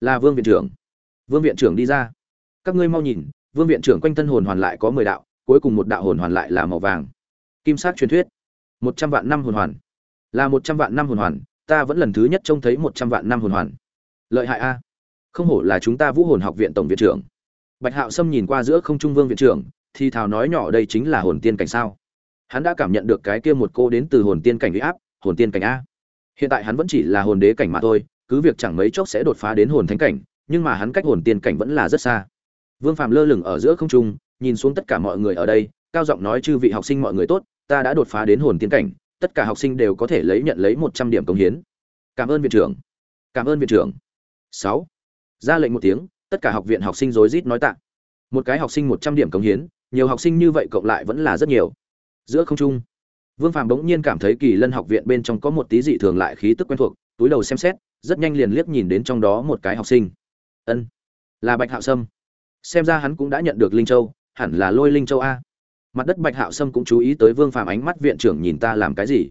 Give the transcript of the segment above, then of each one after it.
là vương viện trưởng. Vương viện trưởng đi ra. Các ngươi mau nhìn, vương viện trưởng quanh thân hồn hoàn lại có mười đạo, cuối cùng một đạo hồn hoàn lại là màu vàng. Kim sát truyền thuyết. Một trăm vạn năm hồn hoàn. Là một trăm vạn năm hồn hoàn, ta vẫn lần thứ nhất trông thấy một trăm vạn năm hồn hoàn. Lợi hại a. Không hổ là chúng ta vũ hồn học viện tổng viện trưởng. Bạch hạo sâm nhìn qua giữa không trung vương viện trưởng, thì thào nói nhỏ đây chính là hồn tiên cảnh sao? Hắn đã cảm nhận được cái kia một cô đến từ hồn tiên cảnh huy áp, hồn tiên cảnh a. Hiện tại hắn vẫn chỉ là hồn đế cảnh mà thôi cứ việc chẳng mấy chốc sẽ đột phá đến hồn thánh cảnh, nhưng mà hắn cách hồn tiên cảnh vẫn là rất xa. Vương phàm lơ lửng ở giữa không trung, nhìn xuống tất cả mọi người ở đây, cao giọng nói chư vị học sinh mọi người tốt, ta đã đột phá đến hồn tiên cảnh, tất cả học sinh đều có thể lấy nhận lấy một trăm điểm công hiến. Cảm ơn viện trưởng. Cảm ơn viện trưởng. Sáu. Ra lệnh một tiếng, tất cả học viện học sinh rối rít nói tạ. Một cái học sinh một trăm điểm công hiến, nhiều học sinh như vậy cộng lại vẫn là rất nhiều. Giữa không trung, vương phàm bỗng nhiên cảm thấy kỳ lân học viện bên trong có một tí dị thường lại khí tức quen thuộc, túi đầu xem xét rất nhanh liền liếc nhìn đến trong đó một cái học sinh. Ân, là bạch hạo sâm. Xem ra hắn cũng đã nhận được linh châu, hẳn là lôi linh châu a. Mặt đất bạch hạo sâm cũng chú ý tới vương phàm ánh mắt viện trưởng nhìn ta làm cái gì.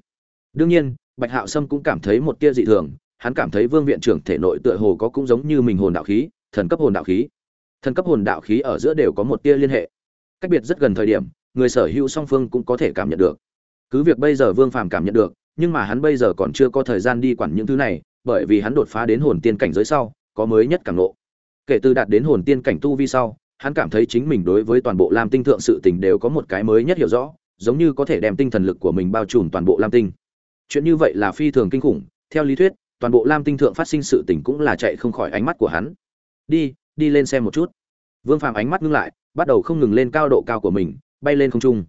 Đương nhiên, bạch hạo sâm cũng cảm thấy một tia dị thường, hắn cảm thấy vương viện trưởng thể nội tựa hồ có cũng giống như mình hồn đạo khí, thần cấp hồn đạo khí. Thần cấp hồn đạo khí ở giữa đều có một tia liên hệ. Cách biệt rất gần thời điểm, người sở hữu song phương cũng có thể cảm nhận được. Cứ việc bây giờ vương phàm cảm nhận được, nhưng mà hắn bây giờ còn chưa có thời gian đi quản những thứ này bởi vì hắn đột phá đến hồn tiên cảnh giới sau, có mới nhất cảm ngộ. kể từ đạt đến hồn tiên cảnh tu vi sau, hắn cảm thấy chính mình đối với toàn bộ lam tinh thượng sự tình đều có một cái mới nhất hiểu rõ, giống như có thể đem tinh thần lực của mình bao trùm toàn bộ lam tinh. Chuyện như vậy là phi thường kinh khủng, theo lý thuyết, toàn bộ lam tinh thượng phát sinh sự tình cũng là chạy không khỏi ánh mắt của hắn. Đi đi lên xem một chút. Vương phàm ánh mắt ngưng lại, bắt đầu không ngừng lên cao độ cao của mình, bay lên không trung.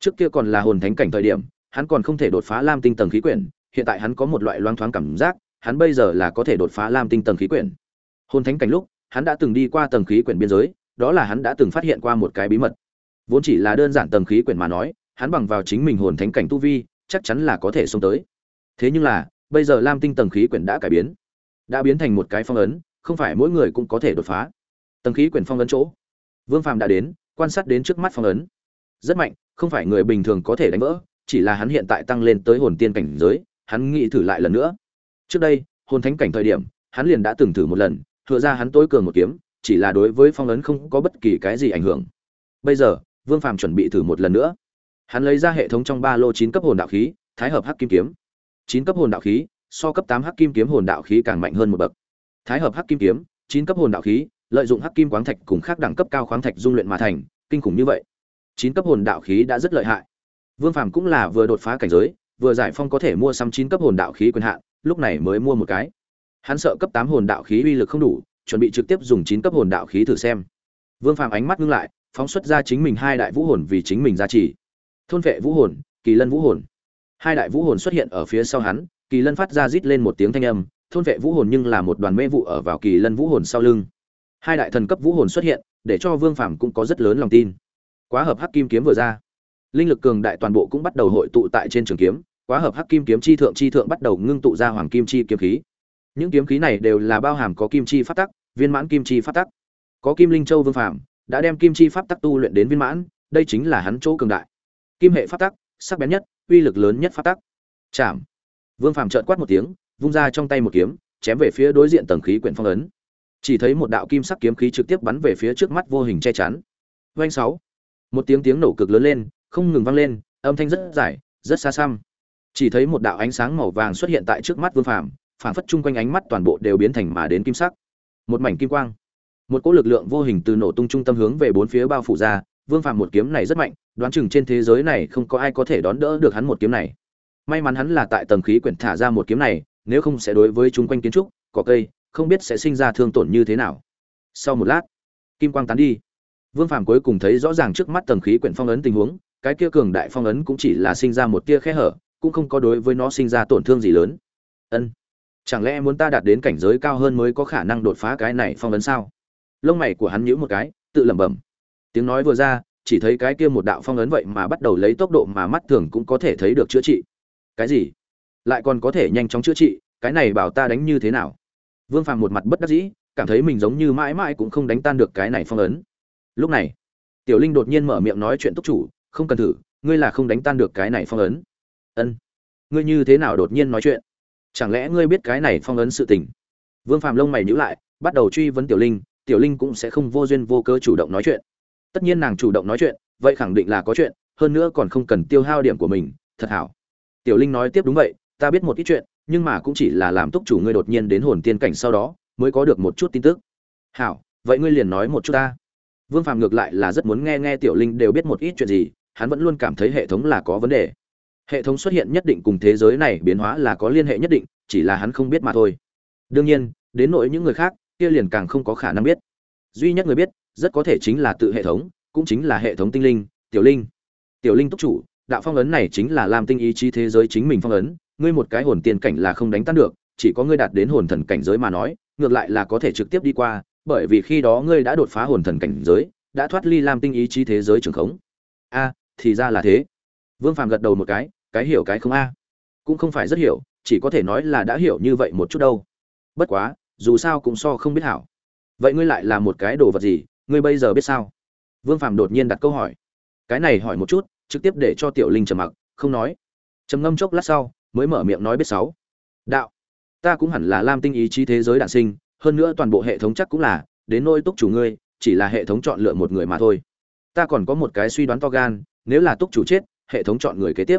Trước kia còn là hồn thánh cảnh thời điểm, hắn còn không thể đột phá lam tinh tầng khí quyển, hiện tại hắn có một loại loáng thoáng cảm giác hắn bây giờ là có thể đột phá lam tinh tầng khí quyển. Hồn thánh cảnh lúc, hắn đã từng đi qua tầng khí quyển biên giới, đó là hắn đã từng phát hiện qua một cái bí mật. Vốn chỉ là đơn giản tầng khí quyển mà nói, hắn bằng vào chính mình hồn thánh cảnh tu vi, chắc chắn là có thể xông tới. Thế nhưng là, bây giờ lam tinh tầng khí quyển đã cải biến, đã biến thành một cái phong ấn, không phải mỗi người cũng có thể đột phá. Tầng khí quyển phong ấn chỗ, vương phàm đã đến, quan sát đến trước mắt phong ấn. Rất mạnh, không phải người bình thường có thể đánh vỡ, chỉ là hắn hiện tại tăng lên tới hồn tiên cảnh giới, hắn nghĩ thử lại lần nữa trước đây, hồn thánh cảnh thời điểm, hắn liền đã từng thử một lần thừa ra hắn tối cường một kiếm, chỉ là đối với phong ấn không có bất kỳ cái gì ảnh hưởng. Bây giờ, vương phàm chuẩn bị thử một lần nữa. Hắn lấy ra hệ thống trong ba lô chín cấp hồn đạo khí, thái hợp hắc kim kiếm. Chín cấp hồn đạo khí, so cấp tám hắc kim kiếm hồn đạo khí càng mạnh hơn một bậc. Thái hợp hắc kim kiếm, chín cấp hồn đạo khí, lợi dụng hắc kim khoáng thạch cùng khác đẳng cấp cao khoáng thạch dung luyện mà thành, kinh khủng như vậy. Chín cấp hồn đạo khí đã rất lợi hại. Vương phàm cũng là vừa đột phá cảnh giới, vừa giải phong có thể mua sắm chín cấp hồn đạo khí quyền hạn lúc này mới mua một cái. Hắn sợ cấp tám hồn đạo khí uy lực không đủ, chuẩn bị trực tiếp dùng chín cấp hồn đạo khí thử xem. Vương phàm ánh mắt ngưng lại, phóng xuất ra chính mình hai đại vũ hồn vì chính mình gia trì. Thôn vệ vũ hồn, kỳ lân vũ hồn. Hai đại vũ hồn xuất hiện ở phía sau hắn, kỳ lân phát ra rít lên một tiếng thanh âm, thôn vệ vũ hồn nhưng là một đoàn mê vụ ở vào kỳ lân vũ hồn sau lưng. Hai đại thần cấp vũ hồn xuất hiện, để cho vương phàm cũng có rất lớn lòng tin. Quá hợp hắc kim kiếm vừa ra. Linh lực cường đại toàn bộ cũng bắt đầu hội tụ tại trên trường kiếm quá hợp hắc kim kiếm chi thượng chi thượng bắt đầu ngưng tụ ra hoàng kim chi kiếm khí. Những kiếm khí này đều là bao hàm có kim chi pháp tắc, viên mãn kim chi pháp tắc. Có kim linh châu vương phàm, đã đem kim chi pháp tắc tu luyện đến viên mãn, đây chính là hắn chỗ cường đại. Kim hệ pháp tắc, sắc bén nhất, uy lực lớn nhất pháp tắc. Chạm. Vương phàm trợn quát một tiếng, vung ra trong tay một kiếm, chém về phía đối diện tầng khí quyển phong ấn. Chỉ thấy một đạo kim sắc kiếm khí trực tiếp bắn về phía trước mắt vô hình che chắn. Vanh sáu. Một tiếng tiếng nổ cực lớn lên, không ngừng vang lên, âm thanh rất dài, rất xa xăm chỉ thấy một đạo ánh sáng màu vàng xuất hiện tại trước mắt vương phàm phản phất chung quanh ánh mắt toàn bộ đều biến thành mà đến kim sắc. Một mảnh kim quang, một cỗ lực lượng vô hình từ nổ tung trung tâm hướng về bốn phía bao phủ ra, vương phàm một kiếm này rất mạnh, đoán chừng trên thế giới này không có ai có thể đón đỡ được hắn một kiếm này. May mắn hắn là tại tầng khí quyển thả ra một kiếm này, nếu không sẽ đối với chung quanh kiến trúc có cây, không biết sẽ sinh ra thương tổn như thế nào. Sau một lát, kim quang tán đi. Vương phàm cuối cùng thấy rõ ràng trước mắt tầng khí quyển phong ấn tình huống, cái kia cường đại phong ấn cũng chỉ là sinh ra một tia khe hở cũng không có đối với nó sinh ra tổn thương gì lớn. Ân, chẳng lẽ muốn ta đạt đến cảnh giới cao hơn mới có khả năng đột phá cái này phong ấn sao? Lông mày của hắn nhíu một cái, tự lẩm bẩm. Tiếng nói vừa ra, chỉ thấy cái kia một đạo phong ấn vậy mà bắt đầu lấy tốc độ mà mắt thường cũng có thể thấy được chữa trị. Cái gì? Lại còn có thể nhanh chóng chữa trị, cái này bảo ta đánh như thế nào? Vương phàm một mặt bất đắc dĩ, cảm thấy mình giống như mãi mãi cũng không đánh tan được cái này phong ấn. Lúc này, tiểu linh đột nhiên mở miệng nói chuyện túc chủ, không cần thử, ngươi là không đánh tan được cái này phong ấn ân. Ngươi như thế nào đột nhiên nói chuyện? Chẳng lẽ ngươi biết cái này phong ấn sự tình? Vương phàm lông mày nhíu lại, bắt đầu truy vấn tiểu linh tiểu linh cũng sẽ không vô duyên vô cớ chủ động nói chuyện. Tất nhiên nàng chủ động nói chuyện, vậy khẳng định là có chuyện, hơn nữa còn không cần tiêu hao điểm của mình, thật hảo. Tiểu linh nói tiếp đúng vậy, ta biết một ít chuyện, nhưng mà cũng chỉ là làm túc chủ ngươi đột nhiên đến hồn tiên cảnh sau đó, mới có được một chút tin tức. Hảo, vậy ngươi liền nói một chút ta. Vương phàm ngược lại là rất muốn nghe nghe tiểu linh đều biết một ít chuyện gì, hắn vẫn luôn cảm thấy hệ thống là có vấn đề hệ thống xuất hiện nhất định cùng thế giới này biến hóa là có liên hệ nhất định, chỉ là hắn không biết mà thôi. Đương nhiên, đến nỗi những người khác, kia liền càng không có khả năng biết. Duy nhất người biết, rất có thể chính là tự hệ thống, cũng chính là hệ thống tinh linh, tiểu linh. Tiểu linh túc chủ, đạo phong ấn này chính là làm tinh ý chí thế giới chính mình phong ấn, ngươi một cái hồn tiên cảnh là không đánh tan được, chỉ có ngươi đạt đến hồn thần cảnh giới mà nói, ngược lại là có thể trực tiếp đi qua, bởi vì khi đó ngươi đã đột phá hồn thần cảnh giới, đã thoát ly làm tinh ý chí thế giới trường khống. A, thì ra là thế. Vương phàm gật đầu một cái cái hiểu cái không a. Cũng không phải rất hiểu, chỉ có thể nói là đã hiểu như vậy một chút đâu. Bất quá, dù sao cũng so không biết hảo. Vậy ngươi lại là một cái đồ vật gì, ngươi bây giờ biết sao? Vương phàm đột nhiên đặt câu hỏi. Cái này hỏi một chút, trực tiếp để cho tiểu linh trầm mặc, không nói. Trầm ngâm chốc lát sau, mới mở miệng nói biết sáu. Đạo, ta cũng hẳn là lam tinh ý chí thế giới đản sinh, hơn nữa toàn bộ hệ thống chắc cũng là, đến nôi túc chủ ngươi, chỉ là hệ thống chọn lựa một người mà thôi. Ta còn có một cái suy đoán to gan, nếu là túc chủ chết, hệ thống chọn người kế tiếp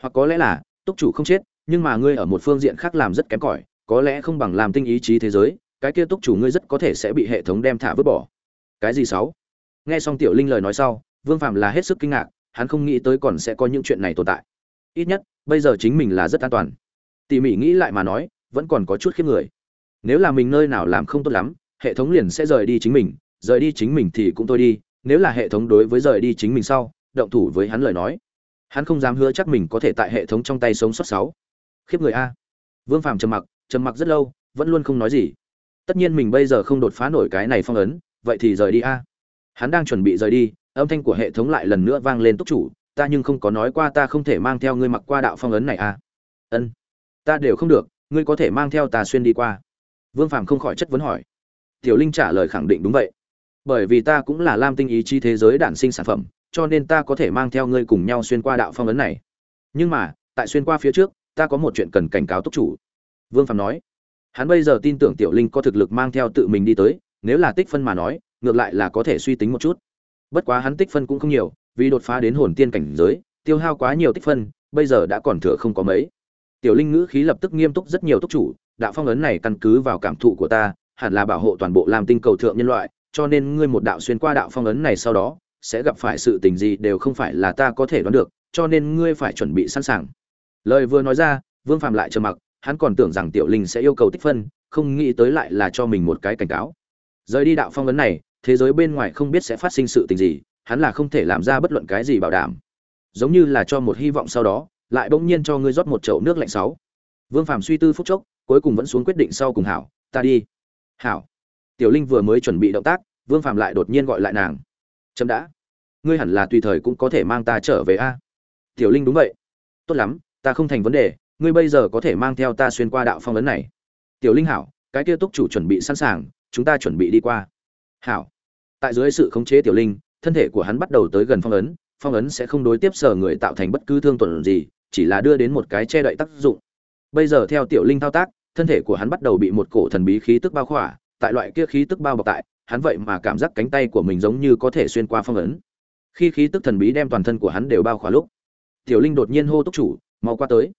hoặc có lẽ là, túc chủ không chết, nhưng mà ngươi ở một phương diện khác làm rất kém cỏi, có lẽ không bằng làm tinh ý chí thế giới, cái kia túc chủ ngươi rất có thể sẽ bị hệ thống đem thả vứt bỏ. Cái gì sáu? Nghe xong tiểu linh lời nói sau, vương phạm là hết sức kinh ngạc, hắn không nghĩ tới còn sẽ có những chuyện này tồn tại. Ít nhất, bây giờ chính mình là rất an toàn. Tỉ mỉ nghĩ lại mà nói, vẫn còn có chút khiếp người. Nếu là mình nơi nào làm không tốt lắm, hệ thống liền sẽ rời đi chính mình, rời đi chính mình thì cũng tôi đi, nếu là hệ thống đối với rời đi chính mình sau, động thủ với hắn lời nói hắn không dám hứa chắc mình có thể tại hệ thống trong tay sống sót sáu. Khiếp người a. Vương phàm trầm mặc trầm mặc rất lâu, vẫn luôn không nói gì. Tất nhiên mình bây giờ không đột phá nổi cái này phong ấn, vậy thì rời đi a. Hắn đang chuẩn bị rời đi, âm thanh của hệ thống lại lần nữa vang lên túc chủ, ta nhưng không có nói qua ta không thể mang theo ngươi mặc qua đạo phong ấn này a. Ân, ta đều không được, ngươi có thể mang theo ta xuyên đi qua. Vương phàm không khỏi chất vấn hỏi. Tiểu linh trả lời khẳng định đúng vậy. Bởi vì ta cũng là lam tinh ý chí thế giới đản sinh sản phẩm cho nên ta có thể mang theo ngươi cùng nhau xuyên qua đạo phong ấn này. Nhưng mà, tại xuyên qua phía trước, ta có một chuyện cần cảnh cáo túc chủ. Vương phạm nói. Hắn bây giờ tin tưởng tiểu linh có thực lực mang theo tự mình đi tới, nếu là tích phân mà nói, ngược lại là có thể suy tính một chút. Bất quá hắn tích phân cũng không nhiều, vì đột phá đến hồn tiên cảnh giới, tiêu hao quá nhiều tích phân, bây giờ đã còn thừa không có mấy. Tiểu linh ngữ khí lập tức nghiêm túc rất nhiều túc chủ, đạo phong ấn này căn cứ vào cảm thụ của ta, hẳn là bảo hộ toàn bộ làm tinh cầu thượng nhân loại, cho nên ngươi một đạo xuyên qua đạo phong ấn này sau đó sẽ gặp phải sự tình gì đều không phải là ta có thể đoán được, cho nên ngươi phải chuẩn bị sẵn sàng. Lời vừa nói ra, vương Phàm lại trầm mặc, hắn còn tưởng rằng tiểu linh sẽ yêu cầu tích phân, không nghĩ tới lại là cho mình một cái cảnh cáo. Rời đi đạo phong ấn này, thế giới bên ngoài không biết sẽ phát sinh sự tình gì, hắn là không thể làm ra bất luận cái gì bảo đảm. Giống như là cho một hy vọng sau đó, lại bỗng nhiên cho ngươi rót một chậu nước lạnh sáu. Vương Phàm suy tư phút chốc, cuối cùng vẫn xuống quyết định sau cùng hảo, ta đi. Hảo. Tiểu linh vừa mới chuẩn bị động tác, vương Phàm lại đột nhiên gọi lại nàng chấm đã. Ngươi hẳn là tùy thời cũng có thể mang ta trở về a. Tiểu linh đúng vậy. Tốt lắm, ta không thành vấn đề, ngươi bây giờ có thể mang theo ta xuyên qua đạo phong ấn này. Tiểu linh hảo, cái kia túc chủ chuẩn bị sẵn sàng, chúng ta chuẩn bị đi qua. Hảo. Tại dưới sự khống chế tiểu linh, thân thể của hắn bắt đầu tới gần phong ấn phong ấn sẽ không đối tiếp sở người tạo thành bất cứ thương tổn gì, chỉ là đưa đến một cái che đậy tác dụng. Bây giờ theo tiểu linh thao tác, thân thể của hắn bắt đầu bị một cổ thần bí khí tức bao khỏa, tại loại kia khí tức bao bọc tại hắn vậy mà cảm giác cánh tay của mình giống như có thể xuyên qua phong ấn. Khi khí tức thần bí đem toàn thân của hắn đều bao khỏa lúc, tiểu linh đột nhiên hô túc chủ, mau qua tới.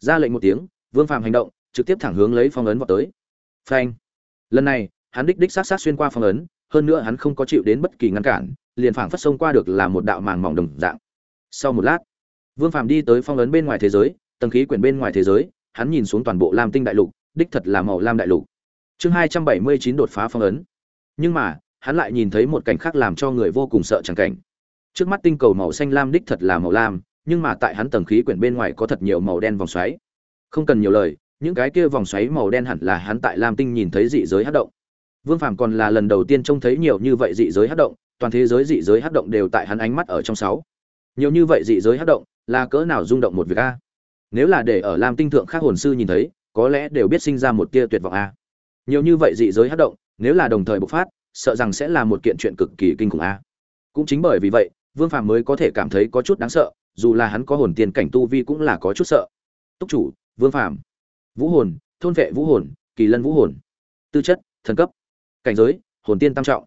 Ra lệnh một tiếng, vương phàm hành động, trực tiếp thẳng hướng lấy phong ấn vào tới. Phanh! Lần này, hắn đích đích sát sát xuyên qua phong ấn, hơn nữa hắn không có chịu đến bất kỳ ngăn cản, liền phảng phất xông qua được là một đạo màng mỏng đồng dạng. Sau một lát, vương phàm đi tới phong ấn bên ngoài thế giới, tầng khí quyển bên ngoài thế giới, hắn nhìn xuống toàn bộ lam tinh đại lục, đích thật là màu lam đại lục. Chương hai trăm bảy mươi chín đột phá phong ấn nhưng mà, hắn lại nhìn thấy một cảnh khác làm cho người vô cùng sợ chẳng cảnh. Trước mắt tinh cầu màu xanh lam đích thật là màu lam, nhưng mà tại hắn tầng khí quyển bên ngoài có thật nhiều màu đen vòng xoáy. Không cần nhiều lời, những cái kia vòng xoáy màu đen hẳn là hắn tại lam tinh nhìn thấy dị giới hát động. Vương phàm còn là lần đầu tiên trông thấy nhiều như vậy dị giới hát động, toàn thế giới dị giới hát động đều tại hắn ánh mắt ở trong sáu. Nhiều như vậy dị giới hát động, là cỡ nào rung động một việc a? Nếu là để ở lam tinh thượng khác hồn sư nhìn thấy, có lẽ đều biết sinh ra một tia tuyệt vọng a. Nhiều như vậy dị giới hát động nếu là đồng thời bộc phát, sợ rằng sẽ là một kiện chuyện cực kỳ kinh khủng a. Cũng chính bởi vì vậy, vương phàm mới có thể cảm thấy có chút đáng sợ, dù là hắn có hồn tiền cảnh tu vi cũng là có chút sợ. Túc chủ, vương phàm. Vũ hồn, thôn vệ vũ hồn, kỳ lân vũ hồn. Tư chất, thần cấp. Cảnh giới, hồn tiên tam trọng.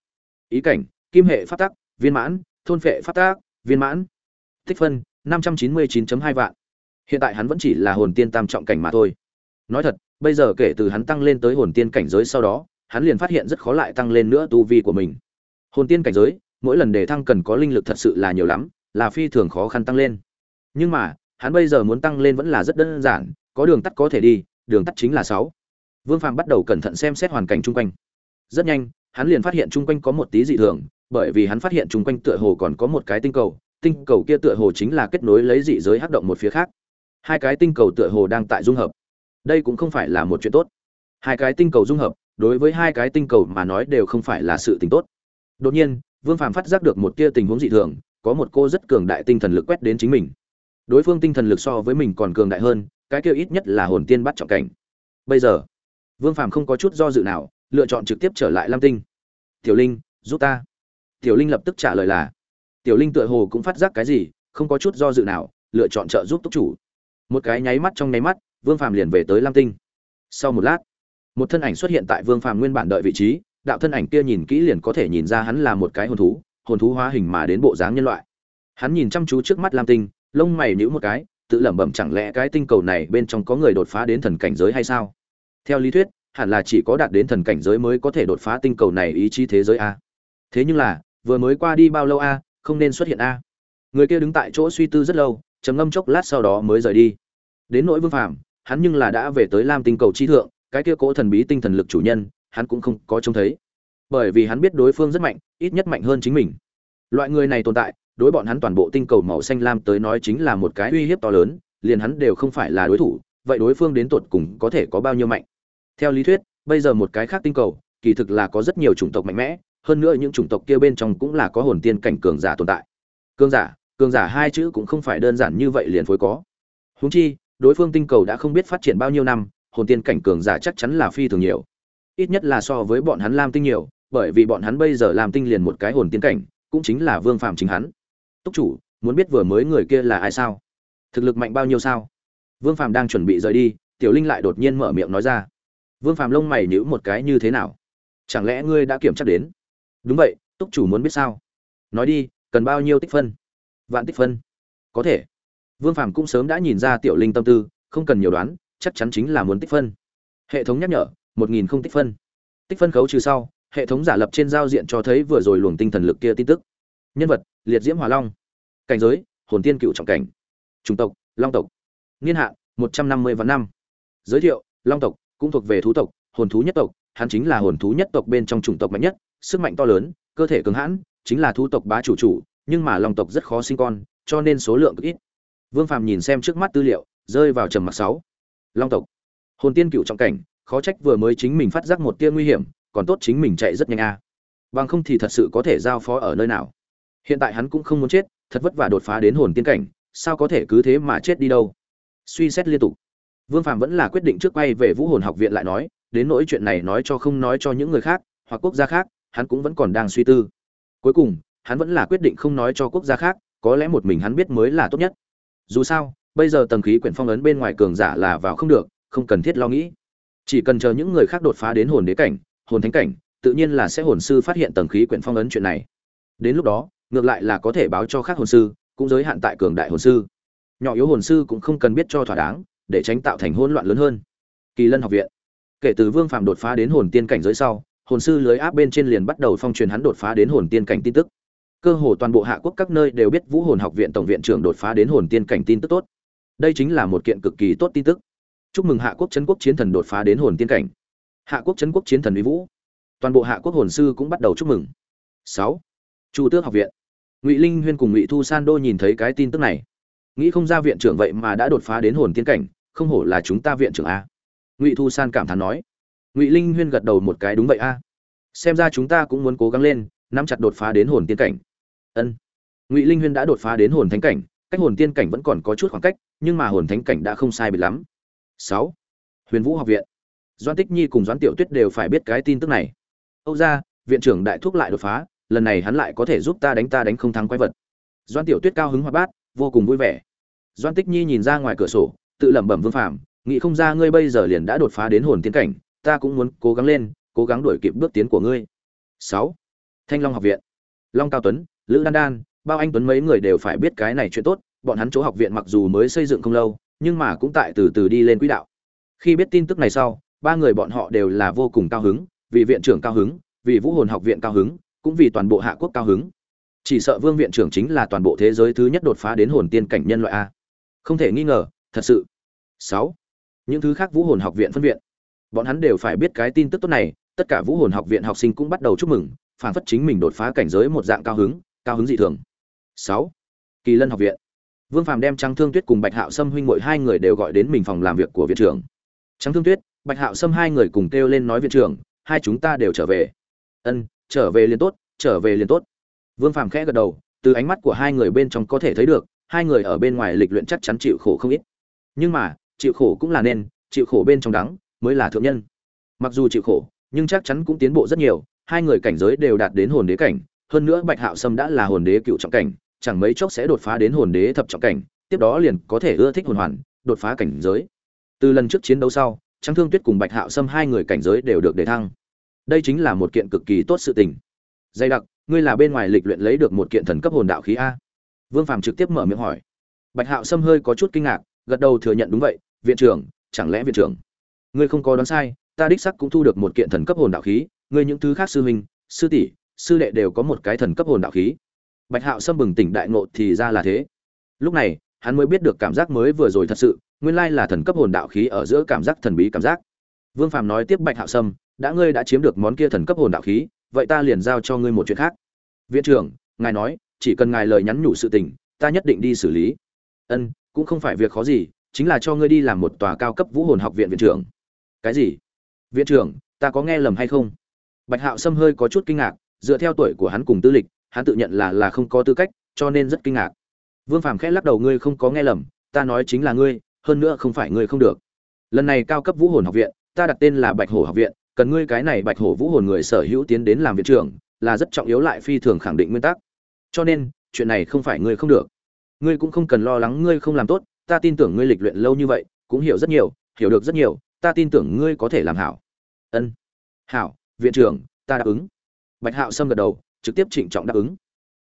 Ý cảnh, kim hệ phát tác viên mãn, thôn vệ phát tác viên mãn. Tích phân, năm trăm chín mươi 599 hai vạn. Hiện tại hắn vẫn chỉ là hồn tiên tam trọng cảnh mà thôi. Nói thật, bây giờ kể từ hắn tăng lên tới hồn tiên cảnh giới sau đó hắn liền phát hiện rất khó lại tăng lên nữa tu vi của mình. Hồn tiên cảnh giới, mỗi lần đề thăng cần có linh lực thật sự là nhiều lắm, là phi thường khó khăn tăng lên. Nhưng mà, hắn bây giờ muốn tăng lên vẫn là rất đơn giản, có đường tắt có thể đi, đường tắt chính là sáu. Vương phàm bắt đầu cẩn thận xem xét hoàn cảnh chung quanh. Rất nhanh, hắn liền phát hiện chung quanh có một tí dị thường, bởi vì hắn phát hiện chung quanh tựa hồ còn có một cái tinh cầu tinh cầu kia tựa hồ chính là kết nối lấy dị giới hắc động một phía khác. Hai cái tinh cầu tựa hồ đang tại dung hợp. Đây cũng không phải là một chuyện tốt. Hai cái tinh cầu dung hợp đối với hai cái tinh cầu mà nói đều không phải là sự tình tốt. Đột nhiên, vương phàm phát giác được một tia tình huống dị thường, có một cô rất cường đại tinh thần lực quét đến chính mình. Đối phương tinh thần lực so với mình còn cường đại hơn, cái kia ít nhất là hồn tiên bắt trọng cảnh. Bây giờ, vương phàm không có chút do dự nào, lựa chọn trực tiếp trở lại lam tinh. Tiểu linh, giúp ta. Tiểu linh lập tức trả lời là, tiểu linh tựa hồ cũng phát giác cái gì, không có chút do dự nào, lựa chọn trợ giúp tốc chủ. Một cái nháy mắt trong nháy mắt, vương phàm liền về tới lam tinh. Sau một lát một thân ảnh xuất hiện tại vương phàm nguyên bản đợi vị trí, đạo thân ảnh kia nhìn kỹ liền có thể nhìn ra hắn là một cái hồn thú hồn thú hóa hình mà đến bộ dáng nhân loại. Hắn nhìn chăm chú trước mắt lam tinh, lông mày nhíu một cái, tự lẩm bẩm chẳng lẽ cái tinh cầu này bên trong có người đột phá đến thần cảnh giới hay sao? Theo lý thuyết, hẳn là chỉ có đạt đến thần cảnh giới mới có thể đột phá tinh cầu này ý chí thế giới a. Thế nhưng là, vừa mới qua đi bao lâu a, không nên xuất hiện a. Người kia đứng tại chỗ suy tư rất lâu, trầm ngâm chốc lát sau đó mới rời đi. Đến nỗi vương phàm, hắn nhưng là đã về tới lam tinh cầu chi thượng cái kia cố thần bí tinh thần lực chủ nhân, hắn cũng không có trông thấy. Bởi vì hắn biết đối phương rất mạnh, ít nhất mạnh hơn chính mình. Loại người này tồn tại, đối bọn hắn toàn bộ tinh cầu màu xanh lam tới nói chính là một cái uy hiếp to lớn, liền hắn đều không phải là đối thủ, vậy đối phương đến tuột cùng có thể có bao nhiêu mạnh? Theo lý thuyết, bây giờ một cái khác tinh cầu, kỳ thực là có rất nhiều chủng tộc mạnh mẽ, hơn nữa những chủng tộc kia bên trong cũng là có hồn tiên cảnh cường giả tồn tại. Cường giả cường giả hai chữ cũng không phải đơn giản như vậy liền phối có. Huống chi, đối phương tinh cầu đã không biết phát triển bao nhiêu năm hồn tiên cảnh cường giả chắc chắn là phi thường nhiều. Ít nhất là so với bọn hắn lam tinh nhiều, bởi vì bọn hắn bây giờ làm tinh liền một cái hồn tiên cảnh, cũng chính là vương phạm chính hắn. Túc chủ, muốn biết vừa mới người kia là ai sao? Thực lực mạnh bao nhiêu sao? Vương phạm đang chuẩn bị rời đi, tiểu linh lại đột nhiên mở miệng nói ra. Vương phạm lông mày nhíu một cái như thế nào? Chẳng lẽ ngươi đã kiểm tra đến? Đúng vậy, túc chủ muốn biết sao? Nói đi, cần bao nhiêu tích phân? Vạn tích phân? Có thể. Vương phạm cũng sớm đã nhìn ra tiểu linh tâm tư, không cần nhiều đoán chắc chắn chính là muốn tích phân. Hệ thống nhắc nhở, một nghìn không tích phân. Tích phân khấu trừ sau, hệ thống giả lập trên giao diện cho thấy vừa rồi luồng tinh thần lực kia tin tức. Nhân vật, liệt diễm hỏa long. Cảnh giới, hồn tiên cựu trọng cảnh. Chủng tộc, long tộc. Niên hạn, một trăm năm mươi vạn năm. Giới thiệu, long tộc, cũng thuộc về thú tộc, hồn thú nhất tộc, hắn chính là hồn thú nhất tộc bên trong chủng tộc mạnh nhất, sức mạnh to lớn, cơ thể cứng hãn, chính là thú tộc bá chủ chủ, nhưng mà long tộc rất khó sinh con, cho nên số lượng cực ít. Vương phàm nhìn xem trước mắt tư liệu, rơi vào trầm mặc sáu long tộc. Hồn tiên cựu trọng cảnh, khó trách vừa mới chính mình phát giác một tia nguy hiểm, còn tốt chính mình chạy rất nhanh a. Bằng không thì thật sự có thể giao phó ở nơi nào. Hiện tại hắn cũng không muốn chết, thật vất vả đột phá đến hồn tiên cảnh, sao có thể cứ thế mà chết đi đâu? Suy xét liên tục. Vương phạm vẫn là quyết định trước quay về vũ hồn học viện lại nói, đến nỗi chuyện này nói cho không nói cho những người khác, hoặc quốc gia khác, hắn cũng vẫn còn đang suy tư. Cuối cùng, hắn vẫn là quyết định không nói cho quốc gia khác, có lẽ một mình hắn biết mới là tốt nhất. Dù sao bây giờ tầng khí quyển phong ấn bên ngoài cường giả là vào không được, không cần thiết lo nghĩ. Chỉ cần chờ những người khác đột phá đến hồn đế cảnh, hồn thánh cảnh, tự nhiên là sẽ hồn sư phát hiện tầng khí quyển phong ấn chuyện này. Đến lúc đó, ngược lại là có thể báo cho khác hồn sư, cũng giới hạn tại cường đại hồn sư. Nhỏ yếu hồn sư cũng không cần biết cho thỏa đáng, để tránh tạo thành hỗn loạn lớn hơn. Kỳ lân học viện. Kể từ vương phạm đột phá đến hồn tiên cảnh giới sau, hồn sư lưới áp bên trên liền bắt đầu phong truyền hắn đột phá đến hồn tiên cảnh tin tức. Cơ hồ toàn bộ hạ quốc các nơi đều biết vũ hồn học viện tổng viện trưởng đột phá đến hồn tiên cảnh tin tức tốt đây chính là một kiện cực kỳ tốt tin tức. Chúc mừng hạ quốc trấn quốc chiến thần đột phá đến hồn tiên cảnh. Hạ quốc trấn quốc chiến thần uy vũ. Toàn bộ hạ quốc hồn sư cũng bắt đầu chúc mừng. Sáu. Chu tước học viện. Ngụy linh huyên cùng ngụy thu san đô nhìn thấy cái tin tức này. Nghĩ không ra viện trưởng vậy mà đã đột phá đến hồn tiên cảnh, không hổ là chúng ta viện trưởng a. Ngụy thu san cảm thán nói. Ngụy linh huyên gật đầu một cái, đúng vậy a. Xem ra chúng ta cũng muốn cố gắng lên, nắm chặt đột phá đến hồn tiên cảnh. Ân. Ngụy linh huyên đã đột phá đến hồn thánh cảnh, cách hồn tiên cảnh vẫn còn có chút khoảng cách nhưng mà hồn thánh cảnh đã không sai biệt lắm. Sáu, huyền vũ học viện. Doãn tích nhi cùng doãn tiểu tuyết đều phải biết cái tin tức này. Âu gia, viện trưởng đại thúc lại đột phá, lần này hắn lại có thể giúp ta đánh ta đánh không thắng quái vật. Doãn tiểu tuyết cao hứng hoa bát, vô cùng vui vẻ. Doãn tích nhi nhìn ra ngoài cửa sổ, tự lẩm bẩm vương phạm nghĩ không ra ngươi bây giờ liền đã đột phá đến hồn tiên cảnh, ta cũng muốn cố gắng lên, cố gắng đuổi kịp bước tiến của ngươi. Sáu, thanh long học viện. Long cao tuấn, lữ đan đan, bao anh tuấn mấy người đều phải biết cái này chuyện tốt bọn hắn chỗ học viện mặc dù mới xây dựng không lâu, nhưng mà cũng tại từ từ đi lên quỹ đạo. Khi biết tin tức này sau, ba người bọn họ đều là vô cùng cao hứng, vì viện trưởng cao hứng, vì vũ hồn học viện cao hứng, cũng vì toàn bộ hạ quốc cao hứng. Chỉ sợ vương viện trưởng chính là toàn bộ thế giới thứ nhất đột phá đến hồn tiên cảnh nhân loại a. Không thể nghi ngờ, thật sự. Sáu. Những thứ khác vũ hồn học viện phân viện. Bọn hắn đều phải biết cái tin tức tốt này, tất cả vũ hồn học viện học sinh cũng bắt đầu chúc mừng, phản phất chính mình đột phá cảnh giới một dạng cao hứng cao hứng dị thường. Sáu. Kỳ lân học viện vương phàm đem trắng thương tuyết cùng bạch hạo sâm huynh muội hai người đều gọi đến mình phòng làm việc của viện trưởng. Trắng thương tuyết, bạch hạo sâm hai người cùng kêu lên nói viện trưởng, hai chúng ta đều trở về. Ân, trở về liền tốt, trở về liền tốt. Vương phàm khẽ gật đầu, từ ánh mắt của hai người bên trong có thể thấy được, hai người ở bên ngoài lịch luyện chắc chắn chịu khổ không ít. Nhưng mà, chịu khổ cũng là nên, chịu khổ bên trong đắng mới là thượng nhân. Mặc dù chịu khổ, nhưng chắc chắn cũng tiến bộ rất nhiều, hai người cảnh giới đều đạt đến hồn đế cảnh, hơn nữa bạch hạo sâm đã là hồn đế cựu trọng cảnh chẳng mấy chốc sẽ đột phá đến hồn đế thập trọng cảnh tiếp đó liền có thể ưa thích hồn hoàn đột phá cảnh giới từ lần trước chiến đấu sau Trang Thương Tuyết cùng Bạch Hạo Sâm hai người cảnh giới đều được đề thăng. Đây chính là một kiện cực kỳ tốt sự tình. Dây đặc, ngươi là bên ngoài lịch luyện lấy được một kiện thần cấp hồn đạo khí a? Vương Phàm trực tiếp mở miệng hỏi. Bạch Hạo Sâm hơi có chút kinh ngạc, gật đầu thừa nhận đúng vậy, viện trưởng, chẳng lẽ viện trưởng? Ngươi không có đoán sai, ta đích xác cũng thu được một kiện thần cấp hồn đạo khí, ngươi những thứ khác sư huynh, sư tỷ, sư đệ đều có một cái thần cấp hồn đạo khí. Bạch Hạo Sâm bừng tỉnh đại ngộ thì ra là thế. Lúc này, hắn mới biết được cảm giác mới vừa rồi thật sự, nguyên lai là thần cấp hồn đạo khí ở giữa cảm giác thần bí cảm giác. Vương phàm nói tiếp bạch hạo sâm đã ngươi đã chiếm được món kia thần cấp hồn đạo khí vậy ta liền giao cho ngươi một chuyện khác. Viện trưởng ngài nói chỉ cần ngài lời nhắn nhủ sự tình ta nhất định đi xử lý. Ân cũng không phải việc khó gì chính là cho ngươi đi làm một tòa cao cấp vũ hồn học viện viện trưởng. Cái gì? Viện trưởng ta có nghe lầm hay không? Bạch hạo sâm hơi có chút kinh ngạc dựa theo tuổi của hắn cùng tư lịch hắn tự nhận là là không có tư cách, cho nên rất kinh ngạc. Vương phàm khẽ lắc đầu, ngươi không có nghe lầm, ta nói chính là ngươi, hơn nữa không phải ngươi không được. Lần này cao cấp vũ hồn học viện, ta đặt tên là bạch hổ học viện, cần ngươi cái này bạch hổ vũ hồn người sở hữu tiến đến làm viện trưởng, là rất trọng yếu lại phi thường khẳng định nguyên tắc. Cho nên, chuyện này không phải ngươi không được. Ngươi cũng không cần lo lắng ngươi không làm tốt, ta tin tưởng ngươi lịch luyện lâu như vậy, cũng hiểu rất nhiều, hiểu được rất nhiều, ta tin tưởng ngươi có thể làm hảo. Ân. Hảo, viện trưởng, ta đáp ứng. Bạch hạo sâm gật đầu trực tiếp trịnh trọng đáp ứng.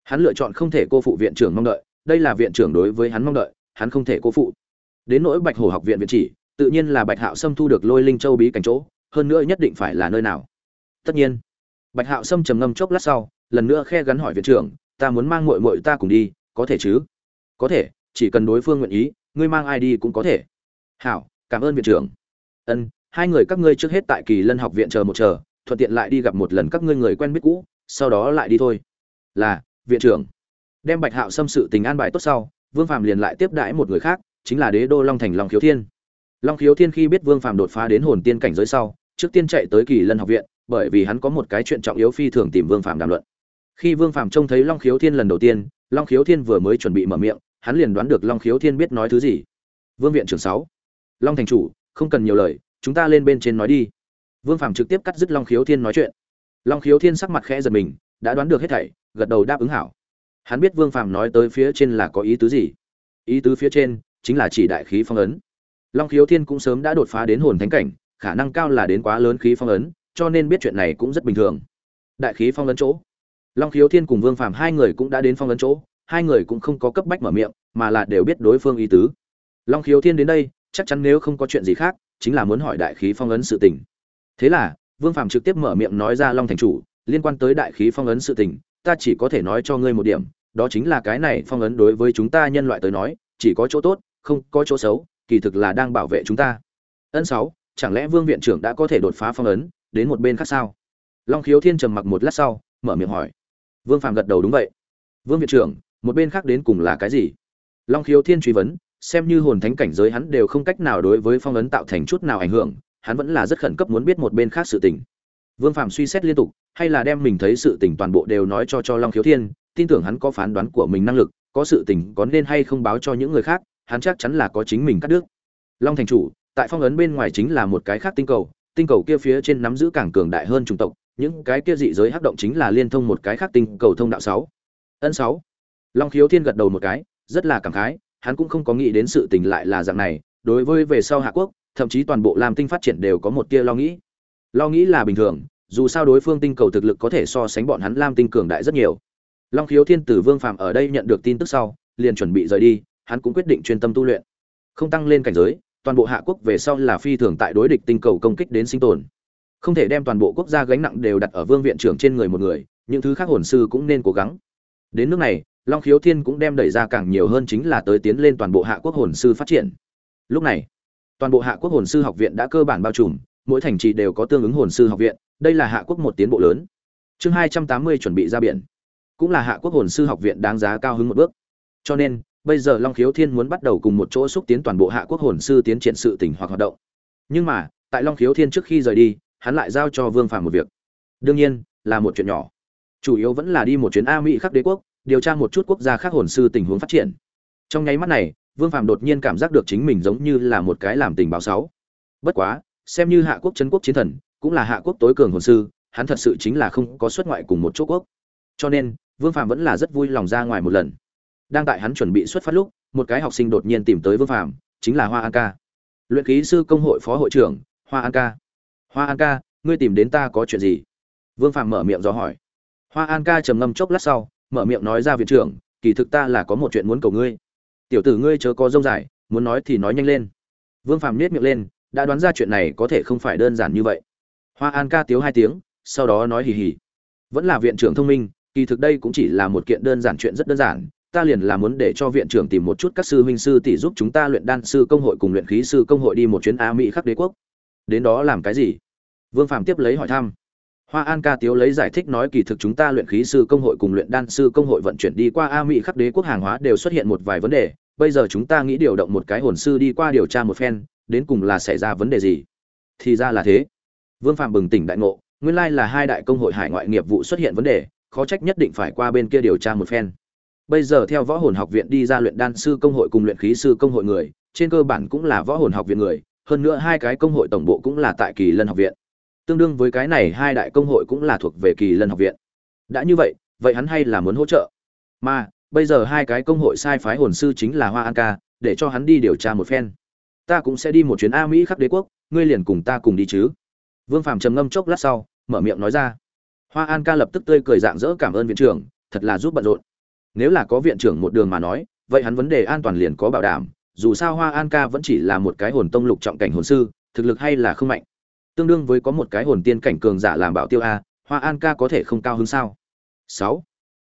Hắn lựa chọn không thể cô phụ viện trưởng mong đợi, đây là viện trưởng đối với hắn mong đợi, hắn không thể cô phụ. Đến nỗi bạch hổ học viện viện chỉ, tự nhiên là bạch hạo sâm thu được lôi linh châu bí cảnh chỗ, hơn nữa nhất định phải là nơi nào. Tất nhiên, bạch hạo sâm trầm ngâm chốc lát sau, lần nữa khe gắn hỏi viện trưởng, ta muốn mang mội mội ta cùng đi, có thể chứ? Có thể, chỉ cần đối phương nguyện ý, ngươi mang ai đi cũng có thể. Hảo, cảm ơn viện trưởng. Ân, hai người các ngươi trước hết tại kỳ lân học viện chờ một chờ, thuận tiện lại đi gặp một lần các ngươi người quen biết cũ sau đó lại đi thôi. Là, viện trưởng. Đem bạch hạo xâm sự tình an bài tốt sau, vương phạm liền lại tiếp đãi một người khác, chính là đế đô long thành long khiếu thiên. Long khiếu thiên khi biết vương phàm đột phá đến hồn tiên cảnh giới sau, trước tiên chạy tới kỳ lân học viện, bởi vì hắn có một cái chuyện trọng yếu phi thường tìm vương phàm đàm luận. Khi vương phàm trông thấy long khiếu thiên lần đầu tiên, long khiếu thiên vừa mới chuẩn bị mở miệng, hắn liền đoán được long khiếu thiên biết nói thứ gì. Vương viện trưởng sáu, long thành chủ, không cần nhiều lời, chúng ta lên bên trên nói đi. Vương phàm trực tiếp cắt dứt long khiếu thiên nói chuyện long khiếu thiên sắc mặt khẽ giật mình đã đoán được hết thảy gật đầu đáp ứng hảo hắn biết vương phàm nói tới phía trên là có ý tứ gì ý tứ phía trên chính là chỉ đại khí phong ấn. Long Khiếu Thiên cũng sớm đã đột phá đến hồn thánh cảnh, khả năng cao là đến quá lớn khí phong ấn, cho nên biết chuyện này cũng rất bình thường. Đại khí phong ấn chỗ. Long Khiếu Thiên cùng Vương Phàm hai người cũng đã đến phong ấn chỗ, hai người cũng không có cấp bách mở miệng, mà là đều biết đối phương ý tứ. Long Khiếu Thiên đến đây, chắc chắn nếu không có chuyện gì khác, chính là muốn hỏi đại khí phong ấn sự tình. Thế là, Vương Phàm trực tiếp mở miệng nói ra Long thành chủ, liên quan tới đại khí phong ấn sự tình, ta chỉ có thể nói cho ngươi một điểm, đó chính là cái này phong ấn đối với chúng ta nhân loại tới nói, chỉ có chỗ tốt, không có chỗ xấu kỳ thực là đang bảo vệ chúng ta. Ân sáu chẳng lẽ vương viện trưởng đã có thể đột phá phong ấn đến một bên khác sao? Long khiếu thiên trầm mặc một lát sau mở miệng hỏi. Vương phạm gật đầu đúng vậy. Vương viện trưởng một bên khác đến cùng là cái gì? Long khiếu thiên truy vấn xem như hồn thánh cảnh giới hắn đều không cách nào đối với phong ấn tạo thành chút nào ảnh hưởng hắn vẫn là rất khẩn cấp muốn biết một bên khác sự tình vương phạm suy xét liên tục hay là đem mình thấy sự tình toàn bộ đều nói cho cho long khiếu thiên tin tưởng hắn có phán đoán của mình năng lực có sự tình có nên hay không báo cho những người khác hắn chắc chắn là có chính mình cắt đứt. Long thành chủ, tại phong ấn bên ngoài chính là một cái khác tinh cầu, tinh cầu kia phía trên nắm giữ càng cường đại hơn chủng tộc, những cái kia dị giới hắc động chính là liên thông một cái khác tinh cầu thông đạo 6. Ân 6. Long Khiếu Thiên gật đầu một cái, rất là cảm khái, hắn cũng không có nghĩ đến sự tình lại là dạng này, đối với về sau Hạ Quốc, thậm chí toàn bộ Lam Tinh phát triển đều có một tia lo nghĩ. Lo nghĩ là bình thường, dù sao đối phương tinh cầu thực lực có thể so sánh bọn hắn lam tinh cường đại rất nhiều. Long khiếu thiên tử vương phạm ở đây nhận được tin tức sau liền chuẩn bị rời đi hắn cũng quyết định chuyên tâm tu luyện. Không tăng lên cảnh giới toàn bộ hạ quốc về sau là phi thường tại đối địch tinh cầu công kích đến sinh tồn. Không thể đem toàn bộ quốc gia gánh nặng đều đặt ở vương viện trưởng trên người một người những thứ khác hồn sư cũng nên cố gắng. Đến nước này long khiếu thiên cũng đem đẩy ra càng nhiều hơn chính là tới tiến lên toàn bộ hạ quốc hồn sư phát triển. Lúc này toàn bộ hạ quốc hồn sư học viện đã cơ bản bao trùm, mỗi thành trì đều có tương ứng hồn sư học viện, đây là hạ quốc một tiến bộ lớn. Chương hai trăm tám mươi chuẩn bị ra biển. Cũng là hạ quốc hồn sư học viện đáng giá cao hứng một bước. Cho nên, bây giờ long khiếu thiên muốn bắt đầu cùng một chỗ xúc tiến toàn bộ hạ quốc hồn sư tiến triển sự tỉnh hoặc hoạt động. Nhưng mà, tại long khiếu thiên trước khi rời đi, hắn lại giao cho vương phàm một việc. Đương nhiên, là một chuyện nhỏ. Chủ yếu vẫn là đi một chuyến a mỹ khắc đế quốc, điều tra một chút quốc gia khác hồn sư tình huống phát triển. Trong nháy mắt này vương phàm đột nhiên cảm giác được chính mình giống như là một cái làm tình báo sáu. Bất quá, xem như hạ quốc trấn quốc chiến thần, cũng là hạ quốc tối cường hồn sư, hắn thật sự chính là không có xuất ngoại cùng một chỗ quốc. Cho nên, vương phàm vẫn là rất vui lòng ra ngoài một lần. Đang tại hắn chuẩn bị xuất phát lúc, một cái học sinh đột nhiên tìm tới vương phàm, chính là hoa an ca. Luyện khí sư công hội phó hội trưởng, hoa an ca. Hoa an ca, ngươi tìm đến ta có chuyện gì? Vương phàm mở miệng do hỏi. Hoa an ca trầm ngâm chốc lát sau, mở miệng nói ra viện trưởng, kỳ thực ta là có một chuyện muốn cầu ngươi tiểu tử ngươi chớ có rông dài, muốn nói thì nói nhanh lên. Vương phàm nết miệng lên, đã đoán ra chuyện này có thể không phải đơn giản như vậy. Hoa an ca tiếu hai tiếng, sau đó nói hì hì. Vẫn là viện trưởng thông minh, kỳ thực đây cũng chỉ là một kiện đơn giản chuyện rất đơn giản, ta liền là muốn để cho viện trưởng tìm một chút các sư huynh sư tỷ giúp chúng ta luyện đan sư công hội cùng luyện khí sư công hội đi một chuyến a mỹ khắc đế quốc. Đến đó làm cái gì? Vương Phàm tiếp lấy hỏi thăm hoa an ca tiếu lấy giải thích nói kỳ thực chúng ta luyện khí sư công hội cùng luyện đan sư công hội vận chuyển đi qua a mỹ khắp đế quốc hàng hóa đều xuất hiện một vài vấn đề. Bây giờ chúng ta nghĩ điều động một cái hồn sư đi qua điều tra một phen, đến cùng là xảy ra vấn đề gì? Thì ra là thế. Vương phạm bừng tỉnh đại ngộ, nguyên lai là hai đại công hội hải ngoại nghiệp vụ xuất hiện vấn đề, khó trách nhất định phải qua bên kia điều tra một phen. Bây giờ theo võ hồn học viện đi ra luyện đan sư công hội cùng luyện khí sư công hội người, trên cơ bản cũng là võ hồn học viện người, hơn nữa hai cái công hội tổng bộ cũng là tại kỳ lân học viện tương đương với cái này hai đại công hội cũng là thuộc về kỳ lân học viện. Đã như vậy vậy hắn hay là muốn hỗ trợ? Mà, bây giờ hai cái công hội sai phái hồn sư chính là hoa an ca, để cho hắn đi điều tra một phen. Ta cũng sẽ đi một chuyến a mỹ khắp đế quốc, ngươi liền cùng ta cùng đi chứ. Vương phàm trầm ngâm chốc lát sau, mở miệng nói ra. Hoa an ca lập tức tươi cười dạng dỡ cảm ơn viện trưởng, thật là giúp bận rộn. Nếu là có viện trưởng một đường mà nói, vậy hắn vấn đề an toàn liền có bảo đảm, dù sao hoa an ca vẫn chỉ là một cái hồn tông lục trọng cảnh hồn sư, thực lực hay là không mạnh tương đương với có một cái hồn tiên cảnh cường giả làm bảo tiêu a, hoa an ca có thể không cao hơn sao? Sáu.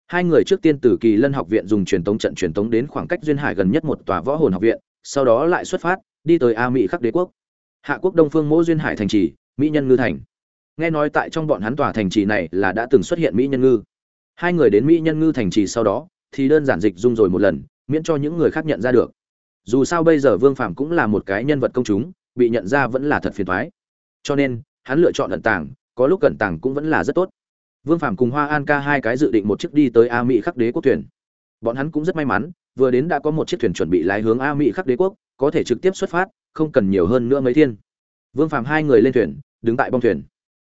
Hai người trước tiên từ kỳ lân học viện dùng truyền tống trận truyền tống đến khoảng cách duyên hải gần nhất một tòa võ hồn học viện, sau đó lại xuất phát, đi tới a mỹ khắc đế quốc. Hạ quốc đông phương mỗ duyên hải thành trì, mỹ nhân ngư thành. Nghe nói tại trong bọn hắn tòa thành trì này là đã từng xuất hiện mỹ nhân ngư. Hai người đến mỹ nhân ngư thành trì sau đó, thì đơn giản dịch dung rồi một lần, miễn cho những người khác nhận ra được. Dù sao bây giờ vương phạm cũng là một cái nhân vật công chúng, bị nhận ra vẫn là thật phiền thoái cho nên, hắn lựa chọn ẩn tàng, có lúc cẩn tàng cũng vẫn là rất tốt. Vương phạm cùng hoa an ca hai cái dự định một chiếc đi tới a mỹ khắc đế quốc thuyền. Bọn hắn cũng rất may mắn, vừa đến đã có một chiếc thuyền chuẩn bị lái hướng a mỹ khắc đế quốc, có thể trực tiếp xuất phát, không cần nhiều hơn nữa mấy thiên. Vương phạm hai người lên thuyền, đứng tại bong thuyền.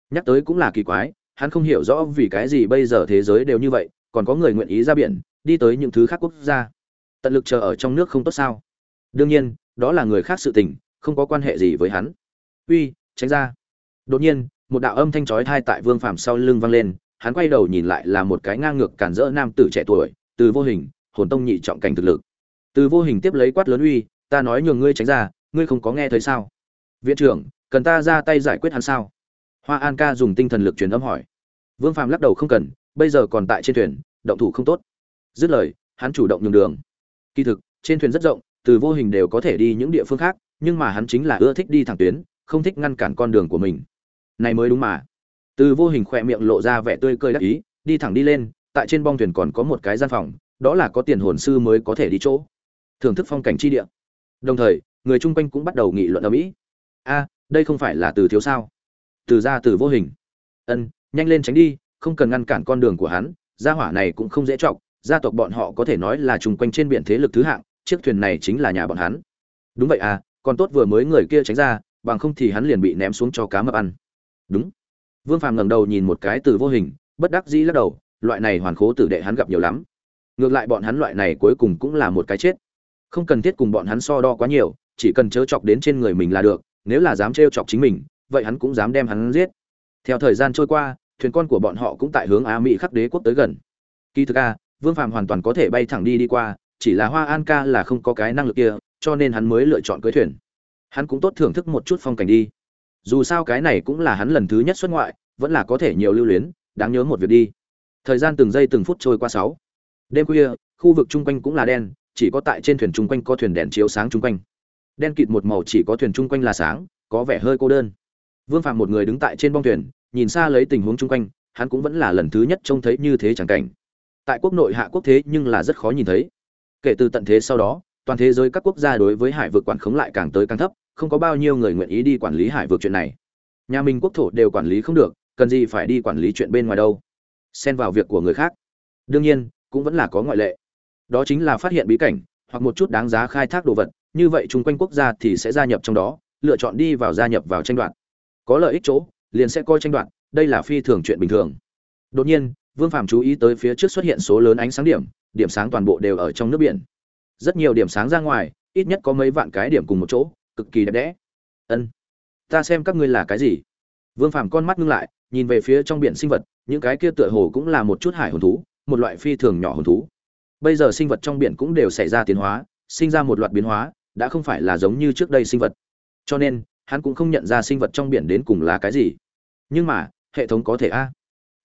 Nhắc tới cũng là kỳ quái, hắn không hiểu rõ vì cái gì bây giờ thế giới đều như vậy, còn có người nguyện ý ra biển, đi tới những thứ khác quốc gia. Tận lực chờ ở trong nước không tốt sao? Đương nhiên, đó là người khác sự tình, không có quan hệ gì với hắn. Uy tránh ra. Đột nhiên, một đạo âm thanh chói thai tại vương phàm sau lưng vang lên, hắn quay đầu nhìn lại là một cái ngang ngược cản rỡ nam tử trẻ tuổi, từ vô hình, hồn tông nhị trọng cảnh thực lực. Từ vô hình tiếp lấy quát lớn uy, ta nói nhường ngươi tránh ra, ngươi không có nghe thấy sao? Viện trưởng, cần ta ra tay giải quyết hắn sao? Hoa an ca dùng tinh thần lực truyền âm hỏi. Vương phàm lắc đầu không cần, bây giờ còn tại trên thuyền, động thủ không tốt. Dứt lời, hắn chủ động nhường đường. Kỳ thực, trên thuyền rất rộng, từ vô hình đều có thể đi những địa phương khác, nhưng mà hắn chính là ưa thích đi thẳng tuyến không thích ngăn cản con đường của mình. Này mới đúng mà. Từ vô hình khỏe miệng lộ ra vẻ tươi cười đắc ý, đi thẳng đi lên, tại trên bong thuyền còn có một cái gian phòng, đó là có tiền hồn sư mới có thể đi chỗ. Thưởng thức phong cảnh tri địa. Đồng thời, người chung quanh cũng bắt đầu nghị luận ở mỹ a, đây không phải là từ thiếu sao? Từ ra từ vô hình. Ân, nhanh lên tránh đi, không cần ngăn cản con đường của hắn, gia hỏa này cũng không dễ trọng gia tộc bọn họ có thể nói là chung quanh trên biển thế lực thứ hạng, chiếc thuyền này chính là nhà bọn hắn. Đúng vậy à còn tốt vừa mới người kia tránh ra bằng không thì hắn liền bị ném xuống cho cá mập ăn. Đúng. Vương phàm ngẩng đầu nhìn một cái từ vô hình, bất đắc dĩ lắc đầu, loại này hoàn khố tử đệ hắn gặp nhiều lắm. Ngược lại bọn hắn loại này cuối cùng cũng là một cái chết. Không cần thiết cùng bọn hắn so đo quá nhiều, chỉ cần chớ chọc đến trên người mình là được, nếu là dám trêu chọc chính mình, vậy hắn cũng dám đem hắn giết. Theo thời gian trôi qua, thuyền con của bọn họ cũng tại hướng á mỹ khắc đế quốc tới gần. Kỳ thực a vương phàm hoàn toàn có thể bay thẳng đi đi qua, chỉ là hoa an ca là không có cái năng lực kia, cho nên hắn mới lựa chọn cưới thuyền hắn cũng tốt thưởng thức một chút phong cảnh đi. Dù sao cái này cũng là hắn lần thứ nhất xuất ngoại, vẫn là có thể nhiều lưu luyến, đáng nhớ một việc đi. Thời gian từng giây từng phút trôi qua sáu. Đêm khuya, khu vực chung quanh cũng là đen, chỉ có tại trên thuyền chung quanh có thuyền đèn chiếu sáng chung quanh. Đen kịt một màu chỉ có thuyền chung quanh là sáng, có vẻ hơi cô đơn. Vương phạm một người đứng tại trên bong thuyền, nhìn xa lấy tình huống chung quanh, hắn cũng vẫn là lần thứ nhất trông thấy như thế chẳng cảnh. Tại quốc nội hạ quốc thế nhưng là rất khó nhìn thấy. Kể từ tận thế sau đó toàn thế giới các quốc gia đối với hải vực quản khống lại càng tới càng thấp, không có bao nhiêu người nguyện ý đi quản lý hải vực chuyện này. Nhà mình quốc thổ đều quản lý không được, cần gì phải đi quản lý chuyện bên ngoài đâu. Xen vào việc của người khác. Đương nhiên, cũng vẫn là có ngoại lệ. Đó chính là phát hiện bí cảnh, hoặc một chút đáng giá khai thác đồ vật, như vậy chung quanh quốc gia thì sẽ gia nhập trong đó, lựa chọn đi vào gia nhập vào tranh đoạt. Có lợi ích chỗ, liền sẽ coi tranh đoạt, đây là phi thường chuyện bình thường. Đột nhiên, vương phạm chú ý tới phía trước xuất hiện số lớn ánh sáng điểm điểm sáng toàn bộ đều ở trong nước biển rất nhiều điểm sáng ra ngoài, ít nhất có mấy vạn cái điểm cùng một chỗ, cực kỳ đẹp đẽ. Ân, ta xem các ngươi là cái gì? Vương Phàm con mắt ngưng lại, nhìn về phía trong biển sinh vật, những cái kia tựa hồ cũng là một chút hải hồn thú, một loại phi thường nhỏ hồn thú. Bây giờ sinh vật trong biển cũng đều xảy ra tiến hóa, sinh ra một loạt biến hóa, đã không phải là giống như trước đây sinh vật. Cho nên, hắn cũng không nhận ra sinh vật trong biển đến cùng là cái gì. Nhưng mà, hệ thống có thể a.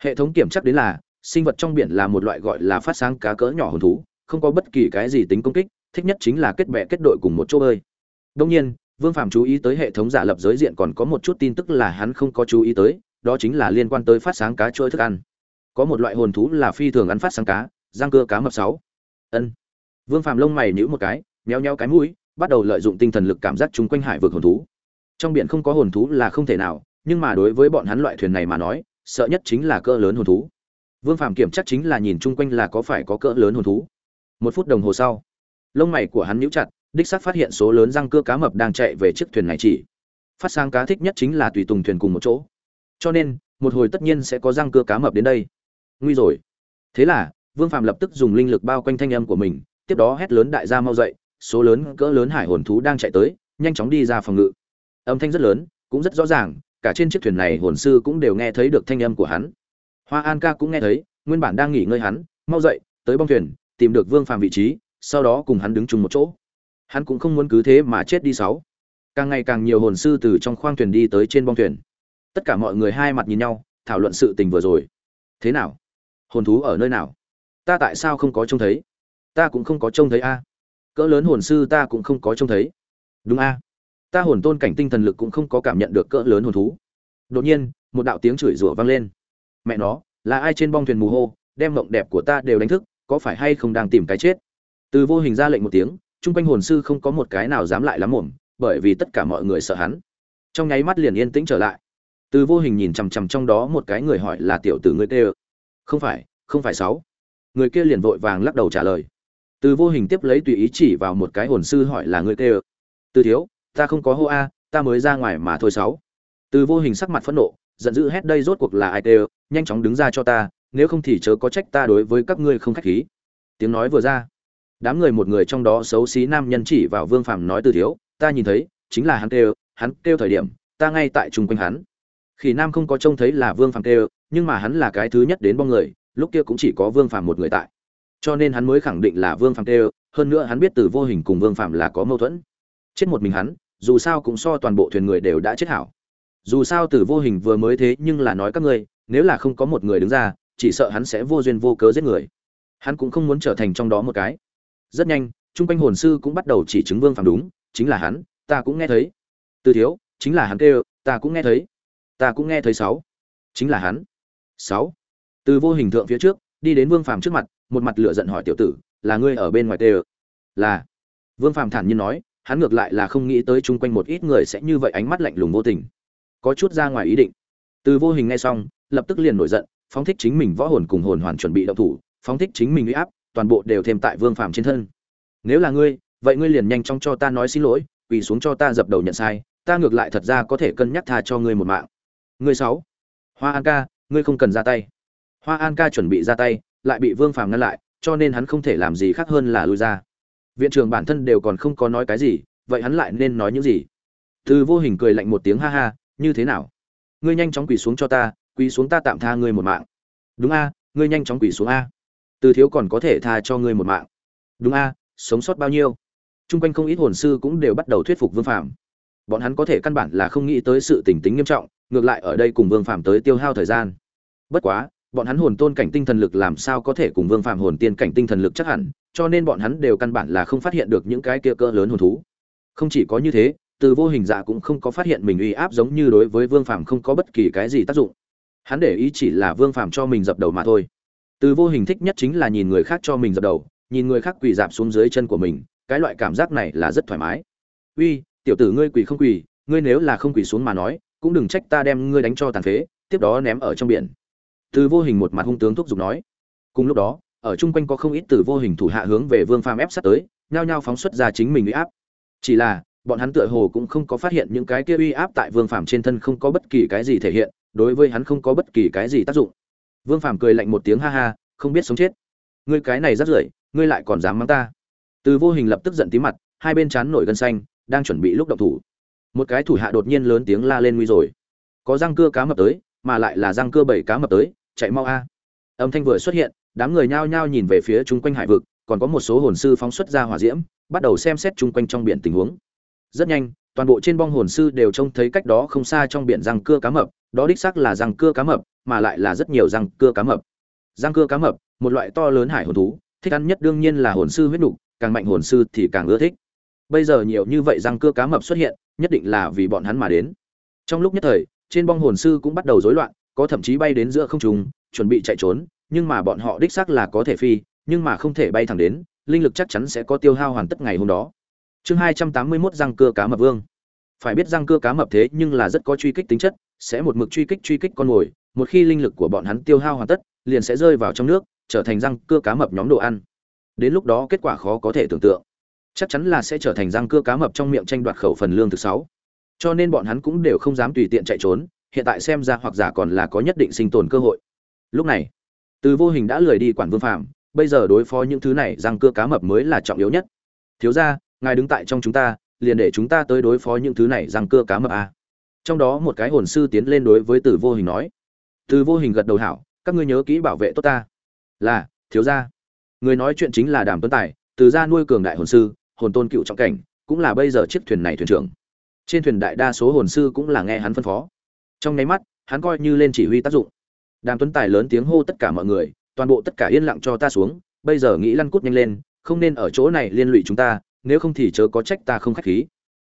Hệ thống kiểm chắc đến là, sinh vật trong biển là một loại gọi là phát sáng cá cỡ nhỏ hồn thú không có bất kỳ cái gì tính công kích, thích nhất chính là kết bè kết đội cùng một chỗ bơi. Đương nhiên, vương phạm chú ý tới hệ thống giả lập giới diện còn có một chút tin tức là hắn không có chú ý tới, đó chính là liên quan tới phát sáng cá trôi thức ăn. Có một loại hồn thú là phi thường ăn phát sáng cá giang cưa cá mập sáu. Ân. Vương phạm lông mày nhíu một cái nhéo nhéo cái mũi, bắt đầu lợi dụng tinh thần lực cảm giác chúng quanh hải vực hồn thú. Trong biển không có hồn thú là không thể nào, nhưng mà đối với bọn hắn loại thuyền này mà nói, sợ nhất chính là cỡ lớn hồn thú. Vương phạm kiểm chắc chính là nhìn chung quanh là có phải có cỡ lớn hồn thú một phút đồng hồ sau, lông mày của hắn nhíu chặt, đích xác phát hiện số lớn răng cưa cá mập đang chạy về chiếc thuyền này chỉ. Phát sang cá thích nhất chính là tùy tùng thuyền cùng một chỗ. Cho nên, một hồi tất nhiên sẽ có răng cưa cá mập đến đây. Nguy rồi. Thế là, vương phạm lập tức dùng linh lực bao quanh thanh âm của mình, tiếp đó hét lớn đại gia mau dậy, số lớn cỡ lớn hải hồn thú đang chạy tới, nhanh chóng đi ra phòng ngự. Âm thanh rất lớn, cũng rất rõ ràng, cả trên chiếc thuyền này hồn sư cũng đều nghe thấy được thanh âm của hắn. Hoa an ca cũng nghe thấy, nguyên bản đang nghỉ ngơi hắn, mau dậy, tới bong thuyền tìm được vương phàm vị trí, sau đó cùng hắn đứng chung một chỗ. Hắn cũng không muốn cứ thế mà chết đi sáu. Càng ngày càng nhiều hồn sư từ trong khoang thuyền đi tới trên bong thuyền. Tất cả mọi người hai mặt nhìn nhau, thảo luận sự tình vừa rồi. Thế nào? Hồn thú ở nơi nào? Ta tại sao không có trông thấy? Ta cũng không có trông thấy a. Cỡ lớn hồn sư ta cũng không có trông thấy. Đúng a. Ta hồn tôn cảnh tinh thần lực cũng không có cảm nhận được cỡ lớn hồn thú. Đột nhiên, một đạo tiếng chửi rủa vang lên. Mẹ nó, là ai trên bong thuyền mù hô, đem mộng đẹp của ta đều đánh thức có phải hay không đang tìm cái chết? Từ vô hình ra lệnh một tiếng, chung quanh hồn sư không có một cái nào dám lại lắm mồm, bởi vì tất cả mọi người sợ hắn. Trong nháy mắt liền yên tĩnh trở lại. Từ vô hình nhìn chằm chằm trong đó một cái người hỏi là tiểu tử ngươi tê không phải không phải sáu. Người kia liền vội vàng lắc đầu trả lời. Từ vô hình tiếp lấy tùy ý chỉ vào một cái hồn sư hỏi là ngươi tê từ thiếu, ta không có hô a, ta mới ra ngoài mà thôi sáu. Từ vô hình sắc mặt phẫn nộ, giận dữ hét đây rốt cuộc là ai tê nhanh chóng đứng ra cho ta nếu không thì chớ có trách ta đối với các ngươi không khách khí. Tiếng nói vừa ra, đám người một người trong đó xấu xí nam nhân chỉ vào vương phàm nói từ thiếu, ta nhìn thấy, chính là hắn kêu hắn kêu thời điểm, ta ngay tại chung quanh hắn. Khi nam không có trông thấy là vương phàm kêu, nhưng mà hắn là cái thứ nhất đến bong người, lúc kia cũng chỉ có vương phàm một người tại. Cho nên hắn mới khẳng định là vương phàm kêu, hơn nữa hắn biết từ vô hình cùng vương phàm là có mâu thuẫn. Chết một mình hắn, dù sao cũng so toàn bộ thuyền người đều đã chết hảo. Dù sao từ vô hình vừa mới thế nhưng là nói các ngươi, nếu là không có một người đứng ra chỉ sợ hắn sẽ vô duyên vô cớ giết người. Hắn cũng không muốn trở thành trong đó một cái. Rất nhanh, chung quanh hồn sư cũng bắt đầu chỉ chứng vương phàm đúng, chính là hắn, ta cũng nghe thấy. Từ thiếu, chính là hắn kêu, ta cũng nghe thấy. Ta cũng nghe thấy sáu. Chính là hắn. Sáu. Từ vô hình thượng phía trước, đi đến vương phàm trước mặt, một mặt lửa giận hỏi tiểu tử, là ngươi ở bên ngoài tê là. Vương phàm thản nhiên nói, hắn ngược lại là không nghĩ tới chung quanh một ít người sẽ như vậy ánh mắt lạnh lùng vô tình. Có chút ra ngoài ý định. Từ vô hình nghe xong, lập tức liền nổi giận phóng thích chính mình võ hồn cùng hồn hoàn chuẩn bị động thủ, phóng thích chính mình uy áp, toàn bộ đều thêm tại vương phàm trên thân. Nếu là ngươi, vậy ngươi liền nhanh chóng cho ta nói xin lỗi, quỳ xuống cho ta dập đầu nhận sai, ta ngược lại thật ra có thể cân nhắc tha cho ngươi một mạng. Ngươi sáu, hoa an ca, ngươi không cần ra tay. Hoa an ca chuẩn bị ra tay, lại bị vương phàm ngăn lại, cho nên hắn không thể làm gì khác hơn là lui ra. Viện trưởng bản thân đều còn không có nói cái gì, vậy hắn lại nên nói những gì? Từ vô hình cười lạnh một tiếng ha ha, như thế nào? Ngươi nhanh chóng quỳ xuống cho ta quỳ xuống ta tạm tha ngươi một mạng. Đúng a, ngươi nhanh chóng quỳ xuống a. Từ thiếu còn có thể tha cho ngươi một mạng. Đúng a, sống sót bao nhiêu? Chung quanh không ít hồn sư cũng đều bắt đầu thuyết phục vương phạm bọn hắn có thể căn bản là không nghĩ tới sự tình tính nghiêm trọng, ngược lại ở đây cùng vương phạm tới tiêu hao thời gian. Bất quá, bọn hắn hồn tôn cảnh tinh thần lực làm sao có thể cùng vương phạm hồn tiên cảnh tinh thần lực chắc hẳn, cho nên bọn hắn đều căn bản là không phát hiện được những cái kia cỡ lớn hồn thú. Không chỉ có như thế, từ vô hình dạ cũng không có phát hiện mình uy áp giống như đối với vương phạm không có bất kỳ cái gì tác dụng hắn để ý chỉ là vương phàm cho mình dập đầu mà thôi. Từ vô hình thích nhất chính là nhìn người khác cho mình dập đầu, nhìn người khác quỳ dạp xuống dưới chân của mình, cái loại cảm giác này là rất thoải mái. Uy, tiểu tử ngươi quỳ không quỳ, ngươi nếu là không quỳ xuống mà nói, cũng đừng trách ta đem ngươi đánh cho tàn phế, tiếp đó ném ở trong biển. Từ vô hình một mặt hung tướng thúc giục nói. Cùng lúc đó, ở chung quanh có không ít từ vô hình thủ hạ hướng về vương phàm ép sát tới, nhao nhao phóng xuất ra chính mình uy áp. Chỉ là, bọn hắn tựa hồ cũng không có phát hiện những cái kia uy áp tại vương phàm trên thân không có bất kỳ cái gì thể hiện đối với hắn không có bất kỳ cái gì tác dụng. Vương phàm cười lạnh một tiếng, ha ha, không biết sống chết. Ngươi cái này rất rưởi, ngươi lại còn dám mắng ta. Từ vô hình lập tức giận tí mặt, hai bên trán nổi gân xanh, đang chuẩn bị lúc động thủ. Một cái thủ hạ đột nhiên lớn tiếng la lên nguy rồi. Có răng cưa cá mập tới, mà lại là răng cưa bảy cá mập tới, chạy mau a. Âm thanh vừa xuất hiện, đám người nhao nhao nhìn về phía chung quanh hải vực, còn có một số hồn sư phóng xuất ra hỏa diễm, bắt đầu xem xét chung quanh trong biển tình huống. Rất nhanh toàn bộ trên bong hồn sư đều trông thấy cách đó không xa trong biển răng cưa cá mập, đó đích xác là răng cưa cá mập, mà lại là rất nhiều răng cưa cá mập. Răng cưa cá mập, một loại to lớn hải hồn thú, thích ăn nhất đương nhiên là hồn sư huyết nục, càng mạnh hồn sư thì càng ưa thích. Bây giờ nhiều như vậy răng cưa cá mập xuất hiện, nhất định là vì bọn hắn mà đến. Trong lúc nhất thời, trên bong hồn sư cũng bắt đầu rối loạn, có thậm chí bay đến giữa không trung, chuẩn bị chạy trốn, nhưng mà bọn họ đích xác là có thể phi, nhưng mà không thể bay thẳng đến, linh lực chắc chắn sẽ có tiêu hao hoàn tất ngày hôm đó chương hai trăm tám mươi 281 răng cưa cá mập vương. Phải biết răng cưa cá mập thế nhưng là rất có truy kích tính chất, sẽ một mực truy kích truy kích con mồi, một khi linh lực của bọn hắn tiêu hao hoàn tất, liền sẽ rơi vào trong nước, trở thành răng cưa cá mập nhóm đồ ăn. Đến lúc đó kết quả khó có thể tưởng tượng. Chắc chắn là sẽ trở thành răng cưa cá mập trong miệng tranh đoạt khẩu phần lương thứ sáu. Cho nên bọn hắn cũng đều không dám tùy tiện chạy trốn, hiện tại xem ra hoặc giả còn là có nhất định sinh tồn cơ hội. Lúc này, từ vô hình đã lười đi quản vương phạm bây giờ đối phó những thứ này răng cưa cá mập mới là trọng yếu nhất. Thiếu ra ngài đứng tại trong chúng ta, liền để chúng ta tới đối phó những thứ này răng cưa cá mập a trong đó một cái hồn sư tiến lên đối với từ vô hình nói. Từ vô hình gật đầu hảo, các ngươi nhớ kỹ bảo vệ tốt ta. Là, thiếu gia. Người nói chuyện chính là đàm tuấn tài, từ gia nuôi cường đại hồn sư, hồn tôn cựu trọng cảnh, cũng là bây giờ chiếc thuyền này thuyền trưởng. Trên thuyền đại đa số hồn sư cũng là nghe hắn phân phó. Trong nháy mắt, hắn coi như lên chỉ huy tác dụng. Đàm tuấn tài lớn tiếng hô tất cả mọi người, toàn bộ tất cả yên lặng cho ta xuống, bây giờ nghĩ lăn cút nhanh lên, không nên ở chỗ này liên lụy chúng ta nếu không thì chớ có trách ta không khách khí.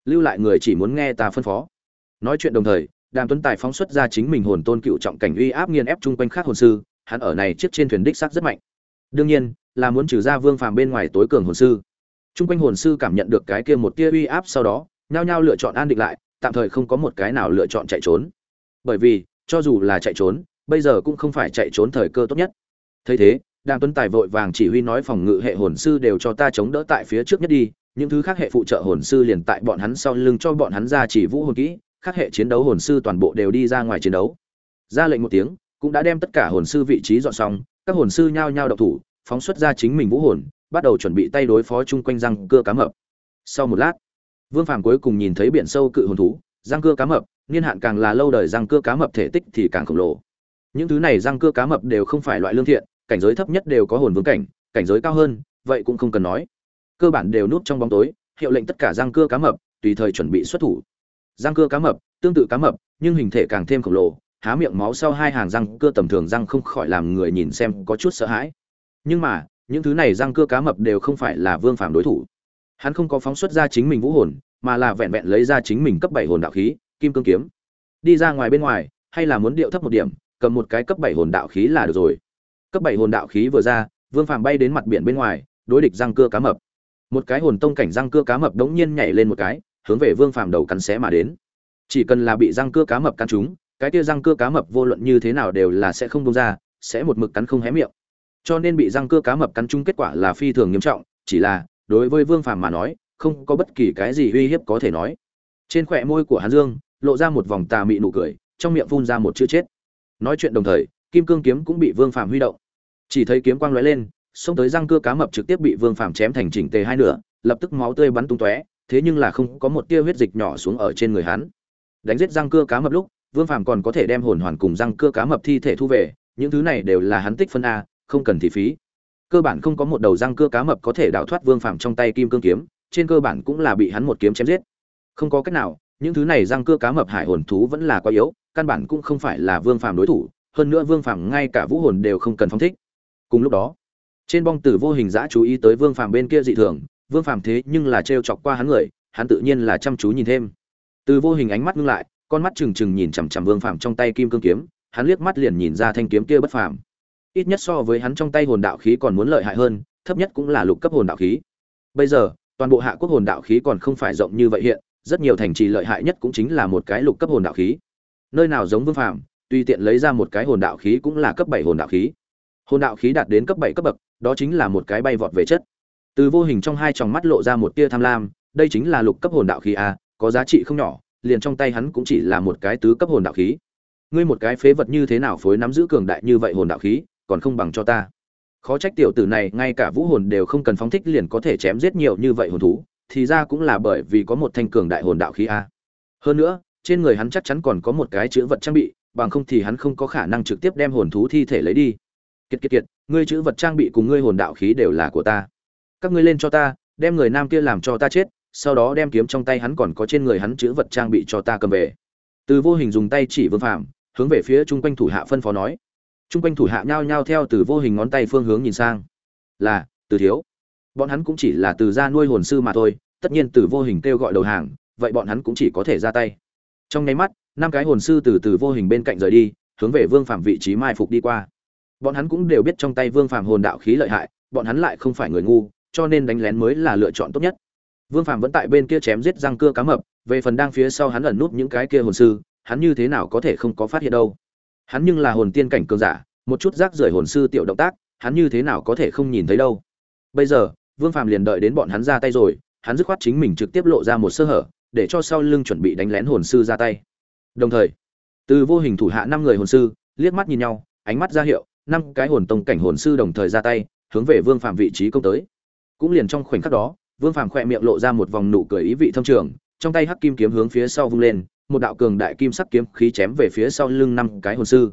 Lưu lại người chỉ muốn nghe ta phân phó. Nói chuyện đồng thời, đàm tuấn tài phóng xuất ra chính mình hồn tôn cựu trọng cảnh uy áp nghiền ép chung quanh khác hồn sư, hắn ở này chiếc trên thuyền đích sắc rất mạnh. Đương nhiên, là muốn trừ ra vương phàm bên ngoài tối cường hồn sư. Chung quanh hồn sư cảm nhận được cái kia một tia uy áp sau đó, nhao nhao lựa chọn an định lại, tạm thời không có một cái nào lựa chọn chạy trốn. Bởi vì, cho dù là chạy trốn, bây giờ cũng không phải chạy trốn thời cơ tốt nhất. Thấy thế đàm tuấn tài vội vàng chỉ huy nói phòng ngự hệ hồn sư đều cho ta chống đỡ tại phía trước nhất đi, những thứ khác hệ phụ trợ hồn sư liền tại bọn hắn sau lưng cho bọn hắn ra chỉ vũ hồn kỹ các hệ chiến đấu hồn sư toàn bộ đều đi ra ngoài chiến đấu. Ra lệnh một tiếng, cũng đã đem tất cả hồn sư vị trí dọn xong, các hồn sư nhao nhao độc thủ, phóng xuất ra chính mình vũ hồn, bắt đầu chuẩn bị tay đối phó chung quanh răng cưa cá mập. Sau một lát, vương phàm cuối cùng nhìn thấy biển sâu cự hồn thú, răng cưa cá mập, niên hạn càng là lâu đời răng cưa cá mập thể tích thì càng khổng lồ. Những thứ này răng cưa cá mập đều không phải loại lương thiện cảnh giới thấp nhất đều có hồn vương cảnh cảnh giới cao hơn, vậy cũng không cần nói. Cơ bản đều núp trong bóng tối, hiệu lệnh tất cả răng cưa cá mập, tùy thời chuẩn bị xuất thủ. Răng cưa cá mập, tương tự cá mập, nhưng hình thể càng thêm khổng lồ, há miệng máu sau hai hàng răng cưa tầm thường răng không khỏi làm người nhìn xem có chút sợ hãi. Nhưng mà, những thứ này răng cưa cá mập đều không phải là vương phàm đối thủ. Hắn không có phóng xuất ra chính mình vũ hồn, mà là vẹn vẹn lấy ra chính mình cấp bảy hồn đạo khí, kim cương kiếm. Đi ra ngoài bên ngoài, hay là muốn điệu thấp một điểm, cầm một cái cấp bảy hồn đạo khí là được rồi cấp bảy hồn đạo khí vừa ra vương phàm bay đến mặt biển bên ngoài đối địch răng cưa cá mập. Một cái hồn tông cảnh răng cưa cá mập đống nhiên nhảy lên một cái hướng về vương phàm đầu cắn xé mà đến. Chỉ cần là bị răng cưa cá mập cắn chúng, cái kia răng cưa cá mập vô luận như thế nào đều là sẽ không bông ra sẽ một mực cắn không hé miệng. Cho nên bị răng cưa cá mập cắn chung kết quả là phi thường nghiêm trọng chỉ là đối với vương phàm mà nói không có bất kỳ cái gì uy hiếp có thể nói. Trên khỏe môi của hàn dương lộ ra một vòng tà mị nụ cười trong miệng phun ra một chữ chết. Nói chuyện đồng thời kim cương kiếm cũng bị vương phàm huy động chỉ thấy kiếm quang lóe lên xông tới răng cưa cá mập trực tiếp bị vương phàm chém thành chỉnh tề hai nửa lập tức máu tươi bắn tung tóe thế nhưng là không có một tia huyết dịch nhỏ xuống ở trên người hắn đánh giết răng cưa cá mập lúc Vương Phàm còn có thể đem hồn hoàn cùng răng cưa cá mập thi thể thu về, những thứ này đều là hắn tích phân a, không cần thị phí. Cơ bản không có một đầu răng cưa cá mập có thể đào thoát Vương Phàm trong tay kim cương kiếm, trên cơ bản cũng là bị hắn một kiếm chém giết. Không có cách nào, những thứ này răng cưa cá mập hải hồn thú vẫn là quá yếu, căn bản cũng không phải là Vương Phàm đối thủ, hơn nữa Vương Phàm ngay cả vũ hồn đều không cần phóng thích. Cùng lúc đó, trên bong tử vô hình giã chú ý tới Vương Phàm bên kia dị thường, Vương Phàm thế nhưng là trêu chọc qua hắn người, hắn tự nhiên là chăm chú nhìn thêm. Từ vô hình ánh mắt ngưng lại, con mắt trừng trừng nhìn chằm chằm Vương Phàm trong tay kim cương kiếm, hắn liếc mắt liền nhìn ra thanh kiếm kia bất phàm. Ít nhất so với hắn trong tay hồn đạo khí còn muốn lợi hại hơn, thấp nhất cũng là lục cấp hồn đạo khí. Bây giờ, toàn bộ hạ quốc hồn đạo khí còn không phải rộng như vậy hiện, rất nhiều thành trì lợi hại nhất cũng chính là một cái lục cấp hồn đạo khí. Nơi nào giống Vương Phàm, tùy tiện lấy ra một cái hồn đạo khí cũng là cấp bảy hồn đạo khí. Hồn đạo khí đạt đến cấp bảy cấp bậc, đó chính là một cái bay vọt về chất. Từ vô hình trong hai tròng mắt lộ ra một tia tham lam, đây chính là lục cấp hồn đạo khí a, có giá trị không nhỏ, liền trong tay hắn cũng chỉ là một cái tứ cấp hồn đạo khí. Ngươi một cái phế vật như thế nào phối nắm giữ cường đại như vậy hồn đạo khí, còn không bằng cho ta. Khó trách tiểu tử này ngay cả vũ hồn đều không cần phóng thích liền có thể chém giết nhiều như vậy hồn thú, thì ra cũng là bởi vì có một thanh cường đại hồn đạo khí a. Hơn nữa, trên người hắn chắc chắn còn có một cái chữ vật trang bị, bằng không thì hắn không có khả năng trực tiếp đem hồn thú thi thể lấy đi. Kiệt kiệt kiệt, ngươi chữ vật trang bị cùng ngươi hồn đạo khí đều là của ta. Các ngươi lên cho ta, đem người nam kia làm cho ta chết, sau đó đem kiếm trong tay hắn còn có trên người hắn chữ vật trang bị cho ta cầm về. Từ vô hình dùng tay chỉ Vương Phạm, hướng về phía trung quanh thủ hạ phân phó nói. Trung quanh thủ hạ nhao nhao theo từ vô hình ngón tay phương hướng nhìn sang. Là, Từ thiếu. Bọn hắn cũng chỉ là từ gia nuôi hồn sư mà thôi, tất nhiên từ vô hình kêu gọi đầu hàng, vậy bọn hắn cũng chỉ có thể ra tay. Trong nháy mắt, năm cái hồn sư từ từ vô hình bên cạnh rời đi, hướng về Vương Phạm vị trí mai phục đi qua. Bọn hắn cũng đều biết trong tay Vương Phàm hồn đạo khí lợi hại, bọn hắn lại không phải người ngu, cho nên đánh lén mới là lựa chọn tốt nhất. Vương Phàm vẫn tại bên kia chém giết răng cưa cá mập, về phần đang phía sau hắn ẩn nút những cái kia hồn sư, hắn như thế nào có thể không có phát hiện đâu. Hắn nhưng là hồn tiên cảnh cường giả, một chút rác rưởi hồn sư tiểu động tác, hắn như thế nào có thể không nhìn thấy đâu. Bây giờ, Vương Phàm liền đợi đến bọn hắn ra tay rồi, hắn dứt khoát chính mình trực tiếp lộ ra một sơ hở, để cho sau lưng chuẩn bị đánh lén hồn sư ra tay. Đồng thời, từ vô hình thủ hạ năm người hồn sư, liếc mắt nhìn nhau, ánh mắt ra hiệu, năm cái hồn tông cảnh hồn sư đồng thời ra tay, hướng về Vương phạm vị trí công tới. Cũng liền trong khoảnh khắc đó, Vương phạm khẽ miệng lộ ra một vòng nụ cười ý vị thâm trường, trong tay hắc kim kiếm hướng phía sau vung lên, một đạo cường đại kim sắc kiếm khí chém về phía sau lưng năm cái hồn sư.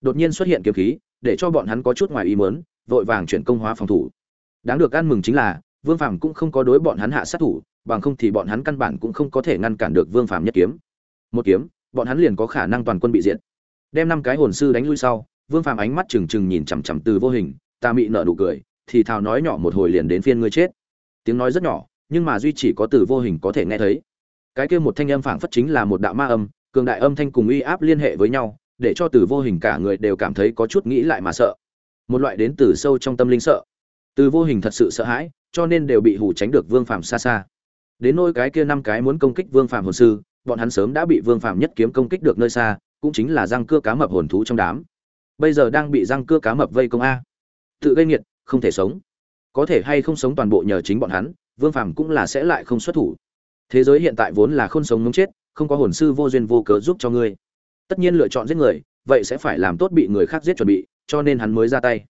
Đột nhiên xuất hiện kiếm khí, để cho bọn hắn có chút ngoài ý muốn, vội vàng chuyển công hóa phòng thủ. Đáng được ăn mừng chính là, Vương phạm cũng không có đối bọn hắn hạ sát thủ, bằng không thì bọn hắn căn bản cũng không có thể ngăn cản được Vương phạm nhất kiếm. Một kiếm, bọn hắn liền có khả năng toàn quân bị diệt. Đem năm cái hồn sư đánh lui sau, Vương Phàm ánh mắt trừng trừng nhìn chằm chằm từ vô hình, ta mị nở nụ cười, thì thào nói nhỏ một hồi liền đến phiên ngươi chết. Tiếng nói rất nhỏ, nhưng mà duy chỉ có từ vô hình có thể nghe thấy. Cái kia một thanh âm phảng phất chính là một đạo ma âm, cường đại âm thanh cùng uy áp liên hệ với nhau, để cho từ vô hình cả người đều cảm thấy có chút nghĩ lại mà sợ. Một loại đến từ sâu trong tâm linh sợ. Từ vô hình thật sự sợ hãi, cho nên đều bị hù tránh được Vương Phàm xa xa. Đến nỗi cái kia năm cái muốn công kích Vương Phàm hồn sư, bọn hắn sớm đã bị Vương Phàm nhất kiếm công kích được nơi xa, cũng chính là răng cưa cá mập hồn thú trong đám. Bây giờ đang bị răng cưa cá mập vây công a. Tự gây nghiệt, không thể sống. Có thể hay không sống toàn bộ nhờ chính bọn hắn, Vương Phàm cũng là sẽ lại không xuất thủ. Thế giới hiện tại vốn là không sống ngấm chết, không có hồn sư vô duyên vô cớ giúp cho ngươi. Tất nhiên lựa chọn giết người, vậy sẽ phải làm tốt bị người khác giết chuẩn bị, cho nên hắn mới ra tay.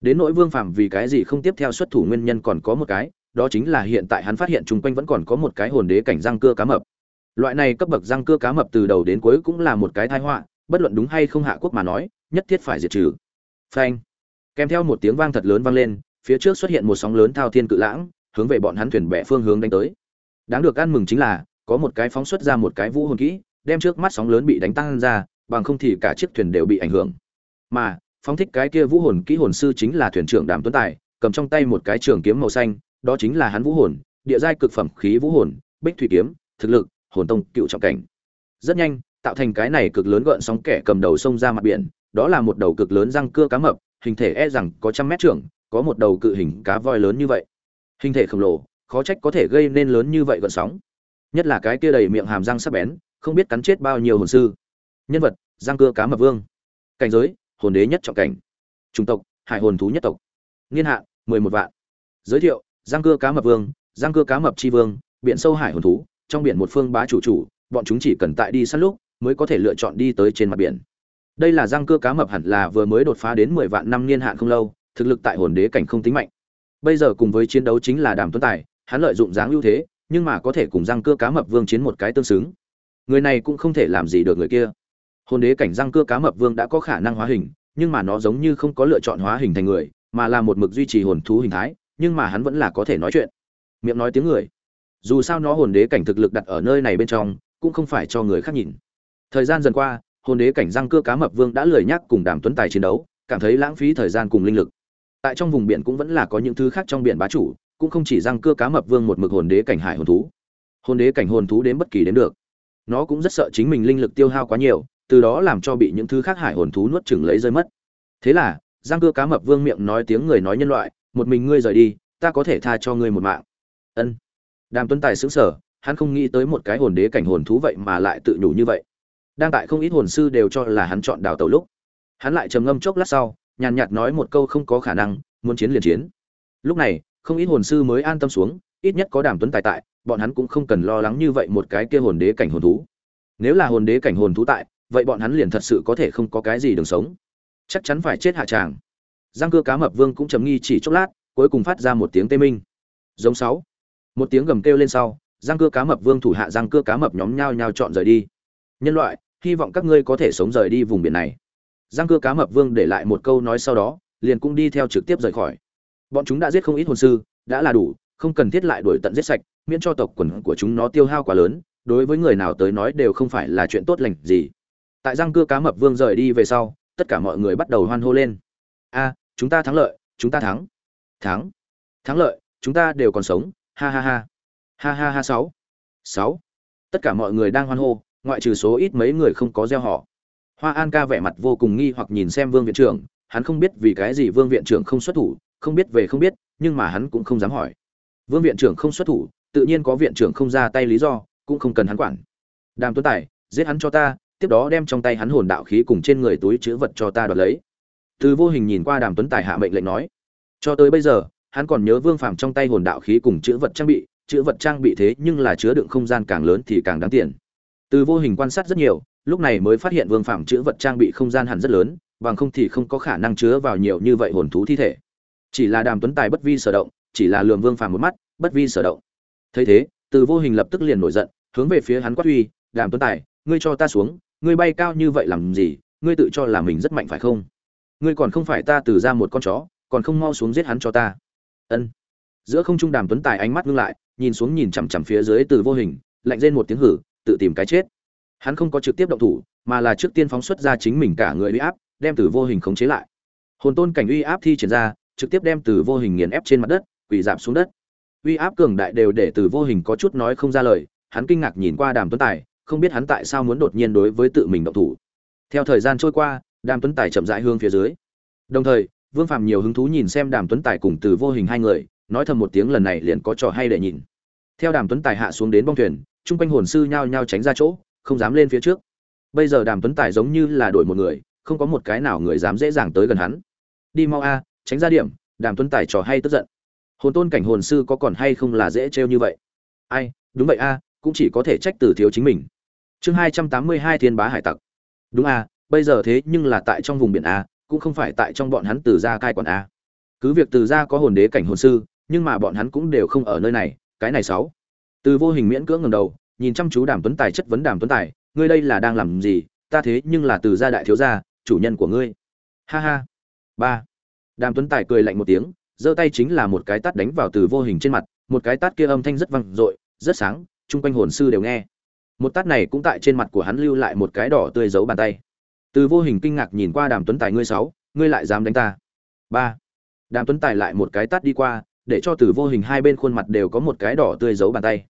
Đến nỗi Vương Phàm vì cái gì không tiếp theo xuất thủ nguyên nhân còn có một cái, đó chính là hiện tại hắn phát hiện chung quanh vẫn còn có một cái hồn đế cảnh răng cưa cá mập. Loại này cấp bậc răng cưa cá mập từ đầu đến cuối cũng là một cái tai họa, bất luận đúng hay không hạ quốc mà nói, nhất thiết phải diệt trừ. Phanh. Kèm theo một tiếng vang thật lớn vang lên, phía trước xuất hiện một sóng lớn thao thiên cự lãng, hướng về bọn hắn thuyền bè phương hướng đánh tới. Đáng được ăn mừng chính là, có một cái phóng xuất ra một cái vũ hồn kỹ, đem trước mắt sóng lớn bị đánh tăng ra, bằng không thì cả chiếc thuyền đều bị ảnh hưởng. Mà, phóng thích cái kia vũ hồn kỹ hồn sư chính là thuyền trưởng Đàm Tuấn Tài, cầm trong tay một cái trường kiếm màu xanh, đó chính là hắn vũ hồn, địa giai cực phẩm khí vũ hồn, Bích thủy kiếm, thực lực, hồn tông, cựu trọng cảnh. Rất nhanh, tạo thành cái này cực lớn gợn sóng kẻ cầm đầu sông ra mặt biển, đó là một đầu cực lớn răng cưa cá mập, hình thể e rằng có trăm mét trưởng, có một đầu cự hình cá voi lớn như vậy. Hình thể khổng lồ, khó trách có thể gây nên lớn như vậy gợn sóng. Nhất là cái kia đầy miệng hàm răng sắc bén, không biết cắn chết bao nhiêu hồn sư. Nhân vật: Răng cưa cá mập vương. Cảnh giới: Hồn đế nhất trọng cảnh. Chủng tộc: Hải hồn thú nhất tộc. Niên hạn: 11 vạn. Giới thiệu: Răng cưa cá mập vương, răng cưa cá mập chi vương, biển sâu hải hồn thú, trong biển một phương bá chủ chủ, bọn chúng chỉ cần tại đi săn lúc mới có thể lựa chọn đi tới trên mặt biển. Đây là răng cưa cá mập hẳn là vừa mới đột phá đến 10 vạn năm niên hạn không lâu, thực lực tại hồn đế cảnh không tính mạnh. Bây giờ cùng với chiến đấu chính là Đàm Tuấn Tài, hắn lợi dụng dáng ưu thế, nhưng mà có thể cùng răng cưa cá mập vương chiến một cái tương xứng. Người này cũng không thể làm gì được người kia. hồn đế cảnh răng cưa cá mập vương đã có khả năng hóa hình nhưng mà nó giống như không có lựa chọn hóa hình thành người mà là một mực duy trì hồn thú hình thái nhưng mà hắn vẫn là có thể nói chuyện miệng nói tiếng người dù sao nó hồn đế cảnh thực lực đặt ở nơi này bên trong cũng không phải cho người khác nhìn thời gian dần qua hồn đế cảnh răng cưa cá mập vương đã lười nhắc cùng đàm tuấn tài chiến đấu, cảm thấy lãng phí thời gian cùng linh lực. Tại trong vùng biển cũng vẫn là có những thứ khác trong biển bá chủ, cũng không chỉ răng cưa cá mập vương một mực hồn đế cảnh hải hồn thú. Hồn đế cảnh hồn thú đến bất kỳ đến được. Nó cũng rất sợ chính mình linh lực tiêu hao quá nhiều, từ đó làm cho bị những thứ khác hải hồn thú nuốt chừng lấy rơi mất. Thế là, răng cưa cá mập vương miệng nói tiếng người nói nhân loại, một mình ngươi rời đi, ta có thể tha cho ngươi một mạng. Ân. Đàm tuấn tài xứng sở hắn không nghĩ tới một cái hồn đế cảnh hồn thú vậy mà lại tự nhủ như vậy đang tại không ít hồn sư đều cho là hắn chọn đào tẩu lúc. Hắn lại trầm ngâm chốc lát sau, nhàn nhạt nói một câu không có khả năng, muốn chiến liền chiến. Lúc này, không ít hồn sư mới an tâm xuống, ít nhất có đàm tuấn tài tại, bọn hắn cũng không cần lo lắng như vậy một cái kia hồn đế cảnh hồn thú. Nếu là hồn đế cảnh hồn thú tại, vậy bọn hắn liền thật sự có thể không có cái gì đường sống. Chắc chắn phải chết hạ tràng. Giang cưa cá mập vương cũng trầm nghi chỉ chốc lát, cuối cùng phát ra một tiếng tê minh. Giống sáu. Một tiếng gầm kêu lên sau, giang cưa cá mập vương thủ hạ giang cưa cá mập nhóm nhau nhao chọn rời đi nhân loại, hy vọng các ngươi có thể sống rời đi vùng biển này. Giang cưa cá mập vương để lại một câu nói sau đó, liền cũng đi theo trực tiếp rời khỏi. Bọn chúng đã giết không ít hồn sư, đã là đủ, không cần thiết lại đuổi tận giết sạch, miễn cho tộc quần của chúng nó tiêu hao quá lớn, đối với người nào tới nói đều không phải là chuyện tốt lành gì. Tại Giang cưa cá mập vương rời đi về sau, tất cả mọi người bắt đầu hoan hô lên. A, chúng ta thắng lợi, chúng ta thắng. Thắng thắng lợi, chúng ta đều còn sống. Ha ha ha. Ha ha ha, sáu. Sáu. Tất cả mọi người đang hoan hô ngoại trừ số ít mấy người không có gieo họ. Hoa an ca vẻ mặt vô cùng nghi hoặc nhìn xem vương viện trưởng, hắn không biết vì cái gì vương viện trưởng không xuất thủ, không biết về không biết, nhưng mà hắn cũng không dám hỏi. Vương viện trưởng không xuất thủ, tự nhiên có viện trưởng không ra tay lý do, cũng không cần hắn quản. Đàm tuấn tài, giết hắn cho ta, tiếp đó đem trong tay hắn hồn đạo khí cùng trên người túi chữ vật cho ta đoạt lấy. Từ vô hình nhìn qua đàm tuấn tài hạ mệnh lệnh nói. Cho tới bây giờ, hắn còn nhớ vương phàm trong tay hồn đạo khí cùng chữ vật trang bị chữ vật trang bị thế nhưng là chứa đựng không gian càng lớn thì càng đáng tiền từ vô hình quan sát rất nhiều, lúc này mới phát hiện vương phạm chữ vật trang bị không gian hẳn rất lớn, bằng không thì không có khả năng chứa vào nhiều như vậy hồn thú thi thể. Chỉ là đàm tuấn tài bất vi sở động, chỉ là lường vương phàm một mắt, bất vi sở động. Thấy thế, từ vô hình lập tức liền nổi giận, hướng về phía hắn quát uy, đàm tuấn tài, ngươi cho ta xuống, ngươi bay cao như vậy làm gì, ngươi tự cho là mình rất mạnh phải không? Ngươi còn không phải ta từ ra một con chó, còn không mau xuống giết hắn cho ta. Ân. Giữa không trung đàm tuấn tài ánh mắt ngưng lại, nhìn xuống nhìn chằm chằm phía dưới từ vô hình, lạnh rên một tiếng hử tự tìm cái chết. Hắn không có trực tiếp động thủ, mà là trước tiên phóng xuất ra chính mình cả người uy áp, đem từ vô hình khống chế lại. Hồn tôn cảnh uy áp thi triển ra, trực tiếp đem từ vô hình nghiền ép trên mặt đất, quỳ giảm xuống đất. Uy áp cường đại đều để từ vô hình có chút nói không ra lời, hắn kinh ngạc nhìn qua đàm tuấn tài, không biết hắn tại sao muốn đột nhiên đối với tự mình động thủ. Theo thời gian trôi qua, đàm tuấn tài chậm rãi hướng phía dưới. Đồng thời, vương phạm nhiều hứng thú nhìn xem đàm tuấn tài cùng từ vô hình hai người, nói thầm một tiếng lần này liền có trò hay để nhìn. Theo đàm tuấn tài hạ xuống đến bong thuyền chung quanh hồn sư nhao nhao tránh ra chỗ, không dám lên phía trước. Bây giờ đàm tuấn tài giống như là đổi một người, không có một cái nào người dám dễ dàng tới gần hắn. Đi mau a, tránh ra điểm, đàm tuấn tài trò hay tức giận. Hồn tôn cảnh hồn sư có còn hay không là dễ trêu như vậy? Ai, đúng vậy a, cũng chỉ có thể trách từ thiếu chính mình. Chương hai trăm tám mươi hai thiên bá hải tặc. Đúng a, bây giờ thế nhưng là tại trong vùng biển a, cũng không phải tại trong bọn hắn từ gia cai quản a. Cứ việc từ gia có hồn đế cảnh hồn sư, nhưng mà bọn hắn cũng đều không ở nơi này, cái này sáu từ vô hình miễn cưỡng ngẩng đầu, nhìn chăm chú đàm tuấn tài chất vấn đàm tuấn tài, ngươi đây là đang làm gì? Ta thế nhưng là từ gia đại thiếu gia, chủ nhân của ngươi. Ha ha. Ba. Đàm tuấn tài cười lạnh một tiếng, giơ tay chính là một cái tát đánh vào từ vô hình trên mặt, một cái tát kia âm thanh rất vang dội, rất sáng, chung quanh hồn sư đều nghe. Một tát này cũng tại trên mặt của hắn lưu lại một cái đỏ tươi giấu bàn tay. Từ vô hình kinh ngạc nhìn qua đàm tuấn tài, ngươi sáu, ngươi lại dám đánh ta. Ba. Đàm tuấn tài lại một cái tát đi qua, để cho từ vô hình hai bên khuôn mặt đều có một cái đỏ tươi giấu bàn tay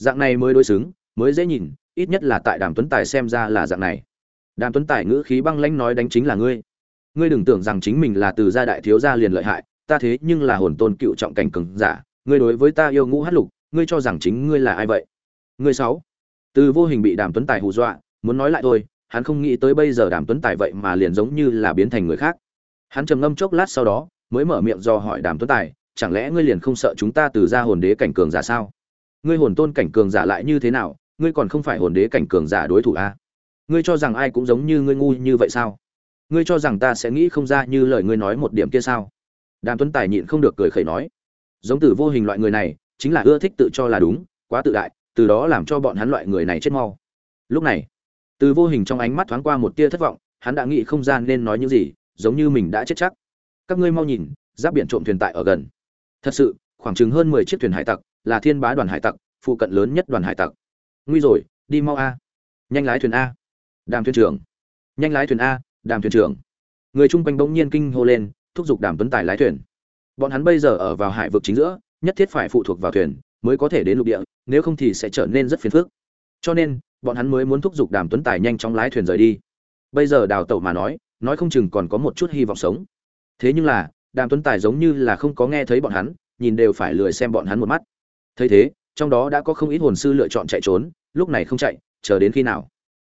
dạng này mới đối xứng, mới dễ nhìn, ít nhất là tại đàm tuấn tài xem ra là dạng này. Đàm tuấn tài ngữ khí băng lãnh nói đánh chính là ngươi. Ngươi đừng tưởng rằng chính mình là từ gia đại thiếu gia liền lợi hại, ta thế nhưng là hồn tôn cựu trọng cảnh cường giả, ngươi đối với ta yêu ngũ hát lục, ngươi cho rằng chính ngươi là ai vậy? Ngươi sáu. Từ vô hình bị đàm tuấn tài hù dọa, muốn nói lại thôi, hắn không nghĩ tới bây giờ đàm tuấn tài vậy mà liền giống như là biến thành người khác. Hắn trầm ngâm chốc lát sau đó, mới mở miệng do hỏi đàm tuấn tài, chẳng lẽ ngươi liền không sợ chúng ta từ ra hồn đế cảnh cường giả sao? Ngươi hồn tôn cảnh cường giả lại như thế nào, ngươi còn không phải hồn đế cảnh cường giả đối thủ a à? ngươi cho rằng ai cũng giống như ngươi ngu như vậy sao? Ngươi cho rằng ta sẽ nghĩ không ra như lời ngươi nói một điểm kia sao? Đàm tuấn tài nhịn không được cười khẩy nói. Giống từ vô hình loại người này, chính là ưa thích tự cho là đúng, quá tự đại, từ đó làm cho bọn hắn loại người này chết mau. Lúc này, từ vô hình trong ánh mắt thoáng qua một tia thất vọng, hắn đã nghĩ không gian nên nói những gì, giống như mình đã chết chắc. Các ngươi mau nhìn, giáp biển trộm thuyền tại ở gần. Thật sự, khoảng chừng hơn mười chiếc thuyền hải tặc là thiên bá đoàn hải tặc, phụ cận lớn nhất đoàn hải tặc. Nguy rồi, đi mau a. Nhanh lái thuyền a. Đàm thuyền trưởng. Nhanh lái thuyền a, đàm thuyền trưởng. Người chung quanh bỗng nhiên kinh hô lên, thúc giục đàm tuấn tài lái thuyền. Bọn hắn bây giờ ở vào hải vực chính giữa, nhất thiết phải phụ thuộc vào thuyền mới có thể đến lục địa, nếu không thì sẽ trở nên rất phiền phức. Cho nên, bọn hắn mới muốn thúc giục đàm tuấn tài nhanh chóng lái thuyền rời đi. Bây giờ đào tẩu mà nói nói không chừng còn có một chút hy vọng sống. Thế nhưng là, đàm tuấn tài giống như là không có nghe thấy bọn hắn, nhìn đều phải lười xem bọn hắn một mắt thấy thế, trong đó đã có không ít hồn sư lựa chọn chạy trốn, lúc này không chạy, chờ đến khi nào?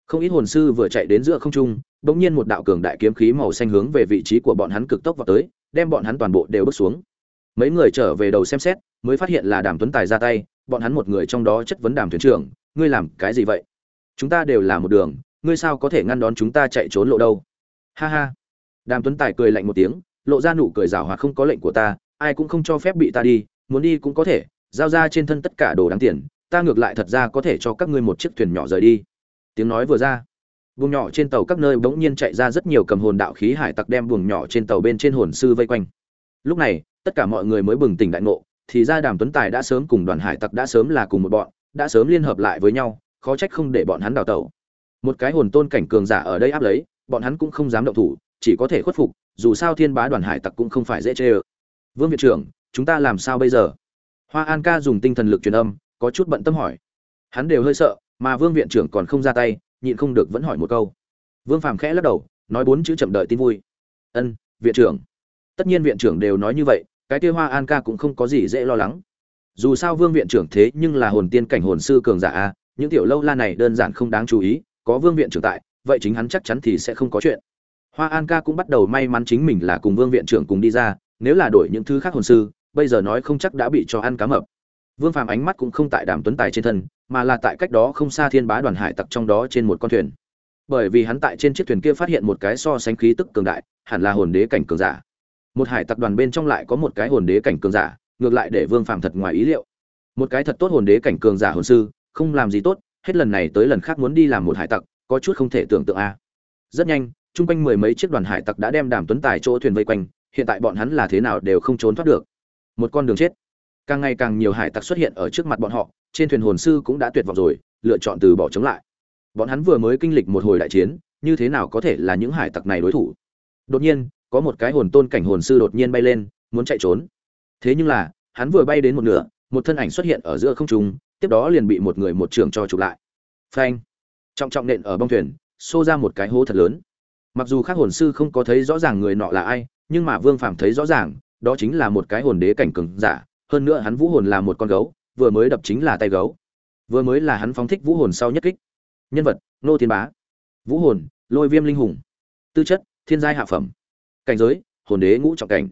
Không ít hồn sư vừa chạy đến giữa không trung, bỗng nhiên một đạo cường đại kiếm khí màu xanh hướng về vị trí của bọn hắn cực tốc vào tới, đem bọn hắn toàn bộ đều bước xuống. Mấy người trở về đầu xem xét, mới phát hiện là đàm tuấn tài ra tay, bọn hắn một người trong đó chất vấn đàm thuyền trưởng, ngươi làm cái gì vậy? Chúng ta đều là một đường, ngươi sao có thể ngăn đón chúng ta chạy trốn lộ đâu? Ha ha. Đàm tuấn tài cười lạnh một tiếng, lộ ra nụ cười rào hoạt không có lệnh của ta, ai cũng không cho phép bị ta đi, muốn đi cũng có thể giao ra trên thân tất cả đồ đáng tiền, ta ngược lại thật ra có thể cho các ngươi một chiếc thuyền nhỏ rời đi. Tiếng nói vừa ra, buồng nhỏ trên tàu các nơi bỗng nhiên chạy ra rất nhiều cầm hồn đạo khí hải tặc đem buồng nhỏ trên tàu bên trên hồn sư vây quanh. Lúc này, tất cả mọi người mới bừng tỉnh đại ngộ, thì ra đàm tuấn tài đã sớm cùng đoàn hải tặc đã sớm là cùng một bọn, đã sớm liên hợp lại với nhau, khó trách không để bọn hắn đào tẩu. Một cái hồn tôn cảnh cường giả ở đây áp lấy, bọn hắn cũng không dám động thủ, chỉ có thể khuất phục, dù sao thiên bá đoàn hải tặc cũng không phải dễ chê ơ. Vương viện trưởng, chúng ta làm sao bây giờ? Hoa an ca dùng tinh thần lực truyền âm, có chút bận tâm hỏi. Hắn đều hơi sợ, mà vương viện trưởng còn không ra tay, nhịn không được vẫn hỏi một câu. Vương phàm khẽ lắc đầu, nói bốn chữ chậm đợi tin vui. Ân, viện trưởng. Tất nhiên viện trưởng đều nói như vậy, cái kia hoa an ca cũng không có gì dễ lo lắng. Dù sao vương viện trưởng thế nhưng là hồn tiên cảnh hồn sư cường giả a, những tiểu lâu la này đơn giản không đáng chú ý, có vương viện trưởng tại, vậy chính hắn chắc chắn thì sẽ không có chuyện. Hoa an ca cũng bắt đầu may mắn chính mình là cùng vương viện trưởng cùng đi ra, nếu là đổi những thứ khác hồn sư bây giờ nói không chắc đã bị cho ăn cá mập. Vương phàm ánh mắt cũng không tại đàm tuấn tài trên thân, mà là tại cách đó không xa thiên bá đoàn hải tặc trong đó trên một con thuyền. Bởi vì hắn tại trên chiếc thuyền kia phát hiện một cái so sánh khí tức cường đại, hẳn là hồn đế cảnh cường giả. Một hải tặc đoàn bên trong lại có một cái hồn đế cảnh cường giả, ngược lại để vương phàm thật ngoài ý liệu. Một cái thật tốt hồn đế cảnh cường giả hồn sư, không làm gì tốt, hết lần này tới lần khác muốn đi làm một hải tặc, có chút không thể tưởng tượng a. Rất nhanh, chung quanh mười mấy chiếc đoàn hải tặc đã đem đàm tuấn tài chỗ thuyền vây quanh, hiện tại bọn hắn là thế nào đều không trốn thoát được một con đường chết. Càng ngày càng nhiều hải tặc xuất hiện ở trước mặt bọn họ, trên thuyền hồn sư cũng đã tuyệt vọng rồi, lựa chọn từ bỏ chống lại. Bọn hắn vừa mới kinh lịch một hồi đại chiến, như thế nào có thể là những hải tặc này đối thủ? Đột nhiên, có một cái hồn tôn cảnh hồn sư đột nhiên bay lên, muốn chạy trốn. Thế nhưng là, hắn vừa bay đến một nửa, một thân ảnh xuất hiện ở giữa không trung, tiếp đó liền bị một người một trường cho chụp lại. Phanh! Trọng trọng nện ở bong thuyền, xô ra một cái hố thật lớn. Mặc dù các hồn sư không có thấy rõ ràng người nọ là ai, nhưng mà vương phàm thấy rõ ràng đó chính là một cái hồn đế cảnh cường giả, hơn nữa hắn vũ hồn là một con gấu, vừa mới đập chính là tay gấu. Vừa mới là hắn phóng thích vũ hồn sau nhất kích. Nhân vật nô thiên bá. Vũ hồn, lôi viêm linh hùng. Tư chất, thiên giai hạ phẩm. Cảnh giới, hồn đế ngũ trọng cảnh.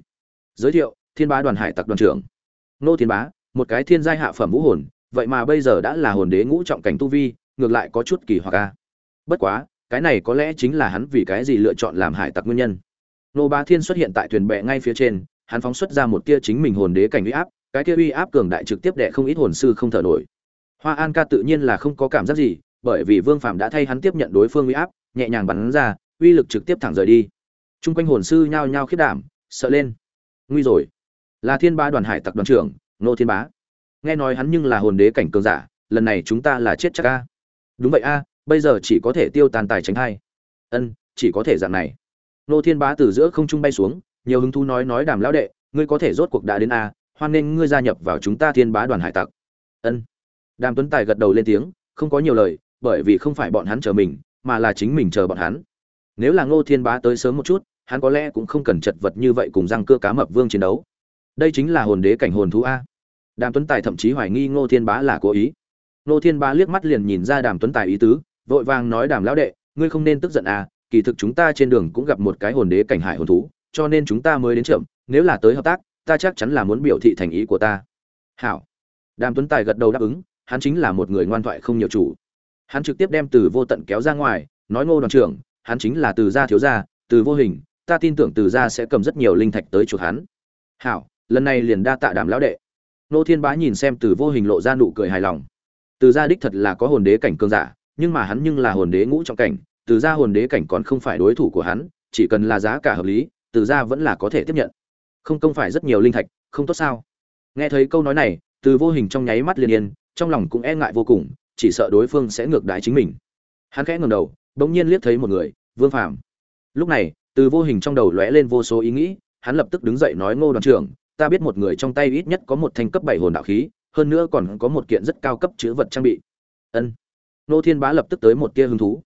Giới thiệu, thiên bá đoàn hải tặc đoàn trưởng. Nô thiên bá, một cái thiên giai hạ phẩm vũ hồn, vậy mà bây giờ đã là hồn đế ngũ trọng cảnh tu vi, ngược lại có chút kỳ hoặc a. Bất quá, cái này có lẽ chính là hắn vì cái gì lựa chọn làm hải tặc nguyên nhân. Nô bá thiên xuất hiện tại thuyền bè ngay phía trên hắn phóng xuất ra một tia chính mình hồn đế cảnh uy áp, cái tia uy áp cường đại trực tiếp đè không ít hồn sư không thở nổi. Hoa an ca tự nhiên là không có cảm giác gì, bởi vì vương phạm đã thay hắn tiếp nhận đối phương uy áp, nhẹ nhàng bắn ra, uy lực trực tiếp thẳng rời đi. Trung quanh hồn sư nhao nhao khiếp đảm, sợ lên. Nguy rồi. Là thiên Bá đoàn hải tặc đoàn trưởng nô thiên bá. Nghe nói hắn nhưng là hồn đế cảnh cường giả, lần này chúng ta là chết chắc a. đúng vậy a, bây giờ chỉ có thể tiêu tàn tài tránh hai. Ân, chỉ có thể dạng này. Nô thiên bá từ giữa không trung bay xuống nhiều hứng thú nói nói đàm lão đệ, ngươi có thể rốt cuộc đã đến a, hoan nghênh ngươi gia nhập vào chúng ta thiên bá đoàn hải tặc. Ân. Đàm tuấn tài gật đầu lên tiếng, không có nhiều lời, bởi vì không phải bọn hắn chờ mình, mà là chính mình chờ bọn hắn. Nếu là ngô thiên bá tới sớm một chút, hắn có lẽ cũng không cần chật vật như vậy cùng răng cưa cá mập vương chiến đấu. Đây chính là hồn đế cảnh hồn thú a. Đàm tuấn tài thậm chí hoài nghi ngô thiên bá là cố ý. Ngô thiên bá liếc mắt liền nhìn ra đàm tuấn tài ý tứ, vội vàng nói đàm lão đệ, ngươi không nên tức giận à kỳ thực chúng ta trên đường cũng gặp một cái hồn đế cảnh hải hồn thú cho nên chúng ta mới đến chậm, nếu là tới hợp tác, ta chắc chắn là muốn biểu thị thành ý của ta. Hảo. Đàm tuấn tài gật đầu đáp ứng, hắn chính là một người ngoan thoại không nhiều chủ. Hắn trực tiếp đem từ vô tận kéo ra ngoài, nói ngô đoàn trưởng, hắn chính là từ gia thiếu gia, từ vô hình, ta tin tưởng từ gia sẽ cầm rất nhiều linh thạch tới chuộc hắn. Hảo, lần này liền đa tạ đàm lão đệ. Nô thiên bá nhìn xem từ vô hình lộ ra nụ cười hài lòng. Từ gia đích thật là có hồn đế cảnh cường giả, nhưng mà hắn nhưng là hồn đế ngũ trọng cảnh, từ gia hồn đế cảnh còn không phải đối thủ của hắn, chỉ cần là giá cả hợp lý từ ra vẫn là có thể tiếp nhận. Không công phải rất nhiều linh thạch, không tốt sao? Nghe thấy câu nói này, từ vô hình trong nháy mắt liền yên, trong lòng cũng e ngại vô cùng, chỉ sợ đối phương sẽ ngược đãi chính mình. Hắn khẽ ngầm đầu, bỗng nhiên liếc thấy một người, vương phàm. Lúc này, từ vô hình trong đầu lóe lên vô số ý nghĩ, hắn lập tức đứng dậy nói, ngô đoàn trưởng, ta biết một người trong tay ít nhất có một thanh cấp bảy hồn đạo khí, hơn nữa còn có một kiện rất cao cấp chữ vật trang bị. Ân. Nô thiên bá lập tức tới một tia hứng thú.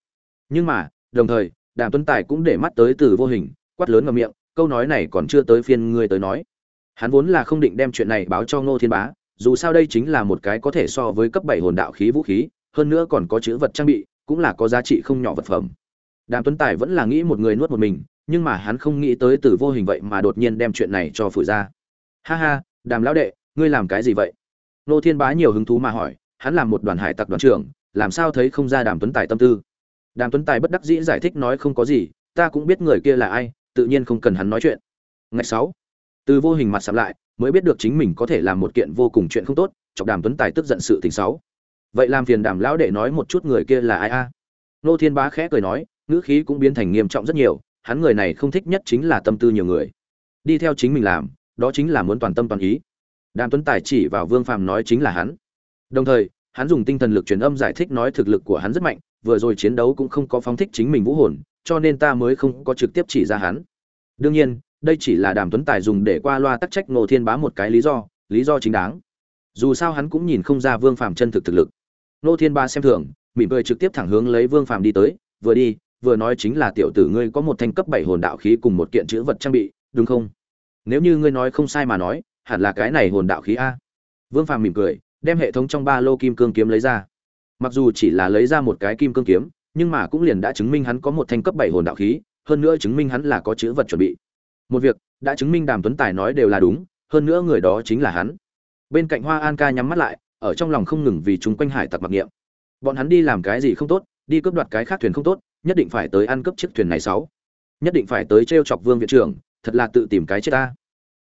Nhưng mà, đồng thời, đàm tuấn tài cũng để mắt tới từ vô hình, quát lớn ngầm miệng câu nói này còn chưa tới phiên ngươi tới nói. Hắn vốn là không định đem chuyện này báo cho ngô thiên bá, dù sao đây chính là một cái có thể so với cấp bảy hồn đạo khí vũ khí, hơn nữa còn có chữ vật trang bị, cũng là có giá trị không nhỏ vật phẩm. Đàm tuấn tài vẫn là nghĩ một người nuốt một mình, nhưng mà hắn không nghĩ tới từ vô hình vậy mà đột nhiên đem chuyện này cho phủi ra. Ha ha, đàm lão đệ, ngươi làm cái gì vậy? Ngô thiên bá nhiều hứng thú mà hỏi, hắn làm một đoàn hải tặc đoàn trưởng, làm sao thấy không ra đàm tuấn tài tâm tư? Đàm tuấn tài bất đắc dĩ giải thích nói không có gì, ta cũng biết người kia là ai tự nhiên không cần hắn nói chuyện. Ngày sáu, từ vô hình mặt sạm lại, mới biết được chính mình có thể làm một kiện vô cùng chuyện không tốt chọc đàm tuấn tài tức giận sự tình sáu. Vậy làm phiền đàm lão để nói một chút người kia là ai a? Nô thiên bá khẽ cười nói, ngữ khí cũng biến thành nghiêm trọng rất nhiều, hắn người này không thích nhất chính là tâm tư nhiều người. Đi theo chính mình làm, đó chính là muốn toàn tâm toàn ý. Đàm tuấn tài chỉ vào vương phàm nói chính là hắn. Đồng thời, hắn dùng tinh thần lực truyền âm giải thích nói thực lực của hắn rất mạnh, vừa rồi chiến đấu cũng không có phóng thích chính mình vũ hồn cho nên ta mới không có trực tiếp chỉ ra hắn. Đương nhiên, đây chỉ là đàm tuấn tài dùng để qua loa tắc trách ngô thiên bá một cái lý do lý do chính đáng. Dù sao hắn cũng nhìn không ra vương phàm chân thực thực lực. Ngô thiên ba xem thường, mỉm cười trực tiếp thẳng hướng lấy vương phàm đi tới, vừa đi, vừa nói chính là tiểu tử ngươi có một thanh cấp bảy hồn đạo khí cùng một kiện chữ vật trang bị, đúng không? Nếu như ngươi nói không sai mà nói, hẳn là cái này hồn đạo khí a. Vương phàm mỉm cười, đem hệ thống trong ba lô kim cương kiếm lấy ra. Mặc dù chỉ là lấy ra một cái kim cương kiếm nhưng mà cũng liền đã chứng minh hắn có một thanh cấp bảy hồn đạo khí, hơn nữa chứng minh hắn là có chữ vật chuẩn bị. Một việc, đã chứng minh đàm tuấn tài nói đều là đúng, hơn nữa người đó chính là hắn. Bên cạnh hoa an ca nhắm mắt lại, ở trong lòng không ngừng vì chúng quanh hải tặc mặc niệm. Bọn hắn đi làm cái gì không tốt, đi cướp đoạt cái khác thuyền không tốt, nhất định phải tới ăn cướp chiếc thuyền này sáu. Nhất định phải tới t chọc vương viện trưởng, thật là tự tìm cái chết ta.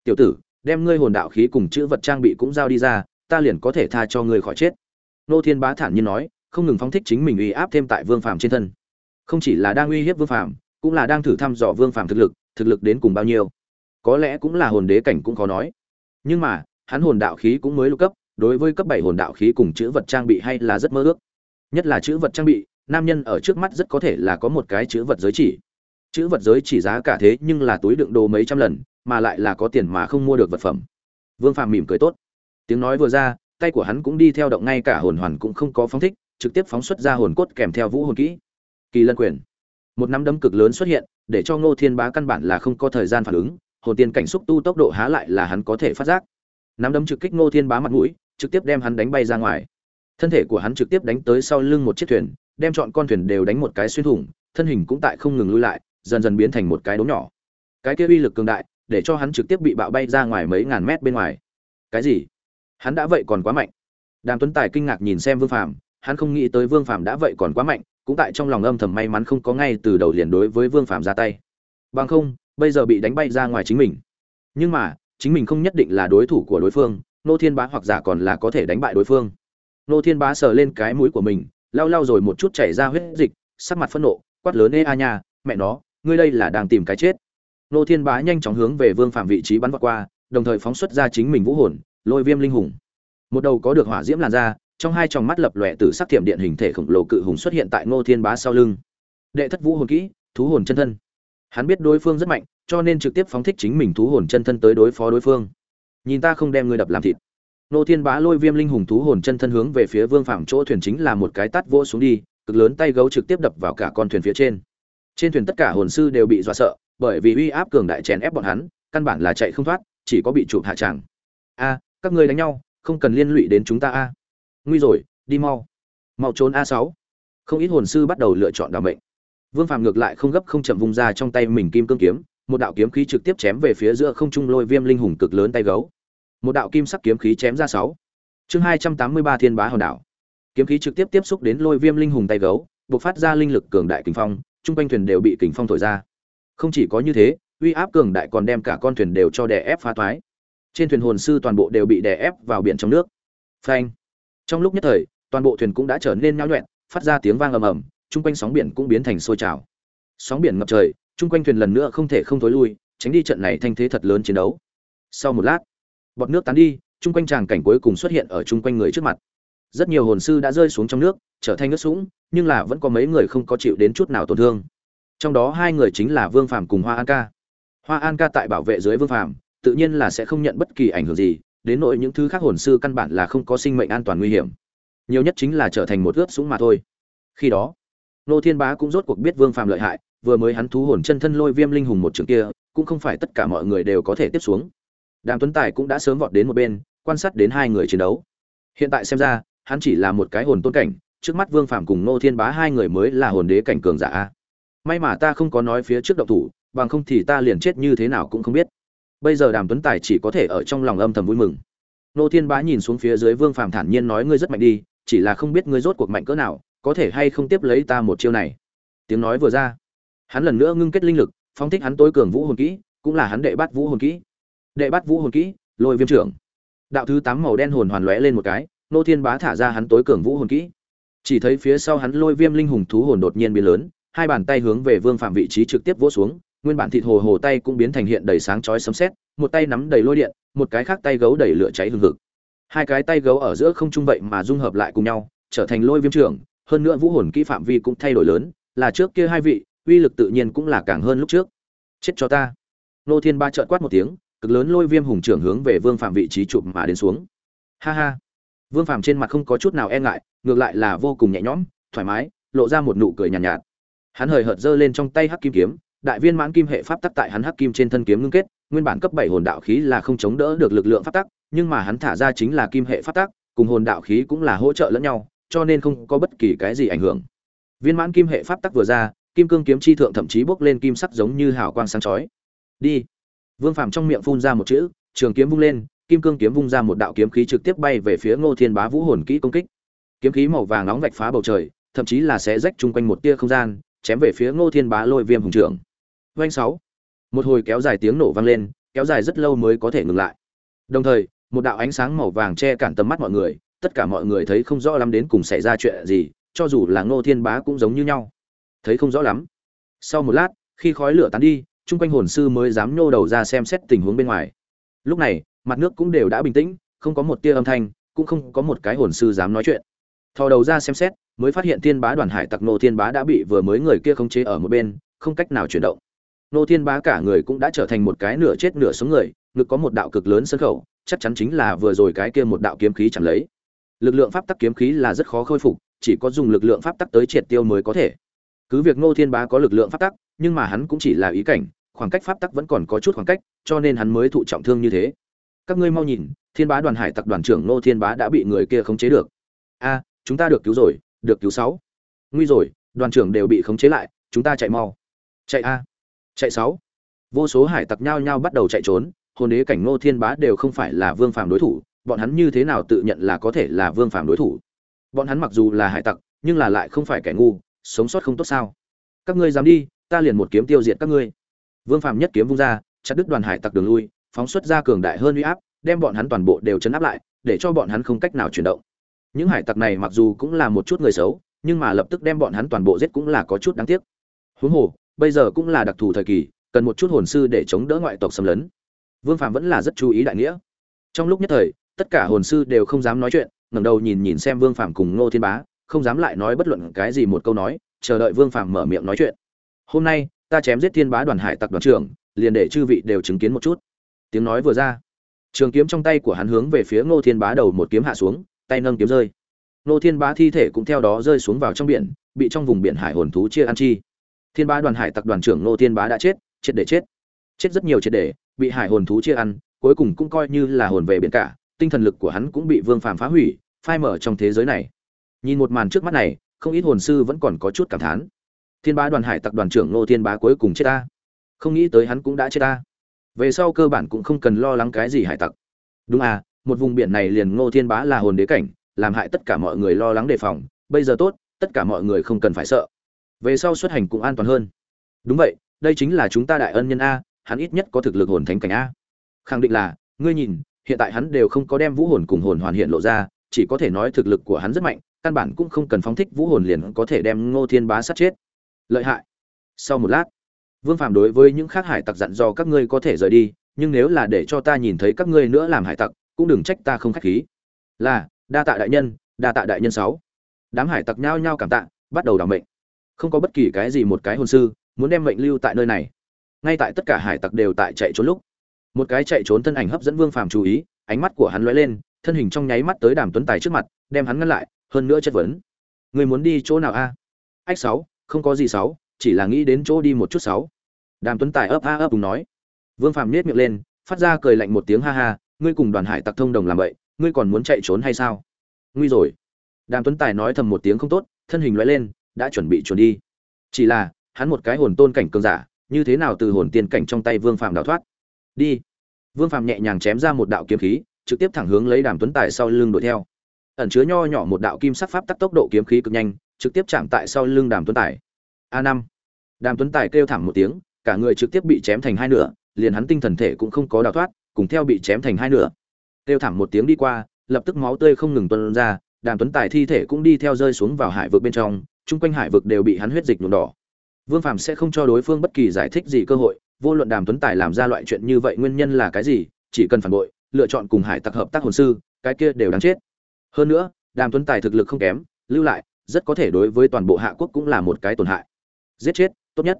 Tiểu tử, đem ngươi hồn đạo khí cùng chữ vật trang bị cũng giao đi ra, ta liền có thể tha cho ngươi khỏi chết. Nô thiên bá thản nhiên nói không ngừng phóng thích chính mình uy áp thêm tại vương phàm trên thân. Không chỉ là đang uy hiếp vương phàm, cũng là đang thử thăm dò vương phàm thực lực thực lực đến cùng bao nhiêu. Có lẽ cũng là hồn đế cảnh cũng khó nói. Nhưng mà, hắn hồn đạo khí cũng mới lục cấp, đối với cấp bảy hồn đạo khí cùng chữ vật trang bị hay là rất mơ ước. Nhất là chữ vật trang bị, nam nhân ở trước mắt rất có thể là có một cái chữ vật giới chỉ. Chữ vật giới chỉ giá cả thế nhưng là túi đựng đồ mấy trăm lần, mà lại là có tiền mà không mua được vật phẩm. Vương phàm mỉm cười tốt. Tiếng nói vừa ra, tay của hắn cũng đi theo động ngay cả hồn hoàn cũng không có phóng thích trực tiếp phóng xuất ra hồn cốt kèm theo vũ hồn kỹ. Kỳ lân quyền. Một nắm đấm cực lớn xuất hiện, để cho ngô thiên bá căn bản là không có thời gian phản ứng, hồn tiên cảnh xúc tu tốc độ há lại là hắn có thể phát giác. Nắm đấm trực kích ngô thiên bá mặt mũi, trực tiếp đem hắn đánh bay ra ngoài. Thân thể của hắn trực tiếp đánh tới sau lưng một chiếc thuyền, đem chọn con thuyền đều đánh một cái xuyên thủng, thân hình cũng tại không ngừng lui lại, dần dần biến thành một cái đốm nhỏ. Cái kia uy lực cường đại, để cho hắn trực tiếp bị bạo bay ra ngoài mấy ngàn mét bên ngoài. Cái gì? Hắn đã vậy còn quá mạnh. Đàm tuấn tài kinh ngạc nhìn xem vương phàm hắn không nghĩ tới vương phàm đã vậy còn quá mạnh, cũng tại trong lòng âm thầm may mắn không có ngay từ đầu liền đối với vương phàm ra tay. Bằng không, bây giờ bị đánh bay ra ngoài chính mình. Nhưng mà, chính mình không nhất định là đối thủ của đối phương, nô thiên bá hoặc giả còn là có thể đánh bại đối phương. Nô thiên bá sờ lên cái mũi của mình, lau lau rồi một chút chảy ra huyết dịch, sắc mặt phẫn nộ, quát lớn, ê, a nha, mẹ nó, ngươi đây là đang tìm cái chết. Nô thiên bá nhanh chóng hướng về vương phạm vị trí bắn vọt qua, đồng thời phóng xuất ra chính mình vũ hồn, lôi viêm linh hùng. Một đầu có được hỏa diễm làn ra trong hai tròng mắt lập lòe từ sắc thiểm điện hình thể khổng lồ cự hùng xuất hiện tại ngô thiên bá sau lưng. Đệ thất vũ hồn kỹ, thú hồn chân thân. Hắn biết đối phương rất mạnh, cho nên trực tiếp phóng thích chính mình thú hồn chân thân tới đối phó đối phương. Nhìn ta không đem ngươi đập làm thịt. Ngô thiên bá lôi viêm linh hùng thú hồn chân thân hướng về phía vương phạm chỗ thuyền chính là một cái tát vỗ xuống đi, cực lớn tay gấu trực tiếp đập vào cả con thuyền phía trên. Trên thuyền tất cả hồn sư đều bị dọa sợ, bởi vì uy áp cường đại chèn ép bọn hắn, căn bản là chạy không thoát, chỉ có bị chụp hạ tràng. A, các ngươi đánh nhau, không cần liên lụy đến chúng ta a nguy rồi, đi mau. Mau trốn a sáu. Không ít hồn sư bắt đầu lựa chọn đảo mệnh. Vương phàm ngược lại không gấp không chậm vung ra trong tay mình kim cương kiếm, một đạo kiếm khí trực tiếp chém về phía giữa không trung lôi viêm linh hùng cực lớn tay gấu. Một đạo kim sắc kiếm khí chém ra sáu. Chương hai trăm tám mươi ba thiên bá hòn đảo. Kiếm khí trực tiếp tiếp xúc đến lôi viêm linh hùng tay gấu buộc phát ra linh lực cường đại kình phong, chung quanh thuyền đều bị kình phong thổi ra. Không chỉ có như thế, uy áp cường đại còn đem cả con thuyền đều cho đè ép phá thoái trên thuyền hồn sư toàn bộ đều bị đè ép vào biển trong nước. Phanh trong lúc nhất thời, toàn bộ thuyền cũng đã trở nên nhão nhuẹn phát ra tiếng vang ầm ầm, chung quanh sóng biển cũng biến thành sôi trào. Sóng biển ngập trời, chung quanh thuyền lần nữa không thể không thối lui, tránh đi trận này thanh thế thật lớn chiến đấu. Sau một lát, bọt nước tán đi, chung quanh tràng cảnh cuối cùng xuất hiện ở chung quanh người trước mặt. Rất nhiều hồn sư đã rơi xuống trong nước, trở thành nước sũng, nhưng là vẫn có mấy người không có chịu đến chút nào tổn thương. Trong đó hai người chính là vương phàm cùng hoa an ca. Hoa an ca tại bảo vệ dưới vương phàm, tự nhiên là sẽ không nhận bất kỳ ảnh hưởng gì đến nỗi những thứ khác hồn sư căn bản là không có sinh mệnh an toàn nguy hiểm. Nhiều nhất chính là trở thành một ướp súng mà thôi. Khi đó, nô thiên bá cũng rốt cuộc biết vương phàm lợi hại, vừa mới hắn thú hồn chân thân lôi viêm linh hùng một trường kia, cũng không phải tất cả mọi người đều có thể tiếp xuống. Đàm tuấn tài cũng đã sớm vọt đến một bên, quan sát đến hai người chiến đấu. Hiện tại xem ra, hắn chỉ là một cái hồn tôn cảnh, trước mắt vương phàm cùng nô thiên bá hai người mới là hồn đế cảnh cường giả. May mà ta không có nói phía trước động thủ, bằng không thì ta liền chết như thế nào cũng không biết bây giờ đàm tuấn tài chỉ có thể ở trong lòng âm thầm vui mừng. Nô thiên bá nhìn xuống phía dưới vương phàm thản nhiên nói, ngươi rất mạnh đi, chỉ là không biết ngươi rốt cuộc mạnh cỡ nào, có thể hay không tiếp lấy ta một chiêu này? Tiếng nói vừa ra, hắn lần nữa ngưng kết linh lực, phóng thích hắn tối cường vũ hồn kỹ, cũng là hắn đệ bắt vũ hồn kỹ. Đệ bắt vũ hồn kỹ, lôi viêm trưởng. Đạo thứ tám màu đen hồn hoàn lóe lên một cái, nô thiên bá thả ra hắn tối cường vũ hồn kỹ. Chỉ thấy phía sau hắn lôi viêm linh hùng thú hồn đột nhiên biến lớn, hai bàn tay hướng về vương phạm vị trí trực tiếp vỗ xuống nguyên bản thịt hồ hồ tay cũng biến thành hiện đầy sáng chói sấm sét một tay nắm đầy lôi điện một cái khác tay gấu đầy lửa cháy hừng hực. Hai cái tay gấu ở giữa không trung vậy mà dung hợp lại cùng nhau trở thành lôi viêm trưởng hơn nữa vũ hồn kỹ phạm vi cũng thay đổi lớn là trước kia hai vị uy lực tự nhiên cũng là càng hơn lúc trước. Chết cho ta. Nô thiên ba chợt quát một tiếng cực lớn lôi viêm hùng trưởng hướng về vương phạm vị trí chụp mà đến xuống. Ha ha. Vương phạm trên mặt không có chút nào e ngại ngược lại là vô cùng nhẹ nhõm thoải mái lộ ra một nụ cười nhàn nhạt, nhạt. Hắn hời hợt giơ lên trong tay hắc kim kiếm đại viên mãn kim hệ pháp tắc tại hắn hắc kim trên thân kiếm ngưng kết, nguyên bản cấp bảy hồn đạo khí là không chống đỡ được lực lượng pháp tắc, nhưng mà hắn thả ra chính là kim hệ pháp tắc, cùng hồn đạo khí cũng là hỗ trợ lẫn nhau, cho nên không có bất kỳ cái gì ảnh hưởng. Viên mãn kim hệ pháp tắc vừa ra, kim cương kiếm chi thượng thậm chí bốc lên kim sắc giống như hào quang sáng chói. Đi. Vương phàm trong miệng phun ra một chữ, trường kiếm vung lên, kim cương kiếm vung ra một đạo kiếm khí trực tiếp bay về phía ngô thiên bá vũ hồn kỹ công kích. Kiếm khí màu vàng nóng vạch phá bầu trời, thậm chí là sẽ rách chung quanh một tia không gian, chém về phía ngô thiên bá lôi viêm hùng trưởng. Oanh sáu. Một hồi kéo dài tiếng nổ vang lên, kéo dài rất lâu mới có thể ngừng lại. Đồng thời, một đạo ánh sáng màu vàng che cản tầm mắt mọi người, tất cả mọi người thấy không rõ lắm đến cùng xảy ra chuyện gì, cho dù là Ngô Thiên Bá cũng giống như nhau. Thấy không rõ lắm. Sau một lát, khi khói lửa tán đi, chung quanh hồn sư mới dám nhô đầu ra xem xét tình huống bên ngoài. Lúc này, mặt nước cũng đều đã bình tĩnh, không có một tia âm thanh, cũng không có một cái hồn sư dám nói chuyện. Thò đầu ra xem xét, mới phát hiện Thiên Bá đoàn hải tặc Ngô Thiên Bá đã bị vừa mới người kia khống chế ở một bên, không cách nào chuyển động nô thiên bá cả người cũng đã trở thành một cái nửa chết nửa sống người, ngực có một đạo cực lớn sân khẩu, chắc chắn chính là vừa rồi cái kia một đạo kiếm khí chẳng lấy. Lực lượng pháp tắc kiếm khí là rất khó khôi phục, chỉ có dùng lực lượng pháp tắc tới triệt tiêu mới có thể. Cứ việc nô thiên bá có lực lượng pháp tắc, nhưng mà hắn cũng chỉ là ý cảnh, khoảng cách pháp tắc vẫn còn có chút khoảng cách, cho nên hắn mới thụ trọng thương như thế. Các ngươi mau nhìn, thiên bá đoàn hải tặc đoàn trưởng nô thiên bá đã bị người kia khống chế được. A, chúng ta được cứu rồi, được cứu sáu. Nguy rồi, đoàn trưởng đều bị khống chế lại, chúng ta chạy mau. Chạy a chạy sáu. Vô số hải tặc nhao nhao bắt đầu chạy trốn, hồn đế cảnh ngô thiên bá đều không phải là vương phàm đối thủ, bọn hắn như thế nào tự nhận là có thể là vương phàm đối thủ? Bọn hắn mặc dù là hải tặc, nhưng là lại không phải kẻ ngu, sống sót không tốt sao? Các ngươi dám đi, ta liền một kiếm tiêu diệt các ngươi. Vương phàm nhất kiếm vung ra, chặt đứt đoàn hải tặc đường lui, phóng xuất ra cường đại hơn uy áp, đem bọn hắn toàn bộ đều chấn áp lại, để cho bọn hắn không cách nào chuyển động. Những hải tặc này mặc dù cũng là một chút người xấu, nhưng mà lập tức đem bọn hắn toàn bộ giết cũng là có chút đáng tiếc. Huống hồ bây giờ cũng là đặc thù thời kỳ, cần một chút hồn sư để chống đỡ ngoại tộc xâm lấn. Vương phạm vẫn là rất chú ý đại nghĩa. Trong lúc nhất thời, tất cả hồn sư đều không dám nói chuyện, ngẩng đầu nhìn nhìn xem vương phạm cùng ngô thiên bá, không dám lại nói bất luận cái gì một câu nói, chờ đợi vương phạm mở miệng nói chuyện. Hôm nay, ta chém giết thiên bá đoàn hải tặc đoàn trưởng, liền để chư vị đều chứng kiến một chút. Tiếng nói vừa ra, trường kiếm trong tay của hắn hướng về phía ngô thiên bá đầu một kiếm hạ xuống, tay nâng kiếm rơi. Ngô thiên bá thi thể cũng theo đó rơi xuống vào trong biển, bị trong vùng biển hải hồn thú chia ăn chi thiên bá đoàn hải tặc đoàn trưởng nô thiên bá đã chết chết để chết. Chết rất nhiều chết để, bị hải hồn thú chia ăn, cuối cùng cũng coi như là hồn về biển cả, tinh thần lực của hắn cũng bị vương phàm phá hủy, phai mở trong thế giới này. Nhìn một màn trước mắt này, không ít hồn sư vẫn còn có chút cảm thán. Thiên bá đoàn hải tặc đoàn trưởng nô thiên bá cuối cùng chết ta. Không nghĩ tới hắn cũng đã chết ta. Về sau cơ bản cũng không cần lo lắng cái gì hải tặc. Đúng à một vùng biển này liền ngô thiên bá là hồn đế cảnh, làm hại tất cả mọi người lo lắng đề phòng. Bây giờ tốt, tất cả mọi người không cần phải sợ về sau xuất hành cũng an toàn hơn. Đúng vậy, đây chính là chúng ta đại ân nhân a, hắn ít nhất có thực lực hồn thánh cảnh a. Khẳng định là, ngươi nhìn, hiện tại hắn đều không có đem vũ hồn cùng hồn hoàn hiện lộ ra, chỉ có thể nói thực lực của hắn rất mạnh, căn bản cũng không cần phóng thích vũ hồn liền có thể đem ngô thiên bá sát chết. Lợi hại. Sau một lát, vương phạm đối với những khác hải tặc dặn do các ngươi có thể rời đi, nhưng nếu là để cho ta nhìn thấy các ngươi nữa làm hải tặc, cũng đừng trách ta không khách khí. Là, đa tạ đại nhân, đa tạ đại nhân sáu. Đám hải tặc nhao nhao cảm tạ, bắt đầu đảm mệnh không có bất kỳ cái gì một cái hồn sư muốn đem mệnh lưu tại nơi này. Ngay tại tất cả hải tặc đều tại chạy trốn lúc, một cái chạy trốn thân ảnh hấp dẫn vương phàm chú ý, ánh mắt của hắn lóe lên, thân hình trong nháy mắt tới đàm tuấn tài trước mặt, đem hắn ngăn lại, hơn nữa chất vấn. Người muốn đi chỗ nào a? Ách sáu, không có gì sáu, chỉ là nghĩ đến chỗ đi một chút sáu. Đàm tuấn tài ấp a ấp cùng nói. Vương phàm nhếch miệng lên, phát ra cười lạnh một tiếng ha ha, ngươi cùng đoàn hải tặc thông đồng làm vậy, ngươi còn muốn chạy trốn hay sao? Nguy rồi. Đàm tuấn tài nói thầm một tiếng không tốt, thân hình lóe lên đã chuẩn bị chuẩn đi. Chỉ là, hắn một cái hồn tôn cảnh cường giả, như thế nào từ hồn tiên cảnh trong tay vương phàm đào thoát? Đi. Vương phàm nhẹ nhàng chém ra một đạo kiếm khí, trực tiếp thẳng hướng lấy đàm tuấn tài sau lưng đuổi theo. Ẩn chứa nho nhỏ một đạo kim sắc pháp tắc tốc độ kiếm khí cực nhanh, trực tiếp chạm tại sau lưng đàm tuấn tài. A năm. Đàm tuấn tài kêu thảm một tiếng, cả người trực tiếp bị chém thành hai nửa, liền hắn tinh thần thể cũng không có đào thoát, cùng theo bị chém thành hai nửa. Kêu thảm một tiếng đi qua, lập tức máu tươi không ngừng tuôn ra, đàm tuấn tài thi thể cũng đi theo rơi xuống vào hải vực bên trong chung quanh hải vực đều bị hắn huyết dịch nhuộm đỏ. Vương phàm sẽ không cho đối phương bất kỳ giải thích gì cơ hội, vô luận đàm tuấn tài làm ra loại chuyện như vậy nguyên nhân là cái gì, chỉ cần phản bội, lựa chọn cùng hải tặc hợp tác hồn sư, cái kia đều đáng chết. Hơn nữa, đàm tuấn tài thực lực không kém, lưu lại, rất có thể đối với toàn bộ hạ quốc cũng là một cái tổn hại. Giết chết, tốt nhất.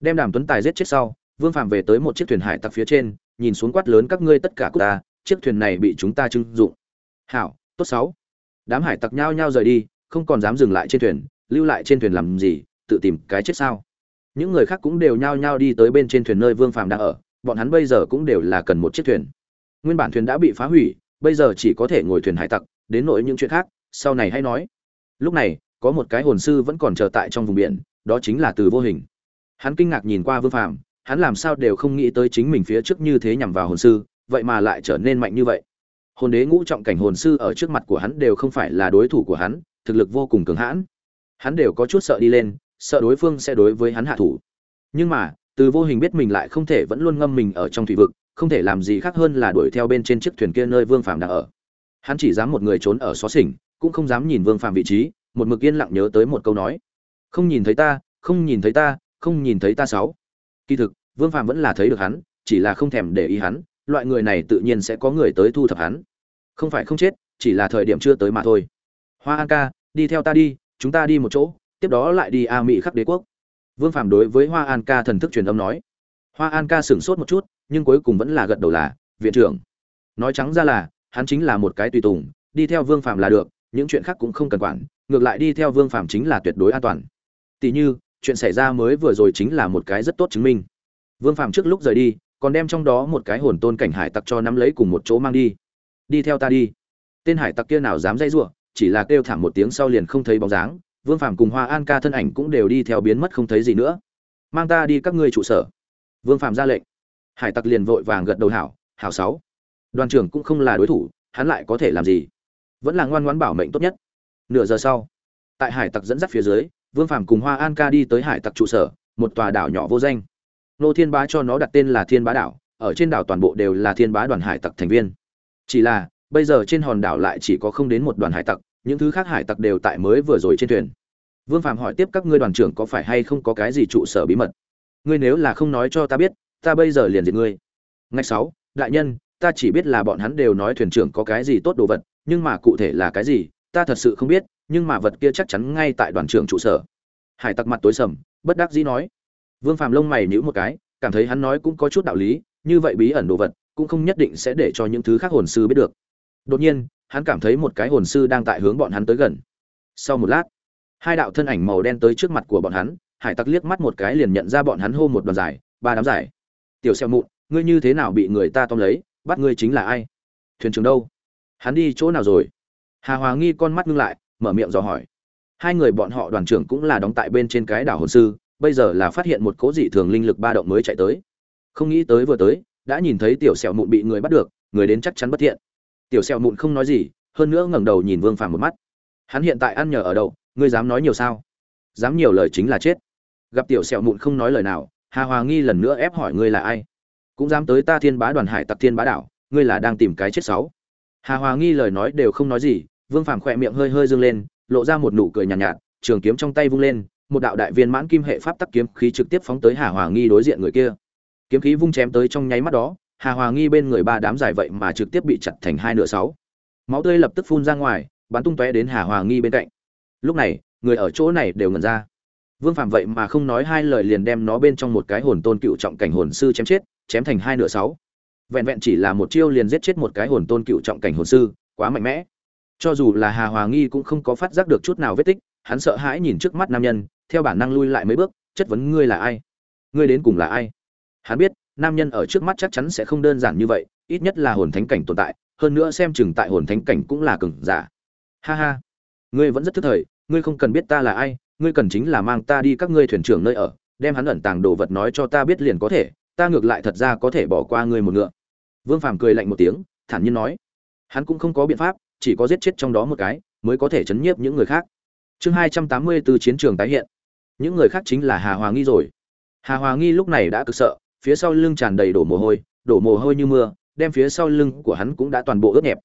Đem đàm tuấn tài giết chết sau, vương phàm về tới một chiếc thuyền hải tặc phía trên, nhìn xuống quát lớn các ngươi tất cả của ta, chiếc thuyền này bị chúng ta trưng dụng. Hảo, tốt sáu đám hải tặc nhao nhao rời đi, không còn dám dừng lại trên thuyền lưu lại trên thuyền làm gì, tự tìm cái chết sao? Những người khác cũng đều nhao nhao đi tới bên trên thuyền nơi vương phàm đang ở, bọn hắn bây giờ cũng đều là cần một chiếc thuyền. Nguyên bản thuyền đã bị phá hủy, bây giờ chỉ có thể ngồi thuyền hải tặc, đến nỗi những chuyện khác, sau này hay nói. Lúc này, có một cái hồn sư vẫn còn chờ tại trong vùng biển, đó chính là từ vô hình. Hắn kinh ngạc nhìn qua vương phàm, hắn làm sao đều không nghĩ tới chính mình phía trước như thế nhằm vào hồn sư, vậy mà lại trở nên mạnh như vậy. Hồn đế ngũ trọng cảnh hồn sư ở trước mặt của hắn đều không phải là đối thủ của hắn, thực lực vô cùng cường hãn hắn đều có chút sợ đi lên, sợ đối phương sẽ đối với hắn hạ thủ. Nhưng mà, từ vô hình biết mình lại không thể vẫn luôn ngâm mình ở trong thủy vực, không thể làm gì khác hơn là đuổi theo bên trên chiếc thuyền kia nơi vương phàm đang ở. Hắn chỉ dám một người trốn ở xó xỉnh, cũng không dám nhìn vương phàm vị trí, một mực yên lặng nhớ tới một câu nói. Không nhìn thấy ta, không nhìn thấy ta, không nhìn thấy ta sáu. Kỳ thực, vương phàm vẫn là thấy được hắn, chỉ là không thèm để ý hắn, loại người này tự nhiên sẽ có người tới thu thập hắn. Không phải không chết, chỉ là thời điểm chưa tới mà thôi. Hoa an ca, đi theo ta đi chúng ta đi một chỗ, tiếp đó lại đi a mỹ khắc đế quốc. Vương phàm đối với hoa an ca thần thức truyền âm nói. Hoa an ca sửng sốt một chút, nhưng cuối cùng vẫn là gật đầu là, viện trưởng. Nói trắng ra là, hắn chính là một cái tùy tùng, đi theo vương phàm là được, những chuyện khác cũng không cần quản, ngược lại đi theo vương phàm chính là tuyệt đối an toàn. Tỷ như, chuyện xảy ra mới vừa rồi chính là một cái rất tốt chứng minh. Vương phàm trước lúc rời đi, còn đem trong đó một cái hồn tôn cảnh hải tặc cho nắm lấy cùng một chỗ mang đi. Đi theo ta đi. Tên hải tặc kia nào dám dây giụa chỉ là kêu thảm một tiếng sau liền không thấy bóng dáng, vương phàm cùng hoa an ca thân ảnh cũng đều đi theo biến mất không thấy gì nữa. Mang ta đi các ngươi trụ sở. Vương phàm ra lệnh. Hải tặc liền vội vàng gật đầu hảo hảo sáu, đoàn trưởng cũng không là đối thủ, hắn lại có thể làm gì? Vẫn là ngoan ngoãn bảo mệnh tốt nhất. Nửa giờ sau, tại hải tặc dẫn dắt phía dưới, vương phàm cùng hoa an ca đi tới hải tặc trụ sở, một tòa đảo nhỏ vô danh. Nô thiên bá cho nó đặt tên là thiên bá đảo, ở trên đảo toàn bộ đều là thiên bá đoàn hải tặc thành viên. Chỉ là, bây giờ trên hòn đảo lại chỉ có không đến một đoàn hải tặc những thứ khác hải tặc đều tại mới vừa rồi trên thuyền. Vương phạm hỏi tiếp các ngươi đoàn trưởng có phải hay không có cái gì trụ sở bí mật? Ngươi nếu là không nói cho ta biết, ta bây giờ liền diệt ngươi. Ngày sáu, đại nhân, ta chỉ biết là bọn hắn đều nói thuyền trưởng có cái gì tốt đồ vật, nhưng mà cụ thể là cái gì, ta thật sự không biết, nhưng mà vật kia chắc chắn ngay tại đoàn trưởng trụ sở. Hải tặc mặt tối sầm, bất đắc dĩ nói. Vương phạm lông mày nhíu một cái, cảm thấy hắn nói cũng có chút đạo lý, như vậy bí ẩn đồ vật, cũng không nhất định sẽ để cho những thứ khác hồn sư biết được. Đột nhiên hắn cảm thấy một cái hồn sư đang tại hướng bọn hắn tới gần. Sau một lát, hai đạo thân ảnh màu đen tới trước mặt của bọn hắn, hải tặc liếc mắt một cái liền nhận ra bọn hắn hô một đoàn giải, ba đám giải. Tiểu xeo mụn, ngươi như thế nào bị người ta tóm lấy, bắt ngươi chính là ai? Thuyền trưởng đâu? Hắn đi chỗ nào rồi? Hà hòa nghi con mắt ngưng lại, mở miệng dò hỏi. Hai người bọn họ đoàn trưởng cũng là đóng tại bên trên cái đảo hồn sư, bây giờ là phát hiện một cố dị thường linh lực ba động mới chạy tới. Không nghĩ tới vừa tới, đã nhìn thấy tiểu sẹo mụn bị người bắt được, người đến chắc chắn bất thiện tiểu sẹo mụn không nói gì hơn nữa ngẩng đầu nhìn vương phàm một mắt. Hắn hiện tại ăn nhờ ở đậu ngươi dám nói nhiều sao? Dám nhiều lời chính là chết. Gặp tiểu sẹo mụn không nói lời nào hà hòa nghi lần nữa ép hỏi ngươi là ai? Cũng dám tới ta thiên bá đoàn hải tặc thiên bá đảo ngươi là đang tìm cái chết sáu. Hà hòa nghi lời nói đều không nói gì vương phàm khỏe miệng hơi hơi dương lên lộ ra một nụ cười nhàn nhạt, nhạt trường kiếm trong tay vung lên một đạo đại viên mãn kim hệ pháp tắc kiếm khí trực tiếp phóng tới hà hòa nghi đối diện người kia. Kiếm khí vung chém tới trong nháy mắt đó hà hòa nghi bên người ba đám dài vậy mà trực tiếp bị chặt thành hai nửa sáu. Máu tươi lập tức phun ra ngoài, bắn tung tóe đến hà hòa nghi bên cạnh. Lúc này, người ở chỗ này đều ngẩn ra. Vương phạm vậy mà không nói hai lời liền đem nó bên trong một cái hồn tôn cựu trọng cảnh hồn sư chém chết, chém thành hai nửa sáu. Vẹn vẹn chỉ là một chiêu liền giết chết một cái hồn tôn cựu trọng cảnh hồn sư, quá mạnh mẽ. Cho dù là hà hòa nghi cũng không có phát giác được chút nào vết tích, hắn sợ hãi nhìn trước mắt nam nhân, theo bản năng lui lại mấy bước, chất vấn ngươi là ai? Ngươi đến cùng là ai? Hắn biết nam nhân ở trước mắt chắc chắn sẽ không đơn giản như vậy, ít nhất là hồn thánh cảnh tồn tại, hơn nữa xem chừng tại hồn thánh cảnh cũng là cường giả. Ha ha. Ngươi vẫn rất thức thời, ngươi không cần biết ta là ai, ngươi cần chính là mang ta đi các ngươi thuyền trưởng nơi ở, đem hắn ẩn tàng đồ vật nói cho ta biết liền có thể, ta ngược lại thật ra có thể bỏ qua ngươi một ngựa. Vương phàm cười lạnh một tiếng, thản nhiên nói. Hắn cũng không có biện pháp, chỉ có giết chết trong đó một cái, mới có thể chấn nhiếp những người khác. Chương hai trăm tám mươi từ chiến trường tái hiện. Những người khác chính là hà hòa nghi rồi. Hà hòa nghi lúc này đã cực sợ phía sau lưng tràn đầy đổ mồ hôi, đổ mồ hôi như mưa, đem phía sau lưng của hắn cũng đã toàn bộ ướt nhẹp.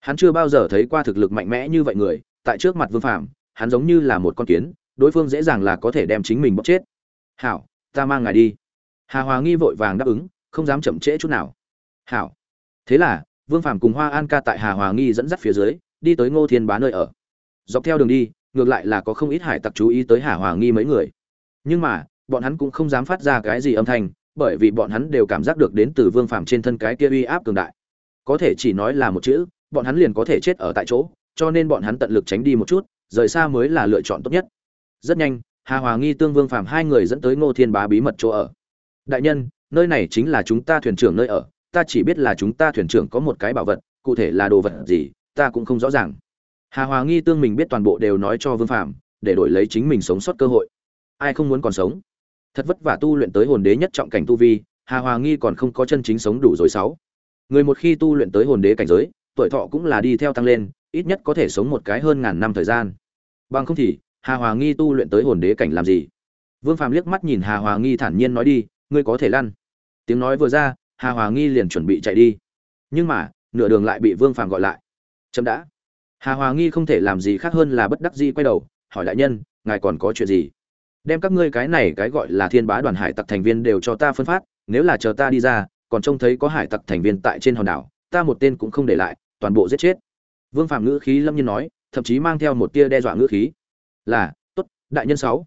Hắn chưa bao giờ thấy qua thực lực mạnh mẽ như vậy người, tại trước mặt vương phạm hắn giống như là một con kiến, đối phương dễ dàng là có thể đem chính mình bóc chết. Hảo, ta mang ngài đi. Hà hòa nghi vội vàng đáp ứng, không dám chậm trễ chút nào. Hảo. Thế là, vương phạm cùng hoa an ca tại hà hòa nghi dẫn dắt phía dưới, đi tới ngô thiên bá nơi ở. Dọc theo đường đi, ngược lại là có không ít hải tặc chú ý tới hà hòa nghi mấy người. Nhưng mà, bọn hắn cũng không dám phát ra cái gì âm thanh bởi vì bọn hắn đều cảm giác được đến từ vương phàm trên thân cái kia uy áp cường đại. Có thể chỉ nói là một chữ, bọn hắn liền có thể chết ở tại chỗ, cho nên bọn hắn tận lực tránh đi một chút, rời xa mới là lựa chọn tốt nhất. Rất nhanh, hà hòa nghi tương vương phàm hai người dẫn tới ngô thiên bá bí mật chỗ ở. Đại nhân, nơi này chính là chúng ta thuyền trưởng nơi ở, ta chỉ biết là chúng ta thuyền trưởng có một cái bảo vật, cụ thể là đồ vật gì, ta cũng không rõ ràng. Hà hòa nghi tương mình biết toàn bộ đều nói cho vương phàm, để đổi lấy chính mình sống sót cơ hội. Ai không muốn còn sống? Thật vất vả tu luyện tới hồn đế nhất trọng cảnh tu vi, hà hòa nghi còn không có chân chính sống đủ rồi sáu. Người một khi tu luyện tới hồn đế cảnh giới, tuổi thọ cũng là đi theo tăng lên, ít nhất có thể sống một cái hơn ngàn năm thời gian. Bằng không thì, hà hòa nghi tu luyện tới hồn đế cảnh làm gì? Vương phàm liếc mắt nhìn hà hòa nghi thản nhiên nói đi, ngươi có thể lăn. Tiếng nói vừa ra, hà hòa nghi liền chuẩn bị chạy đi. Nhưng mà, nửa đường lại bị vương phàm gọi lại. Chậm đã. Hà hòa nghi không thể làm gì khác hơn là bất đắc dĩ quay đầu, hỏi đại nhân, ngài còn có chuyện gì? Đem các ngươi cái này cái gọi là thiên bá đoàn hải tặc thành viên đều cho ta phân phát, nếu là chờ ta đi ra, còn trông thấy có hải tặc thành viên tại trên hòn đảo, ta một tên cũng không để lại, toàn bộ giết chết. Vương phạm ngữ khí lâm nhiên nói, thậm chí mang theo một tia đe dọa ngữ khí. Là t ố t đại nhân sáu.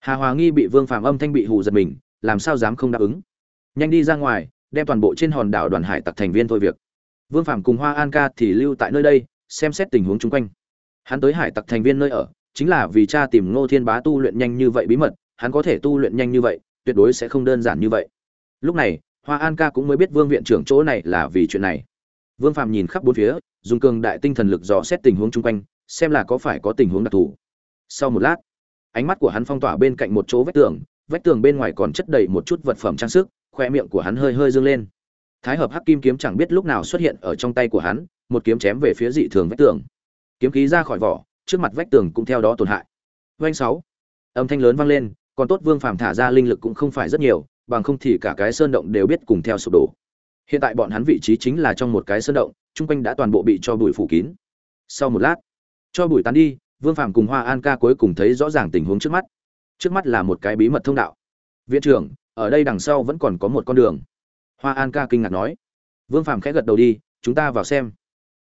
Hà hòa nghi bị vương phạm âm thanh bị hù giật mình, làm sao dám không đáp ứng? Nhanh đi ra ngoài, đem toàn bộ trên hòn đảo đoàn hải tặc thành viên thôi việc. Vương phạm cùng hoa an ca thì lưu tại nơi đây, xem xét tình huống chung quanh. Hắn tới hải tặc thành viên nơi ở chính là vì cha tìm Ngô Thiên Bá tu luyện nhanh như vậy bí mật, hắn có thể tu luyện nhanh như vậy, tuyệt đối sẽ không đơn giản như vậy. Lúc này, Hoa An ca cũng mới biết Vương viện trưởng chỗ này là vì chuyện này. Vương Phàm nhìn khắp bốn phía, dùng cường đại tinh thần lực dò xét tình huống chung quanh, xem là có phải có tình huống đặc thù. Sau một lát, ánh mắt của hắn phong tỏa bên cạnh một chỗ vách tường, vách tường bên ngoài còn chất đầy một chút vật phẩm trang sức, khoe miệng của hắn hơi hơi dương lên. Thái hợp hắc kim kiếm chẳng biết lúc nào xuất hiện ở trong tay của hắn, một kiếm chém về phía dị thường vách tường. Kiếm khí ra khỏi vỏ, trước mặt vách tường cũng theo đó tổn hại. Oanh sáu, âm thanh lớn vang lên, còn tốt Vương Phàm thả ra linh lực cũng không phải rất nhiều, bằng không thì cả cái sơn động đều biết cùng theo sụp đổ. Hiện tại bọn hắn vị trí chính là trong một cái sơn động, trung quanh đã toàn bộ bị cho bụi phủ kín. Sau một lát, cho bụi tan đi, Vương Phàm cùng Hoa An Ca cuối cùng thấy rõ ràng tình huống trước mắt. Trước mắt là một cái bí mật thông đạo. Viện trưởng, ở đây đằng sau vẫn còn có một con đường. Hoa An Ca kinh ngạc nói. Vương Phàm khẽ gật đầu đi, chúng ta vào xem.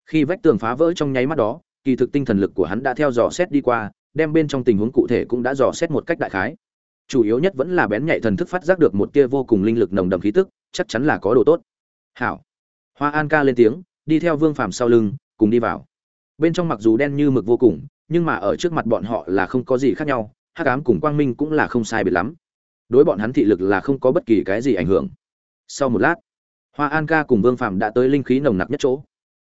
Khi vách tường phá vỡ trong nháy mắt đó, kỳ thực tinh thần lực của hắn đã theo dò xét đi qua, đem bên trong tình huống cụ thể cũng đã dò xét một cách đại khái. Chủ yếu nhất vẫn là bén nhạy thần thức phát giác được một tia vô cùng linh lực nồng đậm khí tức, chắc chắn là có đồ tốt. Hảo. Hoa An ca lên tiếng, đi theo Vương Phàm sau lưng, cùng đi vào. Bên trong mặc dù đen như mực vô cùng, nhưng mà ở trước mặt bọn họ là không có gì khác nhau, hắc ám cùng quang minh cũng là không sai biệt lắm. Đối bọn hắn thị lực là không có bất kỳ cái gì ảnh hưởng. Sau một lát, Hoa An ca cùng Vương Phàm đã tới linh khí nồng nặc nhất chỗ.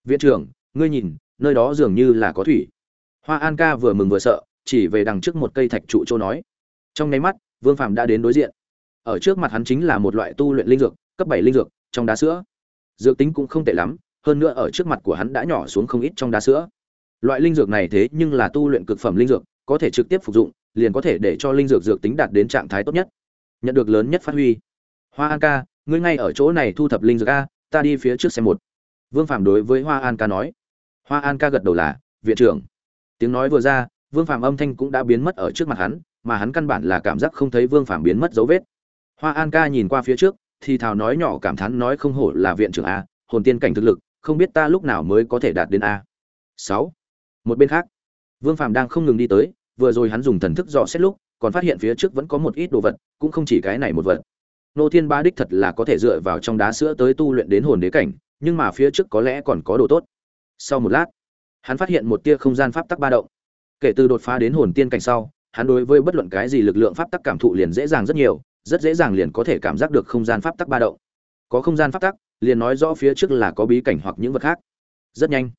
Viện trưởng, ngươi nhìn, nơi đó dường như là có thủy. Hoa an ca vừa mừng vừa sợ, chỉ về đằng trước một cây thạch trụ châu nói. Trong nháy mắt, vương phạm đã đến đối diện. Ở trước mặt hắn chính là một loại tu luyện linh dược, cấp bảy linh dược, trong đá sữa. Dược tính cũng không tệ lắm, hơn nữa ở trước mặt của hắn đã nhỏ xuống không ít trong đá sữa. Loại linh dược này thế nhưng là tu luyện cực phẩm linh dược, có thể trực tiếp phục dụng, liền có thể để cho linh dược dược tính đạt đến trạng thái tốt nhất. Nhận được lớn nhất phát huy. Hoa an ca, ngươi ngay ở chỗ này thu thập linh dược a, ta đi phía trước xem một. Vương phạm đối với hoa an ca nói hoa an ca gật đầu là, viện trưởng. Tiếng nói vừa ra, vương Phạm âm thanh cũng đã biến mất ở trước mặt hắn, mà hắn căn bản là cảm giác không thấy vương Phạm biến mất dấu vết. Hoa an ca nhìn qua phía trước, thì thào nói nhỏ cảm thán nói không hổ là viện trưởng a, hồn tiên cảnh thực lực, không biết ta lúc nào mới có thể đạt đến a. Sáu. Một bên khác, vương Phạm đang không ngừng đi tới, vừa rồi hắn dùng thần thức dò xét lúc, còn phát hiện phía trước vẫn có một ít đồ vật, cũng không chỉ cái này một vật. Nô thiên ba đích thật là có thể dựa vào trong đá sữa tới tu luyện đến hồn đế cảnh, nhưng mà phía trước có lẽ còn có đồ tốt sau một lát, hắn phát hiện một tia không gian pháp tắc ba động. Kể từ đột phá đến hồn tiên cảnh sau, hắn đối với bất luận cái gì lực lượng pháp tắc cảm thụ liền dễ dàng rất nhiều, rất dễ dàng liền có thể cảm giác được không gian pháp tắc ba động. Có không gian pháp tắc, liền nói rõ phía trước là có bí cảnh hoặc những vật khác. Rất nhanh,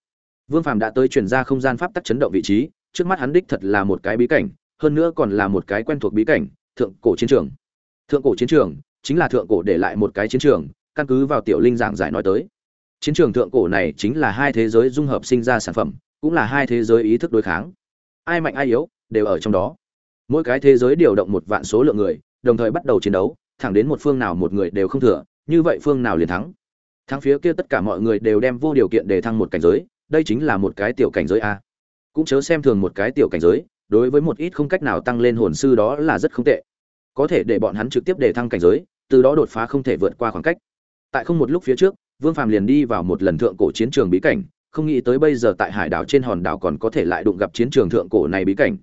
vương phàm đã tới chuyển ra không gian pháp tắc chấn động vị trí, trước mắt hắn đích thật là một cái bí cảnh, hơn nữa còn là một cái quen thuộc bí cảnh, thượng cổ chiến trường. Thượng cổ chiến trường chính là thượng cổ để lại một cái chiến trường, căn cứ vào tiểu linh giảng giải nói tới chiến trường thượng cổ này chính là hai thế giới dung hợp sinh ra sản phẩm, cũng là hai thế giới ý thức đối kháng. Ai mạnh ai yếu, đều ở trong đó. Mỗi cái thế giới điều động một vạn số lượng người, đồng thời bắt đầu chiến đấu, thẳng đến một phương nào một người đều không thừa, như vậy phương nào liền thắng. Thắng phía kia tất cả mọi người đều đem vô điều kiện để thăng một cảnh giới, đây chính là một cái tiểu cảnh giới a. Cũng chớ xem thường một cái tiểu cảnh giới, đối với một ít không cách nào tăng lên hồn sư đó là rất không tệ. Có thể để bọn hắn trực tiếp để thăng cảnh giới, từ đó đột phá không thể vượt qua khoảng cách. Tại không một lúc phía trước vương phàm liền đi vào một lần thượng cổ chiến trường bí cảnh, không nghĩ tới bây giờ tại hải đảo trên hòn đảo còn có thể lại đụng gặp chiến trường thượng cổ này bí cảnh.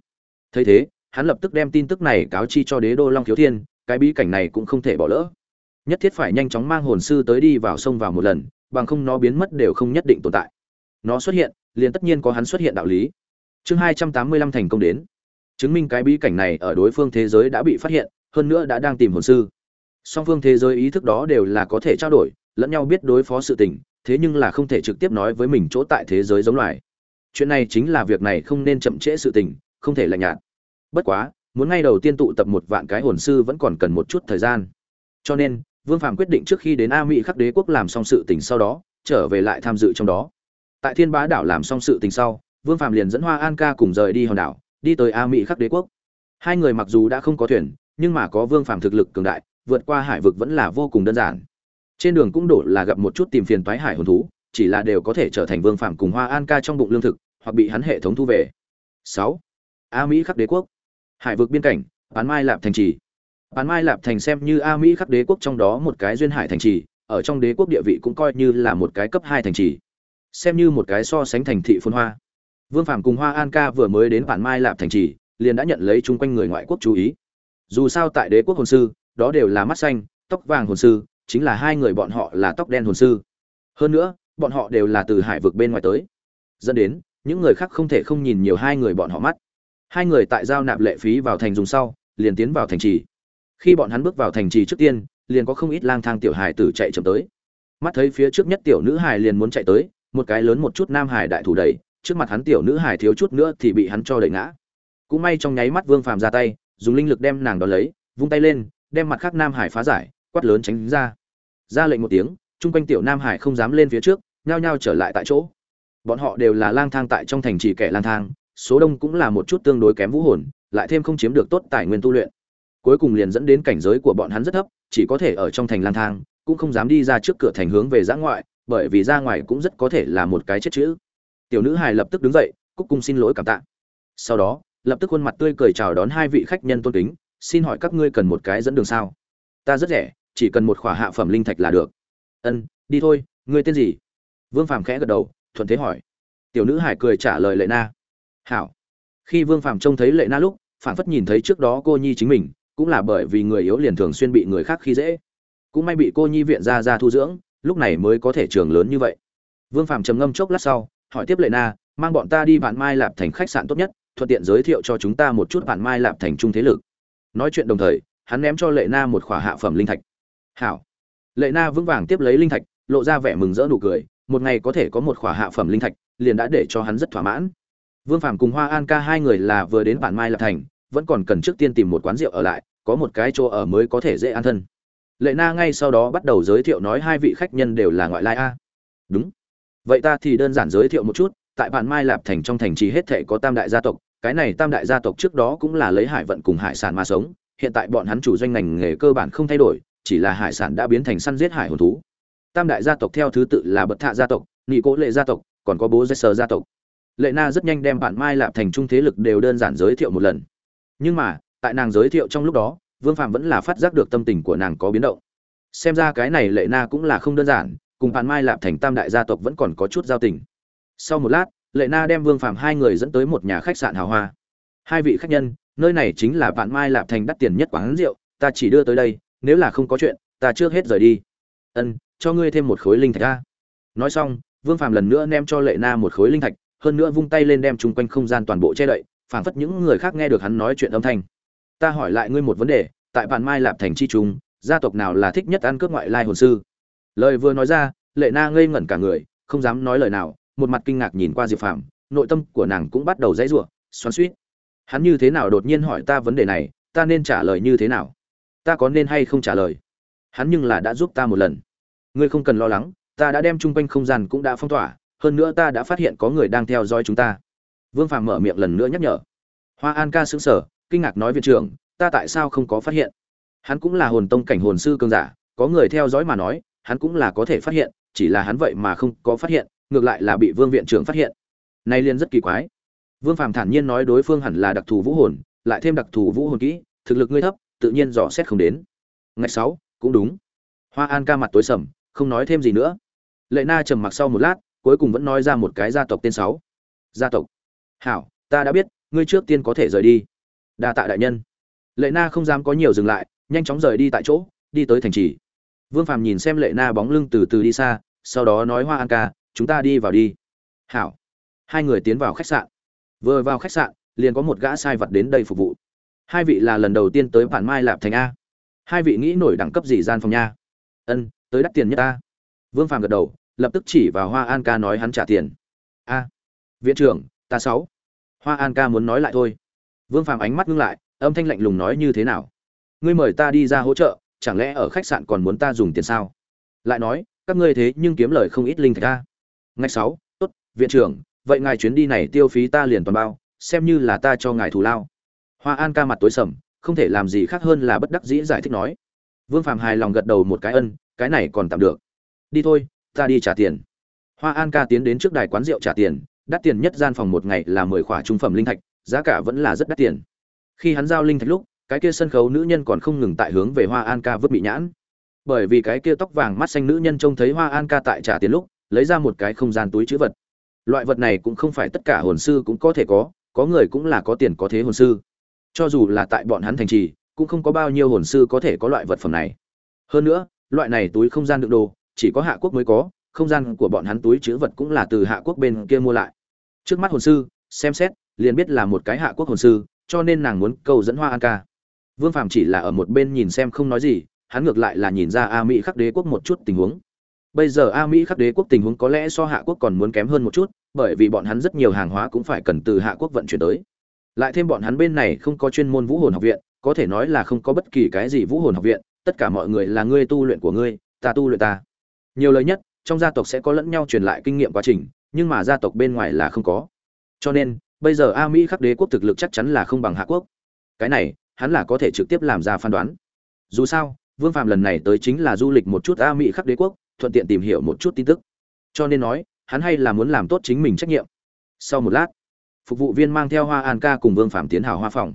Thấy thế, hắn lập tức đem tin tức này cáo chi cho đế đô long thiếu thiên, cái bí cảnh này cũng không thể bỏ lỡ. Nhất thiết phải nhanh chóng mang hồn sư tới đi vào sông vào một lần, bằng không nó biến mất đều không nhất định tồn tại. Nó xuất hiện, liền tất nhiên có hắn xuất hiện đạo lý. Chương hai trăm tám mươi lăm thành công đến. Chứng minh cái bí cảnh này ở đối phương thế giới đã bị phát hiện, hơn nữa đã đang tìm hồn sư. Song phương thế giới ý thức đó đều là có thể trao đổi lẫn nhau biết đối phó sự tình, thế nhưng là không thể trực tiếp nói với mình chỗ tại thế giới giống loài. Chuyện này chính là việc này không nên chậm trễ sự tình, không thể lạnh nhạt. Bất quá, muốn ngay đầu tiên tụ tập một vạn cái hồn sư vẫn còn cần một chút thời gian. Cho nên, vương phàm quyết định trước khi đến a mỹ khắc đế quốc làm xong sự tình sau đó, trở về lại tham dự trong đó. Tại thiên bá đảo làm xong sự tình sau, vương phàm liền dẫn hoa an ca cùng rời đi hòn đảo, đi tới a mỹ khắc đế quốc. Hai người mặc dù đã không có thuyền, nhưng mà có vương phàm thực lực cường đại, vượt qua hải vực vẫn là vô cùng đơn giản trên đường cũng đổ là gặp một chút tìm phiền toái hải hồn thú, chỉ là đều có thể trở thành vương phàm cùng hoa an ca trong bụng lương thực, hoặc bị hắn hệ thống thu về. Sáu, a mỹ khắc đế quốc. Hải vực biên cảnh, bán mai lạp thành trì. Bán mai lạp thành xem như a mỹ khắc đế quốc trong đó một cái duyên hải thành trì, ở trong đế quốc địa vị cũng coi như là một cái cấp hai thành trì. Xem như một cái so sánh thành thị phun hoa. Vương phạm cùng hoa an ca vừa mới đến bản mai lạp thành trì, liền đã nhận lấy chung quanh người ngoại quốc chú ý. Dù sao tại đế quốc hồn sư, đó đều là mắt xanh, tóc vàng hồn sư chính là hai người bọn họ là tóc đen hồn sư. Hơn nữa, bọn họ đều là từ hải vực bên ngoài tới. Dẫn đến, những người khác không thể không nhìn nhiều hai người bọn họ mắt. Hai người tại giao nạp lệ phí vào thành dùng sau, liền tiến vào thành trì. Khi bọn hắn bước vào thành trì trước tiên, liền có không ít lang thang tiểu hải tử chạy chậm tới. Mắt thấy phía trước nhất tiểu nữ hải liền muốn chạy tới, một cái lớn một chút nam hải đại thủ đẩy, trước mặt hắn tiểu nữ hải thiếu chút nữa thì bị hắn cho đẩy ngã. Cũng may trong nháy mắt vương phàm ra tay, dùng linh lực đem nàng đón lấy, vung tay lên, đem mặt khác nam hải phá giải quát lớn tránh ra. Ra lệnh một tiếng, chung quanh tiểu nam hải không dám lên phía trước, nhao nhao trở lại tại chỗ. Bọn họ đều là lang thang tại trong thành trì kẻ lang thang, số đông cũng là một chút tương đối kém vũ hồn, lại thêm không chiếm được tốt tài nguyên tu luyện. Cuối cùng liền dẫn đến cảnh giới của bọn hắn rất thấp, chỉ có thể ở trong thành lang thang, cũng không dám đi ra trước cửa thành hướng về giã ngoại, bởi vì ra ngoài cũng rất có thể là một cái chết chữ. Tiểu nữ hài lập tức đứng dậy, cúc cung xin lỗi cảm tạ. Sau đó, lập tức khuôn mặt tươi cười chào đón hai vị khách nhân tôn kính, xin hỏi các ngươi cần một cái dẫn đường sao? Ta rất rẻ chỉ cần một khỏa hạ phẩm linh thạch là được. Ân, đi thôi, ngươi tên gì? Vương phàm khẽ gật đầu, thuận thế hỏi. Tiểu nữ hải cười trả lời lệ na. Hảo. Khi vương phàm trông thấy lệ na lúc, phản phất nhìn thấy trước đó cô nhi chính mình, cũng là bởi vì người yếu liền thường xuyên bị người khác khi dễ. Cũng may bị cô nhi viện ra ra thu dưỡng, lúc này mới có thể trường lớn như vậy. Vương phàm trầm ngâm chốc lát sau, hỏi tiếp lệ na, mang bọn ta đi vạn mai lạp thành khách sạn tốt nhất, thuận tiện giới thiệu cho chúng ta một chút vạn mai lạp thành trung thế lực. Nói chuyện đồng thời, hắn ném cho lệ na một khỏa hạ phẩm linh thạch hảo lệ na vững vàng tiếp lấy linh thạch, lộ ra vẻ mừng rỡ nụ cười, một ngày có thể có một khỏa hạ phẩm linh thạch, liền đã để cho hắn rất thỏa mãn. Vương phàm cùng hoa an ca hai người là vừa đến bản mai lạp thành, vẫn còn cần trước tiên tìm một quán rượu ở lại, có một cái chỗ ở mới có thể dễ an thân. Lệ na ngay sau đó bắt đầu giới thiệu nói hai vị khách nhân đều là ngoại lai a. Đúng. Vậy ta thì đơn giản giới thiệu một chút, tại bản mai lạp thành trong thành trì hết thệ có tam đại gia tộc, cái này tam đại gia tộc trước đó cũng là lấy hải vận cùng hải sản mà sống, hiện tại bọn hắn chủ doanh ngành nghề cơ bản không thay đổi chỉ là hải sản đã biến thành săn giết hải hồn thú. Tam đại gia tộc theo thứ tự là bậc thạ gia tộc, nghị cố lệ gia tộc, còn có bố dây sờ gia tộc. Lệ na rất nhanh đem bạn mai lạp thành trung thế lực đều đơn giản giới thiệu một lần. Nhưng mà, tại nàng giới thiệu trong lúc đó, vương phạm vẫn là phát giác được tâm tình của nàng có biến động. Xem ra cái này lệ na cũng là không đơn giản, cùng bạn mai lạp thành tam đại gia tộc vẫn còn có chút giao tình. Sau một lát, lệ na đem vương phạm hai người dẫn tới một nhà khách sạn hào hoa. Hai vị khách nhân, nơi này chính là bạn mai lạp thành đắt tiền nhất quán rượu, ta chỉ đưa tới đây nếu là không có chuyện, ta trước hết rời đi. Ân, cho ngươi thêm một khối linh thạch ra nói xong, vương phàm lần nữa ném cho lệ na một khối linh thạch, hơn nữa vung tay lên đem chung quanh không gian toàn bộ che đậy, phảng phất những người khác nghe được hắn nói chuyện âm thanh. Ta hỏi lại ngươi một vấn đề, tại bạn mai lạp thành chi trung, gia tộc nào là thích nhất ăn cướp ngoại lai hồn sư? Lời vừa nói ra, lệ na ngây ngẩn cả người, không dám nói lời nào, một mặt kinh ngạc nhìn qua diệp phàm, nội tâm của nàng cũng bắt đầu dãy rủa, xoắn suýt hắn như thế nào đột nhiên hỏi ta vấn đề này, ta nên trả lời như thế nào? Ta có nên hay không trả lời? Hắn nhưng là đã giúp ta một lần. Ngươi không cần lo lắng ta đã đem chung quanh không gian cũng đã phong tỏa hơn nữa ta đã phát hiện có người đang theo dõi chúng ta. Vương phàm mở miệng lần nữa nhắc nhở. Hoa an ca xứng sở kinh ngạc nói viện trưởng ta tại sao không có phát hiện? Hắn cũng là hồn tông cảnh hồn sư cường giả có người theo dõi mà nói hắn cũng là có thể phát hiện chỉ là hắn vậy mà không có phát hiện ngược lại là bị vương viện trưởng phát hiện. Nay liên rất kỳ quái. Vương Phàm thản nhiên nói đối phương hẳn là đặc thù vũ hồn, lại thêm đặc thù vũ hồn kỹ, thực lực ngươi thấp, tự nhiên dò xét không đến. Ngày 6, cũng đúng. Hoa An ca mặt tối sầm, không nói thêm gì nữa. Lệ Na trầm mặc sau một lát, cuối cùng vẫn nói ra một cái gia tộc tên 6. Gia tộc. Hảo, ta đã biết, ngươi trước tiên có thể rời đi. Đa tạ đại nhân. Lệ Na không dám có nhiều dừng lại, nhanh chóng rời đi tại chỗ, đi tới thành trì. Vương Phàm nhìn xem Lệ Na bóng lưng từ từ đi xa, sau đó nói Hoa An ca, chúng ta đi vào đi. Hảo. Hai người tiến vào khách sạn vừa vào khách sạn liền có một gã sai vật đến đây phục vụ hai vị là lần đầu tiên tới bản mai lạp thành a. Hai vị nghĩ nổi đẳng cấp gì gian phòng nha? Ân, tới đắt tiền nhất ta. Vương phàm gật đầu, lập tức chỉ vào hoa an ca nói hắn trả tiền. A. Viện trưởng, ta sáu. Hoa an ca muốn nói lại thôi. Vương phàm ánh mắt ngưng lại, âm thanh lạnh lùng nói như thế nào? Ngươi mời ta đi ra hỗ trợ, chẳng lẽ ở khách sạn còn muốn ta dùng tiền sao? Lại nói, các ngươi thế nhưng kiếm lời không ít linh thạch ta ngày sáu, tốt, viện trưởng, vậy ngài chuyến đi này tiêu phí ta liền toàn bao, xem như là ta cho ngài thù lao hoa an ca mặt tối sầm, không thể làm gì khác hơn là bất đắc dĩ giải thích nói. Vương phạm hài lòng gật đầu một cái ân, cái này còn tạm được. Đi thôi, ta đi trả tiền. Hoa an ca tiến đến trước đài quán rượu trả tiền, đắt tiền nhất gian phòng một ngày là mười khỏa trung phẩm linh thạch, giá cả vẫn là rất đắt tiền. Khi hắn giao linh thạch lúc, cái kia sân khấu nữ nhân còn không ngừng tại hướng về hoa an ca vứt bị nhãn. Bởi vì cái kia tóc vàng mắt xanh nữ nhân trông thấy hoa an ca tại trả tiền lúc, lấy ra một cái không gian túi chữ vật. Loại vật này cũng không phải tất cả hồn sư cũng có thể có có người cũng là có tiền có thế hồn sư cho dù là tại bọn hắn thành trì, cũng không có bao nhiêu hồn sư có thể có loại vật phẩm này. Hơn nữa, loại này túi không gian đựng đồ, chỉ có hạ quốc mới có, không gian của bọn hắn túi chữ vật cũng là từ hạ quốc bên kia mua lại. Trước mắt hồn sư, xem xét, liền biết là một cái hạ quốc hồn sư, cho nên nàng muốn câu dẫn hoa an ca. Vương phàm chỉ là ở một bên nhìn xem không nói gì, hắn ngược lại là nhìn ra a mỹ khắc đế quốc một chút tình huống. Bây giờ a mỹ khắc đế quốc tình huống có lẽ so hạ quốc còn muốn kém hơn một chút, bởi vì bọn hắn rất nhiều hàng hóa cũng phải cần từ hạ quốc vận chuyển tới lại thêm bọn hắn bên này không có chuyên môn vũ hồn học viện, có thể nói là không có bất kỳ cái gì vũ hồn học viện, tất cả mọi người là ngươi tu luyện của ngươi, ta tu luyện ta. Nhiều lời nhất, trong gia tộc sẽ có lẫn nhau truyền lại kinh nghiệm quá trình, nhưng mà gia tộc bên ngoài là không có. Cho nên, bây giờ a mỹ khắc đế quốc thực lực chắc chắn là không bằng hạ quốc. Cái này, hắn là có thể trực tiếp làm ra phán đoán. Dù sao, vương phạm lần này tới chính là du lịch một chút a mỹ khắc đế quốc, thuận tiện tìm hiểu một chút tin tức. Cho nên nói, hắn hay là muốn làm tốt chính mình trách nhiệm. Sau một lát phục vụ viên mang theo hoa an ca cùng vương phạm tiến hào hoa phòng.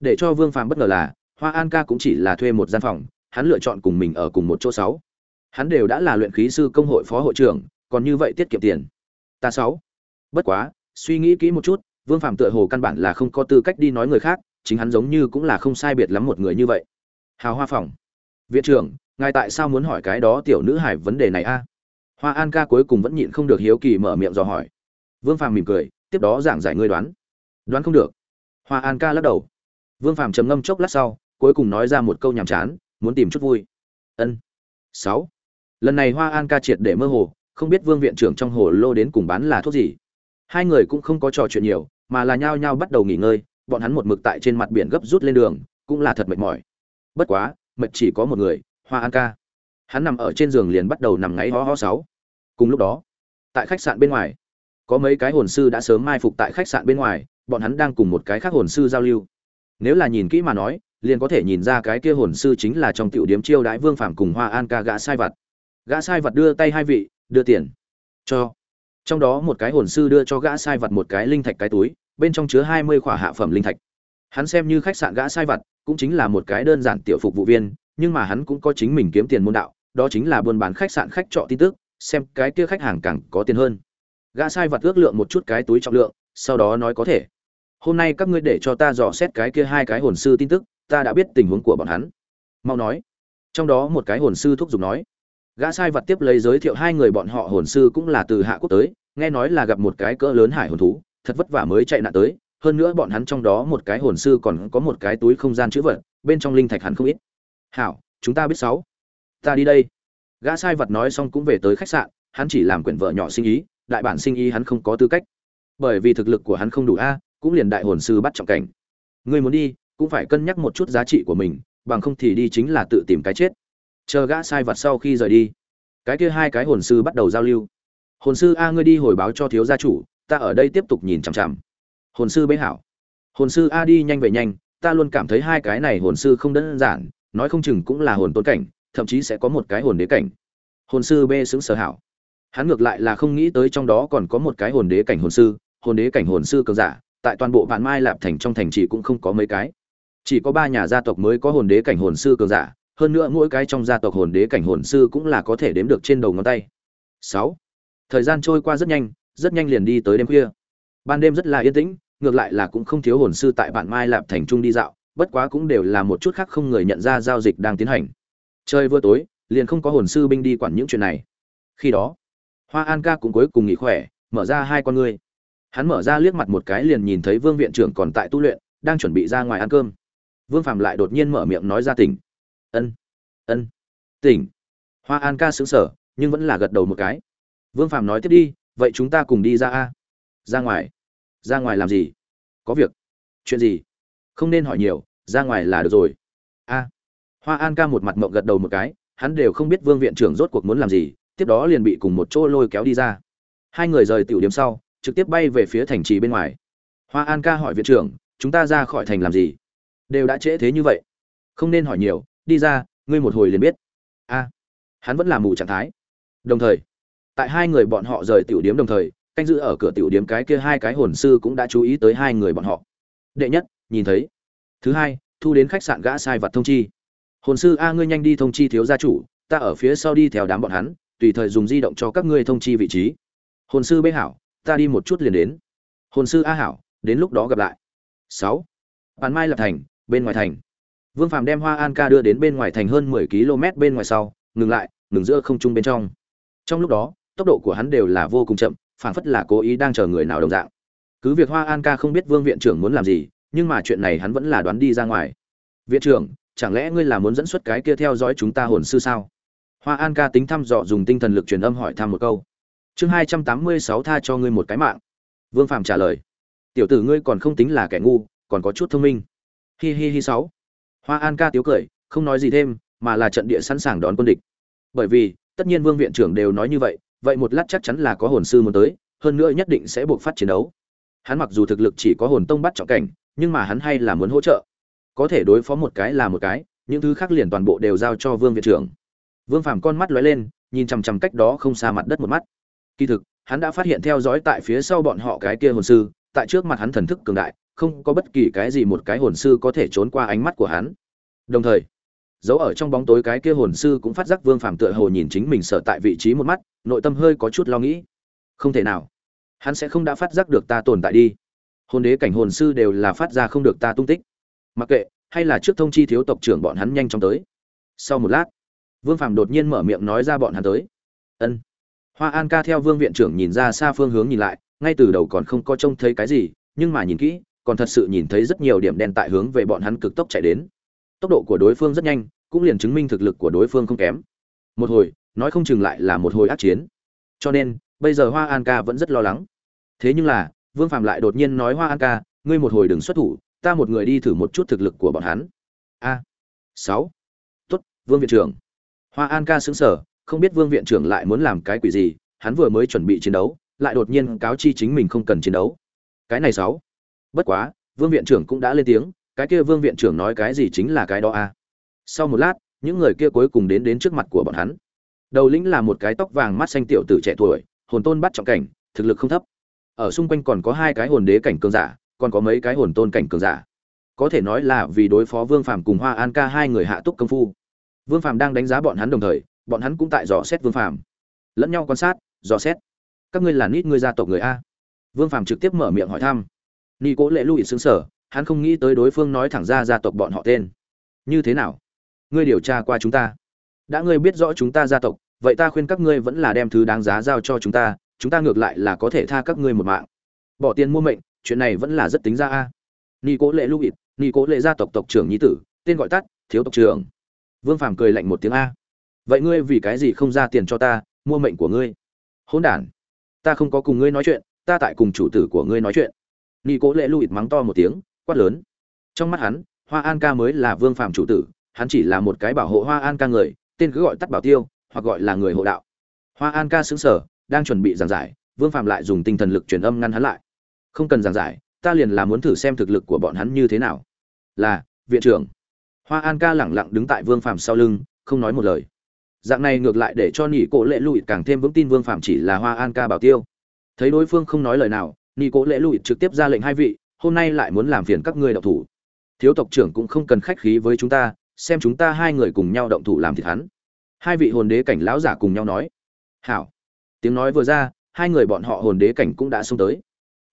Để cho vương phạm bất ngờ là, hoa an ca cũng chỉ là thuê một gian phòng, hắn lựa chọn cùng mình ở cùng một chỗ sáu. Hắn đều đã là luyện khí sư công hội phó hội trưởng, còn như vậy tiết kiệm tiền. Ta sáu. Bất quá, suy nghĩ kỹ một chút, vương phạm tựa hồ căn bản là không có tư cách đi nói người khác, chính hắn giống như cũng là không sai biệt lắm một người như vậy. Hào hoa phòng. Viện trưởng, ngài tại sao muốn hỏi cái đó tiểu nữ hải vấn đề này a? Hoa an ca cuối cùng vẫn nhịn không được hiếu kỳ mở miệng dò hỏi. Vương phàm mỉm cười tiếp đó giảng giải ngươi đoán. Đoán không được. Hoa an ca lắc đầu. Vương phàm trầm ngâm chốc lát sau, cuối cùng nói ra một câu nhàm chán, muốn tìm chút vui. Ân. Sáu. Lần này hoa an ca triệt để mơ hồ, không biết vương viện trưởng trong hồ lô đến cùng bán là thuốc gì. Hai người cũng không có trò chuyện nhiều, mà là nhao nhao bắt đầu nghỉ ngơi, bọn hắn một mực tại trên mặt biển gấp rút lên đường, cũng là thật mệt mỏi. Bất quá, mệt chỉ có một người, hoa an ca. Hắn nằm ở trên giường liền bắt đầu nằm ngáy ho ho sáu. Cùng lúc đó, tại khách sạn bên ngoài có mấy cái hồn sư đã sớm mai phục tại khách sạn bên ngoài, bọn hắn đang cùng một cái khác hồn sư giao lưu. Nếu là nhìn kỹ mà nói, liền có thể nhìn ra cái kia hồn sư chính là trong tiểu điếm chiêu đãi vương phàm cùng hoa an ca gã sai vật gã sai vật đưa tay hai vị, đưa tiền cho. Trong đó một cái hồn sư đưa cho gã sai vật một cái linh thạch cái túi, bên trong chứa hai mươi khỏa hạ phẩm linh thạch. Hắn xem như khách sạn gã sai vật cũng chính là một cái đơn giản tiểu phục vụ viên, nhưng mà hắn cũng có chính mình kiếm tiền môn đạo, đó chính là buôn bán khách sạn khách trọ tin tức, xem cái kia khách hàng càng có tiền hơn gã sai vật ước lượng một chút cái túi trọng lượng, sau đó nói có thể. Hôm nay các ngươi để cho ta dò xét cái kia hai cái hồn sư tin tức, ta đã biết tình huống của bọn hắn. Mau nói. Trong đó một cái hồn sư thúc giục nói. Gã sai vật tiếp lấy giới thiệu hai người bọn họ hồn sư cũng là từ hạ quốc tới, nghe nói là gặp một cái cỡ lớn hải hồn thú, thật vất vả mới chạy nạn tới. Hơn nữa bọn hắn trong đó một cái hồn sư còn có một cái túi không gian chữ vật, bên trong linh thạch hắn không ít. Hảo, chúng ta biết sáu. Ta đi đây. Gã sai vật nói xong cũng về tới khách sạn, hắn chỉ làm quyển vợ nhỏ sinh ý đại bản sinh ý hắn không có tư cách. Bởi vì thực lực của hắn không đủ a, cũng liền đại hồn sư bắt trọng cảnh. Người muốn đi, cũng phải cân nhắc một chút giá trị của mình, bằng không thì đi chính là tự tìm cái chết. Chờ gã sai vật sau khi rời đi, cái kia hai cái hồn sư bắt đầu giao lưu. Hồn sư a, ngươi đi hồi báo cho thiếu gia chủ, ta ở đây tiếp tục nhìn chằm chằm. Hồn sư bế hảo. Hồn sư a đi nhanh về nhanh, ta luôn cảm thấy hai cái này hồn sư không đơn giản, nói không chừng cũng là hồn tôn cảnh, thậm chí sẽ có một cái hồn đế cảnh. Hồn sư b xứng sở hảo hắn ngược lại là không nghĩ tới trong đó còn có một cái hồn đế cảnh hồn sư, hồn đế cảnh hồn sư cường giả, tại toàn bộ vạn mai lạp thành trong thành chỉ cũng không có mấy cái. Chỉ có ba nhà gia tộc mới có hồn đế cảnh hồn sư cường giả, hơn nữa mỗi cái trong gia tộc hồn đế cảnh hồn sư cũng là có thể đếm được trên đầu ngón tay. Sáu. Thời gian trôi qua rất nhanh rất nhanh liền đi tới đêm khuya. Ban đêm rất là yên tĩnh, ngược lại là cũng không thiếu hồn sư tại vạn mai lạp thành trung đi dạo, bất quá cũng đều là một chút khác không người nhận ra giao dịch đang tiến hành. Chơi vừa tối, liền không có hồn sư binh đi quản những chuyện này. Khi đó hoa an ca cũng cuối cùng nghỉ khỏe, mở ra hai con ngươi. Hắn mở ra liếc mặt một cái liền nhìn thấy vương viện trưởng còn tại tu luyện, đang chuẩn bị ra ngoài ăn cơm. Vương phạm lại đột nhiên mở miệng nói ra tỉnh. Ân ân, tỉnh. Hoa an ca xứng sở nhưng vẫn là gật đầu một cái. Vương phạm nói tiếp đi, vậy chúng ta cùng đi ra a. Ra ngoài. Ra ngoài làm gì? Có việc. Chuyện gì? Không nên hỏi nhiều, ra ngoài là được rồi. A. Hoa an ca một mặt mộng gật đầu một cái, hắn đều không biết vương viện trưởng rốt cuộc muốn làm gì tiếp đó liền bị cùng một chỗ lôi kéo đi ra. Hai người rời tiểu điểm sau, trực tiếp bay về phía thành trì bên ngoài. Hoa an ca hỏi viện trưởng, chúng ta ra khỏi thành làm gì? Đều đã trễ thế như vậy. Không nên hỏi nhiều, đi ra, ngươi một hồi liền biết. A, hắn vẫn là mù trạng thái. Đồng thời, tại hai người bọn họ rời tiểu điếm đồng thời, canh giữ ở cửa tiểu điếm cái kia hai cái hồn sư cũng đã chú ý tới hai người bọn họ. Đệ nhất, nhìn thấy. Thứ hai, thu đến khách sạn gã sai vật thông chi. Hồn sư a, ngươi nhanh đi thông chi thiếu gia chủ, ta ở phía sau đi theo đám bọn hắn tùy thời dùng di động cho các ngươi thông chi vị trí. Hồn sư bê hảo, ta đi một chút liền đến. Hồn sư a hảo, đến lúc đó gặp lại. Sáu. Bàn mai lập thành, bên ngoài thành. Vương phàm đem hoa an ca đưa đến bên ngoài thành hơn mười km bên ngoài sau, ngừng lại, ngừng giữa không trung bên trong. Trong lúc đó, tốc độ của hắn đều là vô cùng chậm, phảng phất là cố ý đang chờ người nào đồng dạng. Cứ việc hoa an ca không biết vương viện trưởng muốn làm gì, nhưng mà chuyện này hắn vẫn là đoán đi ra ngoài. Viện trưởng, chẳng lẽ ngươi là muốn dẫn xuất cái kia theo dõi chúng ta hồn sư sao? Hoa an ca tính thăm dò dùng tinh thần lực truyền âm hỏi thăm một câu. Chương hai trăm tám mươi sáu tha cho ngươi một cái mạng. Vương Phàm trả lời. Tiểu tử ngươi còn không tính là kẻ ngu, còn có chút thông minh. Hi hi hi sáu. Hoa an ca tiếu cười, không nói gì thêm, mà là trận địa sẵn sàng đón quân địch. Bởi vì, tất nhiên vương viện trưởng đều nói như vậy vậy một lát chắc chắn là có hồn sư muốn tới, hơn nữa nhất định sẽ buộc phát chiến đấu. Hắn mặc dù thực lực chỉ có hồn tông bắt trọng cảnh, nhưng mà hắn hay là muốn hỗ trợ. Có thể đối phó một cái là một cái, những thứ khác liền toàn bộ đều giao cho vương viện trưởng vương phàm con mắt lóe lên, nhìn chằm chằm cách đó không xa mặt đất một mắt. Kỳ thực, hắn đã phát hiện theo dõi tại phía sau bọn họ cái kia hồn sư, tại trước mặt hắn thần thức cường đại, không có bất kỳ cái gì một cái hồn sư có thể trốn qua ánh mắt của hắn. Đồng thời giấu ở trong bóng tối cái kia hồn sư cũng phát giác vương phàm tựa hồ nhìn chính mình sở tại vị trí một mắt, nội tâm hơi có chút lo nghĩ. Không thể nào. Hắn sẽ không đã phát giác được ta tồn tại đi. Hồn đế cảnh hồn sư đều là phát ra không được ta tung tích. Mặc kệ, hay là trước thông chi thiếu tộc trưởng bọn hắn nhanh chóng tới. Sau một lát vương phàm đột nhiên mở miệng nói ra bọn hắn tới. Ân. Hoa an ca theo vương viện trưởng nhìn ra xa phương hướng nhìn lại, ngay từ đầu còn không có trông thấy cái gì, nhưng mà nhìn kỹ, còn thật sự nhìn thấy rất nhiều điểm đen tại hướng về bọn hắn cực tốc chạy đến. Tốc độ của đối phương rất nhanh, cũng liền chứng minh thực lực của đối phương không kém. Một hồi, nói không chừng lại là một hồi ác chiến. Cho nên, bây giờ hoa an ca vẫn rất lo lắng. Thế nhưng là, vương phạm lại đột nhiên nói, hoa an ca, ngươi một hồi đừng xuất thủ, ta một người đi thử một chút thực lực của bọn hắn. A. Sáu. Tốt. vương viện trưởng hoa an ca xứng sở không biết vương viện trưởng lại muốn làm cái quỷ gì, hắn vừa mới chuẩn bị chiến đấu, lại đột nhiên cáo chi chính mình không cần chiến đấu. Cái này sáu. Bất quá, vương viện trưởng cũng đã lên tiếng, cái kia vương viện trưởng nói cái gì chính là cái đó a sau một lát, những người kia cuối cùng đến đến trước mặt của bọn hắn. Đầu lĩnh là một cái tóc vàng mắt xanh tiểu tử trẻ tuổi, hồn tôn bắt trọng cảnh, thực lực không thấp. Ở xung quanh còn có hai cái hồn đế cảnh cường giả, còn có mấy cái hồn tôn cảnh cường giả. Có thể nói là vì đối phó vương phàm cùng hoa an ca hai người hạ túc công phu vương phàm đang đánh giá bọn hắn đồng thời, bọn hắn cũng tại dò xét vương phàm. Lẫn nhau quan sát, dò xét. Các ngươi là nít ngươi gia tộc người a. Vương phàm trực tiếp mở miệng hỏi thăm. Nị cố lệ lụi sững sở, hắn không nghĩ tới đối phương nói thẳng ra gia tộc bọn họ tên. Như thế nào? Ngươi điều tra qua chúng ta. Đã ngươi biết rõ chúng ta gia tộc, vậy ta khuyên các ngươi vẫn là đem thứ đáng giá giao cho chúng ta chúng ta ngược lại là có thể tha các ngươi một mạng. Bỏ tiền mua mệnh, chuyện này vẫn là rất tính ra a. Nị cố lệ lụi Nị cố lệ gia tộc tộc trưởng nhi tử, tên gọi tắt, thiếu tộc trưởng vương phàm cười lạnh một tiếng a. Vậy ngươi vì cái gì không ra tiền cho ta, mua mệnh của ngươi? Hỗn đản, ta không có cùng ngươi nói chuyện, ta tại cùng chủ tử của ngươi nói chuyện. Nghi cố lệ lụi mắng to một tiếng, quát lớn. Trong mắt hắn, hoa an ca mới là vương phàm chủ tử, hắn chỉ là một cái bảo hộ hoa an ca người, tên cứ gọi tắt bảo tiêu, hoặc gọi là người hộ đạo. Hoa an ca xứng sở đang chuẩn bị giảng giải, vương phàm lại dùng tinh thần lực truyền âm ngăn hắn lại. Không cần giảng giải, ta liền là muốn thử xem thực lực của bọn hắn như thế nào. Là, viện trưởng hoa an ca lẳng lặng đứng tại vương phàm sau lưng, không nói một lời. Dạng này ngược lại để cho nỉ cổ lệ Lụy càng thêm vững tin vương phàm chỉ là hoa an ca bảo tiêu. Thấy đối phương không nói lời nào nỉ cổ lệ Lụy trực tiếp ra lệnh hai vị, hôm nay lại muốn làm phiền các ngươi động thủ. Thiếu tộc trưởng cũng không cần khách khí với chúng ta, xem chúng ta hai người cùng nhau động thủ làm thịt hắn. Hai vị hồn đế cảnh lão giả cùng nhau nói. Hảo. Tiếng nói vừa ra, hai người bọn họ hồn đế cảnh cũng đã xông tới.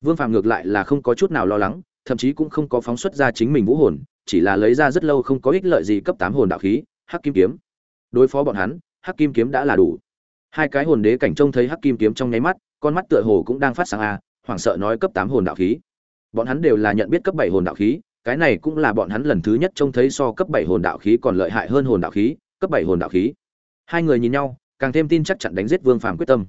Vương phàm ngược lại là không có chút nào lo lắng, thậm chí cũng không có phóng xuất ra chính mình vũ hồn chỉ là lấy ra rất lâu không có ích lợi gì cấp tám hồn đạo khí, hắc kim kiếm. Đối phó bọn hắn, hắc kim kiếm đã là đủ. Hai cái hồn đế cảnh trông thấy hắc kim kiếm trong nháy mắt, con mắt tựa hồ cũng đang phát sáng a hoảng sợ nói cấp tám hồn đạo khí. Bọn hắn đều là nhận biết cấp bảy hồn đạo khí, cái này cũng là bọn hắn lần thứ nhất trông thấy so cấp bảy hồn đạo khí còn lợi hại hơn hồn đạo khí, cấp bảy hồn đạo khí. Hai người nhìn nhau, càng thêm tin chắc chắn đánh giết vương phàm quyết tâm.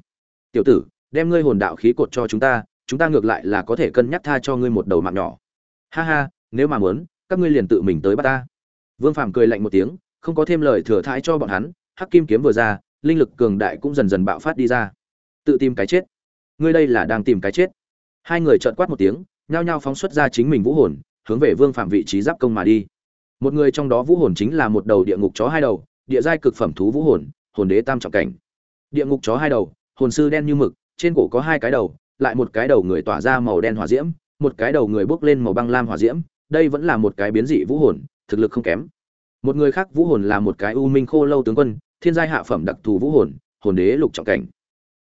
Tiểu tử, đem ngươi hồn đạo khí cột cho chúng ta chúng ta ngược lại là có thể cân nhắc tha cho ngươi một đầu mạng nhỏ. Ha ha, nếu mà muốn các ngươi liền tự mình tới bắt ta. Vương phàm cười lạnh một tiếng, không có thêm lời thừa thãi cho bọn hắn, hắc kim kiếm vừa ra, linh lực cường đại cũng dần dần bạo phát đi ra. Tự tìm cái chết. Ngươi đây là đang tìm cái chết. Hai người trợn quát một tiếng, nhao nhao phóng xuất ra chính mình vũ hồn, hướng về vương phạm vị trí giáp công mà đi. Một người trong đó vũ hồn chính là một đầu địa ngục chó hai đầu, địa giai cực phẩm thú vũ hồn hồn đế tam trọng cảnh. Địa ngục chó hai đầu, hồn sư đen như mực, trên cổ có hai cái đầu, lại một cái đầu người tỏa ra màu đen hỏa diễm, một cái đầu người bốc lên màu băng lam hỏa diễm đây vẫn là một cái biến dị vũ hồn thực lực không kém. Một người khác vũ hồn là một cái u minh khô lâu tướng quân thiên giai hạ phẩm đặc thù vũ hồn hồn đế lục trọng cảnh.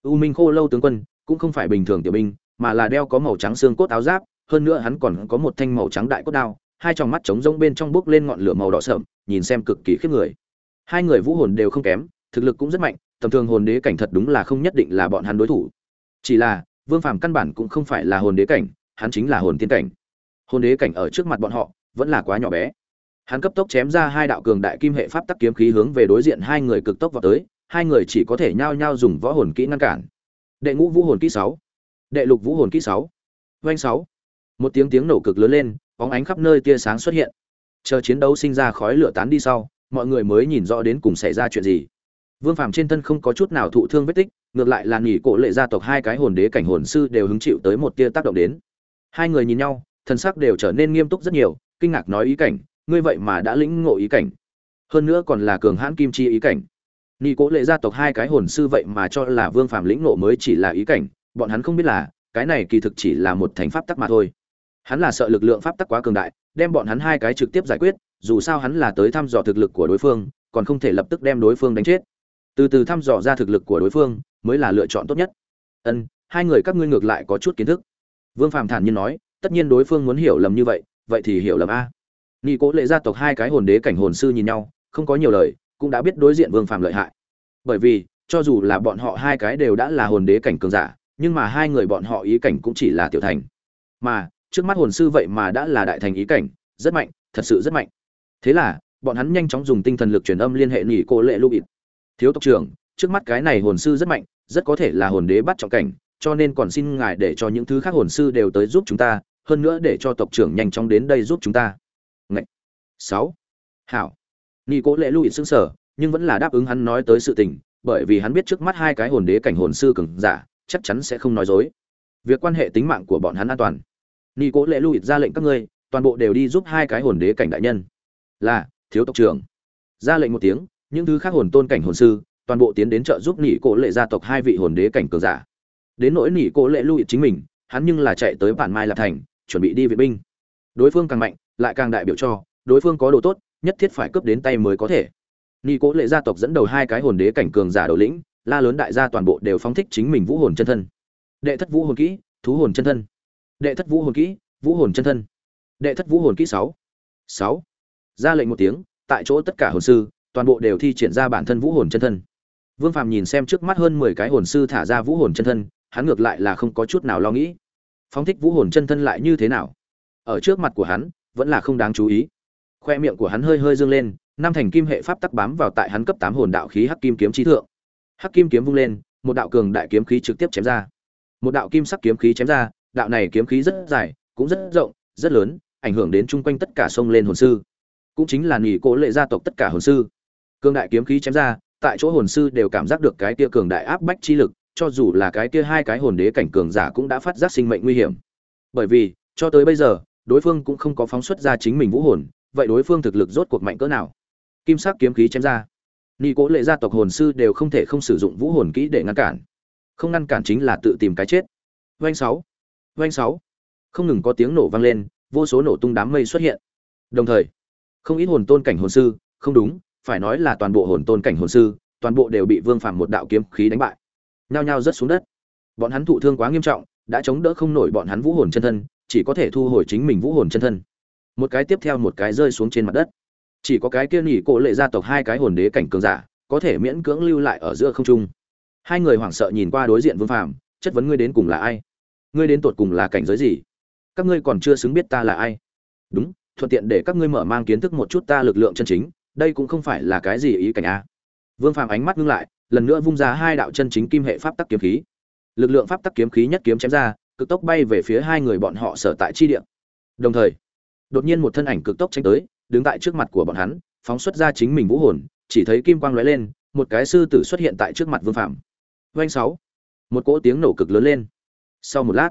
U minh khô lâu tướng quân cũng không phải bình thường tiểu binh mà là đeo có màu trắng xương cốt áo giáp hơn nữa hắn còn có một thanh màu trắng đại cốt đao hai tròng mắt trống rỗng bên trong bốc lên ngọn lửa màu đỏ sẫm, nhìn xem cực kỳ khiếp người. Hai người vũ hồn đều không kém thực lực cũng rất mạnh tầm thường hồn đế cảnh thật đúng là không nhất định là bọn hắn đối thủ. Chỉ là vương phàm căn bản cũng không phải là hồn đế cảnh hắn chính là hồn tiên cảnh hồn đế cảnh ở trước mặt bọn họ, vẫn là quá nhỏ bé. Hắn cấp tốc chém ra hai đạo cường đại kim hệ pháp tắc kiếm khí hướng về đối diện hai người cực tốc vào tới, hai người chỉ có thể nhao nhao dùng võ hồn kỹ ngăn cản. Đệ ngũ vũ hồn kỹ sáu, đệ lục vũ hồn kỹ sáu doanh sáu. Một tiếng tiếng nổ cực lớn lên, bóng ánh khắp nơi tia sáng xuất hiện. Chờ chiến đấu sinh ra khói lửa tán đi sau, mọi người mới nhìn rõ đến cùng xảy ra chuyện gì. Vương phàm trên thân không có chút nào thụ thương vết tích, ngược lại là nghỉ cổ lệ gia tộc hai cái hồn đế cảnh hồn sư đều hứng chịu tới một tia tác động đến. Hai người nhìn nhau thân sắc đều trở nên nghiêm túc rất nhiều, kinh ngạc nói ý cảnh, ngươi vậy mà đã lĩnh ngộ ý cảnh. Hơn nữa còn là cường hãn kim chi ý cảnh. Nị cố lệ gia tộc hai cái hồn sư vậy mà cho là vương phàm lĩnh ngộ mới chỉ là ý cảnh, bọn hắn không biết là, cái này kỳ thực chỉ là một thành pháp tắc mà thôi. Hắn là sợ lực lượng pháp tắc quá cường đại, đem bọn hắn hai cái trực tiếp giải quyết, dù sao hắn là tới thăm dò thực lực của đối phương, còn không thể lập tức đem đối phương đánh chết. Từ từ thăm dò ra thực lực của đối phương, mới là lựa chọn tốt nhất. Ân, hai người các ngươi ngược lại có chút kiến thức. Vương phàm thản nhiên nói tất nhiên đối phương muốn hiểu lầm như vậy vậy thì hiểu lầm a. Nghi cố lệ gia tộc hai cái hồn đế cảnh hồn sư nhìn nhau, không có nhiều lời, cũng đã biết đối diện vương phàm lợi hại. Bởi vì, cho dù là bọn họ hai cái đều đã là hồn đế cảnh cường giả, nhưng mà hai người bọn họ ý cảnh cũng chỉ là tiểu thành. Mà, trước mắt hồn sư vậy mà đã là đại thành ý cảnh, rất mạnh, thật sự rất mạnh. Thế là, bọn hắn nhanh chóng dùng tinh thần lực truyền âm liên hệ nghỉ cô lệ lưu ịt thiếu tộc trưởng, trước mắt cái này hồn sư rất mạnh, rất có thể là hồn đế bắt trọng cảnh cho nên còn xin ngài để cho những thứ khác hồn sư đều tới giúp chúng ta, hơn nữa để cho tộc trưởng nhanh chóng đến đây giúp chúng ta. Ngậy. sáu. Hảo. Nghi cố lệ Lụy xứng sở nhưng vẫn là đáp ứng hắn nói tới sự tình, bởi vì hắn biết trước mắt hai cái hồn đế cảnh hồn sư cường giả, chắc chắn sẽ không nói dối. Việc quan hệ tính mạng của bọn hắn an toàn. Nghi cố lệ Lụy ra lệnh các ngươi, toàn bộ đều đi giúp hai cái hồn đế cảnh đại nhân. Là, thiếu tộc trưởng. Ra lệnh một tiếng, những thứ khác hồn tôn cảnh hồn sư, toàn bộ tiến đến trợ giúp nị cổ lệ gia tộc hai vị hồn đế cảnh cường giả đến nỗi nỉ cô lệ lui chính mình, hắn nhưng là chạy tới bản mai lạp thành, chuẩn bị đi viện binh. Đối phương càng mạnh, lại càng đại biểu cho, đối phương có đồ tốt, nhất thiết phải cướp đến tay mới có thể. Nỉ cô lệ gia tộc dẫn đầu hai cái hồn đế cảnh cường giả đầu lĩnh, la lớn đại gia toàn bộ đều phóng thích chính mình vũ hồn chân thân. Đệ thất vũ hồn kỹ, thú hồn chân thân. Đệ thất vũ hồn kỹ, vũ hồn chân thân. Đệ thất vũ hồn kỹ sáu. Sáu. Ra lệnh một tiếng, tại chỗ tất cả hồn sư, toàn bộ đều thi triển ra bản thân vũ hồn chân thân. Vương phàm nhìn xem trước mắt hơn mười cái hồn sư thả ra vũ hồn chân thân hắn ngược lại là không có chút nào lo nghĩ. Phóng thích vũ hồn chân thân lại như thế nào? Ở trước mặt của hắn, vẫn là không đáng chú ý. Khoe miệng của hắn hơi hơi dương lên, năm thành kim hệ pháp tắc bám vào tại hắn cấp tám hồn đạo khí hắc kim kiếm trí thượng. Hắc kim kiếm vung lên, một đạo cường đại kiếm khí trực tiếp chém ra. Một đạo kim sắc kiếm khí chém ra, đạo này kiếm khí rất dài, cũng rất rộng, rất lớn, ảnh hưởng đến chung quanh tất cả sông lên hồn sư. Cũng chính là nghỉ cố lệ gia tộc tất cả hồn sư. Cường đại kiếm khí chém ra, tại chỗ hồn sư đều cảm giác được cái kia cường đại áp bách chi lực cho dù là cái kia hai cái hồn đế cảnh cường giả cũng đã phát giác sinh mệnh nguy hiểm. Bởi vì, cho tới bây giờ, đối phương cũng không có phóng xuất ra chính mình vũ hồn, vậy đối phương thực lực rốt cuộc mạnh cỡ nào? Kim sắc kiếm khí chém ra. Nị cố lệ gia tộc hồn sư đều không thể không sử dụng vũ hồn kỹ để ngăn cản. Không ngăn cản chính là tự tìm cái chết. Vanh sáu. Vanh sáu. Không ngừng có tiếng nổ vang lên, vô số nổ tung đám mây xuất hiện. Đồng thời, không ít hồn tôn cảnh hồn sư, không đúng, phải nói là toàn bộ hồn tôn cảnh hồn sư, toàn bộ đều bị vương phàm một đạo kiếm khí đánh bại nhao nhao rớt xuống đất. Bọn hắn thụ thương quá nghiêm trọng, đã chống đỡ không nổi bọn hắn vũ hồn chân thân, chỉ có thể thu hồi chính mình vũ hồn chân thân. Một cái tiếp theo một cái rơi xuống trên mặt đất. Chỉ có cái kia nghỉ cổ lệ gia tộc hai cái hồn đế cảnh cường giả, có thể miễn cưỡng lưu lại ở giữa không trung. Hai người hoảng sợ nhìn qua đối diện vương phàm, chất vấn ngươi đến cùng là ai? Ngươi đến tột cùng là cảnh giới gì? Các ngươi còn chưa xứng biết ta là ai. Đúng, thuận tiện để các ngươi mở mang kiến thức một chút ta lực lượng chân chính, đây cũng không phải là cái gì ý cảnh a vương phàm ánh mắt ngưng lại lần nữa vung ra hai đạo chân chính kim hệ pháp tắc kiếm khí. Lực lượng pháp tắc kiếm khí nhất kiếm chém ra cực tốc bay về phía hai người bọn họ sở tại chi địa. Đồng thời đột nhiên một thân ảnh cực tốc tránh tới đứng tại trước mặt của bọn hắn phóng xuất ra chính mình vũ hồn chỉ thấy kim quang lóe lên một cái sư tử xuất hiện tại trước mặt vương phạm Oanh sáu một cỗ tiếng nổ cực lớn lên. Sau một lát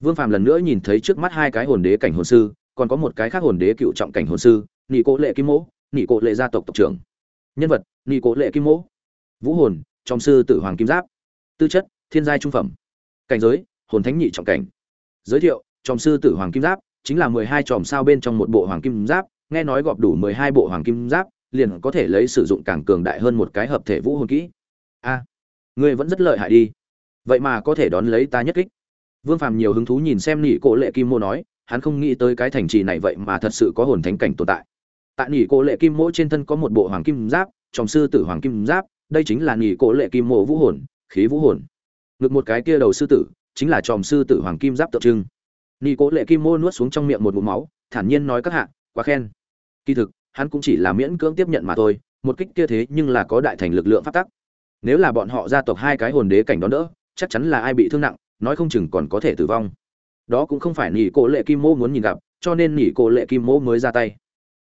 vương phạm lần nữa nhìn thấy trước mắt hai cái hồn đế cảnh hồn sư còn có một cái khác hồn đế cựu trọng cảnh hồn sư nị Cố lệ kim Mộ, nị Cố lệ gia tộc tộc trưởng nhân vật, nị cố lệ kim mỗ, vũ hồn, trong sư tử hoàng kim giáp, tư chất, thiên giai trung phẩm, cảnh giới, hồn thánh nhị trọng cảnh. Giới thiệu, trong sư tử hoàng kim giáp chính là mười hai chòm sao bên trong một bộ hoàng kim giáp, nghe nói gọp đủ mười hai bộ hoàng kim giáp, liền có thể lấy sử dụng càng cường đại hơn một cái hợp thể vũ hồn kỹ. A, ngươi vẫn rất lợi hại đi. Vậy mà có thể đón lấy ta nhất kích. Vương phàm nhiều hứng thú nhìn xem nỉ cổ lệ kim mô nói, hắn không nghĩ tới cái thành trì này vậy mà thật sự có hồn thánh cảnh tồn tại tại nỉ cổ lệ kim mỗ trên thân có một bộ hoàng kim giáp, trong sư tử hoàng kim giáp, đây chính là nỉ cổ lệ kim mộ vũ hồn, khí vũ hồn. Ngực một cái kia đầu sư tử, chính là tròm sư tử hoàng kim giáp tượng trưng. Nỉ cổ lệ kim mô nuốt xuống trong miệng một mụ máu, thản nhiên nói các hạ, quá khen. Kỳ thực, hắn cũng chỉ là miễn cưỡng tiếp nhận mà thôi, một kích kia thế nhưng là có đại thành lực lượng phát tắc. Nếu là bọn họ gia tộc hai cái hồn đế cảnh đó đỡ, chắc chắn là ai bị thương nặng, nói không chừng còn có thể tử vong. Đó cũng không phải nỉ cổ lệ kim mô muốn nhìn gặp, cho nên nỉ cổ lệ kim mô mới ra tay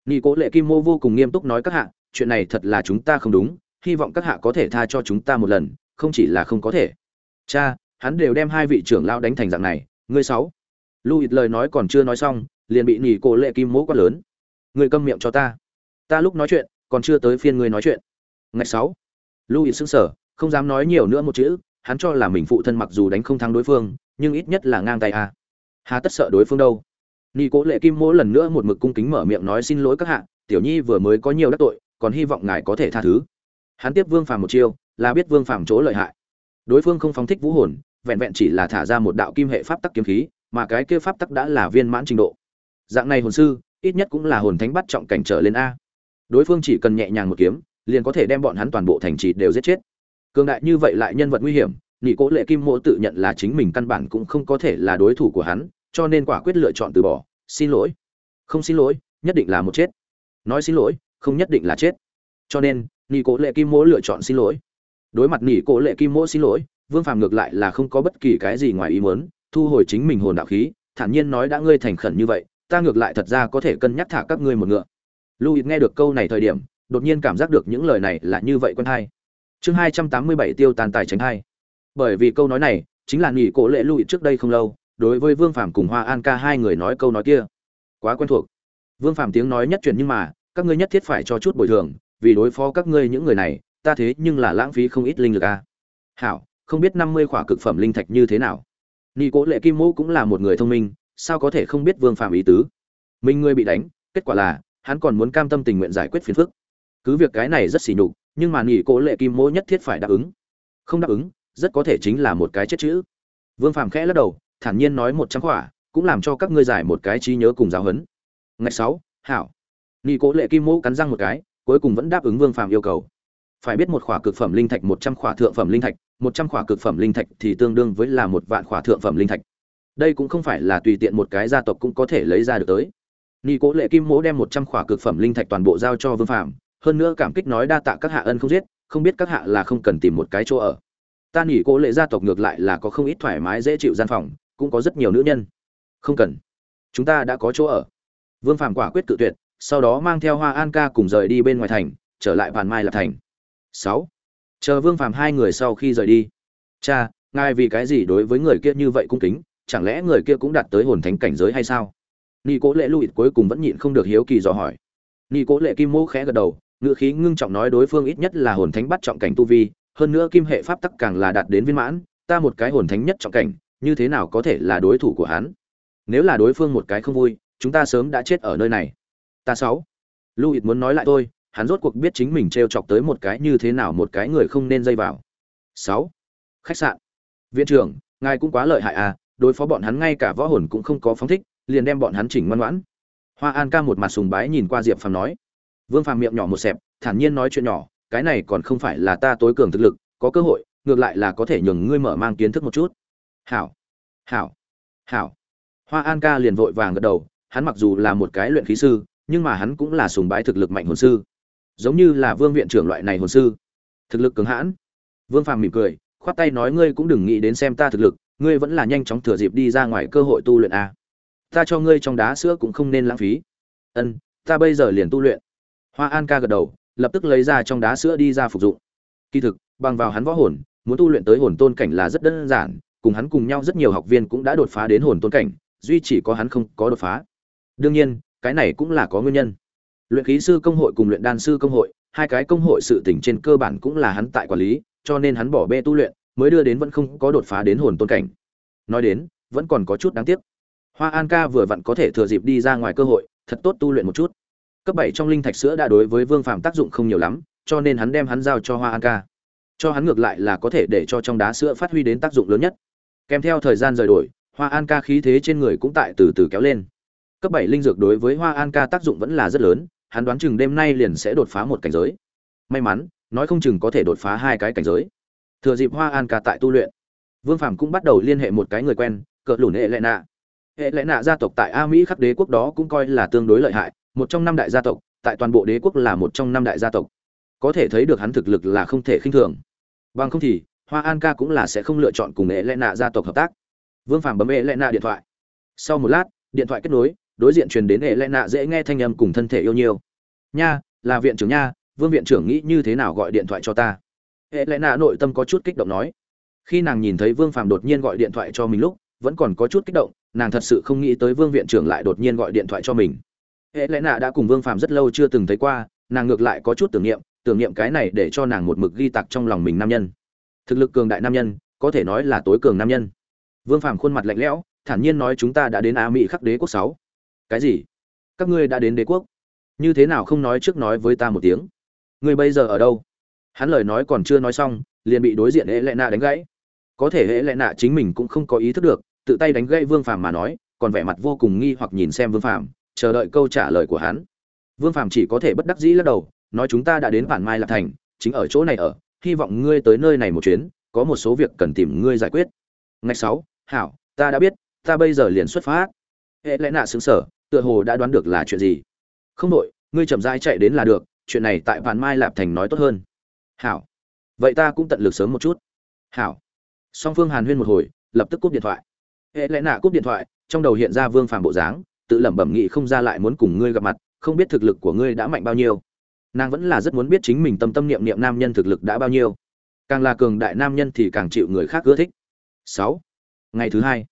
nỉ Cố lệ kim mô vô cùng nghiêm túc nói các hạ, chuyện này thật là chúng ta không đúng, hy vọng các hạ có thể tha cho chúng ta một lần, không chỉ là không có thể. Cha, hắn đều đem hai vị trưởng lao đánh thành dạng này, ngươi sáu. Lưu ít lời nói còn chưa nói xong, liền bị nỉ Cố lệ kim mô quát lớn. Ngươi câm miệng cho ta. Ta lúc nói chuyện, còn chưa tới phiên ngươi nói chuyện. Ngày sáu. Louis sững sờ, không dám nói nhiều nữa một chữ, hắn cho là mình phụ thân mặc dù đánh không thắng đối phương, nhưng ít nhất là ngang tay à. hà tất sợ đối phương đâu? Ni cố lệ kim mỗi lần nữa một mực cung kính mở miệng nói xin lỗi các hạ, tiểu nhi vừa mới có nhiều đắc tội, còn hy vọng ngài có thể tha thứ. Hắn tiếp vương phàm một chiêu, là biết vương phàm chỗ lợi hại. Đối phương không phóng thích vũ hồn, vẹn vẹn chỉ là thả ra một đạo kim hệ pháp tắc kiếm khí, mà cái kia pháp tắc đã là viên mãn trình độ. Dạng này hồn sư, ít nhất cũng là hồn thánh bắt trọng cảnh trở lên a. Đối phương chỉ cần nhẹ nhàng một kiếm, liền có thể đem bọn hắn toàn bộ thành trì đều giết chết. Cường đại như vậy lại nhân vật nguy hiểm nghị cố lệ kim mỗ tự nhận là chính mình căn bản cũng không có thể là đối thủ của hắn cho nên quả quyết lựa chọn từ bỏ. Xin lỗi. Không xin lỗi nhất định là một chết. Nói xin lỗi không nhất định là chết. Cho nên nghị cố lệ kim mỗ lựa chọn xin lỗi. Đối mặt nghị cố lệ kim mỗ xin lỗi vương phàm ngược lại là không có bất kỳ cái gì ngoài ý muốn thu hồi chính mình hồn đạo khí thản nhiên nói đã ngươi thành khẩn như vậy ta ngược lại thật ra có thể cân nhắc thả các ngươi một ngựa. Louis nghe được câu này thời điểm, đột nhiên cảm giác được những lời này là như vậy quen hay. Chương 287 tiêu tàn tài tránh hai. Bởi vì câu nói này, chính là nghỉ cổ lệ Louis trước đây không lâu, đối với Vương Phàm cùng Hoa An ca hai người nói câu nói kia. Quá quen thuộc. Vương Phàm tiếng nói nhất truyền nhưng mà, các ngươi nhất thiết phải cho chút bồi thường, vì đối phó các ngươi những người này, ta thế nhưng là lãng phí không ít linh lực a. À. Hảo, không biết năm mươi khỏa cực phẩm linh thạch như thế nào Nị cố lệ kim Mộ cũng là một người thông minh sao có thể không biết vương phạm ý tứ mình ngươi bị đánh kết quả là hắn còn muốn cam tâm tình nguyện giải quyết phiền phức cứ việc cái này rất xỉ nhục nhưng mà Nị cố lệ kim Mộ nhất thiết phải đáp ứng không đáp ứng rất có thể chính là một cái chết chữ vương phàm khẽ lắc đầu thản nhiên nói một trăm khỏa cũng làm cho các ngươi giải một cái trí nhớ cùng giáo huấn. Ngày sáu hảo. Nghi cố lệ kim mẫu cắn răng một cái cuối cùng vẫn đáp ứng vương phàm yêu cầu. Phải biết một khỏa cực phẩm linh thạch một trăm khỏa thượng phẩm linh thạch một trăm khỏa cực phẩm linh thạch thì tương đương với là một vạn khỏa thượng phẩm linh thạch. Đây cũng không phải là tùy tiện một cái gia tộc cũng có thể lấy ra được tới. Nghi Cố Lệ Kim mẫu đem một trăm khỏa cực phẩm linh thạch toàn bộ giao cho Vương Phàm, hơn nữa cảm kích nói đa tạ các hạ ân không giết, không biết các hạ là không cần tìm một cái chỗ ở. Ta nghỉ Cố Lệ gia tộc ngược lại là có không ít thoải mái dễ chịu gian phòng, cũng có rất nhiều nữ nhân. Không cần, chúng ta đã có chỗ ở. Vương Phàm quả quyết cự tuyệt, sau đó mang theo Hoa An ca cùng rời đi bên ngoài thành, trở lại Bàn Mai lập thành. Sáu, Chờ Vương Phàm hai người sau khi rời đi. Cha, ngài vì cái gì đối với người kia như vậy cung kính, chẳng lẽ người kia cũng đạt tới hồn thánh cảnh giới hay sao? Nị Cố Lệ lụy cuối cùng vẫn nhịn không được hiếu kỳ dò hỏi. Nị Cố Lệ Kim Mô khẽ gật đầu, ngữ khí ngưng trọng nói đối phương ít nhất là hồn thánh bắt trọng cảnh tu vi, hơn nữa kim hệ pháp tắc càng là đạt đến viên mãn, ta một cái hồn thánh nhất trọng cảnh, như thế nào có thể là đối thủ của hắn? Nếu là đối phương một cái không vui, chúng ta sớm đã chết ở nơi này. Ta sáu. Lụi muốn nói lại tôi, hắn rốt cuộc biết chính mình treo chọc tới một cái như thế nào một cái người không nên dây vào. 6. Khách sạn. Viện trưởng, ngài cũng quá lợi hại à, đối phó bọn hắn ngay cả võ hồn cũng không có phóng thích, liền đem bọn hắn chỉnh ngoan ngoãn hoa an ca một mặt sùng bái nhìn qua diệp phàm nói vương phàm miệng nhỏ một xẹp thản nhiên nói chuyện nhỏ cái này còn không phải là ta tối cường thực lực có cơ hội ngược lại là có thể nhường ngươi mở mang kiến thức một chút hảo hảo hảo. Hoa an ca liền vội vàng gật đầu, hắn mặc dù là một cái luyện khí sư, nhưng mà hắn cũng là sùng bái thực lực mạnh hồn sư. Giống như là vương viện trưởng loại này hồn sư. Thực lực cứng hãn. Vương phàm mỉm cười, khoát tay nói ngươi cũng đừng nghĩ đến xem ta thực lực, ngươi vẫn là nhanh chóng thừa dịp đi ra ngoài cơ hội tu luyện a. Ta cho ngươi trong đá sữa cũng không nên lãng phí. Ân, ta bây giờ liền tu luyện. Hoa an ca gật đầu, lập tức lấy ra trong đá sữa đi ra phục dụng. Kỳ thực, bằng vào hắn võ hồn, muốn tu luyện tới hồn tôn cảnh là rất đơn giản cùng hắn cùng nhau rất nhiều học viên cũng đã đột phá đến hồn tôn cảnh duy chỉ có hắn không có đột phá đương nhiên cái này cũng là có nguyên nhân luyện khí sư công hội cùng luyện đan sư công hội hai cái công hội sự tỉnh trên cơ bản cũng là hắn tại quản lý cho nên hắn bỏ bê tu luyện mới đưa đến vẫn không có đột phá đến hồn tôn cảnh nói đến vẫn còn có chút đáng tiếc Hoa An ca vừa vặn có thể thừa dịp đi ra ngoài cơ hội, thật tốt tu luyện một chút. Cấp bảy trong linh thạch sữa đã đối với Vương Phàm tác dụng không nhiều lắm, cho nên hắn đem hắn giao cho Hoa An ca. Cho hắn ngược lại là có thể để cho trong đá sữa phát huy đến tác dụng lớn nhất. Kèm theo thời gian rời đổi, Hoa An ca khí thế trên người cũng tại từ từ kéo lên. Cấp bảy linh dược đối với Hoa An ca tác dụng vẫn là rất lớn, hắn đoán chừng đêm nay liền sẽ đột phá một cảnh giới. May mắn, nói không chừng có thể đột phá hai cái cảnh giới. Thừa dịp Hoa An ca tại tu luyện, Vương Phàm cũng bắt đầu liên hệ một cái người quen, cỡ lùn hệ lệ nạ hệ lệ nạ gia tộc tại a mỹ khắp đế quốc đó cũng coi là tương đối lợi hại một trong năm đại gia tộc tại toàn bộ đế quốc là một trong năm đại gia tộc có thể thấy được hắn thực lực là không thể khinh thường bằng không thì hoa an ca cũng là sẽ không lựa chọn cùng hệ lẽ nạ gia tộc hợp tác. Vương phàm bấm hệ lẽ nạ điện thoại. Sau một lát, điện thoại kết nối, đối diện truyền đến hệ lẽ nạ dễ nghe thanh âm cùng thân thể yêu nhiều. Nha, là viện trưởng nha, vương viện trưởng nghĩ như thế nào gọi điện thoại cho ta? Hệ lẽ nạ nội tâm có chút kích động nói. Khi nàng nhìn thấy vương phàm đột nhiên gọi điện thoại cho mình lúc, vẫn còn có chút kích động, nàng thật sự không nghĩ tới vương viện trưởng lại đột nhiên gọi điện thoại cho mình. Hệ lẽ nạ đã cùng vương phàm rất lâu chưa từng thấy qua, nàng ngược lại có chút tưởng niệm tưởng niệm cái này để cho nàng một mực ghi tặc trong lòng mình nam nhân thực lực cường đại nam nhân có thể nói là tối cường nam nhân. Vương phàm khuôn mặt lạnh lẽo thản nhiên nói chúng ta đã đến a mỹ khắc đế quốc sáu. Cái gì? Các ngươi đã đến đế quốc? Như thế nào không nói trước nói với ta một tiếng? Ngươi bây giờ ở đâu? Hắn lời nói còn chưa nói xong liền bị đối diện Hễ Lệ nạ đánh gãy. Có thể Hễ Lệ nạ chính mình cũng không có ý thức được tự tay đánh gãy Vương Phàm mà nói, còn vẻ mặt vô cùng nghi hoặc nhìn xem Vương Phàm, chờ đợi câu trả lời của hắn. Vương Phàm chỉ có thể bất đắc dĩ lắc đầu, nói chúng ta đã đến bản Mai Lạc Thành, chính ở chỗ này ở, hy vọng ngươi tới nơi này một chuyến, có một số việc cần tìm ngươi giải quyết. Ngày sáu, hảo, ta đã biết, ta bây giờ liền xuất phát. Hệ lẽ nạ sững sở, tựa hồ đã đoán được là chuyện gì. Không đổi, ngươi chậm rãi chạy đến là được, chuyện này tại Vạn Mai Lạp Thành nói tốt hơn. Hảo. Vậy ta cũng tận lực sớm một chút. Hảo. Song Phương Hàn Huyên một hồi, lập tức cúp điện thoại hệ lẽ nạ cúp điện thoại trong đầu hiện ra vương phàm bộ dáng tự lẩm bẩm nghĩ không ra lại muốn cùng ngươi gặp mặt không biết thực lực của ngươi đã mạnh bao nhiêu nàng vẫn là rất muốn biết chính mình tâm tâm niệm niệm nam nhân thực lực đã bao nhiêu. Càng là cường đại nam nhân thì càng chịu người khác ưa thích. Sáu. Ngày thứ hai.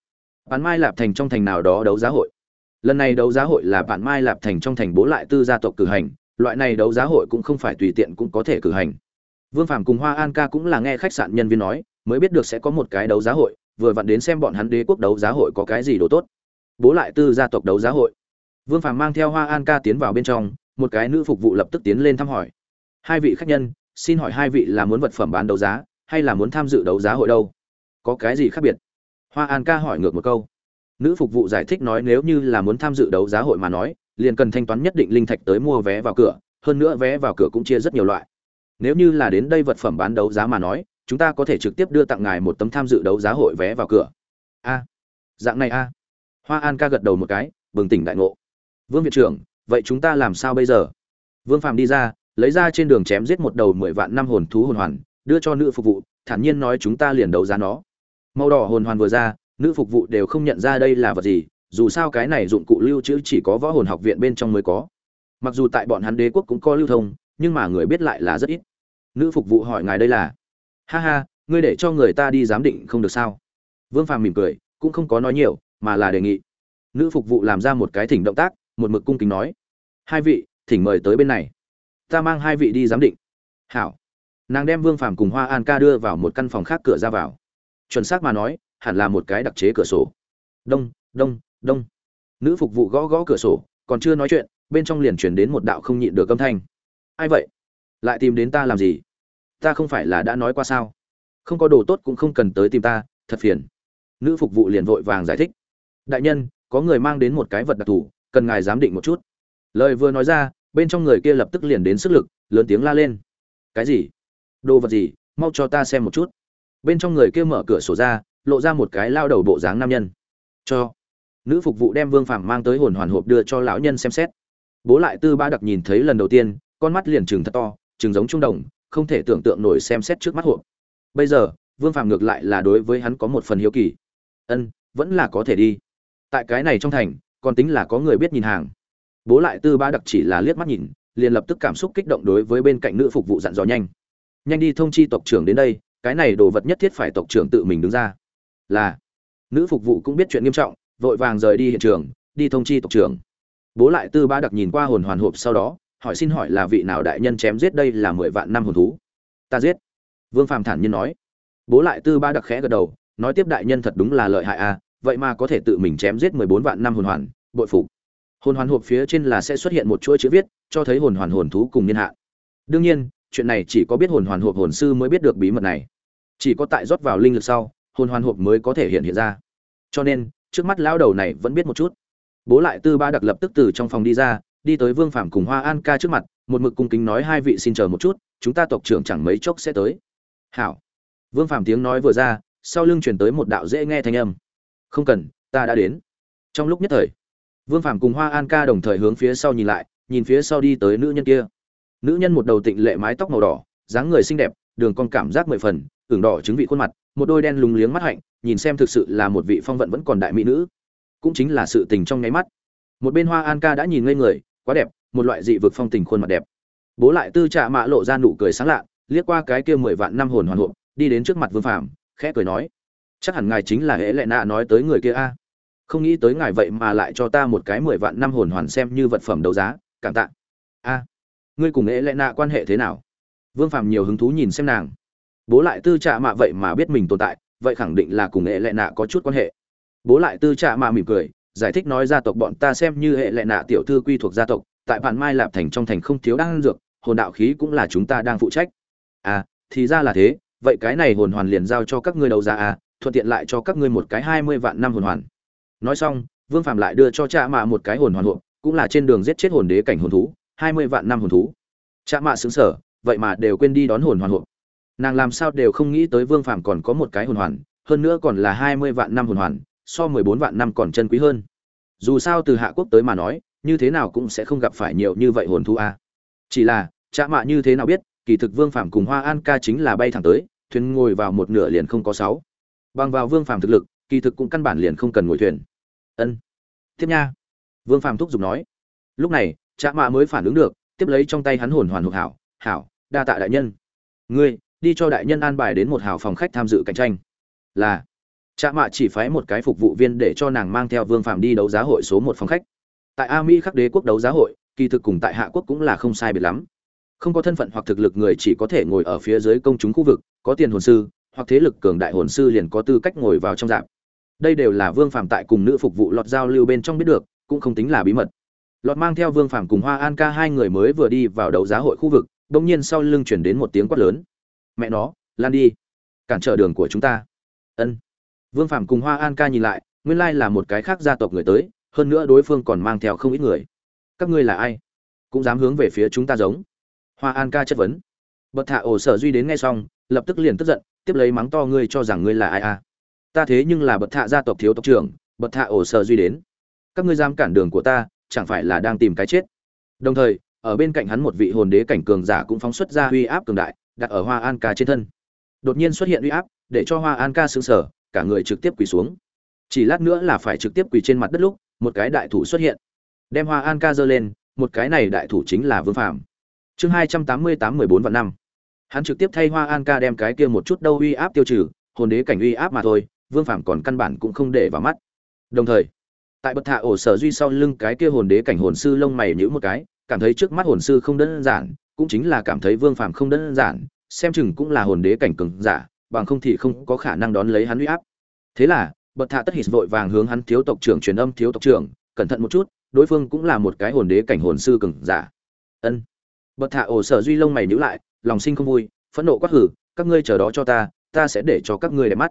Bạn mai lạp thành trong thành nào đó đấu giá hội. Lần này đấu giá hội là bạn mai lạp thành trong thành bố lại tư gia tộc cử hành. Loại này đấu giá hội cũng không phải tùy tiện cũng có thể cử hành. Vương Phàm cùng Hoa An ca cũng là nghe khách sạn nhân viên nói, mới biết được sẽ có một cái đấu giá hội, vừa vặn đến xem bọn hắn đế quốc đấu giá hội có cái gì đồ tốt. Bố lại tư gia tộc đấu giá hội. Vương Phàm mang theo Hoa An ca tiến vào bên trong, một cái nữ phục vụ lập tức tiến lên thăm hỏi. Hai vị khách nhân, xin hỏi hai vị là muốn vật phẩm bán đấu giá, hay là muốn tham dự đấu giá hội đâu? Có cái gì khác biệt? Hoa An ca hỏi ngược một câu. Nữ phục vụ giải thích nói nếu như là muốn tham dự đấu giá hội mà nói, liền cần thanh toán nhất định linh thạch tới mua vé vào cửa, hơn nữa vé vào cửa cũng chia rất nhiều loại. Nếu như là đến đây vật phẩm bán đấu giá mà nói, chúng ta có thể trực tiếp đưa tặng ngài một tấm tham dự đấu giá hội vé vào cửa. A, dạng này a. Hoa An ca gật đầu một cái, bừng tỉnh đại ngộ. Vương viện trưởng, vậy chúng ta làm sao bây giờ? Vương Phàm đi ra, lấy ra trên đường chém giết một đầu mười vạn năm hồn thú hồn hoàn, đưa cho nữ phục vụ, thản nhiên nói chúng ta liền đấu giá nó. Màu đỏ hồn hoàn vừa ra, nữ phục vụ đều không nhận ra đây là vật gì, dù sao cái này dụng cụ lưu trữ chỉ có võ hồn học viện bên trong mới có. Mặc dù tại bọn hắn đế quốc cũng có lưu thông, nhưng mà người biết lại là rất ít. Nữ phục vụ hỏi ngài đây là? Ha ha, ngươi để cho người ta đi giám định không được sao? Vương Phàm mỉm cười, cũng không có nói nhiều, mà là đề nghị. Nữ phục vụ làm ra một cái thỉnh động tác, một mực cung kính nói: "Hai vị, thỉnh mời tới bên này." ta mang hai vị đi giám định. Hảo. Nàng đem vương phàm cùng hoa an ca đưa vào một căn phòng khác cửa ra vào. Chuẩn xác mà nói hẳn là một cái đặc chế cửa sổ. Đông đông đông. Nữ phục vụ gõ gõ cửa sổ còn chưa nói chuyện bên trong liền chuyển đến một đạo không nhịn được âm thanh. Ai vậy? Lại tìm đến ta làm gì? Ta không phải là đã nói qua sao? Không có đồ tốt cũng không cần tới tìm ta thật phiền. Nữ phục vụ liền vội vàng giải thích. Đại nhân có người mang đến một cái vật đặc thù cần ngài giám định một chút. Lời vừa nói ra, bên trong người kia lập tức liền đến sức lực, lớn tiếng la lên. Cái gì? Đồ vật gì? Mau cho ta xem một chút. Bên trong người kia mở cửa sổ ra, lộ ra một cái lao đầu bộ dáng nam nhân. Cho. Nữ phục vụ đem vương phàm mang tới hồn hoàn hộp đưa cho lão nhân xem xét. Bố lại tư ba đặc nhìn thấy lần đầu tiên, con mắt liền chừng thật to chừng giống trung đồng, không thể tưởng tượng nổi xem xét trước mắt hộp. Bây giờ, vương phàm ngược lại là đối với hắn có một phần hiếu kỳ. Ân, vẫn là có thể đi. Tại cái này trong thành còn tính là có người biết nhìn hàng. Bố lại tư ba đặc chỉ là liếc mắt nhìn, liền lập tức cảm xúc kích động đối với bên cạnh nữ phục vụ dặn dò nhanh. Nhanh đi thông chi tộc trưởng đến đây, cái này đồ vật nhất thiết phải tộc trưởng tự mình đứng ra. Là, nữ phục vụ cũng biết chuyện nghiêm trọng, vội vàng rời đi hiện trường, đi thông chi tộc trưởng. Bố lại tư ba đặc nhìn qua hồn hoàn hộp sau đó, hỏi xin hỏi là vị nào đại nhân chém giết đây là mười vạn năm hồn thú? Ta giết. Vương phàm thản nhiên nói. Bố lại tư ba đặc khẽ gật đầu, nói tiếp đại nhân thật đúng là lợi hại à vậy mà có thể tự mình chém giết mười bốn vạn năm hồn hoàn, bội phục. Hồn hoàn hộp phía trên là sẽ xuất hiện một chuỗi chữ viết, cho thấy hồn hoàn hồn thú cùng niên hạ đương nhiên, chuyện này chỉ có biết hồn hoàn hộp hồn sư mới biết được bí mật này. Chỉ có tại rót vào linh lực sau, hồn hoàn hộp mới có thể hiện hiện ra. Cho nên, trước mắt lão đầu này vẫn biết một chút. Bố lại tư ba đặc lập tức từ trong phòng đi ra, đi tới vương phạm cùng hoa an ca trước mặt, một mực cung kính nói hai vị xin chờ một chút, chúng ta tộc trưởng chẳng mấy chốc sẽ tới. Hảo. Vương phạm tiếng nói vừa ra, sau lưng truyền tới một đạo dễ nghe thanh âm không cần ta đã đến trong lúc nhất thời Vương Phàm cùng Hoa An Ca đồng thời hướng phía sau nhìn lại, nhìn phía sau đi tới nữ nhân kia. Nữ nhân một đầu tịnh lệ mái tóc màu đỏ, dáng người xinh đẹp, đường con cảm giác mười phần, ửng đỏ chứng vị khuôn mặt, một đôi đen lúng liếng mắt hạnh, nhìn xem thực sự là một vị phong vận vẫn còn đại mỹ nữ. Cũng chính là sự tình trong nháy mắt. Một bên Hoa An Ca đã nhìn ngây người, quá đẹp, một loại dị vực phong tình khuôn mặt đẹp. Bố lại tư trạ mạ lộ ra nụ cười sáng lạ, liếc qua cái kia mười vạn năm hồn hoàn hộp đi đến trước mặt Vương Phàm, khẽ cười nói: "Chắc hẳn ngài chính là Hễ Lệ Nạ nói tới người kia a." không nghĩ tới ngài vậy mà lại cho ta một cái mười vạn năm hồn hoàn xem như vật phẩm đấu giá, cảm tạ. A, ngươi cùng hễ lệ nạ quan hệ thế nào? Vương phàm nhiều hứng thú nhìn xem nàng. Bố lại tư trạ mạ vậy mà biết mình tồn tại, vậy khẳng định là cùng hễ lệ nạ có chút quan hệ. Bố lại tư trạ mạ mỉm cười, giải thích nói gia tộc bọn ta xem như hệ lệ nạ tiểu thư quy thuộc gia tộc, tại bản mai lạp thành trong thành không thiếu đang dược, hồn đạo khí cũng là chúng ta đang phụ trách. À thì ra là thế, vậy cái này hồn hoàn liền giao cho các ngươi đấu giá à thuận tiện lại cho các ngươi một cái hai mươi vạn năm hồn hoàn. Nói xong, vương phạm lại đưa cho cha mạ một cái hồn hoàn hộp, cũng là trên đường giết chết hồn đế cảnh hồn thú, hai mươi vạn năm hồn thú. Cha mạ xứng sở vậy mà đều quên đi đón hồn hoàn hộp. Nàng làm sao đều không nghĩ tới vương phạm còn có một cái hồn hoàn, hơn nữa còn là hai mươi vạn năm hồn hoàn, so mười bốn vạn năm còn chân quý hơn. Dù sao từ hạ quốc tới mà nói, như thế nào cũng sẽ không gặp phải nhiều như vậy hồn thú a. Chỉ là cha mạ như thế nào biết, kỳ thực vương phạm cùng hoa an ca chính là bay thẳng tới, thuyền ngồi vào một nửa liền không có sáu bằng vào vương phàm thực lực, kỳ thực cũng căn bản liền không cần ngồi thuyền. Ân, tiếp nha. Vương phàm thúc giục nói. Lúc này, trạ mạ mới phản ứng được, tiếp lấy trong tay hắn hồn hoàn hộp hảo hảo, đa tạ đại nhân. Ngươi, đi cho đại nhân an bài đến một hào phòng khách tham dự cạnh tranh. Là, trạ mạ chỉ phái một cái phục vụ viên để cho nàng mang theo vương phàm đi đấu giá hội số một phòng khách. Tại a mỹ khắc đế quốc đấu giá hội, kỳ thực cùng tại hạ quốc cũng là không sai biệt lắm. Không có thân phận hoặc thực lực người chỉ có thể ngồi ở phía dưới công chúng khu vực, có tiền hồn sư hoặc thế lực cường đại hồn sư liền có tư cách ngồi vào trong dạp. Đây đều là vương phàm tại cùng nữ phục vụ lọt giao lưu bên trong biết được, cũng không tính là bí mật. Lọt mang theo vương phàm cùng hoa an ca hai người mới vừa đi vào đấu giá hội khu vực đ ỗ n g nhiên sau lưng chuyển đến một tiếng quát lớn. Mẹ nó, lan đi, cản trở đường của chúng ta. Ân. Vương phàm cùng hoa an ca nhìn lại, nguyên lai là một cái khác gia tộc người tới, hơn nữa đối phương còn mang theo không ít người. Các ngươi là ai? Cũng dám hướng về phía chúng ta giống? Hoa an ca chất vấn bật thạ ổ sở duy đến nghe xong, lập tức liền tức giận, tiếp lấy mắng to ngươi cho rằng ngươi là ai à. Ta thế nhưng là Bất thạ gia tộc thiếu tộc trưởng Bất thạ ổ sở duy đến. Các ngươi dám cản đường của ta, chẳng phải là đang tìm cái chết. Đồng thời, ở bên cạnh hắn một vị hồn đế cảnh cường giả cũng phóng xuất ra uy áp cường đại, đặt ở hoa an ca trên thân. Đột nhiên xuất hiện uy áp, để cho hoa an ca sững sờ, cả người trực tiếp quỳ xuống. Chỉ lát nữa là phải trực tiếp quỳ trên mặt đất lúc, một cái đại thủ xuất hiện. Đem hoa an ca giơ lên, một cái này đại thủ chính là vương phàm. chương hai trăm tám mươi tám mười bốn vạn năm hắn trực tiếp thay hoa an ca đem cái kia một chút đâu uy áp tiêu trừ, hồn đế cảnh uy áp mà thôi, vương phàm còn căn bản cũng không để vào mắt. Đồng thời, tại bậc thạ ổ sở duy sau lưng cái kia hồn đế cảnh hồn sư lông mày nhữ một cái, cảm thấy trước mắt hồn sư không đơn giản, cũng chính là cảm thấy vương phàm không đơn giản, xem chừng cũng là hồn đế cảnh cường giả, bằng không thì không có khả năng đón lấy hắn uy áp. Thế là bậc thạ tất hít vội vàng hướng hắn thiếu tộc trưởng truyền âm thiếu tộc trưởng, cẩn thận một chút, đối phương cũng là một cái hồn đế cảnh hồn sư cường giả. Ân. Bậc thạ ổ sở duy lông mày nhữ lại lòng sinh không vui, phẫn nộ quát hử, các ngươi chờ đó cho ta ta sẽ để cho các ngươi đẹp mắt.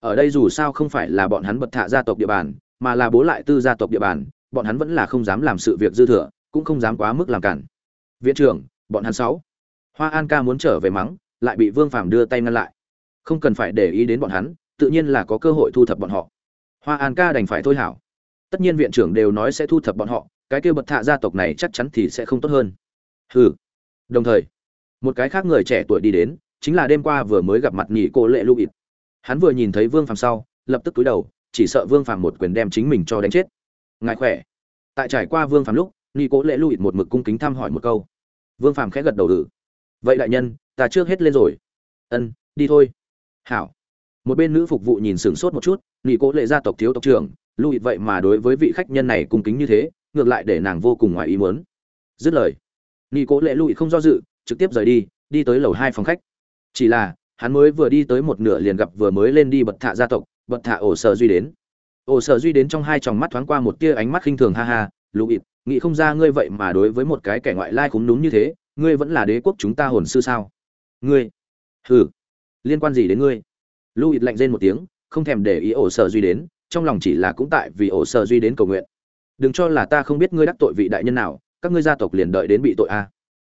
Ở đây dù sao không phải là bọn hắn bật thạ gia tộc địa bàn, mà là bố lại tư gia tộc địa bàn, bọn hắn vẫn là không dám làm sự việc dư thừa, cũng không dám quá mức làm cản. Viện trưởng, bọn hắn sáu. Hoa an ca muốn trở về mắng, lại bị vương phàm đưa tay ngăn lại. Không cần phải để ý đến bọn hắn, tự nhiên là có cơ hội thu thập bọn họ. Hoa an ca đành phải thôi hảo. Tất nhiên viện trưởng đều nói sẽ thu thập bọn họ, cái kia bật thạ gia tộc này chắc chắn thì sẽ không tốt hơn. Hừ. Đồng thời một cái khác người trẻ tuổi đi đến, chính là đêm qua vừa mới gặp mặt nhị cô lệ lưu ịt. Hắn vừa nhìn thấy vương phàm sau, lập tức cúi đầu, chỉ sợ vương phàm một quyền đem chính mình cho đánh chết. Ngài khỏe? Tại trải qua vương phàm lúc, nhị cô lệ lưu ịt một mực cung kính thăm hỏi một câu. Vương phàm khẽ gật đầu ử vậy đại nhân, ta trước hết lên rồi. Ân, đi thôi. Hảo. Một bên nữ phục vụ nhìn sửng sốt một chút, nhị cô lệ gia tộc thiếu tộc trưởng lụi vậy mà đối với vị khách nhân này cung kính như thế, ngược lại để nàng vô cùng ngoài ý muốn. Dứt lời nghi cố lệ lụi không do dự trực tiếp rời đi đi tới lầu hai phòng khách. Chỉ là, hắn mới vừa đi tới một nửa liền gặp vừa mới lên đi bật thạ gia tộc, bật thạ ổ sở duy đến. Ổ sở duy đến trong hai tròng mắt thoáng qua một tia ánh mắt khinh thường, ha ha, lụ ịt, nghĩ không ra ngươi vậy mà đối với một cái kẻ ngoại lai cũng đúng như thế, ngươi vẫn là đế quốc chúng ta hồn sư sao? Ngươi, hừ, liên quan gì đến ngươi? Lụ ịt lạnh rên một tiếng, không thèm để ý ổ sở duy đến, trong lòng chỉ là cũng tại vì ổ sở duy đến cầu nguyện. Đừng cho là ta không biết ngươi đắc tội vị đại nhân nào, các ngươi gia tộc liền đợi đến bị tội a. à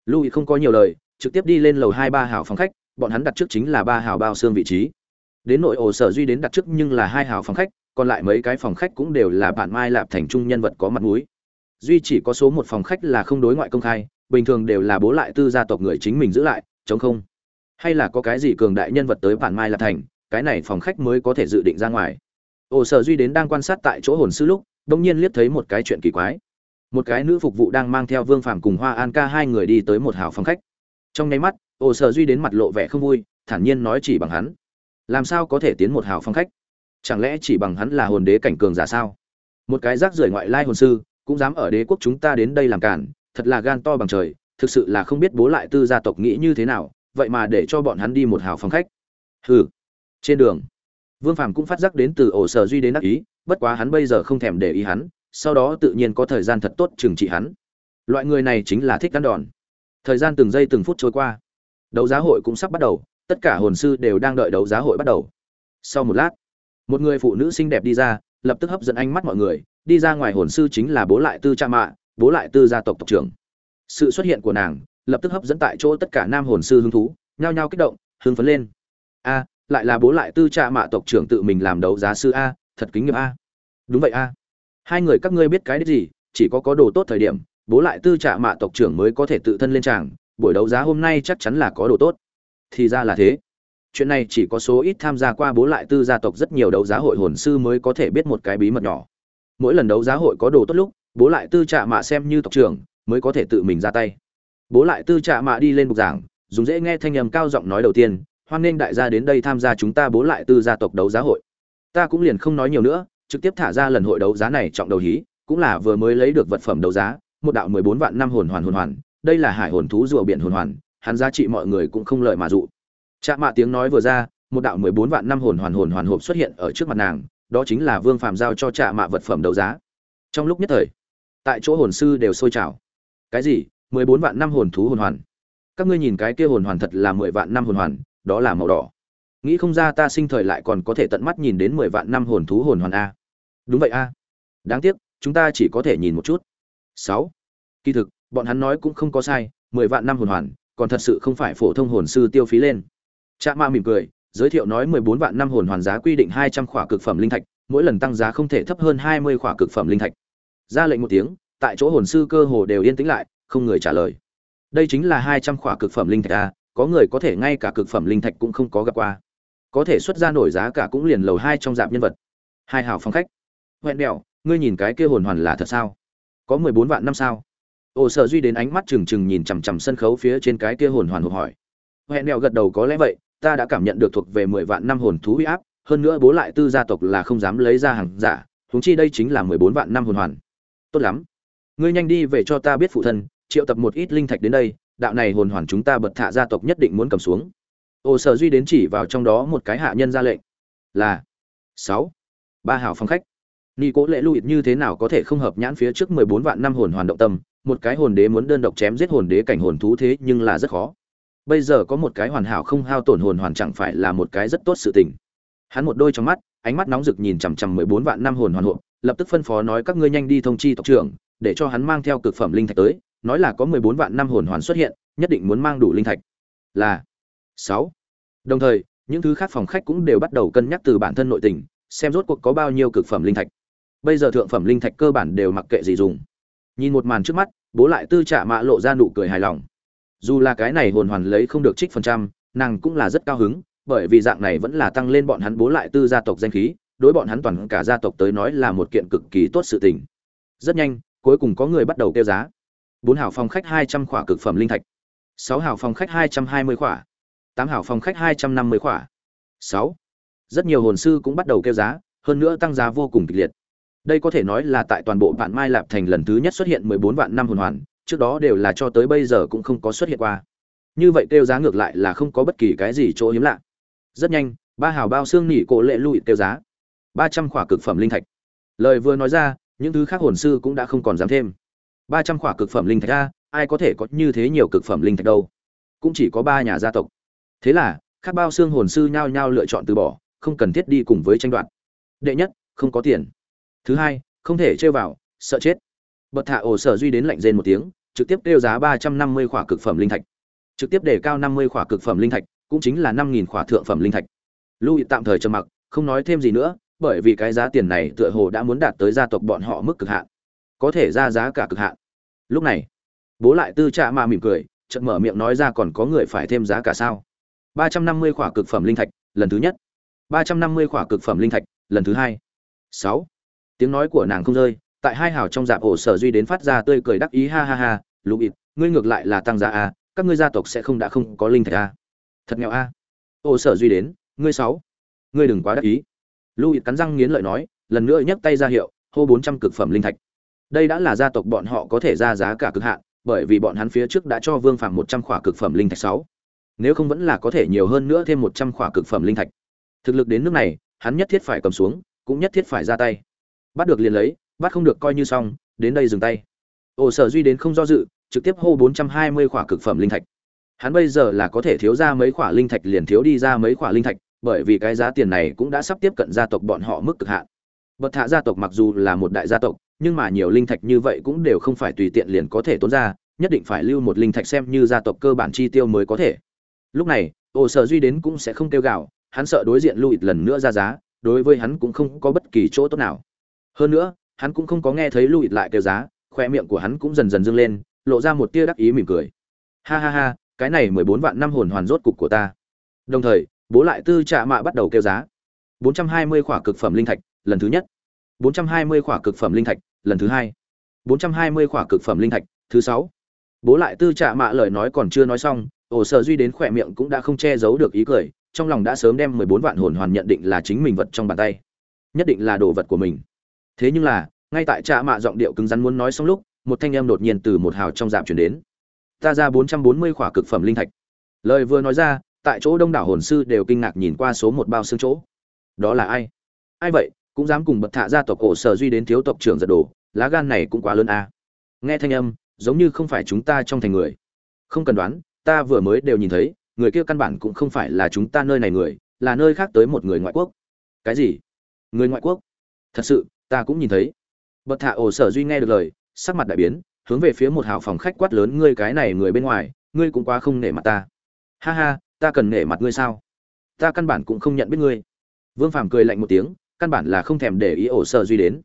lưu không có nhiều lời, trực tiếp đi lên lầu hai ba hào phòng khách, bọn hắn đặt trước chính là ba hào bao xương vị trí. Đến nội ổ sở duy đến đặt trước nhưng là hai hào phòng khách, còn lại mấy cái phòng khách cũng đều là bản mai lạp thành trung nhân vật có mặt mũi. Duy chỉ có số một phòng khách là không đối ngoại công khai, bình thường đều là bố lại tư gia tộc người chính mình giữ lại, chống không. Hay là có cái gì cường đại nhân vật tới bản mai lạp thành, cái này phòng khách mới có thể dự định ra ngoài. Ổ sở duy đến đang quan sát tại chỗ hồn sư lúc đông nhiên liếc thấy một cái chuyện kỳ quái một cái nữ phục vụ đang mang theo vương phàm cùng hoa an ca hai người đi tới một hào phòng khách. Trong nháy mắt ồ sở duy đến mặt lộ vẻ không vui, thản nhiên nói chỉ bằng hắn. Làm sao có thể tiến một hào phong khách? Chẳng lẽ chỉ bằng hắn là hồn đế cảnh cường giả sao? Một cái rác rưởi ngoại lai hồn sư, cũng dám ở đế quốc chúng ta đến đây làm cản, thật là gan to bằng trời, thực sự là không biết bố lại tư gia tộc nghĩ như thế nào, vậy mà để cho bọn hắn đi một hào phong khách. Hừ. Trên đường, vương phàm cũng phát giác đến từ ổ sở duy đến đắc ý, bất quá hắn bây giờ không thèm để ý hắn sau đó tự nhiên có thời gian thật tốt trừng trị hắn. Loại người này chính là thích cắn đòn. Thời gian từng giây từng phút trôi qua. Đấu giá hội cũng sắp bắt đầu, tất cả hồn sư đều đang đợi đấu giá hội bắt đầu. Sau một lát, một người phụ nữ xinh đẹp đi ra, lập tức hấp dẫn ánh mắt mọi người, đi ra ngoài hồn sư chính là bố lại tư cha mạ, bố lại tư gia tộc tộc trưởng. Sự xuất hiện của nàng, lập tức hấp dẫn tại chỗ tất cả nam hồn sư hứng thú, nhao nhao kích động, hưng phấn lên. A, lại là bố lại tư cha mạ tộc trưởng tự mình làm đấu giá sư a, thật kính nghiệp a. Đúng vậy a hai người các ngươi biết cái đấy gì, chỉ có có đồ tốt thời điểm, bố lại tư trạ mạ tộc trưởng mới có thể tự thân lên tràng, buổi đấu giá hôm nay chắc chắn là có đồ tốt. Thì ra là thế. Chuyện này chỉ có số ít tham gia qua bố lại tư gia tộc rất nhiều đấu giá hội hồn sư mới có thể biết một cái bí mật nhỏ. Mỗi lần đấu giá hội có đồ tốt lúc, bố lại tư trạ mạ xem như tộc trưởng, mới có thể tự mình ra tay. Bố lại tư trạ mạ đi lên bục giảng, dùng dễ nghe thanh âm cao giọng nói đầu tiên, hoan nghênh đại gia đến đây tham gia chúng ta bố lại tư gia tộc đấu giá hội. Ta cũng liền không nói nhiều nữa trực tiếp thả ra lần hội đấu giá này trọng đầu hí, cũng là vừa mới lấy được vật phẩm đấu giá, một đạo mười bốn vạn năm hồn hoàn hồn hoàn, đây là hải hồn thú rùa biển hồn hoàn, hắn giá trị mọi người cũng không lợi mà dụ. Trạm mạ tiếng nói vừa ra, một đạo mười bốn vạn năm hồn hoàn hồn hoàn hộp xuất hiện ở trước mặt nàng, đó chính là vương phàm giao cho trạm mạ vật phẩm đấu giá. Trong lúc nhất thời, tại chỗ hồn sư đều sôi trào. Cái gì? mười bốn vạn năm hồn thú hồn hoàn? Các ngươi nhìn cái kia hồn hoàn thật là mười vạn năm hồn hoàn, đó là màu đỏ nghĩ không ra ta sinh thời lại còn có thể tận mắt nhìn đến mười vạn năm hồn thú hồn hoàn a đúng vậy a đáng tiếc chúng ta chỉ có thể nhìn một chút sáu kỳ thực bọn hắn nói cũng không có sai mười vạn năm hồn hoàn còn thật sự không phải phổ thông hồn sư tiêu phí lên Trạ Ma mỉm cười, giới thiệu nói 14 vạn năm hồn hoàn giá quy định 200 khỏa cực phẩm linh thạch, mỗi lần tăng giá không thể thấp hơn 20 khỏa cực phẩm linh thạch. Ra lệnh một tiếng, tại chỗ hồn sư cơ hồ đều yên tĩnh lại, không người trả lời. Đây chính là 200 khỏa cực phẩm linh thạch a, có người có thể ngay cả cực phẩm linh thạch cũng không có gặp qua. Có thể xuất ra nổi giá cả cũng liền lầu hai trong dạng nhân vật. Hai hào phong khách. huẹn đèo, ngươi nhìn cái kia hồn hoàn là thật sao? Có 14 vạn năm sao? Ồ sợ Duy đến ánh mắt trừng trừng nhìn chằm chằm sân khấu phía trên cái kia hồn hoàn hộp hỏi. huẹn đèo gật đầu có lẽ vậy, ta đã cảm nhận được thuộc về mười vạn năm hồn thú huy áp, hơn nữa bố lại tư gia tộc là không dám lấy ra hàng giả, huống chi đây chính là mười bốn vạn năm hồn hoàn. Tốt lắm, ngươi nhanh đi về cho ta biết phụ thân, triệu tập một ít linh thạch đến đây, đạo này hồn hoàn chúng ta bật thạ gia tộc nhất định muốn cầm xuống. Ô Sở Duy đến chỉ vào trong đó một cái hạ nhân ra lệnh. Là sáu Ba hảo phòng khách. Ni Cố Lệ lụy như thế nào có thể không hợp nhãn phía trước mười bốn vạn năm hồn hoàn động tâm, một cái hồn đế muốn đơn độc chém giết hồn đế cảnh hồn thú thế nhưng là rất khó bây giờ có một cái hoàn hảo không hao tổn hồn hoàn chẳng phải là một cái rất tốt sự tình hắn một đôi trong mắt ánh mắt nóng rực nhìn chằm chằm mười bốn vạn năm hồn hoàn hộ lập tức phân phó nói các ngươi nhanh đi thông chi tộc trưởng để cho hắn mang theo cực phẩm linh thạch tới nói là có mười bốn vạn năm hồn hoàn xuất hiện nhất định muốn mang đủ linh thạch là sáu. Đồng thời, những thứ khác phòng khách cũng đều bắt đầu cân nhắc từ bản thân nội tình, xem rốt cuộc có bao nhiêu cực phẩm linh thạch. Bây giờ thượng phẩm linh thạch cơ bản đều mặc kệ gì dùng. Nhìn một màn trước mắt, bố lại tư trả mạ lộ ra nụ cười hài lòng. Dù là cái này hồn hoàn lấy không được trích phần trăm, nàng cũng là rất cao hứng, bởi vì dạng này vẫn là tăng lên bọn hắn bố lại tư gia tộc danh khí, đối bọn hắn toàn cả gia tộc tới nói là một kiện cực kỳ tốt sự tình. Rất nhanh, cuối cùng có người bắt đầu kêu giá. Bốn hảo phòng khách hai trăm khỏa cực phẩm linh thạch. Sáu hảo phòng khách hai trăm hai mươi khỏa tám hảo phòng khách hai trăm năm mươi khỏa. Sáu. Rất nhiều hồn sư cũng bắt đầu kêu giá, hơn nữa tăng giá vô cùng kịch liệt. Đây có thể nói là tại toàn bộ vạn mai lạp thành lần thứ nhất xuất hiện mười bốn vạn năm hồn hoàn, trước đó đều là cho tới bây giờ cũng không có xuất hiện qua. Như vậy kêu giá ngược lại là không có bất kỳ cái gì chỗ hiếm lạ. Rất nhanh, ba hào bao xương nỉ cổ lệ lụi kêu giá. ba trăm khỏa cực phẩm linh thạch. Lời vừa nói ra, những thứ khác hồn sư cũng đã không còn dám thêm. ba trăm khỏa cực phẩm linh thạch ra, ai có thể có như thế nhiều cực phẩm linh thạch đâu? Cũng chỉ có ba nhà gia tộc thế là các bao xương hồn sư nhao nhao lựa chọn từ bỏ, không cần thiết đi cùng với tranh đoạt. Đệ nhất, không có tiền. Thứ hai, không thể chơi vào, sợ chết. Bật thả ổ sở duy đến lạnh rên một tiếng, trực tiếp kêu giá ba trăm năm mươi khỏa cực phẩm linh thạch. Trực tiếp để cao năm mươi khỏa cực phẩm linh thạch, cũng chính là năm nghìn khỏa thượng phẩm linh thạch. Lưu ý tạm thời trầm mặc, không nói thêm gì nữa, bởi vì cái giá tiền này tựa hồ đã muốn đạt tới gia tộc bọn họ mức cực hạn. Có thể ra giá cả cực hạn. Lúc này, bố lại tư trạ mà mỉm cười, chợt mở miệng nói ra còn có người phải thêm giá cả sao? Ba trăm năm mươi khỏa cực phẩm linh thạch, lần thứ nhất. ba trăm năm mươi khỏa cực phẩm linh thạch, lần thứ hai. Sáu. Tiếng nói của nàng không rơi, tại hai hào trong dạp ổ sở duy đến phát ra tươi cười đắc ý, ha ha ha lục ịt, ngươi ngược lại là tăng giá a, các ngươi gia tộc sẽ không đã không có linh thạch a. Thật nghèo a. Ổ sở duy đến, ngươi sáu. Ngươi đừng quá đắc ý. Lưu ịt cắn răng nghiến lợi nói, lần nữa nhấc tay ra hiệu, hô bốn trăm cực phẩm linh thạch. Đây đã là gia tộc bọn họ có thể ra giá cả cực hạn, bởi vì bọn hắn phía trước đã cho vương phạm một trăm khỏa cực phẩm linh thạch sáu nếu không vẫn là có thể nhiều hơn nữa thêm một trăm khỏa cực phẩm linh thạch. Thực lực đến nước này, hắn nhất thiết phải cầm xuống, cũng nhất thiết phải ra tay. Bắt được liền lấy, bắt không được coi như xong, đến đây dừng tay. Ồ sở duy đến không do dự, trực tiếp hô bốn trăm hai mươi khỏa cực phẩm linh thạch. Hắn bây giờ là có thể thiếu ra mấy khỏa linh thạch liền thiếu đi ra mấy khỏa linh thạch, bởi vì cái giá tiền này cũng đã sắp tiếp cận gia tộc bọn họ mức cực hạn. Bậc thạ gia tộc mặc dù là một đại gia tộc, nhưng mà nhiều linh thạch như vậy cũng đều không phải tùy tiện liền có thể tốn ra, nhất định phải lưu một linh thạch xem như gia tộc cơ bản chi tiêu mới có thể lúc này ồ sở duy đến cũng sẽ không kêu gào, hắn sợ đối diện lưu lần nữa ra giá, đối với hắn cũng không có bất kỳ chỗ tốt nào. Hơn nữa, hắn cũng không có nghe thấy lùi lại kêu giá, khoe miệng của hắn cũng dần dần dâng lên, lộ ra một tia đắc ý mỉm cười. Ha ha ha, cái này mười bốn vạn năm hồn hoàn rốt cục của ta. Đồng thời, bố lại tư trạ mạ bắt đầu kêu giá. Bốn trăm hai mươi khỏa cực phẩm linh thạch, lần thứ nhất. Bốn trăm hai mươi khỏa cực phẩm linh thạch, lần thứ hai. Bốn trăm hai mươi khỏa cực phẩm linh thạch, thứ sáu. Bố lại tư trạ mạ lời nói còn chưa nói xong ổ sở duy đến khỏe miệng cũng đã không che giấu được ý cười, trong lòng đã sớm đem mười bốn vạn hồn hoàn nhận định là chính mình vật trong bàn tay. Nhất định là đồ vật của mình. Thế nhưng là, ngay tại trạ mạ giọng điệu cứng rắn muốn nói xong lúc, một thanh em đột nhiên từ một hào trong dạp chuyển đến. Ta ra bốn trăm bốn mươi khỏa cực phẩm linh thạch. Lời vừa nói ra, tại chỗ đông đảo hồn sư đều kinh ngạc nhìn qua số một bao xương chỗ. Đó là ai? Ai vậy? Cũng dám cùng bật thạ ra tộc cổ sở duy đến thiếu tộc trưởng giật đồ, lá gan này cũng quá lớn a. Nghe thanh âm, giống như không phải chúng ta trong thành người. Không cần đoán ta vừa mới đều nhìn thấy, người kia căn bản cũng không phải là chúng ta nơi này người, là nơi khác tới một người ngoại quốc. Cái gì? Người ngoại quốc? Thật sự, ta cũng nhìn thấy. Bậc thạ ổ sở duy nghe được lời, sắc mặt đại biến, hướng về phía một hào phòng khách quát lớn, ngươi cái này người bên ngoài, ngươi cũng quá không nể mặt ta. Ha ha, ta cần nể mặt ngươi sao? Ta căn bản cũng không nhận biết ngươi. Vương phàm cười lạnh một tiếng, căn bản là không thèm để ý ổ sở duy đến.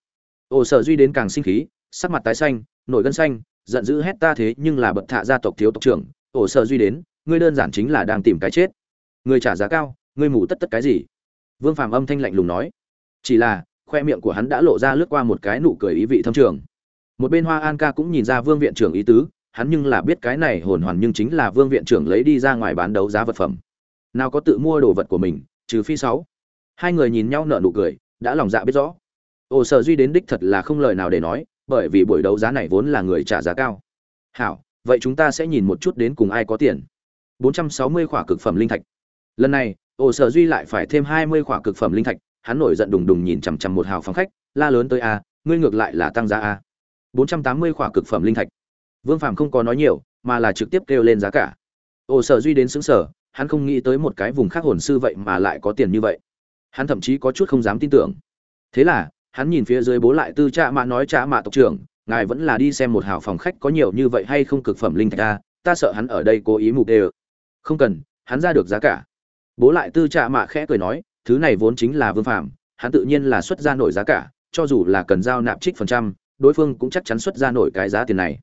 Ổ sở duy đến càng sinh khí, sắc mặt tái xanh, nổi gân xanh, giận dữ hét ta thế nhưng là bậc thạ gia tộc thiếu tộc trưởng ổ sở duy đến, ngươi đơn giản chính là đang tìm cái chết. Ngươi trả giá cao, ngươi mù tất tất cái gì? Vương phàm âm thanh lạnh lùng nói. Chỉ là, khoe miệng của hắn đã lộ ra lướt qua một cái nụ cười ý vị thâm trường. Một bên hoa an ca cũng nhìn ra vương viện trưởng ý tứ, hắn nhưng là biết cái này hồn hoàn nhưng chính là vương viện trưởng lấy đi ra ngoài bán đấu giá vật phẩm. Nào có tự mua đồ vật của mình, trừ phi sáu. Hai người nhìn nhau nở nụ cười, đã lòng dạ biết rõ. Ồ sở duy đến đích thật là không lời nào để nói, bởi vì buổi đấu giá này vốn là người trả giá cao. Hảo vậy chúng ta sẽ nhìn một chút đến cùng ai có tiền. 460 khỏa cực phẩm linh thạch. Lần này, ổ sở duy lại phải thêm 20 khỏa cực phẩm linh thạch, hắn nổi giận đùng đùng nhìn chằm chằm một hào phòng khách, la lớn tới a, ngươi ngược lại là tăng giá a. 480 khỏa cực phẩm linh thạch. Vương phàm không có nói nhiều, mà là trực tiếp kêu lên giá cả. Ổ sở duy đến xứng sở hắn không nghĩ tới một cái vùng khác hồn sư vậy mà lại có tiền như vậy. Hắn thậm chí có chút không dám tin tưởng. Thế là, hắn nhìn phía dưới bố lại tư trạ mạ nói trạ mạ tộc trưởng ngài vẫn là đi xem một hào phòng khách có nhiều như vậy hay không cực phẩm linh thạch ta ta sợ hắn ở đây cố ý mục đều. không cần, hắn ra được giá cả. Bố lại tư trạ mạ khẽ cười nói, thứ này vốn chính là vương phạm hắn tự nhiên là xuất ra nổi giá cả, cho dù là cần giao nạp trích phần trăm, đối phương cũng chắc chắn xuất ra nổi cái giá tiền này.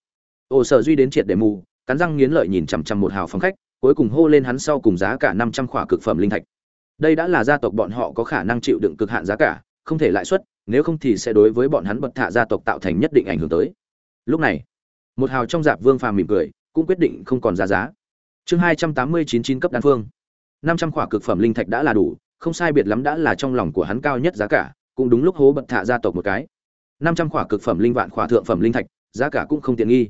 Ồ sở duy đến triệt để mù, cắn răng nghiến lợi nhìn chằm chằm một hào phòng khách, cuối cùng hô lên hắn sau cùng giá cả năm trăm khỏa cực phẩm linh thạch. Đây đã là gia tộc bọn họ có khả năng chịu đựng cực hạn giá cả không thể lãi suất nếu không thì sẽ đối với bọn hắn bật thạ gia tộc tạo thành nhất định ảnh hưởng tới. Lúc này, một hào trong dạp vương phàm mỉm cười, cũng quyết định không còn ra giá. Chương hai trăm tám mươi chín chín cấp đan phương. năm trăm khỏa cực phẩm linh thạch đã là đủ, không sai biệt lắm đã là trong lòng của hắn cao nhất giá cả, cũng đúng lúc hố bật thạ gia tộc một cái. năm trăm khỏa cực phẩm linh vạn khỏa thượng phẩm linh thạch, giá cả cũng không tiện nghi.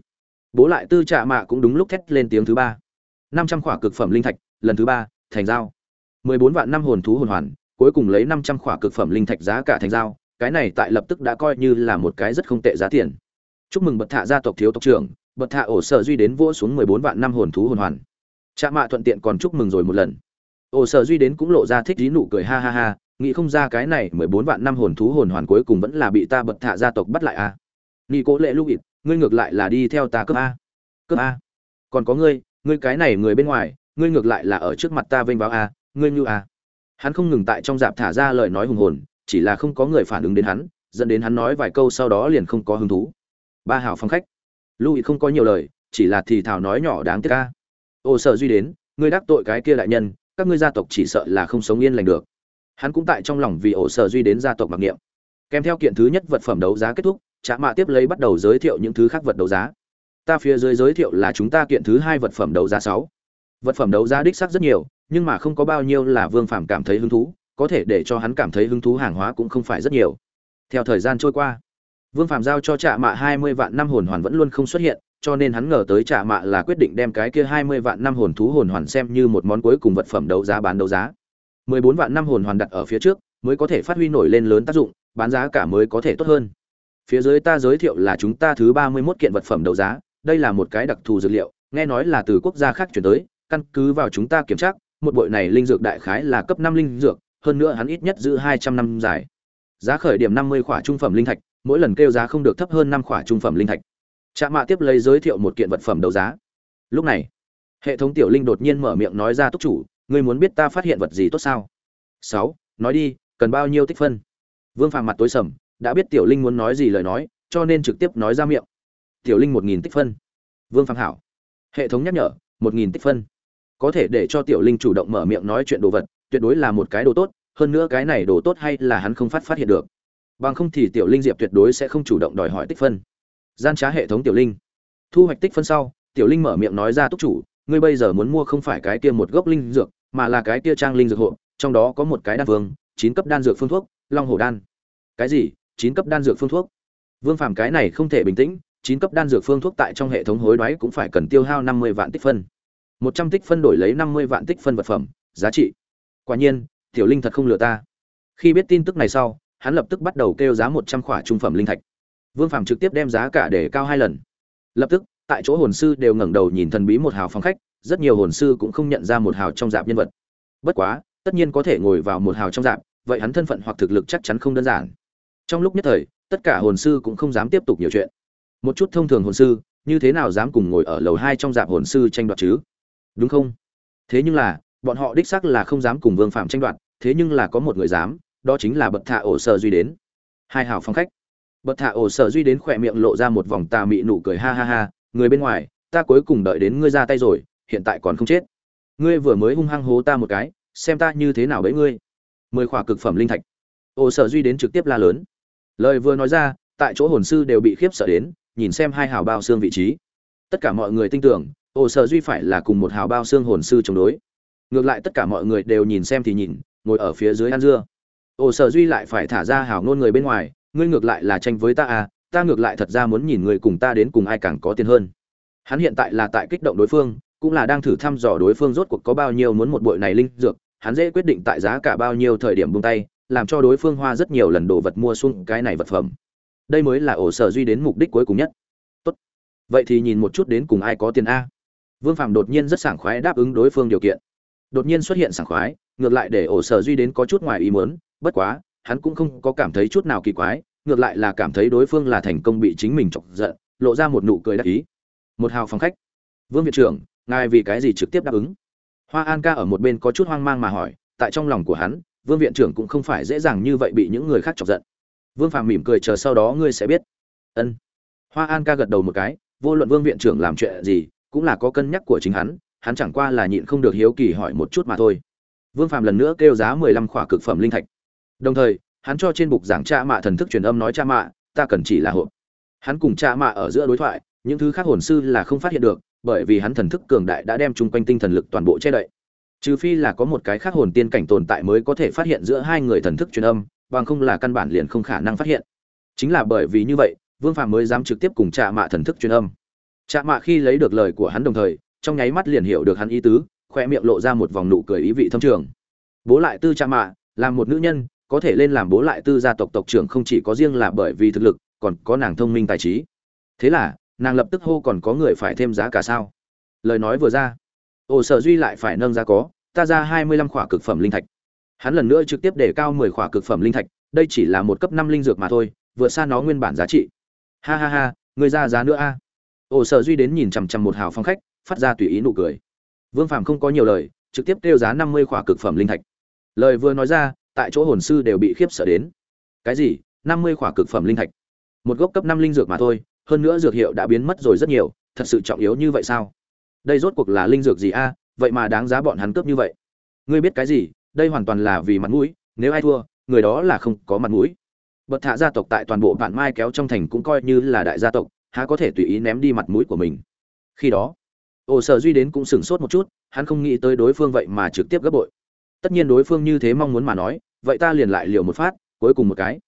Bố lại tư trạ mạ cũng đúng lúc thét lên tiếng thứ ba. năm trăm khỏa cực phẩm linh thạch, lần thứ ba, thành giao. mười bốn vạn năm hồn thú hồn hoàn cuối cùng lấy năm trăm khỏa cực phẩm linh thạch giá cả thành giao, cái này tại lập tức đã coi như là một cái rất không tệ giá tiền. Chúc mừng bật thạ gia tộc thiếu tộc trưởng, bật thạ ổ sở duy đến vỗ xuống mười bốn vạn năm hồn thú hồn hoàn. Trạ mạ thuận tiện còn chúc mừng rồi một lần. Ổ sở duy đến cũng lộ ra thích dí nụ cười ha ha ha, nghĩ không ra cái này mười bốn vạn năm hồn thú hồn hoàn cuối cùng vẫn là bị ta bật thạ gia tộc bắt lại a à. nghị cố lệ lúc ít ngươi ngược lại là đi theo ta cướp a. Cướp a. Còn có ngươi ngươi cái này người bên ngoài, ngươi ngược lại là ở trước mặt ta vênh báo a, ngươi như a hắn không ngừng tại trong dạp thả ra lời nói hùng hồn, chỉ là không có người phản ứng đến hắn, dẫn đến hắn nói vài câu sau đó liền không có hứng thú. Ba hảo phong khách. Louis không có nhiều lời, chỉ là thì thảo nói nhỏ đáng tiếc ca. Ô, sợ duy đến, ngươi đắc tội cái kia đại nhân, các ngươi gia tộc chỉ sợ là không sống yên lành được. Hắn cũng tại trong lòng vì ổ sở duy đến gia tộc mặc niệm. Kèm theo kiện thứ nhất vật phẩm đấu giá kết thúc, trạ mạ tiếp lấy bắt đầu giới thiệu những thứ khác vật đấu giá. Ta phía dưới giới thiệu là chúng ta kiện thứ hai vật phẩm đấu giá sáu. Vật phẩm đấu giá đích xác rất nhiều nhưng mà không có bao nhiêu là vương phàm cảm thấy hứng thú, có thể để cho hắn cảm thấy hứng thú hàng hóa cũng không phải rất nhiều. Theo thời gian trôi qua, vương phàm giao cho trạ mạ hai mươi vạn năm hồn hoàn vẫn luôn không xuất hiện, cho nên hắn ngờ tới trạ mạ là quyết định đem cái kia hai mươi vạn năm hồn thú hồn hoàn xem như một món cuối cùng vật phẩm đấu giá bán đấu giá. mười bốn vạn năm hồn hoàn đặt ở phía trước mới có thể phát huy nổi lên lớn tác dụng, bán giá cả mới có thể tốt hơn. Phía dưới ta giới thiệu là chúng ta thứ ba mươi 31 kiện vật phẩm đấu giá, đây là một cái đặc thù dược liệu, nghe nói là từ quốc gia khác chuyển tới, căn cứ vào chúng ta kiểm tra một bội này linh dược đại khái là cấp năm linh dược, hơn nữa hắn ít nhất giữ hai trăm năm dài. Giá khởi điểm năm mươi khỏa trung phẩm linh thạch, mỗi lần kêu giá không được thấp hơn năm khỏa trung phẩm linh thạch. Trạm mạ tiếp lấy giới thiệu một kiện vật phẩm đấu giá. Lúc này, hệ thống tiểu linh đột nhiên mở miệng nói ra túc chủ, ngươi muốn biết ta phát hiện vật gì tốt sao? Sáu, nói đi, cần bao nhiêu tích phân? Vương phàm mặt tối sầm, đã biết tiểu linh muốn nói gì lời nói, cho nên trực tiếp nói ra miệng. Tiểu linh một nghìn tích phân. Vương phàm hảo. Hệ thống nhắc nhở, một nghìn tích phân có thể để cho tiểu linh chủ động mở miệng nói chuyện đồ vật, tuyệt đối là một cái đồ tốt, hơn nữa cái này đồ tốt hay là hắn không phát phát hiện được. Bằng không thì tiểu linh diệp tuyệt đối sẽ không chủ động đòi hỏi tích phân. Gian trá hệ thống tiểu linh. Thu hoạch tích phân sau, tiểu linh mở miệng nói ra túc chủ, ngươi bây giờ muốn mua không phải cái kia một gốc linh dược, mà là cái kia trang linh dược hộ, trong đó có một cái đan vương, chín cấp đan dược phương thuốc, long hồ đan. Cái gì? Chín cấp đan dược phương thuốc? Vương phàm cái này không thể bình tĩnh, chín cấp đan dược phương thuốc tại trong hệ thống hối đoái cũng phải cần tiêu hao năm mươi vạn tích phân một trăm tích phân đổi lấy năm mươi vạn tích phân vật phẩm, giá trị. Quả nhiên, tiểu linh thật không lừa ta. Khi biết tin tức này sau, hắn lập tức bắt đầu kêu giá một trăm khỏa trung phẩm linh thạch. Vương phàm trực tiếp đem giá cả để cao hai lần. Lập tức, tại chỗ hồn sư đều ngẩng đầu nhìn thần bí một hào phòng khách, rất nhiều hồn sư cũng không nhận ra một hào trong dạp nhân vật. Bất quá, tất nhiên có thể ngồi vào một hào trong dạp, vậy hắn thân phận hoặc thực lực chắc chắn không đơn giản. Trong lúc nhất thời, tất cả hồn sư cũng không dám tiếp tục nhiều chuyện. Một chút thông thường hồn sư, như thế nào dám cùng ngồi ở lầu hai trong dạp hồn sư tranh đoạt chứ? Đúng không? Thế nhưng là, bọn họ đích xác là không dám cùng vương phạm tranh đoạt, thế nhưng là có một người dám, đó chính là bậc thạ ổ sở duy đến. Hai hào phong khách. Bậc thạ ổ sở duy đến khỏe miệng lộ ra một vòng tà mị nụ cười, ha ha ha, người bên ngoài, ta cuối cùng đợi đến ngươi ra tay rồi, hiện tại còn không chết. Ngươi vừa mới hung hăng hố ta một cái, xem ta như thế nào bấy ngươi. Mười khỏa cực phẩm linh thạch. Ổ sở duy đến trực tiếp la lớn. Lời vừa nói ra, tại chỗ hồn sư đều bị khiếp sợ đến, nhìn xem hai hào bao xương vị trí. Tất cả mọi người tin tưởng ổ sở duy phải là cùng một hào bao xương hồn sư chống đối. Ngược lại tất cả mọi người đều nhìn xem thì nhìn, ngồi ở phía dưới ăn dưa. Ổ sở duy lại phải thả ra hào ngôn người bên ngoài, ngươi ngược lại là tranh với ta à ta ngược lại thật ra muốn nhìn người cùng ta đến cùng ai càng có tiền hơn. Hắn hiện tại là tại kích động đối phương, cũng là đang thử thăm dò đối phương rốt cuộc có bao nhiêu muốn một bội này linh dược, hắn dễ quyết định tại giá cả bao nhiêu thời điểm buông tay, làm cho đối phương hoa rất nhiều lần đồ vật mua xuống cái này vật phẩm. Đây mới là ổ sở duy đến mục đích cuối cùng nhất. Tốt. Vậy thì nhìn một chút đến cùng ai có tiền a vương phạm đột nhiên rất sảng khoái đáp ứng đối phương điều kiện. Đột nhiên xuất hiện sảng khoái, ngược lại để ổ sở duy đến có chút ngoài ý muốn, bất quá, hắn cũng không có cảm thấy chút nào kỳ quái, ngược lại là cảm thấy đối phương là thành công bị chính mình chọc giận, lộ ra một nụ cười đắc ý. Một hào phòng khách. Vương viện trưởng, ngài vì cái gì trực tiếp đáp ứng? Hoa an ca ở một bên có chút hoang mang mà hỏi, tại trong lòng của hắn, vương viện trưởng cũng không phải dễ dàng như vậy bị những người khác chọc giận. Vương Phạm mỉm cười chờ sau đó ngươi sẽ biết. Ân. Hoa an ca gật đầu một cái, vô luận vương viện trưởng làm chuyện gì cũng là có cân nhắc của chính hắn hắn chẳng qua là nhịn không được hiếu kỳ hỏi một chút mà thôi. Vương phàm lần nữa kêu giá mười lăm khỏa cực phẩm linh thạch. Đồng thời, hắn cho trên bục giảng cha mạ thần thức truyền âm nói cha mạ, ta cần chỉ là hộp. Hắn cùng cha mạ ở giữa đối thoại, những thứ khác hồn sư là không phát hiện được, bởi vì hắn thần thức cường đại đã đem chung quanh tinh thần lực toàn bộ che đậy. Trừ phi là có một cái khác hồn tiên cảnh tồn tại mới có thể phát hiện giữa hai người thần thức truyền âm, bằng không là căn bản liền không khả năng phát hiện. Chính là bởi vì như vậy, vương phàm mới dám trực tiếp cùng cha mạ thần thức truyền âm trạ mạ khi lấy được lời của hắn đồng thời, trong nháy mắt liền hiểu được hắn ý tứ, khoe miệng lộ ra một vòng nụ cười ý vị thâm trường. Bố lại tư trạ mạ làm một nữ nhân, có thể lên làm bố lại tư gia tộc tộc trưởng không chỉ có riêng là bởi vì thực lực, còn có nàng thông minh tài trí. Thế là, nàng lập tức hô còn có người phải thêm giá cả sao? Lời nói vừa ra ồ sở duy lại phải nâng giá có, ta ra hai mươi lăm khỏa cực phẩm linh thạch. Hắn lần nữa trực tiếp để cao mười khỏa cực phẩm linh thạch, đây chỉ là một cấp năm linh dược mà thôi, vượt xa nó nguyên bản giá trị. Ha ha ha người ra giá nữa a ồ, sở duy đến nhìn chằm chằm một hào phong khách, phát ra tùy ý nụ cười. Vương phàm không có nhiều lời, trực tiếp kêu giá năm mươi khỏa cực phẩm linh thạch. Lời vừa nói ra, tại chỗ hồn sư đều bị khiếp sợ đến. Cái gì? Năm mươi khỏa cực phẩm linh thạch? Một gốc cấp năm linh dược mà thôi, hơn nữa dược hiệu đã biến mất rồi rất nhiều, thật sự trọng yếu như vậy sao? Đây rốt cuộc là linh dược gì a? Vậy mà đáng giá bọn hắn cướp như vậy. Ngươi biết cái gì? Đây hoàn toàn là vì mặt mũi, nếu ai thua, người đó là không có mặt mũi. Bậc thạ gia tộc tại toàn bộ vạn mai kéo trong thành cũng coi như là đại gia tộc há có thể tùy ý ném đi mặt mũi của mình. Khi đó ồ sở duy đến cũng sửng sốt một chút, hắn không nghĩ tới đối phương vậy mà trực tiếp gấp bội. Tất nhiên đối phương như thế mong muốn mà nói, vậy ta liền lại liều một phát, cuối cùng một cái.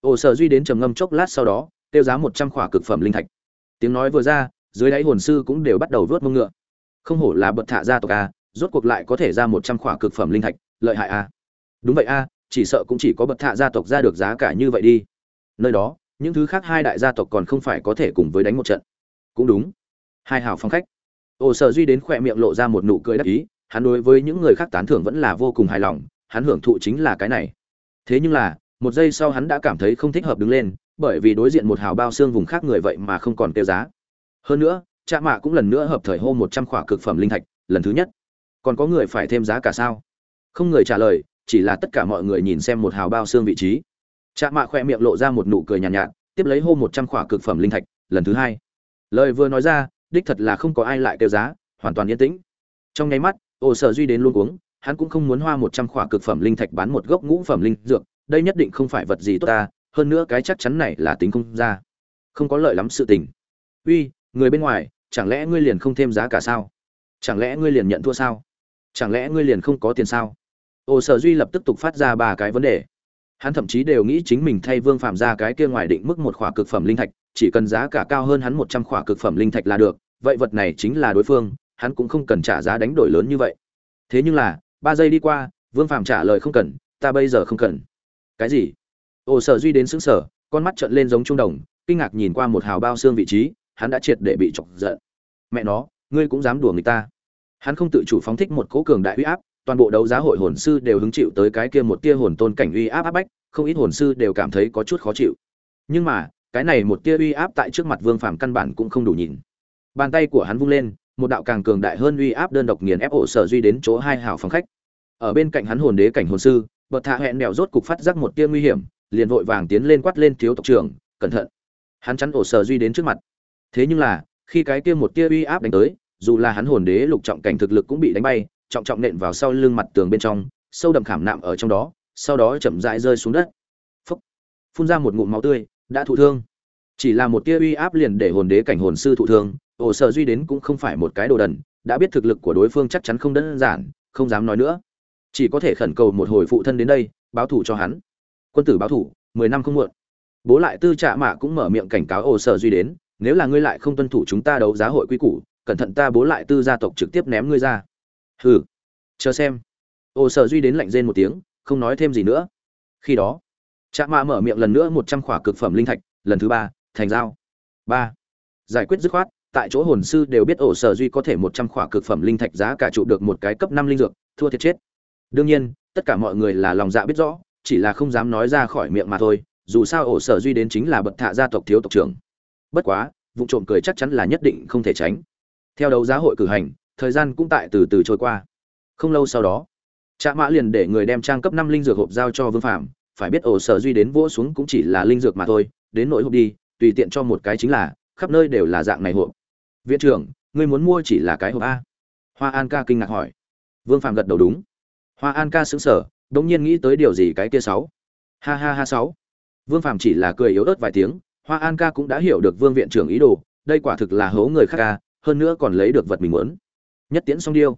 Ồ sở duy đến trầm ngâm chốc lát sau đó, tiêu giá một trăm khỏa cực phẩm linh thạch. Tiếng nói vừa ra, dưới đáy hồn sư cũng đều bắt đầu vớt mông ngựa. Không hổ là bậc thạ gia tộc a rốt cuộc lại có thể ra một trăm khỏa cực phẩm linh thạch, lợi hại a đúng vậy a chỉ sợ cũng chỉ có bậc thạ gia tộc ra được giá cả như vậy đi. Nơi đó những thứ khác hai đại gia tộc còn không phải có thể cùng với đánh một trận. Cũng đúng. Hai hào phong khách. Ồ sở duy đến khỏe miệng lộ ra một nụ cười đắc ý, hắn đối với những người khác tán thưởng vẫn là vô cùng hài lòng, hắn hưởng thụ chính là cái này. Thế nhưng là, một giây sau hắn đã cảm thấy không thích hợp đứng lên, bởi vì đối diện một hào bao xương vùng khác người vậy mà không còn tiêu giá. Hơn nữa cha mạ cũng lần nữa hợp thời hô một trăm khỏa cực phẩm linh thạch, lần thứ nhất. Còn có người phải thêm giá cả sao? Không người trả lời, chỉ là tất cả mọi người nhìn xem một hào bao xương vị trí. Trạ mạ khẽ miệng lộ ra một nụ cười nhàn nhạt, nhạt tiếp lấy hô một trăm khỏa cực phẩm linh thạch lần thứ hai. Lời vừa nói ra đích thật là không có ai lại kêu giá hoàn toàn yên tĩnh. Trong nháy mắt Ô sở duy đến luôn uống hắn cũng không muốn hoa một trăm khỏa cực phẩm linh thạch bán một gốc ngũ phẩm linh dược đây nhất định không phải vật gì tốt ta hơn nữa cái chắc chắn này là tính không ra. Không có lợi lắm sự tình. Uy người bên ngoài chẳng lẽ ngươi liền không thêm giá cả sao? Chẳng lẽ ngươi liền nhận thua sao? Chẳng lẽ ngươi liền không có tiền sao? Ô sở duy lập tức tục phát ra ba cái vấn đề hắn thậm chí đều nghĩ chính mình thay vương phạm ra cái kia ngoài định mức một khỏa cực phẩm linh thạch, chỉ cần giá cả cao hơn hắn một trăm khỏa cực phẩm linh thạch là được, vậy vật này chính là đối phương, hắn cũng không cần trả giá đánh đổi lớn như vậy. Thế nhưng là, ba giây đi qua, vương phàm trả lời không cần, ta bây giờ không cần. Cái gì? Ồ sở duy đến xứng sở con mắt trợn lên giống trung đồng, kinh ngạc nhìn qua một hào bao xương vị trí, hắn đã triệt để bị chọc giận. Mẹ nó, ngươi cũng dám đùa người ta. Hắn không tự chủ phóng thích một cỗ cường đại uy áp toàn bộ đấu giá hội hồn sư đều hứng chịu tới cái kia một tia hồn tôn cảnh uy áp áp bách, không ít hồn sư đều cảm thấy có chút khó chịu. Nhưng mà, cái này một tia uy áp tại trước mặt vương phàm căn bản cũng không đủ nhìn. Bàn tay của hắn vung lên, một đạo càng cường đại hơn uy áp đơn độc nghiền ép ổ sở duy đến chỗ hai hào phòng khách. Ở bên cạnh hắn hồn đế cảnh hồn sư bật thạ hẹn đèo rốt cục phát giác một tia nguy hiểm, liền vội vàng tiến lên quát lên thiếu tộc trưởng, cẩn thận. Hắn chắn ổ sở duy đến trước mặt. Thế nhưng là, khi cái kia một tia uy áp đánh tới, dù là hắn hồn đế lục trọng cảnh thực lực cũng bị đánh bay trọng trọng nện vào sau lưng mặt tường bên trong, sâu đậm khảm nạm ở trong đó, sau đó chậm rãi rơi xuống đất. Phúc. Phun ra một ngụm máu tươi, đã thụ thương. Chỉ là một tia uy áp liền để hồn đế cảnh hồn sư thụ thương, ổ sở duy đến cũng không phải một cái đồ đần, đã biết thực lực của đối phương chắc chắn không đơn giản, không dám nói nữa. Chỉ có thể khẩn cầu một hồi phụ thân đến đây, báo thủ cho hắn. Quân tử báo thủ mười năm không muộn. Bố lại tư trạ mạ cũng mở miệng cảnh cáo ổ sở duy đến, nếu là ngươi lại không tuân thủ chúng ta đấu giá hội quy củ, cẩn thận ta bố lại tư gia tộc trực tiếp ném ngươi ra hừ, chờ xem. Ổ sở duy đến lạnh rên một tiếng, không nói thêm gì nữa. Khi đó, trạ mạ mở miệng lần nữa một trăm khỏa cực phẩm linh thạch, lần thứ ba, thành dao ba, giải quyết dứt khoát, tại chỗ hồn sư đều biết ổ sở duy có thể một trăm khỏa cực phẩm linh thạch giá cả trụ được một cái cấp năm linh dược, thua thiệt chết. Đương nhiên, tất cả mọi người là lòng dạ biết rõ, chỉ là không dám nói ra khỏi miệng mà thôi, dù sao ổ sở duy đến chính là bậc thạ gia tộc thiếu tộc trưởng. Bất quá, vụ trộm cười chắc chắn là nhất định không thể tránh. Theo đấu giá hội cử hành thời gian cũng tại từ từ trôi qua. Không lâu sau đó, trạ mã liền để người đem trang cấp năm linh dược hộp giao cho vương phạm phải biết ổ sở duy đến vỗ xuống cũng chỉ là linh dược mà thôi, đến nội hộp đi, tùy tiện cho một cái chính là, khắp nơi đều là dạng này hộp. Viện trưởng, ngươi muốn mua chỉ là cái hộp a. Hoa an ca kinh ngạc hỏi. Vương phạm gật đầu đúng. Hoa an ca xứng sở đ ỗ n g nhiên nghĩ tới điều gì cái kia sáu. Ha ha ha sáu. Vương phạm chỉ là cười yếu ớt vài tiếng, hoa an ca cũng đã hiểu được vương viện trưởng ý đồ, đây quả thực là hố người khác ca hơn nữa còn lấy được vật mình muốn nhất tiễn song điêu.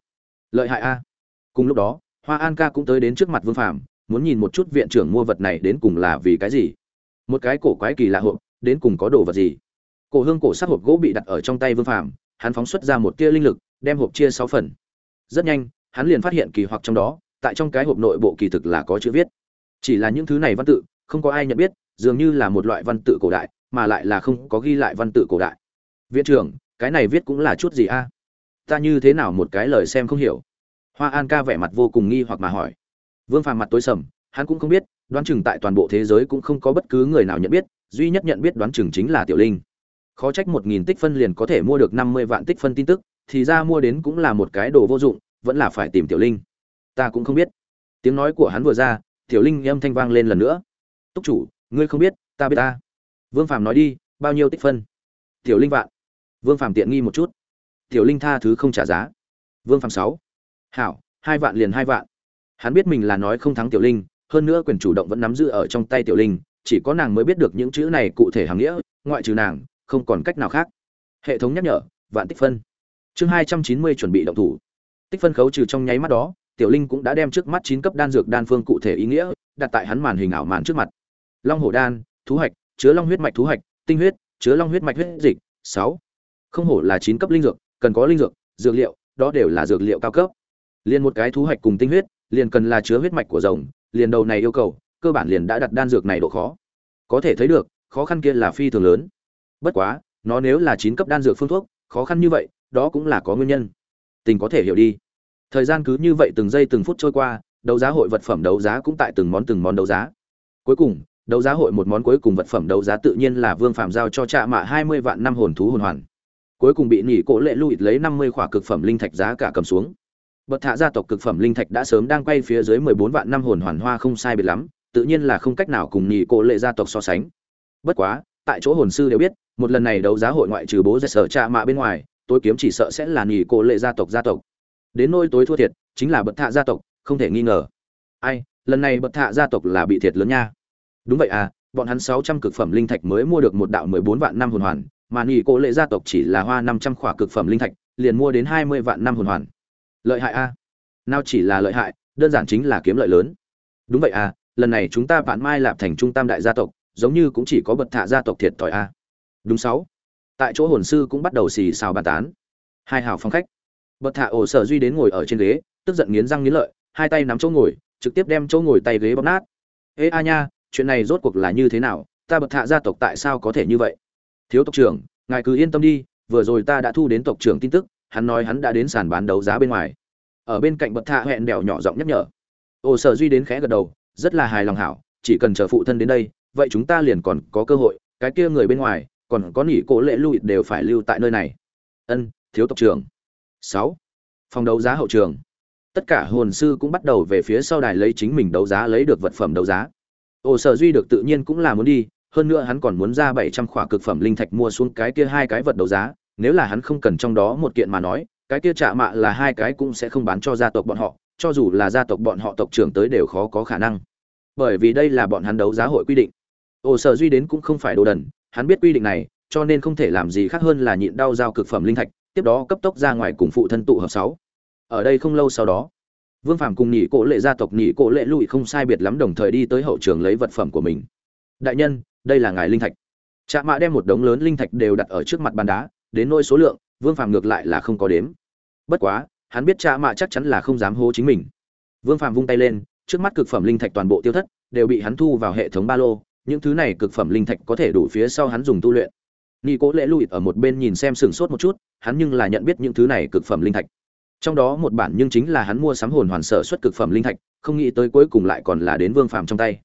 Lợi hại a. Cùng lúc đó, hoa an ca cũng tới đến trước mặt vương phạm muốn nhìn một chút viện trưởng mua vật này đến cùng là vì cái gì. Một cái cổ quái kỳ lạ hộp, đến cùng có đồ vật gì? Cổ hương cổ sắc hộp gỗ bị đặt ở trong tay vương phạm hắn phóng xuất ra một tia linh lực, đem hộp chia sáu phần. Rất nhanh, hắn liền phát hiện kỳ hoặc trong đó, tại trong cái hộp nội bộ kỳ thực là có chữ viết. Chỉ là những thứ này văn tự, không có ai nhận biết, dường như là một loại văn tự cổ đại, mà lại là không có ghi lại văn tự cổ đại. Viện trưởng, cái này viết cũng là chút gì a? Ta như thế nào một cái lời xem không hiểu? Hoa an ca vẻ mặt vô cùng nghi hoặc mà hỏi. Vương phàm mặt tối sầm, hắn cũng không biết, đoán chừng tại toàn bộ thế giới cũng không có bất cứ người nào nhận biết, duy nhất nhận biết đoán chừng chính là tiểu linh. Khó trách một nghìn tích phân liền có thể mua được năm mươi vạn tích phân tin tức, thì ra mua đến cũng là một cái đồ vô dụng, vẫn là phải tìm tiểu linh. Ta cũng không biết. Tiếng nói của hắn vừa ra, tiểu linh âm thanh vang lên lần nữa. Túc chủ, ngươi không biết, ta biết ta. Vương phàm nói đi, bao nhiêu tích phân? Tiểu linh vạn. Vương phàm tiện nghi một chút tiểu linh tha thứ không trả giá. Vương phàm sáu. Hảo, hai vạn liền hai vạn. Hắn biết mình là nói không thắng tiểu linh, hơn nữa quyền chủ động vẫn nắm giữ ở trong tay tiểu linh, chỉ có nàng mới biết được những chữ này cụ thể hàng nghĩa, ngoại trừ nàng, không còn cách nào khác. Hệ thống nhắc nhở, vạn tích phân. Chương hai trăm chín mươi chuẩn bị động thủ. Tích phân khấu trừ trong nháy mắt đó, tiểu linh cũng đã đem trước mắt chín cấp đan dược đan phương cụ thể ý nghĩa, đặt tại hắn màn hình ảo màn trước mặt. Long hổ đan, thú hạch, chứa long huyết mạch thú hạch, tinh huyết, chứa long huyết mạch huyết dịch, sáu. Không hổ là chín cấp linh dược cần có linh dược dược liệu, đó đều là dược liệu cao cấp. Liền một cái thu hoạch cùng tinh huyết, liền cần là chứa huyết mạch của rồng, liền đầu này yêu cầu, cơ bản liền đã đặt đan dược này độ khó. Có thể thấy được, khó khăn kia là phi thường lớn. Bất quá, nó nếu là chín cấp đan dược phương thuốc, khó khăn như vậy, đó cũng là có nguyên nhân. Tình có thể hiểu đi. Thời gian cứ như vậy từng giây từng phút trôi qua, đấu giá hội vật phẩm đấu giá cũng tại từng món từng món đấu giá. Cuối cùng, đấu giá hội một món cuối cùng vật phẩm đấu giá tự nhiên là vương phạm giao cho trạ mạ hai mươi vạn năm hồn thú hồn hoàn cuối cùng bị nỉ cổ lệ lụi lấy năm mươi khỏa cực phẩm linh thạch giá cả cầm xuống. Bậc thạ gia tộc cực phẩm linh thạch đã sớm đang quay phía dưới mười bốn vạn năm hồn hoàn hoa không sai biệt lắm, tự nhiên là không cách nào cùng nỉ cổ lệ gia tộc so sánh. Bất quá, tại chỗ hồn sư đều biết, một lần này đấu giá hội ngoại trừ bố giật sở cha mạ bên ngoài tối kiếm chỉ sợ sẽ là nghỉ cổ lệ gia tộc gia tộc. Đến nôi tối thua thiệt, chính là bậc thạ gia tộc, không thể nghi ngờ. Ai, lần này bậc thạ gia tộc là bị thiệt lớn nha. Đúng vậy à bọn hắn sáu trăm cực phẩm linh thạch mới mua được một đạo mười bốn vạn năm hồn hoàn mà nghỉ cổ lệ gia tộc chỉ là hoa năm trăm khỏa cực phẩm linh thạch, liền mua đến hai mươi vạn năm hồn hoàn. Lợi hại a. Nào chỉ là lợi hại, đơn giản chính là kiếm lợi lớn. Đúng vậy à lần này chúng ta vạn mai lạp thành trung tam đại gia tộc, giống như cũng chỉ có bật thạ gia tộc thiệt thòi a. Đúng sáu. Tại chỗ hồn sư cũng bắt đầu xì xào bàn tán. Hai hào phong khách. Bật thạ ổ sở duy đến ngồi ở trên ghế, tức giận nghiến răng nghiến lợi, hai tay nắm chỗ ngồi, trực tiếp đem chỗ ngồi tay ghế bóp nát. Ê a nha, chuyện này rốt cuộc là như thế nào? Ta bật thạ gia tộc tại sao có thể như vậy? Thiếu tộc trưởng, ngài cứ yên tâm đi, vừa rồi ta đã thu đến tộc trưởng tin tức, hắn nói hắn đã đến sàn bán đấu giá bên ngoài. Ở bên cạnh bậc thạ hẹn đèo nhỏ giọng nhắc nhở. Ồ sở duy đến khẽ gật đầu, rất là hài lòng hảo, chỉ cần chờ phụ thân đến đây, vậy chúng ta liền còn có cơ hội, cái kia người bên ngoài, còn có nỉ cổ lệ lụi đều phải lưu tại nơi này. Ân, thiếu tộc trưởng. Sáu, phòng đấu giá hậu trường. Tất cả hồn sư cũng bắt đầu về phía sau đài lấy chính mình đấu giá lấy được vật phẩm đấu giá. Ồ sở duy được tự nhiên cũng là muốn đi hơn nữa hắn còn muốn ra bảy trăm khỏa cực phẩm linh thạch mua xuống cái kia hai cái vật đấu giá, nếu là hắn không cần trong đó một kiện mà nói, cái kia trả mạ là hai cái cũng sẽ không bán cho gia tộc bọn họ, cho dù là gia tộc bọn họ tộc trưởng tới đều khó có khả năng. Bởi vì đây là bọn hắn đấu giá hội quy định. Ồ sở duy đến cũng không phải đồ đần, hắn biết quy định này, cho nên không thể làm gì khác hơn là nhịn đau giao cực phẩm linh thạch, tiếp đó cấp tốc ra ngoài cùng phụ thân tụ hợp sáu. Ở đây không lâu sau đó, vương phàm cùng nhị cổ lệ gia tộc nhị cổ lệ lụi không sai biệt lắm đồng thời đi tới hậu trường lấy vật phẩm của mình. Đại nhân đây là ngài linh thạch. Trạ mạ đem một đống lớn linh thạch đều đặt ở trước mặt bàn đá, đến nôi số lượng, vương phàm ngược lại là không có đếm. Bất quá, hắn biết trạ mạ chắc chắn là không dám hố chính mình. Vương phàm vung tay lên, trước mắt cực phẩm linh thạch toàn bộ tiêu thất, đều bị hắn thu vào hệ thống ba lô, những thứ này cực phẩm linh thạch có thể đủ phía sau hắn dùng tu luyện. Nghi cố lễ lụi ở một bên nhìn xem sừng sốt một chút, hắn nhưng là nhận biết những thứ này cực phẩm linh thạch. Trong đó một bản nhưng chính là hắn mua sắm hồn hoàn sở xuất cực phẩm linh thạch, không nghĩ tới cuối cùng lại còn là đến vương phàm trong tay.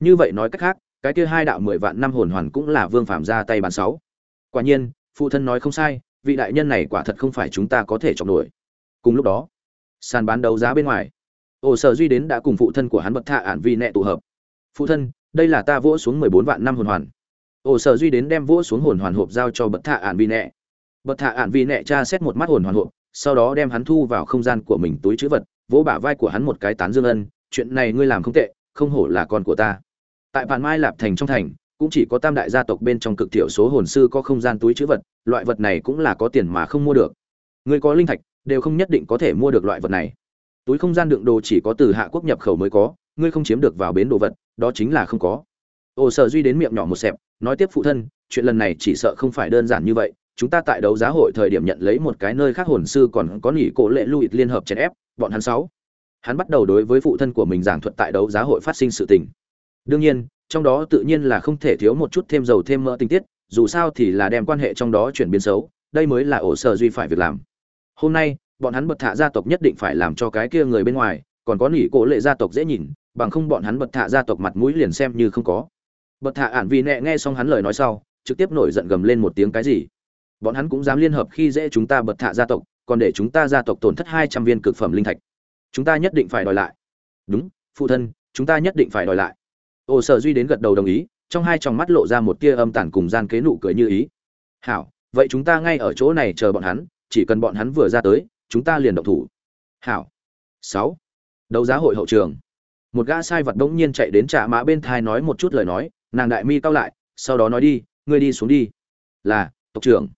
Như vậy nói cách khác cái kia hai đạo mười vạn năm hồn hoàn cũng là vương phàm ra tay bàn sáu. Quả nhiên, phụ thân nói không sai, vị đại nhân này quả thật không phải chúng ta có thể chọn nổi. Cùng lúc đó, sàn bán đấu giá bên ngoài ồ sở duy đến đã cùng phụ thân của hắn bậc thạ ản vi nẹ tụ hợp. Phụ thân, đây là ta vỗ xuống mười bốn vạn năm hồn hoàn. Ồ sở duy đến đem vỗ xuống hồn hoàn hộp giao cho bậc thạ ản vi nẹ. Bậc thạ ản vi nẹ tra xét một mắt hồn hoàn hộp, sau đó đem hắn thu vào không gian của mình túi chữ vật, vỗ bả vai của hắn một cái tán dương ân, chuyện này ngươi làm không tệ, không hổ là con của ta tại vạn mai lạp thành trong thành, cũng chỉ có tam đại gia tộc bên trong cực thiểu số hồn sư có không gian túi chữ vật, loại vật này cũng là có tiền mà không mua được. Người có linh thạch, đều không nhất định có thể mua được loại vật này. Túi không gian đựng đồ chỉ có từ hạ quốc nhập khẩu mới có, ngươi không chiếm được vào bến đồ vật, đó chính là không có. Ồ sợ duy đến miệng nhỏ một xẹp, nói tiếp phụ thân, chuyện lần này chỉ sợ không phải đơn giản như vậy, chúng ta tại đấu giá hội thời điểm nhận lấy một cái nơi khác hồn sư còn có nghỉ cổ lệ lụy liên hợp chèn ép, bọn hắn sáu. Hắn bắt đầu đối với phụ thân của mình giảng thuật tại đấu giá hội phát sinh sự tình đương nhiên, trong đó tự nhiên là không thể thiếu một chút thêm dầu thêm mỡ tình tiết, dù sao thì là đem quan hệ trong đó chuyển biến xấu, đây mới là ổ sở duy phải việc làm. Hôm nay, bọn hắn bật thạ gia tộc nhất định phải làm cho cái kia người bên ngoài, còn có nỉ cổ lệ gia tộc dễ nhìn, bằng không bọn hắn bật thạ gia tộc mặt mũi liền xem như không có. Bật thạ ản vì nẹ nghe xong hắn lời nói sau, trực tiếp nổi giận gầm lên một tiếng cái gì? Bọn hắn cũng dám liên hợp khi dễ chúng ta bật thạ gia tộc, còn để chúng ta gia tộc tổn thất hai trăm viên cực phẩm linh thạch. Chúng ta nhất định phải đòi lại. Đúng, phụ thân, chúng ta nhất định phải đòi lại ồ sợ duy đến gật đầu đồng ý, trong hai tròng mắt lộ ra một tia âm tản cùng gian kế nụ cười như ý. Hảo, vậy chúng ta ngay ở chỗ này chờ bọn hắn, chỉ cần bọn hắn vừa ra tới, chúng ta liền động thủ. Hảo. Sáu. Đấu giá hội hậu trường. Một gã sai vật bỗng nhiên chạy đến trà mã bên thai nói một chút lời nói, nàng đại mi cao lại, sau đó nói đi, ngươi đi xuống đi. Là, tộc trưởng.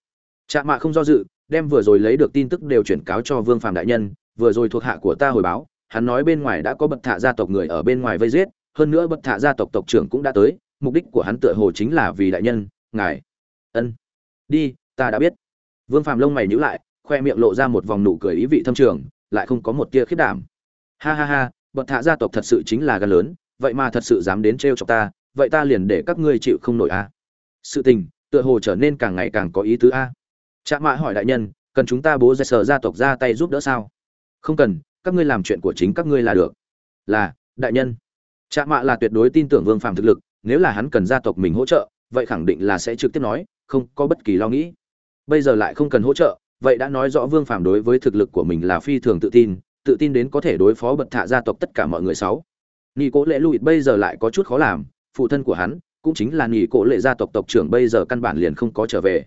Trà mã không do dự, đem vừa rồi lấy được tin tức đều chuyển cáo cho vương phàm đại nhân, vừa rồi thuộc hạ của ta hồi báo, hắn nói bên ngoài đã có bậc thạ gia tộc người ở bên ngoài vây giết hơn nữa bậc thạ gia tộc tộc trưởng cũng đã tới, mục đích của hắn tựa hồ chính là vì đại nhân, ngài. Ân. Đi, ta đã biết. Vương phàm lông mày nhíu lại, khoe miệng lộ ra một vòng nụ cười ý vị thâm trường, lại không có một tia khiết đảm. Ha ha ha bậc thạ gia tộc thật sự chính là gan lớn, vậy mà thật sự dám đến trêu chọc ta, vậy ta liền để các ngươi chịu không nổi a. Sự tình, tựa hồ trở nên càng ngày càng có ý tứ a. Trạ mã hỏi đại nhân, cần chúng ta bố ra sở gia tộc ra tay giúp đỡ sao? Không cần, các ngươi làm chuyện của chính các ngươi là được. Là, đại nhân trạ mạ là tuyệt đối tin tưởng vương phàm thực lực, nếu là hắn cần gia tộc mình hỗ trợ, vậy khẳng định là sẽ trực tiếp nói, không có bất kỳ lo nghĩ. Bây giờ lại không cần hỗ trợ, vậy đã nói rõ vương phàm đối với thực lực của mình là phi thường tự tin tự tin đến có thể đối phó bật thạ gia tộc tất cả mọi người sáu. Nị cố lệ lụi bây giờ lại có chút khó làm, phụ thân của hắn cũng chính là Nị cố lệ gia tộc tộc trưởng bây giờ căn bản liền không có trở về.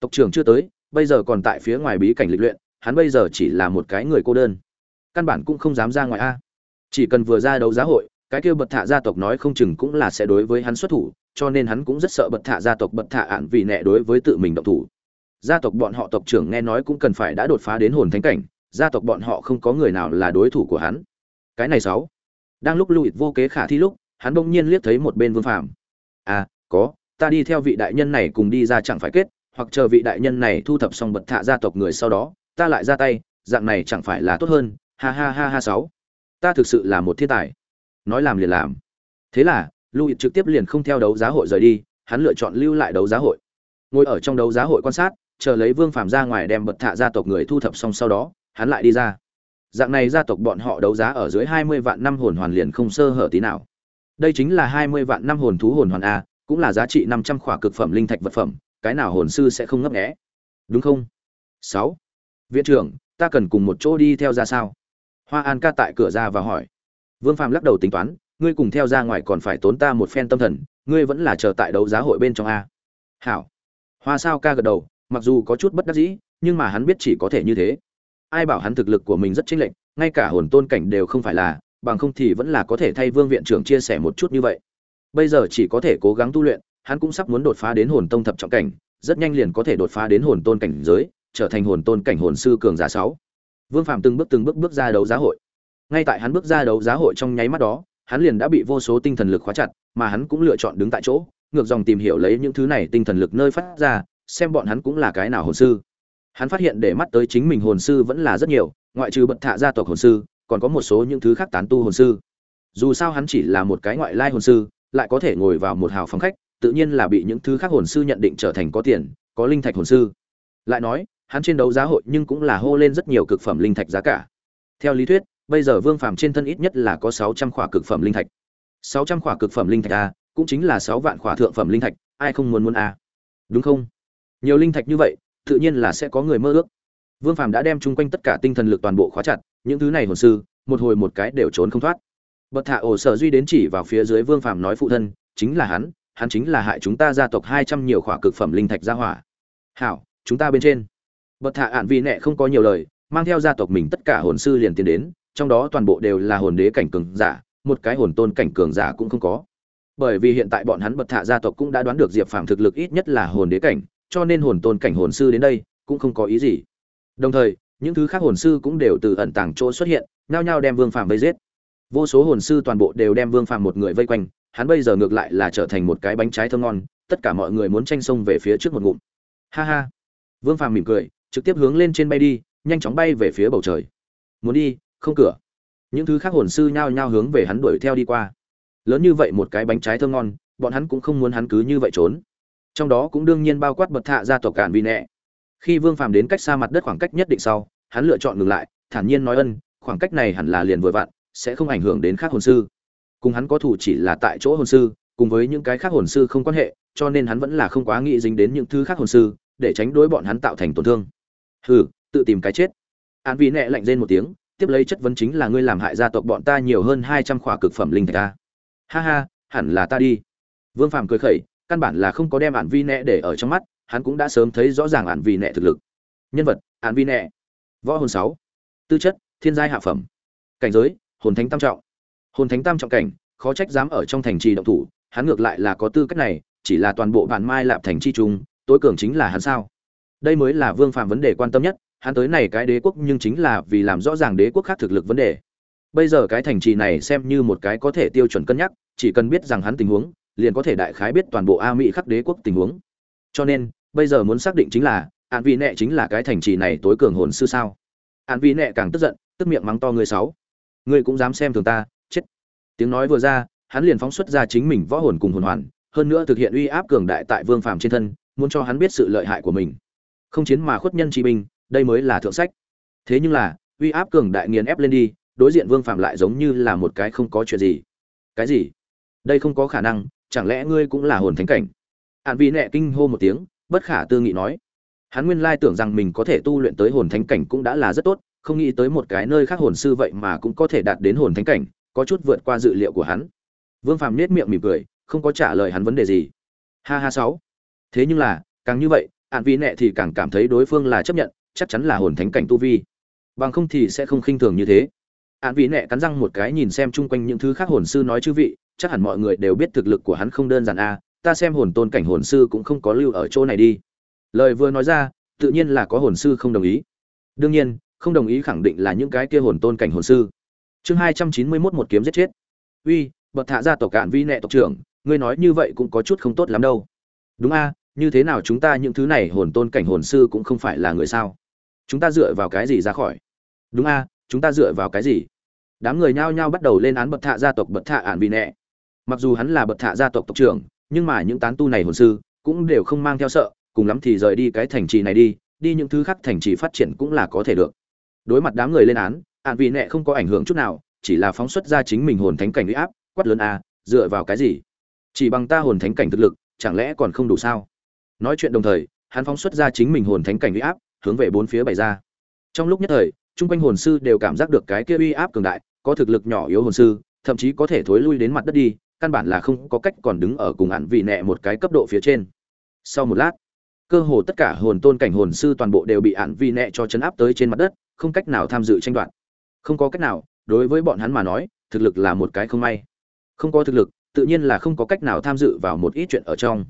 Tộc trưởng chưa tới, bây giờ còn tại phía ngoài bí cảnh lịch luyện, hắn bây giờ chỉ là một cái người cô đơn. Căn bản cũng không dám ra ngoài a. Chỉ cần vừa ra đấu giá hội cái kia bật thạ gia tộc nói không chừng cũng là sẽ đối với hắn xuất thủ, cho nên hắn cũng rất sợ bật thạ gia tộc bật thạ ạn vì nẹ đối với tự mình động thủ. Gia tộc bọn họ tộc trưởng nghe nói cũng cần phải đã đột phá đến hồn thánh cảnh, gia tộc bọn họ không có người nào là đối thủ của hắn. Cái này sáu. Đang lúc lụi vô kế khả thi lúc, hắn bỗng nhiên liếc thấy một bên vương phàm. À có, ta đi theo vị đại nhân này cùng đi ra chẳng phải kết, hoặc chờ vị đại nhân này thu thập xong bật thạ gia tộc người sau đó, ta lại ra tay, dạng này chẳng phải là tốt hơn. Ha ha ha ha sáu. Ta thực sự là một thiên tài nói làm liền làm. Thế là, Louis trực tiếp liền không theo đấu giá hội rời đi, hắn lựa chọn lưu lại đấu giá hội. Ngồi ở trong đấu giá hội quan sát, chờ lấy vương phàm ra ngoài đem bật thạ gia tộc người thu thập xong sau đó, hắn lại đi ra. Dạng này gia tộc bọn họ đấu giá ở dưới hai mươi vạn năm hồn hoàn liền không sơ hở tí nào. Đây chính là hai mươi vạn năm hồn thú hồn hoàn a, cũng là giá trị năm trăm khỏa cực phẩm linh thạch vật phẩm, cái nào hồn sư sẽ không ngấp nghé? Đúng không? Sáu. Viện trưởng, ta cần cùng một chỗ đi theo ra sao? Hoa an ca tại cửa ra và hỏi vương phàm lắc đầu tính toán, ngươi cùng theo ra ngoài còn phải tốn ta một phen tâm thần, ngươi vẫn là chờ tại đấu giá hội bên trong a. Hảo. Hoa sao ca gật đầu, mặc dù có chút bất đắc dĩ, nhưng mà hắn biết chỉ có thể như thế. Ai bảo hắn thực lực của mình rất chênh lệch, ngay cả hồn tôn cảnh đều không phải là, bằng không thì vẫn là có thể thay vương viện trưởng chia sẻ một chút như vậy. Bây giờ chỉ có thể cố gắng tu luyện, hắn cũng sắp muốn đột phá đến hồn tông thập trọng cảnh, rất nhanh liền có thể đột phá đến hồn tôn cảnh giới, trở thành hồn tôn cảnh hồn sư cường giả sáu. Vương phạm từng bước từng bước bước ra đấu giá hội ngay tại hắn bước ra đấu giá hội trong nháy mắt đó, hắn liền đã bị vô số tinh thần lực khóa chặt, mà hắn cũng lựa chọn đứng tại chỗ, ngược dòng tìm hiểu lấy những thứ này tinh thần lực nơi phát ra, xem bọn hắn cũng là cái nào hồn sư. Hắn phát hiện để mắt tới chính mình hồn sư vẫn là rất nhiều, ngoại trừ bận thạ gia tộc hồn sư, còn có một số những thứ khác tán tu hồn sư. Dù sao hắn chỉ là một cái ngoại lai hồn sư, lại có thể ngồi vào một hào phòng khách, tự nhiên là bị những thứ khác hồn sư nhận định trở thành có tiền, có linh thạch hồn sư. Lại nói, hắn trên đấu giá hội nhưng cũng là hô lên rất nhiều cực phẩm linh thạch giá cả. Theo lý thuyết bây giờ vương phàm trên thân ít nhất là có sáu trăm khỏa cực phẩm linh thạch. Sáu trăm khỏa cực phẩm linh thạch a cũng chính là sáu vạn khỏa thượng phẩm linh thạch, ai không muốn muốn a đúng không? Nhiều linh thạch như vậy, tự nhiên là sẽ có người mơ ước. Vương phàm đã đem chung quanh tất cả tinh thần lực toàn bộ khóa chặt, những thứ này hồn sư, một hồi một cái đều trốn không thoát. Bậc thạ ổ sở duy đến chỉ vào phía dưới vương phàm nói phụ thân, chính là hắn hắn chính là hại chúng ta gia tộc hai trăm nhiều khỏa cực phẩm linh thạch gia hỏa. Hảo, chúng ta bên trên. Bậc thạ ạn vị nẹ không có nhiều lời, mang theo gia tộc mình tất cả hồn sư liền tiến đến trong đó toàn bộ đều là hồn đế cảnh cường giả, một cái hồn tôn cảnh cường giả cũng không có. Bởi vì hiện tại bọn hắn Bật thạ gia tộc cũng đã đoán được diệp phàm thực lực ít nhất là hồn đế cảnh, cho nên hồn tôn cảnh hồn sư đến đây cũng không có ý gì. Đồng thời, những thứ khác hồn sư cũng đều từ ẩn tàng chỗ xuất hiện, nhao nhao đem vương phàm vây giết. Vô số hồn sư toàn bộ đều đem vương phàm một người vây quanh, hắn bây giờ ngược lại là trở thành một cái bánh trái thơm ngon, tất cả mọi người muốn tranh sông về phía trước một ngụm. Ha ha. Vương phàm mỉm cười, trực tiếp hướng lên trên bay đi, nhanh chóng bay về phía bầu trời. Muốn đi không cửa. Những thứ khác hồn sư nhao nhao hướng về hắn đuổi theo đi qua. Lớn như vậy một cái bánh trái thơm ngon, bọn hắn cũng không muốn hắn cứ như vậy trốn. Trong đó cũng đương nhiên bao quát bật thạ gia tộc cản vì nẹ. Khi vương phàm đến cách xa mặt đất khoảng cách nhất định sau, hắn lựa chọn ngừng lại, thản nhiên nói ân, khoảng cách này hẳn là liền vừa vặn, sẽ không ảnh hưởng đến khác hồn sư. Cùng hắn có thủ chỉ là tại chỗ hồn sư, cùng với những cái khác hồn sư không quan hệ, cho nên hắn vẫn là không quá nghĩ dính đến những thứ khác hồn sư, để tránh đối bọn hắn tạo thành tổn thương. Hừ, tự tìm cái chết. An vi nẹ lạnh rên một tiếng tiếp lấy chất vấn chính là ngươi làm hại gia tộc bọn ta nhiều hơn hai trăm khỏa cực phẩm linh thạch ta. Ha ha, hẳn là ta đi. Vương phàm cười khẩy, căn bản là không có đem ạn vi nệ để ở trong mắt, hắn cũng đã sớm thấy rõ ràng ạn vi nệ thực lực. Nhân vật ạn vi nệ võ hồn sáu. Tư chất, thiên giai hạ phẩm. Cảnh giới, hồn thánh tam trọng. Hồn thánh tam trọng cảnh, khó trách dám ở trong thành trì động thủ, hắn ngược lại là có tư cách này, chỉ là toàn bộ bản mai lạp thành chi trung, tối cường chính là hắn sao? Đây mới là vương phạm vấn đề quan tâm nhất hắn tới này cái đế quốc nhưng chính là vì làm rõ ràng đế quốc khác thực lực vấn đề. Bây giờ cái thành trì này xem như một cái có thể tiêu chuẩn cân nhắc, chỉ cần biết rằng hắn tình huống, liền có thể đại khái biết toàn bộ a mỹ khắc đế quốc tình huống. Cho nên, bây giờ muốn xác định chính là, an vị nệ chính là cái thành trì này tối cường hồn sư sao? An vị nệ càng tức giận, tức miệng mắng to người sáu. Ngươi cũng dám xem thường ta, chết. Tiếng nói vừa ra, hắn liền phóng xuất ra chính mình võ hồn cùng hồn hoàn, hơn nữa thực hiện uy áp cường đại tại vương phàm trên thân, muốn cho hắn biết sự lợi hại của mình. Không chiến mà khuất nhân chi binh đây mới là thượng sách. Thế nhưng là, uy áp cường đại nghiền ép lên đi, đối diện vương phàm lại giống như là một cái không có chuyện gì. Cái gì? Đây không có khả năng, chẳng lẽ ngươi cũng là hồn thánh cảnh? Hạn vị nhẹ kinh hô một tiếng, bất khả tư nghị nói. Hắn nguyên lai tưởng rằng mình có thể tu luyện tới hồn thánh cảnh cũng đã là rất tốt, không nghĩ tới một cái nơi khác hồn sư vậy mà cũng có thể đạt đến hồn thánh cảnh, có chút vượt qua dự liệu của hắn. Vương phàm nết miệng mỉm cười, không có trả lời hắn vấn đề gì. Ha ha sáu. Thế nhưng là, càng như vậy ạn vị nệ thì càng cảm thấy đối phương là chấp nhận, chắc chắn là hồn thánh cảnh tu vi. Bằng không thì sẽ không khinh thường như thế. Ạn vị nệ cắn răng một cái nhìn xem chung quanh những thứ khác hồn sư nói chư vị, chắc hẳn mọi người đều biết thực lực của hắn không đơn giản a ta xem hồn tôn cảnh hồn sư cũng không có lưu ở chỗ này đi. Lời vừa nói ra, tự nhiên là có hồn sư không đồng ý. Đương nhiên, không đồng ý khẳng định là những cái kia hồn tôn cảnh hồn sư. Chương hai trăm chín mươi mốt một kiếm giết chết. Uy, bậc thạ gia tộc cạn vi nệ tộc trưởng, ngươi nói như vậy cũng có chút không tốt lắm đâu. Đúng a như thế nào chúng ta những thứ này hồn tôn cảnh hồn sư cũng không phải là người sao? Chúng ta dựa vào cái gì ra khỏi? Đúng a, chúng ta dựa vào cái gì? Đám người nhao nhao bắt đầu lên án bậc thạ gia tộc bậc thạ ản bị nẹ. Mặc dù hắn là bậc thạ gia tộc tộc trưởng, nhưng mà những tán tu này hồn sư cũng đều không mang theo sợ, cùng lắm thì rời đi cái thành trì này đi đi những thứ khác thành trì phát triển cũng là có thể được. Đối mặt đám người lên án ạn vị nẹ không có ảnh hưởng chút nào, chỉ là phóng xuất ra chính mình hồn thánh cảnh huy áp, quát lớn a, dựa vào cái gì? Chỉ bằng ta hồn thánh cảnh thực lực, chẳng lẽ còn không đủ sao? Nói chuyện đồng thời, hắn phóng xuất ra chính mình hồn thánh cảnh uy áp, hướng về bốn phía bày ra. Trong lúc nhất thời, chung quanh hồn sư đều cảm giác được cái kia uy áp cường đại, có thực lực nhỏ yếu hồn sư, thậm chí có thể thối lui đến mặt đất đi, căn bản là không có cách còn đứng ở cùng ạn vị nẹ một cái cấp độ phía trên. Sau một lát, cơ hồ tất cả hồn tôn cảnh hồn sư toàn bộ đều bị ạn vị nẹ cho chấn áp tới trên mặt đất, không cách nào tham dự tranh đoạt. Không có cách nào, đối với bọn hắn mà nói, thực lực là một cái không may. Không có thực lực, tự nhiên là không có cách nào tham dự vào một ít chuyện ở trong.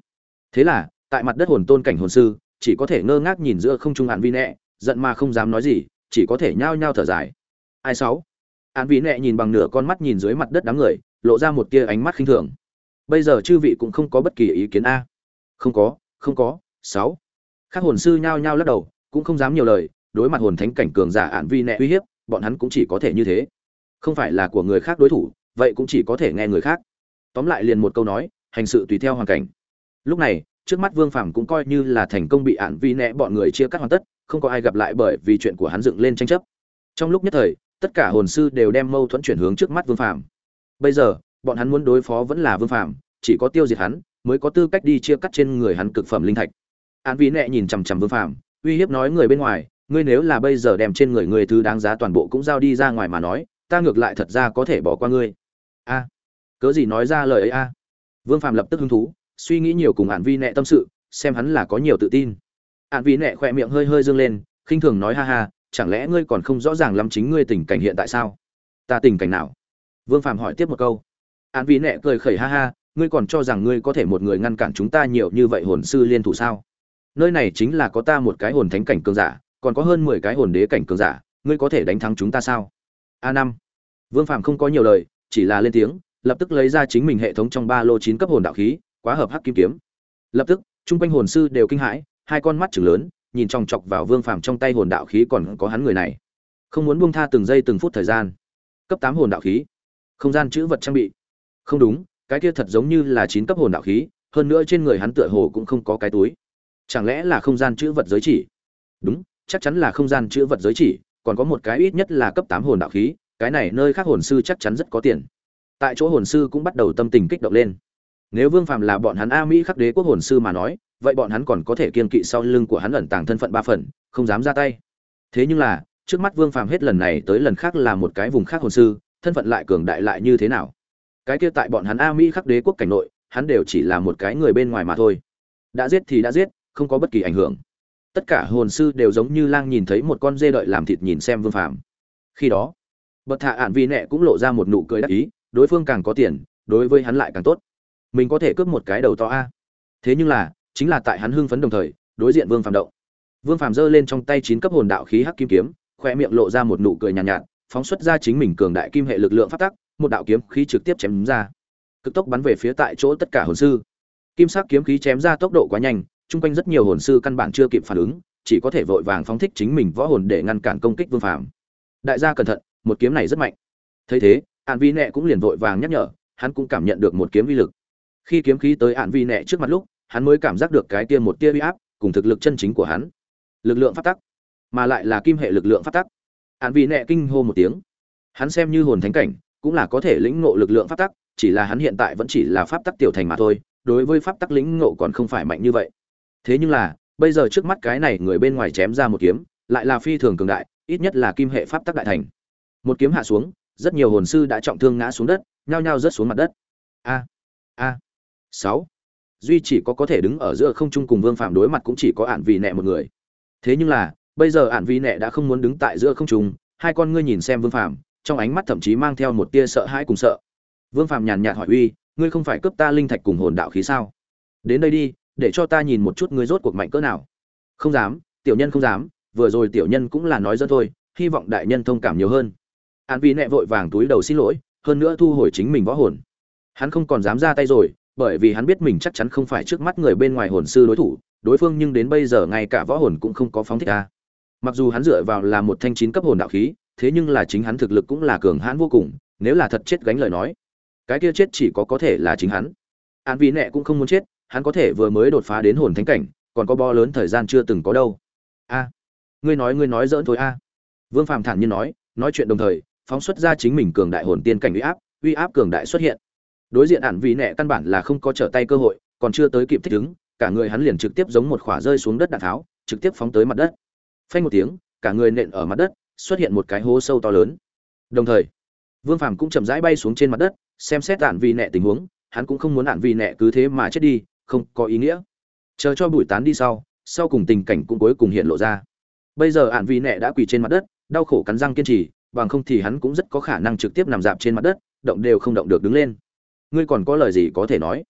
Thế là tại mặt đất hồn tôn cảnh hồn sư, chỉ có thể ngơ ngác nhìn giữa không trung hạn vi nẹ, giận mà không dám nói gì, chỉ có thể nhao nhao thở dài. Ai sáu? Hạn vi nẹ nhìn bằng nửa con mắt nhìn dưới mặt đất đám người, lộ ra một tia ánh mắt khinh thường. Bây giờ chư vị cũng không có bất kỳ ý kiến a. Không có không có, sáu. Các hồn sư nhao nhao lắc đầu, cũng không dám nhiều lời, đối mặt hồn thánh cảnh cường giả hạn vi nẹ uy hiếp, bọn hắn cũng chỉ có thể như thế. Không phải là của người khác đối thủ, vậy cũng chỉ có thể nghe người khác. Tóm lại liền một câu nói, hành sự tùy theo hoàn cảnh. Lúc này trước mắt vương phàm cũng coi như là thành công bị ạn vi nẹ bọn người chia cắt hoàn tất, không có ai gặp lại bởi vì chuyện của hắn dựng lên tranh chấp. Trong lúc nhất thời, tất cả hồn sư đều đem mâu thuẫn chuyển hướng trước mắt vương phàm. Bây giờ, bọn hắn muốn đối phó vẫn là vương phàm, chỉ có tiêu diệt hắn, mới có tư cách đi chia cắt trên người hắn cực phẩm linh thạch. Ạn vi nẹ nhìn chằm chằm vương phàm, uy hiếp nói người bên ngoài, ngươi nếu là bây giờ đem trên người người thứ đáng giá toàn bộ cũng giao đi ra ngoài mà nói, ta ngược lại thật ra có thể bỏ qua ngươi. A, cớ gì nói ra lời ấy a? Vương Phàm lập tức hứng thú suy nghĩ nhiều cùng hạn vi nẹ tâm sự, xem hắn là có nhiều tự tin. Hạn vi nẹ khỏe miệng hơi hơi dâng lên, khinh thường nói ha ha, chẳng lẽ ngươi còn không rõ ràng lắm chính ngươi tình cảnh hiện tại sao? Ta tình cảnh nào? Vương phạm hỏi tiếp một câu. Hạn vi nẹ cười khẩy ha ha, ngươi còn cho rằng ngươi có thể một người ngăn cản chúng ta nhiều như vậy hồn sư liên thủ sao? Nơi này chính là có ta một cái hồn thánh cảnh cường giả, còn có hơn mười cái hồn đế cảnh cường giả, ngươi có thể đánh thắng chúng ta sao? A năm. Vương phạm không có nhiều lời, chỉ là lên tiếng, lập tức lấy ra chính mình hệ thống trong ba lô chín cấp hồn đạo khí quá hợp hắc kim kiếm. Lập tức, chung quanh hồn sư đều kinh hãi, hai con mắt chừng lớn, nhìn chòng chọc vào vương phàm trong tay hồn đạo khí còn có hắn người này. Không muốn buông tha từng giây từng phút thời gian. Cấp tám hồn đạo khí. Không gian chữ vật trang bị. Không đúng, cái kia thật giống như là chín cấp hồn đạo khí, hơn nữa trên người hắn tựa hồ cũng không có cái túi. Chẳng lẽ là không gian chữ vật giới chỉ? Đúng, chắc chắn là không gian chữ vật giới chỉ, còn có một cái ít nhất là cấp tám hồn đạo khí, cái này nơi khác hồn sư chắc chắn rất có tiền. Tại chỗ hồn sư cũng bắt đầu tâm tình kích động lên nếu vương Phạm là bọn hắn a mỹ khắc đế quốc hồn sư mà nói, vậy bọn hắn còn có thể kiên kỵ sau lưng của hắn ẩn tàng thân phận ba phần, không dám ra tay. Thế nhưng là, trước mắt vương Phạm hết lần này tới lần khác là một cái vùng khác hồn sư, thân phận lại cường đại lại như thế nào? Cái kia tại bọn hắn a mỹ khắc đế quốc cảnh nội, hắn đều chỉ là một cái người bên ngoài mà thôi. Đã giết thì đã giết, không có bất kỳ ảnh hưởng. Tất cả hồn sư đều giống như lang nhìn thấy một con dê đợi làm thịt nhìn xem vương Phạm. khi đó bậc thạ ạn vi nẹ cũng lộ ra một nụ cười đắc ý, đối phương càng có tiền, đối với hắn lại càng tốt mình có thể cướp một cái đầu to a. Thế nhưng là chính là tại hắn hưng phấn đồng thời đối diện vương phàm động. Vương phàm giơ lên trong tay chín cấp hồn đạo khí hắc kim kiếm khoe miệng lộ ra một nụ cười nhàn nhạt, nhạt phóng xuất ra chính mình cường đại kim hệ lực lượng phát tắc một đạo kiếm khí trực tiếp chém ra. Cực tốc bắn về phía tại chỗ tất cả hồn sư. Kim sắc kiếm khí chém ra tốc độ quá nhanh chung quanh rất nhiều hồn sư căn bản chưa kịp phản ứng chỉ có thể vội vàng phóng thích chính mình võ hồn để ngăn cản công kích vương phàm. Đại gia cẩn thận một kiếm này rất mạnh. Thấy thế an Vi nẹ cũng liền vội vàng nhắc nhở, hắn cũng cảm nhận được một kiếm vi lực. Khi kiếm khí tới ạn Vi nẹ trước mặt lúc, hắn mới cảm giác được cái tia một tia uy áp, cùng thực lực chân chính của hắn. Lực lượng pháp tắc, mà lại là kim hệ lực lượng pháp tắc. ạn Vi nẹ kinh hô một tiếng. Hắn xem như hồn thánh cảnh, cũng là có thể lĩnh ngộ lực lượng pháp tắc, chỉ là hắn hiện tại vẫn chỉ là pháp tắc tiểu thành mà thôi, đối với pháp tắc lĩnh ngộ còn không phải mạnh như vậy. Thế nhưng là, bây giờ trước mắt cái này người bên ngoài chém ra một kiếm, lại là phi thường cường đại, ít nhất là kim hệ pháp tắc đại thành. Một kiếm hạ xuống, rất nhiều hồn sư đã trọng thương ngã xuống đất nhao nhao rớt xuống mặt đất a a sáu. Duy chỉ có có thể đứng ở giữa không trung cùng vương phạm đối mặt cũng chỉ có ản vi nẹ một người. Thế nhưng là, bây giờ ản vi nẹ đã không muốn đứng tại giữa không trung, hai con ngươi nhìn xem vương phạm trong ánh mắt thậm chí mang theo một tia sợ hãi cùng sợ. Vương phạm nhàn nhạt hỏi uy, ngươi không phải cướp ta linh thạch cùng hồn đạo khí sao? Đến đây đi, để cho ta nhìn một chút ngươi rốt cuộc mạnh cỡ nào. Không dám, tiểu nhân không dám, vừa rồi tiểu nhân cũng là nói dân thôi, hy vọng đại nhân thông cảm nhiều hơn. An vi nẹ vội vàng túi đầu xin lỗi, hơn nữa thu hồi chính mình võ hồn. Hắn không còn dám ra tay rồi bởi vì hắn biết mình chắc chắn không phải trước mắt người bên ngoài hồn sư đối thủ, đối phương nhưng đến bây giờ ngay cả võ hồn cũng không có phóng thích ra. Mặc dù hắn dựa vào là một thanh chín cấp hồn đạo khí, thế nhưng là chính hắn thực lực cũng là cường hãn vô cùng, nếu là thật chết gánh lời nói, cái kia chết chỉ có có thể là chính hắn. An vì nẹ cũng không muốn chết, hắn có thể vừa mới đột phá đến hồn thánh cảnh, còn có bo lớn thời gian chưa từng có đâu. A, ngươi nói ngươi nói dỡn thôi a. Vương phàm thản nhiên nói nói chuyện đồng thời, phóng xuất ra chính mình cường đại hồn tiên cảnh uy áp uy áp cường đại xuất hiện đối diện ản vì nẹ căn bản là không có trở tay cơ hội, còn chưa tới kịp thích ứng, cả người hắn liền trực tiếp giống một khỏa rơi xuống đất đạn tháo, trực tiếp phóng tới mặt đất. Phanh một tiếng, cả người nện ở mặt đất, xuất hiện một cái hố sâu to lớn. Đồng thời, vương phàm cũng chậm rãi bay xuống trên mặt đất, xem xét ản vì nẹ tình huống, hắn cũng không muốn ản vì nẹ cứ thế mà chết đi, không có ý nghĩa. Chờ cho bụi tán đi sau sau cùng tình cảnh cũng cuối cùng hiện lộ ra. Bây giờ ạn vì nẹ đã quỳ trên mặt đất, đau khổ cắn răng kiên trì, bằng không thì hắn cũng rất có khả năng trực tiếp nằm dạp trên mặt đất, động đều không động được đứng lên ngươi còn có lời gì có thể nói?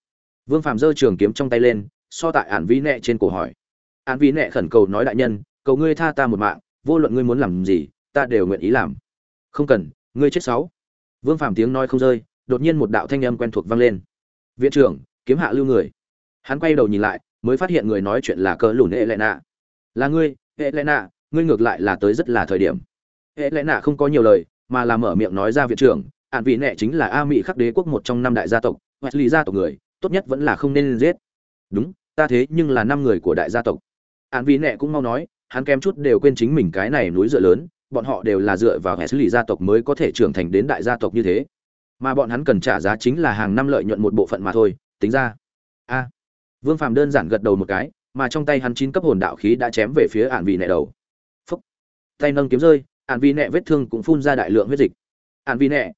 Vương phạm giơ trường kiếm trong tay lên, so tại ản vi nẹ trên cổ hỏi. Ản vi nẹ khẩn cầu nói đại nhân, cầu ngươi tha ta một mạng, vô luận ngươi muốn làm gì, ta đều nguyện ý làm. Không cần, ngươi chết sáu. Vương phạm tiếng nói không rơi, đột nhiên một đạo thanh âm quen thuộc vang lên. Viện trưởng, kiếm hạ lưu người. Hắn quay đầu nhìn lại, mới phát hiện người nói chuyện là cỡ lùn hệ lệ nạ. Là ngươi hệ lệ nạ, ngươi ngược lại là tới rất là thời điểm. Hệ lệ nạ không có nhiều lời, mà là mở miệng nói ra viện trưởng ạn vị nệ chính là a mỹ khắc đế quốc một trong năm đại gia tộc hoặc lý gia tộc người, tốt nhất vẫn là không nên giết. Đúng, ta thế nhưng là năm người của đại gia tộc. Ạn vị nệ cũng mau nói, hắn kém chút đều quên chính mình cái này núi dựa lớn, bọn họ đều là dựa vào hệ xử lý gia tộc mới có thể trưởng thành đến đại gia tộc như thế. Mà bọn hắn cần trả giá chính là hàng năm lợi nhuận một bộ phận mà thôi, tính ra. A. Vương phàm đơn giản gật đầu một cái, mà trong tay hắn chín cấp hồn đạo khí đã chém về phía ạn vị nệ đầu. Phúc. Tay nâng kiếm rơi ạn vị nệ vết thương cũng phun ra đại lượng huyết dịch. Ạn vị nệ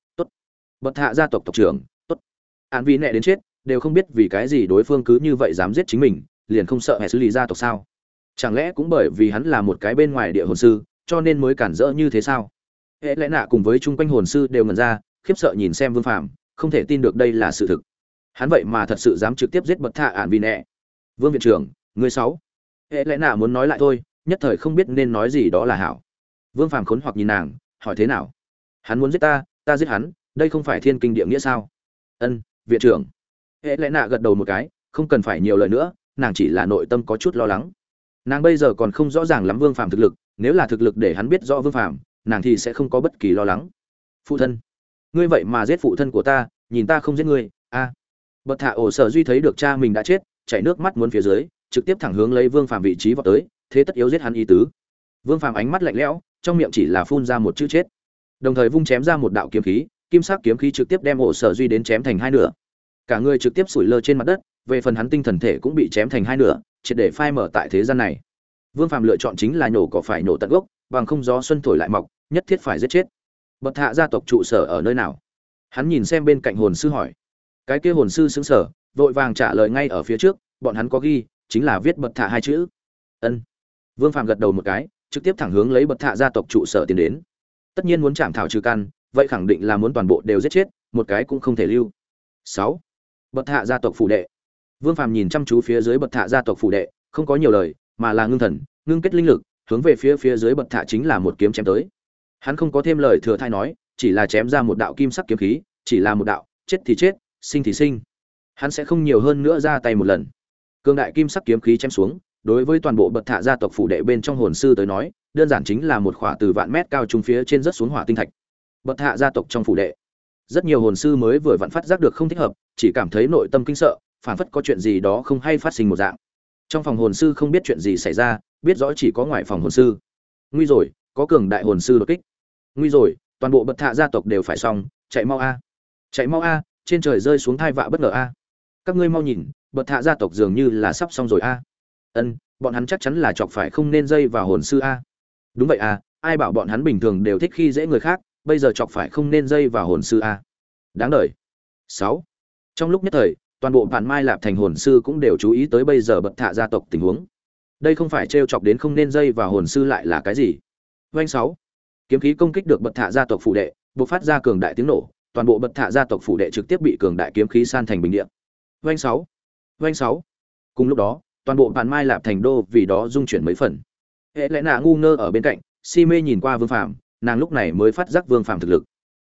tốt bậc hạ gia tộc tộc trưởng tốt. An vi nệ đến chết đều không biết vì cái gì đối phương cứ như vậy dám giết chính mình liền không sợ hệ xử lý gia tộc sao? Chẳng lẽ cũng bởi vì hắn là một cái bên ngoài địa hồn sư cho nên mới cản rỡ như thế sao? Hệ lẽ nạ cùng với chung quanh hồn sư đều ngần ra khiếp sợ nhìn xem vương phạm, không thể tin được đây là sự thực. Hắn vậy mà thật sự dám trực tiếp giết bậc thạ an vì nẹ. Vương viện trưởng người sáu. Hệ lẽ nạ muốn nói lại thôi nhất thời không biết nên nói gì đó là hảo. Vương phàm khốn hoặc nhìn nàng hỏi thế nào? Hắn muốn giết ta ta giết hắn đây không phải thiên kinh địa nghĩa sao? Ân, viện trưởng. Hệ lẽ nạ gật đầu một cái, không cần phải nhiều lời nữa, nàng chỉ là nội tâm có chút lo lắng. Nàng bây giờ còn không rõ ràng lắm vương phàm thực lực, nếu là thực lực để hắn biết rõ vương phàm, nàng thì sẽ không có bất kỳ lo lắng. Phụ thân, ngươi vậy mà giết phụ thân của ta, nhìn ta không giết ngươi, a. Bậc thạ ổ sở duy thấy được cha mình đã chết, chảy nước mắt muốn phía dưới, trực tiếp thẳng hướng lấy vương phàm vị trí vào tới, thế tất yếu giết hắn ý tứ. Vương phàm ánh mắt lạnh lẽo, trong miệng chỉ là phun ra một chữ chết. Đồng thời vung chém ra một đạo kiếm khí kim sắc kiếm khí trực tiếp đem ổ sở duy đến chém thành hai nửa. Cả người trực tiếp sủi lơ trên mặt đất, về phần hắn tinh thần thể cũng bị chém thành hai nửa, triệt để phai mở tại thế gian này. Vương Phạm lựa chọn chính là nhổ cỏ phải nổ tận gốc, bằng không gió xuân thổi lại mọc, nhất thiết phải giết chết. Bậc hạ gia tộc trụ sở ở nơi nào? Hắn nhìn xem bên cạnh hồn sư hỏi. Cái kia hồn sư xứng sở, vội vàng trả lời ngay ở phía trước, bọn hắn có ghi, chính là viết bậc thạ hai chữ. Ân. Vương phạm gật đầu một cái, trực tiếp thẳng hướng lấy bậc thạ gia tộc trụ sở tiến đến. Tất nhiên muốn chạm thảo trừ căn vậy khẳng định là muốn toàn bộ đều giết chết, một cái cũng không thể lưu. Sáu. Bậc hạ gia tộc phủ đệ. Vương phàm nhìn chăm chú phía dưới bậc hạ gia tộc phủ đệ, không có nhiều lời, mà là ngưng thần, ngưng kết linh lực, hướng về phía phía dưới bậc hạ chính là một kiếm chém tới. Hắn không có thêm lời thừa thai nói, chỉ là chém ra một đạo kim sắc kiếm khí, chỉ là một đạo, chết thì chết, sinh thì sinh. Hắn sẽ không nhiều hơn nữa ra tay một lần. Cương đại kim sắc kiếm khí chém xuống, đối với toàn bộ bậc thạ gia tộc phủ đệ bên trong hồn sư tới nói, đơn giản chính là một khỏa từ vạn mét cao trung phía trên rất xuống hỏa tinh thạch bậc hạ gia tộc trong phủ đệ. Rất nhiều hồn sư mới vừa vặn phát giác được không thích hợp, chỉ cảm thấy nội tâm kinh sợ phản phất có chuyện gì đó không hay phát sinh một dạng. Trong phòng hồn sư không biết chuyện gì xảy ra, biết rõ chỉ có ngoài phòng hồn sư. Nguy rồi, có cường đại hồn sư đột kích. Nguy rồi, toàn bộ bậc thạ gia tộc đều phải xong, chạy mau a. Chạy mau a, trên trời rơi xuống thai vạ bất ngờ a. Các ngươi mau nhìn, bậc thạ gia tộc dường như là sắp xong rồi a. Ân, bọn hắn chắc chắn là chọc phải không nên dây vào hồn sư a. Đúng vậy a, ai bảo bọn hắn bình thường đều thích khi dễ người khác bây giờ chọc phải không nên dây vào hồn sư a. Đáng đời. Sáu. Trong lúc nhất thời toàn bộ bạn mai lạp thành hồn sư cũng đều chú ý tới bây giờ bậc thạ gia tộc tình huống. Đây không phải t chọc đến không nên dây vào hồn sư lại là cái gì? Doanh sáu, kiếm khí công kích được bậc thạ gia tộc phủ đệ, bộc phát ra cường đại tiếng nổ, toàn bộ bậc thạ gia tộc phủ đệ trực tiếp bị cường đại kiếm khí san thành bình điện doanh sáu, doanh sáu. Cùng lúc đó, toàn bộ bạn mai lạp thành đô vì đó dung chuyển mấy phần. Hệ lẽ nạ ngu ngơ ở bên cạnh, si mê nhìn qua Vương Phàm, nàng lúc này mới phát giác Vương Phàm thực lực.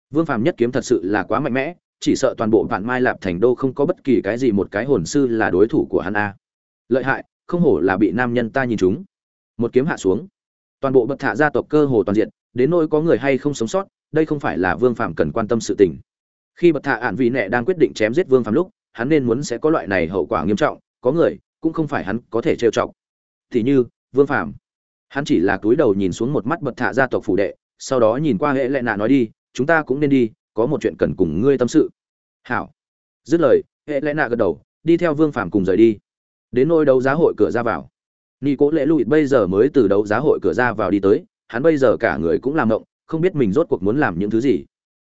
Vương Phàm nhất kiếm thật sự là quá mạnh mẽ, chỉ sợ toàn bộ vạn mai lạp thành đô không có bất kỳ cái gì một cái hồn sư là đối thủ của hắn a lợi hại không hổ là bị nam nhân ta nhìn trúng. một kiếm hạ xuống toàn bộ bậc thạ gia tộc cơ hồ toàn diện đến nỗi có người hay không sống sót đây không phải là vương phạm cần quan tâm sự tình khi bậc thạ án vị nệ đang quyết định chém giết vương phạm lúc hắn nên muốn sẽ có loại này hậu quả nghiêm trọng có người cũng không phải hắn có thể trêu chọc thì như vương phạm hắn chỉ là túi đầu nhìn xuống một mắt bậc thạ gia tộc phủ đệ sau đó nhìn qua hệ lệ nạ nói đi chúng ta cũng nên đi có một chuyện cần cùng ngươi tâm sự hảo dứt lời hệ lệ nạ gật đầu đi theo vương phàm cùng rời đi đến nôi đấu giá hội cửa ra vào ni Cố Lệ Lụy bây giờ mới từ đấu giá hội cửa ra vào đi tới, hắn bây giờ cả người cũng làm động không biết mình rốt cuộc muốn làm những thứ gì.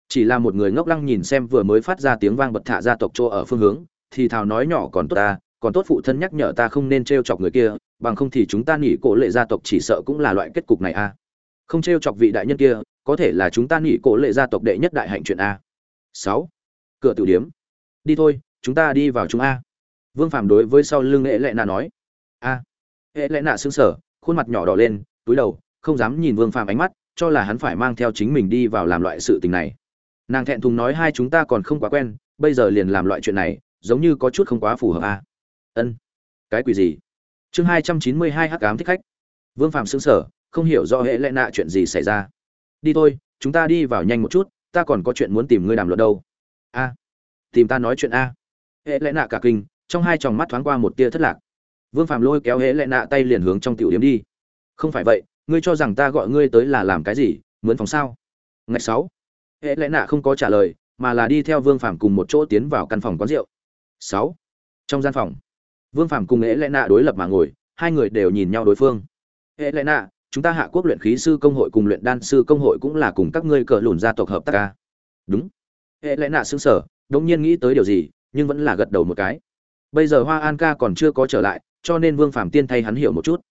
Chỉ là một người ngốc lăng nhìn xem vừa mới phát ra tiếng vang bật thả gia tộc chỗ ở phương hướng, thì thào nói nhỏ còn tốt ta, còn tốt phụ thân nhắc nhở ta không nên trêu chọc người kia, bằng không thì chúng ta nghỉ Cố Lệ gia tộc chỉ sợ cũng là loại kết cục này a. Không trêu e chọc vị đại nhân kia, có thể là chúng ta nghỉ cổ Lệ gia tộc đệ nhất đại hạnh chuyện a. Sáu. Cửa tử điếm. Đi thôi, chúng ta đi vào chúng a. Vương Phàm đối với sau lưng ệ Lệ nà nói. A ệ lệ nạ xứng sở khuôn mặt nhỏ đỏ lên túi đầu không dám nhìn vương phàm ánh mắt cho là hắn phải mang theo chính mình đi vào làm loại sự tình này nàng thẹn thùng nói hai chúng ta còn không quá quen bây giờ liền làm loại chuyện này giống như có chút không quá phù hợp a ân cái quỷ gì chương hai trăm chín mươi hai hắc ám thích khách vương Phạm xứng sở không hiểu do hệ lẽ nạ chuyện gì xảy ra. Đi thôi, chúng ta đi vào nhanh một chút, ta còn có chuyện muốn tìm ngươi đàm luận đâu. A, tìm ta nói chuyện a. Hệ lẽ nạ cả kinh, trong hai tròng mắt thoáng qua một tia thất lạc. Vương phạm lôi kéo hệ lệ nạ tay liền hướng trong tiểu điếm đi. Không phải vậy, ngươi cho rằng ta gọi ngươi tới là làm cái gì, mướn phòng sao? Ngày sáu, hệ lệ nạ không có trả lời, mà là đi theo vương phạm cùng một chỗ tiến vào căn phòng quán rượu. Sáu, trong gian phòng, vương phạm cùng hệ lệ nạ đối lập mà ngồi, hai người đều nhìn nhau đối phương. Hệ lệ nạ chúng ta hạ quốc luyện khí sư công hội cùng luyện đan sư công hội cũng là cùng các ngươi cờ lùn gia tộc hợp tác ca đúng hệ lẽ nạ xứng sở đống nhiên nghĩ tới điều gì nhưng vẫn là gật đầu một cái bây giờ hoa an ca còn chưa có trở lại cho nên Vương Phàm tiên thay hắn hiểu một chút.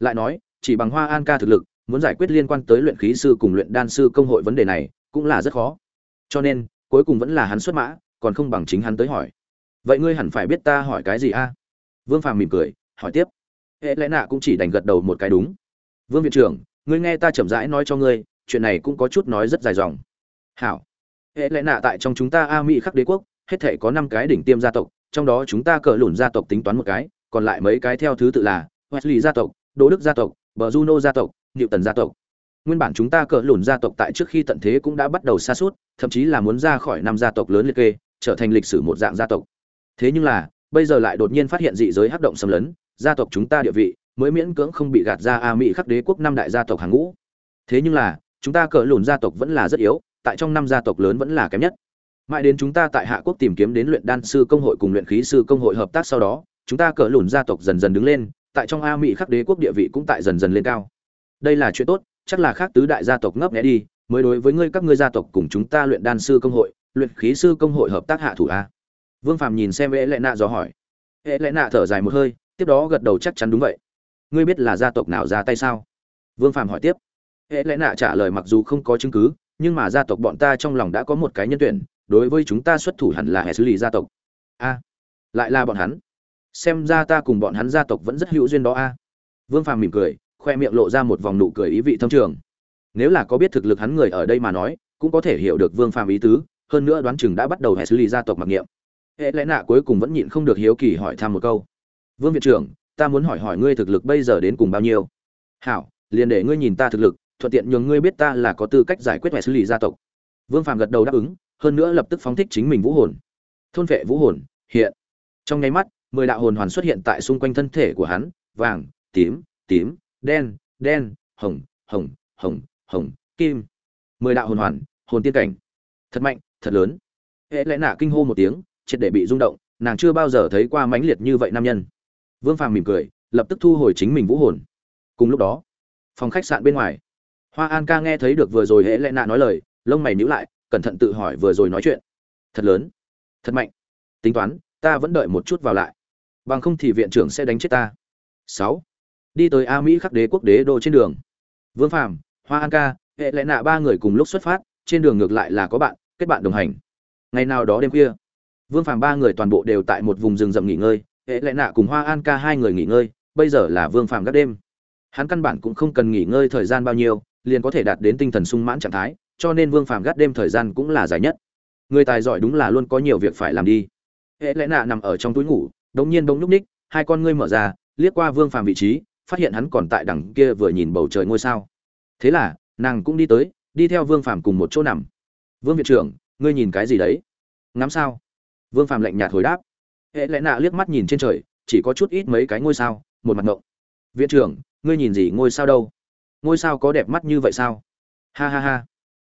Lại nói, chỉ bằng Hoa An ca thực lực, muốn giải quyết liên quan tới luyện khí sư cùng luyện đan sư công hội vấn đề này, cũng là rất khó. Cho nên, cuối cùng vẫn là hắn xuất mã, còn không bằng chính hắn tới hỏi. Vậy ngươi hẳn phải biết ta hỏi cái gì a? Vương Phàm mỉm cười, hỏi tiếp. Hệ lẽ nạ cũng chỉ đành gật đầu một cái đúng. Vương viện trưởng, ngươi nghe ta chậm rãi nói cho ngươi, chuyện này cũng có chút nói rất dài dòng. Hảo. Hệ lẽ nạ tại trong chúng ta A Mỹ khắc đế quốc, hết thể có năm cái đỉnh tiêm gia tộc, trong đó chúng ta cờ lùn gia tộc tính toán một cái, còn lại mấy cái theo thứ tự là Wesley gia tộc, Đỗ Đức gia tộc, Bờ Juno gia tộc, Niệu Tần gia tộc. Nguyên bản chúng ta cờ lùn gia tộc tại trước khi tận thế cũng đã bắt đầu xa suốt, thậm chí là muốn ra khỏi năm gia tộc lớn liệt kê, trở thành lịch sử một dạng gia tộc. Thế nhưng là, bây giờ lại đột nhiên phát hiện dị giới hắc động xâm lấn, gia tộc chúng ta địa vị mới miễn cưỡng không bị gạt ra A Mỹ khắc đế quốc năm đại gia tộc hàng ngũ. Thế nhưng là, chúng ta cỡ lùn gia tộc vẫn là rất yếu, tại trong năm gia tộc lớn vẫn là kém nhất. Mãi đến chúng ta tại Hạ Quốc tìm kiếm đến luyện đan sư công hội cùng luyện khí sư công hội hợp tác sau đó, chúng ta cỡ lùn gia tộc dần dần đứng lên tại trong a mỹ khắc đế quốc địa vị cũng tại dần dần lên cao đây là chuyện tốt chắc là khác tứ đại gia tộc ngấp nghẽ đi mới đối với ngươi các ngươi gia tộc cùng chúng ta luyện đan sư công hội luyện khí sư công hội hợp tác hạ thủ a vương phàm nhìn xem ế lệ nạ do hỏi ế lệ nạ thở dài một hơi tiếp đó gật đầu chắc chắn đúng vậy ngươi biết là gia tộc nào ra tay sao? Vương phàm hỏi tiếp. Hệ lẽ nạ trả lời mặc dù không có chứng cứ, nhưng mà gia tộc bọn ta trong lòng đã có một cái nhân tuyển, đối với chúng ta xuất thủ hẳn là hệ xử lý gia tộc. A, lại là bọn hắn. Xem ra ta cùng bọn hắn gia tộc vẫn rất hữu duyên đó a. Vương phàm mỉm cười, khoe miệng lộ ra một vòng nụ cười ý vị thâm trường. Nếu là có biết thực lực hắn người ở đây mà nói, cũng có thể hiểu được vương phàm ý tứ, hơn nữa đoán chừng đã bắt đầu hệ xử lý gia tộc mặc niệm. Hệ lẽ nạ cuối cùng vẫn nhịn không được hiếu kỳ hỏi thăm một câu. Vương viện trưởng ta muốn hỏi hỏi ngươi thực lực bây giờ đến cùng bao nhiêu? Hảo, liền để ngươi nhìn ta thực lực, thuận tiện nhường ngươi biết ta là có tư cách giải quyết hệ xử lý gia tộc. Vương phàm gật đầu đáp ứng, hơn nữa lập tức phóng thích chính mình vũ hồn. Thôn vệ vũ hồn, hiện. Trong nháy mắt, mười đạo hồn hoàn xuất hiện tại xung quanh thân thể của hắn, vàng, tím tím, đen đen, hồng hồng hồng hồng, kim. Mười đạo hồn hoàn, hồn tiên cảnh. Thật mạnh, thật lớn. Hệ lẽ nạ kinh hô một tiếng, triệt để bị rung động, nàng chưa bao giờ thấy qua mãnh liệt như vậy nam nhân vương phàm mỉm cười, lập tức thu hồi chính mình vũ hồn. Cùng lúc đó, phòng khách sạn bên ngoài, hoa an ca nghe thấy được vừa rồi hệ lẽ nạ nói lời, lông mày nhíu lại, cẩn thận tự hỏi vừa rồi nói chuyện. Thật lớn, thật mạnh. Tính toán, ta vẫn đợi một chút vào lại. Bằng không thì viện trưởng sẽ đánh chết ta. Sáu. Đi tới a mỹ khắc đế quốc đế đô trên đường. Vương phàm, hoa an ca, hệ lẽ nạ ba người cùng lúc xuất phát, trên đường ngược lại là có bạn, kết bạn đồng hành. Ngày nào đó đêm khuya, vương phàm ba người toàn bộ đều tại một vùng rừng rậm nghỉ ngơi hệ Lệ nạ cùng hoa an ca hai người nghỉ ngơi, bây giờ là vương phàm gác đêm. Hắn căn bản cũng không cần nghỉ ngơi thời gian bao nhiêu, liền có thể đạt đến tinh thần sung mãn trạng thái, cho nên vương phàm gác đêm thời gian cũng là dài nhất. Người tài giỏi đúng là luôn có nhiều việc phải làm đi. Hệ lẽ nạ nằm ở trong túi ngủ, đống nhiên đống nhúc ních hai con ngươi mở ra, liếc qua vương phàm vị trí, phát hiện hắn còn tại đằng kia vừa nhìn bầu trời ngôi sao. Thế là, nàng cũng đi tới, đi theo vương phàm cùng một chỗ nằm. Vương viện trưởng, ngươi nhìn cái gì đấy? Ngắm sao? Vương phàm lạnh nhạt hồi đáp hệ lẽ nạ liếc mắt nhìn trên trời, chỉ có chút ít mấy cái ngôi sao, một mặt ngộng. Viện trưởng, ngươi nhìn gì ngôi sao đâu? Ngôi sao có đẹp mắt như vậy sao? Ha ha ha.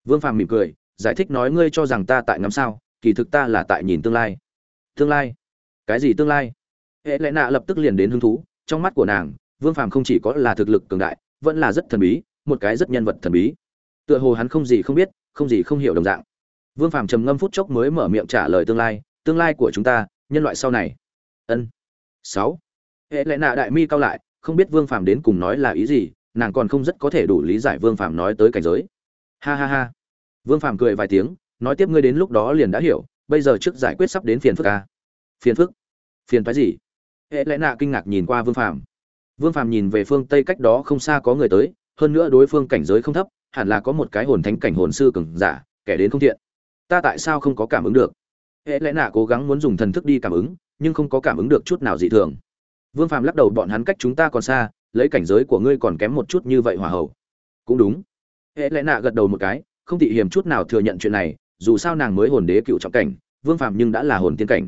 Vương phàm mỉm cười, giải thích nói ngươi cho rằng ta tại ngắm sao, kỳ thực ta là tại nhìn tương lai. Tương lai? Cái gì tương lai? Hệ lẽ nạ lập tức liền đến hứng thú, trong mắt của nàng, vương phàm không chỉ có là thực lực cường đại, vẫn là rất thần bí, một cái rất nhân vật thần bí. Tựa hồ hắn không gì không biết, không gì không hiểu đồng dạng. Vương phàm trầm ngâm phút chốc mới mở miệng trả lời tương lai tương lai của chúng ta nhân loại sau này. Ân. Sáu. Hệ lẽ nạ đại mi cao lại, không biết vương phàm đến cùng nói là ý gì, nàng còn không rất có thể đủ lý giải vương phàm nói tới cảnh giới. Ha ha ha. Vương phàm cười vài tiếng, nói tiếp ngươi đến lúc đó liền đã hiểu, bây giờ trước giải quyết sắp đến phiền phức à? phiền phức? Phiền phái gì? Hệ lẽ nạ kinh ngạc nhìn qua vương phàm. Vương phàm nhìn về phương tây cách đó không xa có người tới, hơn nữa đối phương cảnh giới không thấp, hẳn là có một cái hồn thánh cảnh hồn sư cường giả, kẻ đến không thiện ta tại sao không có cảm ứng được? Hệ lẽ nạ cố gắng muốn dùng thần thức đi cảm ứng, nhưng không có cảm ứng được chút nào dị thường. Vương phàm lắc đầu, bọn hắn cách chúng ta còn xa, lấy cảnh giới của ngươi còn kém một chút như vậy hòa hậu cũng đúng. Hệ lẽ nạ gật đầu một cái, không thị hiểm chút nào thừa nhận chuyện này, dù sao nàng mới hồn đế cựu trọng cảnh, vương phàm nhưng đã là hồn tiên cảnh.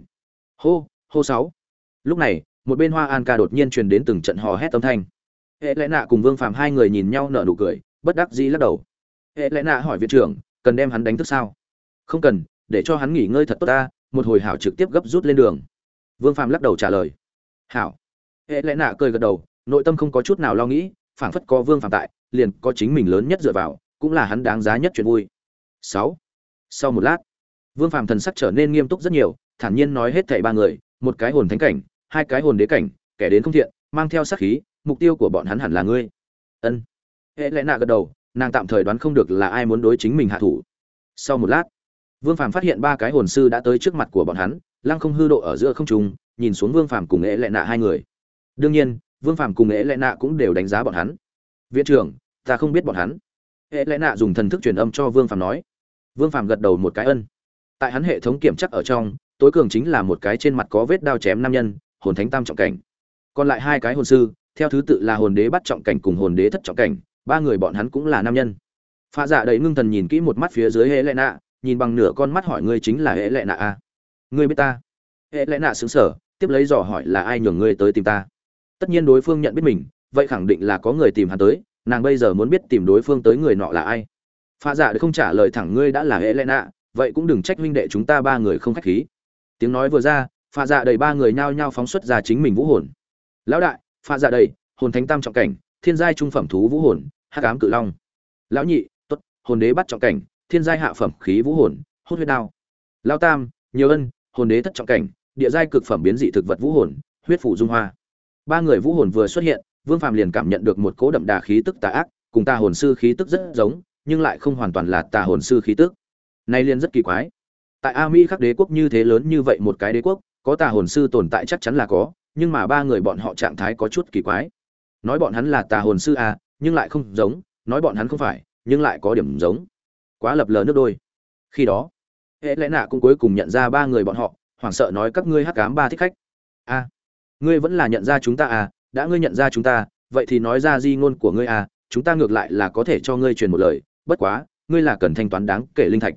Hô hô sáu. Lúc này, một bên hoa an ca đột nhiên truyền đến từng trận hò hét âm thanh. Hệ lẽ nạ cùng vương phàm hai người nhìn nhau nở nụ cười, bất đắc dĩ lắc đầu. Hệ lẽ nạ hỏi viện trưởng, cần đem hắn đánh thức sao? Không cần để cho hắn nghỉ ngơi thật tốt ta, một hồi hảo trực tiếp gấp rút lên đường. Vương phàm lắc đầu trả lời. Hảo. Hệ lẽ nạ cười gật đầu, nội tâm không có chút nào lo nghĩ, phảng phất có vương phàm tại, liền có chính mình lớn nhất dựa vào, cũng là hắn đáng giá nhất chuyện vui. Sáu. Sau một lát, vương phàm thần sắc trở nên nghiêm túc rất nhiều, thản nhiên nói hết thảy ba người, một cái hồn thánh cảnh, hai cái hồn đế cảnh, kẻ đến không thiện, mang theo sát khí, mục tiêu của bọn hắn hẳn là ngươi. Ân. Hệ lẽ nạ gật đầu, nàng tạm thời đoán không được là ai muốn đối chính mình hạ thủ. Sau một lát vương phàm phát hiện ba cái hồn sư đã tới trước mặt của bọn hắn lăng không hư độ ở giữa không trung nhìn xuống vương phàm cùng ế lệ nạ hai người. Đương nhiên vương phàm cùng ế lệ nạ cũng đều đánh giá bọn hắn. Viện trưởng ta không biết bọn hắn. Ế lệ nạ dùng thần thức truyền âm cho vương phàm nói. Vương phàm gật đầu một cái ân. Tại hắn hệ thống kiểm chắc ở trong tối cường chính là một cái trên mặt có vết đao chém nam nhân hồn thánh tam trọng cảnh. Còn lại hai cái hồn sư theo thứ tự là hồn đế bắt trọng cảnh cùng hồn đế thất trọng cảnh ba người bọn hắn cũng là nam nhân. Pha dạ đầy ngưng thần nhìn kỹ một mắt phía dưới Helena, nạ nhìn bằng nửa con mắt hỏi ngươi chính là hệ lệ nạ a à? ngươi biết ta? Hệ lệ nạ xứng sở tiếp lấy dò hỏi là ai nhường ngươi tới tìm ta? Tất nhiên đối phương nhận biết mình, vậy khẳng định là có người tìm hắn tới, nàng bây giờ muốn biết tìm đối phương tới người nọ là ai. Pha dạ để không trả lời thẳng ngươi đã là hệ lệ nạ, vậy cũng đừng trách huynh đệ chúng ta ba người không khách khí. Tiếng nói vừa ra pha dạ đầy ba người nhao nhao phóng xuất ra chính mình vũ hồn. Lão đại pha dạ đầy, hồn thánh tam trọng cảnh, thiên giai trung phẩm thú vũ hồn, hắc ám cự long. Lão nhị tuất hồn đế bắt trọng cảnh thiên giai hạ phẩm khí vũ hồn hốt huyết đao. Lão tam, nhiều ân, hồn đế thất trọng cảnh, địa giai cực phẩm biến dị thực vật vũ hồn, huyết phủ dung hoa. Ba người vũ hồn vừa xuất hiện, vương phàm liền cảm nhận được một cố đậm đà khí tức tà ác, cùng tà hồn sư khí tức rất giống, nhưng lại không hoàn toàn là tà hồn sư khí tức. Nay liền rất kỳ quái. Tại a mỹ khắc đế quốc như thế lớn như vậy một cái đế quốc, có tà hồn sư tồn tại chắc chắn là có, nhưng mà ba người bọn họ trạng thái có chút kỳ quái. Nói bọn hắn là tà hồn sư à nhưng lại không giống, nói bọn hắn không phải, nhưng lại có điểm giống quá lập lờ nước đôi. Khi đó, hệ lẽ nạ cũng cuối cùng nhận ra ba người bọn họ, hoảng sợ nói các ngươi hắc cám ba thích khách. A ngươi vẫn là nhận ra chúng ta à đã ngươi nhận ra chúng ta, vậy thì nói ra di ngôn của ngươi à chúng ta ngược lại là có thể cho ngươi truyền một lời, bất quá, ngươi là cần thanh toán đáng kể linh thạch.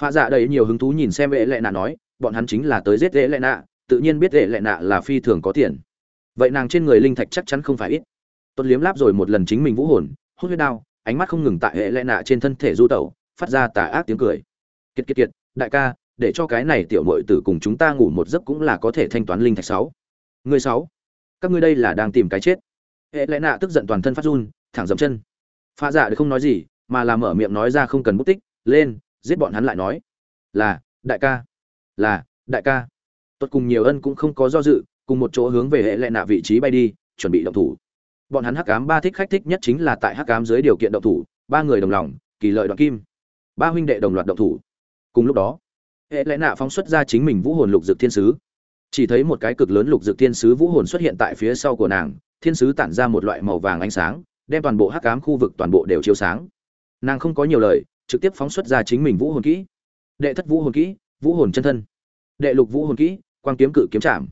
Pha dạ đầy nhiều hứng thú nhìn xem hệ lệ nạ nói, bọn hắn chính là tới giết hệ lệ nạ, tự nhiên biết hệ lệ nạ là phi thường có tiền. Vậy nàng trên người linh thạch chắc chắn không phải ít. Tuấn liếm láp rồi một lần chính mình vũ hồn, hút huyết đao, ánh mắt không ngừng tại hệ lệ nạ trên thân thể du tẩu phát ra tà ác tiếng cười. Kiệt kiệt kiệt, đại ca, để cho cái này tiểu mội tử cùng chúng ta ngủ một giấc cũng là có thể thanh toán linh thạch sáu. Người sáu, các ngươi đây là đang tìm cái chết. Hệ lẽ nạ tức giận toàn thân phát run, thẳng dậm chân. Pha dạ để không nói gì, mà là mở miệng nói ra không cần bút tích, lên, giết bọn hắn lại nói. Là, đại ca. Là, đại ca. Tốt cùng nhiều ân cũng không có do dự, cùng một chỗ hướng về hệ lệ nạ vị trí bay đi, chuẩn bị động thủ. Bọn hắn hắc ám ba thích khách thích nhất chính là tại hắc ám dưới điều kiện động thủ, ba người đồng lòng, kỳ lợi đoạn kim ba huynh đệ đồng loạt động thủ. Cùng lúc đó, hệ lẽ nạ phóng xuất ra chính mình vũ hồn lục dược thiên sứ. Chỉ thấy một cái cực lớn lục dược thiên sứ vũ hồn xuất hiện tại phía sau của nàng, thiên sứ tản ra một loại màu vàng ánh sáng, đem toàn bộ hắc ám khu vực toàn bộ đều chiếu sáng. Nàng không có nhiều lời, trực tiếp phóng xuất ra chính mình vũ hồn kỹ. Đệ thất vũ hồn kỹ, vũ hồn chân thân. Đệ lục vũ hồn kỹ, quang kiếm cự kiếm chạm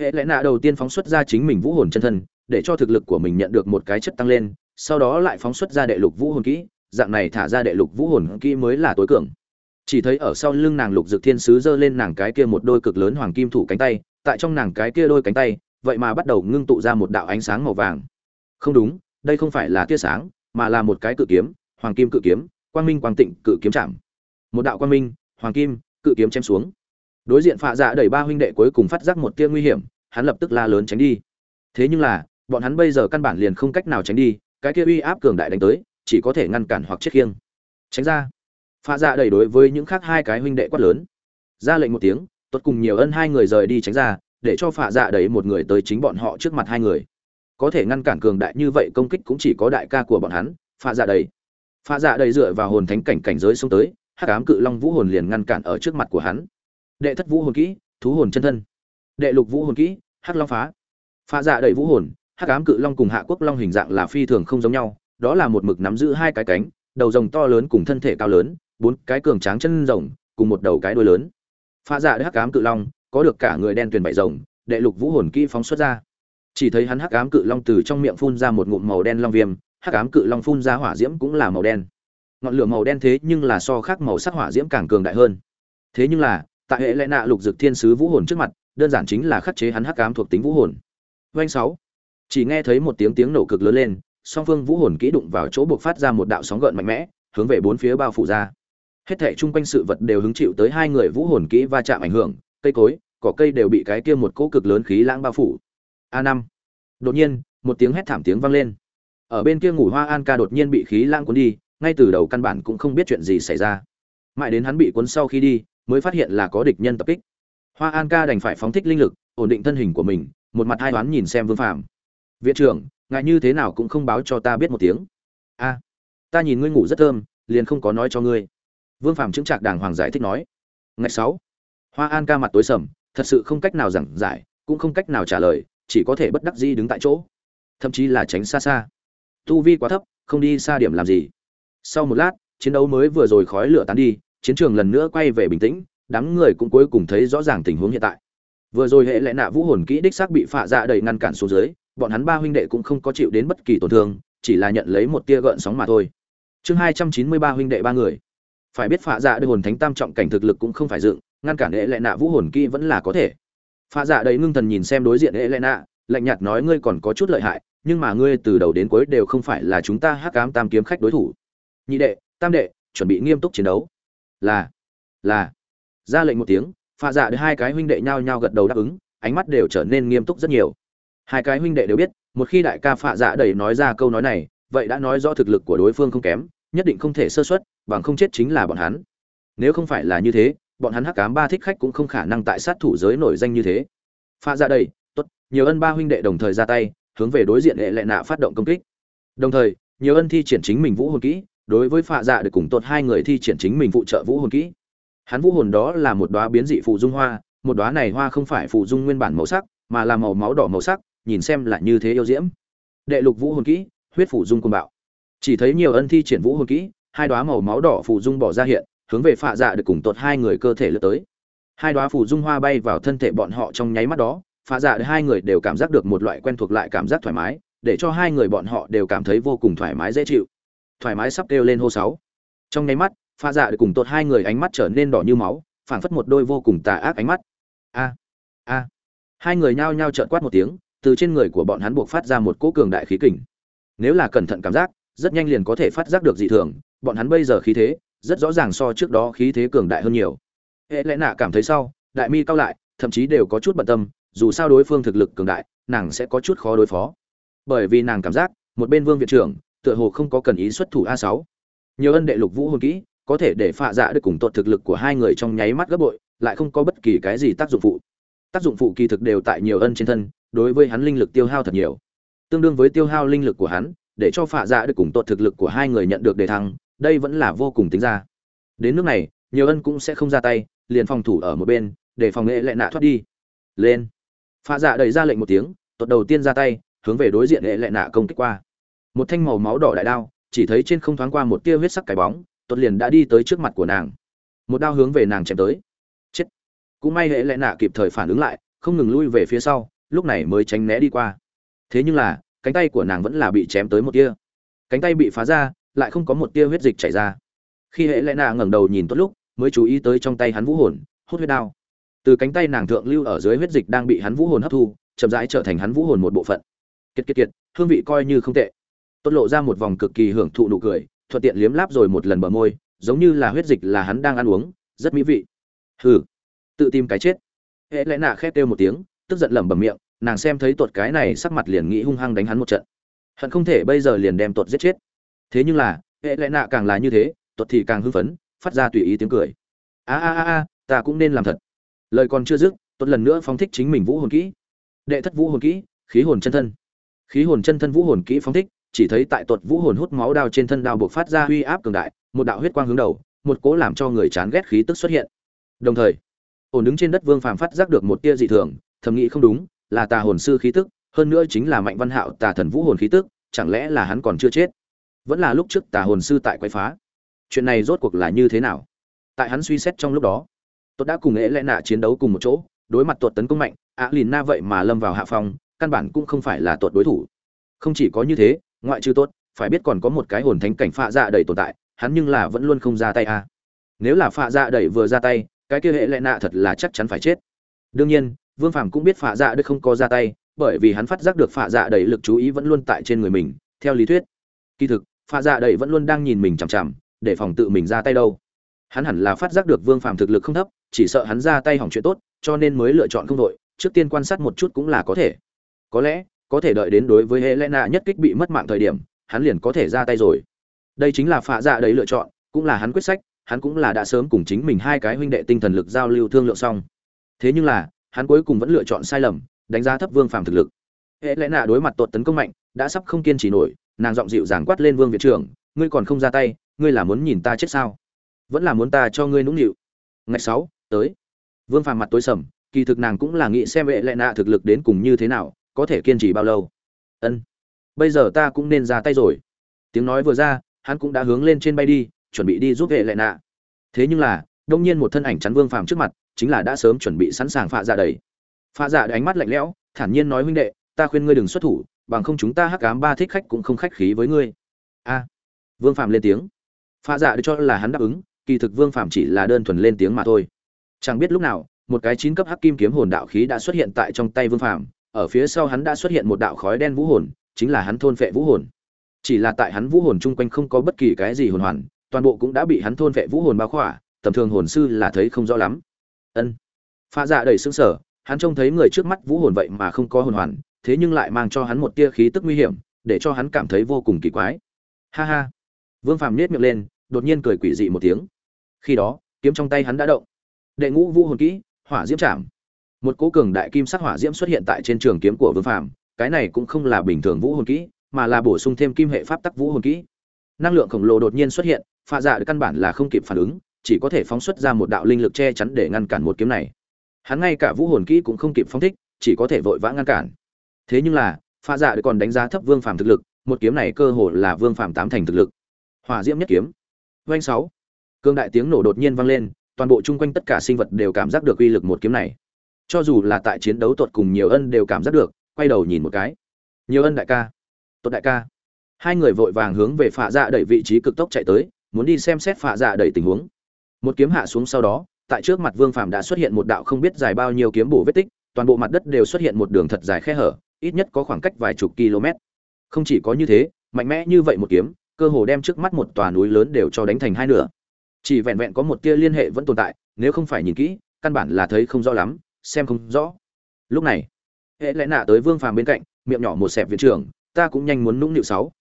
hệ lẽ nạ đầu tiên phóng xuất ra chính mình vũ hồn chân thân, để cho thực lực của mình nhận được một cái chất tăng lên, sau đó lại phóng xuất ra đệ lục vũ hồn kỹ dạng này thả ra đệ lục vũ hồn kỹ mới là tối cường. Chỉ thấy ở sau lưng nàng lục dực thiên sứ giơ lên nàng cái kia một đôi cực lớn hoàng kim thủ cánh tay, tại trong nàng cái kia đôi cánh tay, vậy mà bắt đầu ngưng tụ ra một đạo ánh sáng màu vàng. Không đúng, đây không phải là tia sáng, mà là một cái cự kiếm, hoàng kim cự kiếm, quang minh quang tịnh cự kiếm chạm. Một đạo quang minh, hoàng kim, cự kiếm chém xuống. Đối diện phạ dạ đẩy ba huynh đệ cuối cùng phát giác một tia nguy hiểm, hắn lập tức la lớn tránh đi. Thế nhưng là, bọn hắn bây giờ căn bản liền không cách nào tránh đi, cái kia uy áp cường đại đánh tới chỉ có thể ngăn cản hoặc chết khiêng. Tránh ra. Pha dạ đầy đối với những khác hai cái huynh đệ quát lớn. Ra lệnh một tiếng tuất cùng nhiều ân hai người rời đi tránh ra, để cho pha dạ đầy một người tới chính bọn họ trước mặt hai người. Có thể ngăn cản cường đại như vậy công kích cũng chỉ có đại ca của bọn hắn pha dạ đầy pha dạ đầy dựa vào hồn thánh cảnh cảnh giới xuống tới, hắc ám cự long vũ hồn liền ngăn cản ở trước mặt của hắn. Đệ thất vũ hồn kỹ, thú hồn chân thân. Đệ lục vũ hồn kỹ, hắc long phá. Pha dạ đầy vũ hồn, hắc ám cự long cùng hạ quốc long hình dạng là phi thường không giống nhau đó là một mực nắm giữ hai cái cánh, đầu rồng to lớn cùng thân thể cao lớn, bốn cái cường tráng chân rồng, cùng một đầu cái đuôi lớn. Phạ dạ hắc ám cự long, có được cả người đen tuyền bảy rồng, đệ lục vũ hồn kỹ phóng xuất ra. Chỉ thấy hắn hắc ám cự long từ trong miệng phun ra một ngụm màu đen long viêm, hắc ám cự long phun ra hỏa diễm cũng là màu đen. Ngọn lửa màu đen thế nhưng là so khác màu sắc hỏa diễm càng cường đại hơn. Thế nhưng là, tại hệ lệ nạ lục dực thiên sứ vũ hồn trước mặt, đơn giản chính là khắc chế hắn hắc ám thuộc tính vũ hồn. Doanh sáu. Chỉ nghe thấy một tiếng tiếng nổ cực lớn lên song phương vũ hồn kỹ đụng vào chỗ buộc phát ra một đạo sóng gợn mạnh mẽ, hướng về bốn phía bao phủ ra. Hết thảy chung quanh sự vật đều hứng chịu tới hai người vũ hồn kỹ va chạm ảnh hưởng, cây cối, cỏ cây đều bị cái kia một cỗ cực lớn khí lãng bao phủ. A năm. Đột nhiên, một tiếng hét thảm tiếng vang lên. Ở bên kia ngủ hoa an ca đột nhiên bị khí lãng cuốn đi, ngay từ đầu căn bản cũng không biết chuyện gì xảy ra. Mãi đến hắn bị cuốn sau khi đi, mới phát hiện là có địch nhân tập kích. Hoa an ca đành phải phóng thích linh lực, ổn định thân hình của mình, một mặt hai toán nhìn xem vương phạm viện trưởng Ngài như thế nào cũng không báo cho ta biết một tiếng. A, ta nhìn ngươi ngủ rất thơm, liền không có nói cho ngươi. Vương phạm chứng trạc đàng hoàng giải thích nói. Ngày sáu, hoa an ca mặt tối sầm, thật sự không cách nào giảng giải, cũng không cách nào trả lời, chỉ có thể bất đắc dĩ đứng tại chỗ. Thậm chí là tránh xa xa. Tu vi quá thấp, không đi xa điểm làm gì. Sau một lát, chiến đấu mới vừa rồi khói lửa tán đi, chiến trường lần nữa quay về bình tĩnh, đám người cũng cuối cùng thấy rõ ràng tình huống hiện tại. Vừa rồi hệ lẽ nạ vũ hồn kỹ đích xác bị phạ dạ đầy ngăn cản xuống dưới bọn hắn ba huynh đệ cũng không có chịu đến bất kỳ tổn thương, chỉ là nhận lấy một tia gợn sóng mà thôi. Chương hai trăm chín mươi ba huynh đệ ba người. Phải biết phạ dạ đầy hồn thánh tam trọng cảnh thực lực cũng không phải dựng, ngăn cản hệ Lệ nạ vũ hồn kỹ vẫn là có thể. Pha dạ đầy ngưng thần nhìn xem đối diện hệ Lệ nạ, lạnh nhạt nói, ngươi còn có chút lợi hại, nhưng mà ngươi từ đầu đến cuối đều không phải là chúng ta hắc ám tam kiếm khách đối thủ. Nhị đệ, tam đệ, chuẩn bị nghiêm túc chiến đấu. Là là. Ra lệnh một tiếng pha dạ để hai cái huynh đệ nhao nhao gật đầu đáp ứng, ánh mắt đều trở nên nghiêm túc rất nhiều hai cái huynh đệ đều biết, một khi đại ca phạ dạ đầy nói ra câu nói này, vậy đã nói rõ thực lực của đối phương không kém, nhất định không thể sơ xuất bằng không chết chính là bọn hắn. Nếu không phải là như thế, bọn hắn hắc cám ba thích khách cũng không khả năng tại sát thủ giới nổi danh như thế. Pha ra dạ đây tốt, nhiều ân ba huynh đệ đồng thời ra tay, hướng về đối diện hệ lệ nạ phát động công kích. Đồng thời, nhiều ân thi triển chính mình vũ hồn kỹ, đối với phạ dạ để cùng tột hai người thi triển chính mình phụ trợ vũ hồn kỹ. Hắn vũ hồn đó là một đóa biến dị phụ dung hoa, một đóa này hoa không phải phụ dung nguyên bản màu sắc, mà là màu máu đỏ màu sắc nhìn xem là như thế yêu diễm. Đệ lục vũ hồn kỹ, huyết phủ dung côn bạo. Chỉ thấy nhiều ân thi triển vũ hồn kỹ, hai đóa màu máu đỏ phủ dung bỏ ra hiện, hướng về phạ dạ được cùng tột hai người cơ thể lướt tới. Hai đoá phủ dung hoa bay vào thân thể bọn họ trong nháy mắt đó, phạ dạ hai người đều cảm giác được một loại quen thuộc lại cảm giác thoải mái, để cho hai người bọn họ đều cảm thấy vô cùng thoải mái dễ chịu. Thoải mái sắp kêu lên hô sáu. Trong nháy mắt, phạ dạ được cùng tột hai người ánh mắt trở nên đỏ như máu, phảng phất một đôi vô cùng tà ác ánh mắt. A a. Hai người nhao nhao trợn quát một tiếng từ trên người của bọn hắn buộc phát ra một cỗ cường đại khí kình. Nếu là cẩn thận cảm giác, rất nhanh liền có thể phát giác được dị thường, bọn hắn bây giờ khí thế, rất rõ ràng so trước đó khí thế cường đại hơn nhiều. Hệ lẽ nạ cảm thấy sau, đại mi cao lại, thậm chí đều có chút bận tâm, dù sao đối phương thực lực cường đại, nàng sẽ có chút khó đối phó. Bởi vì nàng cảm giác, một bên vương viện trưởng, tựa hồ không có cần ý xuất thủ a sáu. Nhiều ân đệ lục vũ hồn kỹ, có thể để phạ dạ được cùng tột thực lực của hai người trong nháy mắt gấp bội, lại không có bất kỳ cái gì tác dụng phụ tác dụng phụ kỳ thực đều tại nhiều ân trên thân, đối với hắn linh lực tiêu hao thật nhiều. Tương đương với tiêu hao linh lực của hắn, để cho phạ dạ được cùng tột thực lực của hai người nhận được đề thăng, đây vẫn là vô cùng tính ra. Đến nước này, nhiều ân cũng sẽ không ra tay, liền phòng thủ ở một bên, để phòng nghệ lệ nạ thoát đi. Lên. Phạ dạ đẩy ra lệnh một tiếng tuột đầu tiên ra tay, hướng về đối diện nghệ lệ nạ công kích qua. Một thanh màu máu đỏ đại đao, chỉ thấy trên không thoáng qua một tia huyết sắc cái bóng tuột liền đã đi tới trước mặt của nàng. Một đao hướng về nàng chém tới cũng may hệ lẽ nạ kịp thời phản ứng lại, không ngừng lui về phía sau, lúc này mới tránh né đi qua. Thế nhưng là, cánh tay của nàng vẫn là bị chém tới một tia. Cánh tay bị phá ra, lại không có một tia huyết dịch chảy ra. Khi hệ lẽ nạ ngẩng đầu nhìn tốt lúc, mới chú ý tới trong tay hắn vũ hồn, hút huyết đao. Từ cánh tay nàng thượng lưu ở dưới huyết dịch đang bị hắn vũ hồn hấp thu, chậm rãi trở thành hắn vũ hồn một bộ phận. Kiệt kiệt kiệt, hương vị coi như không tệ. Tốt lộ ra một vòng cực kỳ hưởng thụ nụ cười, thuận tiện liếm láp rồi một lần bờ môi, giống như là huyết dịch là hắn đang ăn uống, rất mỹ vị. Hừ tự tìm cái chết. Hệ lẽ nạ khét kêu một tiếng, tức giận lẩm bẩm miệng, nàng xem thấy tuột cái này sắc mặt liền nghĩ hung hăng đánh hắn một trận. Hận không thể bây giờ liền đem tuột giết chết. Thế nhưng là, hệ lẽ nạ càng là như thế, tuột thì càng hưng phấn, phát ra tùy ý tiếng cười. A a a a, ta cũng nên làm thật. Lời còn chưa dứt, tuột lần nữa phóng thích chính mình vũ hồn kỹ. Đệ thất vũ hồn kỹ, khí hồn chân thân. Khí hồn chân thân vũ hồn kỹ phóng thích, chỉ thấy tại tuột vũ hồn hút máu đao trên thân đao buộc phát ra uy áp cường đại, một đạo huyết quang hướng đầu, một cố làm cho người chán ghét khí tức xuất hiện. Đồng thời ổn đứng trên đất vương phàm phát giác được một tia dị thường thầm nghĩ không đúng là tà hồn sư khí tức hơn nữa chính là mạnh văn hạo tà thần vũ hồn khí tức chẳng lẽ là hắn còn chưa chết? Vẫn là lúc trước tà hồn sư tại quay phá. Chuyện này rốt cuộc là như thế nào? Tại hắn suy xét trong lúc đó tốt đã cùng ế lẽ nạ chiến đấu cùng một chỗ đối mặt tuột tấn công mạnh ạ lìn na vậy mà lâm vào hạ phòng căn bản cũng không phải là tuột đối thủ. Không chỉ có như thế ngoại trừ tuột, phải biết còn có một cái hồn thánh cảnh phạ dạ đầy tồn tại hắn nhưng là vẫn luôn không ra tay a. À. nếu là phạ dạ đầy vừa ra tay cái kia hệ lệ nạ thật là chắc chắn phải chết. Đương nhiên, vương phàm cũng biết phạ dạ đức không có ra tay, bởi vì hắn phát giác được phạ dạ đầy lực chú ý vẫn luôn tại trên người mình, theo lý thuyết. Kỳ thực, phạ dạ đầy vẫn luôn đang nhìn mình chằm chằm, để phòng tự mình ra tay đâu. Hắn hẳn là phát giác được vương phàm thực lực không thấp, chỉ sợ hắn ra tay hỏng chuyện tốt, cho nên mới lựa chọn không đội, trước tiên quan sát một chút cũng là có thể. Có lẽ, có thể đợi đến đối với hệ lẽ nạ nhất kích bị mất mạng thời điểm, hắn liền có thể ra tay rồi. Đây chính là phạ dạ đấy lựa chọn, cũng là hắn quyết sách hắn cũng là đã sớm cùng chính mình hai cái huynh đệ tinh thần lực giao lưu thương lượng xong. Thế nhưng là, hắn cuối cùng vẫn lựa chọn sai lầm, đánh giá thấp vương phàm thực lực. Hệ lẽ nạ đối mặt tột tấn công mạnh, đã sắp không kiên trì nổi, nàng giọng dịu dàng quát lên vương viện trưởng, ngươi còn không ra tay, ngươi là muốn nhìn ta chết sao? Vẫn là muốn ta cho ngươi nũng nịu? Ngày sáu, tới. Vương phàm mặt tối sầm, kỳ thực nàng cũng là nghĩ xem hệ lẽ nạ thực lực đến cùng như thế nào, có thể kiên trì bao lâu. Ân. Bây giờ ta cũng nên ra tay rồi. Tiếng nói vừa ra, hắn cũng đã hướng lên trên bay đi chuẩn bị đi giúp hệ lệ nạ. Thế nhưng là, đông nhiên một thân ảnh chắn vương phàm trước mặt, chính là đã sớm chuẩn bị sẵn sàng phạ dạ đầy. Phạ dạ ánh mắt lạnh lẽo, thản nhiên nói, huynh đệ, ta khuyên ngươi đừng xuất thủ, bằng không chúng ta hắc cám ba thích khách cũng không khách khí với ngươi. A. Vương phàm lên tiếng. Phạ dạ được cho là hắn đáp ứng, kỳ thực vương phàm chỉ là đơn thuần lên tiếng mà thôi. Chẳng biết lúc nào, một cái chín cấp hắc kim kiếm hồn đạo khí đã xuất hiện tại trong tay vương phàm, ở phía sau hắn đã xuất hiện một đạo khói đen vũ hồn, chính là hắn thôn phệ vũ hồn. Chỉ là tại hắn vũ hồn chung quanh không có bất kỳ cái gì hồn hoàn toàn bộ cũng đã bị hắn thôn vệ vũ hồn bao khỏa, tầm thường hồn sư là thấy không rõ lắm. Ân. Pha dạ đầy xương sở hắn trông thấy người trước mắt vũ hồn vậy mà không có hồn hoàn, thế nhưng lại mang cho hắn một tia khí tức nguy hiểm, để cho hắn cảm thấy vô cùng kỳ quái. Ha ha. Vương phàm nết miệng lên, đột nhiên cười quỷ dị một tiếng. Khi đó, kiếm trong tay hắn đã động. Đệ ngũ vũ hồn kỹ, hỏa diễm chạm. Một cố cường đại kim sắc hỏa diễm xuất hiện tại trên trường kiếm của vương phàm, cái này cũng không là bình thường vũ hồn kỹ, mà là bổ sung thêm kim hệ pháp tắc vũ hồn kỹ. Năng lượng khổng lồ đột nhiên xuất hiện pha dạ căn bản là không kịp phản ứng, chỉ có thể phóng xuất ra một đạo linh lực che chắn để ngăn cản một kiếm này. Hắn ngay cả vũ hồn kỹ cũng không kịp phóng thích, chỉ có thể vội vã ngăn cản. Thế nhưng là pha dạ còn đánh giá thấp vương phàm thực lực, một kiếm này cơ hồ là vương phàm tám thành thực lực. Hỏa diễm nhất kiếm. Doanh sáu. Cương đại tiếng nổ đột nhiên vang lên, toàn bộ chung quanh tất cả sinh vật đều cảm giác được uy lực một kiếm này. Cho dù là tại chiến đấu tột cùng nhiều ân đều cảm giác được, quay đầu nhìn một cái. Nhiều ân đại ca. Tốt đại ca. Hai người vội vàng hướng về phạ dạ đẩy vị trí cực tốc chạy tới muốn đi xem xét phạ dạ đẩy tình huống. Một kiếm hạ xuống sau đó, tại trước mặt vương phàm đã xuất hiện một đạo không biết dài bao nhiêu kiếm bổ vết tích, toàn bộ mặt đất đều xuất hiện một đường thật dài khe hở, ít nhất có khoảng cách vài chục km. Không chỉ có như thế, mạnh mẽ như vậy một kiếm, cơ hồ đem trước mắt một tòa núi lớn đều cho đánh thành hai nửa. Chỉ vẹn vẹn có một tia liên hệ vẫn tồn tại, nếu không phải nhìn kỹ, căn bản là thấy không rõ lắm, xem không rõ. Lúc này, hệ lẽ nạ tới vương phàm bên cạnh, miệng nhỏ một xẹp viện trưởng, ta cũng nhanh muốn nũng nịu sáu.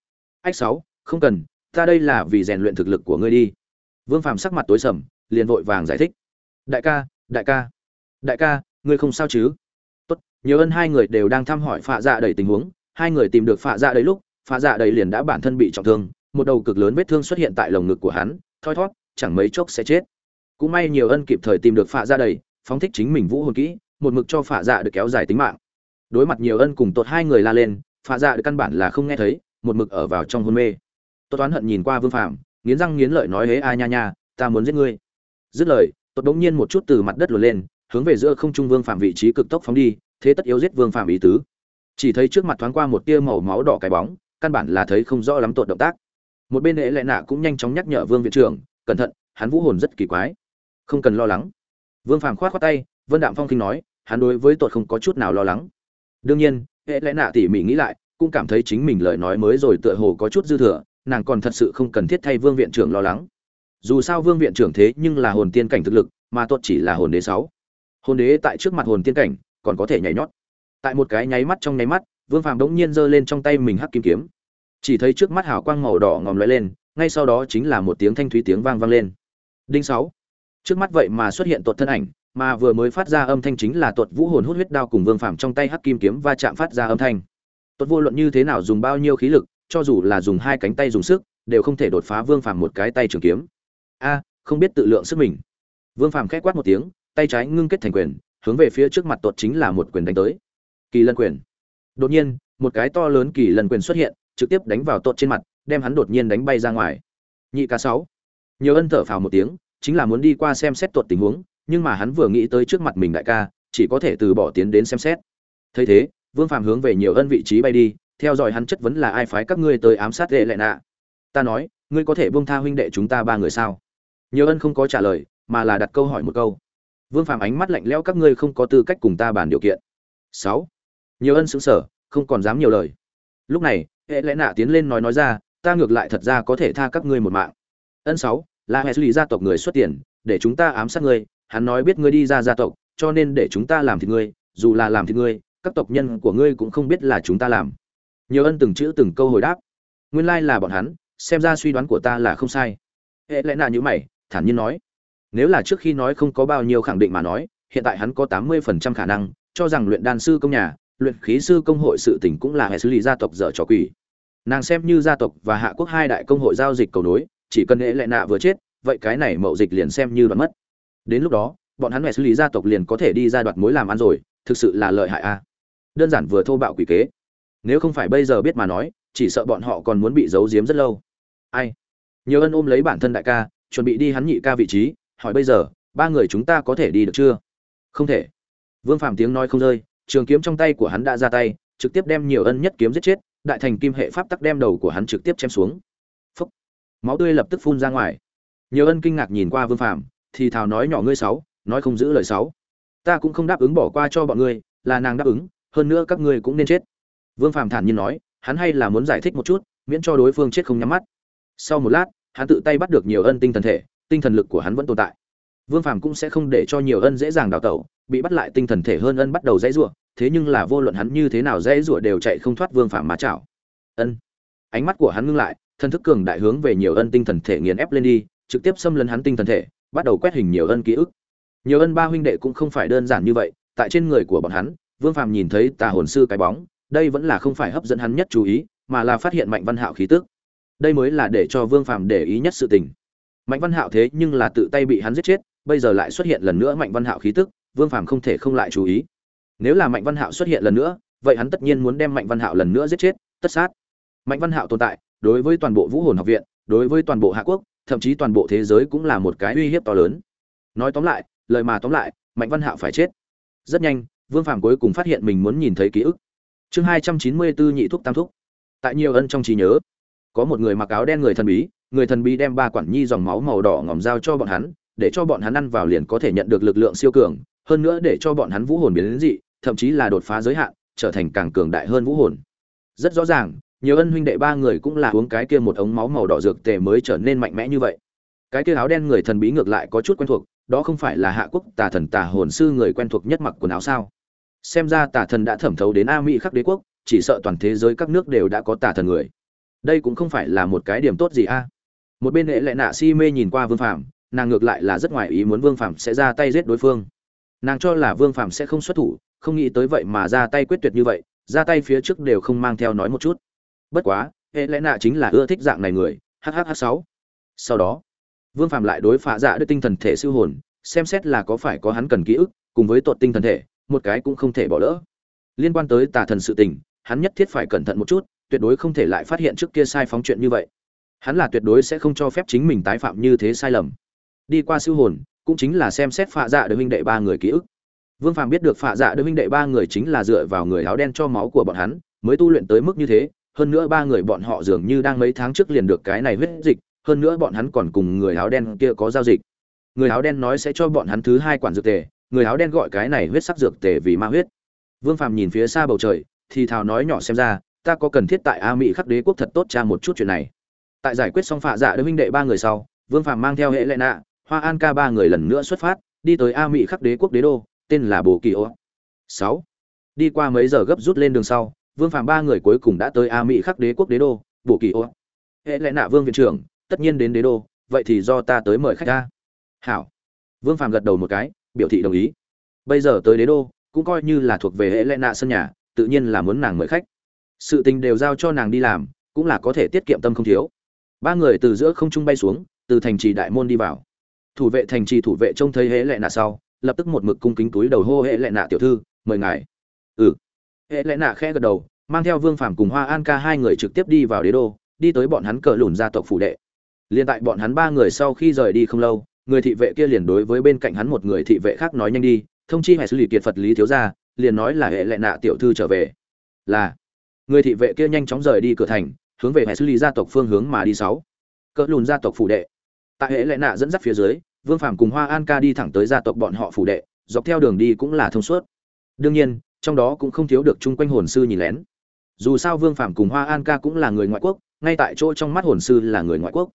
Ách sáu, không cần ta đây là vì rèn luyện thực lực của ngươi đi. Vương phàm sắc mặt tối sầm, liền vội vàng giải thích. Đại ca đại ca đại ca, ngươi không sao chứ? Tốt, nhiều ân hai người đều đang thăm hỏi phạ dạ đầy tình huống. Hai người tìm được phạ dạ đầy lúc, phạ dạ đầy liền đã bản thân bị trọng thương. Một đầu cực lớn vết thương xuất hiện tại lồng ngực của hắn. Thoi thót, chẳng mấy chốc sẽ chết. Cũng may nhiều ân kịp thời tìm được phạ dạ đầy, phóng thích chính mình vũ hồn kỹ, một mực cho phạ dạ được kéo dài tính mạng. Đối mặt nhiều ân cùng tột hai người la lên, phạ dạ được căn bản là không nghe thấy, một mực ở vào trong hôn mê tốt toán hận nhìn qua vương phạm nghiến răng nghiến lợi nói, hế a nha nha, ta muốn giết ngươi. Dứt lời tuột bỗng nhiên một chút từ mặt đất lùi lên, hướng về giữa không trung vương phạm vị trí cực tốc phóng đi, thế tất yếu giết vương phạm ý tứ. Chỉ thấy trước mặt thoáng qua một tia màu máu đỏ cái bóng, căn bản là thấy không rõ lắm tuột động tác. Một bên lễ lệ nạ cũng nhanh chóng nhắc nhở vương viện trưởng, cẩn thận, hắn vũ hồn rất kỳ quái, không cần lo lắng. Vương phàm khoát khoát tay, vân đạm phong kinh nói, hắn đối với tuột không có chút nào lo lắng. Đương nhiên hệ lẽ nạ tỉ mỉ nghĩ lại, cũng cảm thấy chính mình lời nói mới rồi tựa hồ có chút dư thừa nàng còn thật sự không cần thiết thay vương viện trưởng lo lắng. Dù sao vương viện trưởng thế nhưng là hồn tiên cảnh thực lực, mà tuột chỉ là hồn đế sáu. Hồn đế tại trước mặt hồn tiên cảnh, còn có thể nhảy nhót. Tại một cái nháy mắt trong nháy mắt, vương phàm đống nhiên giơ lên trong tay mình hắc kim kiếm. Chỉ thấy trước mắt hào quang màu đỏ ngòm lóe lên, ngay sau đó chính là một tiếng thanh thúy tiếng vang vang lên. Đinh sáu. Trước mắt vậy mà xuất hiện tuột thân ảnh, mà vừa mới phát ra âm thanh chính là tuột vũ hồn hút huyết đao cùng vương phàm trong tay hắc kim kiếm va chạm phát ra âm thanh. Tuột vô luận như thế nào dùng bao nhiêu khí lực cho dù là dùng hai cánh tay dùng sức, đều không thể đột phá vương phàm một cái tay trường kiếm. A, không biết tự lượng sức mình. Vương phàm khẽ quát một tiếng, tay trái ngưng kết thành quyền, hướng về phía trước mặt tuột chính là một quyền đánh tới. Kỳ lân quyền. Đột nhiên, một cái to lớn kỳ lân quyền xuất hiện, trực tiếp đánh vào tuột trên mặt, đem hắn đột nhiên đánh bay ra ngoài. Nhị ca sáu. Nhiều ân thở phào một tiếng, chính là muốn đi qua xem xét tuột tình huống, nhưng mà hắn vừa nghĩ tới trước mặt mình đại ca, chỉ có thể từ bỏ tiến đến xem xét. Thấy thế, vương phàm hướng về nhiều ân vị trí bay đi theo dõi hắn chất vấn là ai phái các ngươi tới ám sát lệ lệ nạ. Ta nói, ngươi có thể buông tha huynh đệ chúng ta ba người sao? Nhiều ân không có trả lời, mà là đặt câu hỏi một câu. Vương phàm ánh mắt lạnh lẽo, các ngươi không có tư cách cùng ta bàn điều kiện. Sáu. Nhiều ân sững sờ, không còn dám nhiều lời. Lúc này hệ lẽ nạ tiến lên nói nói ra, ta ngược lại thật ra có thể tha các ngươi một mạng. Ân sáu, là hệ lụy gia tộc người xuất tiền, để chúng ta ám sát ngươi, hắn nói biết ngươi đi ra gia tộc, cho nên để chúng ta làm thì ngươi, dù là làm thì ngươi, các tộc nhân của ngươi cũng không biết là chúng ta làm nhiều ân từng chữ từng câu hồi đáp. Nguyên lai là bọn hắn, xem ra suy đoán của ta là không sai. Hệ lẽ nạ như mày, thản nhiên nói. Nếu là trước khi nói không có bao nhiêu khẳng định mà nói, hiện tại hắn có tám mươi phần trăm khả năng, cho rằng luyện đan sư công nhà, luyện khí sư công hội sự tỉnh cũng là hệ xử lý gia tộc dở trò quỷ. Nàng xem như gia tộc và hạ quốc hai đại công hội giao dịch cầu nối, chỉ cần hệ lệ nạ vừa chết, vậy cái này mậu dịch liền xem như đoạn mất. Đến lúc đó, bọn hắn hệ xử lý gia tộc liền có thể đi ra đoạt mối làm ăn rồi, thực sự là lợi hại a. Đơn giản vừa thô bạo quỷ kế nếu không phải bây giờ biết mà nói, chỉ sợ bọn họ còn muốn bị giấu giếm rất lâu. Ai? Nhiều ân ôm lấy bản thân đại ca, chuẩn bị đi hắn nhị ca vị trí, hỏi bây giờ, ba người chúng ta có thể đi được chưa? Không thể. Vương phạm tiếng nói không rơi, trường kiếm trong tay của hắn đã ra tay, trực tiếp đem nhiều ân nhất kiếm giết chết, đại thành kim hệ pháp tắc đem đầu của hắn trực tiếp chém xuống. Phúc. máu tươi lập tức phun ra ngoài. Nhiều ân kinh ngạc nhìn qua vương phạm thì thào nói nhỏ ngươi sáu, nói không giữ lời sáu. Ta cũng không đáp ứng bỏ qua cho bọn ngươi, là nàng đáp ứng, hơn nữa các ngươi cũng nên chết vương phạm thản nhiên nói, hắn hay là muốn giải thích một chút, miễn cho đối phương chết không nhắm mắt. Sau một lát, hắn tự tay bắt được nhiều ân tinh thần thể, tinh thần lực của hắn vẫn tồn tại. Vương phàm cũng sẽ không để cho nhiều ân dễ dàng đào tẩu, bị bắt lại tinh thần thể hơn ân bắt đầu dãy rủa, thế nhưng là vô luận hắn như thế nào dãy rủa đều chạy không thoát vương phàm mà chảo. Ân. Ánh mắt của hắn ngưng lại thân thức cường đại hướng về nhiều ân tinh thần thể nghiền ép lên đi, trực tiếp xâm lấn hắn tinh thần thể, bắt đầu quét hình nhiều ân ký ức. Nhiều ân ba huynh đệ cũng không phải đơn giản như vậy, tại trên người của bọn hắn, vương phàm nhìn thấy tà hồn sư cái bóng đây vẫn là không phải hấp dẫn hắn nhất chú ý, mà là phát hiện mạnh văn hạo khí tức. Đây mới là để cho vương phàm để ý nhất sự tình. Mạnh văn hạo thế nhưng là tự tay bị hắn giết chết, bây giờ lại xuất hiện lần nữa mạnh văn hạo khí tức, vương phàm không thể không lại chú ý. Nếu là mạnh văn hạo xuất hiện lần nữa, vậy hắn tất nhiên muốn đem mạnh văn hạo lần nữa giết chết, tất sát. Mạnh văn hạo tồn tại, đối với toàn bộ vũ hồn học viện, đối với toàn bộ hạ quốc, thậm chí toàn bộ thế giới cũng là một cái uy hiếp to lớn. Nói tóm lại, lời mà tóm lại, mạnh văn hạo phải chết. Rất nhanh, vương phàm cuối cùng phát hiện mình muốn nhìn thấy ký ức chương hai trăm chín mươi bốn nhị thuốc tam thuốc tại nhiều ân trong trí nhớ, có một người mặc áo đen người thần bí, người thần bí đem ba quản nhi dòng máu màu đỏ ngòm giao cho bọn hắn, để cho bọn hắn ăn vào liền có thể nhận được lực lượng siêu cường, hơn nữa để cho bọn hắn vũ hồn biến đến dị, thậm chí là đột phá giới hạn, trở thành càng cường đại hơn vũ hồn. Rất rõ ràng, nhiều ân huynh đệ ba người cũng là uống cái kia một ống máu màu đỏ dược tề mới trở nên mạnh mẽ như vậy. Cái kia áo đen người thần bí ngược lại có chút quen thuộc, đó không phải là hạ quốc tà thần tà hồn sư người quen thuộc nhất mặc quần áo sao? xem ra tà thần đã thẩm thấu đến a mỹ khắc đế quốc, chỉ sợ toàn thế giới các nước đều đã có tà thần người. Đây cũng không phải là một cái điểm tốt gì a. Một bên hệ lại nạ si mê nhìn qua vương phạm nàng ngược lại là rất ngoài ý muốn vương phạm sẽ ra tay giết đối phương. Nàng cho là vương phạm sẽ không xuất thủ, không nghĩ tới vậy mà ra tay quyết tuyệt như vậy, ra tay phía trước đều không mang theo nói một chút. Bất quá, hệ lẽ nạ chính là ưa thích dạng này người hhh sáu. Sau đó, vương phạm lại đối phá dạ đức tinh thần thể siêu hồn, xem xét là có phải có hắn cần ký ức, cùng với tột tinh thần thể một cái cũng không thể bỏ lỡ. Liên quan tới tà thần sự tình, hắn nhất thiết phải cẩn thận một chút, tuyệt đối không thể lại phát hiện trước kia sai phóng chuyện như vậy. Hắn là tuyệt đối sẽ không cho phép chính mình tái phạm như thế sai lầm. Đi qua siêu hồn, cũng chính là xem xét phạ dạ đôi huynh đệ ba người ký ức. Vương phàm biết được phạ dạ đôi huynh đệ ba người chính là dựa vào người áo đen cho máu của bọn hắn, mới tu luyện tới mức như thế, hơn nữa ba người bọn họ dường như đang mấy tháng trước liền được cái này huyết dịch, hơn nữa bọn hắn còn cùng người áo đen kia có giao dịch. Người áo đen nói sẽ cho bọn hắn thứ hai quản dược tề người áo đen gọi cái này huyết sắc dược tề vì ma huyết. Vương phàm nhìn phía xa bầu trời, thì thào nói nhỏ xem ra, ta có cần thiết tại a mỹ khắc đế quốc thật tốt cha một chút chuyện này. Tại giải quyết xong phạ dạ đôi huynh đệ ba người sau, vương phàm mang theo hệ lệ nạ, hoa an ca ba người lần nữa xuất phát, đi tới a mỹ khắc đế quốc đế đô, tên là bồ kỳ ô. Sáu. Đi qua mấy giờ gấp rút lên đường sau, vương phàm ba người cuối cùng đã tới a mỹ khắc đế quốc đế đô, bồ kỳ ô. Hệ lệ nạ vương viện trưởng, tất nhiên đến đế đô, vậy thì do ta tới mời khách ta hảo. Vương phàm gật đầu một cái biểu thị đồng ý. Bây giờ tới đế đô, cũng coi như là thuộc về hệ lệ nạ sân nhà, tự nhiên là muốn nàng mời khách. Sự tình đều giao cho nàng đi làm, cũng là có thể tiết kiệm tâm không thiếu. Ba người từ giữa không trung bay xuống, từ thành trì đại môn đi vào. Thủ vệ thành trì thủ vệ trông thấy hễ lệ nạ sau, lập tức một mực cung kính túi đầu hô hệ lệ nạ tiểu thư, mời ngài. Ừ. Hệ lệ nạ khẽ gật đầu, mang theo vương phàm cùng hoa an ca hai người trực tiếp đi vào đế đô, đi tới bọn hắn cờ lùn gia tộc phủ đệ. Liên tại bọn hắn ba người sau khi rời đi không lâu người thị vệ kia liền đối với bên cạnh hắn một người thị vệ khác nói nhanh đi, thông chi hệ xử lý kiệt phật lý thiếu gia, liền nói là hệ lệ nạ tiểu thư trở về. Là. Người thị vệ kia nhanh chóng rời đi cửa thành, hướng về hệ xử lý gia tộc phương hướng mà đi sáu. Cỡ lùn gia tộc phủ đệ. Tại hệ lệ nạ dẫn dắt phía dưới, vương phàm cùng hoa an ca đi thẳng tới gia tộc bọn họ phủ đệ, dọc theo đường đi cũng là thông suốt. Đương nhiên, trong đó cũng không thiếu được chung quanh hồn sư nhìn lén. Dù sao vương phàm cùng hoa an ca cũng là người ngoại quốc, ngay tại chỗ trong mắt hồn sư là người ngoại quốc.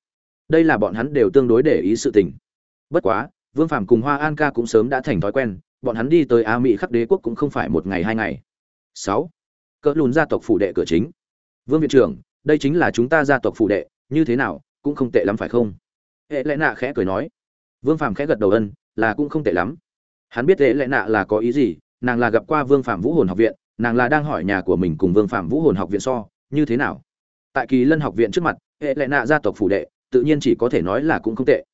Đây là bọn hắn đều tương đối để ý sự tình bất quá, vương phàm cùng hoa an ca cũng sớm đã thành thói quen, bọn hắn đi tới a mỹ khắc đế quốc cũng không phải một ngày hai ngày. Sáu, cỡ lùn gia tộc phủ đệ cửa chính. Vương viện trưởng, đây chính là chúng ta gia tộc phủ đệ, như thế nào, cũng không tệ lắm phải không? Hệ lẽ nạ khẽ cười nói. Vương phàm khẽ gật đầu ân, là cũng không tệ lắm. Hắn biết hệ lẽ nạ là có ý gì, nàng là gặp qua vương phạm vũ hồn học viện, nàng là đang hỏi nhà của mình cùng vương phạm vũ hồn học viện so, như thế nào? Tại kỳ lân học viện trước mặt, hệ lẽ nạ gia tộc phủ đệ, tự nhiên chỉ có thể nói là cũng không tệ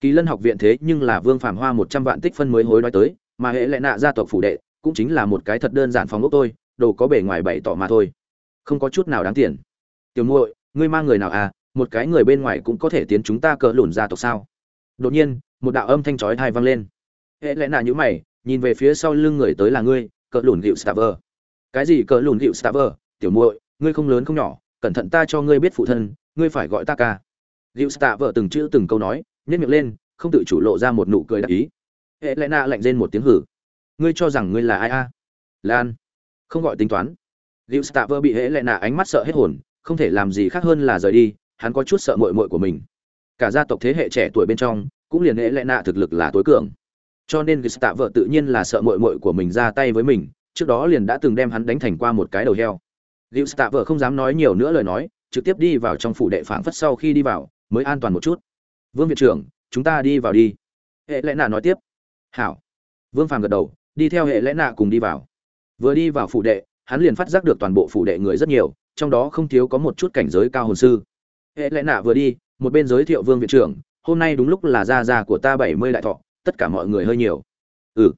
kỳ lân học viện thế nhưng là vương phàm hoa một trăm vạn tích phân mới hối đoái tới, mà hệ lệ nạ gia tộc phủ đệ cũng chính là một cái thật đơn giản phòng ốc tôi đồ có bề ngoài bảy tỏ mà thôi. Không có chút nào đáng tiền. Tiểu muội, ngươi mang người nào à? Một cái người bên ngoài cũng có thể tiến chúng ta cỡ lùn gia tộc sao? Đột nhiên, một đạo âm thanh chói tai vang lên. Hệ lẽ nạ nhữ mày, nhìn về phía sau lưng người tới là ngươi cỡ lùn gịu staver. Cái gì cỡ lùn gịu staver? Tiểu muội, ngươi không lớn không nhỏ, cẩn thận ta cho ngươi biết phụ thân, ngươi phải gọi ta ca. Gịu staver từng chữ từng câu nói nhét miệng lên, không tự chủ lộ ra một nụ cười đặc ý. Hệ lẽ nạ lạnh lên một tiếng hử. Ngươi cho rằng ngươi là ai a? Lan. Không gọi tính toán. Gịu staver bị hệ lẽ nạ ánh mắt sợ hết hồn, không thể làm gì khác hơn là rời đi, hắn có chút sợ muội muội của mình. Cả gia tộc thế hệ trẻ tuổi bên trong, cũng liền hệ lẽ nạ thực lực là tối cường. Cho nên gista vợ tự nhiên là sợ muội muội của mình ra tay với mình, trước đó liền đã từng đem hắn đánh thành qua một cái đầu heo. Gista vợ không dám nói nhiều nữa lời nói, trực tiếp đi vào trong phủ đệ phảng phất sau khi đi vào, mới an toàn một chút vương viện trưởng, chúng ta đi vào đi. Hệ lẽ nạ nói tiếp. Hảo. Vương phàm gật đầu, đi theo hệ lẽ nạ cùng đi vào. Vừa đi vào phủ đệ, hắn liền phát giác được toàn bộ phủ đệ người rất nhiều, trong đó không thiếu có một chút cảnh giới cao hồn sư. Hệ lẽ nạ vừa đi, một bên giới thiệu vương viện trưởng, hôm nay đúng lúc là gia gia của ta bảy mươi đại thọ, tất cả mọi người hơi nhiều. Ừ.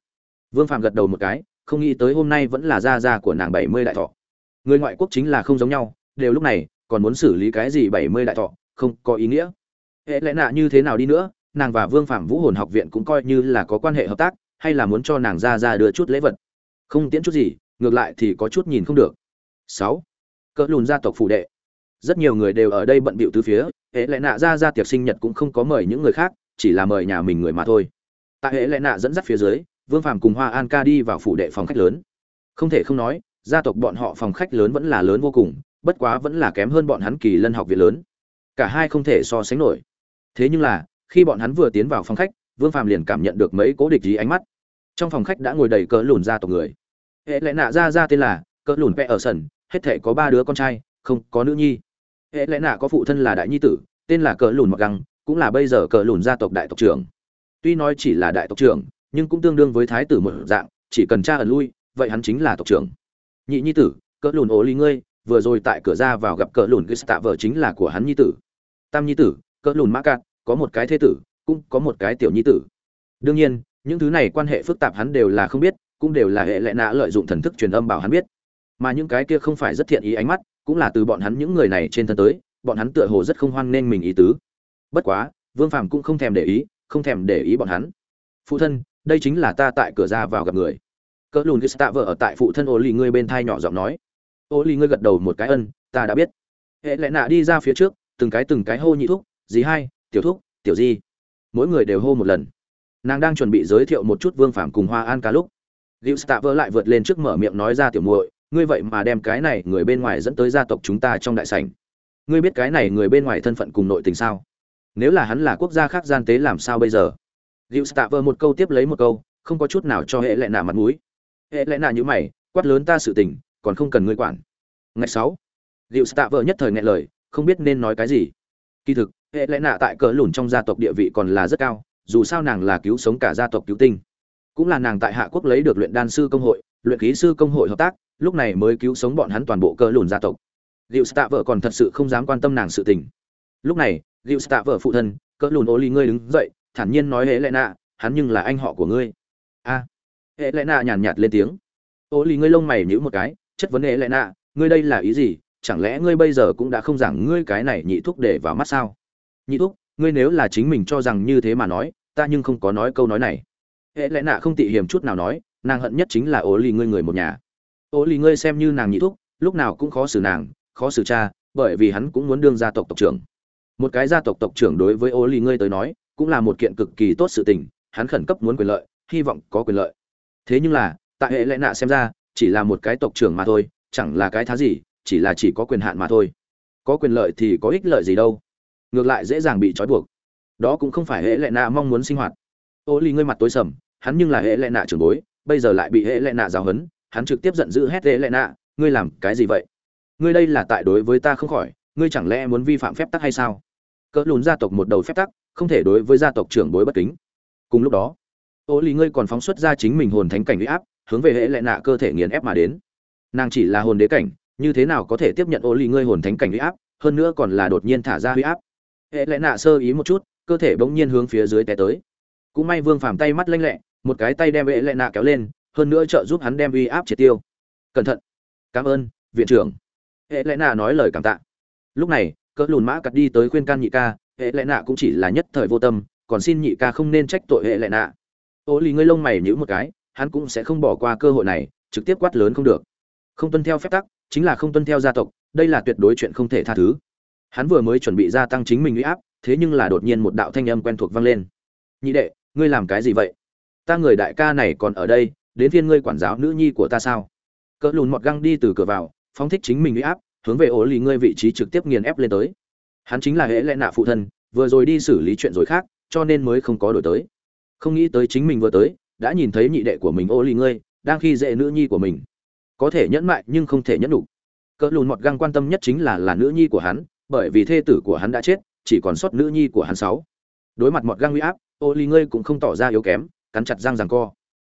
Vương Phàm gật đầu một cái, không nghĩ tới hôm nay vẫn là gia gia của nàng bảy mươi đại thọ. Người ngoại quốc chính là không giống nhau, đều lúc này còn muốn xử lý cái gì bảy mươi đại thọ, không có ý nghĩa hệ lẽ nạ như thế nào đi nữa, nàng và vương phạm vũ hồn học viện cũng coi như là có quan hệ hợp tác, hay là muốn cho nàng ra ra đưa chút lễ vật? Không tiễn chút gì, ngược lại thì có chút nhìn không được. Sáu, cỡ lùn gia tộc phủ đệ. Rất nhiều người đều ở đây bận bịu từ phía hệ lệ nạ ra ra tiệc sinh nhật cũng không có mời những người khác, chỉ là mời nhà mình người mà thôi. Tại hệ lệ nạ dẫn dắt phía dưới, vương phàm cùng hoa an ca đi vào phủ đệ phòng khách lớn. Không thể không nói, gia tộc bọn họ phòng khách lớn vẫn là lớn vô cùng, bất quá vẫn là kém hơn bọn hắn kỳ lân học viện lớn. Cả hai không thể so sánh nổi thế nhưng là, khi bọn hắn vừa tiến vào phòng khách, vương phàm liền cảm nhận được mấy cố địch ý ánh mắt. Trong phòng khách đã ngồi đầy cỡ lùn gia tộc người. Hệ lệ nạ ra ra tên là, cỡ lùn vẽ ở sân, hết thể có ba đứa con trai, không có nữ nhi. Hệ lẽ nạ có phụ thân là đại nhi tử, tên là cỡ lùn mặc găng, cũng là bây giờ cỡ lùn gia tộc đại tộc trưởng. Tuy nói chỉ là đại tộc trưởng, nhưng cũng tương đương với thái tử một dạng, chỉ cần cha ẩn lui, vậy hắn chính là tộc trưởng. Nhị nhi tử, cỡ lùn ố lý ngươi, vừa rồi tại cửa ra vào gặp cỡ lùn tạ vợ chính là của hắn nhi tử. Tam nhi tử cỡ lùn mã cạn, có một cái thế tử, cũng có một cái tiểu nhi tử. Đương nhiên, những thứ này quan hệ phức tạp hắn đều là không biết, cũng đều là hệ lệ nạ lợi dụng thần thức truyền âm bảo hắn biết. Mà những cái kia không phải rất thiện ý ánh mắt, cũng là từ bọn hắn những người này trên thân tới, bọn hắn tựa hồ rất không hoan nên mình ý tứ. Bất quá, vương phàm cũng không thèm để ý, không thèm để ý bọn hắn. Phụ thân, đây chính là ta tại cửa ra vào gặp người. Cỡ lùn cái tạ vợ ở tại phụ thân ô lì ngươi bên thai nhỏ giọng nói. Ô lì ngươi gật đầu một cái, ân, ta đã biết. Hệ lệ nạ đi ra phía trước, từng cái từng cái hô nhị thúc dì hai, tiểu thúc, tiểu di. Mỗi người đều hô một lần. Nàng đang chuẩn bị giới thiệu một chút vương phàm cùng hoa an ca lúc. Gil vỡ lại vượt lên trước mở miệng nói ra tiểu muội, ngươi vậy mà đem cái này người bên ngoài dẫn tới gia tộc chúng ta trong đại sảnh. Ngươi biết cái này người bên ngoài thân phận cùng nội tình sao? Nếu là hắn là quốc gia khác gian tế làm sao bây giờ? Gil vỡ một câu tiếp lấy một câu, không có chút nào cho hệ lệ nạ mặt mũi. Hệ lệ nạ như mày, quát lớn ta sự tình, còn không cần ngươi quản. Ngày sáu gil vỡ nhất thời nghe lời, không biết nên nói cái gì. Kỳ thực hệ lệ nạ tại cỡ lùn trong gia tộc địa vị còn là rất cao dù sao nàng là cứu sống cả gia tộc cứu tinh cũng là nàng tại hạ quốc lấy được luyện đan sư công hội luyện khí sư công hội hợp tác lúc này mới cứu sống bọn hắn toàn bộ cỡ lùn gia tộc Diệu Stạ vợ còn thật sự không dám quan tâm nàng sự tình. Lúc này, Diệu Stạ vợ phụ thân, cỡ lùn Ô Ly ngươi đứng dậy, thản nhiên nói hệ lệ nạ, hắn nhưng là anh họ của ngươi. A. hệ lệ nạ nhàn nhạt lên tiếng. Ô Ly ngươi lông mày nhíu một cái, chất vấn hệ lệ nạ, ngươi đây là ý gì? Chẳng lẽ ngươi bây giờ cũng đã không giảng ngươi cái này nhị thúc để vào mắt sao? Nhị thúc, ngươi nếu là chính mình cho rằng như thế mà nói, ta nhưng không có nói câu nói này. Hệ lệ nạ không tị hiểm chút nào nói, nàng hận nhất chính là Ô Ly ngươi người một nhà. Ô Ly ngươi xem như nàng nhị thúc, lúc nào cũng khó xử nàng, khó xử cha bởi vì hắn cũng muốn đương gia tộc tộc trưởng một cái gia tộc tộc trưởng đối với ô ly ngươi tới nói cũng là một kiện cực kỳ tốt sự tình hắn khẩn cấp muốn quyền lợi hy vọng có quyền lợi thế nhưng là tại hệ lệ nạ xem ra chỉ là một cái tộc trưởng mà thôi chẳng là cái thá gì chỉ là chỉ có quyền hạn mà thôi có quyền lợi thì có ích lợi gì đâu ngược lại dễ dàng bị trói buộc. Đó cũng không phải hệ lệ nạ mong muốn sinh hoạt. Ô ly ngươi mặt tối sầm, hắn nhưng là hệ lệ nạ trưởng bối, bây giờ lại bị hệ lệ nạ giáo hấn hắn trực tiếp giận dữ hét hệ lệ nạ, ngươi làm cái gì vậy? Ngươi đây là tại đối với ta không khỏi, ngươi chẳng lẽ muốn vi phạm phép tắc hay sao? Cỡ lùn gia tộc một đầu phép tắc, không thể đối với gia tộc trưởng bối bất kính. Cùng lúc đó, ô lì ngươi còn phóng xuất ra chính mình hồn thánh cảnh huy áp, hướng về hệ lệ nạ cơ thể nghiền ép mà đến. Nàng chỉ là hồn đế cảnh, như thế nào có thể tiếp nhận ô lì ngươi hồn thánh cảnh huy áp, hơn nữa còn là đột nhiên thả ra huy áp? Hệ lệ nạ sơ ý một chút, cơ thể bỗng nhiên hướng phía dưới té tới. Cũng may vương phàm tay mắt lanh lẹ, một cái tay đem hệ lệ nạ kéo lên, hơn nữa trợ giúp hắn đem uy áp triệt tiêu. Cẩn thận. Cảm ơn, viện trưởng. Hệ lẽ nạ nói lời cảm tạ. Lúc này, cỡ lùn mã cặt đi tới khuyên can nhị ca, hệ lẽ nạ cũng chỉ là nhất thời vô tâm, còn xin nhị ca không nên trách tội hệ lẽ nạ. Ô lì ngươi lông mày nhữ một cái, hắn cũng sẽ không bỏ qua cơ hội này, trực tiếp quát lớn không được. Không tuân theo phép tắc, chính là không tuân theo gia tộc, đây là tuyệt đối chuyện không thể tha thứ hắn vừa mới chuẩn bị gia tăng chính mình uy áp, thế nhưng là đột nhiên một đạo thanh âm quen thuộc vang lên. Nhị đệ, ngươi làm cái gì vậy? Ta người đại ca này còn ở đây, đến phiên ngươi quản giáo nữ nhi của ta sao? Cỡ lùn mọt găng đi từ cửa vào, phóng thích chính mình uy áp, hướng về ổ lì ngươi vị trí trực tiếp nghiền ép lên tới. Hắn chính là hễ lẽ nạ phụ thân, vừa rồi đi xử lý chuyện rồi khác, cho nên mới không có đổi tới. Không nghĩ tới chính mình vừa tới, đã nhìn thấy nhị đệ của mình ô lì ngươi, đang khi dễ nữ nhi của mình. Có thể nhẫn mại nhưng không thể nhẫn đủ. Cỡ lùn mọt găng quan tâm nhất chính là là nữ nhi của hắn bởi vì thê tử của hắn đã chết, chỉ còn sót nữ nhi của hắn sáu. Đối mặt mọt găng uy áp, ô ly ngươi cũng không tỏ ra yếu kém, cắn chặt răng rằng co.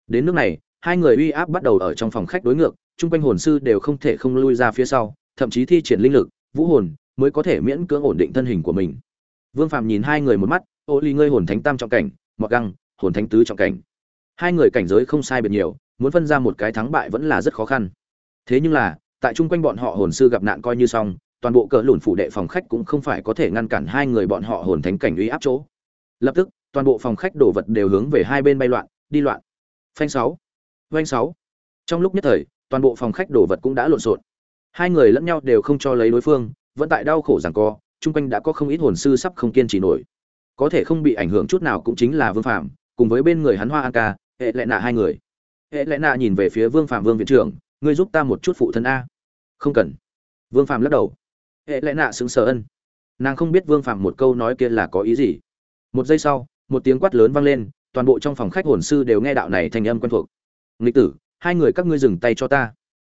Đến nước này, hai người uy áp bắt đầu ở trong phòng khách đối ngược, chung quanh hồn sư đều không thể không lui ra phía sau, thậm chí thi triển linh lực, vũ hồn mới có thể miễn cưỡng ổn định thân hình của mình. Vương phạm nhìn hai người một mắt, ô ly ngươi hồn thánh tam trọng cảnh, mọt găng, hồn thánh tứ trọng cảnh. Hai người cảnh giới không sai biệt nhiều, muốn phân ra một cái thắng bại vẫn là rất khó khăn. Thế nhưng là, tại chung quanh bọn họ hồn sư gặp nạn coi như xong toàn bộ cỡ lùn phủ đệ phòng khách cũng không phải có thể ngăn cản hai người bọn họ hồn thánh cảnh uy áp chỗ. Lập tức, toàn bộ phòng khách đồ vật đều hướng về hai bên bay loạn, đi loạn. Phanh sáu phanh sáu. Trong lúc nhất thời, toàn bộ phòng khách đồ vật cũng đã lộn xộn. Hai người lẫn nhau đều không cho lấy đối phương, vẫn tại đau khổ rằng co, chung quanh đã có không ít hồn sư sắp không kiên trì nổi. Có thể không bị ảnh hưởng chút nào cũng chính là vương phạm cùng với bên người hắn hoa an ca, hệ lệ nạ hai người. Hệ lệ nạ nhìn về phía vương phạm vương viện trưởng, ngươi giúp ta một chút phụ thân a. Không cần. Vương phạm lắc đầu hệ lẽ nạ xứng sở ân. Nàng không biết vương phạm một câu nói kia là có ý gì. Một giây sau, một tiếng quát lớn vang lên, toàn bộ trong phòng khách hồn sư đều nghe đạo này thành âm quen thuộc. Nghịch tử, hai người các ngươi dừng tay cho ta.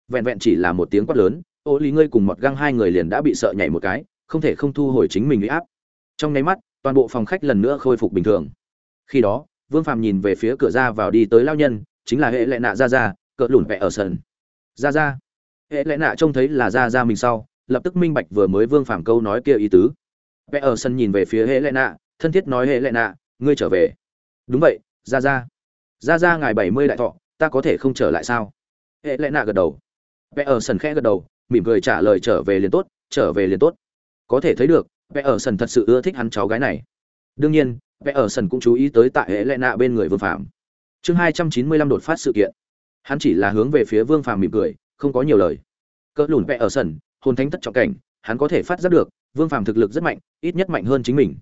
Vẹn vẹn chỉ là một tiếng quát lớn, ô lý ngươi cùng mọt găng hai người liền đã bị sợ nhảy một cái, không thể không thu hồi chính mình uy áp. Trong nháy mắt, toàn bộ phòng khách lần nữa khôi phục bình thường. Khi đó, vương phàm nhìn về phía cửa ra vào đi tới lao nhân, chính là hệ lệ nạ ra ra cỡ lủn vẹ ở sân. Ra ra hệ lệ nạ trông thấy là ra ra mình sau lập tức minh bạch vừa mới vương phàm câu nói kia ý tứ. Vẽ ở sân nhìn về phía hệ lệ nạ thân thiết nói hệ lệ nạ ngươi trở về. Đúng vậy ra ra ra ra ngài bảy mươi đại thọ, ta có thể không trở lại sao? Hệ lệ nạ gật đầu. Vẽ ở sân khẽ gật đầu, mỉm cười trả lời, trở về liền tốt, trở về liền tốt. Có thể thấy được, vẽ ở sân thật sự ưa thích hắn cháu gái này. Đương nhiên, vẽ ở sân cũng chú ý tới tại hệ lệ nạ bên người vương phàm. Chương hai trăm chín mươi lăm đột phát sự kiện. Hắn chỉ là hướng về phía vương phàm mỉm cười, không có nhiều lời. Cỡ lùn vẽ ở sân hồn thánh thất trọng cảnh, hắn có thể phát giác được, vương phạm thực lực rất mạnh, ít nhất mạnh hơn chính mình.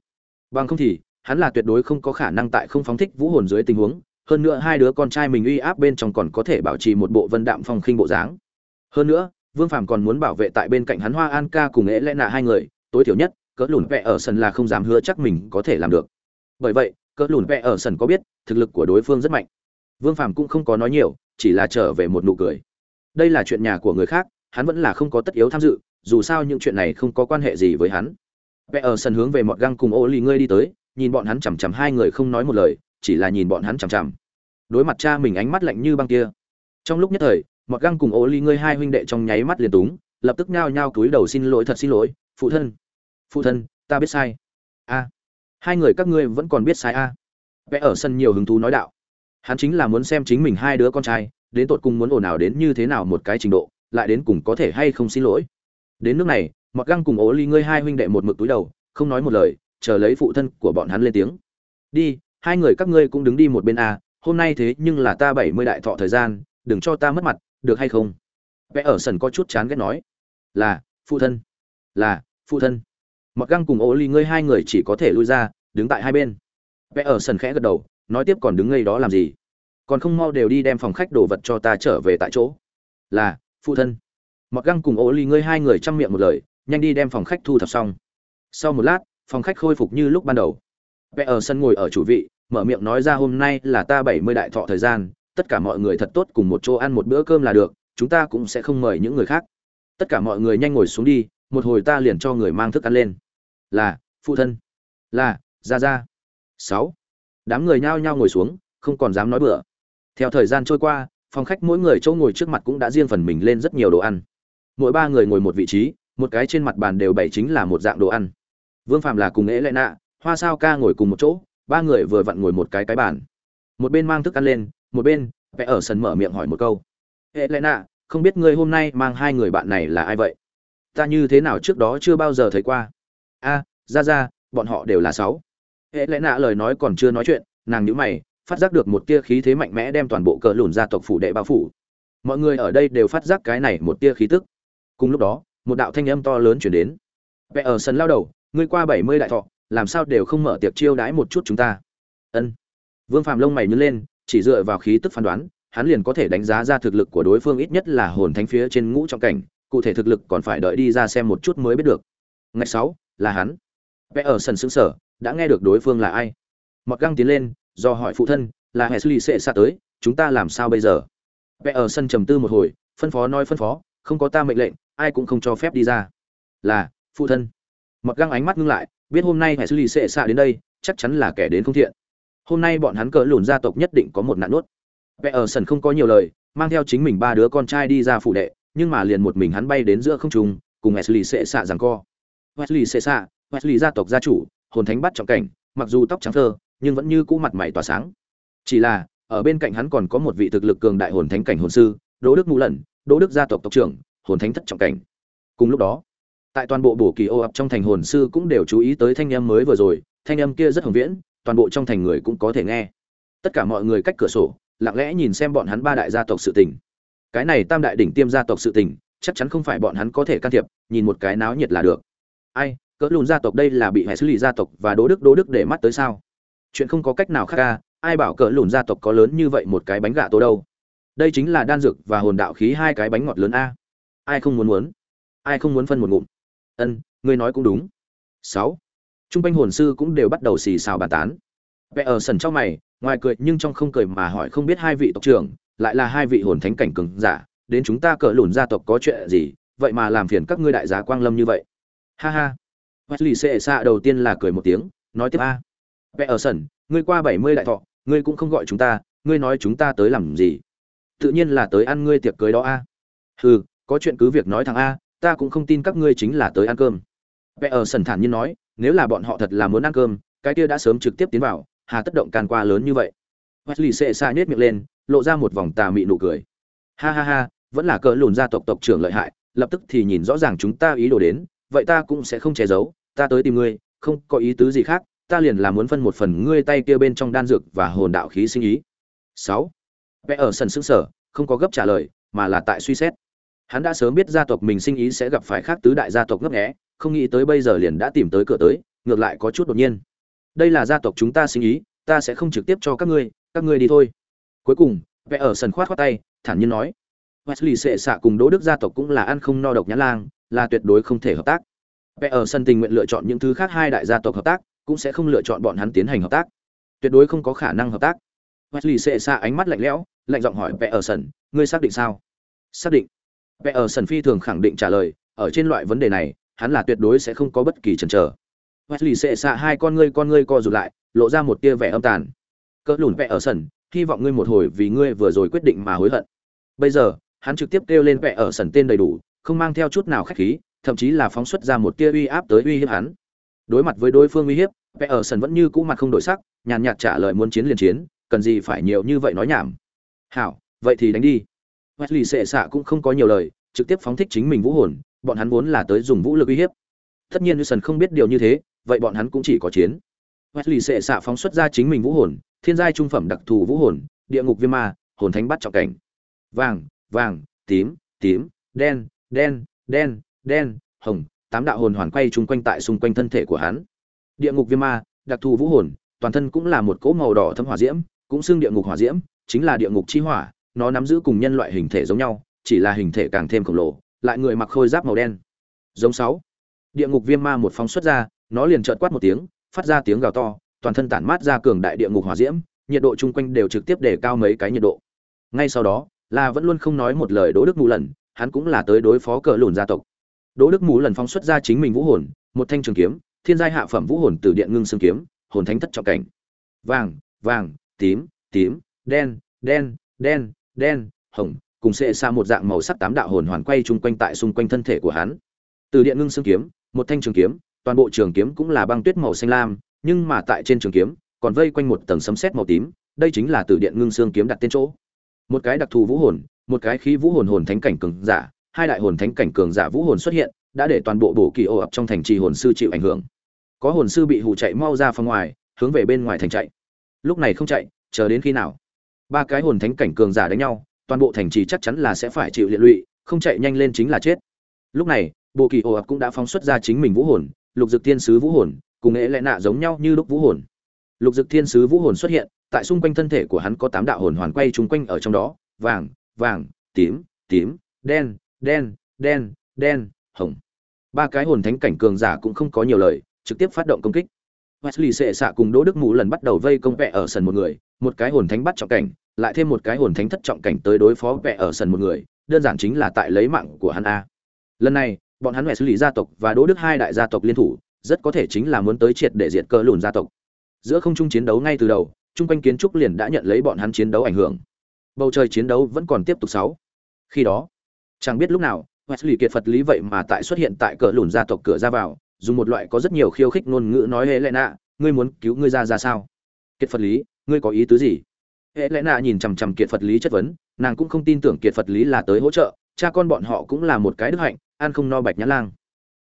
Bằng không thì, hắn là tuyệt đối không có khả năng tại không phóng thích vũ hồn dưới tình huống, hơn nữa hai đứa con trai mình uy áp bên trong còn có thể bảo trì một bộ vân đạm phong khinh bộ dáng. Hơn nữa, vương phàm còn muốn bảo vệ tại bên cạnh hắn hoa an ca cùng ế lẽ nạ hai người, tối thiểu nhất, cỡ lùn vẻ ở sân là không dám hứa chắc mình có thể làm được. Bởi vậy, cỡ lùn vẻ ở sân có biết, thực lực của đối phương rất mạnh. Vương phàm cũng không có nói nhiều, chỉ là trở về một nụ cười. Đây là chuyện nhà của người khác hắn vẫn là không có tất yếu tham dự, dù sao những chuyện này không có quan hệ gì với hắn. Vẽ ở sân hướng về mọt găng cùng ô lì ngươi đi tới, nhìn bọn hắn chằm chằm hai người không nói một lời, chỉ là nhìn bọn hắn chằm chằm. Đối mặt cha mình ánh mắt lạnh như băng kia. Trong lúc nhất thời, mọt găng cùng ô lì ngươi hai huynh đệ trong nháy mắt liền túng, lập tức nhao nhao cúi đầu xin lỗi thật xin lỗi, phụ thân phụ thân, ta biết sai. A, hai người các ngươi vẫn còn biết sai a. Vẽ ở sân nhiều hứng thú nói đạo. Hắn chính là muốn xem chính mình hai đứa con trai, đến tột cùng muốn ồn ào đến như thế nào một cái trình độ lại đến cùng có thể hay không xin lỗi. Đến nước này, mọt găng cùng ố ly ngươi hai huynh đệ một mực túi đầu, không nói một lời, chờ lấy phụ thân của bọn hắn lên tiếng. Đi, hai người các ngươi cũng đứng đi một bên a, hôm nay thế nhưng là ta bảy mươi đại thọ thời gian, đừng cho ta mất mặt, được hay không? Vẽ ở sân có chút chán ghét nói. Là, phụ thân. Là, phụ thân. Mặc găng cùng ố ly ngươi hai người chỉ có thể lui ra, đứng tại hai bên. Vẽ ở sân khẽ gật đầu, nói tiếp còn đứng ngay đó làm gì? Còn không mau đều đi đem phòng khách đồ vật cho ta trở về tại chỗ. Là phụ thân. Mặc găng cùng ô ly ngươi hai người chăm miệng một lời, nhanh đi đem phòng khách thu thập xong. Sau một lát, phòng khách khôi phục như lúc ban đầu. Vẽ ở sân ngồi ở chủ vị, mở miệng nói ra hôm nay là ta bảy mươi đại thọ thời gian, tất cả mọi người thật tốt cùng một chỗ ăn một bữa cơm là được, chúng ta cũng sẽ không mời những người khác. Tất cả mọi người nhanh ngồi xuống đi, một hồi ta liền cho người mang thức ăn lên. Là, phụ thân. Là ra ra sáu. Đám người nhao nhao ngồi xuống, không còn dám nói bữa theo thời gian trôi qua phòng khách mỗi người chỗ ngồi trước mặt cũng đã riêng phần mình lên rất nhiều đồ ăn. Mỗi ba người ngồi một vị trí, một cái trên mặt bàn đều bày chính là một dạng đồ ăn. Vương phạm là cùng ế lệ nạ hoa sao ca ngồi cùng một chỗ, ba người vừa vặn ngồi một cái cái bàn. Một bên mang thức ăn lên, một bên, vẽ ở sân mở miệng hỏi một câu. Hệ lệ nạ không biết ngươi hôm nay mang hai người bạn này là ai vậy? Ta như thế nào trước đó chưa bao giờ thấy qua. A, ra ra, bọn họ đều là sáu. Hệ lệ nạ lời nói còn chưa nói chuyện, nàng nhíu mày phát giác được một tia khí thế mạnh mẽ đem toàn bộ cờ lùn gia tộc phủ đệ bao phủ. Mọi người ở đây đều phát giác cái này một tia khí tức. Cùng lúc đó, một đạo thanh âm to lớn chuyển đến. Vẽ ở sân lao đầu, ngươi qua bảy mươi đại thọ, làm sao đều không mở tiệc chiêu đãi một chút chúng ta? Ân. Vương phạm lông mày nhớ lên, chỉ dựa vào khí tức phán đoán, hắn liền có thể đánh giá ra thực lực của đối phương ít nhất là hồn thánh phía trên ngũ trọng cảnh, cụ thể thực lực còn phải đợi đi ra xem một chút mới biết được. Ngày sáu, là hắn. Vẽ ở sân xứng sở đã nghe được đối phương là ai. Mọt găng tiến lên do hỏi phụ thân, là hệ xử lý sẽ xa tới, chúng ta làm sao bây giờ? Vẽ ở sân trầm tư một hồi, phân phó nói phân phó, không có ta mệnh lệnh, ai cũng không cho phép đi ra. Là, phụ thân. Mặc găng ánh mắt ngưng lại, biết hôm nay hệ xử lý sẽ xa đến đây, chắc chắn là kẻ đến không thiện. Hôm nay bọn hắn cỡ lùn gia tộc nhất định có một nạn nuốt. Vẽ ở sân không có nhiều lời, mang theo chính mình ba đứa con trai đi ra phủ đệ, nhưng mà liền một mình hắn bay đến giữa không trung, cùng Wesley sẽ xạ rằng co. Wesley sẽ xạ Wesley gia tộc gia chủ, hồn thánh bắt trọng cảnh, mặc dù tóc trắng thơ nhưng vẫn như cũ mặt mày tỏa sáng. Chỉ là, ở bên cạnh hắn còn có một vị thực lực cường đại hồn thánh cảnh hồn sư, đỗ đức ngũ lẩn, đỗ đức gia tộc tộc trưởng, hồn thánh thất trọng cảnh. Cùng lúc đó, tại toàn bộ bổ kỳ ô ập trong thành hồn sư cũng đều chú ý tới thanh âm mới vừa rồi, thanh âm kia rất hồng viễn, toàn bộ trong thành người cũng có thể nghe. Tất cả mọi người cách cửa sổ, lặng lẽ nhìn xem bọn hắn ba đại gia tộc sự tình. Cái này tam đại đỉnh tiêm gia tộc sự tình, chắc chắn không phải bọn hắn có thể can thiệp, nhìn một cái náo nhiệt là được. Ai, cỡ lùn gia tộc đây là bị hệ xử lý gia tộc và đỗ đức đỗ đức để mắt tới sao? Chuyện không có cách nào khác ca ai bảo cỡ lùn gia tộc có lớn như vậy một cái bánh gà tô đâu đây chính là đan dược và hồn đạo khí hai cái bánh ngọt lớn a ai không muốn muốn ai không muốn phân một ngụm ân ngươi nói cũng đúng sáu Trung quanh hồn sư cũng đều bắt đầu xì xào bàn tán. Vẽ ở sần trong mày, ngoài cười nhưng trong không cười mà hỏi không biết hai vị tộc trưởng, lại là hai vị hồn thánh cảnh cường giả, đến chúng ta cỡ lùn gia tộc có chuyện gì, vậy mà làm phiền các ngươi đại giá quang lâm như vậy. Ha ha. Wesley xệ xạ đầu tiên là cười một tiếng, nói tiếp a. Vẽ ở sân ngươi qua bảy mươi đại thọ, ngươi cũng không gọi chúng ta, ngươi nói chúng ta tới làm gì? Tự nhiên là tới ăn ngươi tiệc cưới đó a. Hừ, có chuyện cứ việc nói thằng a, ta cũng không tin các ngươi chính là tới ăn cơm. Vẽ ở sân thản nhiên nói, nếu là bọn họ thật là muốn ăn cơm cái kia đã sớm trực tiếp tiến vào hà tất động can qua lớn như vậy wesley xệ xa nhét miệng lên lộ ra một vòng tà mị nụ cười ha ha ha vẫn là cỡ lùn gia tộc tộc trưởng lợi hại lập tức thì nhìn rõ ràng chúng ta ý đồ đến vậy ta cũng sẽ không che giấu ta tới tìm ngươi không có ý tứ gì khác ta liền là muốn phân một phần ngươi tay kia bên trong đan dược và hồn đạo khí sinh ý. Sáu. Vẽ ở sân sững sở, không có gấp trả lời, mà là tại suy xét. Hắn đã sớm biết gia tộc mình sinh ý sẽ gặp phải khác tứ đại gia tộc ngấp nghé, không nghĩ tới bây giờ liền đã tìm tới cửa tới, ngược lại có chút đột nhiên. Đây là gia tộc chúng ta sinh ý, ta sẽ không trực tiếp cho các ngươi các ngươi đi thôi. Cuối cùng, vẽ ở sân khoát khoát tay, thản nhiên nói. Wesley sẽ xạ cùng đỗ đức gia tộc cũng là ăn không no độc nhã lang, là tuyệt đối không thể hợp tác. Vẽ ở sân tình nguyện lựa chọn những thứ khác hai đại gia tộc hợp tác cũng sẽ không lựa chọn bọn hắn tiến hành hợp tác. Tuyệt đối không có khả năng hợp tác. Wesley sệ xa ánh mắt lạnh lẽo, lạnh giọng hỏi vẽ ở sân ngươi xác định sao? Xác định. Vẽ ở sân phi thường khẳng định trả lời, ở trên loại vấn đề này, hắn là tuyệt đối sẽ không có bất kỳ chần chờ. Wesley sệ xa hai con ngươi con ngươi co rụt lại, lộ ra một tia vẻ âm tàn. Cỡ lùn vẽ ở sân hy vọng ngươi một hồi vì ngươi vừa rồi quyết định mà hối hận. Bây giờ, hắn trực tiếp kêu lên vẽ ở sân tên đầy đủ, không mang theo chút nào khách khí, thậm chí là phóng xuất ra một tia uy áp tới uy hiếp hắn. Đối mặt với đối phương uy hiếp vẽ ở sân vẫn như cũ mặt không đổi sắc, nhàn nhạt trả lời muốn chiến liền chiến, cần gì phải nhiều như vậy nói nhảm. Hảo, vậy thì đánh đi. Wesley sệ xạ cũng không có nhiều lời, trực tiếp phóng thích chính mình vũ hồn, bọn hắn vốn là tới dùng vũ lực uy hiếp. Tất nhiên Wilson không biết điều như thế, vậy bọn hắn cũng chỉ có chiến. Wesley sệ xạ phóng xuất ra chính mình vũ hồn, thiên giai trung phẩm đặc thù vũ hồn, địa ngục viêm ma, hồn thánh bắt trọng cảnh. Vàng vàng, tím tím, đen đen đen đen, hồng, tám đạo hồn hoàn quay chung quanh tại xung quanh thân thể của hắn địa ngục viêm ma, đặc thù vũ hồn, toàn thân cũng là một cỗ màu đỏ thâm hỏa diễm, cũng xưng địa ngục hỏa diễm, chính là địa ngục chi hỏa, nó nắm giữ cùng nhân loại hình thể giống nhau, chỉ là hình thể càng thêm khổng lồ, lại người mặc khôi giáp màu đen. Giống sáu. Địa ngục viêm ma một phóng xuất ra, nó liền trợt quát một tiếng, phát ra tiếng gào to, toàn thân tản mát ra cường đại địa ngục hỏa diễm, nhiệt độ chung quanh đều trực tiếp để cao mấy cái nhiệt độ. Ngay sau đó là vẫn luôn không nói một lời đỗ đức mù lần, hắn cũng là tới đối phó cờ lùn gia tộc. Đỗ đức mù lần phóng xuất ra chính mình vũ hồn, một thanh trường kiếm thiên giai hạ phẩm vũ hồn từ điện ngưng xương kiếm, hồn thánh thất trọng cảnh. Vàng vàng, tím tím, đen đen đen đen, hồng, cùng xệ xa một dạng màu sắc tám đạo hồn hoàn quay chung quanh tại xung quanh thân thể của hắn. Từ điện ngưng xương kiếm, một thanh trường kiếm, toàn bộ trường kiếm cũng là băng tuyết màu xanh lam, nhưng mà tại trên trường kiếm, còn vây quanh một tầng sấm sét màu tím, đây chính là từ điện ngưng xương kiếm đặt tên chỗ. Một cái đặc thù vũ hồn, một cái khí vũ hồn hồn thánh cảnh cường giả, hai đại hồn thánh cảnh cường giả vũ hồn xuất hiện đã để toàn bộ bổ kỳ ô ập trong thành trì hồn sư chịu ảnh hưởng. Có hồn sư bị hụ chạy mau ra phòng ngoài, hướng về bên ngoài thành chạy. Lúc này không chạy, chờ đến khi nào? Ba cái hồn thánh cảnh cường giả đánh nhau, toàn bộ thành trì chắc chắn là sẽ phải chịu liệt lụy, không chạy nhanh lên chính là chết. Lúc này bộ kỳ ồ ập cũng đã phóng xuất ra chính mình vũ hồn, lục dực thiên sứ vũ hồn, cùng nghệ lệ nạ giống nhau như lúc vũ hồn. Lục dực thiên sứ vũ hồn xuất hiện, tại xung quanh thân thể của hắn có tám đạo hồn hoàn quay chung quanh ở trong đó, vàng vàng, tím tím, đen đen đen đen hồng ba cái hồn thánh cảnh cường giả cũng không có nhiều lời trực tiếp phát động công kích Wesley sệ xạ cùng Đỗ Đức Mũ lần bắt đầu vây công vẽ ở sân một người, một cái hồn thánh bắt trọng cảnh, lại thêm một cái hồn thánh thất trọng cảnh tới đối phó vẽ ở sân một người, đơn giản chính là tại lấy mạng của hắn a. Lần này, bọn hắn Wesley gia tộc và Đỗ Đức hai đại gia tộc liên thủ, rất có thể chính là muốn tới triệt để diệt cơ lùn gia tộc. Giữa không trung chiến đấu ngay từ đầu, trung quanh kiến trúc liền đã nhận lấy bọn hắn chiến đấu ảnh hưởng. Bầu trời chiến đấu vẫn còn tiếp tục sáu. Khi đó, chẳng biết lúc nào, Wesley kiệt Phật lý vậy mà tại xuất hiện tại cỡ lùn gia tộc cửa ra vào, dùng một loại có rất nhiều khiêu khích ngôn ngữ nói Helena, ngươi muốn cứu ngươi ra ra sao? Kiệt phật lý ngươi có ý tứ gì? Helena nhìn chằm chằm kiệt phật lý chất vấn nàng cũng không tin tưởng kiệt phật lý là tới hỗ trợ cha con bọn họ cũng là một cái đức hạnh ăn không no bạch nhã lang.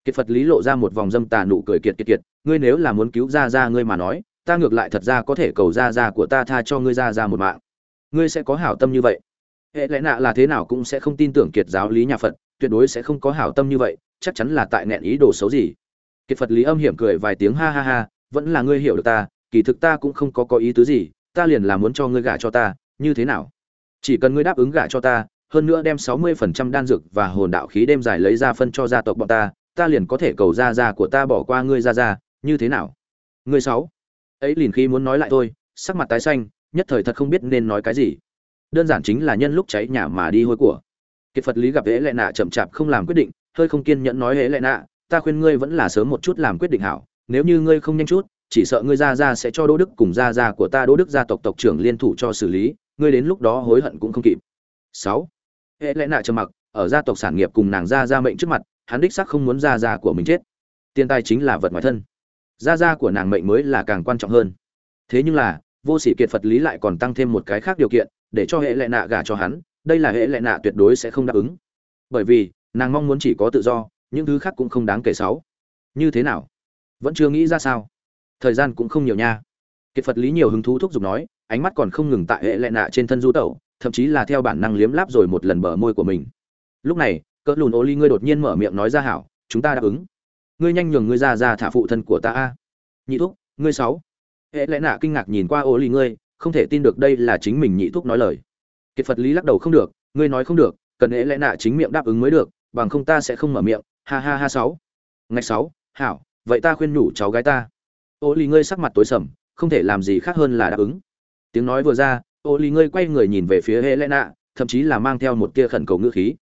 Kiệt phật lý lộ ra một vòng dâm tà nụ cười kiệt kiệt kiệt ngươi nếu là muốn cứu ra ra ngươi mà nói ta ngược lại thật ra có thể cầu ra ra của ta tha cho ngươi ra ra một mạng. Ngươi sẽ có hảo tâm như vậy. Hệ lẽ nạ là thế nào cũng sẽ không tin tưởng kiệt giáo lý nhà phật tuyệt đối sẽ không có hảo tâm như vậy, chắc chắn là tại nẹn ý đồ xấu gì. Kiệt phật lý âm hiểm cười vài tiếng, ha ha ha, vẫn là ngươi hiểu được ta, kỳ thực ta cũng không có có ý tứ gì, ta liền là muốn cho ngươi gả cho ta, như thế nào? Chỉ cần ngươi đáp ứng gả cho ta, hơn nữa đem sáu mươi phần trăm đan dược và hồn đạo khí đêm dài lấy ra phân cho gia tộc bọn ta ta liền có thể cầu ra ra của ta bỏ qua ngươi ra ra như thế nào? Ngươi sáu. Ấy liền khi muốn nói lại thôi, sắc mặt tái xanh, nhất thời thật không biết nên nói cái gì. Đơn giản chính là nhân lúc cháy nhà mà đi hôi của kiệt phật lý gặp hễ lệ nạ chậm chạp không làm quyết định, hơi không kiên nhẫn nói hễ lệ nạ, ta khuyên ngươi vẫn là sớm một chút làm quyết định hảo. Nếu như ngươi không nhanh chút, chỉ sợ ngươi ra ra sẽ cho đỗ đức cùng gia gia của ta, đỗ đức gia tộc tộc trưởng liên thủ cho xử lý, ngươi đến lúc đó hối hận cũng không kịp. Sáu. Hễ Lệ nạ trầm mặc, ở gia tộc sản nghiệp cùng nàng gia gia mệnh trước mặt, hắn đích xác không muốn gia gia của mình chết. Tiền tài chính là vật ngoài thân. Gia gia của nàng mệnh mới là càng quan trọng hơn. Thế nhưng là, vô sĩ kiệt phật lý lại còn tăng thêm một cái khác điều kiện, để cho hệ lệ nạ gả cho hắn đây là hệ lệ nạ tuyệt đối sẽ không đáp ứng. Bởi vì, nàng mong muốn chỉ có tự do, những thứ khác cũng không đáng kể sáu như thế nào? Vẫn chưa nghĩ ra sao? Thời gian cũng không nhiều nha. Kiệt phật lý nhiều hứng thú thúc giục nói, ánh mắt còn không ngừng tại hệ lệ nạ trên thân du tẩu, thậm chí là theo bản năng liếm láp rồi một lần bờ môi của mình. Lúc này, cỡ lùn ô ly ngươi đột nhiên mở miệng nói ra hảo, chúng ta đáp ứng. Ngươi nhanh nhường ngươi ra ra thả phụ thân của ta a. Nhị thúc, ngươi sáu. Hệ lẽ nạ kinh ngạc nhìn qua ô ly ngươi, không thể tin được đây là chính mình nhị thúc nói lời kiệt phật lý lắc đầu không được, ngươi nói không được, cần hệ lẽ nạ chính miệng đáp ứng mới được, bằng không ta sẽ không mở miệng. Ha ha ha sáu. Ngày sáu, hảo, vậy ta khuyên nhủ cháu gái ta. Ô ly ngươi sắc mặt tối sầm, không thể làm gì khác hơn là đáp ứng. Tiếng nói vừa ra, ô ly ngươi quay người nhìn về phía hệ lẽ nạ, thậm chí là mang theo một tia khẩn cầu ngữ khí.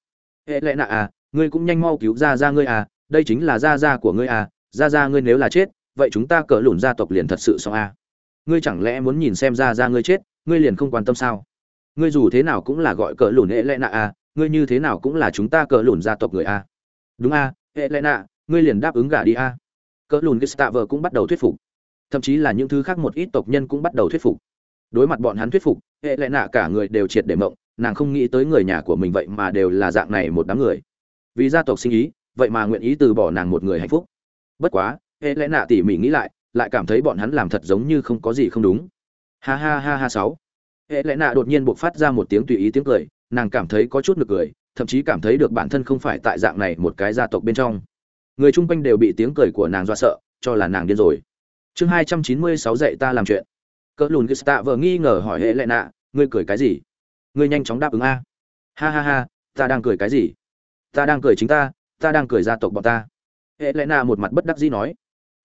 Hệ lẽ nạ à ngươi cũng nhanh mau cứu ra ra ngươi à đây chính là Ra Ra của ngươi à Ra Ra ngươi nếu là chết, vậy chúng ta cỡ lùn gia tộc liền thật sự xong à. Ngươi chẳng lẽ muốn nhìn xem Ra Ra ngươi chết, ngươi liền không quan tâm sao? Ngươi dù thế nào cũng là gọi cỡ lùn hệ lẽ nạ à ngươi như thế nào cũng là chúng ta cỡ lùn gia tộc người à. Đúng à hệ lẽ nạ, ngươi liền đáp ứng gả đi à. Cỡ lùn Gestaver cũng bắt đầu thuyết phục. Thậm chí là những thứ khác một ít tộc nhân cũng bắt đầu thuyết phục. Đối mặt bọn hắn thuyết phục, hệ lẽ nạ cả người đều triệt để mộng, nàng không nghĩ tới người nhà của mình vậy mà đều là dạng này một đám người. Vì gia tộc sinh ý, vậy mà nguyện ý từ bỏ nàng một người hạnh phúc. Bất quá, hệ lẽ nạ tỉ mỉ nghĩ lại lại cảm thấy bọn hắn làm thật giống như không có gì không đúng. Ha ha ha ha sáu hệ lẽ nạ đột nhiên buộc phát ra một tiếng tùy ý tiếng cười, nàng cảm thấy có chút nực cười, thậm chí cảm thấy được bản thân không phải tại dạng này một cái gia tộc bên trong. Người chung quanh đều bị tiếng cười của nàng do sợ, cho là nàng điên rồi. Chương hai trăm chín mươi sáu dạy ta làm chuyện. Cỡ lùn gista vờ nghi ngờ hỏi hệ lẽ nạ, ngươi cười cái gì? Ngươi nhanh chóng đáp ứng a. Ha ha ha, ta đang cười cái gì? Ta đang cười chính ta ta đang cười gia tộc bọn ta. Hệ lẽ nạ một mặt bất đắc dĩ nói.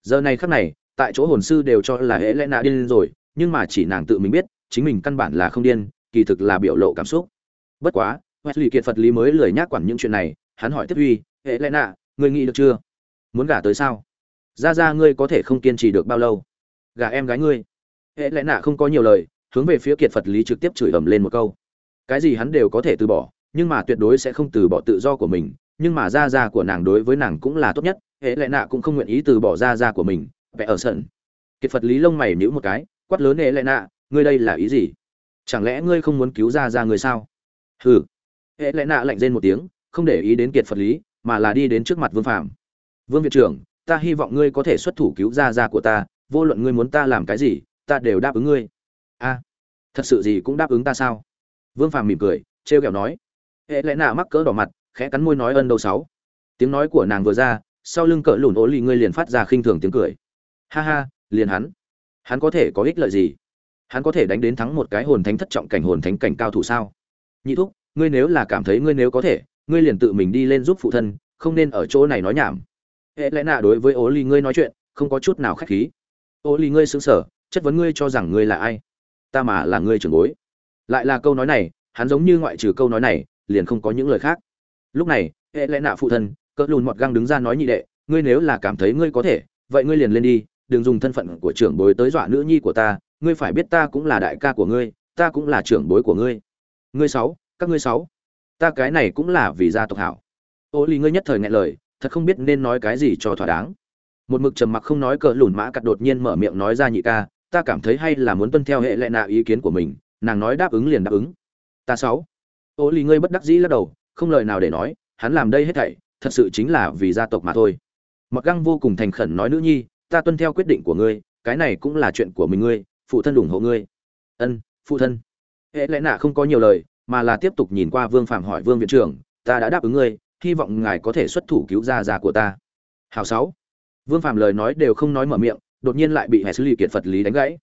Giờ này khắc này, tại chỗ hồn sư đều cho là hệ lẽ nạ điên rồi, nhưng mà chỉ nàng tự mình biết chính mình căn bản là không điên, kỳ thực là biểu lộ cảm xúc. Bất quá, wesley kiệt phật lý mới lười nhác quản những chuyện này, hắn hỏi tiếp uy hệ lẽ nạ, ngươi nghĩ được chưa? Muốn gả tới sao? Ra ra ngươi có thể không kiên trì được bao lâu? Gả em gái ngươi. Hệ lẽ nạ không có nhiều lời, hướng về phía kiệt phật lý trực tiếp chửi ầm lên một câu. Cái gì hắn đều có thể từ bỏ, nhưng mà tuyệt đối sẽ không từ bỏ tự do của mình, nhưng mà ra ra của nàng đối với nàng cũng là tốt nhất. Hệ lệ nạ cũng không nguyện ý từ bỏ ra ra của mình vẽ ở sân kiệt phật lý lông mày nhíu một cái, quát lớn hệ lệ nạ ngươi đây là ý gì? Chẳng lẽ ngươi không muốn cứu gia gia người sao? Hừ. Hệ lẽ nạ lạnh rên một tiếng, không để ý đến kiệt phật lý, mà là đi đến trước mặt vương phạm vương viện trưởng, ta hy vọng ngươi có thể xuất thủ cứu gia gia của ta, vô luận ngươi muốn ta làm cái gì, ta đều đáp ứng ngươi. A, thật sự gì cũng đáp ứng ta sao? Vương phạm mỉm cười, trêu ghẹo nói. Hệ lẽ nạ mắc cỡ đỏ mặt, khẽ cắn môi nói ân đâu sáu. Tiếng nói của nàng vừa ra, sau lưng cỡ lùn ố lì ngươi liền phát ra khinh thường tiếng cười. Ha ha, liền hắn. Hắn có thể có ích lợi gì? Hắn có thể đánh đến thắng một cái hồn thánh thất trọng cảnh hồn thánh cảnh cao thủ sao? Nhị thúc, ngươi nếu là cảm thấy ngươi nếu có thể, ngươi liền tự mình đi lên giúp phụ thân, không nên ở chỗ này nói nhảm. Hệ lẽ nạ đối với ố Ly ngươi nói chuyện, không có chút nào khách khí. Ố Ly ngươi xứng sở chất vấn ngươi cho rằng ngươi là ai? Ta mà là ngươi trưởng bối. Lại là câu nói này, hắn giống như ngoại trừ câu nói này, liền không có những lời khác. Lúc này, hệ lẽ nạ phụ thân, cỡ lùn mọt găng đứng ra nói nhị đệ, ngươi nếu là cảm thấy ngươi có thể, vậy ngươi liền lên đi, đừng dùng thân phận của trưởng bối tới dọa nữ nhi của ta ngươi phải biết ta cũng là đại ca của ngươi, ta cũng là trưởng bối của ngươi. Ngươi sáu, các ngươi sáu. Ta cái này cũng là vì gia tộc hảo. Ô ly ngươi nhất thời ngại lời, thật không biết nên nói cái gì cho thỏa đáng. Một mực trầm mặc không nói cờ lùn mã cặt đột nhiên mở miệng nói ra nhị ca, ta cảm thấy hay là muốn tuân theo hệ lệ nạ ý kiến của mình, nàng nói đáp ứng liền đáp ứng. Ta sáu. Ô lì ngươi bất đắc dĩ lắc đầu, không lời nào để nói, hắn làm đây hết thảy, thật sự chính là vì gia tộc mà thôi. Mặc găng vô cùng thành khẩn nói nữ nhi, ta tuân theo quyết định của ngươi, cái này cũng là chuyện của mình ngươi phụ thân ủng hộ ngươi. Ân, phụ thân. Hệ lẽ nạ không có nhiều lời, mà là tiếp tục nhìn qua vương phạm hỏi vương viện trưởng, ta đã đáp ứng ngươi, hy vọng ngài có thể xuất thủ cứu gia già của ta. Hào sáu. Vương phạm lời nói đều không nói mở miệng, đột nhiên lại bị hệ xử lý kiệt phật lý đánh gãy.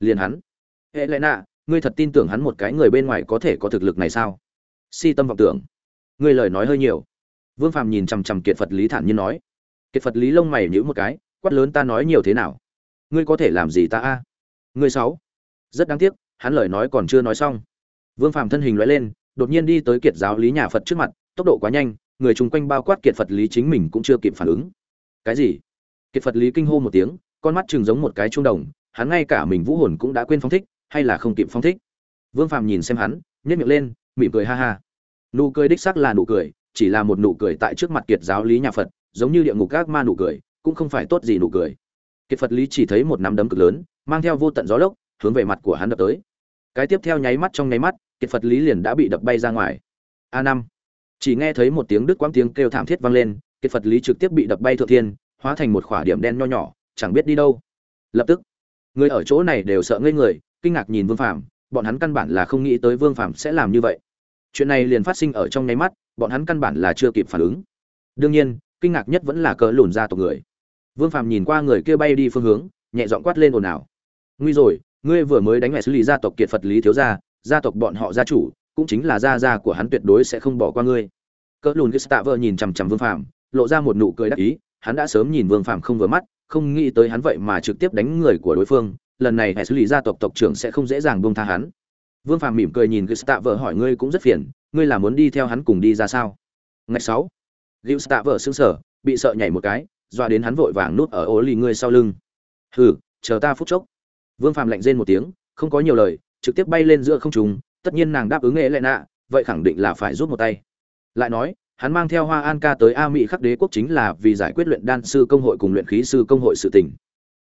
Liền hắn. Hệ lẽ nạ, ngươi thật tin tưởng hắn một cái người bên ngoài có thể có thực lực này sao? Si tâm vọng tưởng. Ngươi lời nói hơi nhiều. Vương phàm nhìn chằm chằm kiệt phật lý thản nhiên nói. Kiệt phật lý lông mày nhữ một cái, quát lớn ta nói nhiều thế nào? Ngươi có thể làm gì ta a? Người sáu. Rất đáng tiếc, hắn lời nói còn chưa nói xong. Vương phàm thân hình lóe lên, đột nhiên đi tới kiệt giáo lý nhà phật trước mặt, tốc độ quá nhanh, người chung quanh bao quát kiệt phật lý chính mình cũng chưa kịp phản ứng. Cái gì? Kiệt phật lý kinh hô một tiếng, con mắt trừng giống một cái trung đồng, hắn ngay cả mình vũ hồn cũng đã quên phóng thích, hay là không kịp phong thích? Vương phàm nhìn xem hắn, nhếch miệng lên, mỉm cười ha ha. Nụ cười đích xác là nụ cười, chỉ là một nụ cười tại trước mặt kiệt giáo lý nhà phật, giống như địa ngục các ma nụ cười, cũng không phải tốt gì nụ cười. Kiệt phật lý chỉ thấy một nắm đấm cực lớn mang theo vô tận gió lốc, hướng về mặt của hắn đập tới. Cái tiếp theo nháy mắt trong nháy mắt, kiệt phật lý liền đã bị đập bay ra ngoài. A năm. Chỉ nghe thấy một tiếng đứt quãng tiếng kêu thảm thiết vang lên, kiệt phật lý trực tiếp bị đập bay thượng thiên, hóa thành một khỏa điểm đen nho nhỏ, chẳng biết đi đâu. Lập tức, người ở chỗ này đều sợ ngây người, kinh ngạc nhìn vương phàm, bọn hắn căn bản là không nghĩ tới vương phàm sẽ làm như vậy. Chuyện này liền phát sinh ở trong nháy mắt, bọn hắn căn bản là chưa kịp phản ứng. Đương nhiên, kinh ngạc nhất vẫn là cỡ lùn ra tộc người. Vương phàm nhìn qua người kia bay đi phương hướng, nhẹ giọng quát lên ồn ào nguy rồi, ngươi vừa mới đánh mẹ xử lý gia tộc kiệt phật lý thiếu gia gia tộc bọn họ gia chủ, cũng chính là gia gia của hắn tuyệt đối sẽ không bỏ qua ngươi. Cỡ lùn Gestaver nhìn chằm chằm vương phàm, lộ ra một nụ cười đắc ý, hắn đã sớm nhìn vương phàm không vừa mắt, không nghĩ tới hắn vậy mà trực tiếp đánh người của đối phương, lần này hệ xử lý gia tộc tộc trưởng sẽ không dễ dàng buông tha hắn. Vương phàm mỉm cười nhìn Gestaver hỏi ngươi cũng rất phiền, ngươi là muốn đi theo hắn cùng đi ra sao? Ngày sáu Gestaver sững sờ, bị sợ nhảy một cái doa đến hắn vội vàng núp ở ô lì ngươi sau lưng. Hừ, chờ ta phút chốc vương phàm lạnh rên một tiếng không có nhiều lời trực tiếp bay lên giữa không trung tất nhiên nàng đáp ứng nghệ lệ nạ vậy khẳng định là phải rút một tay. Lại nói hắn mang theo hoa an ca tới a mỹ khắc đế quốc chính là vì giải quyết luyện đan sư công hội cùng luyện khí sư công hội sự tình.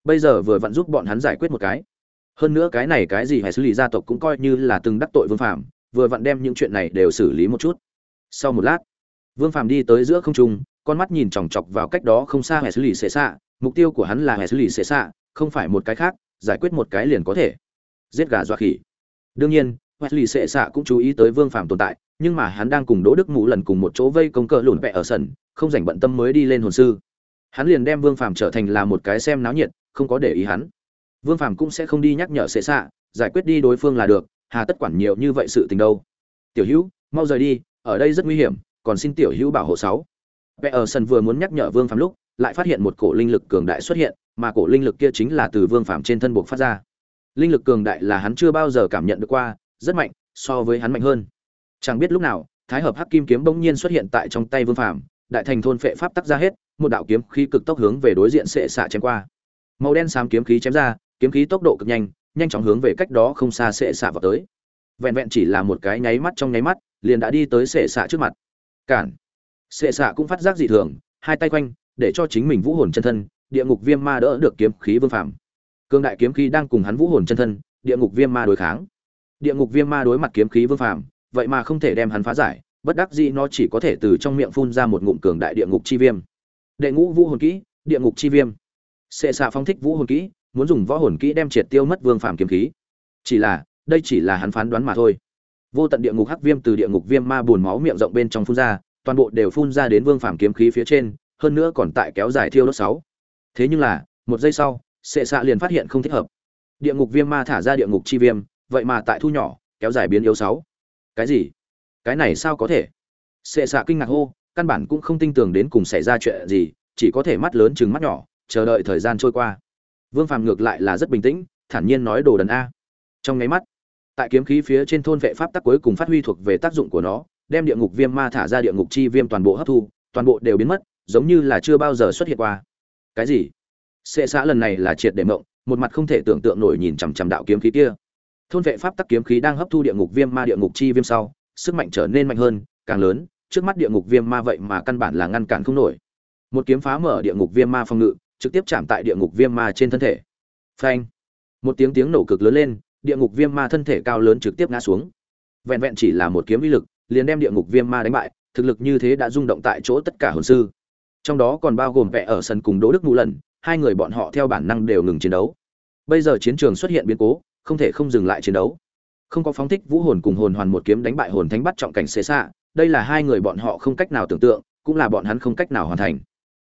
Bây giờ vừa vặn giúp bọn hắn giải quyết một cái. Hơn nữa cái này cái gì hay xử lý gia tộc cũng coi như là từng đắc tội vương Phạm, vừa vặn đem những chuyện này đều xử lý một chút. Sau một lát vương Phạm đi tới giữa không trung con mắt nhìn chòng chọc vào cách đó không xa hệ xử lý xệ xạ mục tiêu của hắn là hệ xử lý xệ xạ không phải một cái khác giải quyết một cái liền có thể giết gà dọa khỉ đương nhiên Wesley sệ xạ cũng chú ý tới Vương Phàm tồn tại, nhưng mà hắn đang cùng Đỗ Đức Mũ lần cùng một chỗ vây công cờ lùn vẹ ở sân, không rảnh bận tâm mới đi lên hồn sư. Hắn liền đem Vương Phàm trở thành là một cái xem náo nhiệt, không có để ý hắn. Vương Phàm cũng sẽ không đi nhắc nhở sệ xạ, giải quyết đi đối phương là được, hà tất quản nhiều như vậy sự tình đâu. Tiểu Hữu, mau rời đi, ở đây rất nguy hiểm, còn xin tiểu Hữu bảo hộ sáu. Vẽ ở sân vừa muốn nhắc nhở Vương Phàm lúc, lại phát hiện một cổ linh lực cường đại xuất hiện, mà cổ linh lực kia chính là từ Vương Phàm trên thân buộc phát ra. Linh lực cường đại là hắn chưa bao giờ cảm nhận được qua, rất mạnh so với hắn mạnh hơn. Chẳng biết lúc nào thái hợp hắc kim kiếm bỗng nhiên xuất hiện tại trong tay vương phàm đại thành thôn phệ pháp tắc ra hết một đạo kiếm khí cực tốc hướng về đối diện sệ xạ chém qua. Màu đen xám kiếm khí chém ra kiếm khí tốc độ cực nhanh nhanh chóng hướng về cách đó không xa sệ xạ vào tới. Vẹn vẹn chỉ là một cái nháy mắt trong nháy mắt liền đã đi tới sệ xạ trước mặt. Cản. Sệ xạ cũng phát giác dị thường hai tay quanh để cho chính mình vũ hồn chân thân địa ngục viêm ma đỡ được kiếm khí vương phàm. Cương đại kiếm khí đang cùng hắn vũ hồn chân thân, địa ngục viêm ma đối kháng. Địa ngục viêm ma đối mặt kiếm khí vương phàm, vậy mà không thể đem hắn phá giải, bất đắc dĩ nó chỉ có thể từ trong miệng phun ra một ngụm cường đại địa ngục chi viêm. Đệ ngũ vũ hồn kỹ, địa ngục chi viêm. Sệ xạ phong thích vũ hồn kỹ, muốn dùng võ hồn kỹ đem triệt tiêu mất vương phàm kiếm khí. Chỉ là, đây chỉ là hắn phán đoán mà thôi. Vô tận địa ngục hắc viêm từ địa ngục viêm ma buồn máu miệng rộng bên trong phun ra, toàn bộ đều phun ra đến vương phàm kiếm khí phía trên, hơn nữa còn tại kéo dài thiêu đốt sáu thế nhưng là, một giây sau, sệ xạ liền phát hiện không thích hợp. Địa ngục viêm ma thả ra địa ngục chi viêm, vậy mà tại thu nhỏ, kéo dài biến yếu sáu. Cái gì? Cái này sao có thể? Sệ xạ kinh ngạc hô, căn bản cũng không tin tưởng đến cùng xảy ra chuyện gì, chỉ có thể mắt lớn chừng mắt nhỏ, chờ đợi thời gian trôi qua. Vương phàm ngược lại là rất bình tĩnh, thản nhiên nói đồ đần a. Trong nháy mắt, tại kiếm khí phía trên thôn vệ pháp tắc cuối cùng phát huy thuộc về tác dụng của nó, đem địa ngục viêm ma thả ra địa ngục chi viêm toàn bộ hấp thu, toàn bộ đều biến mất, giống như là chưa bao giờ xuất hiện qua cái gì? Sệ xã lần này là triệt để mộng, một mặt không thể tưởng tượng nổi nhìn chằm chằm đạo kiếm khí kia. Thôn vệ pháp tắc kiếm khí đang hấp thu địa ngục viêm ma, địa ngục chi viêm sau, sức mạnh trở nên mạnh hơn, càng lớn, trước mắt địa ngục viêm ma vậy mà căn bản là ngăn cản không nổi. Một kiếm phá mở địa ngục viêm ma phòng ngự, trực tiếp chạm tại địa ngục viêm ma trên thân thể. Phanh! Một tiếng tiếng nổ cực lớn lên, địa ngục viêm ma thân thể cao lớn trực tiếp ngã xuống. Vẹn vẹn chỉ là một kiếm uy lực, liền đem địa ngục viêm ma đánh bại, thực lực như thế đã rung động tại chỗ tất cả hồn sư trong đó còn bao gồm vẽ ở sân cùng đỗ đức mũ lần, hai người bọn họ theo bản năng đều ngừng chiến đấu. Bây giờ chiến trường xuất hiện biến cố, không thể không dừng lại chiến đấu. Không có phóng thích vũ hồn cùng hồn hoàn một kiếm đánh bại hồn thánh bắt trọng cảnh xế xạ, đây là hai người bọn họ không cách nào tưởng tượng, cũng là bọn hắn không cách nào hoàn thành.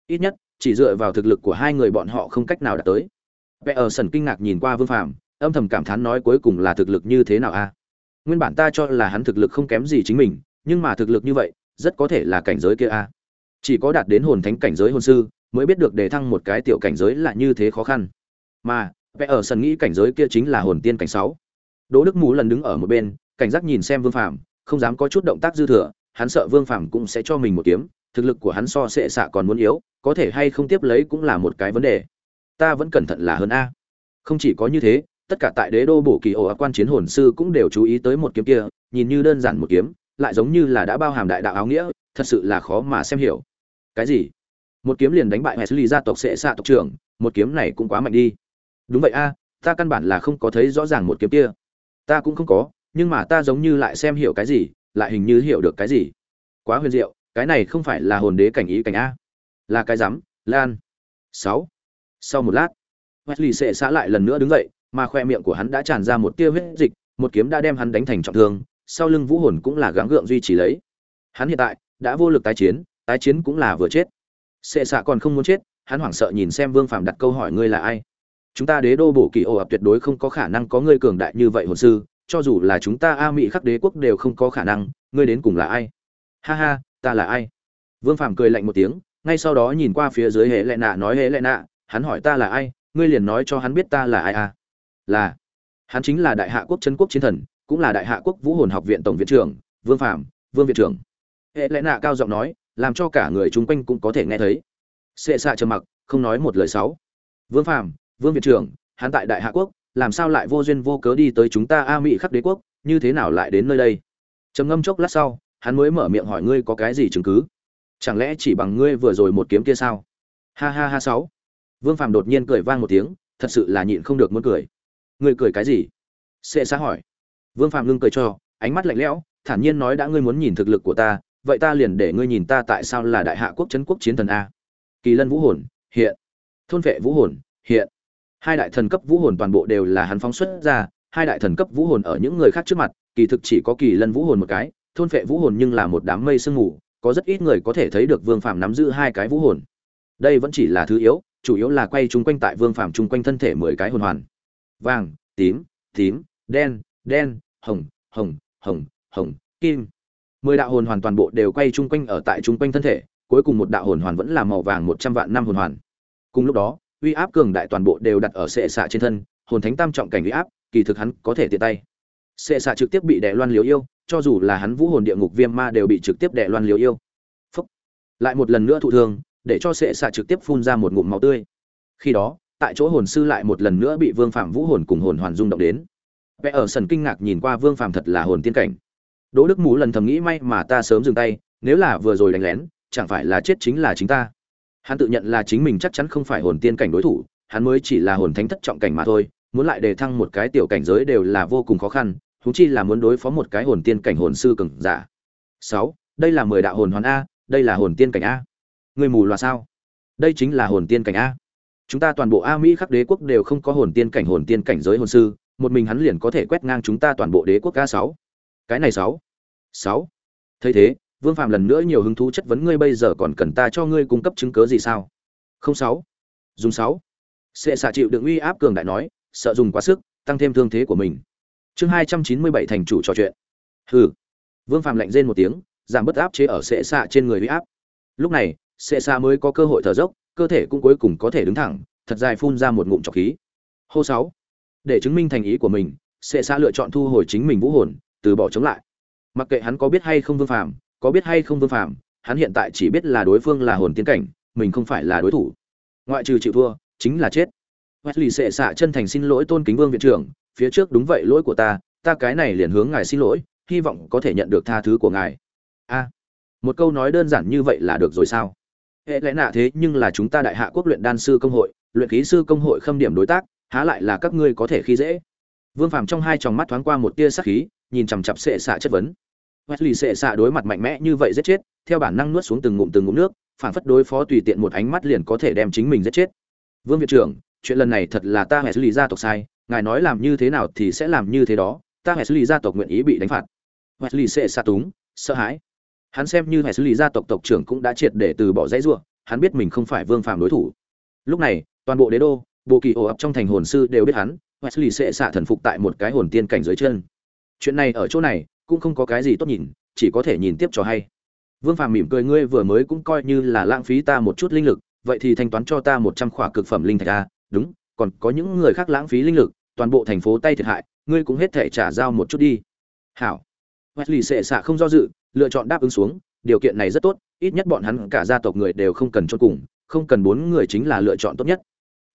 Ít nhất, chỉ dựa vào thực lực của hai người bọn họ không cách nào đạt tới. Vẽ ở sân kinh ngạc nhìn qua vương phàm, âm thầm cảm thán nói cuối cùng là thực lực như thế nào a? Nguyên bản ta cho là hắn thực lực không kém gì chính mình, nhưng mà thực lực như vậy, rất có thể là cảnh giới kia a chỉ có đạt đến hồn thánh cảnh giới hồn sư, mới biết được đề thăng một cái tiểu cảnh giới là như thế khó khăn. Mà, vẽ ở sân nghĩ cảnh giới kia chính là hồn tiên cảnh sáu. Đỗ đức mù lần đứng ở một bên, cảnh giác nhìn xem vương phàm, không dám có chút động tác dư thừa, hắn sợ vương phàm cũng sẽ cho mình một kiếm, thực lực của hắn so sệ xạ còn muốn yếu, có thể hay không tiếp lấy cũng là một cái vấn đề. Ta vẫn cẩn thận là hơn a. Không chỉ có như thế, tất cả tại đế đô bổ kỳ ổ quan chiến hồn sư cũng đều chú ý tới một kiếm kia, nhìn như đơn giản một kiếm, lại giống như là đã bao hàm đại đạo áo nghĩa, thật sự là khó mà xem hiểu cái gì? Một kiếm liền đánh bại hệ xử lý gia tộc sệ xạ tộc trưởng, một kiếm này cũng quá mạnh đi. Đúng vậy a, ta căn bản là không có thấy rõ ràng một kiếm kia. Ta cũng không có, nhưng mà ta giống như lại xem hiểu cái gì, lại hình như hiểu được cái gì. Quá huyền diệu, cái này không phải là hồn đế cảnh ý cảnh a. Là cái rắm lan. Sáu. Sau một lát wesley sệ xã lại lần nữa đứng dậy, mà khoe miệng của hắn đã tràn ra một tia huyết dịch, một kiếm đã đem hắn đánh thành trọng thương, sau lưng vũ hồn cũng là gắng gượng duy trì lấy. Hắn hiện tại đã vô lực tái chiến tái chiến cũng là vừa chết. Sệ xạ còn không muốn chết, hắn hoảng sợ nhìn xem vương phàm đặt câu hỏi ngươi là ai. Chúng ta đế đô bổ kỳ ồ ập tuyệt đối không có khả năng có ngươi cường đại như vậy hồn sư, cho dù là chúng ta a mỹ khắc đế quốc đều không có khả năng, ngươi đến cùng là ai? Ha ha, ta là ai? Vương phàm cười lạnh một tiếng, ngay sau đó nhìn qua phía dưới hệ lệ nạ nói hệ lệ nạ, hắn hỏi ta là ai, ngươi liền nói cho hắn biết ta là ai à? Là, hắn chính là đại hạ quốc chân quốc chiến thần, cũng là đại hạ quốc vũ hồn học viện tổng viện trưởng, vương phàm, vương viện trưởng. Hệ lệ nạ cao giọng nói làm cho cả người chung quanh cũng có thể nghe thấy. Sệ xạ trầm mặc, không nói một lời sáu. Vương phàm, vương viện trưởng, hắn tại đại hạ quốc, làm sao lại vô duyên vô cớ đi tới chúng ta a mỹ khắc đế quốc, như thế nào lại đến nơi đây? Trầm ngâm chốc lát sau, hắn mới mở miệng hỏi ngươi có cái gì chứng cứ? Chẳng lẽ chỉ bằng ngươi vừa rồi một kiếm kia sao? Ha ha ha sáu. Vương phàm đột nhiên cười vang một tiếng, thật sự là nhịn không được muốn cười. Ngươi cười cái gì? Sệ xạ hỏi. Vương phàm ngưng cười cho, ánh mắt lạnh lẽo, thản nhiên nói đã ngươi muốn nhìn thực lực của ta vậy ta liền để ngươi nhìn ta tại sao là đại hạ quốc trấn quốc chiến thần a. Kỳ lân vũ hồn, hiện. Thôn vệ vũ hồn, hiện. Hai đại thần cấp vũ hồn toàn bộ đều là hắn phóng xuất ra, hai đại thần cấp vũ hồn ở những người khác trước mặt, kỳ thực chỉ có kỳ lân vũ hồn một cái, thôn vệ vũ hồn nhưng là một đám mây sương mù, có rất ít người có thể thấy được vương phàm nắm giữ hai cái vũ hồn. Đây vẫn chỉ là thứ yếu, chủ yếu là quay chung quanh tại vương phàm chung quanh thân thể mười cái hồn hoàn. Vàng, tím tím, đen đen, hồng hồng hồng hồng, kim mười đạo hồn hoàn toàn bộ đều quay chung quanh ở tại chung quanh thân thể, cuối cùng một đạo hồn hoàn vẫn là màu vàng một trăm vạn năm hồn hoàn. Cùng lúc đó, uy áp cường đại toàn bộ đều đặt ở sệ xạ trên thân, hồn thánh tam trọng cảnh uy áp, kỳ thực hắn có thể tiện tay. Sệ xạ trực tiếp bị đệ loan liếu yêu, cho dù là hắn vũ hồn địa ngục viêm ma đều bị trực tiếp đệ loan liếu yêu. Phúc. lại một lần nữa thụ thương, để cho sệ xạ trực tiếp phun ra một ngụm máu tươi. Khi đó, tại chỗ hồn sư lại một lần nữa bị vương phạm vũ hồn cùng hồn hoàn rung động đến. Vẽ ở sần kinh ngạc nhìn qua vương phạm thật là hồn tiên cảnh đỗ đức Mũ lần thầm nghĩ may mà ta sớm dừng tay, nếu là vừa rồi đánh lén, chẳng phải là chết chính là chính ta. Hắn tự nhận là chính mình chắc chắn không phải hồn tiên cảnh đối thủ, hắn mới chỉ là hồn thánh thất trọng cảnh mà thôi, muốn lại đề thăng một cái tiểu cảnh giới đều là vô cùng khó khăn, huống chi là muốn đối phó một cái hồn tiên cảnh hồn sư cường giả. Sáu, đây là mười đạo hồn hoàn a, đây là hồn tiên cảnh a. Người mù là sao? Đây chính là hồn tiên cảnh a. Chúng ta toàn bộ a mỹ khắp đế quốc đều không có hồn tiên cảnh hồn tiên cảnh giới hồn sư, một mình hắn liền có thể quét ngang chúng ta toàn bộ đế quốc a sáu cái này sáu. Sáu. Thấy thế, vương phạm lần nữa nhiều hứng thú chất vấn ngươi bây giờ còn cần ta cho ngươi cung cấp chứng cớ gì sao? Không sáu. Dùng sáu. Sẽ xạ chịu đựng uy áp cường đại nói, sợ dùng quá sức, tăng thêm thương thế của mình. Chương hai trăm chín mươi bảy thành chủ trò chuyện. Hừ. Vương phạm lạnh rên một tiếng, giảm bớt áp chế ở sệ xạ trên người uy áp. Lúc này sệ xạ mới có cơ hội thở dốc, cơ thể cũng cuối cùng có thể đứng thẳng, thật dài phun ra một ngụm trọc khí. Hô sáu. Để chứng minh thành ý của mình sệ xạ lựa chọn thu hồi chính mình vũ hồn từ bỏ chống lại. Mặc kệ hắn có biết hay không vương phàm, có biết hay không vương phàm, hắn hiện tại chỉ biết là đối phương là hồn tiến cảnh mình không phải là đối thủ. Ngoại trừ chịu thua chính là chết. Wesley sệ xạ chân thành xin lỗi tôn kính vương viện trưởng phía trước đúng vậy lỗi của ta ta cái này liền hướng ngài xin lỗi hy vọng có thể nhận được tha thứ của ngài. A một câu nói đơn giản như vậy là được rồi sao? Hệ lẽ nạ thế nhưng là chúng ta đại hạ quốc luyện đan sư công hội luyện khí sư công hội khâm điểm đối tác há lại là các ngươi có thể khi dễ vương phàm trong hai tròng mắt thoáng qua một tia sắc khí nhìn chằm chặp sệ xạ chất vấn Wesley Sệ xạ đối mặt mạnh mẽ như vậy giết chết, theo bản năng nuốt xuống từng ngụm từng ngụm nước, phản phất đối phó tùy tiện một ánh mắt liền có thể đem chính mình giết chết. Vương viện trưởng, chuyện lần này thật là ta Wesley gia tộc sai, ngài nói làm như thế nào thì sẽ làm như thế đó, ta Wesley gia tộc nguyện ý bị đánh phạt. Wesley Sệ xạ túng, sợ hãi. Hắn xem như Wesley gia tộc tộc trưởng cũng đã triệt để từ bỏ dãy rủa, hắn biết mình không phải Vương Phàm đối thủ. Lúc này, toàn bộ đế đô, bộ kỳ ổ ập trong thành hồn sư đều biết hắn, Wesley sẽ xạ thần phục tại một cái hồn tiên cảnh dưới chân. Chuyện này ở chỗ này, cũng không có cái gì tốt nhìn chỉ có thể nhìn tiếp cho hay. Vương phàm mỉm cười ngươi vừa mới cũng coi như là lãng phí ta một chút linh lực vậy thì thanh toán cho ta một trăm khỏa cực phẩm linh thạch a. Đúng còn có những người khác lãng phí linh lực toàn bộ thành phố tay thiệt hại ngươi cũng hết thể trả giao một chút đi. Hảo. Wesley sẽ xạ không do dự lựa chọn đáp ứng xuống điều kiện này rất tốt ít nhất bọn hắn cả gia tộc người đều không cần cho cùng không cần bốn người chính là lựa chọn tốt nhất.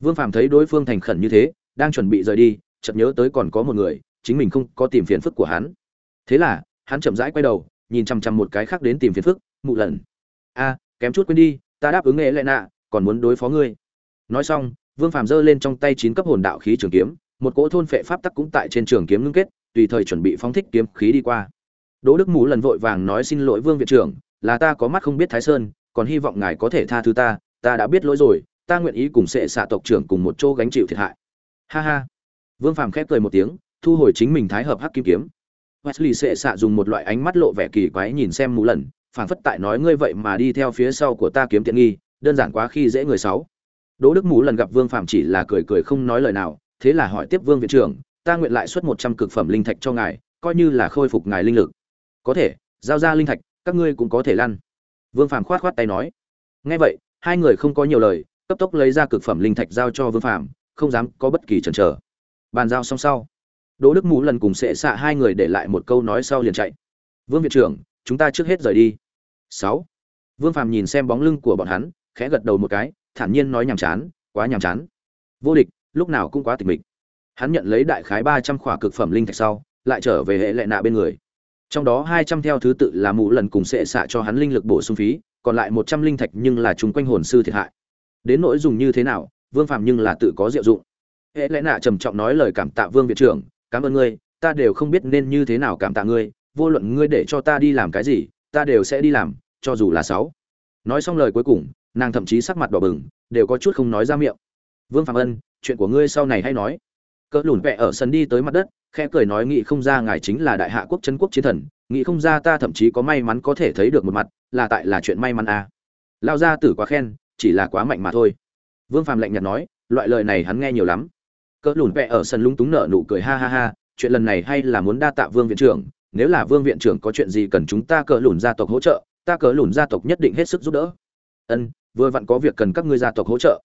Vương phàm thấy đối phương thành khẩn như thế đang chuẩn bị rời đi, chợt nhớ tới còn có một người, chính mình không có tìm phiền phức của hắn. Thế là, hắn chậm rãi quay đầu, nhìn chằm chằm một cái khác đến tìm phiền phức, mụ lần. A, kém chút quên đi, ta đáp ứng nghệ lệ nạ, còn muốn đối phó ngươi. Nói xong, vương phàm giơ lên trong tay chín cấp hồn đạo khí trường kiếm, một cỗ thôn phệ pháp tắc cũng tại trên trường kiếm ngưng kết, tùy thời chuẩn bị phóng thích kiếm khí đi qua. Đỗ đức mũ lần vội vàng nói xin lỗi vương viện trưởng, là ta có mắt không biết thái sơn, còn hy vọng ngài có thể tha thứ ta ta đã biết lỗi rồi, ta nguyện ý cùng sệ xạ tộc trưởng cùng một chỗ gánh chịu thiệt hại ha ha. Vương phàm khép cười một tiếng, thu hồi chính mình thái hợp hắc kim kiếm. Wesley sệ xạ dùng một loại ánh mắt lộ vẻ kỳ quái nhìn xem mù lần, phảng phất tại nói ngươi vậy mà đi theo phía sau của ta kiếm tiện nghi, đơn giản quá khi dễ người sáu. Đỗ đức mù lần gặp vương phàm chỉ là cười cười không nói lời nào, thế là hỏi tiếp vương viện trưởng, ta nguyện lại xuất một trăm cực phẩm linh thạch cho ngài, coi như là khôi phục ngài linh lực. Có thể, giao ra linh thạch, các ngươi cũng có thể lăn. Vương phàm khoát khoát tay nói. Nghe vậy, hai người không có nhiều lời, cấp tốc lấy ra cực phẩm linh thạch giao cho vương phàm không dám có bất kỳ chần chờ. Bàn giao xong sau, đỗ đức Mũ lần cùng sệ xạ hai người để lại một câu nói sau liền chạy. Vương viện trưởng, chúng ta trước hết rời đi. Sáu. Vương phàm nhìn xem bóng lưng của bọn hắn, khẽ gật đầu một cái, thản nhiên nói nhàm chán, quá nhàm chán. Vô địch, lúc nào cũng quá tịch mịch. Hắn nhận lấy đại khái ba trăm khỏa cực phẩm linh thạch sau, lại trở về hệ lệ nạ bên người. Trong đó hai trăm theo thứ tự là mũ lần cùng sệ xạ cho hắn linh lực bổ sung phí, còn lại một trăm linh thạch nhưng là chúng quanh hồn sư thiệt hại. Đến nỗi dùng như thế nào vương phàm nhưng là tự có diệu dụng. Hệ lẽ nạ trầm trọng nói lời cảm tạ vương viện trưởng, cảm ơn ngươi, ta đều không biết nên như thế nào cảm tạ ngươi, vô luận ngươi để cho ta đi làm cái gì, ta đều sẽ đi làm, cho dù là sáu. Nói xong lời cuối cùng, nàng thậm chí sắc mặt đỏ bừng, đều có chút không nói ra miệng. Vương phạm ân, chuyện của ngươi sau này hay nói. Cỡ lùn vẹ ở sân đi tới mặt đất, khẽ cười nói nghị không ra ngài chính là đại hạ quốc chân quốc chiến thần nghị không ra ta thậm chí có may mắn có thể thấy được một mặt, là tại là chuyện may mắn à. lao ra tử quá khen, chỉ là quá mạnh mà thôi vương Phàm lạnh nhạt nói, loại lời này hắn nghe nhiều lắm. Cỡ lùn vẹ ở sân lúng túng nở nụ cười ha ha ha, chuyện lần này hay là muốn đa tạ vương viện trưởng, nếu là vương viện trưởng có chuyện gì cần chúng ta cỡ lùn gia tộc hỗ trợ, ta cỡ lùn gia tộc nhất định hết sức giúp đỡ. Ân, vừa vặn có việc cần các ngươi gia tộc hỗ trợ.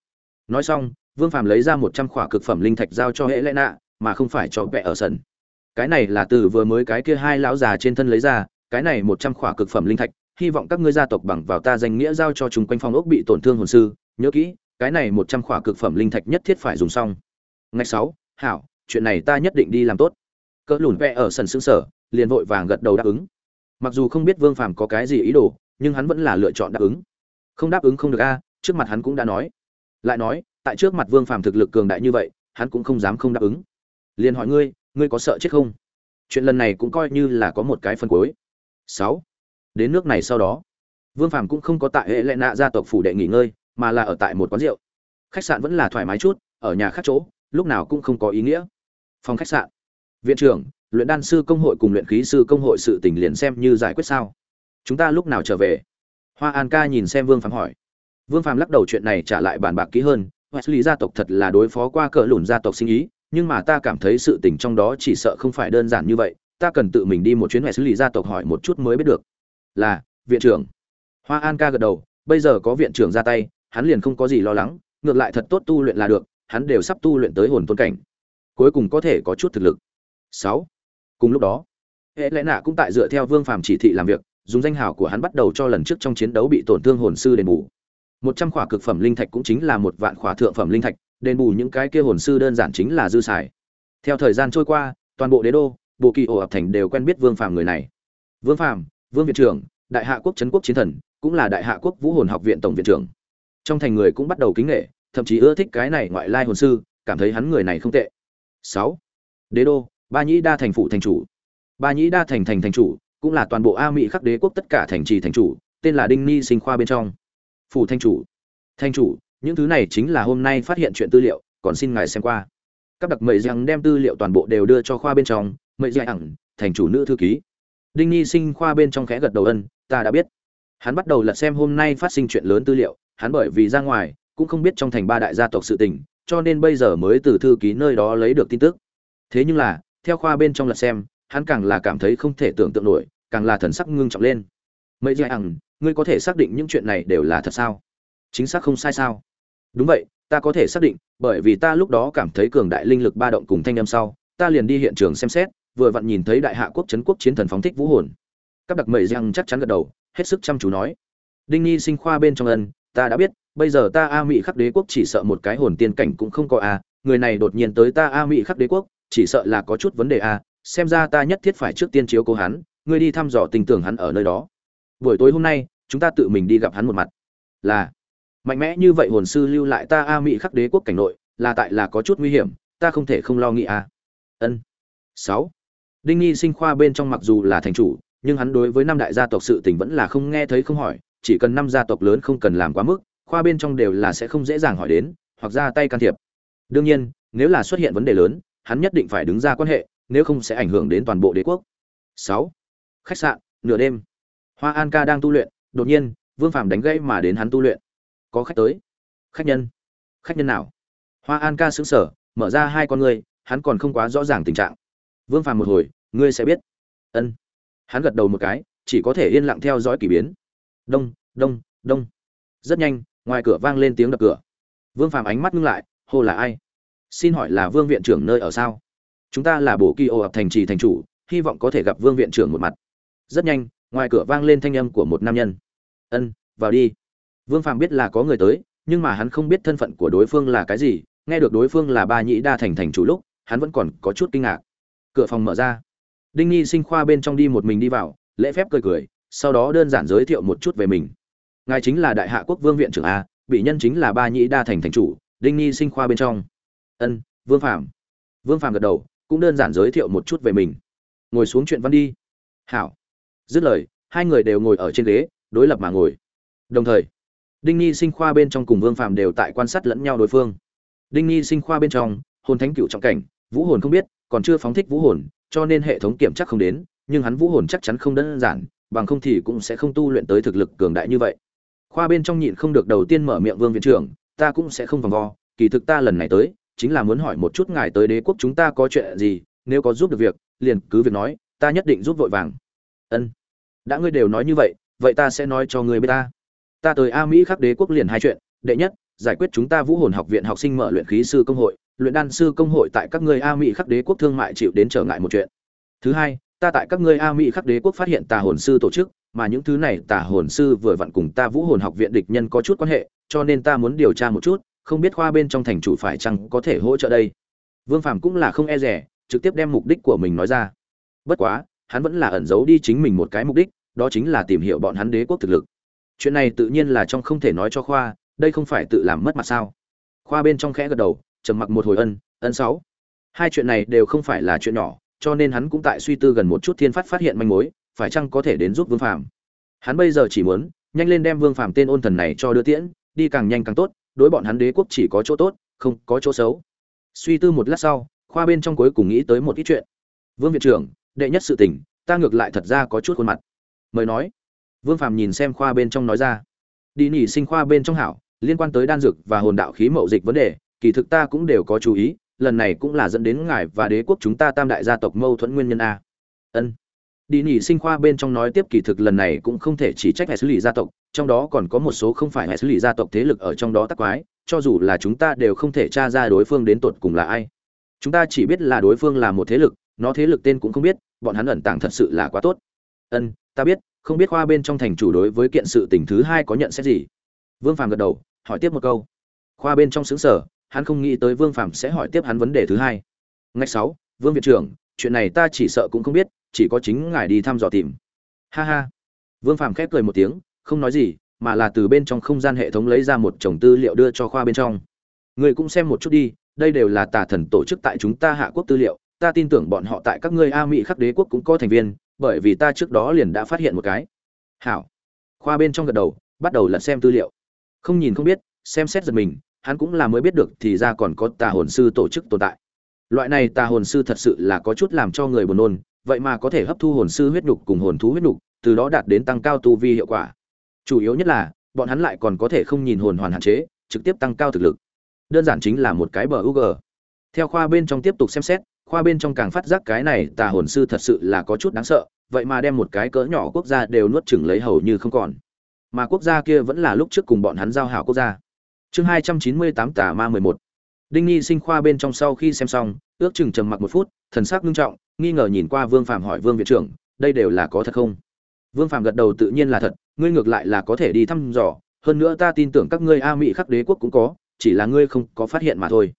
Nói xong, vương phàm lấy ra một trăm khỏa cực phẩm linh thạch giao cho hệ lẽ nạ, mà không phải cho vẽ ở sân. Cái này là từ vừa mới cái kia hai lão già trên thân lấy ra, cái này một trăm khỏa cực phẩm linh thạch, hy vọng các ngươi gia tộc bằng vào ta danh nghĩa giao cho chúng quanh phong ốc bị tổn thương hồn sư, nhớ kỹ cái này một trăm khỏa cực phẩm linh thạch nhất thiết phải dùng xong. Ngày sáu, hảo, chuyện này ta nhất định đi làm tốt. Cỡ lùn vẽ ở sân xương sở, liền vội vàng gật đầu đáp ứng. Mặc dù không biết vương phàm có cái gì ý đồ, nhưng hắn vẫn là lựa chọn đáp ứng. Không đáp ứng không được a, trước mặt hắn cũng đã nói. Lại nói, tại trước mặt vương phàm thực lực cường đại như vậy, hắn cũng không dám không đáp ứng. Liền hỏi ngươi ngươi có sợ chết không? Chuyện lần này cũng coi như là có một cái phân cuối. Sáu, đến nước này sau đó, vương phàm cũng không có tại hệ lệ nạ gia tộc phủ đệ nghỉ ngơi mà là ở tại một quán rượu. Khách sạn vẫn là thoải mái chút, ở nhà khác chỗ, lúc nào cũng không có ý nghĩa. Phòng khách sạn. Viện trưởng, luyện đan sư công hội cùng luyện khí sư công hội sự tình liền xem như giải quyết sao. Chúng ta lúc nào trở về? Hoa an ca nhìn xem vương phàm hỏi. Vương phàm lắc đầu chuyện này trả lại bàn bạc kỹ hơn. Wesley gia tộc thật là đối phó qua cỡ lùn gia tộc sinh ý, nhưng mà ta cảm thấy sự tình trong đó chỉ sợ không phải đơn giản như vậy. Ta cần tự mình đi một chuyến wesley gia tộc hỏi một chút mới biết được. Là, viện trưởng. Hoa an ca gật đầu, bây giờ có viện trưởng ra tay hắn liền không có gì lo lắng, ngược lại thật tốt tu luyện là được, hắn đều sắp tu luyện tới hồn tôn cảnh. Cuối cùng có thể có chút thực lực. Sáu. Cùng lúc đó hệ lẽ nạ cũng tại dựa theo vương phàm chỉ thị làm việc, dùng danh hào của hắn bắt đầu cho lần trước trong chiến đấu bị tổn thương hồn sư đền bù. Một trăm khỏa cực phẩm linh thạch cũng chính là một vạn khỏa thượng phẩm linh thạch, đền bù những cái kia hồn sư đơn giản chính là dư xài. Theo thời gian trôi qua, toàn bộ đế đô, bộ kỳ ổ ập thành đều quen biết vương phàm người này. Vương phàm, vương viện trưởng, đại hạ quốc trấn quốc chiến thần, cũng là đại hạ quốc vũ hồn học viện tổng viện trưởng trong thành người cũng bắt đầu kính nghệ thậm chí ưa thích cái này ngoại lai hồn sư, cảm thấy hắn người này không tệ. Sáu. Đế đô, ba nhĩ đa thành phủ thành chủ. Ba nhĩ đa thành thành thành chủ, cũng là toàn bộ a mỹ khắc đế quốc tất cả thành trì thành chủ, tên là đinh ni sinh khoa bên trong. Phủ thanh chủ. Thanh chủ, những thứ này chính là hôm nay phát hiện chuyện tư liệu, còn xin ngài xem qua. Các đặc mệnh rằng đem tư liệu toàn bộ đều đưa cho khoa bên trong, mệnh dạy ẳng, thành chủ nữ thư ký. Đinh ni sinh khoa bên trong khẽ gật đầu ân, ta đã biết. Hắn bắt đầu lật xem hôm nay phát sinh chuyện lớn tư liệu hắn bởi vì ra ngoài, cũng không biết trong thành ba đại gia tộc sự tình, cho nên bây giờ mới từ thư ký nơi đó lấy được tin tức. Thế nhưng là, theo khoa bên trong lật xem, hắn càng là cảm thấy không thể tưởng tượng nổi, càng là thần sắc ngưng trọng lên. Mấy giây ẳng ngươi có thể xác định những chuyện này đều là thật sao? Chính xác không sai sao? Đúng vậy, ta có thể xác định, bởi vì ta lúc đó cảm thấy cường đại linh lực ba động cùng thanh âm sau, ta liền đi hiện trường xem xét, vừa vặn nhìn thấy đại hạ quốc trấn quốc chiến thần phóng thích vũ hồn. Các đặc mệnh răng chắc chắn gật đầu, hết sức chăm chú nói. Đinh nhi sinh khoa bên trong ân ta đã biết, bây giờ ta a mỹ khắc đế quốc chỉ sợ một cái hồn tiên cảnh cũng không có a, người này đột nhiên tới ta a mỹ khắc đế quốc, chỉ sợ là có chút vấn đề a, xem ra ta nhất thiết phải trước tiên chiếu cố hắn, ngươi đi thăm dò tình tưởng hắn ở nơi đó. Buổi tối hôm nay, chúng ta tự mình đi gặp hắn một mặt. Là, mạnh mẽ như vậy hồn sư lưu lại ta a mỹ khắc đế quốc cảnh nội, là tại là có chút nguy hiểm, ta không thể không lo nghĩ a. Ân. Sáu. Đinh nhi sinh khoa bên trong mặc dù là thành chủ, nhưng hắn đối với năm đại gia tộc sự tình vẫn là không nghe thấy không hỏi chỉ cần năm gia tộc lớn không cần làm quá mức, khoa bên trong đều là sẽ không dễ dàng hỏi đến, hoặc ra tay can thiệp. Đương nhiên, nếu là xuất hiện vấn đề lớn, hắn nhất định phải đứng ra quan hệ, nếu không sẽ ảnh hưởng đến toàn bộ đế quốc. Sáu. Khách sạn, nửa đêm. Hoa an ca đang tu luyện, đột nhiên, vương phàm đánh gãy mà đến hắn tu luyện. Có khách tới. Khách nhân. Khách nhân nào? Hoa an ca xứng sở mở ra hai con ngươi, hắn còn không quá rõ ràng tình trạng. Vương phàm một hồi, ngươi sẽ biết. Ân. Hắn gật đầu một cái, chỉ có thể yên lặng theo dõi k ỳ biến đông đông đông. Rất nhanh, ngoài cửa vang lên tiếng đập cửa. Vương Phàm ánh mắt ngưng lại, hô là ai? Xin hỏi là vương viện trưởng nơi ở sao? Chúng ta là bổ kỳ ô ập thành trì thành chủ, hy vọng có thể gặp vương viện trưởng một mặt. Rất nhanh, ngoài cửa vang lên thanh âm của một nam nhân. Ân, vào đi. Vương Phàm biết là có người tới, nhưng mà hắn không biết thân phận của đối phương là cái gì, nghe được đối phương là ba nhĩ đa thành thành chủ lúc, hắn vẫn còn có chút kinh ngạc. Cửa phòng mở ra. Đinh nhi sinh khoa bên trong đi một mình đi vào, lễ phép cười cười sau đó đơn giản giới thiệu một chút về mình. Ngài chính là đại hạ quốc vương viện trưởng a, bị nhân chính là ba nhĩ đa thành thành chủ, đinh nhi sinh khoa bên trong. Ân, vương phạm vương phạm gật đầu, cũng đơn giản giới thiệu một chút về mình. Ngồi xuống chuyện văn đi. Hảo. Dứt lời, hai người đều ngồi ở trên ghế, đối lập mà ngồi. Đồng thời, đinh nhi sinh khoa bên trong cùng vương phạm đều tại quan sát lẫn nhau đối phương. Đinh nhi sinh khoa bên trong, hồn thánh cựu trọng cảnh, vũ hồn không biết, còn chưa phóng thích vũ hồn, cho nên hệ thống kiểm chắc không đến, nhưng hắn vũ hồn chắc chắn không đơn giản bằng không thì cũng sẽ không tu luyện tới thực lực cường đại như vậy. Khoa bên trong nhịn không được đầu tiên mở miệng vương viện trưởng, ta cũng sẽ không vòng vo, kỳ thực ta lần này tới, chính là muốn hỏi một chút ngài tới đế quốc chúng ta có chuyện gì, nếu có giúp được việc, liền cứ việc nói, ta nhất định giúp vội vàng. Ân, đã ngươi đều nói như vậy vậy ta sẽ nói cho ngươi biết ta. Ta tới a mỹ khắc đế quốc liền hai chuyện, đệ nhất, giải quyết chúng ta vũ hồn học viện học sinh mở luyện khí sư công hội, luyện đan sư công hội tại các ngươi a mỹ khắc đế quốc thương mại chịu đến trở ngại một chuyện. Thứ hai ta tại các ngươi a mỹ khắc đế quốc phát hiện tà hồn sư tổ chức, mà những thứ này tà hồn sư vừa vặn cùng ta vũ hồn học viện địch nhân có chút quan hệ, cho nên ta muốn điều tra một chút, không biết khoa bên trong thành chủ phải chăng có thể hỗ trợ đây. Vương phàm cũng là không e rẻ, trực tiếp đem mục đích của mình nói ra. Bất quá, hắn vẫn là ẩn giấu đi chính mình một cái mục đích, đó chính là tìm hiểu bọn hắn đế quốc thực lực. Chuyện này tự nhiên là trong không thể nói cho khoa, đây không phải tự làm mất mặt sao? Khoa bên trong khẽ gật đầu, trầm mặc một hồi ân ân sáu. Hai chuyện này đều không phải là chuyện nhỏ cho nên hắn cũng tại suy tư gần một chút thiên phát phát hiện manh mối, phải chăng có thể đến giúp vương phàm? Hắn bây giờ chỉ muốn, nhanh lên đem vương phàm tên ôn thần này cho đưa tiễn, đi càng nhanh càng tốt, đối bọn hắn đế quốc chỉ có chỗ tốt, không có chỗ xấu. Suy tư một lát sau, khoa bên trong cuối cùng nghĩ tới một ít chuyện. Vương viện trưởng, đệ nhất sự tình, ta ngược lại thật ra có chút khuôn mặt. Mời nói. Vương phàm nhìn xem khoa bên trong nói ra. Đi nỉ sinh khoa bên trong hảo, liên quan tới đan dược và hồn đạo khí mậu dịch vấn đề, kỳ thực ta cũng đều có chú ý lần này cũng là dẫn đến ngài và đế quốc chúng ta tam đại gia tộc mâu thuẫn nguyên nhân a. Ân. Đi nỉ sinh khoa bên trong nói tiếp kỳ thực lần này cũng không thể chỉ trách hệ xử lý gia tộc, trong đó còn có một số không phải hệ xử lý gia tộc thế lực ở trong đó tắc quái, cho dù là chúng ta đều không thể tra ra đối phương đến tột cùng là ai. Chúng ta chỉ biết là đối phương là một thế lực, nó thế lực tên cũng không biết, bọn hắn ẩn tàng thật sự là quá tốt. Ân, ta biết, không biết khoa bên trong thành chủ đối với kiện sự tình thứ hai có nhận xét gì? Vương phàm gật đầu, hỏi tiếp một câu. Khoa bên trong xứng sở hắn không nghĩ tới vương phàm sẽ hỏi tiếp hắn vấn đề thứ hai. Ngạch sáu, vương viện trưởng, chuyện này ta chỉ sợ cũng không biết, chỉ có chính ngài đi thăm dò tìm. Ha ha. Vương phàm khép cười một tiếng, không nói gì, mà là từ bên trong không gian hệ thống lấy ra một chồng tư liệu đưa cho khoa bên trong. Người cũng xem một chút đi, đây đều là tà thần tổ chức tại chúng ta hạ quốc tư liệu, ta tin tưởng bọn họ tại các ngươi a mỹ khắp đế quốc cũng có thành viên, bởi vì ta trước đó liền đã phát hiện một cái. Hảo. Khoa bên trong gật đầu, bắt đầu lật xem tư liệu. Không nhìn không biết, xem xét giật mình hắn cũng là mới biết được thì ra còn có tà hồn sư tổ chức tồn tại loại này tà hồn sư thật sự là có chút làm cho người buồn nôn vậy mà có thể hấp thu hồn sư huyết nhục cùng hồn thú huyết nhục từ đó đạt đến tăng cao tu vi hiệu quả chủ yếu nhất là bọn hắn lại còn có thể không nhìn hồn hoàn hạn chế trực tiếp tăng cao thực lực đơn giản chính là một cái bờ UG. Theo khoa bên trong tiếp tục xem xét, khoa bên trong càng phát giác cái này tà hồn sư thật sự là có chút đáng sợ, vậy mà đem một cái cỡ nhỏ quốc gia đều nuốt chửng lấy hầu như không còn. Mà quốc gia kia vẫn là lúc trước cùng bọn hắn giao hảo quốc gia. Chương 298 tà ma 11. Đinh nghi sinh khoa bên trong sau khi xem xong, ước chừng trầm mặc một phút, thần sắc nghiêm trọng, nghi ngờ nhìn qua Vương phạm hỏi Vương viện trưởng, đây đều là có thật không? Vương phạm gật đầu tự nhiên là thật, ngươi ngược lại là có thể đi thăm dò, hơn nữa ta tin tưởng các ngươi A Mỹ khắc đế quốc cũng có, chỉ là ngươi không có phát hiện mà thôi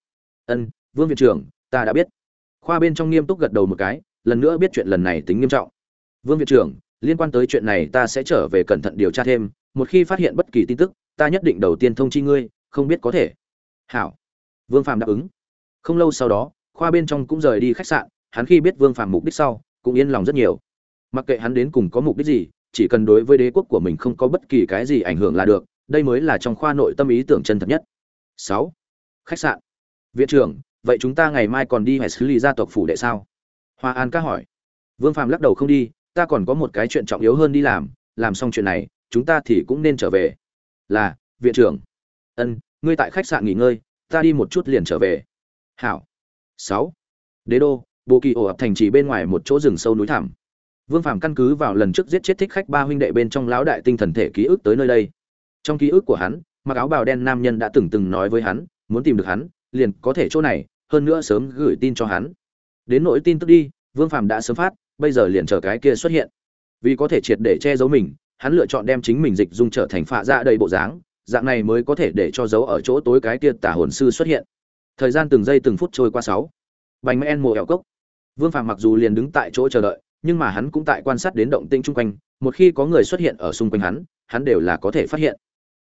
ân vương viện trưởng ta đã biết khoa bên trong nghiêm túc gật đầu một cái lần nữa biết chuyện lần này tính nghiêm trọng vương viện trưởng liên quan tới chuyện này ta sẽ trở về cẩn thận điều tra thêm một khi phát hiện bất kỳ tin tức ta nhất định đầu tiên thông chi ngươi không biết có thể. Hảo. Vương phạm đáp ứng. Không lâu sau đó, khoa bên trong cũng rời đi khách sạn, hắn khi biết vương phạm mục đích sau, cũng yên lòng rất nhiều. Mặc kệ hắn đến cùng có mục đích gì, chỉ cần đối với đế quốc của mình không có bất kỳ cái gì ảnh hưởng là được, đây mới là trong khoa nội tâm ý tưởng chân thật nhất. Sáu. Khách sạn. Viện trưởng, vậy chúng ta ngày mai còn đi hải xử lý gia tộc phủ đệ sao? Hoa an ca hỏi. Vương phàm lắc đầu không đi, ta còn có một cái chuyện trọng yếu hơn đi làm làm xong chuyện này, chúng ta thì cũng nên trở về. Là, viện trưởng ân, ngươi tại khách sạn nghỉ ngơi, ta đi một chút liền trở về. Hảo. Sáu. Đế đô bộ kỳ ổ ập thành trì bên ngoài một chỗ rừng sâu núi thẳm. Vương phàm căn cứ vào lần trước giết chết thích khách ba huynh đệ bên trong lão đại tinh thần thể ký ức tới nơi đây. Trong ký ức của hắn, mặc áo bào đen nam nhân đã từng từng nói với hắn, muốn tìm được hắn, liền có thể chỗ này, hơn nữa sớm gửi tin cho hắn. Đến nỗi tin tức đi, vương phàm đã sớm phát, bây giờ liền chờ cái kia xuất hiện. Vì có thể triệt để che giấu mình, hắn lựa chọn đem chính mình dịch dung trở thành phạ dạ đầy bộ dáng dạng này mới có thể để cho dấu ở chỗ tối cái kia tả hồn sư xuất hiện. Thời gian từng giây từng phút trôi qua sáu. Bánh men mồ ẻo cốc. Vương phàm mặc dù liền đứng tại chỗ chờ đợi, nhưng mà hắn cũng tại quan sát đến động tĩnh chung quanh, một khi có người xuất hiện ở xung quanh hắn hắn đều là có thể phát hiện.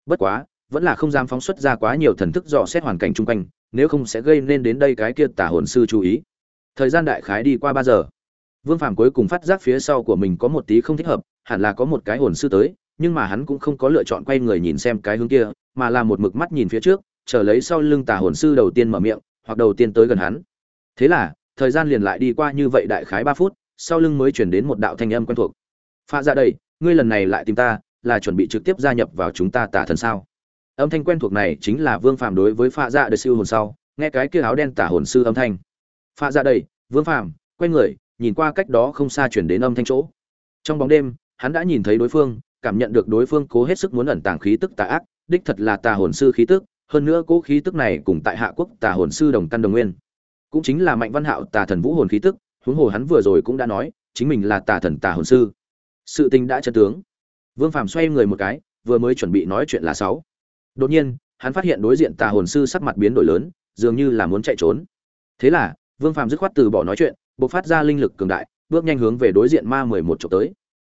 Bất quá, vẫn là không dám phóng xuất ra quá nhiều thần thức dò xét hoàn cảnh chung quanh, nếu không sẽ gây nên đến đây cái kia tả hồn sư chú ý. Thời gian đại khái đi qua ba giờ. Vương phàm cuối cùng phát giác phía sau của mình có một tí không thích hợp, hẳn là có một cái hồn sư tới nhưng mà hắn cũng không có lựa chọn quay người nhìn xem cái hướng kia, mà là một mực mắt nhìn phía trước, chờ lấy sau lưng tà hồn sư đầu tiên mở miệng, hoặc đầu tiên tới gần hắn. Thế là, thời gian liền lại đi qua như vậy đại khái ba phút, sau lưng mới chuyển đến một đạo thanh âm quen thuộc. Pha ra dạ đây ngươi lần này lại tìm ta, là chuẩn bị trực tiếp gia nhập vào chúng ta tà thần sao? Âm thanh quen thuộc này chính là vương phàm đối với pha dạ đời siêu hồn sau, nghe cái kia áo đen tà hồn sư âm thanh. Pha ra dạ đây vương phàm, quay người, nhìn qua cách đó không xa chuyển đến âm thanh chỗ. Trong bóng đêm, hắn đã nhìn thấy đối phương cảm nhận được đối phương cố hết sức muốn ẩn tàng khí tức tà ác, đích thật là tà hồn sư khí tức, hơn nữa cố khí tức này cùng tại hạ quốc tà hồn sư đồng căn đồng nguyên. Cũng chính là mạnh văn hạo tà thần vũ hồn khí tức, huống hồ hắn vừa rồi cũng đã nói, chính mình là tà thần tà hồn sư. Sự tình đã chân tướng. Vương phàm xoay người một cái, vừa mới chuẩn bị nói chuyện là sáu. Đột nhiên, hắn phát hiện đối diện tà hồn sư sắc mặt biến đổi lớn, dường như là muốn chạy trốn. Thế là, vương phàm dứt khoát từ bỏ nói chuyện, bộc phát ra linh lực cường đại, bước nhanh hướng về đối diện ma mười một trộm tới.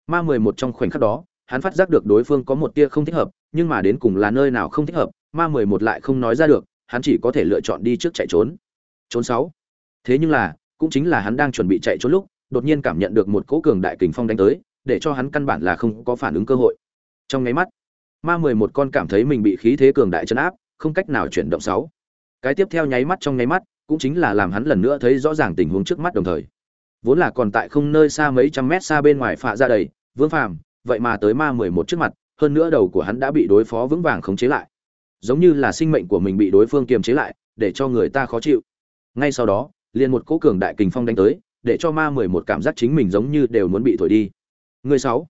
Ma mười một trong khoảnh khắc đó hắn phát giác được đối phương có một tia không thích hợp, nhưng mà đến cùng là nơi nào không thích hợp, ma mười một lại không nói ra được, hắn chỉ có thể lựa chọn đi trước chạy trốn. Trốn sáu. Thế nhưng là, cũng chính là hắn đang chuẩn bị chạy trốn lúc, đột nhiên cảm nhận được một cỗ cường đại kình phong đánh tới, để cho hắn căn bản là không có phản ứng cơ hội. Trong nháy mắt, ma mười một con cảm thấy mình bị khí thế cường đại chấn áp, không cách nào chuyển động sáu. Cái tiếp theo nháy mắt trong nháy mắt, cũng chính là làm hắn lần nữa thấy rõ ràng tình huống trước mắt đồng thời. Vốn là còn tại không nơi xa mấy trăm mét xa bên ngoài phạ ra đầy, vương phàm vậy mà tới ma mười một trước mặt, hơn nữa đầu của hắn đã bị đối phó vững vàng khống chế lại. Giống như là sinh mệnh của mình bị đối phương kiềm chế lại, để cho người ta khó chịu. Ngay sau đó, liền một cỗ cường đại kình phong đánh tới, để cho ma mười một cảm giác chính mình giống như đều muốn bị thổi đi. Người sáu.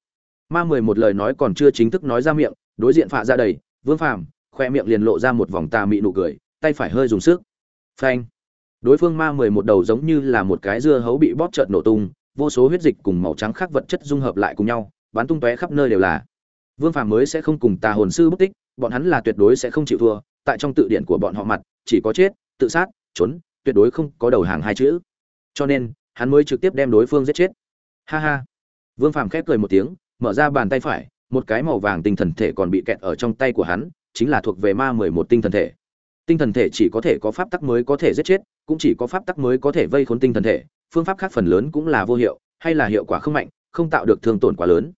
Ma mười một lời nói còn chưa chính thức nói ra miệng, đối diện phạ ra đầy, vương phàm, khoe miệng liền lộ ra một vòng tà mị nụ cười, tay phải hơi dùng sức. Phanh. Đối phương ma mười một đầu giống như là một cái dưa hấu bị bóp trợn nổ tung, vô số huyết dịch cùng màu trắng khác vật chất dung hợp lại cùng nhau bắn tung tóe khắp nơi đều là. Vương phàm mới sẽ không cùng tà hồn sư bất tích, bọn hắn là tuyệt đối sẽ không chịu thua, tại trong tự điển của bọn họ mặt, chỉ có chết, tự sát, trốn, tuyệt đối không có đầu hàng hai chữ. Cho nên, hắn mới trực tiếp đem đối phương giết chết. Ha ha. Vương phàm khép cười một tiếng, mở ra bàn tay phải, một cái màu vàng tinh thần thể còn bị kẹt ở trong tay của hắn, chính là thuộc về ma mười một tinh thần thể. Tinh thần thể chỉ có thể có pháp tắc mới có thể giết chết, cũng chỉ có pháp tắc mới có thể vây khốn tinh thần thể, phương pháp khác phần lớn cũng là vô hiệu, hay là hiệu quả không mạnh, không tạo được thương tổn quá lớn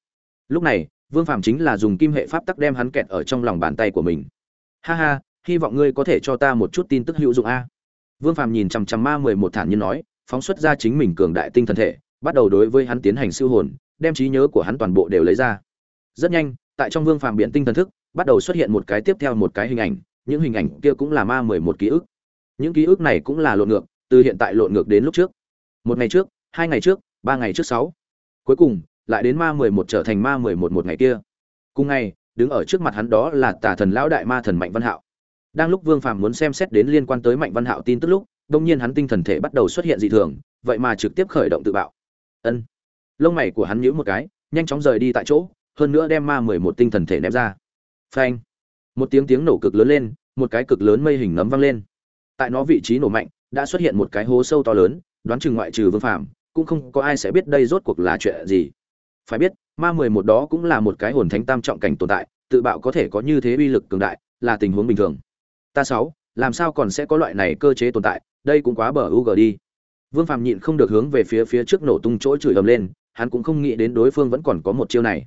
lúc này, vương phàm chính là dùng kim hệ pháp tắc đem hắn kẹt ở trong lòng bàn tay của mình. Ha ha, hy vọng ngươi có thể cho ta một chút tin tức hữu dụng a. Vương phàm nhìn chằm chằm ma mười một thản nhiên nói, phóng xuất ra chính mình cường đại tinh thần thể, bắt đầu đối với hắn tiến hành siêu hồn, đem trí nhớ của hắn toàn bộ đều lấy ra. Rất nhanh, tại trong vương phàm biện tinh thần thức, bắt đầu xuất hiện một cái tiếp theo một cái hình ảnh, những hình ảnh kia cũng là ma mười một ký ức. Những ký ức này cũng là lộn ngược, từ hiện tại lộn ngược đến lúc trước. Một ngày trước, hai ngày trước, ba ngày trước sáu. Cuối cùng lại đến ma mười một trở thành ma mười một một ngày kia. Cùng ngày, đứng ở trước mặt hắn đó là tà thần lão đại ma thần mạnh văn hạo. Đang lúc vương phàm muốn xem xét đến liên quan tới mạnh văn hạo tin tức lúc đông nhiên hắn tinh thần thể bắt đầu xuất hiện dị thường, vậy mà trực tiếp khởi động tự bạo. Ân. Lông mày của hắn nhíu một cái, nhanh chóng rời đi tại chỗ, hơn nữa đem ma mười một tinh thần thể ném ra. Phanh. Một tiếng tiếng nổ cực lớn lên, một cái cực lớn mây hình nấm văng lên. Tại nó vị trí nổ mạnh, đã xuất hiện một cái hố sâu to lớn, đoán chừng ngoại trừ vương phàm, cũng không có ai sẽ biết đây rốt cuộc là chuyện gì phải biết, ma mười một đó cũng là một cái hồn thánh tam trọng cảnh tồn tại, tự bạo có thể có như thế uy lực cường đại, là tình huống bình thường. Ta sáu, làm sao còn sẽ có loại này cơ chế tồn tại? Đây cũng quá bờ u đi. Vương Phạm nhịn không được hướng về phía phía trước nổ tung chỗ chửi ầm lên, hắn cũng không nghĩ đến đối phương vẫn còn có một chiêu này.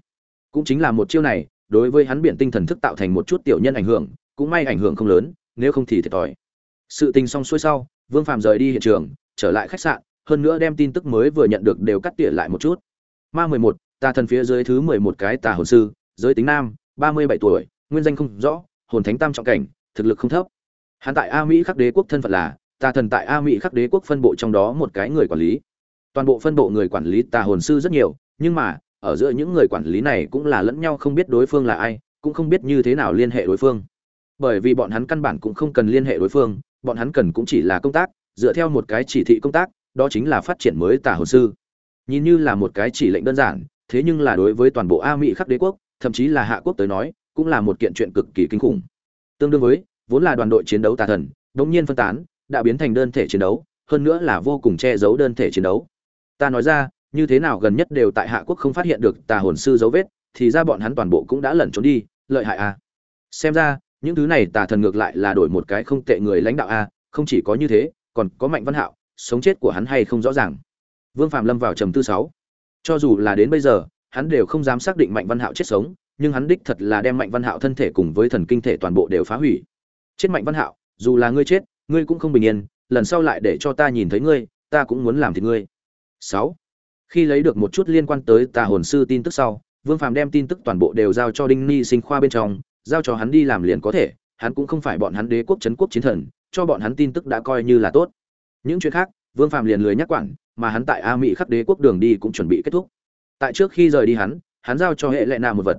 Cũng chính là một chiêu này, đối với hắn biển tinh thần thức tạo thành một chút tiểu nhân ảnh hưởng, cũng may ảnh hưởng không lớn, nếu không thì thiệt thòi. Sự tình xong xuôi sau, vương phạm rời đi hiện trường, trở lại khách sạn, hơn nữa đem tin tức mới vừa nhận được đều cắt tỉa lại một chút. Ma mười một tà thần phía dưới thứ mười một cái tà hồn sư, giới tính nam, ba mươi bảy tuổi, nguyên danh không rõ, hồn thánh tam trọng cảnh, thực lực không thấp. Hắn tại a mỹ khắc đế quốc thân phận là, tà thần tại a mỹ khắc đế quốc phân bộ trong đó một cái người quản lý. Toàn bộ phân bộ người quản lý tà hồn sư rất nhiều, nhưng mà, ở giữa những người quản lý này cũng là lẫn nhau không biết đối phương là ai, cũng không biết như thế nào liên hệ đối phương. Bởi vì bọn hắn căn bản cũng không cần liên hệ đối phương, bọn hắn cần cũng chỉ là công tác, dựa theo một cái chỉ thị công tác, đó chính là phát triển mới tà hồn sư. Nhìn như là một cái chỉ lệnh đơn giản thế nhưng là đối với toàn bộ a mỹ khắc đế quốc, thậm chí là hạ quốc tới nói, cũng là một kiện chuyện cực kỳ kinh khủng. Tương đương với, vốn là đoàn đội chiến đấu tà thần đống nhiên phân tán, đã biến thành đơn thể chiến đấu, hơn nữa là vô cùng che giấu đơn thể chiến đấu. Ta nói ra, như thế nào gần nhất đều tại hạ quốc không phát hiện được tà hồn sư dấu vết, thì ra bọn hắn toàn bộ cũng đã lẩn trốn đi, lợi hại a à. xem ra, những thứ này tà thần ngược lại là đổi một cái không tệ người lãnh đạo a không chỉ có như thế, còn có mạnh văn hạo, sống chết của hắn hay không rõ ràng. Vương phạm lâm vào trầm tư sáu cho dù là đến bây giờ, hắn đều không dám xác định mạnh văn hạo chết sống, nhưng hắn đích thật là đem mạnh văn hạo thân thể cùng với thần kinh thể toàn bộ đều phá hủy. Chết mạnh văn hạo, dù là ngươi chết, ngươi cũng không bình yên, lần sau lại để cho ta nhìn thấy ngươi, ta cũng muốn làm thì ngươi. Sáu. Khi lấy được một chút liên quan tới tà hồn sư tin tức sau, vương phàm đem tin tức toàn bộ đều giao cho đinh ni sinh khoa bên trong, giao cho hắn đi làm liền có thể, hắn cũng không phải bọn hắn đế quốc c quốc chiến thần, cho bọn hắn tin tức đã coi như là tốt. Những chuyện khác, vương phàm liền lười nhắc quản mà hắn tại a mỹ khắc đế quốc đường đi cũng chuẩn bị kết thúc. Tại trước khi rời đi hắn hắn giao cho hệ lệ nạ một vật.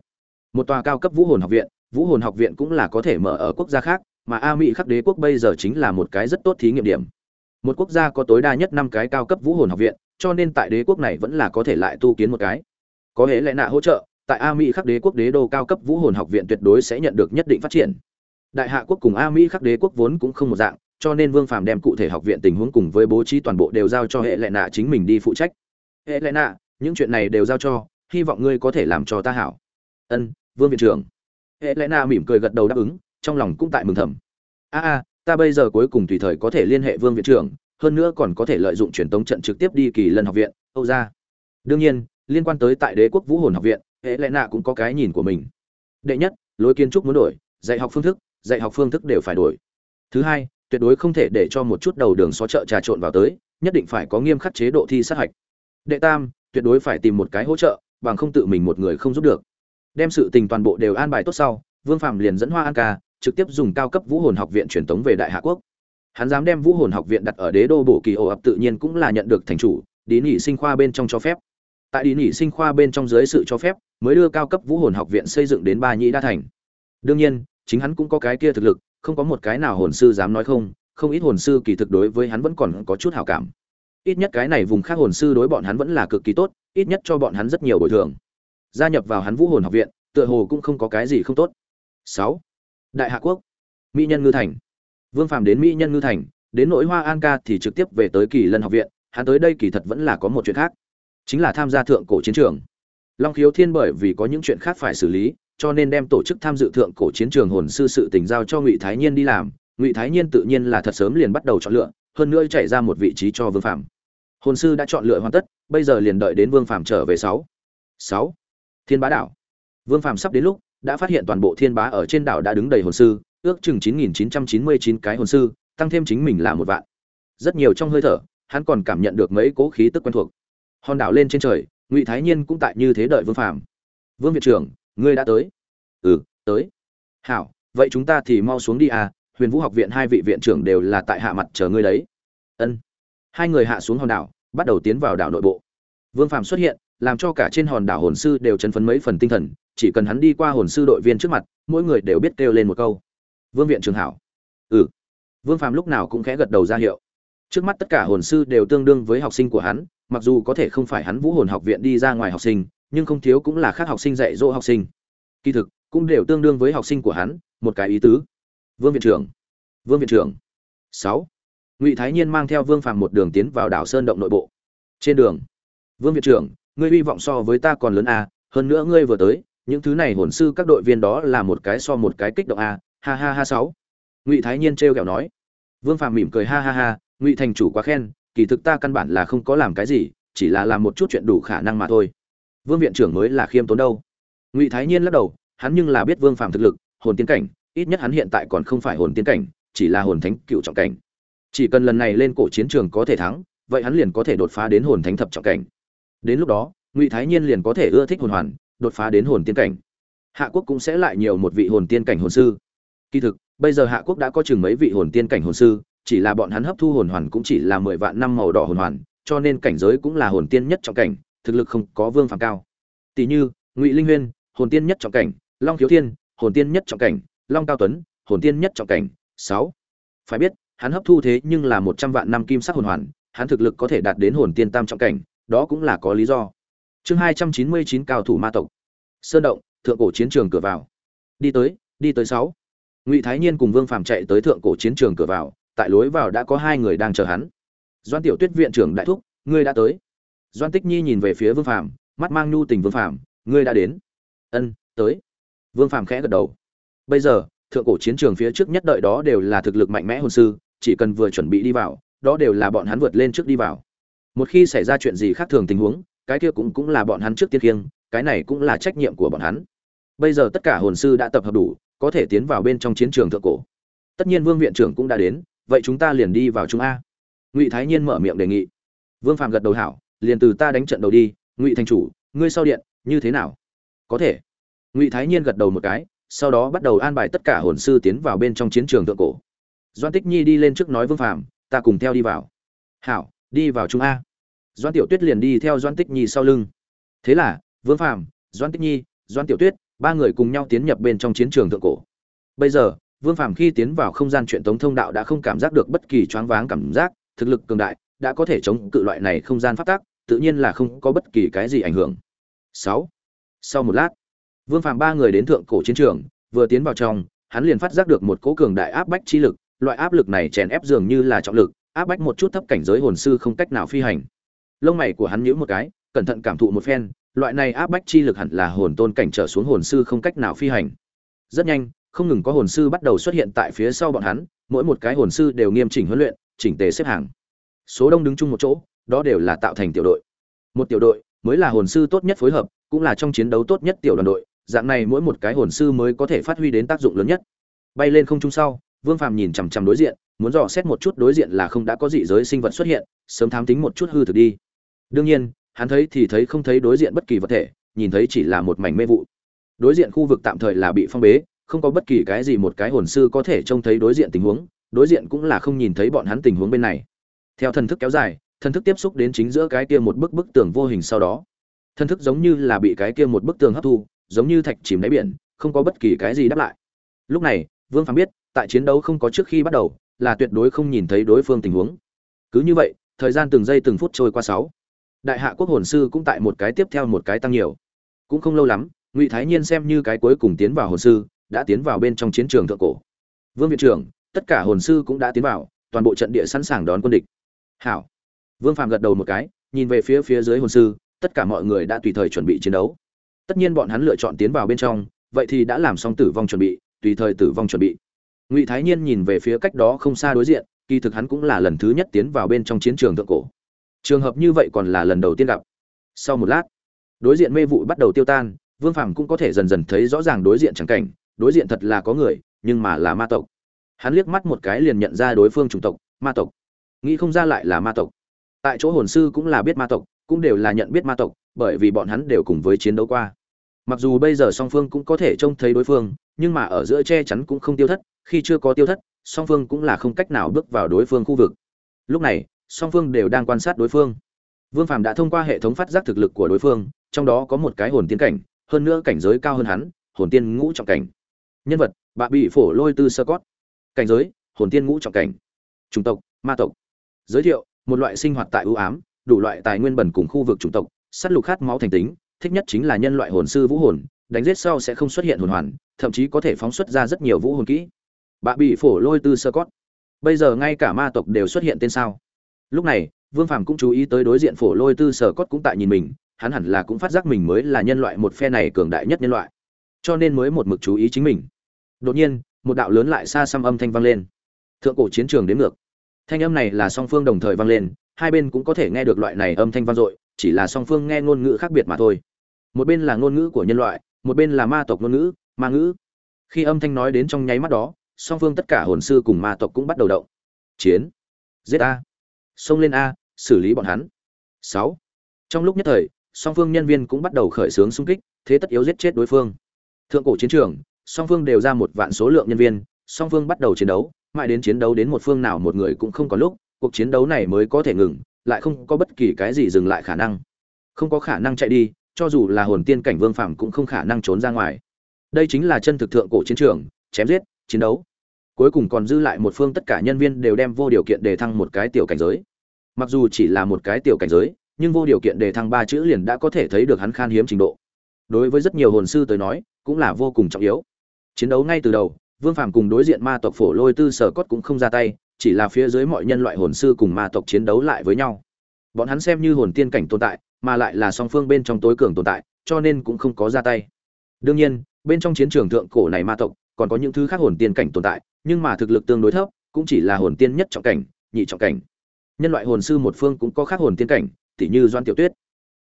Một tòa cao cấp vũ hồn học viện, vũ hồn học viện cũng là có thể mở ở quốc gia khác, mà a mỹ khắc đế quốc bây giờ chính là một cái rất tốt thí nghiệm điểm. Một quốc gia có tối đa nhất năm cái cao cấp vũ hồn học viện, cho nên tại đế quốc này vẫn là có thể lại tu kiến một cái. Có hệ lệ nạ hỗ trợ, tại a mỹ khắc đế quốc đế đô cao cấp vũ hồn học viện tuyệt đối sẽ nhận được nhất định phát triển. Đại hạ quốc cùng a mỹ khắc đế quốc vốn cũng không một dạng cho nên vương phàm đem cụ thể học viện tình huống cùng với bố trí toàn bộ đều giao cho hệ lệ nạ chính mình đi phụ trách. Hệ lệ nạ, những chuyện này đều giao cho, hy vọng ngươi có thể làm cho ta hảo. Ân, vương viện trưởng. Hệ lệ nạ mỉm cười gật đầu đáp ứng, trong lòng cũng tại mừng thầm. A a, ta bây giờ cuối cùng tùy thời có thể liên hệ vương viện trưởng, hơn nữa còn có thể lợi dụng truyền tống trận trực tiếp đi kỳ lân học viện, âu ra đương nhiên, liên quan tới tại đế quốc vũ hồn học viện, hệ lệ nạ cũng có cái nhìn của mình. Đệ nhất, lối kiến trúc muốn đổi, dạy học phương thức, dạy học phương thức đều phải đổi. Thứ hai tuyệt đối không thể để cho một chút đầu đường xó chợ trà trộn vào tới, nhất định phải có nghiêm khắc chế độ thi sát hạch. Đệ tam, tuyệt đối phải tìm một cái hỗ trợ, bằng không tự mình một người không giúp được. Đem sự tình toàn bộ đều an bài tốt sau, vương phạm liền dẫn hoa an ca, trực tiếp dùng cao cấp vũ hồn học viện truyền tống về đại hạ quốc. Hắn dám đem vũ hồn học viện đặt ở đế đô bổ kỳ ổ ập tự nhiên cũng là nhận được thành chủ đi nghỉ sinh khoa bên trong cho phép. Tại đi nghỉ sinh khoa bên trong dưới sự cho phép, mới đưa cao cấp vũ hồn học viện xây dựng đến ba nhĩ đa thành. Đương nhiên, chính hắn cũng có cái kia thực lực không có một cái nào hồn sư dám nói không không ít hồn sư kỳ thực đối với hắn vẫn còn có chút hảo cảm. Ít nhất cái này vùng khác hồn sư đối bọn hắn vẫn là cực kỳ tốt, ít nhất cho bọn hắn rất nhiều bồi thường. Gia nhập vào hắn vũ hồn học viện, tựa hồ cũng không có cái gì không tốt. Sáu. Đại hạ quốc. Mỹ nhân ngư thành. Vương phàm đến mỹ nhân ngư thành, đến nỗi hoa an ca thì trực tiếp về tới kỳ lân học viện, hắn tới đây kỳ thật vẫn là có một chuyện khác. Chính là tham gia thượng cổ chiến trường. Long khiếu thiên bởi vì có những chuyện khác phải xử lý cho nên đem tổ chức tham dự thượng cổ chiến trường hồn sư sự tình giao cho ngụy thái nhiên đi làm. Ngụy thái nhiên tự nhiên là thật sớm liền bắt đầu chọn lựa, hơn nữa chạy ra một vị trí cho vương phạm hồn sư đã chọn lựa hoàn tất, bây giờ liền đợi đến vương phạm trở về sáu. Sáu. Thiên bá đảo. Vương phạm sắp đến lúc, đã phát hiện toàn bộ thiên bá ở trên đảo đã đứng đầy hồn sư, ước chừng chín nghìn chín trăm chín mươi chín cái hồn sư, tăng thêm chính mình là một vạn. Rất nhiều trong hơi thở, hắn còn cảm nhận được mấy cố khí tức quen thuộc. Hòn đảo lên trên trời, ngụy thái nhiên cũng tại như thế đợi vương phạm vương viện trưởng ngươi đã tới. Ừ tới. Hảo, vậy chúng ta thì mau xuống đi à huyền vũ học viện hai vị viện trưởng đều là tại hạ mặt chờ ngươi đấy. Ân. Hai người hạ xuống hòn đảo, bắt đầu tiến vào đảo nội bộ. Vương phạm xuất hiện, làm cho cả trên hòn đảo hồn sư đều chấn phấn mấy phần tinh thần, chỉ cần hắn đi qua hồn sư đội viên trước mặt, mỗi người đều biết kêu lên một câu. Vương viện trưởng hảo. Ừ. Vương phạm lúc nào cũng khẽ gật đầu ra hiệu. Trước mắt tất cả hồn sư đều tương đương với học sinh của hắn, mặc dù có thể không phải hắn vũ hồn học viện đi ra ngoài học sinh nhưng không thiếu cũng là khác học sinh dạy dỗ học sinh. Kỳ thực cũng đều tương đương với học sinh của hắn một cái ý tứ. Vương viện trưởng. Vương viện trưởng. Sáu. Ngụy thái nhiên mang theo vương phàm một đường tiến vào đảo sơn động nội bộ. Trên đường vương viện trưởng ngươi hy vọng so với ta còn lớn à, hơn nữa ngươi vừa tới những thứ này hồn sư các đội viên đó là một cái so một cái kích động à, ha ha ha sáu. Ngụy thái nhiên trêu ghẹo nói. Vương phàm mỉm cười ha ha ha ngụy thành chủ quá khen kỳ thực ta căn bản là không có làm cái gì chỉ là làm một chút chuyện đủ khả năng mà thôi vương viện trưởng mới là khiêm tốn đâu ngụy thái nhiên lắc đầu hắn nhưng là biết Vương Phạm thực lực, hồn tiên cảnh, ít nhất hắn hiện tại còn không phải hồn tiên cảnh, chỉ là hồn thánh cựu trọng cảnh. Chỉ cần lần này lên cổ chiến trường có thể thắng, vậy hắn liền có thể đột phá đến hồn thánh thập trọng cảnh. Đến lúc đó, Ngụy Thái Nhiên liền có thể ưa thích hồn hoàn, đột phá đến hồn tiên cảnh. Hạ quốc cũng sẽ lại nhiều một vị hồn tiên cảnh hồn sư. Kỳ thực, bây giờ Hạ quốc đã có chừng mấy vị hồn tiên cảnh hồn sư, chỉ là bọn hắn hấp thu hồn hoàn cũng chỉ là mười vạn năm màu đỏ hồn hoàn, cho nên cảnh giới cũng là hồn tiên nhất trọng cảnh, thực lực không có Vương Phàm cao. Tỷ như, Ngụy Linh Huyên, hồn tiên nhất trọng cảnh, Long Thiếu Thiên, hồn tiên nhất trọng cảnh, Long Cao Tuấn, hồn tiên nhất trọng cảnh, sáu. Phải biết, hắn hấp thu thế nhưng là một trăm vạn năm kim sắc hồn hoàn, hắn thực lực có thể đạt đến hồn tiên tam trọng cảnh, đó cũng là có lý do. Chương hai trăm chín mươi chín cao thủ ma tộc. Sơn động, thượng cổ chiến trường cửa vào. Đi tới, đi tới sáu. Ngụy Thái Nhiên cùng Vương Phàm chạy tới thượng cổ chiến trường cửa vào, tại lối vào đã có hai người đang chờ hắn. Doan Tiểu Tuyết viện trưởng đại thúc, ngươi đã tới. Doan Tích Nhi nhìn về phía Vương Phàm, mắt mang nhu tình Vương Phàm, ngươi đã đến. Ân, tới. Vương Phàm khẽ gật đầu. Bây giờ, thượng cổ chiến trường phía trước nhất đợi đó đều là thực lực mạnh mẽ hồn sư, chỉ cần vừa chuẩn bị đi vào, đó đều là bọn hắn vượt lên trước đi vào. Một khi xảy ra chuyện gì khác thường tình huống, cái kia cũng cũng là bọn hắn trước tiên kiêng, cái này cũng là trách nhiệm của bọn hắn. Bây giờ tất cả hồn sư đã tập hợp đủ, có thể tiến vào bên trong chiến trường thượng cổ. Tất nhiên Vương viện trưởng cũng đã đến, vậy chúng ta liền đi vào chúng a. Ngụy Thái Nhiên mở miệng đề nghị. Vương Phàm gật đầu hảo, liền từ ta đánh trận đầu đi, Ngụy thành chủ, ngươi sau điện, như thế nào? Có thể. Ngụy Thái Nhiên gật đầu một cái, sau đó bắt đầu an bài tất cả hồn sư tiến vào bên trong chiến trường thượng cổ. Doan Tích Nhi đi lên trước nói Vương Phàm, ta cùng theo đi vào. Hảo, đi vào chúng a. Doan Tiểu Tuyết liền đi theo Doan Tích Nhi sau lưng. Thế là, Vương Phàm, Doan Tích Nhi, Doan Tiểu Tuyết, ba người cùng nhau tiến nhập bên trong chiến trường thượng cổ. Bây giờ, Vương Phàm khi tiến vào không gian truyện tống thông đạo đã không cảm giác được bất kỳ choáng váng cảm giác, thực lực cường đại, đã có thể chống cự loại này không gian pháp tắc, tự nhiên là không có bất kỳ cái gì ảnh hưởng. 6. Sau một lát, Vương Phàm ba người đến thượng cổ chiến trường, vừa tiến vào trong, hắn liền phát giác được một cỗ cường đại áp bách chi lực, loại áp lực này chèn ép dường như là trọng lực, áp bách một chút thấp cảnh giới hồn sư không cách nào phi hành. Lông mày của hắn nhíu một cái, cẩn thận cảm thụ một phen, loại này áp bách chi lực hẳn là hồn tôn cảnh trở xuống hồn sư không cách nào phi hành. Rất nhanh, không ngừng có hồn sư bắt đầu xuất hiện tại phía sau bọn hắn, mỗi một cái hồn sư đều nghiêm chỉnh huấn luyện, chỉnh tề xếp hàng. Số đông đứng chung một chỗ, đó đều là tạo thành tiểu đội. Một tiểu đội mới là hồn sư tốt nhất phối hợp, cũng là trong chiến đấu tốt nhất tiểu đoàn đội, dạng này mỗi một cái hồn sư mới có thể phát huy đến tác dụng lớn nhất. Bay lên không trung sau, Vương Phàm nhìn chằm chằm đối diện, muốn dò xét một chút đối diện là không đã có dị giới sinh vật xuất hiện, sớm thám tính một chút hư thực đi. Đương nhiên, hắn thấy thì thấy không thấy đối diện bất kỳ vật thể, nhìn thấy chỉ là một mảnh mê vụ. Đối diện khu vực tạm thời là bị phong bế, không có bất kỳ cái gì một cái hồn sư có thể trông thấy đối diện tình huống, đối diện cũng là không nhìn thấy bọn hắn tình huống bên này. Theo thần thức kéo dài, thần thức tiếp xúc đến chính giữa cái kia một bức bức tường vô hình sau đó, thần thức giống như là bị cái kia một bức tường hấp thu, giống như thạch chìm đáy biển, không có bất kỳ cái gì đáp lại. Lúc này, Vương Phàm biết, tại chiến đấu không có trước khi bắt đầu, là tuyệt đối không nhìn thấy đối phương tình huống. Cứ như vậy, thời gian từng giây từng phút trôi qua sáu. Đại hạ quốc hồn sư cũng tại một cái tiếp theo một cái tăng nhiều. Cũng không lâu lắm, Ngụy Thái Nhiên xem như cái cuối cùng tiến vào hồn sư, đã tiến vào bên trong chiến trường thượng cổ. Vương viện trưởng, tất cả hồn sư cũng đã tiến vào, toàn bộ trận địa sẵn sàng đón quân địch. Hảo. Vương Phàm gật đầu một cái, nhìn về phía phía dưới hồn sư, tất cả mọi người đã tùy thời chuẩn bị chiến đấu. Tất nhiên bọn hắn lựa chọn tiến vào bên trong, vậy thì đã làm xong tử vong chuẩn bị, tùy thời tử vong chuẩn bị. Ngụy Thái Nhiên nhìn về phía cách đó không xa đối diện, kỳ thực hắn cũng là lần thứ nhất tiến vào bên trong chiến trường thượng cổ. Trường hợp như vậy còn là lần đầu tiên gặp. Sau một lát, đối diện mê vụ bắt đầu tiêu tan, Vương Phàm cũng có thể dần dần thấy rõ ràng đối diện chẳng cảnh, đối diện thật là có người, nhưng mà là ma tộc. Hắn liếc mắt một cái liền nhận ra đối phương chủng tộc, ma tộc. Nghĩ không ra lại là ma tộc. Tại chỗ hồn sư cũng là biết ma tộc, cũng đều là nhận biết ma tộc, bởi vì bọn hắn đều cùng với chiến đấu qua. Mặc dù bây giờ song phương cũng có thể trông thấy đối phương, nhưng mà ở giữa che chắn cũng không tiêu thất, khi chưa có tiêu thất, song phương cũng là không cách nào bước vào đối phương khu vực. Lúc này, song phương đều đang quan sát đối phương. Vương Phàm đã thông qua hệ thống phát giác thực lực của đối phương, trong đó có một cái hồn tiên cảnh, hơn nữa cảnh giới cao hơn hắn, hồn tiên ngũ trọng cảnh. Nhân vật: Bạ bị phổ lôi tư sơ cót Cảnh giới: Hồn tiên ngũ trọng cảnh. Chủng tộc: Ma tộc. Giới thiệu: một loại sinh hoạt tại ưu ám, đủ loại tài nguyên bẩn cùng khu vực chủng tộc, sắt lục khát máu thành tính, thích nhất chính là nhân loại hồn sư vũ hồn, đánh giết sau sẽ không xuất hiện hồn hoàn, thậm chí có thể phóng xuất ra rất nhiều vũ hồn kỹ. Bạ bị phổ lôi tư sơ cốt. Bây giờ ngay cả ma tộc đều xuất hiện tên sao? Lúc này, Vương Phàm cũng chú ý tới đối diện phổ lôi tư sở cốt cũng tại nhìn mình, hắn hẳn là cũng phát giác mình mới là nhân loại một phe này cường đại nhất nhân loại, cho nên mới một mực chú ý chính mình. Đột nhiên, một đạo lớn lại xa xăm âm thanh vang lên. Thượng cổ chiến trường đến ngược. Thanh âm này là song phương đồng thời vang lên, hai bên cũng có thể nghe được loại này âm thanh vang dội, chỉ là song phương nghe ngôn ngữ khác biệt mà thôi. Một bên là ngôn ngữ của nhân loại, một bên là ma tộc ngôn ngữ, ma ngữ. Khi âm thanh nói đến trong nháy mắt đó song phương tất cả hồn sư cùng ma tộc cũng bắt đầu động. Chiến. Giết a. Xông lên a xử lý bọn hắn. Sáu. Trong lúc nhất thời song phương nhân viên cũng bắt đầu khởi xướng xung kích thế tất yếu giết chết đối phương. Thượng cổ chiến trường song phương đều ra một vạn số lượng nhân viên song phương bắt đầu chiến đấu mãi đến chiến đấu đến một phương nào một người cũng không có lúc, cuộc chiến đấu này mới có thể ngừng, lại không có bất kỳ cái gì dừng lại khả năng. Không có khả năng chạy đi, cho dù là hồn tiên cảnh vương phàm cũng không khả năng trốn ra ngoài. Đây chính là chân thực thượng cổ chiến trường, chém giết, chiến đấu. Cuối cùng còn dư lại một phương tất cả nhân viên đều đem vô điều kiện đề thăng một cái tiểu cảnh giới. Mặc dù chỉ là một cái tiểu cảnh giới, nhưng vô điều kiện đề thăng ba chữ liền đã có thể thấy được hắn khan hiếm trình độ. Đối với rất nhiều hồn sư tới nói, cũng là vô cùng trọng yếu. Chiến đấu ngay từ đầu vương phàm cùng đối diện ma tộc phổ lôi tư sở cốt cũng không ra tay, chỉ là phía dưới mọi nhân loại hồn sư cùng ma tộc chiến đấu lại với nhau. Bọn hắn xem như hồn tiên cảnh tồn tại, mà lại là song phương bên trong tối cường tồn tại, cho nên cũng không có ra tay. Đương nhiên, bên trong chiến trường thượng cổ này ma tộc, còn có những thứ khác hồn tiên cảnh tồn tại, nhưng mà thực lực tương đối thấp, cũng chỉ là hồn tiên nhất trọng cảnh, nhị trọng cảnh. Nhân loại hồn sư một phương cũng có khác hồn tiên cảnh, tỉ như doan tiểu tuyết.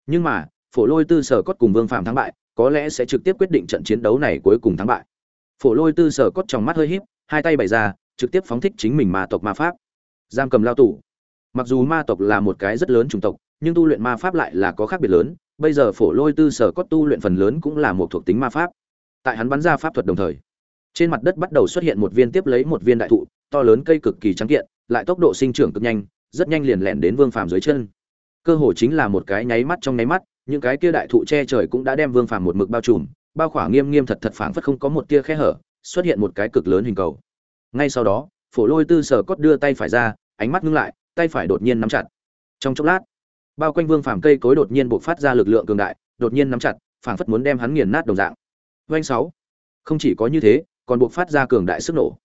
Nhưng mà, phổ lôi tư sở cốt cùng vương phạm thắng bại, có lẽ sẽ trực tiếp quyết định trận chiến đấu này cuối cùng thắng bại phổ lôi tư sở cốt trong mắt hơi híp, hai tay bày ra, trực tiếp phóng thích chính mình ma tộc ma pháp. Giam cầm lao tù. Mặc dù ma tộc là một cái rất lớn chủng tộc, nhưng tu luyện ma pháp lại là có khác biệt lớn, bây giờ phổ lôi tư sở cốt tu luyện phần lớn cũng là một thuộc tính ma pháp. Tại hắn bắn ra pháp thuật đồng thời, trên mặt đất bắt đầu xuất hiện một viên tiếp lấy một viên đại thụ, to lớn cây cực kỳ trắng kiện, lại tốc độ sinh trưởng cực nhanh, rất nhanh liền lẻn đến vương phàm dưới chân. Cơ hồ chính là một cái nháy mắt trong nháy mắt, những cái kia đại thụ che trời cũng đã đem vương phàm một mực bao trùm bao khỏa nghiêm nghiêm thật thật phảng phất không có một tia khe hở, xuất hiện một cái cực lớn hình cầu. Ngay sau đó, phổ lôi tư sở cốt đưa tay phải ra, ánh mắt ngưng lại, tay phải đột nhiên nắm chặt. Trong chốc lát, bao quanh vương phàm cây cối đột nhiên bộc phát ra lực lượng cường đại, đột nhiên nắm chặt, phảng phất muốn đem hắn nghiền nát đồng dạng. Doanh sáu. Không chỉ có như thế, còn bộc phát ra cường đại sức nổ.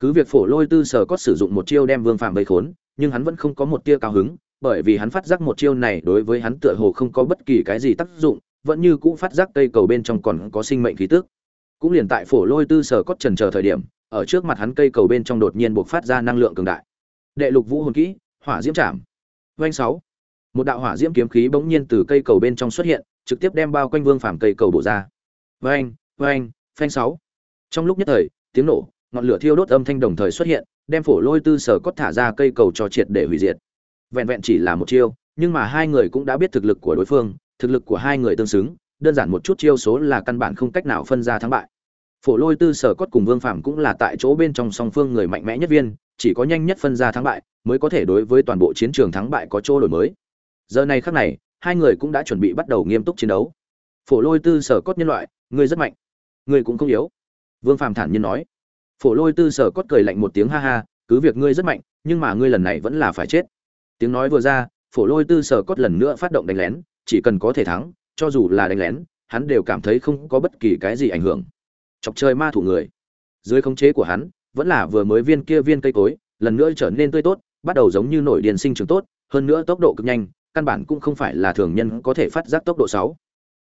Cứ việc phổ lôi tư sở cốt sử dụng một chiêu đem vương phàm vây khốn, nhưng hắn vẫn không có một tia cao hứng, bởi vì hắn phát giác một chiêu này đối với hắn tựa hồ không có bất kỳ cái gì tác dụng vẫn như cũ phát giác cây cầu bên trong còn có sinh mệnh khí tức. Cũng liền tại phổ lôi tư sở cốt trần chờ thời điểm ở trước mặt hắn cây cầu bên trong đột nhiên buộc phát ra năng lượng cường đại. Đệ lục vũ hồn kỹ hỏa diễm chạm. Vành sáu. Một đạo hỏa diễm kiếm khí bỗng nhiên từ cây cầu bên trong xuất hiện trực tiếp đem bao quanh vương phàm cây cầu bổ ra. Vành, vành, phanh sáu. Trong lúc nhất thời tiếng nổ ngọn lửa thiêu đốt âm thanh đồng thời xuất hiện đem phổ lôi tư sở cốt thả ra cây cầu cho triệt để hủy diệt. Vẹn vẹn chỉ là một chiêu nhưng mà hai người cũng đã biết thực lực của đối phương thực lực của hai người tương xứng, đơn giản một chút chiêu số là căn bản không cách nào phân ra thắng bại. Phổ lôi tư sở cốt cùng vương phạm cũng là tại chỗ bên trong song phương người mạnh mẽ nhất viên, chỉ có nhanh nhất phân ra thắng bại, mới có thể đối với toàn bộ chiến trường thắng bại có chỗ đổi mới. Giờ này khắc này, hai người cũng đã chuẩn bị bắt đầu nghiêm túc chiến đấu. Phổ lôi tư sở cốt nhân loại, ngươi rất mạnh. Ngươi cũng không yếu. Vương phạm thản nhiên nói. Phổ lôi tư sở cốt cười lạnh một tiếng ha ha, cứ việc ngươi rất mạnh, nhưng mà ngươi lần này vẫn là phải chết. Tiếng nói vừa ra, phổ lôi tư sở cốt lần nữa phát động đánh lén chỉ cần có thể thắng, cho dù là đánh lén, hắn đều cảm thấy không có bất kỳ cái gì ảnh hưởng. Chọc chơi ma thủ người. Dưới khống chế của hắn, vẫn là vừa mới viên kia viên cây cối, lần nữa trở nên tươi tốt, bắt đầu giống như nổi điền sinh trưởng tốt, hơn nữa tốc độ cực nhanh, căn bản cũng không phải là thường nhân có thể phát giác tốc độ sáu.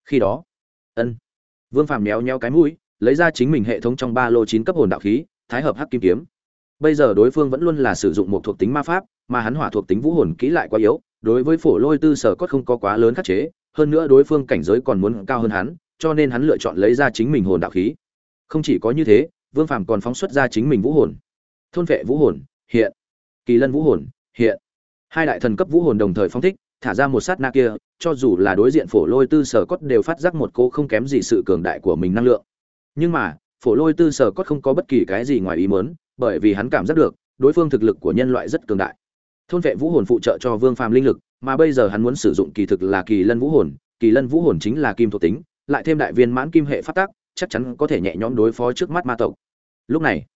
Khi đó, ân, vương phàm méo nheo cái mũi, lấy ra chính mình hệ thống trong ba lô chín cấp hồn đạo khí, thái hợp hắc kim kiếm bây giờ đối phương vẫn luôn là sử dụng một thuộc tính ma pháp, mà hắn hỏa thuộc tính vũ hồn kỹ lại quá yếu, đối với phổ lôi tư sở cốt không có quá lớn khắc chế, hơn nữa đối phương cảnh giới còn muốn cao hơn hắn, cho nên hắn lựa chọn lấy ra chính mình hồn đạo khí. Không chỉ có như thế, vương phàm còn phóng xuất ra chính mình vũ hồn. Thôn vệ vũ hồn, hiện. Kỳ lân vũ hồn, hiện. Hai đại thần cấp vũ hồn đồng thời phóng thích, thả ra một sát na kia, cho dù là đối diện phổ lôi tư sở cốt đều phát giác một cô không kém gì sự cường đại của mình năng lượng. Nhưng mà, phổ lôi tư sở cốt không có bất kỳ cái gì ngoài ý muốn bởi vì hắn cảm giác được, đối phương thực lực của nhân loại rất cường đại. Thôn vệ vũ hồn phụ trợ cho vương phàm linh lực, mà bây giờ hắn muốn sử dụng kỳ thực là kỳ lân vũ hồn, kỳ lân vũ hồn chính là kim thuộc tính, lại thêm đại viên mãn kim hệ phát tác chắc chắn có thể nhẹ nhõm đối phó trước mắt ma tộc. Lúc này,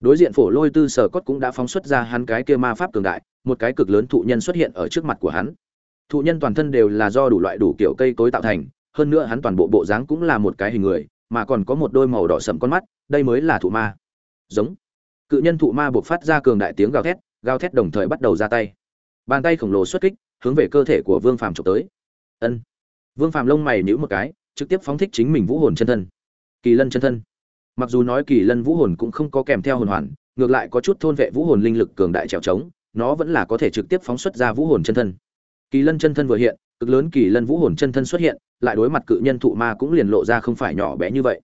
đối diện phổ lôi tư sở cốt cũng đã phóng xuất ra hắn cái kia ma pháp cường đại, một cái cực lớn thụ nhân xuất hiện ở trước mặt của hắn. Thụ nhân toàn thân đều là do đủ loại đủ kiểu cây cối tạo thành, hơn nữa hắn toàn bộ bộ dáng cũng là một cái hình người, mà còn có một đôi màu đỏ sầm con mắt, đây mới là thụ ma. Giống cự nhân thụ ma buộc phát ra cường đại tiếng gào thét gào thét đồng thời bắt đầu ra tay. Bàn tay khổng lồ xuất kích, hướng về cơ thể của vương phàm trộm tới. Ân. Vương phàm lông mày nhữ một cái, trực tiếp phóng thích chính mình vũ hồn chân thân. Kỳ lân chân thân. Mặc dù nói kỳ lân vũ hồn cũng không có kèm theo hồn hoàn, ngược lại có chút thôn vệ vũ hồn linh lực cường đại trèo trống, nó vẫn là có thể trực tiếp phóng xuất ra vũ hồn chân thân. Kỳ lân chân thân vừa hiện, cực lớn kỳ lân vũ hồn chân thân xuất hiện, lại đối mặt cự nhân thụ ma cũng liền lộ ra không phải nhỏ bé như vậy.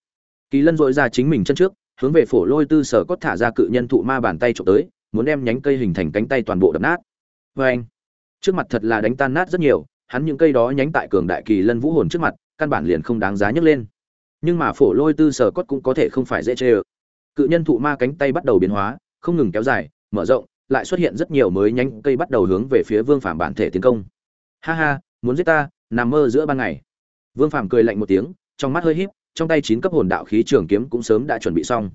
Kỳ lân dội ra chính mình chân trước hướng về phổ lôi tư sở cốt thả ra cự nhân thụ ma bàn tay trộm tới, muốn đem nhánh cây hình thành cánh tay toàn bộ đập nát. Vê anh, trước mặt thật là đánh tan nát rất nhiều, hắn những cây đó nhánh tại cường đại kỳ lân vũ hồn trước mặt, căn bản liền không đáng giá nhấc lên. Nhưng mà phổ lôi tư sở cốt cũng có thể không phải dễ chê ơ. Cự nhân thụ ma cánh tay bắt đầu biến hóa, không ngừng kéo dài, mở rộng, lại xuất hiện rất nhiều mới nhánh cây bắt đầu hướng về phía vương phạm bản thể tiến công. Ha ha, muốn giết ta, nằm mơ giữa ban ngày. Vương phạm cười lạnh một tiếng, trong mắt hơi híp trong tay chín cấp hồn đạo khí trường kiếm cũng sớm đã chuẩn bị xong.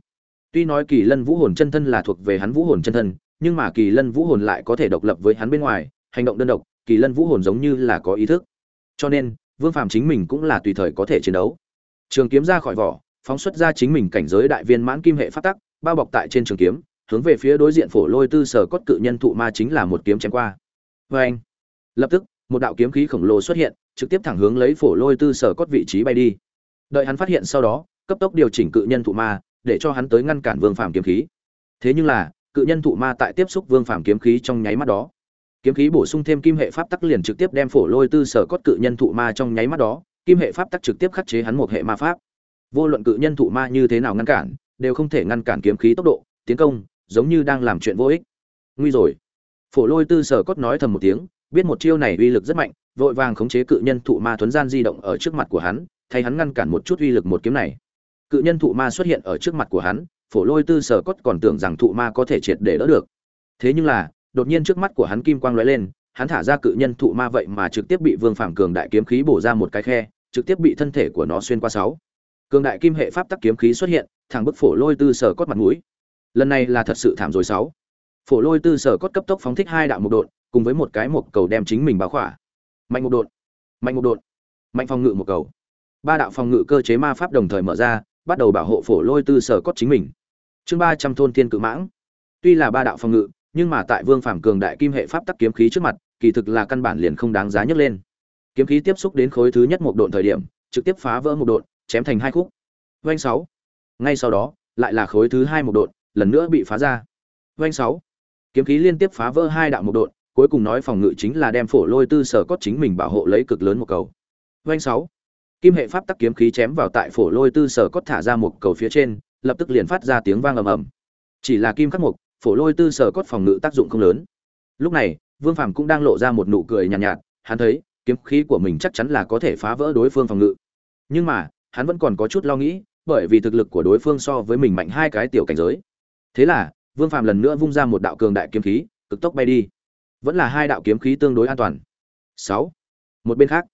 Tuy nói kỳ lân vũ hồn chân thân là thuộc về hắn vũ hồn chân thân, nhưng mà kỳ lân vũ hồn lại có thể độc lập với hắn bên ngoài, hành động đơn độc, kỳ lân vũ hồn giống như là có ý thức. Cho nên, vương phàm chính mình cũng là tùy thời có thể chiến đấu. Trường kiếm ra khỏi vỏ, phóng xuất ra chính mình cảnh giới đại viên mãn kim hệ pháp tắc, bao bọc tại trên trường kiếm, hướng về phía đối diện phổ lôi tư sở cốt cự nhân thụ ma chính là một kiếm chém qua. Vê anh, lập tức, một đạo kiếm khí khổng lồ xuất hiện, trực tiếp thẳng hướng lấy phổ lôi tư sở cốt vị trí bay đi đợi hắn phát hiện sau đó, cấp tốc điều chỉnh cự nhân thụ ma, để cho hắn tới ngăn cản vương phàm kiếm khí. Thế nhưng là, cự nhân thụ ma tại tiếp xúc vương phàm kiếm khí trong nháy mắt đó. Kiếm khí bổ sung thêm kim hệ pháp tắc liền trực tiếp đem phổ lôi tư sở cốt cự nhân thụ ma trong nháy mắt đó, kim hệ pháp tắc trực tiếp khắc chế hắn một hệ ma pháp. Vô luận cự nhân thụ ma như thế nào ngăn cản, đều không thể ngăn cản kiếm khí tốc độ, tiến công, giống như đang làm chuyện vô ích. Nguy rồi. Phổ lôi tư sở cốt nói thầm một tiếng, biết một chiêu này uy lực rất mạnh, vội vàng khống chế cự nhân thụ ma thuấn gian di động ở trước mặt của hắn thay hắn ngăn cản một chút uy lực một kiếm này. Cự nhân thụ ma xuất hiện ở trước mặt của hắn, phổ lôi tư sở cốt còn tưởng rằng thụ ma có thể triệt để đỡ được. Thế nhưng là, đột nhiên trước mắt của hắn kim quang lóe lên, hắn thả ra cự nhân thụ ma vậy mà trực tiếp bị vương phạm cường đại kiếm khí bổ ra một cái khe, trực tiếp bị thân thể của nó xuyên qua sáu. Cường đại kim hệ pháp tắc kiếm khí xuất hiện, thẳng bức phổ lôi tư sở cốt mặt mũi. Lần này là thật sự thảm rồi sáu. Phổ lôi tư sở cốt cấp tốc phóng thích hai đạo một đột cùng với một cái một cầu đem chính mình báo khỏa. Mạnh một đột mạnh một đột mạnh phòng ngự một cầu ba đạo phòng ngự cơ chế ma pháp đồng thời mở ra, bắt đầu bảo hộ phổ lôi tư sở cốt chính mình. Chương ba trăm thôn thiên cự mãng. Tuy là ba đạo phòng ngự, nhưng mà tại vương phàm cường đại kim hệ pháp tắc kiếm khí trước mặt, kỳ thực là căn bản liền không đáng giá nhấc lên. Kiếm khí tiếp xúc đến khối thứ nhất một độn thời điểm, trực tiếp phá vỡ một độn, chém thành hai khúc. Vanh sáu. Ngay sau đó, lại là khối thứ hai một độn, lần nữa bị phá ra. Vanh sáu. Kiếm khí liên tiếp phá vỡ hai đạo một độn, cuối cùng nói phòng ngự chính là đem phổ lôi tư sở cốt chính mình bảo hộ lấy cực lớn một cầu. Vanh sáu kim hệ pháp tắc kiếm khí chém vào tại phổ lôi tư sở cốt thả ra một cầu phía trên lập tức liền phát ra tiếng vang ầm ầm. Chỉ là kim khắc mục phổ lôi tư sở cốt phòng ngự tác dụng không lớn. Lúc này vương phàm cũng đang lộ ra một nụ cười nhàn nhạt, nhạt hắn thấy kiếm khí của mình chắc chắn là có thể phá vỡ đối phương phòng ngự. Nhưng mà hắn vẫn còn có chút lo nghĩ bởi vì thực lực của đối phương so với mình mạnh hai cái tiểu cảnh giới. Thế là vương phàm lần nữa vung ra một đạo cường đại kiếm khí cực tốc bay đi. Vẫn là hai đạo kiếm khí tương đối an toàn. Sáu. Một bên khác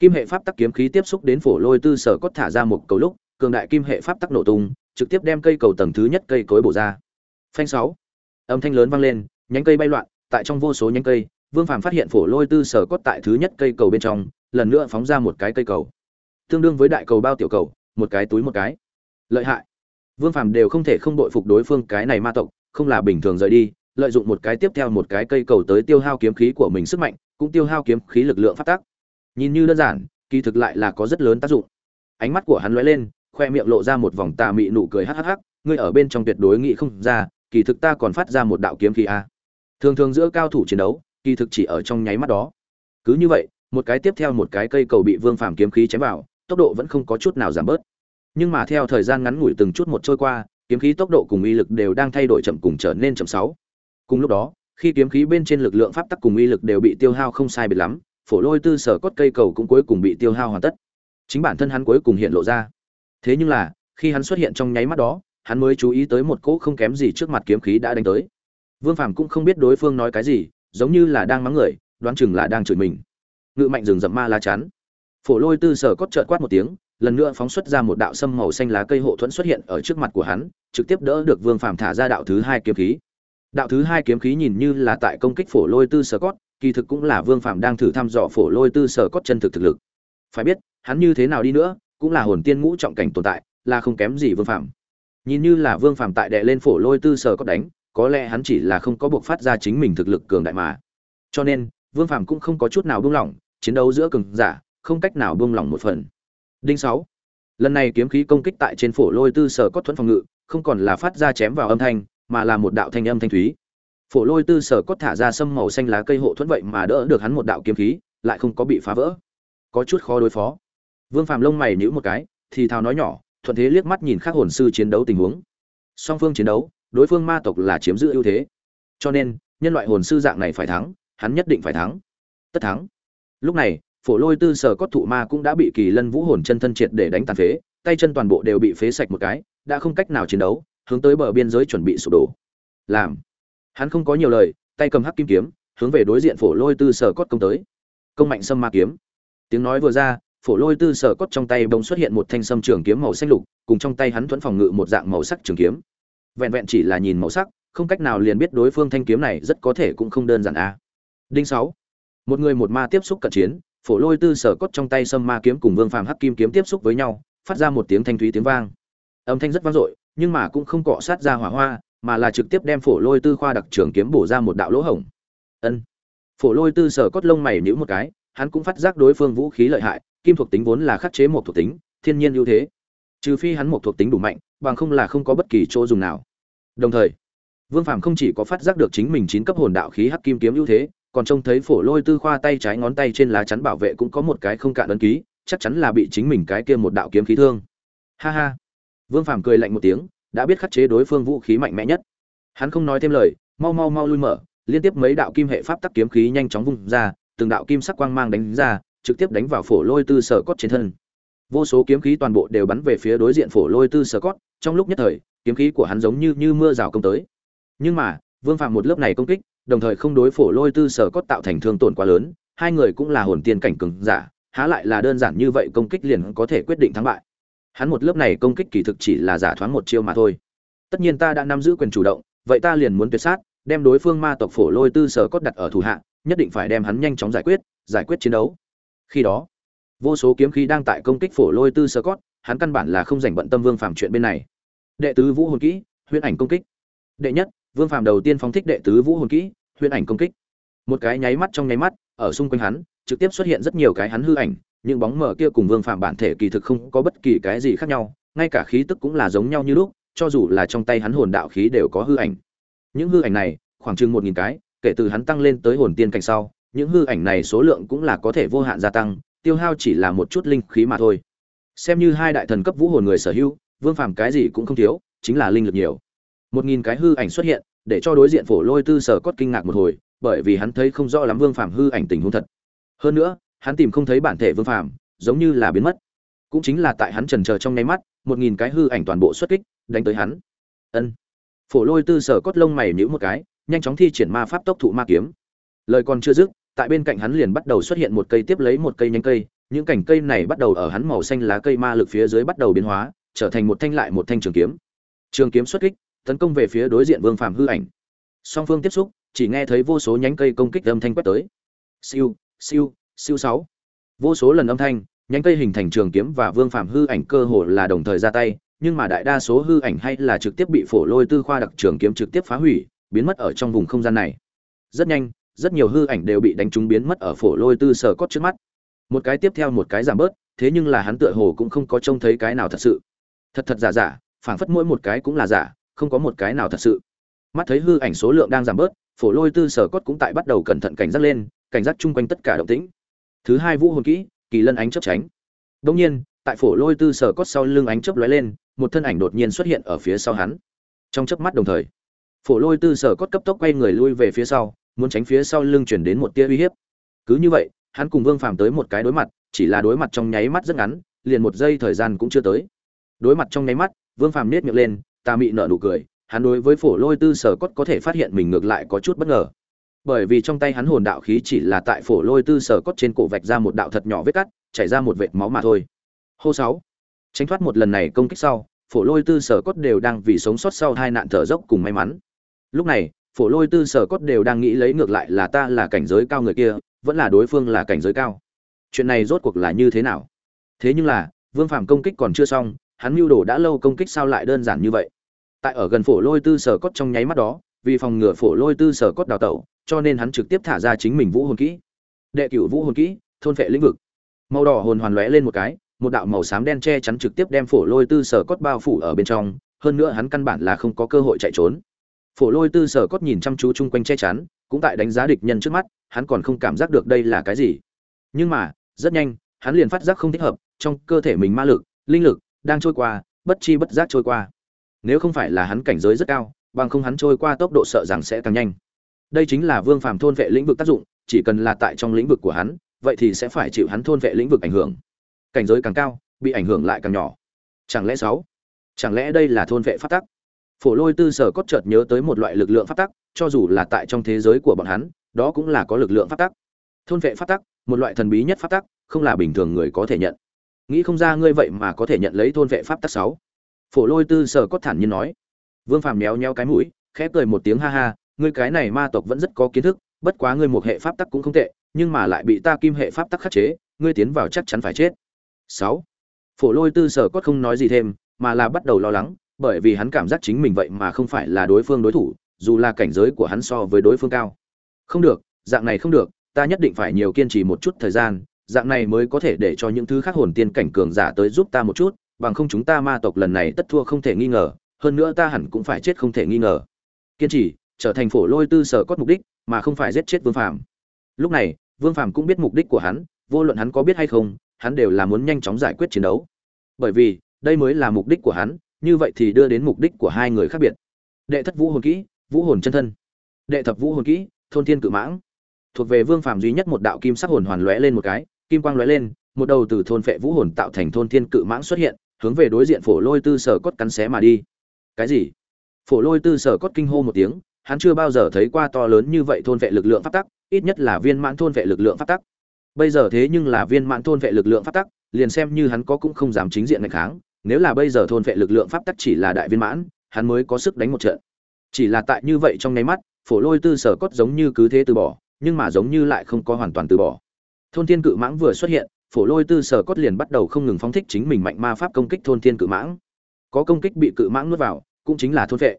kim hệ pháp tắc kiếm khí tiếp xúc đến phổ lôi tư sở cốt thả ra một cầu lúc, cường đại kim hệ pháp tắc nổ tung, trực tiếp đem cây cầu tầng thứ nhất cây cối bổ ra. Phanh sáu. Âm thanh lớn vang lên, nhánh cây bay loạn, tại trong vô số nhánh cây, vương phàm phát hiện phổ lôi tư sở cốt tại thứ nhất cây cầu bên trong, lần nữa phóng ra một cái cây cầu. Tương đương với đại cầu bao tiểu cầu, một cái túi một cái. Lợi hại. Vương phàm đều không thể không đội phục đối phương cái này ma tộc, không là bình thường rời đi, lợi dụng một cái tiếp theo một cái cây cầu tới tiêu hao kiếm khí của mình sức mạnh, cũng tiêu hao kiếm khí lực lượng phát tác nhìn như đơn giản, kỳ thực lại là có rất lớn tác dụng. Ánh mắt của hắn lóe lên, khoe miệng lộ ra một vòng tà mị nụ cười hắc hắc ngươi ở bên trong tuyệt đối nghĩ không ra, kỳ thực ta còn phát ra một đạo kiếm khí a. Thường thường giữa cao thủ chiến đấu, kỳ thực chỉ ở trong nháy mắt đó. Cứ như vậy, một cái tiếp theo một cái cây cầu bị vương phàm kiếm khí chém vào, tốc độ vẫn không có chút nào giảm bớt. Nhưng mà theo thời gian ngắn ngủi từng chút một trôi qua, kiếm khí tốc độ cùng uy lực đều đang thay đổi chậm cùng trở nên chậm sáu. Cùng lúc đó, khi kiếm khí bên trên lực lượng pháp tắc cùng uy lực đều bị tiêu hao không sai biệt lắm phổ lôi tư sở cốt cây cầu cũng cuối cùng bị tiêu hao hoàn tất. Chính bản thân hắn cuối cùng hiện lộ ra. Thế nhưng là, khi hắn xuất hiện trong nháy mắt đó, hắn mới chú ý tới một cỗ không kém gì trước mặt kiếm khí đã đánh tới. Vương phàm cũng không biết đối phương nói cái gì, giống như là đang mắng người, đoán chừng là đang chửi mình. Ngự mạnh rừng rậm ma lá chắn. Phổ lôi tư sở cốt trợt quát một tiếng, lần nữa phóng xuất ra một đạo sâm màu xanh lá cây hộ thuẫn xuất hiện ở trước mặt của hắn, trực tiếp đỡ được vương phàm thả ra đạo thứ hai kiếm khí. Đạo thứ hai kiếm khí nhìn như là tại công kích phổ lôi tư sở cốt kỳ thực cũng là vương phàm đang thử thăm dò phổ lôi tư sở cốt chân thực thực lực. Phải biết, hắn như thế nào đi nữa, cũng là hồn tiên ngũ trọng cảnh tồn tại, là không kém gì vương phàm. Nhìn như là vương phàm tại đệ lên phổ lôi tư sở cốt đánh, có lẽ hắn chỉ là không có buộc phát ra chính mình thực lực cường đại mà. Cho nên, vương phàm cũng không có chút nào buông lỏng, chiến đấu giữa cường giả, không cách nào buông lỏng một phần. Đinh sáu. Lần này kiếm khí công kích tại trên phổ lôi tư sở cốt thuần phòng ngự, không còn là phát ra chém vào âm thanh, mà là một đạo thanh âm thanh thúy phổ lôi tư sở cốt thả ra sâm màu xanh lá cây hộ thuẫn vậy mà đỡ được hắn một đạo kiếm khí, lại không có bị phá vỡ. Có chút khó đối phó. Vương phàm lông mày nhíu một cái, thì thào nói nhỏ, thuận thế liếc mắt nhìn khác hồn sư chiến đấu tình huống. Song phương chiến đấu, đối phương ma tộc là chiếm giữ ưu thế. Cho nên, nhân loại hồn sư dạng này phải thắng, hắn nhất định phải thắng. Tất thắng. Lúc này, phổ lôi tư sở cốt thụ ma cũng đã bị kỳ lân vũ hồn chân thân triệt để đánh tàn phế, tay chân toàn bộ đều bị phế sạch một cái, đã không cách nào chiến đấu, hướng tới bờ biên giới chuẩn bị sụp đổ. Làm hắn không có nhiều lời, tay cầm hắc kim kiếm, hướng về đối diện phổ lôi tư sở cốt công tới. Công mạnh sâm ma kiếm. Tiếng nói vừa ra, phổ lôi tư sở cốt trong tay bỗng xuất hiện một thanh sâm trường kiếm màu xanh lục, cùng trong tay hắn thuẫn phòng ngự một dạng màu sắc trường kiếm. Vẹn vẹn chỉ là nhìn màu sắc, không cách nào liền biết đối phương thanh kiếm này rất có thể cũng không đơn giản a. Đinh sáu. Một người một ma tiếp xúc cận chiến, phổ lôi tư sở cốt trong tay sâm ma kiếm cùng vương phàm hắc kim kiếm tiếp xúc với nhau, phát ra một tiếng thanh thúy tiếng vang. Âm thanh rất vang dội, nhưng mà cũng không cọ sát ra hỏa hoa mà là trực tiếp đem phổ lôi tư khoa đặc trường kiếm bổ ra một đạo lỗ hổng. Ân. Phổ lôi tư sở cốt lông mày nhíu một cái, hắn cũng phát giác đối phương vũ khí lợi hại, kim thuộc tính vốn là khắc chế một thuộc tính, thiên nhiên ưu thế. Trừ phi hắn một thuộc tính đủ mạnh, bằng không là không có bất kỳ chỗ dùng nào. Đồng thời, vương phàm không chỉ có phát giác được chính mình chín cấp hồn đạo khí hắc kim kiếm ưu thế, còn trông thấy phổ lôi tư khoa tay trái ngón tay trên lá chắn bảo vệ cũng có một cái không cạn ấn ký, chắc chắn là bị chính mình cái kia một đạo kiếm khí thương. Ha ha. Vương phàm cười lạnh một tiếng đã biết khắc chế đối phương vũ khí mạnh mẽ nhất. Hắn không nói thêm lời, mau mau mau lui mở, liên tiếp mấy đạo kim hệ pháp tắc kiếm khí nhanh chóng vung ra, từng đạo kim sắc quang mang đánh ra, trực tiếp đánh vào phổ lôi tư sở cốt trên thân. Vô số kiếm khí toàn bộ đều bắn về phía đối diện phổ lôi tư sở cốt, trong lúc nhất thời, kiếm khí của hắn giống như như mưa rào công tới. Nhưng mà, vương phạm một lớp này công kích, đồng thời không đối phổ lôi tư sở cốt tạo thành thương tổn quá lớn, hai người cũng là hồn tiên cảnh cường giả, há lại là đơn giản như vậy công kích liền có thể quyết định thắng bại hắn một lớp này công kích kỳ thực chỉ là giả thoáng một chiêu mà thôi. Tất nhiên ta đã nắm giữ quyền chủ động, vậy ta liền muốn tuyệt sát, đem đối phương ma tộc phổ lôi tư sở cốt đặt ở thủ hạ, nhất định phải đem hắn nhanh chóng giải quyết giải quyết chiến đấu. Khi đó, vô số kiếm khí đang tại công kích phổ lôi tư sở cốt, hắn căn bản là không dành bận tâm vương phàm chuyện bên này. Đệ tứ vũ hồn kỹ, huyễn ảnh công kích. Đệ nhất, vương phàm đầu tiên phóng thích đệ tứ vũ hồn kỹ, huyễn ảnh công kích. Một cái nháy mắt trong nháy mắt, ở xung quanh hắn, trực tiếp xuất hiện rất nhiều cái hắn hư ảnh những bóng mờ kia cùng vương phạm bản thể kỳ thực không có bất kỳ cái gì khác nhau, ngay cả khí tức cũng là giống nhau như lúc, cho dù là trong tay hắn hồn đạo khí đều có hư ảnh. Những hư ảnh này, khoảng chừng một nghìn cái, kể từ hắn tăng lên tới hồn tiên cảnh sau, những hư ảnh này số lượng cũng là có thể vô hạn gia tăng, tiêu hao chỉ là một chút linh khí mà thôi. Xem như hai đại thần cấp vũ hồn người sở hữu, vương phàm cái gì cũng không thiếu, chính là linh lực nhiều. Một nghìn cái hư ảnh xuất hiện, để cho đối diện phổ lôi tư sở cốt kinh ngạc một hồi, bởi vì hắn thấy không rõ lắm vương phàm hư ảnh tình huống thật. Hơn nữa hắn tìm không thấy bản thể vương phàm, giống như là biến mất. Cũng chính là tại hắn trần chờ trong nháy mắt, một nghìn cái hư ảnh toàn bộ xuất kích, đánh tới hắn. Ân. Phổ lôi tư sở cốt lông mày nhữ một cái, nhanh chóng thi triển ma pháp tốc thụ ma kiếm. Lời còn chưa dứt, tại bên cạnh hắn liền bắt đầu xuất hiện một cây tiếp lấy một cây nhánh cây, những cành cây này bắt đầu ở hắn màu xanh lá cây ma lực phía dưới bắt đầu biến hóa, trở thành một thanh lại một thanh trường kiếm. Trường kiếm xuất kích, tấn công về phía đối diện vương phàm hư ảnh. Song phương tiếp xúc, chỉ nghe thấy vô số nhánh cây công kích âm thanh quét tới. Siêu siêu siêu sáu. Vô số lần âm thanh, nhánh cây hình thành trường kiếm và vương phạm hư ảnh cơ hồ là đồng thời ra tay, nhưng mà đại đa số hư ảnh hay là trực tiếp bị phổ lôi tư khoa đặc trường kiếm trực tiếp phá hủy, biến mất ở trong vùng không gian này. Rất nhanh, rất nhiều hư ảnh đều bị đánh trúng biến mất ở phổ lôi tư sở cốt trước mắt. Một cái tiếp theo một cái giảm bớt, thế nhưng là hắn tựa hồ cũng không có trông thấy cái nào thật sự. Thật thật giả giả, phảng phất mỗi một cái cũng là giả, không có một cái nào thật sự. Mắt thấy hư ảnh số lượng đang giảm bớt, phổ lôi tư sở cốt cũng tại bắt đầu cẩn thận cảnh giác lên, cảnh giác chung quanh tất cả động tĩnh thứ hai vũ hồn kỹ, kỳ lân ánh chấp tránh. Đông nhiên, tại phổ lôi tư sở cốt sau lưng ánh chớp lóe lên, một thân ảnh đột nhiên xuất hiện ở phía sau hắn. Trong chớp mắt đồng thời, phổ lôi tư sở cốt cấp tốc quay người lui về phía sau, muốn tránh phía sau lưng chuyển đến một tia uy hiếp. Cứ như vậy, hắn cùng vương phàm tới một cái đối mặt, chỉ là đối mặt trong nháy mắt rất ngắn, liền một giây thời gian cũng chưa tới. Đối mặt trong nháy mắt, vương phàm nết miệng lên ta mị nở nụ cười, hắn đối với phổ lôi tư sở cốt có thể phát hiện mình ngược lại có chút bất ngờ bởi vì trong tay hắn hồn đạo khí chỉ là tại phổ lôi tư sở cốt trên cổ vạch ra một đạo thật nhỏ vết cắt, chảy ra một vệt máu mà thôi. Hô sáu. Tránh thoát một lần này công kích sau, phổ lôi tư sở cốt đều đang vì sống sót sau hai nạn thở dốc cùng may mắn. Lúc này, phổ lôi tư sở cốt đều đang nghĩ lấy ngược lại là ta là cảnh giới cao người kia, vẫn là đối phương là cảnh giới cao. Chuyện này rốt cuộc là như thế nào? Thế nhưng là, vương phàm công kích còn chưa xong, hắn mưu đồ đã lâu công kích sao lại đơn giản như vậy? Tại ở gần phổ lôi tư sở cốt trong nháy mắt đó vì phòng ngừa phổ lôi tư sở cốt đào tẩu, cho nên hắn trực tiếp thả ra chính mình vũ hồn kỹ. Đệ cửu vũ hồn kỹ, thôn phệ lĩnh vực. Màu đỏ hồn hoàn lóe lên một cái, một đạo màu xám đen che chắn trực tiếp đem phổ lôi tư sở cốt bao phủ ở bên trong, hơn nữa hắn căn bản là không có cơ hội chạy trốn. Phổ lôi tư sở cốt nhìn chăm chú chung quanh che chắn, cũng tại đánh giá địch nhân trước mắt, hắn còn không cảm giác được đây là cái gì. Nhưng mà, rất nhanh, hắn liền phát giác không thích hợp, trong cơ thể mình ma lực, linh lực đang trôi qua, bất chi bất giác trôi qua. Nếu không phải là hắn cảnh giới rất cao bằng không hắn trôi qua tốc độ sợ rằng sẽ càng nhanh. Đây chính là vương phàm thôn vệ lĩnh vực tác dụng, chỉ cần là tại trong lĩnh vực của hắn, vậy thì sẽ phải chịu hắn thôn vệ lĩnh vực ảnh hưởng. Cảnh giới càng cao, bị ảnh hưởng lại càng nhỏ. Chẳng lẽ sáu? Chẳng lẽ đây là thôn vệ pháp tắc? Phổ lôi tư sở cốt chợt nhớ tới một loại lực lượng pháp tắc, cho dù là tại trong thế giới của bọn hắn, đó cũng là có lực lượng pháp tắc. Thôn vệ pháp tắc, một loại thần bí nhất pháp tắc, không là bình thường người có thể nhận. Nghĩ không ra ngươi vậy mà có thể nhận lấy thôn vệ pháp tắc sáu? Phổ lôi tư sở cốt thản nhiên nói vương phàm méo nhéo cái mũi, khẽ cười một tiếng ha ha, ngươi cái này ma tộc vẫn rất có kiến thức, bất quá ngươi một hệ pháp tắc cũng không tệ, nhưng mà lại bị ta kim hệ pháp tắc khắc chế, ngươi tiến vào chắc chắn phải chết. Sáu. Phổ lôi tư sở cốt không nói gì thêm, mà là bắt đầu lo lắng, bởi vì hắn cảm giác chính mình vậy mà không phải là đối phương đối thủ, dù là cảnh giới của hắn so với đối phương cao. Không được, dạng này không được, ta nhất định phải nhiều kiên trì một chút thời gian, dạng này mới có thể để cho những thứ khác hồn tiên cảnh cường giả tới giúp ta một chút, bằng không chúng ta ma tộc lần này tất thua không thể nghi ngờ hơn nữa ta hẳn cũng phải chết không thể nghi ngờ. Kiên trì, trở thành phổ lôi tư sở cốt mục đích, mà không phải giết chết vương phàm. Lúc này, vương phàm cũng biết mục đích của hắn, vô luận hắn có biết hay không, hắn đều là muốn nhanh chóng giải quyết chiến đấu. Bởi vì, đây mới là mục đích của hắn, như vậy thì đưa đến mục đích của hai người khác biệt. Đệ thất vũ hồn kỹ, vũ hồn chân thân. Đệ thập vũ hồn kỹ, thôn thiên cự mãng. Thuộc về vương phàm duy nhất một đạo kim sắc hồn hoàn lóe lên một cái, kim quang lóe lên, một đầu từ thôn phệ vũ hồn tạo thành thôn thiên cự mãng xuất hiện, hướng về đối diện phổ lôi tư sở cốt cắn xé mà đi cái gì? Phổ lôi tư sở cốt kinh hô một tiếng, hắn chưa bao giờ thấy qua to lớn như vậy thôn vệ lực lượng pháp tắc, ít nhất là viên mãn thôn vệ lực lượng pháp tắc. Bây giờ thế nhưng là viên mãn thôn vệ lực lượng pháp tắc, liền xem như hắn có cũng không dám chính diện ngày kháng, nếu là bây giờ thôn vệ lực lượng pháp tắc chỉ là đại viên mãn, hắn mới có sức đánh một trận. Chỉ là tại như vậy trong nháy mắt, phổ lôi tư sở cốt giống như cứ thế từ bỏ, nhưng mà giống như lại không có hoàn toàn từ bỏ. Thôn thiên cự mãng vừa xuất hiện, phổ lôi tư sở cốt liền bắt đầu không ngừng phóng thích chính mình mạnh ma pháp công kích thôn thiên cự mãng. Có công kích bị cự mãng nuốt vào cũng chính là thôn vệ.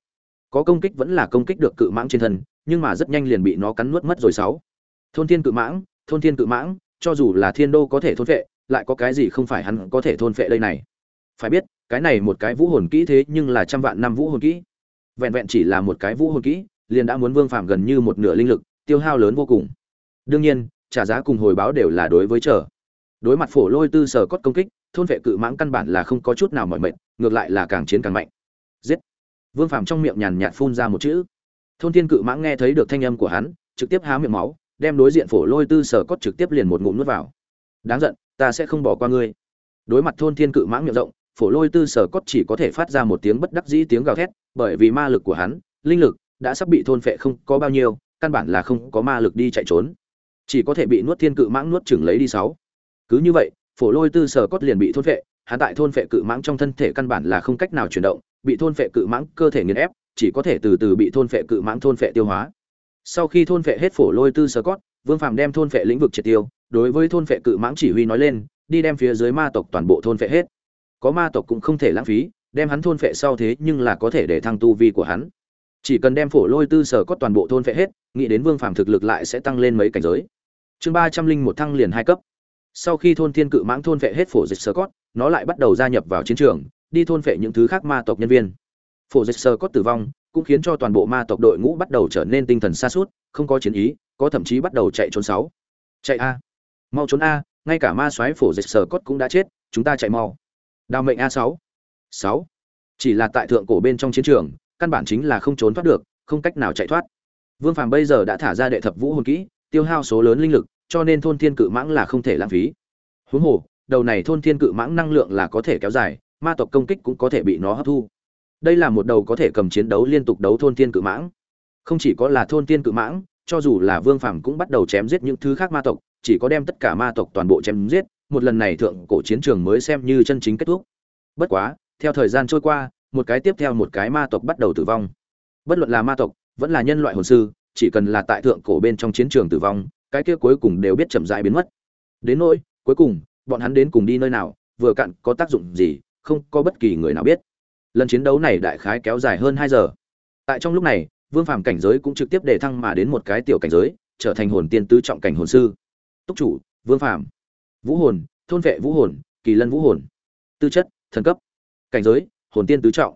Có công kích vẫn là công kích được cự mãng trên thân, nhưng mà rất nhanh liền bị nó cắn nuốt mất rồi sáu. Thôn thiên cự mãng, thôn thiên cự mãng, cho dù là thiên đô có thể thôn vệ, lại có cái gì không phải hắn có thể thôn vệ đây này? Phải biết, cái này một cái vũ hồn kỹ thế nhưng là trăm vạn năm vũ hồn kỹ. Vẹn vẹn chỉ là một cái vũ hồn kỹ, liền đã muốn vương phạm gần như một nửa linh lực, tiêu hao lớn vô cùng. Đương nhiên, trả giá cùng hồi báo đều là đối với trở đối mặt phổ lôi tư sở cốt công kích, thôn vệ cự mãng căn bản là không có chút nào mỏi mệt, ngược lại là càng chiến càng mạnh. Giết! Vương phạm trong miệng nhàn nhạt phun ra một chữ. Thôn thiên cự mãng nghe thấy được thanh âm của hắn, trực tiếp há miệng máu, đem đối diện phổ lôi tư sở cốt trực tiếp liền một ngụm nuốt vào. Đáng giận, ta sẽ không bỏ qua ngươi. Đối mặt thôn thiên cự mãng miệng rộng, phổ lôi tư sở cốt chỉ có thể phát ra một tiếng bất đắc dĩ tiếng gào thét, bởi vì ma lực của hắn, linh lực, đã sắp bị thôn phệ không có bao nhiêu, căn bản là không có ma lực đi chạy trốn. Chỉ có thể bị nuốt thiên cự mãng nuốt chửng lấy đi sáu. Cứ như vậy, phổ lôi tư sở cốt liền bị thôn phệ, hắn tại thôn phệ cự mãng trong thân thể căn bản là không cách nào chuyển động bị thôn phệ cự mãng cơ thể nghiền ép chỉ có thể từ từ bị thôn phệ cự mãng thôn phệ tiêu hóa sau khi thôn phệ hết phổ lôi tư sơ cốt vương phàm đem thôn phệ lĩnh vực triệt tiêu đối với thôn phệ cự mãng chỉ huy nói lên đi đem phía dưới ma tộc toàn bộ thôn phệ hết có ma tộc cũng không thể lãng phí đem hắn thôn phệ sau thế nhưng là có thể để thăng tu vi của hắn chỉ cần đem phổ lôi tư sở cốt toàn bộ thôn phệ hết nghĩ đến vương phàm thực lực lại sẽ tăng lên mấy cảnh giới chương ba trăm linh một thăng liền hai cấp sau khi thôn thiên cự mãng thôn phệ hết phổ dịch sơ cốt nó lại bắt đầu gia nhập vào chiến trường đi thôn phệ những thứ khác ma tộc nhân viên. Phổ dịch sơ cốt tử vong cũng khiến cho toàn bộ ma tộc đội ngũ bắt đầu trở nên tinh thần xa suốt không có chiến ý, có thậm chí bắt đầu chạy trốn sáu. Chạy a. Mau trốn a, ngay cả ma soái phổ dịch sơ cốt cũng đã chết, chúng ta chạy mau. Đào mệnh a sáu. Sáu. Chỉ là tại thượng cổ bên trong chiến trường, căn bản chính là không trốn thoát được, không cách nào chạy thoát. Vương phàm bây giờ đã thả ra đệ thập vũ hồn kỹ, tiêu hao số lớn linh lực, cho nên thôn thiên cự mãng là không thể lãng phí. Huống hồ, đầu này thôn thiên cự mãng năng lượng là có thể kéo dài ma tộc công kích cũng có thể bị nó hấp thu. Đây là một đầu có thể cầm chiến đấu liên tục đấu thôn tiên cự mãng. Không chỉ có là thôn tiên cự mãng, cho dù là vương phàm cũng bắt đầu chém giết những thứ khác ma tộc, chỉ có đem tất cả ma tộc toàn bộ chém giết, một lần này thượng cổ chiến trường mới xem như chân chính kết thúc. Bất quá, theo thời gian trôi qua, một cái tiếp theo một cái ma tộc bắt đầu tử vong. Bất luận là ma tộc, vẫn là nhân loại hồn sư, chỉ cần là tại thượng cổ bên trong chiến trường tử vong, cái kia cuối cùng đều biết chậm rãi biến mất. Đến nỗi, cuối cùng, bọn hắn đến cùng đi nơi nào, vừa cạn có tác dụng gì không có bất kỳ người nào biết. Lần chiến đấu này đại khái kéo dài hơn hai giờ. Tại trong lúc này, vương phàm cảnh giới cũng trực tiếp đề thăng mà đến một cái tiểu cảnh giới, trở thành hồn tiên tứ trọng cảnh hồn sư. Túc chủ, vương phàm. Vũ hồn, thôn vệ vũ hồn, kỳ lân vũ hồn. Tư chất, thần cấp. Cảnh giới, hồn tiên tứ trọng.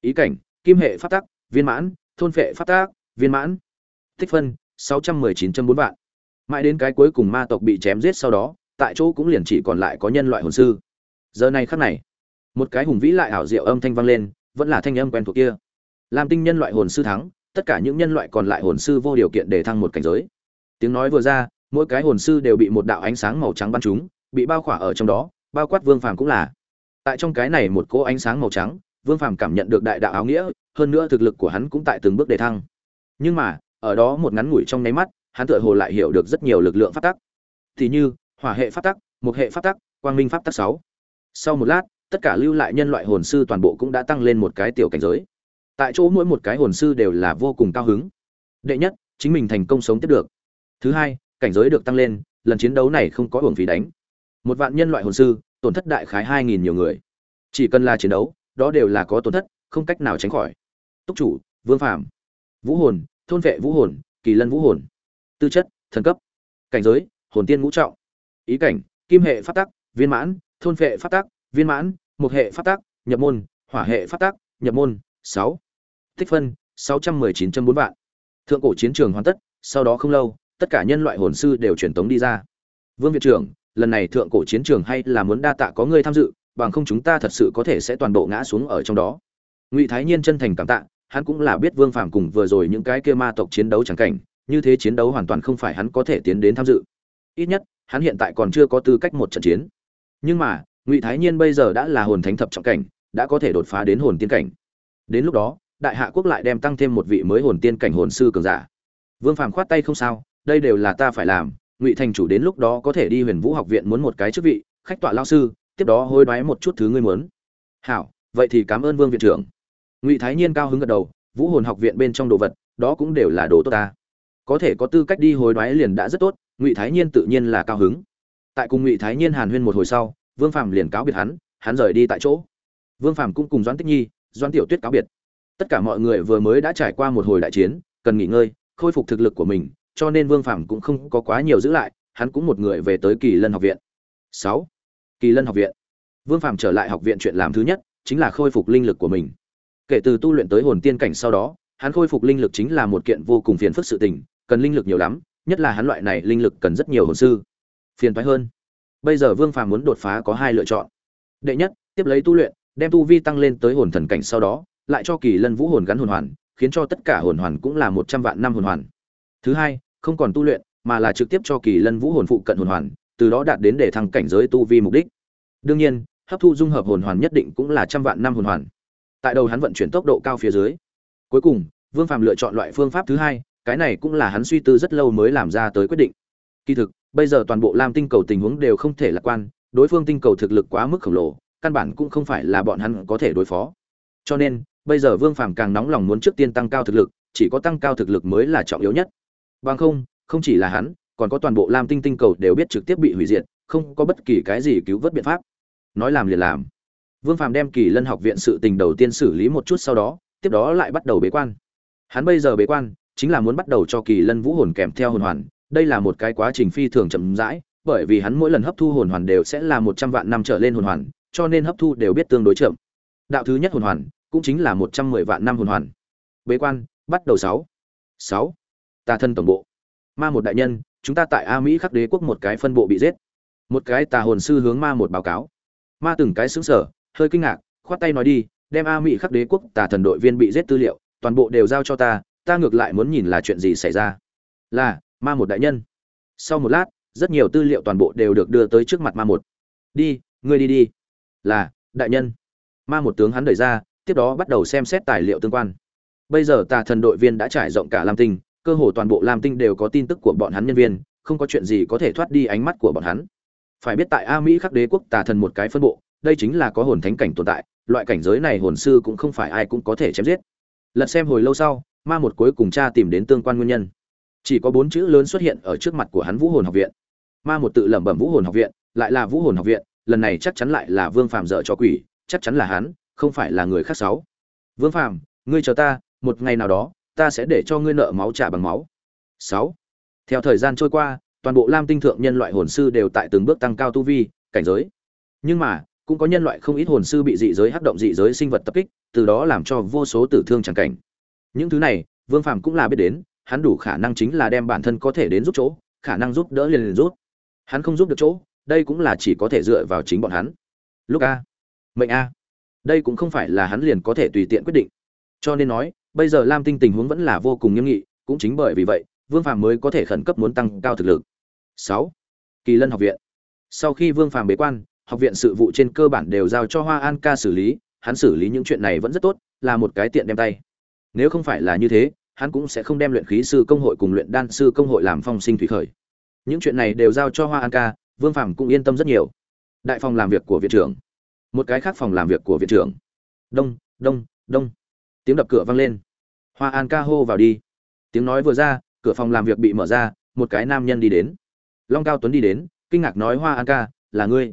Ý cảnh, kim hệ phát tác viên mãn, thôn vệ phát tác viên mãn. Tích phân, sáu trăm mười chín bốn vạn. Mãi đến cái cuối cùng ma tộc bị chém giết sau đó, tại chỗ cũng liền chỉ còn lại có nhân loại hồn sư. Giờ này khắc này một cái hùng vĩ lại ảo diệu âm thanh vang lên, vẫn là thanh âm quen thuộc kia. Lam tinh nhân loại hồn sư thắng, tất cả những nhân loại còn lại hồn sư vô điều kiện để thăng một cảnh giới. Tiếng nói vừa ra, mỗi cái hồn sư đều bị một đạo ánh sáng màu trắng bắn trúng, bị bao khỏa ở trong đó, bao quát vương phàm cũng là. Tại trong cái này một cỗ ánh sáng màu trắng, vương phàm cảm nhận được đại đạo áo nghĩa, hơn nữa thực lực của hắn cũng tại từng bước đề thăng. Nhưng mà, ở đó một ngắn ngủi trong nháy mắt, hắn tựa hồ lại hiểu được rất nhiều lực lượng phát tắc. Thì như, hỏa hệ phát tắc một hệ phát tắc, quang minh phát tắc sáu. Sau một lát tất cả lưu lại nhân loại hồn sư toàn bộ cũng đã tăng lên một cái tiểu cảnh giới. Tại chỗ mỗi một cái hồn sư đều là vô cùng cao hứng. Đệ nhất, chính mình thành công sống tiếp được. Thứ hai, cảnh giới được tăng lên, lần chiến đấu này không có hưởng phí đánh. Một vạn nhân loại hồn sư, tổn thất đại khái hai nghìn nhiều người. Chỉ cần là chiến đấu, đó đều là có tổn thất, không cách nào tránh khỏi. Túc chủ, vương phạm vũ hồn, thôn vệ vũ hồn, kỳ lân vũ hồn. Tư chất, thần cấp. Cảnh giới, hồn tiên ngũ trọng. Ý cảnh, kim hệ phát tắc, viên mãn, thôn vệ phát tắc, viên mãn một hệ phát tác nhập môn, hỏa hệ phát tác nhập môn, sáu. Tích phân, sáu trăm mười chín bốn vạn. Thượng cổ chiến trường hoàn tất, sau đó không lâu, tất cả nhân loại hồn sư đều truyền tống đi ra. Vương viện trưởng, lần này thượng cổ chiến trường hay là muốn đa tạ có người tham dự, bằng không chúng ta thật sự có thể sẽ toàn bộ ngã xuống ở trong đó. Ngụy thái nhiên chân thành cảm tạ, hắn cũng là biết vương phàm cùng vừa rồi những cái kia ma tộc chiến đấu chẳng cảnh, như thế chiến đấu hoàn toàn không phải hắn có thể tiến đến tham dự. Ít nhất, hắn hiện tại còn chưa có tư cách một trận chiến. Nhưng mà ngụy thái nhiên bây giờ đã là hồn thánh thập trọng cảnh, đã có thể đột phá đến hồn tiên cảnh. Đến lúc đó, đại hạ quốc lại đem tăng thêm một vị mới hồn tiên cảnh hồn sư cường giả. Vương phàm khoát tay không sao, đây đều là ta phải làm, ngụy thành chủ đến lúc đó có thể đi huyền vũ học viện muốn một cái chức vị, khách tọa lao sư, tiếp đó hối đoái một chút thứ ngươi muốn. Hảo, vậy thì cảm ơn vương viện trưởng. Ngụy thái nhiên cao hứng gật đầu, vũ hồn học viện bên trong đồ vật, đó cũng đều là đồ tốt ta. Có thể có tư cách đi hối đoái liền đã rất tốt, ngụy thái nhiên tự nhiên là cao hứng. Tại cùng ngụy thái nhiên hàn huyên một hồi sau vương phạm liền cáo biệt hắn hắn rời đi tại chỗ. Vương phạm cũng cùng doãn tích nhi, doãn tiểu tuyết cáo biệt. Tất cả mọi người vừa mới đã trải qua một hồi đại chiến, cần nghỉ ngơi, khôi phục thực lực của mình, cho nên vương phạm cũng không có quá nhiều giữ lại, hắn cũng một người về tới kỳ lân học viện. Sáu. Kỳ lân học viện. Vương phạm trở lại học viện chuyện làm thứ nhất, chính là khôi phục linh lực của mình. Kể từ tu luyện tới hồn tiên cảnh sau đó, hắn khôi phục linh lực chính là một kiện vô cùng phiền phức sự tình, cần linh lực nhiều lắm, nhất là hắn loại này linh lực cần rất nhiều hồn sư. Phiền toái hơn bây giờ vương phàm muốn đột phá có hai lựa chọn. Đệ nhất, tiếp lấy tu luyện, đem tu vi tăng lên tới hồn thần cảnh sau đó, lại cho kỳ lân vũ hồn gắn hồn hoàn, khiến cho tất cả hồn hoàn cũng là một trăm vạn năm hồn hoàn. Thứ hai, không còn tu luyện, mà là trực tiếp cho kỳ lân vũ hồn phụ cận hồn hoàn, từ đó đạt đến để thăng cảnh giới tu vi mục đích. Đương nhiên, hấp thu dung hợp hồn hoàn nhất định cũng là trăm vạn năm hồn hoàn. Tại đầu hắn vận chuyển tốc độ cao phía dưới. Cuối cùng, vương phàm lựa chọn loại phương pháp thứ hai, cái này cũng là hắn suy tư rất lâu mới làm ra tới quyết định. Kỳ thực bây giờ toàn bộ lam tinh cầu tình huống đều không thể lạc quan, đối phương tinh cầu thực lực quá mức khổng lồ, căn bản cũng không phải là bọn hắn có thể đối phó. Cho nên, bây giờ vương phàm càng nóng lòng muốn trước tiên tăng cao thực lực, chỉ có tăng cao thực lực mới là trọng yếu nhất. Bằng không không chỉ là hắn, còn có toàn bộ lam tinh tinh cầu đều biết trực tiếp bị hủy diệt, không có bất kỳ cái gì cứu vớt biện pháp. Nói làm liền làm. Vương phàm đem kỳ lân học viện sự tình đầu tiên xử lý một chút sau đó, tiếp đó lại bắt đầu bế quan. Hắn bây giờ bế quan, chính là muốn bắt đầu cho kỳ lân vũ hồn kèm theo hồn hoàn đây là một cái quá trình phi thường chậm rãi, bởi vì hắn mỗi lần hấp thu hồn hoàn đều sẽ là một trăm vạn năm trở lên hồn hoàn, cho nên hấp thu đều biết tương đối chậm. Đạo thứ nhất hồn hoàn cũng chính là một trăm mười vạn năm hồn hoàn. Bế quan, bắt đầu sáu. Sáu. Tà thân tổng bộ. Ma một đại nhân, chúng ta tại a mỹ khắc đế quốc một cái phân bộ bị giết. Một cái tà hồn sư hướng ma một báo cáo. Ma từng cái xứng sở hơi kinh ngạc, khoát tay nói đi, đem a mỹ khắc đế quốc tà thần đội viên bị giết tư liệu, toàn bộ đều giao cho ta ta ngược lại muốn nhìn là chuyện gì xảy ra. Là ma một đại nhân. Sau một lát, rất nhiều tư liệu toàn bộ đều được đưa tới trước mặt ma một. Đi, ngươi đi đi. Là, đại nhân. Ma một tướng hắn đẩy ra, tiếp đó bắt đầu xem xét tài liệu tương quan. Bây giờ tà thần đội viên đã trải rộng cả lam tinh, cơ hồ toàn bộ lam tinh đều có tin tức của bọn hắn nhân viên, không có chuyện gì có thể thoát đi ánh mắt của bọn hắn. Phải biết tại a mỹ khắc đế quốc tà thần một cái phân bộ, đây chính là có hồn thánh cảnh tồn tại, loại cảnh giới này hồn sư cũng không phải ai cũng có thể chém giết. Lật xem hồi lâu sau, ma một cuối cùng cha tìm đến tương quan nguyên nhân chỉ có bốn chữ lớn xuất hiện ở trước mặt của hắn vũ hồn học viện. Ma một tự lẩm bẩm vũ hồn học viện, lại là vũ hồn học viện, lần này chắc chắn lại là vương phàm dở cho quỷ, chắc chắn là hắn, không phải là người khác sáu. Vương phàm, ngươi chờ ta, một ngày nào đó, ta sẽ để cho ngươi nợ máu trả bằng máu. Sáu. Theo thời gian trôi qua, toàn bộ lam tinh thượng nhân loại hồn sư đều tại từng bước tăng cao tu vi, cảnh giới. Nhưng mà, cũng có nhân loại không ít hồn sư bị dị giới hắc động dị giới sinh vật tập kích, từ đó làm cho vô số tử thương chẳng cảnh. Những thứ này, vương phàm cũng là biết đến hắn đủ khả năng chính là đem bản thân có thể đến giúp chỗ, khả năng giúp đỡ liền liền giúp. hắn không giúp được chỗ, đây cũng là chỉ có thể dựa vào chính bọn hắn. Lúc a. Mệnh a. Đây cũng không phải là hắn liền có thể tùy tiện quyết định. Cho nên nói, bây giờ lam tinh tình huống vẫn là vô cùng nghiêm nghị, cũng chính bởi vì vậy, vương phàm mới có thể khẩn cấp muốn tăng cao thực lực. Sáu. Kỳ lân học viện. Sau khi vương phàm bế quan, học viện sự vụ trên cơ bản đều giao cho hoa an ca xử lý, hắn xử lý những chuyện này vẫn rất tốt, là một cái tiện đem tay. Nếu không phải là như thế hắn cũng sẽ không đem luyện khí sư công hội cùng luyện đan sư công hội làm phong sinh thủy khởi. Những chuyện này đều giao cho hoa an ca, vương phàm cũng yên tâm rất nhiều. Đại phòng làm việc của viện trưởng. Một cái khác phòng làm việc của viện trưởng. Đông đông đông. Tiếng đập cửa vang lên. Hoa an ca hô vào đi. Tiếng nói vừa ra, cửa phòng làm việc bị mở ra, một cái nam nhân đi đến. Long cao tuấn đi đến, kinh ngạc nói, hoa an ca, là ngươi?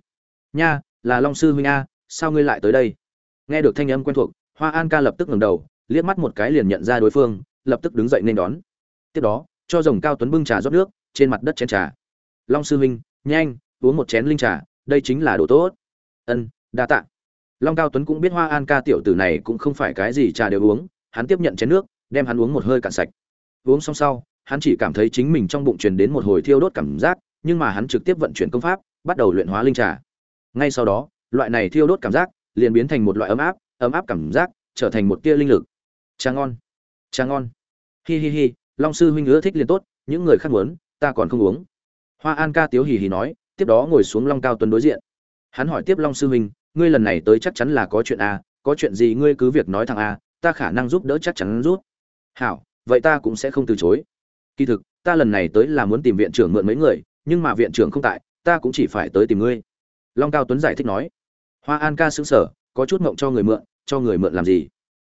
Nha, là long sư huynh a, sao ngươi lại tới đây? Nghe được thanh âm quen thuộc, hoa an ca lập tức ngẩng đầu, liếc mắt một cái liền nhận ra đối phương lập tức đứng dậy nên đón. Tiếp đó, cho rồng cao tuấn bưng trà rót nước, trên mặt đất chén trà. Long sư huynh, nhanh, uống một chén linh trà, đây chính là đồ tốt. Ân, đa tạ. Long cao tuấn cũng biết hoa an ca tiểu tử này cũng không phải cái gì trà đều uống, hắn tiếp nhận chén nước, đem hắn uống một hơi cạn sạch. Uống xong sau, hắn chỉ cảm thấy chính mình trong bụng truyền đến một hồi thiêu đốt cảm giác, nhưng mà hắn trực tiếp vận chuyển công pháp, bắt đầu luyện hóa linh trà. Ngay sau đó, loại này thiêu đốt cảm giác liền biến thành một loại ấm áp ấm áp cảm giác, trở thành một tia linh lực. Trà ngon trà ngon. Hi hi hi, long sư huynh ưa thích liền tốt, những người khác muốn, ta còn không uống. Hoa an ca tiếu hì hì nói, tiếp đó ngồi xuống long cao tuấn đối diện. Hắn hỏi tiếp long sư huynh, ngươi lần này tới chắc chắn là có chuyện a có chuyện gì ngươi cứ việc nói thằng a à, ta khả năng giúp đỡ chắc chắn rút. Hảo, vậy ta cũng sẽ không từ chối. Kỳ thực, ta lần này tới là muốn tìm viện trưởng mượn mấy người, nhưng mà viện trưởng không tại, ta cũng chỉ phải tới tìm ngươi. Long cao tuấn giải thích nói. Hoa an ca xứng sở có chút mộng cho người mượn, cho người mượn làm gì?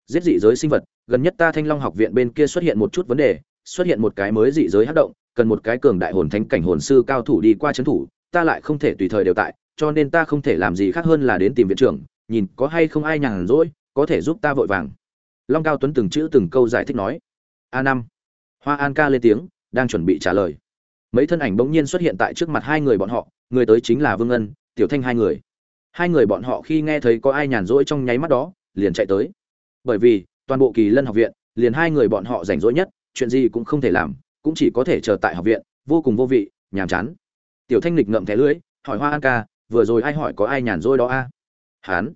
Giết dị giới sinh vật, gần nhất ta thanh long học viện bên kia xuất hiện một chút vấn đề, xuất hiện một cái mới dị giới hát động, cần một cái cường đại hồn thánh cảnh hồn sư cao thủ đi qua c thủ, ta lại không thể tùy thời đều tại, cho nên ta không thể làm gì khác hơn là đến tìm viện trưởng, nhìn có hay không ai nhàn rỗi, có thể giúp ta vội vàng. Long cao tuấn từng chữ từng câu giải thích nói. A năm. Hoa an ca lên tiếng, đang chuẩn bị trả lời. Mấy thân ảnh bỗng nhiên xuất hiện tại trước mặt hai người bọn họ, người tới chính là vương ân, tiểu thanh hai người. Hai người bọn họ khi nghe thấy có ai nhàn rỗi trong nháy mắt đó, liền chạy tới bởi vì, toàn bộ kỳ lân học viện, liền hai người bọn họ rảnh rỗi nhất, chuyện gì cũng không thể làm, cũng chỉ có thể chờ tại học viện, vô cùng vô vị, nhàm chán. Tiểu thanh lịch ngậm thẻ lưỡi hỏi hoa an ca, vừa rồi ai hỏi có ai nhàn rỗi đó a? À? hán.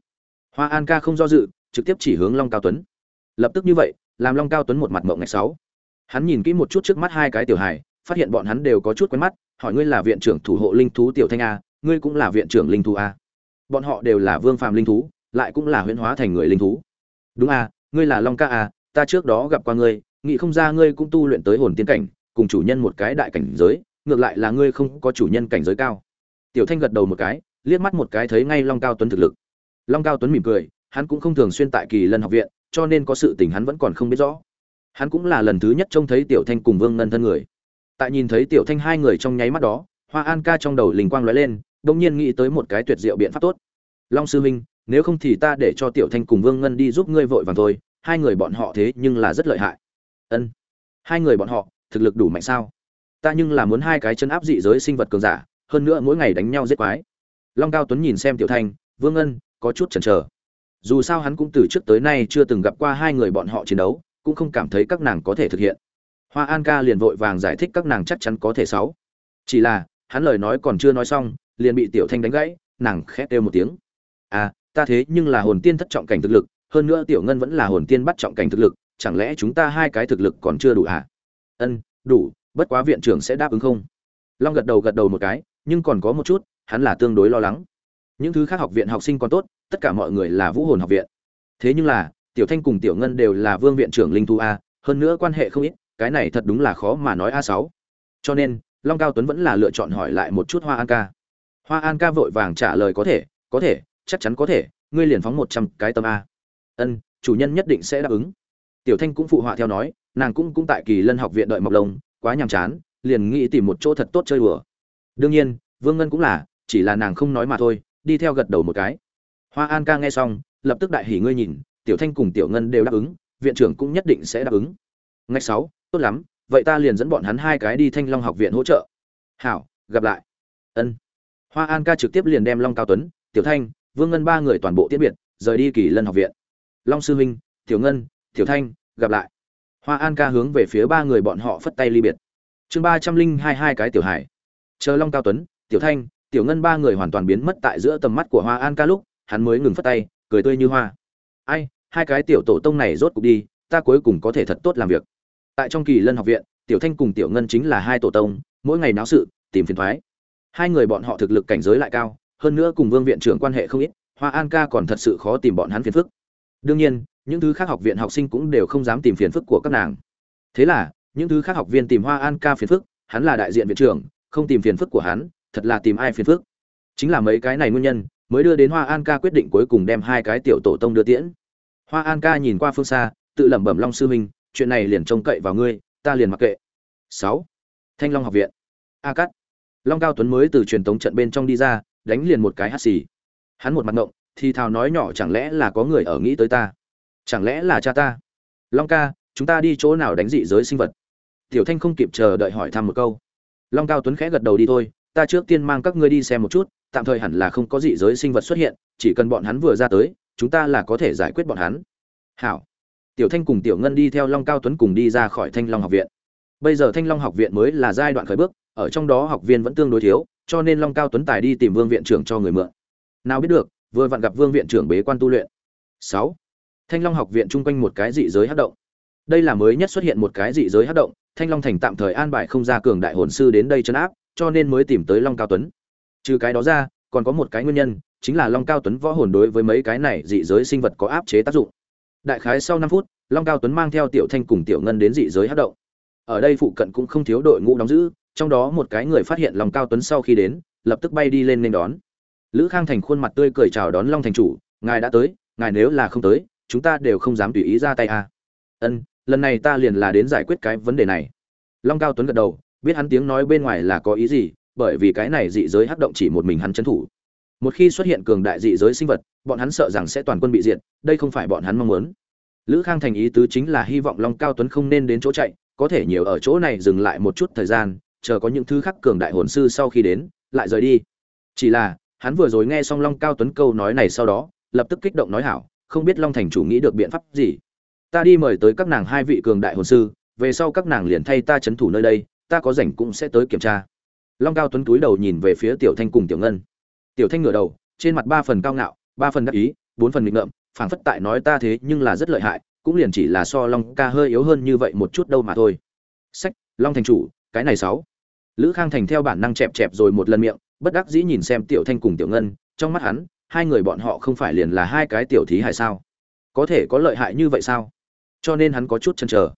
Hoa an ca không do dự, trực tiếp chỉ hướng long cao tuấn. Lập tức như vậy, làm long cao tuấn một mặt mộng ngày sáu. Hắn nhìn kỹ một chút trước mắt hai cái tiểu hài, phát hiện bọn hắn đều có chút quen mắt, hỏi ngươi là viện trưởng thủ hộ linh thú tiểu thanh a, ngươi cũng là viện trưởng linh thú a. Bọn họ đều là vương phàm linh thú, lại cũng là huyễn hóa thành người linh thú đúng à, ngươi là long ca à, ta trước đó gặp qua ngươi nghĩ không ra ngươi cũng tu luyện tới hồn tiên cảnh cùng chủ nhân một cái đại cảnh giới ngược lại là ngươi không có chủ nhân cảnh giới cao. Tiểu thanh gật đầu một cái liếc mắt một cái thấy ngay long cao tuấn thực lực. Long cao tuấn mỉm cười hắn cũng không thường xuyên tại kỳ lân học viện cho nên có sự tình hắn vẫn còn không biết rõ. Hắn cũng là lần thứ nhất trông thấy tiểu thanh cùng vương ngân thân người. Tại nhìn thấy tiểu thanh hai người trong nháy mắt đó hoa an ca trong đầu linh quang lóe lên đ ỗ n g nhiên nghĩ tới một cái tuyệt diệu biện pháp tốt. Long sư huynh nếu không thì ta để cho tiểu thanh cùng vương ngân đi giúp ngươi vội vàng thôi, hai người bọn họ thế nhưng là rất lợi hại. Ân, hai người bọn họ, thực lực đủ mạnh sao? Ta nhưng là muốn hai cái chân áp dị giới sinh vật cường giả, hơn nữa mỗi ngày đánh nhau giết quái. Long cao tuấn nhìn xem tiểu thanh, vương ngân, có chút chần chờ. Dù sao hắn cũng từ trước tới nay chưa từng gặp qua hai người bọn họ chiến đấu, cũng không cảm thấy các nàng có thể thực hiện. Hoa an ca liền vội vàng giải thích các nàng chắc chắn có thể sáu. Chỉ là, hắn lời nói còn chưa nói xong, liền bị tiểu thanh đánh gãy, nàng khét kêu một tiếng. À ta thế nhưng là hồn tiên thất trọng cảnh thực lực, hơn nữa tiểu ngân vẫn là hồn tiên bắt trọng cảnh thực lực, chẳng lẽ chúng ta hai cái thực lực còn chưa đủ à ân, đủ, bất quá viện trưởng sẽ đáp ứng không? Long gật đầu gật đầu một cái, nhưng còn có một chút, hắn là tương đối lo lắng. Những thứ khác học viện học sinh còn tốt, tất cả mọi người là vũ hồn học viện. Thế nhưng là, tiểu thanh cùng tiểu ngân đều là vương viện trưởng linh thu a, hơn nữa quan hệ không ít, cái này thật đúng là khó mà nói a sáu. Cho nên, long cao tuấn vẫn là lựa chọn hỏi lại một chút hoa an ca. Hoa an ca vội vàng trả lời có thể có thể chắc chắn có thể, ngươi liền phóng một trăm cái tâm a. Ân, chủ nhân nhất định sẽ đáp ứng. Tiểu thanh cũng phụ họa theo nói, nàng cũng cũng tại kỳ lân học viện đợi mọc lồng quá nhàm chán, liền nghĩ tìm một chỗ thật tốt chơi đùa. Đương nhiên, vương ngân cũng là, chỉ là nàng không nói mà thôi, đi theo gật đầu một cái. Hoa an ca nghe xong, lập tức đại hỉ ngươi nhìn, tiểu thanh cùng tiểu ngân đều đáp ứng, viện trưởng cũng nhất định sẽ đáp ứng. Ngạch sáu, tốt lắm, vậy ta liền dẫn bọn hắn hai cái đi thanh long học viện hỗ trợ. Hảo, gặp lại. Ân. Hoa an ca trực tiếp liền đem long cao tuấn, tiểu thanh vương ngân ba người toàn bộ tiễn biệt, rời đi kỳ lân học viện. Long sư huynh, tiểu ngân, tiểu thanh, gặp lại. Hoa an ca hướng về phía ba người bọn họ phất tay ly biệt. Chương ba trăm linh hai hai cái tiểu hải. Chờ long cao tuấn, tiểu thanh, tiểu ngân ba người hoàn toàn biến mất tại giữa tầm mắt của hoa an ca lúc, hắn mới ngừng phất tay, cười tươi như hoa. Ai, hai cái tiểu tổ tông này rốt cục đi, ta cuối cùng có thể thật tốt làm việc. Tại trong kỳ lân học viện, tiểu thanh cùng tiểu ngân chính là hai tổ tông, mỗi ngày náo sự, tìm phiền thoái. Hai người bọn họ thực lực cảnh giới lại cao hơn nữa cùng vương viện trưởng quan hệ không ít, hoa an ca còn thật sự khó tìm bọn hắn phiền phức. Đương nhiên, những thứ khác học viện học sinh cũng đều không dám tìm phiền phức của các nàng. Thế là, những thứ khác học viên tìm hoa an ca phiền phức, hắn là đại diện viện trưởng, không tìm phiền phức của hắn, thật là tìm ai phiền phức. Chính là mấy cái này nguyên nhân, mới đưa đến hoa an ca quyết định cuối cùng đem hai cái tiểu tổ tông đưa tiễn. Hoa an ca nhìn qua phương xa, tự lẩm bẩm, long sư huynh, chuyện này liền trông cậy vào ngươi, ta liền mặc kệ. Sáu. Thanh long học viện. A cắt long cao tuấn mới từ truyền tống trận bên trong đi ra đánh liền một cái hắt xì. Hắn một mặt ngộng, thì thào nói nhỏ chẳng lẽ là có người ở nghĩ tới ta? Chẳng lẽ là cha ta? Long ca, chúng ta đi chỗ nào đánh dị giới sinh vật? Tiểu thanh không kịp chờ đợi hỏi thăm một câu. Long cao tuấn khẽ gật đầu đi thôi, ta trước tiên mang các ngươi đi xem một chút, tạm thời hẳn là không có dị giới sinh vật xuất hiện, chỉ cần bọn hắn vừa ra tới, chúng ta là có thể giải quyết bọn hắn. Hảo. Tiểu thanh cùng tiểu ngân đi theo long cao tuấn cùng đi ra khỏi thanh long học viện. Bây giờ thanh long học viện mới là giai đoạn khởi bước ở trong đó học viên vẫn tương đối thiếu, cho nên long cao tuấn tài đi tìm vương viện trưởng cho người mượn. Nào biết được, vừa vặn gặp vương viện trưởng bế quan tu luyện. Sáu, thanh long học viện chung quanh một cái dị giới hát động. Đây là mới nhất xuất hiện một cái dị giới hát động, thanh long thành tạm thời an bài không ra cường đại hồn sư đến đây chấn áp, cho nên mới tìm tới long cao tuấn. Trừ cái đó ra, còn có một cái nguyên nhân, chính là long cao tuấn võ hồn đối với mấy cái này dị giới sinh vật có áp chế tác dụng. Đại khái sau năm phút, long cao tuấn mang theo tiểu thanh cùng tiểu ngân đến dị giới hát động. Ở đây phụ cận cũng không thiếu đội ngũ đóng giữ trong đó một cái người phát hiện long cao tuấn sau khi đến, lập tức bay đi lên nên đón. Lữ khang thành khuôn mặt tươi cười chào đón long thành chủ, ngài đã tới, ngài nếu là không tới, chúng ta đều không dám tùy ý ra tay à. ân, lần này ta liền là đến giải quyết cái vấn đề này. Long cao tuấn gật đầu, biết hắn tiếng nói bên ngoài là có ý gì, bởi vì cái này dị giới hắc động chỉ một mình hắn trấn thủ. Một khi xuất hiện cường đại dị giới sinh vật, bọn hắn sợ rằng sẽ toàn quân bị diệt, đây không phải bọn hắn mong muốn. Lữ khang thành ý tứ chính là hy vọng long cao tuấn không nên đến chỗ chạy, có thể nhiều ở chỗ này dừng lại một chút thời gian chờ có những thứ khác cường đại hồn sư sau khi đến, lại rời đi. Chỉ là, hắn vừa rồi nghe xong long cao tuấn câu nói này sau đó, lập tức kích động nói hảo, không biết long thành chủ nghĩ được biện pháp gì. Ta đi mời tới các nàng hai vị cường đại hồn sư, về sau các nàng liền thay ta chấn thủ nơi đây, ta có rảnh cũng sẽ tới kiểm tra. Long cao tuấn túi đầu nhìn về phía tiểu thanh cùng tiểu ngân. Tiểu thanh ngửa đầu, trên mặt ba phần cao ngạo, ba phần đắc ý, bốn phần nghịch ngợm, phảng phất tại nói ta thế nhưng là rất lợi hại, cũng liền chỉ là so long ca hơi yếu hơn như vậy một chút đâu mà thôi. Sách, long thành chủ, cái này sáu lữ khang thành theo bản năng chẹp chẹp rồi một lần miệng, bất đắc dĩ nhìn xem tiểu thanh cùng tiểu ngân, trong mắt hắn, hai người bọn họ không phải liền là hai cái tiểu thí hại sao? Có thể có lợi hại như vậy sao? Cho nên hắn có chút chần chờ.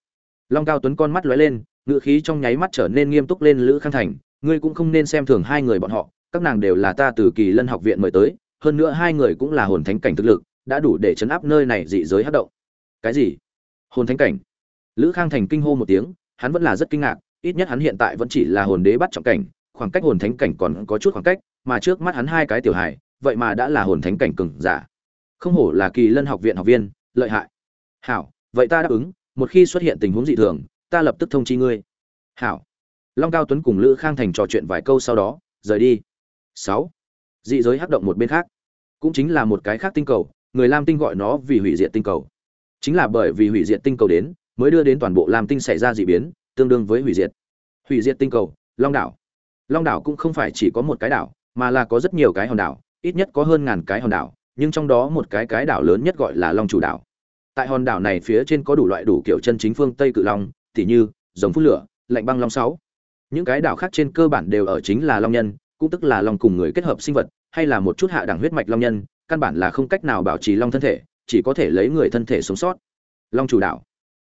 Long cao tuấn con mắt lóe lên ngự khí trong nháy mắt trở nên nghiêm túc lên lữ khang thành, ngươi cũng không nên xem thường hai người bọn họ, các nàng đều là ta từ kỳ lân học viện mời tới, hơn nữa hai người cũng là hồn thánh cảnh thực lực, đã đủ để chấn áp nơi này dị giới hát động. Cái gì? Hồn thánh cảnh? Lữ khang thành kinh hô một tiếng, hắn vẫn là rất kinh ngạc ít nhất hắn hiện tại vẫn chỉ là hồn đế bắt trọng cảnh, khoảng cách hồn thánh cảnh còn có chút khoảng cách, mà trước mắt hắn hai cái tiểu hài, vậy mà đã là hồn thánh cảnh cường giả. Không hổ là kỳ lân học viện học viên, lợi hại. Hảo, vậy ta đáp ứng, một khi xuất hiện tình huống dị thường, ta lập tức thông chi ngươi. Hảo. Long cao tuấn cùng lữ khang thành trò chuyện vài câu sau đó, rời đi. Sáu. Dị giới hắc động một bên khác. Cũng chính là một cái khác tinh cầu, người lam tinh gọi nó vì hủy diệt tinh cầu. Chính là bởi vì hủy diệt tinh cầu đến, mới đưa đến toàn bộ lam tinh xảy ra dị biến tương đương với hủy diệt. Hủy diệt tinh cầu, long đảo. Long đảo cũng không phải chỉ có một cái đảo, mà là có rất nhiều cái hòn đảo, ít nhất có hơn ngàn cái hòn đảo, nhưng trong đó một cái cái đảo lớn nhất gọi là long chủ đảo. Tại hòn đảo này phía trên có đủ loại đủ kiểu chân chính phương tây cự long, tỉ như giống phút lửa, lạnh băng long sáu. Những cái đảo khác trên cơ bản đều ở chính là long nhân, cũng tức là long cùng người kết hợp sinh vật, hay là một chút hạ đẳng huyết mạch long nhân, căn bản là không cách nào bảo trì long thân thể, chỉ có thể lấy người thân thể sống sót. Long chủ đảo.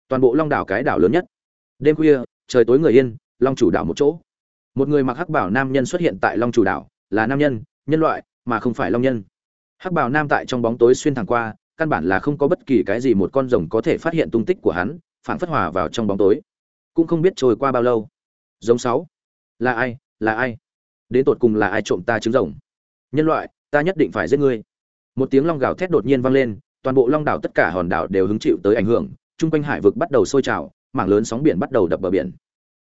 Toàn bộ long đảo cái đảo lớn nhất đêm khuya, trời tối người yên, long chủ đảo một chỗ. Một người mặc hắc bảo nam nhân xuất hiện tại long chủ đảo, là nam nhân nhân loại, mà không phải long nhân. Hắc bảo nam tại trong bóng tối xuyên thẳng qua, căn bản là không có bất kỳ cái gì một con rồng có thể phát hiện tung tích của hắn phản phất hòa vào trong bóng tối. Cũng không biết trôi qua bao lâu. Giống sáu. Là ai là ai? Đến tột cùng là ai trộm ta trứng rồng? Nhân loại, ta nhất định phải giết ngươi. Một tiếng long gào thét đột nhiên vang lên, toàn bộ long đảo tất cả hòn đảo đều hứng chịu tới ảnh hưởng, chung quanh hải vực bắt đầu sôi trào mảng lớn sóng biển bắt đầu đập bờ biển.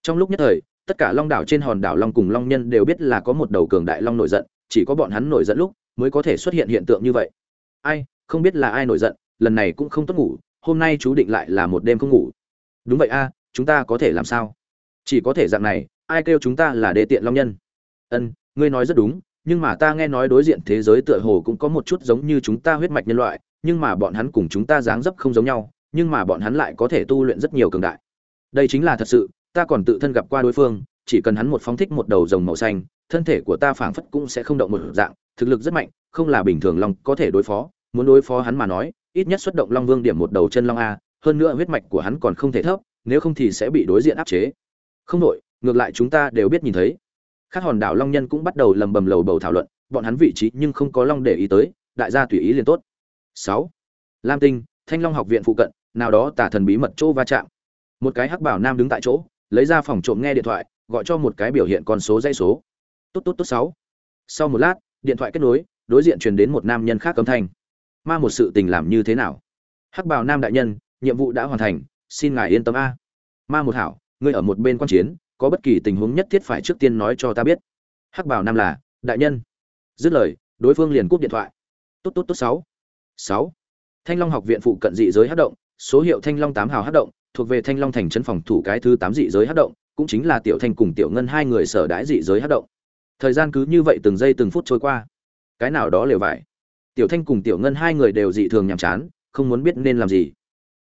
Trong lúc nhất thời, tất cả long đảo trên hòn đảo long cùng long nhân đều biết là có một đầu cường đại long nổi giận, chỉ có bọn hắn nổi giận lúc mới có thể xuất hiện hiện tượng như vậy. Ai, không biết là ai nổi giận, lần này cũng không tốt ngủ, hôm nay chú định lại là một đêm không ngủ. Đúng vậy a, chúng ta có thể làm sao? Chỉ có thể dạng này, ai kêu chúng ta là đê tiện long nhân? Ân, ngươi nói rất đúng, nhưng mà ta nghe nói đối diện thế giới tựa hồ cũng có một chút giống như chúng ta huyết mạch nhân loại, nhưng mà bọn hắn cùng chúng ta dáng dấp không giống nhau nhưng mà bọn hắn lại có thể tu luyện rất nhiều cường đại. Đây chính là thật sự ta còn tự thân gặp qua đối phương chỉ cần hắn một phóng thích một đầu rồng màu xanh thân thể của ta phảng phất cũng sẽ không động một dạng thực lực rất mạnh không là bình thường long có thể đối phó muốn đối phó hắn mà nói ít nhất xuất động long vương điểm một đầu chân long a hơn nữa huyết mạch của hắn còn không thể thấp nếu không thì sẽ bị đối diện áp chế. Không đổi, ngược lại chúng ta đều biết nhìn thấy. Khác hòn đảo long nhân cũng bắt đầu lầm bầm lầu bầu thảo luận bọn hắn vị trí nhưng không có long để ý tới đại gia tùy ý liền tốt. Sáu lam tinh thanh long học viện phụ cận nào đó tà thần bí mật chỗ va chạm. Một cái hắc bảo nam đứng tại chỗ, lấy ra phòng trộm nghe điện thoại, gọi cho một cái biểu hiện con số dây số. Tốt tốt tốt, sáu. Sau một lát, điện thoại kết nối, đối diện truyền đến một nam nhân khác âm thanh. Ma, một sự tình làm như thế nào? Hắc bảo nam đại nhân, nhiệm vụ đã hoàn thành, xin ngài yên tâm a. Ma, một hảo, ngươi ở một bên quan chiến, có bất kỳ tình huống nhất thiết phải trước tiên nói cho ta biết. Hắc bảo nam là, đại nhân. Dứt lời, đối phương liền cúp điện thoại. Tốt tốt tốt, sáu. Sáu. Thanh long học viện phụ cận dị giới hát động số hiệu thanh long tám hào hát động, thuộc về thanh long thành trấn phòng thủ cái thứ tám dị giới hát động, cũng chính là tiểu thanh cùng tiểu ngân hai người sở đãi dị giới hát động. Thời gian cứ như vậy từng giây từng phút trôi qua. Cái nào đó lều vải. Tiểu thanh cùng tiểu ngân hai người đều dị thường nhàm chán, không muốn biết nên làm gì.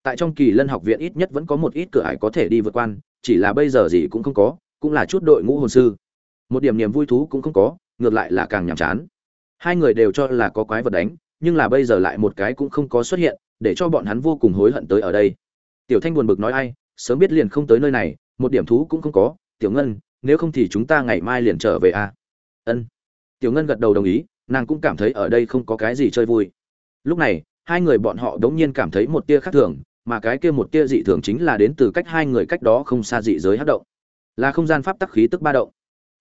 Tại trong kỳ lân học viện ít nhất vẫn có một ít cửa ải có thể đi vượt quan chỉ là bây giờ gì cũng không có, cũng là chút đội ngũ hồn sư. Một điểm niềm vui thú cũng không có, ngược lại là càng nhàm chán. Hai người đều cho là có quái vật đánh, nhưng là bây giờ lại một cái cũng không có xuất hiện để cho bọn hắn vô cùng hối hận tới ở đây. Tiểu thanh buồn bực nói ai, sớm biết liền không tới nơi này, một điểm thú cũng không có. Tiểu ngân, nếu không thì chúng ta ngày mai liền trở về a à? ân. Tiểu ngân gật đầu đồng ý, nàng cũng cảm thấy ở đây không có cái gì chơi vui. Lúc này, hai người bọn họ đống nhiên cảm thấy một tia khác thường, mà cái kia một tia dị thường chính là đến từ cách hai người cách đó không xa dị giới hát động. Là không gian pháp tắc khí tức ba động.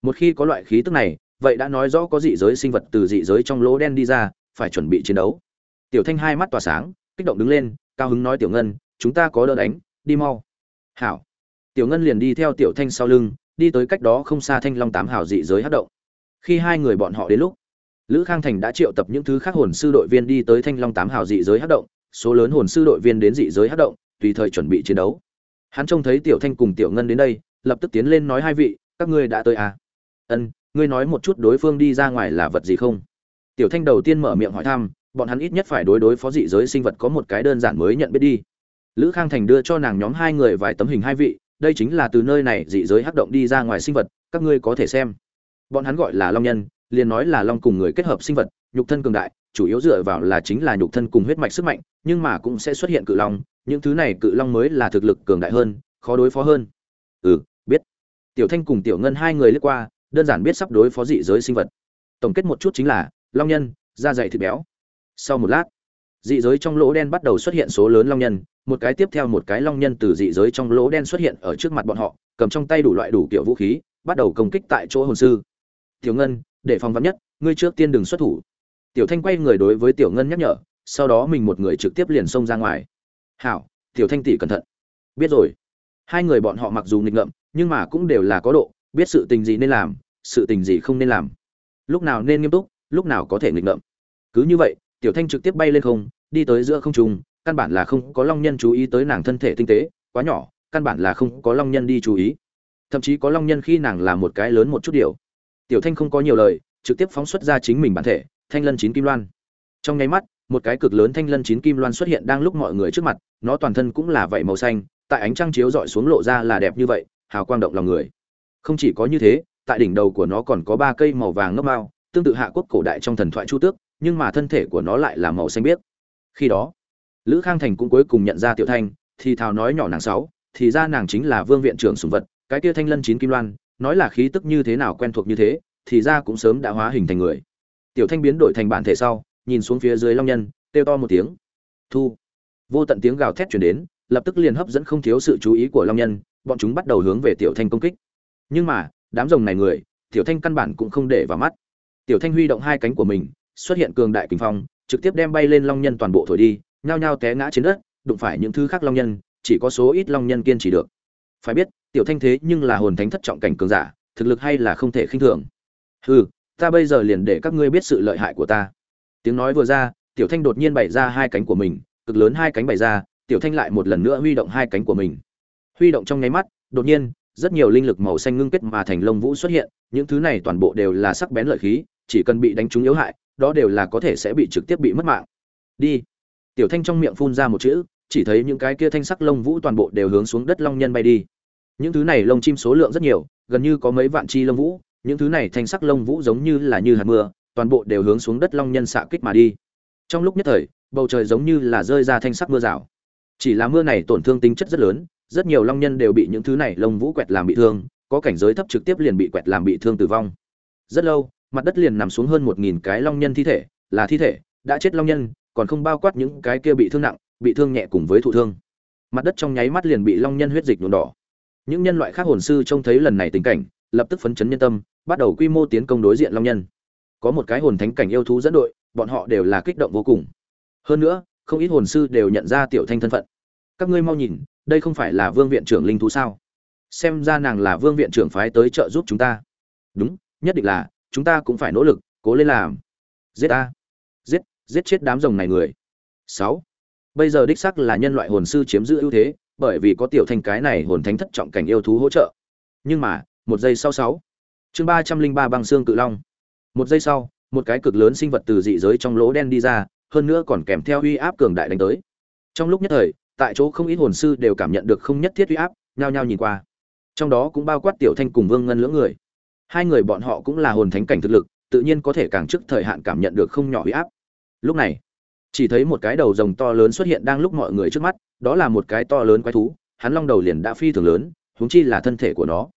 Một khi có loại khí tức này, vậy đã nói rõ có dị giới sinh vật từ dị giới trong lỗ đen đi ra, phải chuẩn bị chiến đấu. Tiểu thanh hai mắt tỏa sáng kích động đứng lên, cao hứng nói tiểu ngân, chúng ta có đỡ đánh, đi mau. Hảo. Tiểu ngân liền đi theo tiểu thanh sau lưng, đi tới cách đó không xa thanh long tám hảo dị giới hát động. Khi hai người bọn họ đến lúc, lữ khang thành đã triệu tập những thứ khác hồn sư đội viên đi tới thanh long tám hảo dị giới hát động. Số lớn hồn sư đội viên đến dị giới hát động, tùy thời chuẩn bị chiến đấu. Hắn trông thấy tiểu thanh cùng tiểu ngân đến đây, lập tức tiến lên nói hai vị, các ngươi đã tới à? Ân, ngươi nói một chút đối phương đi ra ngoài là vật gì không? Tiểu thanh đầu tiên mở miệng hỏi thăm bọn hắn ít nhất phải đối đối phó dị giới sinh vật có một cái đơn giản mới nhận biết đi. Lữ khang thành đưa cho nàng nhóm hai người vài tấm hình hai vị, đây chính là từ nơi này dị giới hắc động đi ra ngoài sinh vật, các ngươi có thể xem. Bọn hắn gọi là long nhân, liền nói là long cùng người kết hợp sinh vật, nhục thân cường đại, chủ yếu dựa vào là chính là nhục thân cùng huyết mạch sức mạnh, nhưng mà cũng sẽ xuất hiện cự long, những thứ này cự long mới là thực lực cường đại hơn, khó đối phó hơn. Ừ biết. Tiểu thanh cùng tiểu ngân hai người lướt qua, đơn giản biết sắp đối phó dị giới sinh vật. Tổng kết một chút chính là, long nhân, da dày thịt béo sau một lát, dị giới trong lỗ đen bắt đầu xuất hiện số lớn long nhân. Một cái tiếp theo một cái long nhân từ dị giới trong lỗ đen xuất hiện ở trước mặt bọn họ, cầm trong tay đủ loại đủ kiểu vũ khí, bắt đầu công kích tại chỗ hồn sư. Tiểu ngân, để phòng vắn nhất, ngươi trước tiên đừng xuất thủ. Tiểu thanh quay người đối với tiểu ngân nhắc nhở, sau đó mình một người trực tiếp liền xông ra ngoài. Hảo, tiểu thanh tỷ cẩn thận. Biết rồi. Hai người bọn họ mặc dù nghịch ngợm, nhưng mà cũng đều là có độ, biết sự tình gì nên làm, sự tình gì không nên làm. Lúc nào nên nghiêm túc, lúc nào có thể nghịch ngợm. Cứ như vậy tiểu thanh trực tiếp bay lên không, đi tới giữa không trung, căn bản là không có long nhân chú ý tới nàng thân thể tinh tế, quá nhỏ, căn bản là không có long nhân đi chú ý. Thậm chí có long nhân khi nàng là một cái lớn một chút điều. Tiểu thanh không có nhiều lời, trực tiếp phóng xuất ra chính mình bản thể, thanh lân chín kim loan. Trong nháy mắt, một cái cực lớn thanh lân chín kim loan xuất hiện đang lúc mọi người trước mặt, nó toàn thân cũng là vậy màu xanh, tại ánh trăng chiếu dọi xuống lộ ra là đẹp như vậy, hào quang động lòng người. Không chỉ có như thế, tại đỉnh đầu của nó còn có ba cây màu vàng ngốc mao, tương tự hạ quốc cổ đại trong thần thoại chu tước nhưng mà thân thể của nó lại là màu xanh biếc. Khi đó, lữ khang thành cũng cuối cùng nhận ra tiểu thanh, thì thào nói nhỏ nàng sáu, thì ra nàng chính là vương viện trưởng sùng vật, cái kia thanh lân chín kim loan, nói là khí tức như thế nào quen thuộc như thế, thì ra cũng sớm đã hóa hình thành người. Tiểu thanh biến đổi thành bản thể sau, nhìn xuống phía dưới long nhân, kêu to một tiếng. Thu. Vô tận tiếng gào thét chuyển đến, lập tức liền hấp dẫn không thiếu sự chú ý của long nhân, bọn chúng bắt đầu hướng về tiểu thanh công kích. Nhưng mà, đám rồng này người, tiểu thanh căn bản cũng không để vào mắt. Tiểu thanh huy động hai cánh của mình xuất hiện cường đại kình phong, trực tiếp đem bay lên long nhân toàn bộ thổi đi, nhao nhao té ngã trên đất, đụng phải những thứ khác long nhân, chỉ có số ít long nhân kiên trì được. Phải biết, tiểu thanh thế nhưng là hồn thánh thất trọng cảnh cường giả, thực lực hay là không thể khinh thường. Hừ, ta bây giờ liền để các ngươi biết sự lợi hại của ta. Tiếng nói vừa ra, tiểu thanh đột nhiên bày ra hai cánh của mình, cực lớn hai cánh bày ra, tiểu thanh lại một lần nữa huy động hai cánh của mình. Huy động trong nháy mắt, đột nhiên, rất nhiều linh lực màu xanh ngưng kết mà thành lông vũ xuất hiện, những thứ này toàn bộ đều là sắc bén lợi khí, chỉ cần bị đánh trúng yếu hại đó đều là có thể sẽ bị trực tiếp bị mất mạng. Đi. Tiểu thanh trong miệng phun ra một chữ, chỉ thấy những cái kia thanh sắc lông vũ toàn bộ đều hướng xuống đất long nhân bay đi. Những thứ này lông chim số lượng rất nhiều, gần như có mấy vạn chi lông vũ, những thứ này thanh sắc lông vũ giống như là như hạt mưa, toàn bộ đều hướng xuống đất long nhân xạ kích mà đi. Trong lúc nhất thời, bầu trời giống như là rơi ra thanh sắc mưa rào. Chỉ là mưa này tổn thương tính chất rất lớn, rất nhiều long nhân đều bị những thứ này lông vũ quẹt làm bị thương, có cảnh giới thấp trực tiếp liền bị quẹt làm bị thương tử vong. Rất lâu mặt đất liền nằm xuống hơn một nghìn cái long nhân thi thể, là thi thể, đã chết long nhân, còn không bao quát những cái kia bị thương nặng, bị thương nhẹ cùng với thụ thương. Mặt đất trong nháy mắt liền bị long nhân huyết dịch nhuộm đỏ. Những nhân loại khác hồn sư trông thấy lần này tình cảnh, lập tức phấn chấn nhân tâm, bắt đầu quy mô tiến công đối diện long nhân. Có một cái hồn thánh cảnh yêu thú dẫn đội, bọn họ đều là kích động vô cùng. Hơn nữa, không ít hồn sư đều nhận ra tiểu thanh thân phận. Các ngươi mau nhìn, đây không phải là vương viện trưởng linh thú sao? Xem ra nàng là vương viện trưởng phái tới trợ giúp chúng ta. Đúng, nhất định là chúng ta cũng phải nỗ lực, cố lên làm. Giết a giết giết chết đám rồng này người. Sáu. Bây giờ đích sắc là nhân loại hồn sư chiếm giữ ưu thế, bởi vì có tiểu thanh cái này hồn thánh thất trọng cảnh yêu thú hỗ trợ. Nhưng mà, một giây sau sáu. Chương ba trăm linh ba băng xương cự long. Một giây sau, một cái cực lớn sinh vật từ dị giới trong lỗ đen đi ra, hơn nữa còn kèm theo uy áp cường đại đánh tới. Trong lúc nhất thời, tại chỗ không ít hồn sư đều cảm nhận được không nhất thiết uy áp, nhao nhao nhìn qua. Trong đó cũng bao quát tiểu thanh cùng vương ngân lưỡng người hai người bọn họ cũng là hồn thánh cảnh thực lực, tự nhiên có thể càng trước thời hạn cảm nhận được không nhỏ uy áp. Lúc này, chỉ thấy một cái đầu rồng to lớn xuất hiện đang lúc mọi người trước mắt, đó là một cái to lớn quái thú, hắn long đầu liền đã phi thường lớn, huống chi là thân thể của nó.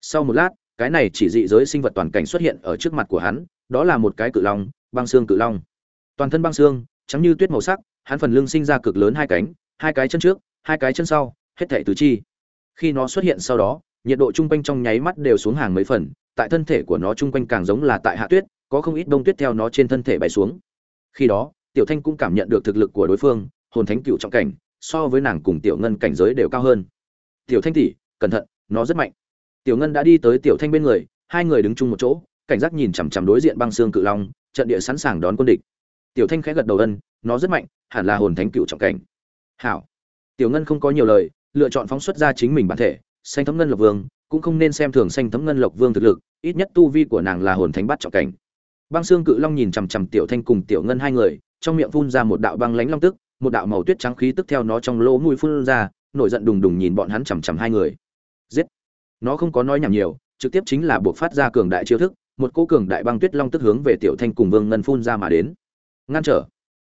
Sau một lát, cái này chỉ dị giới sinh vật toàn cảnh xuất hiện ở trước mặt của hắn, đó là một cái cự long, băng xương cự long. Toàn thân băng xương, trắng như tuyết màu sắc, hắn phần lưng sinh ra cực lớn hai cánh, hai cái chân trước, hai cái chân sau, hết thảy tứ chi. Khi nó xuất hiện sau đó, nhiệt độ trung quanh trong nháy mắt đều xuống hàng mấy phần tại thân thể của nó trung quanh càng giống là tại hạ tuyết, có không ít đông tuyết theo nó trên thân thể bay xuống. Khi đó, tiểu thanh cũng cảm nhận được thực lực của đối phương, hồn thánh cựu trọng cảnh, so với nàng cùng tiểu ngân cảnh giới đều cao hơn. Tiểu thanh tỷ, cẩn thận, nó rất mạnh. Tiểu ngân đã đi tới tiểu thanh bên người, hai người đứng chung một chỗ, cảnh giác nhìn chằm chằm đối diện băng xương cự long, trận địa sẵn sàng đón quân địch. Tiểu thanh khẽ gật đầu ân, nó rất mạnh, hẳn là hồn thánh cựu trọng cảnh. Hảo. Tiểu ngân không có nhiều lời, lựa chọn phóng xuất ra chính mình bản thể, xanh thấm ngân lộc vương cũng không nên xem thường xanh thấm ngân lộc vương thực lực, ít nhất tu vi của nàng là hồn thánh bắt trọng cảnh. Băng xương cự long nhìn chằm chằm tiểu thanh cùng tiểu ngân hai người, trong miệng phun ra một đạo băng lánh long tức, một đạo màu tuyết trắng khí tức theo nó trong lỗ mũi phun ra, nổi giận đùng đùng nhìn bọn hắn chằm chằm hai người. Giết! Nó không có nói nhảm nhiều, trực tiếp chính là buộc phát ra cường đại chiêu thức, một cô cường đại băng tuyết long tức hướng về tiểu thanh cùng vương ngân phun ra mà đến. Ngăn trở!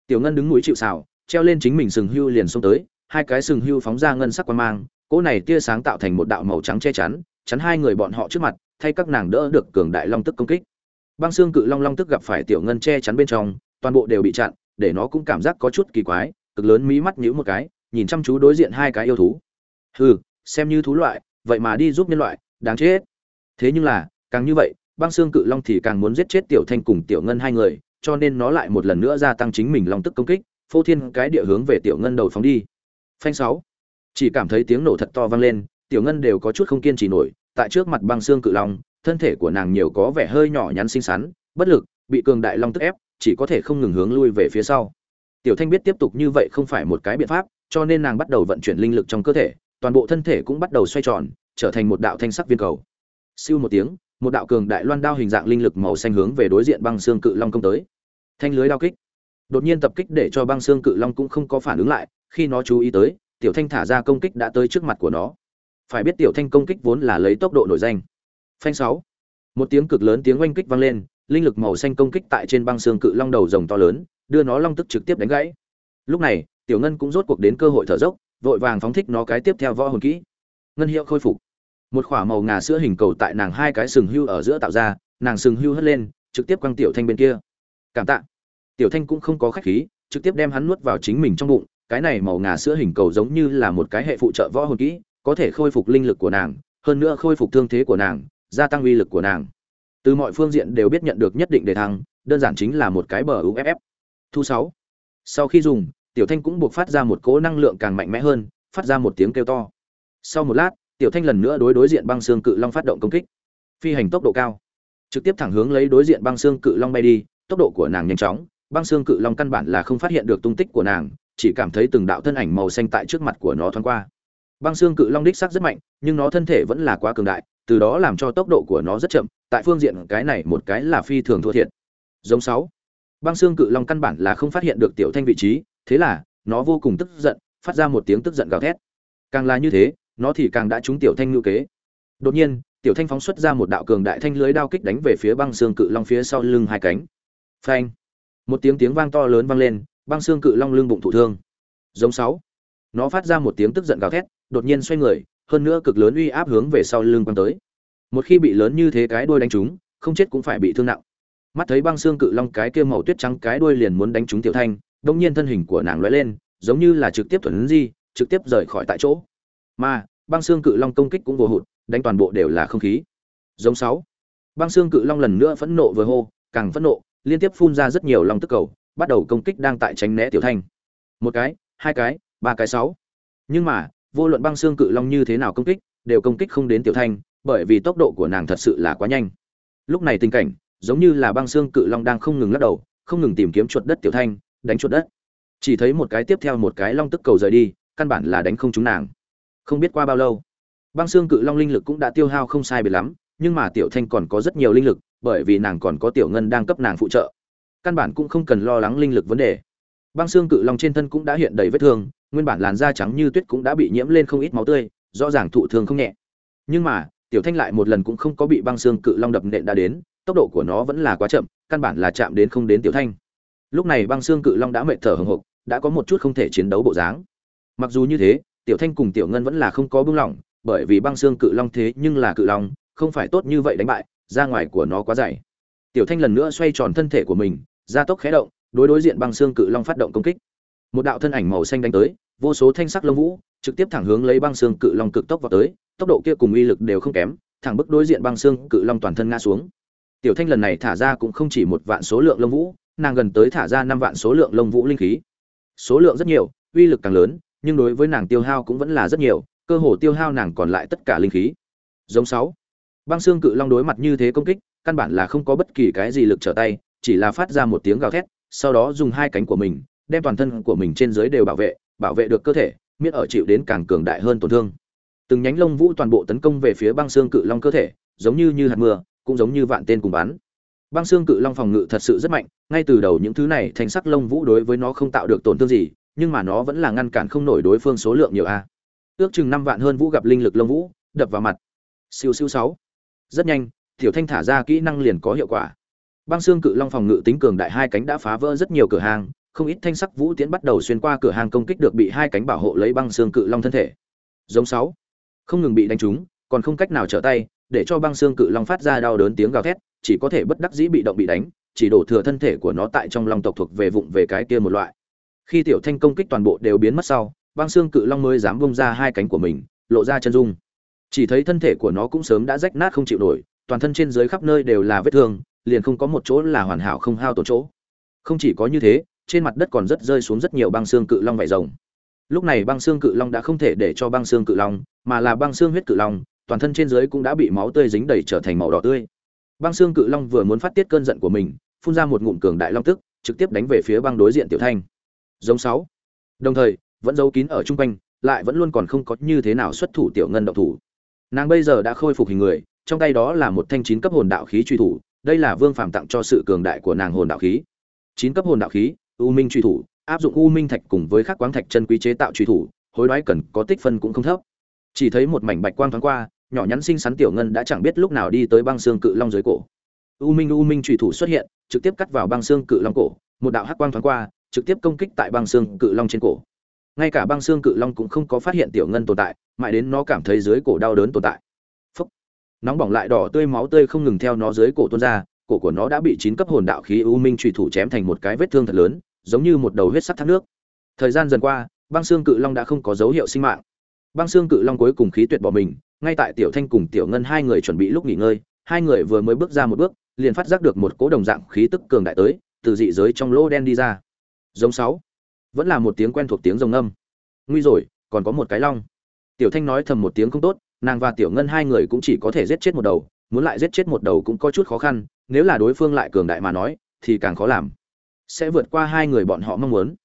Tiểu ngân đứng núi chịu xào treo lên chính mình sừng hưu liền xông tới, hai cái sừng hưu phóng ra ngân sắc quan mang cỗ này tia sáng tạo thành một đạo màu trắng che chắn chắn hai người bọn họ trước mặt, thay các nàng đỡ được cường đại long tức công kích. Băng xương cự long long tức gặp phải tiểu ngân che chắn bên trong, toàn bộ đều bị chặn, để nó cũng cảm giác có chút kỳ quái, cực lớn mí mắt nhíu một cái, nhìn chăm chú đối diện hai cái yêu thú. Hừ, xem như thú loại, vậy mà đi giúp nhân loại, đáng chết. Thế nhưng là, càng như vậy, băng xương cự long thì càng muốn giết chết tiểu thanh cùng tiểu ngân hai người, cho nên nó lại một lần nữa gia tăng chính mình long tức công kích, phô thiên cái địa hướng về tiểu ngân đầu phóng đi. Phanh sáu chỉ cảm thấy tiếng nổ thật to vang lên, tiểu ngân đều có chút không kiên trì nổi, tại trước mặt băng xương cự long, thân thể của nàng nhiều có vẻ hơi nhỏ nhắn xinh xắn, bất lực, bị cường đại long tức ép, chỉ có thể không ngừng hướng lui về phía sau. Tiểu thanh biết tiếp tục như vậy không phải một cái biện pháp, cho nên nàng bắt đầu vận chuyển linh lực trong cơ thể, toàn bộ thân thể cũng bắt đầu xoay tròn, trở thành một đạo thanh sắc viên cầu. Siêu một tiếng, một đạo cường đại loan đao hình dạng linh lực màu xanh hướng về đối diện băng xương cự long công tới. Thanh lưới đao kích. Đột nhiên tập kích để cho băng xương cự long cũng không có phản ứng lại, khi nó chú ý tới tiểu thanh thả ra công kích đã tới trước mặt của nó. Phải biết tiểu thanh công kích vốn là lấy tốc độ nổi danh. Phanh sáu. Một tiếng cực lớn tiếng oanh kích vang lên, linh lực màu xanh công kích tại trên băng xương cự long đầu rồng to lớn, đưa nó long tức trực tiếp đánh gãy. Lúc này, tiểu ngân cũng rốt cuộc đến cơ hội thở dốc, vội vàng phóng thích nó cái tiếp theo võ hồn kỹ. Ngân hiệu khôi phục. Một khỏa màu ngà sữa hình cầu tại nàng hai cái sừng hưu ở giữa tạo ra, nàng sừng hưu hất lên, trực tiếp quăng tiểu thanh bên kia. Cảm tạ. Tiểu thanh cũng không có khách khí, trực tiếp đem hắn nuốt vào chính mình trong bụng cái này màu ngà sữa hình cầu giống như là một cái hệ phụ trợ võ hồn kỹ, có thể khôi phục linh lực của nàng, hơn nữa khôi phục thương thế của nàng, gia tăng uy lực của nàng. Từ mọi phương diện đều biết nhận được nhất định đề thăng, đơn giản chính là một cái bờ uff thu sáu. Sau khi dùng, tiểu thanh cũng buộc phát ra một cỗ năng lượng càng mạnh mẽ hơn, phát ra một tiếng kêu to. Sau một lát, tiểu thanh lần nữa đối đối diện băng xương cự long phát động công kích. Phi hành tốc độ cao. Trực tiếp thẳng hướng lấy đối diện băng xương cự long bay đi, tốc độ của nàng nhanh chóng, băng xương cự long căn bản là không phát hiện được tung tích của nàng chỉ cảm thấy từng đạo thân ảnh màu xanh tại trước mặt của nó thoáng qua. Băng xương cự long đích xác rất mạnh, nhưng nó thân thể vẫn là quá cường đại, từ đó làm cho tốc độ của nó rất chậm, tại phương diện cái này một cái là phi thường thua thiệt. Giống sáu. Băng xương cự long căn bản là không phát hiện được tiểu thanh vị trí, thế là, nó vô cùng tức giận, phát ra một tiếng tức giận gào thét. Càng là như thế, nó thì càng đã trúng tiểu thanh ngữ kế. Đột nhiên, tiểu thanh phóng xuất ra một đạo cường đại thanh lưới đao kích đánh về phía băng xương cự long phía sau lưng hai cánh. Phanh. Một tiếng tiếng vang to lớn vang lên băng xương cự long lưng bụng thụ thương. Giống sáu. Nó phát ra một tiếng tức giận gào thét, đột nhiên xoay người, hơn nữa cực lớn uy áp hướng về sau lưng quăng tới. Một khi bị lớn như thế cái đuôi đánh trúng, không chết cũng phải bị thương nặng. Mắt thấy băng xương cự long cái kia màu tuyết trắng cái đuôi liền muốn đánh trúng tiểu thanh, đông nhiên thân hình của nàng lóe lên, giống như là trực tiếp thuần di, trực tiếp rời khỏi tại chỗ. Mà, băng xương cự long công kích cũng vô hụt, đánh toàn bộ đều là không khí. Giống sáu. Băng xương cự long lần nữa phẫn nộ vừa hô, càng phẫn nộ, liên tiếp phun ra rất nhiều long tức cầu bắt đầu công kích đang tại tránh né tiểu thanh. Một cái, hai cái, ba cái sáu. Nhưng mà, vô luận băng xương cự long như thế nào công kích, đều công kích không đến tiểu thanh, bởi vì tốc độ của nàng thật sự là quá nhanh. Lúc này tình cảnh, giống như là băng xương cự long đang không ngừng lắc đầu, không ngừng tìm kiếm chuột đất tiểu thanh, đánh chuột đất. Chỉ thấy một cái tiếp theo một cái long tức cầu rời đi, căn bản là đánh không trúng nàng. Không biết qua bao lâu, băng xương cự long linh lực cũng đã tiêu hao không sai biệt lắm, nhưng mà tiểu thanh còn có rất nhiều linh lực, bởi vì nàng còn có tiểu ngân đang cấp nàng phụ trợ căn bản cũng không cần lo lắng linh lực vấn đề. Băng xương cự long trên thân cũng đã hiện đầy vết thương, nguyên bản làn da trắng như tuyết cũng đã bị nhiễm lên không ít máu tươi, rõ ràng thụ thương không nhẹ. Nhưng mà, tiểu thanh lại một lần cũng không có bị băng xương cự long đập nện đã đến, tốc độ của nó vẫn là quá chậm, căn bản là chạm đến không đến tiểu thanh. Lúc này băng xương cự long đã mệt thở hồng hộc đã có một chút không thể chiến đấu bộ dáng. Mặc dù như thế, tiểu thanh cùng tiểu ngân vẫn là không có bưng lỏng, bởi vì băng xương cự long thế nhưng là cự long, không phải tốt như vậy đánh bại, ra ngoài của nó quá dày. Tiểu thanh lần nữa xoay tròn thân thể của mình gia tốc khé động, đối đối diện băng xương cự long phát động công kích. Một đạo thân ảnh màu xanh đánh tới, vô số thanh sắc lông vũ, trực tiếp thẳng hướng lấy băng xương cự long cực tốc vào tới, tốc độ kia cùng uy lực đều không kém, thẳng bức đối diện băng xương cự long toàn thân ngã xuống. Tiểu thanh lần này thả ra cũng không chỉ một vạn số lượng lông vũ, nàng gần tới thả ra năm vạn số lượng lông vũ linh khí. Số lượng rất nhiều, uy lực càng lớn, nhưng đối với nàng tiêu hao cũng vẫn là rất nhiều, cơ hồ tiêu hao nàng còn lại tất cả linh khí. Giống sáu, băng xương cự long đối mặt như thế công kích, căn bản là không có bất kỳ cái gì lực trở tay chỉ là phát ra một tiếng gào thét, sau đó dùng hai cánh của mình, đem toàn thân của mình trên dưới đều bảo vệ bảo vệ được cơ thể, miễn ở chịu đến càng cường đại hơn tổn thương. Từng nhánh lông vũ toàn bộ tấn công về phía băng xương cự long cơ thể, giống như như hạt mưa, cũng giống như vạn tên cùng bắn. Băng xương cự long phòng ngự thật sự rất mạnh, ngay từ đầu những thứ này thành sắc lông vũ đối với nó không tạo được tổn thương gì, nhưng mà nó vẫn là ngăn cản không nổi đối phương số lượng nhiều a. Ước chừng năm vạn hơn vũ gặp linh lực lông vũ, đập vào mặt. Siêu siêu sáu. Rất nhanh, tiểu thanh thả ra kỹ năng liền có hiệu quả băng xương cự long phòng ngự tính cường đại hai cánh đã phá vỡ rất nhiều cửa hàng, không ít thanh sắc vũ tiễn bắt đầu xuyên qua cửa hàng công kích được bị hai cánh bảo hộ lấy băng xương cự long thân thể. Giống sáu. Không ngừng bị đánh trúng, còn không cách nào trở tay, để cho băng xương cự long phát ra đau đớn tiếng gào thét, chỉ có thể bất đắc dĩ bị động bị đánh, chỉ đổ thừa thân thể của nó tại trong long tộc thuộc về vụng về cái kia một loại. Khi tiểu thanh công kích toàn bộ đều biến mất sau, băng xương cự long mới dám bông ra hai cánh của mình, lộ ra chân dung. Chỉ thấy thân thể của nó cũng sớm đã rách nát không chịu nổi, toàn thân trên dưới khắp nơi đều là vết thương liền không có một chỗ là hoàn hảo không hao tổn chỗ. Không chỉ có như thế, trên mặt đất còn rất rơi xuống rất nhiều băng xương cự long vảy rồng. Lúc này băng xương cự long đã không thể để cho băng xương cự long, mà là băng xương huyết cự long, toàn thân trên dưới cũng đã bị máu tươi dính đầy trở thành màu đỏ tươi. Băng xương cự long vừa muốn phát tiết cơn giận của mình, phun ra một ngụm cường đại long tức, trực tiếp đánh về phía băng đối diện tiểu thanh. Giống sáu. Đồng thời, vẫn giấu kín ở chung quanh, lại vẫn luôn còn không có như thế nào xuất thủ tiểu ngân động thủ. Nàng bây giờ đã khôi phục hình người, trong tay đó là một thanh chín cấp hồn đạo khí truy thủ đây là vương phàm tặng cho sự cường đại của nàng hồn đạo khí. Chín cấp hồn đạo khí, u minh truy thủ, áp dụng u minh thạch cùng với các quáng thạch chân quý chế tạo truy thủ, hối đoái cần có tích phân cũng không thấp. Chỉ thấy một mảnh bạch quang thoáng qua, nhỏ nhắn xinh xắn tiểu ngân đã chẳng biết lúc nào đi tới băng xương cự long dưới cổ. U minh u minh truy thủ xuất hiện, trực tiếp cắt vào băng xương cự long cổ, một đạo hắc quang thoáng qua, trực tiếp công kích tại băng xương cự long trên cổ. Ngay cả băng xương cự long cũng không có phát hiện tiểu ngân tồn tại, mãi đến nó cảm thấy dưới cổ đau đớn tồn tại nóng bỏng lại đỏ tươi máu tươi không ngừng theo nó dưới cổ tuôn ra, cổ của nó đã bị chín cấp hồn đạo khí u minh trùy thủ chém thành một cái vết thương thật lớn, giống như một đầu huyết sắc thác nước. Thời gian dần qua, băng xương cự long đã không có dấu hiệu sinh mạng. Băng xương cự long cuối cùng khí tuyệt bỏ mình, ngay tại tiểu thanh cùng tiểu ngân hai người chuẩn bị lúc nghỉ ngơi, hai người vừa mới bước ra một bước, liền phát giác được một cỗ đồng dạng khí tức cường đại tới, từ dị giới trong lỗ đen đi ra. Giống sáu. Vẫn là một tiếng quen thuộc tiếng rồng âm nguy rồi, còn có một cái long. Tiểu thanh nói thầm một tiếng không tốt nàng và tiểu ngân hai người cũng chỉ có thể giết chết một đầu, muốn lại giết chết một đầu cũng có chút khó khăn, nếu là đối phương lại cường đại mà nói, thì càng khó làm. Sẽ vượt qua hai người bọn họ mong muốn.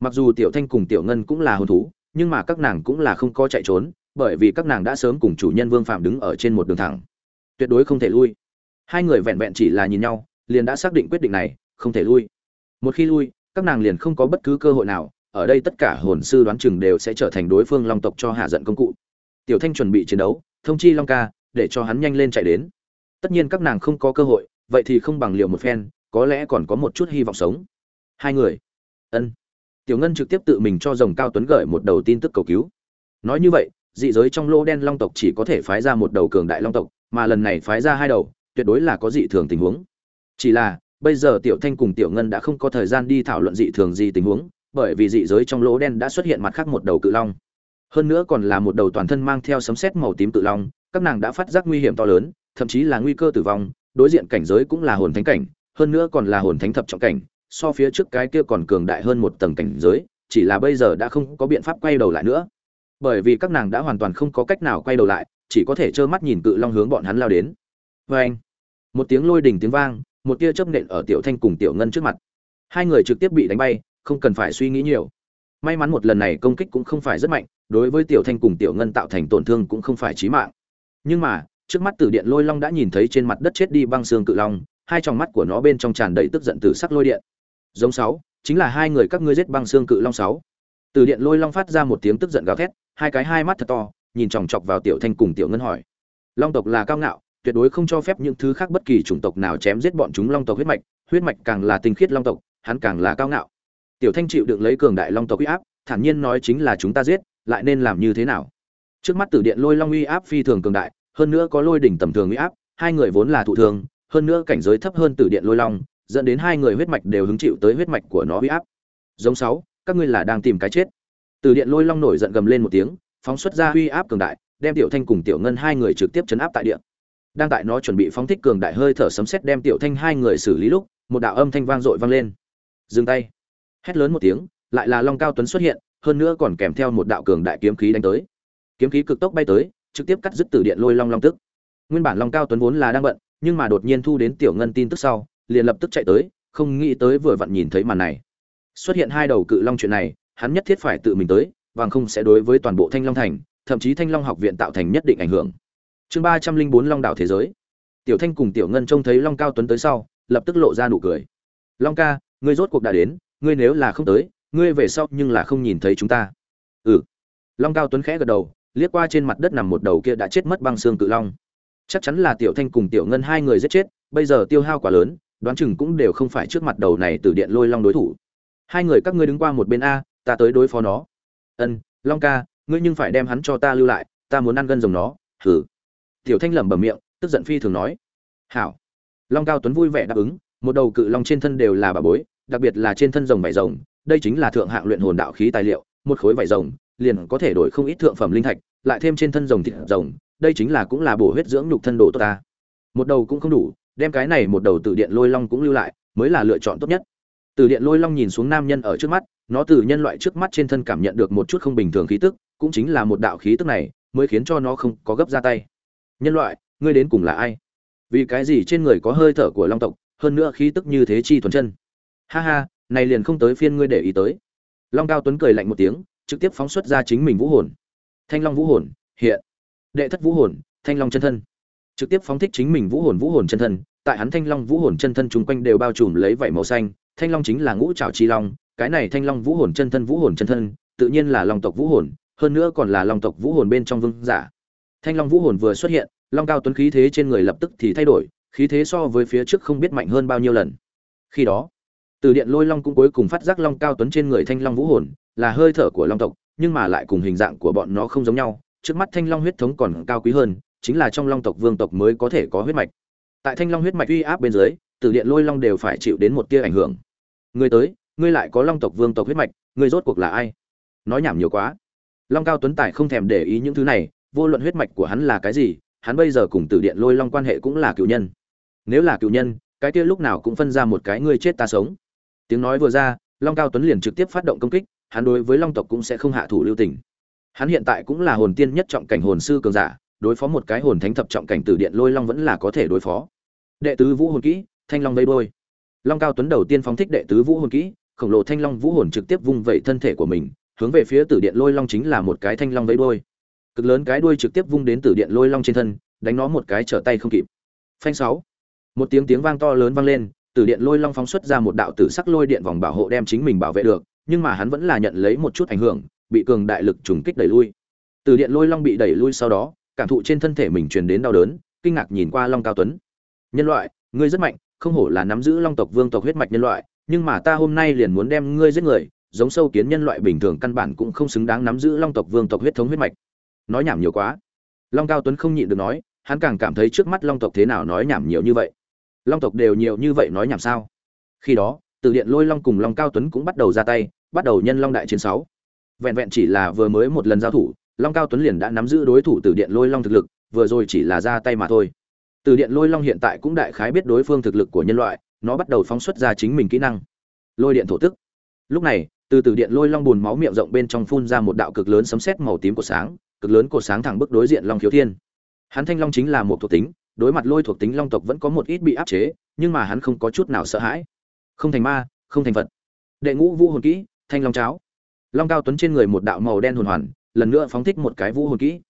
Mặc dù tiểu thanh cùng tiểu ngân cũng là hồn thú, nhưng mà các nàng cũng là không có chạy trốn, bởi vì các nàng đã sớm cùng chủ nhân vương phạm đứng ở trên một đường thẳng. Tuyệt đối không thể lui. Hai người vẹn vẹn chỉ là nhìn nhau, liền đã xác định quyết định này, không thể lui. Một khi lui, các nàng liền không có bất cứ cơ hội nào, ở đây tất cả hồn sư đoán chừng đều sẽ trở thành đối phương long tộc cho hạ giận công cụ tiểu thanh chuẩn bị chiến đấu, thông chi long ca, để cho hắn nhanh lên chạy đến. Tất nhiên các nàng không có cơ hội, vậy thì không bằng liều một phen, có lẽ còn có một chút hy vọng sống. Hai người. Ân. Tiểu ngân trực tiếp tự mình cho rồng cao tuấn gửi một đầu tin tức cầu cứu. Nói như vậy, dị giới trong lô đen long tộc chỉ có thể phái ra một đầu cường đại long tộc, mà lần này phái ra hai đầu, tuyệt đối là có dị thường tình huống. Chỉ là, bây giờ tiểu thanh cùng tiểu ngân đã không có thời gian đi thảo luận dị thường gì tình huống, bởi vì dị giới trong lỗ đen đã xuất hiện mặt khác một đầu cự long hơn nữa còn là một đầu toàn thân mang theo sấm sét màu tím tự long, các nàng đã phát giác nguy hiểm to lớn, thậm chí là nguy cơ tử vong, đối diện cảnh giới cũng là hồn thánh cảnh, hơn nữa còn là hồn thánh thập trọng cảnh, so phía trước cái kia còn cường đại hơn một tầng cảnh giới, chỉ là bây giờ đã không có biện pháp quay đầu lại nữa. Bởi vì các nàng đã hoàn toàn không có cách nào quay đầu lại, chỉ có thể trơ mắt nhìn cự long hướng bọn hắn lao đến. Vê anh, một tiếng lôi đỉnh tiếng vang, một tia chớp nện ở tiểu thanh cùng tiểu ngân trước mặt. Hai người trực tiếp bị đánh bay, không cần phải suy nghĩ nhiều may mắn một lần này công kích cũng không phải rất mạnh, đối với tiểu thanh cùng tiểu ngân tạo thành tổn thương cũng không phải chí mạng. Nhưng mà, trước mắt tử điện lôi long đã nhìn thấy trên mặt đất chết đi băng xương cự long, hai tròng mắt của nó bên trong tràn đầy tức giận từ sắc lôi điện. Giống sáu, chính là hai người các ngươi giết băng xương cự long sáu. Từ điện lôi long phát ra một tiếng tức giận gào thét, hai cái hai mắt thật to, nhìn chòng chọc vào tiểu thanh cùng tiểu ngân hỏi. Long tộc là cao ngạo, tuyệt đối không cho phép những thứ khác bất kỳ chủng tộc nào chém giết bọn chúng long tộc huyết mạch huyết mạch càng là tinh khiết long tộc, hắn càng là cao ngạo tiểu thanh chịu đựng lấy cường đại long tộc uy áp, thản nhiên nói chính là chúng ta giết, lại nên làm như thế nào? Trước mắt tử điện lôi long uy áp phi thường cường đại, hơn nữa có lôi đỉnh tầm thường uy áp, hai người vốn là thụ thường hơn nữa cảnh giới thấp hơn tử điện lôi long, dẫn đến hai người huyết mạch đều hứng chịu tới huyết mạch của nó uy áp. Giống sáu, các ngươi là đang tìm cái chết. Tử điện lôi long nổi giận gầm lên một tiếng, phóng xuất ra uy áp cường đại, đem tiểu thanh cùng tiểu ngân hai người trực tiếp chấn áp tại điện đang tại nó chuẩn bị phóng thích cường đại hơi thở sấm sét đem tiểu thanh hai người xử lý lúc, một đạo âm thanh vang dội vang lên. Dừng tay hét lớn một tiếng, lại là long cao tuấn xuất hiện, hơn nữa còn kèm theo một đạo cường đại kiếm khí đánh tới. Kiếm khí cực tốc bay tới, trực tiếp cắt dứt từ điện lôi long long tức. Nguyên bản long cao tuấn vốn là đang bận, nhưng mà đột nhiên thu đến tiểu ngân tin tức sau, liền lập tức chạy tới, không nghĩ tới vừa vặn nhìn thấy màn này. Xuất hiện hai đầu cự long chuyện này, hắn nhất thiết phải tự mình tới và không sẽ đối với toàn bộ thanh long thành, thậm chí thanh long học viện tạo thành nhất định ảnh hưởng. Chương ba trăm linh bốn long đảo thế giới. Tiểu thanh cùng tiểu ngân trông thấy long cao tuấn tới sau, lập tức lộ ra nụ cười. Long ca, ngươi rốt cuộc đã đến ngươi nếu là không tới, ngươi về sau nhưng là không nhìn thấy chúng ta. Ừ. Long cao tuấn khẽ gật đầu, liếc qua trên mặt đất nằm một đầu kia đã chết mất băng xương cự long. Chắc chắn là tiểu thanh cùng tiểu ngân hai người giết chết, bây giờ tiêu hao quá lớn, đoán chừng cũng đều không phải trước mặt đầu này từ điện lôi long đối thủ. Hai người các ngươi đứng qua một bên a, ta tới đối phó nó. Ân, long ca, ngươi nhưng phải đem hắn cho ta lưu lại, ta muốn ăn gân rồng nó hử tiểu thanh lẩm bẩm miệng, tức giận phi thường nói. Hảo. Long cao tuấn vui vẻ đáp ứng, một đầu cự long trên thân đều là bà bối đặc biệt là trên thân rồng vải rồng, đây chính là thượng hạng luyện hồn đạo khí tài liệu, một khối vải rồng, liền có thể đổi không ít thượng phẩm linh thạch, lại thêm trên thân rồng thịt rồng, đây chính là cũng là bổ huyết dưỡng nhục thân độ tốt ta. Một đầu cũng không đủ, đem cái này một đầu từ điện lôi long cũng lưu lại, mới là lựa chọn tốt nhất. Từ điện lôi long nhìn xuống nam nhân ở trước mắt, nó từ nhân loại trước mắt trên thân cảm nhận được một chút không bình thường khí tức, cũng chính là một đạo khí tức này, mới khiến cho nó không có gấp ra tay. Nhân loại, ngươi đến cùng là ai? Vì cái gì trên người có hơi thở của long tộc, hơn nữa khí tức như thế chi thuần chân? Ha ha, này liền không tới phiên ngươi để ý tới. Long cao tuấn cười lạnh một tiếng, trực tiếp phóng xuất ra chính mình vũ hồn. Thanh long vũ hồn, hiện. Đệ thất vũ hồn, thanh long chân thân. Trực tiếp phóng thích chính mình vũ hồn vũ hồn chân thân, tại hắn thanh long vũ hồn chân thân chung quanh đều bao trùm lấy vảy màu xanh. Thanh long chính là ngũ trảo chi long, cái này thanh long vũ hồn chân thân, vũ hồn chân thân, tự nhiên là long tộc vũ hồn, hơn nữa còn là long tộc vũ hồn bên trong vương giả. Thanh long vũ hồn vừa xuất hiện, long cao tuấn khí thế trên người lập tức thì thay đổi, khí thế so với phía trước không biết mạnh hơn bao nhiêu lần. Khi đó từ điện lôi long cũng cuối cùng phát giác long cao tuấn trên người thanh long vũ hồn, là hơi thở của long tộc, nhưng mà lại cùng hình dạng của bọn nó không giống nhau. Trước mắt thanh long huyết thống còn cao quý hơn, chính là trong long tộc vương tộc mới có thể có huyết mạch. Tại thanh long huyết mạch uy áp bên dưới, từ điện lôi long đều phải chịu đến một tia ảnh hưởng. Người tới, ngươi lại có long tộc vương tộc huyết mạch, ngươi rốt cuộc là ai? Nói nhảm nhiều quá. Long cao tuấn tài không thèm để ý những thứ này, vô luận huyết mạch của hắn là cái gì, hắn bây giờ cùng tử điện lôi long quan hệ cũng là cựu nhân. Nếu là cựu nhân, cái kia lúc nào cũng phân ra một cái ngươi chết ta sống tiếng nói vừa ra, long cao tuấn liền trực tiếp phát động công kích, hắn đối với long tộc cũng sẽ không hạ thủ lưu tình. Hắn hiện tại cũng là hồn tiên nhất trọng cảnh hồn sư cường giả, đối phó một cái hồn thánh thập trọng cảnh tử điện lôi long vẫn là có thể đối phó. Đệ tứ vũ hồn kỹ, thanh long vây đôi long cao tuấn đầu tiên phóng thích đệ tứ vũ hồn kỹ, khổng lồ thanh long vũ hồn trực tiếp vung vẩy thân thể của mình, hướng về phía tử điện lôi long chính là một cái thanh long vây đôi cực lớn cái đuôi trực tiếp vung đến tử điện lôi long trên thân, đánh nó một cái trở tay không kịp. Phanh sáu. Một tiếng tiếng vang to lớn vang lên tử điện lôi long phóng xuất ra một đạo tử sắc lôi điện vòng bảo hộ đem chính mình bảo vệ được, nhưng mà hắn vẫn là nhận lấy một chút ảnh hưởng, bị cường đại lực trùng kích đẩy lui. Tử điện lôi long bị đẩy lui sau đó, cảm thụ trên thân thể mình truyền đến đau đớn, kinh ngạc nhìn qua long cao tuấn. Nhân loại, ngươi rất mạnh, không hổ là nắm giữ long tộc vương tộc huyết mạch nhân loại, nhưng mà ta hôm nay liền muốn đem ngươi giết người, giống sâu kiến nhân loại bình thường căn bản cũng không xứng đáng nắm giữ long tộc vương tộc huyết thống huyết mạch. Nói nhảm nhiều quá. Long cao tuấn không nhịn được nói, hắn càng cảm thấy trước mắt long tộc thế nào nói nhảm nhiều như vậy long tộc đều nhiều như vậy nói nhảm sao? Khi đó từ điện lôi long cùng long cao tuấn cũng bắt đầu ra tay, bắt đầu nhân long đại chiến sáu. Vẹn vẹn chỉ là vừa mới một lần giao thủ, long cao tuấn liền đã nắm giữ đối thủ từ điện lôi long thực lực, vừa rồi chỉ là ra tay mà thôi. Từ điện lôi long hiện tại cũng đại khái biết đối phương thực lực của nhân loại, nó bắt đầu phóng xuất ra chính mình kỹ năng. Lôi điện thổ tức. Lúc này, từ từ điện lôi long bùn máu miệng rộng bên trong phun ra một đạo cực lớn sấm sét màu tím của sáng, cực lớn của sáng thẳng bức đối diện long khiếu thiên. Hắn thanh long chính là một thuộc tính đối mặt lôi thuộc tính long tộc vẫn có một ít bị áp chế, nhưng mà hắn không có chút nào sợ hãi. Không thành ma, không thành vật đệ ngũ vũ hồn kỹ, thanh long cháo. Long cao tuấn trên người một đạo màu đen hồn hoàn, lần nữa phóng thích một cái vũ hồn kỹ.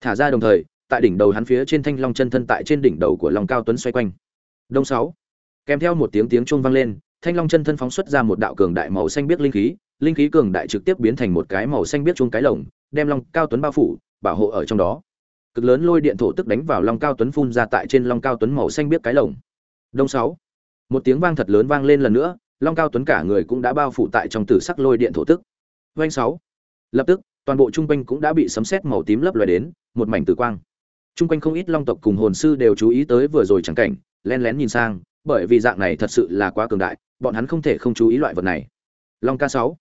Thả ra đồng thời, tại đỉnh đầu hắn phía trên thanh long chân thân tại trên đỉnh đầu của long cao tuấn xoay quanh. Đông sáu. Kèm theo một tiếng tiếng chuông vang lên, thanh long chân thân phóng xuất ra một đạo cường đại màu xanh biếc linh khí linh khí cường đại trực tiếp biến thành một cái màu xanh biếc chuông cái lồng, đem long cao tuấn bao phủ, bảo hộ ở trong đó cực lớn lôi điện thổ tức đánh vào long cao tuấn phun ra tại trên long cao tuấn màu xanh biết cái lồng. Đông sáu. Một tiếng vang thật lớn vang lên lần nữa, long cao tuấn cả người cũng đã bao phủ tại trong tử sắc lôi điện thổ tức. Doanh sáu. Lập tức, toàn bộ trung quanh cũng đã bị sấm sét màu tím lấp loài đến, một mảnh tử quang. Trung quanh không ít long tộc cùng hồn sư đều chú ý tới vừa rồi chẳng cảnh len lén nhìn sang, bởi vì dạng này thật sự là quá cường đại, bọn hắn không thể không chú ý loại vật này. Long ca sáu.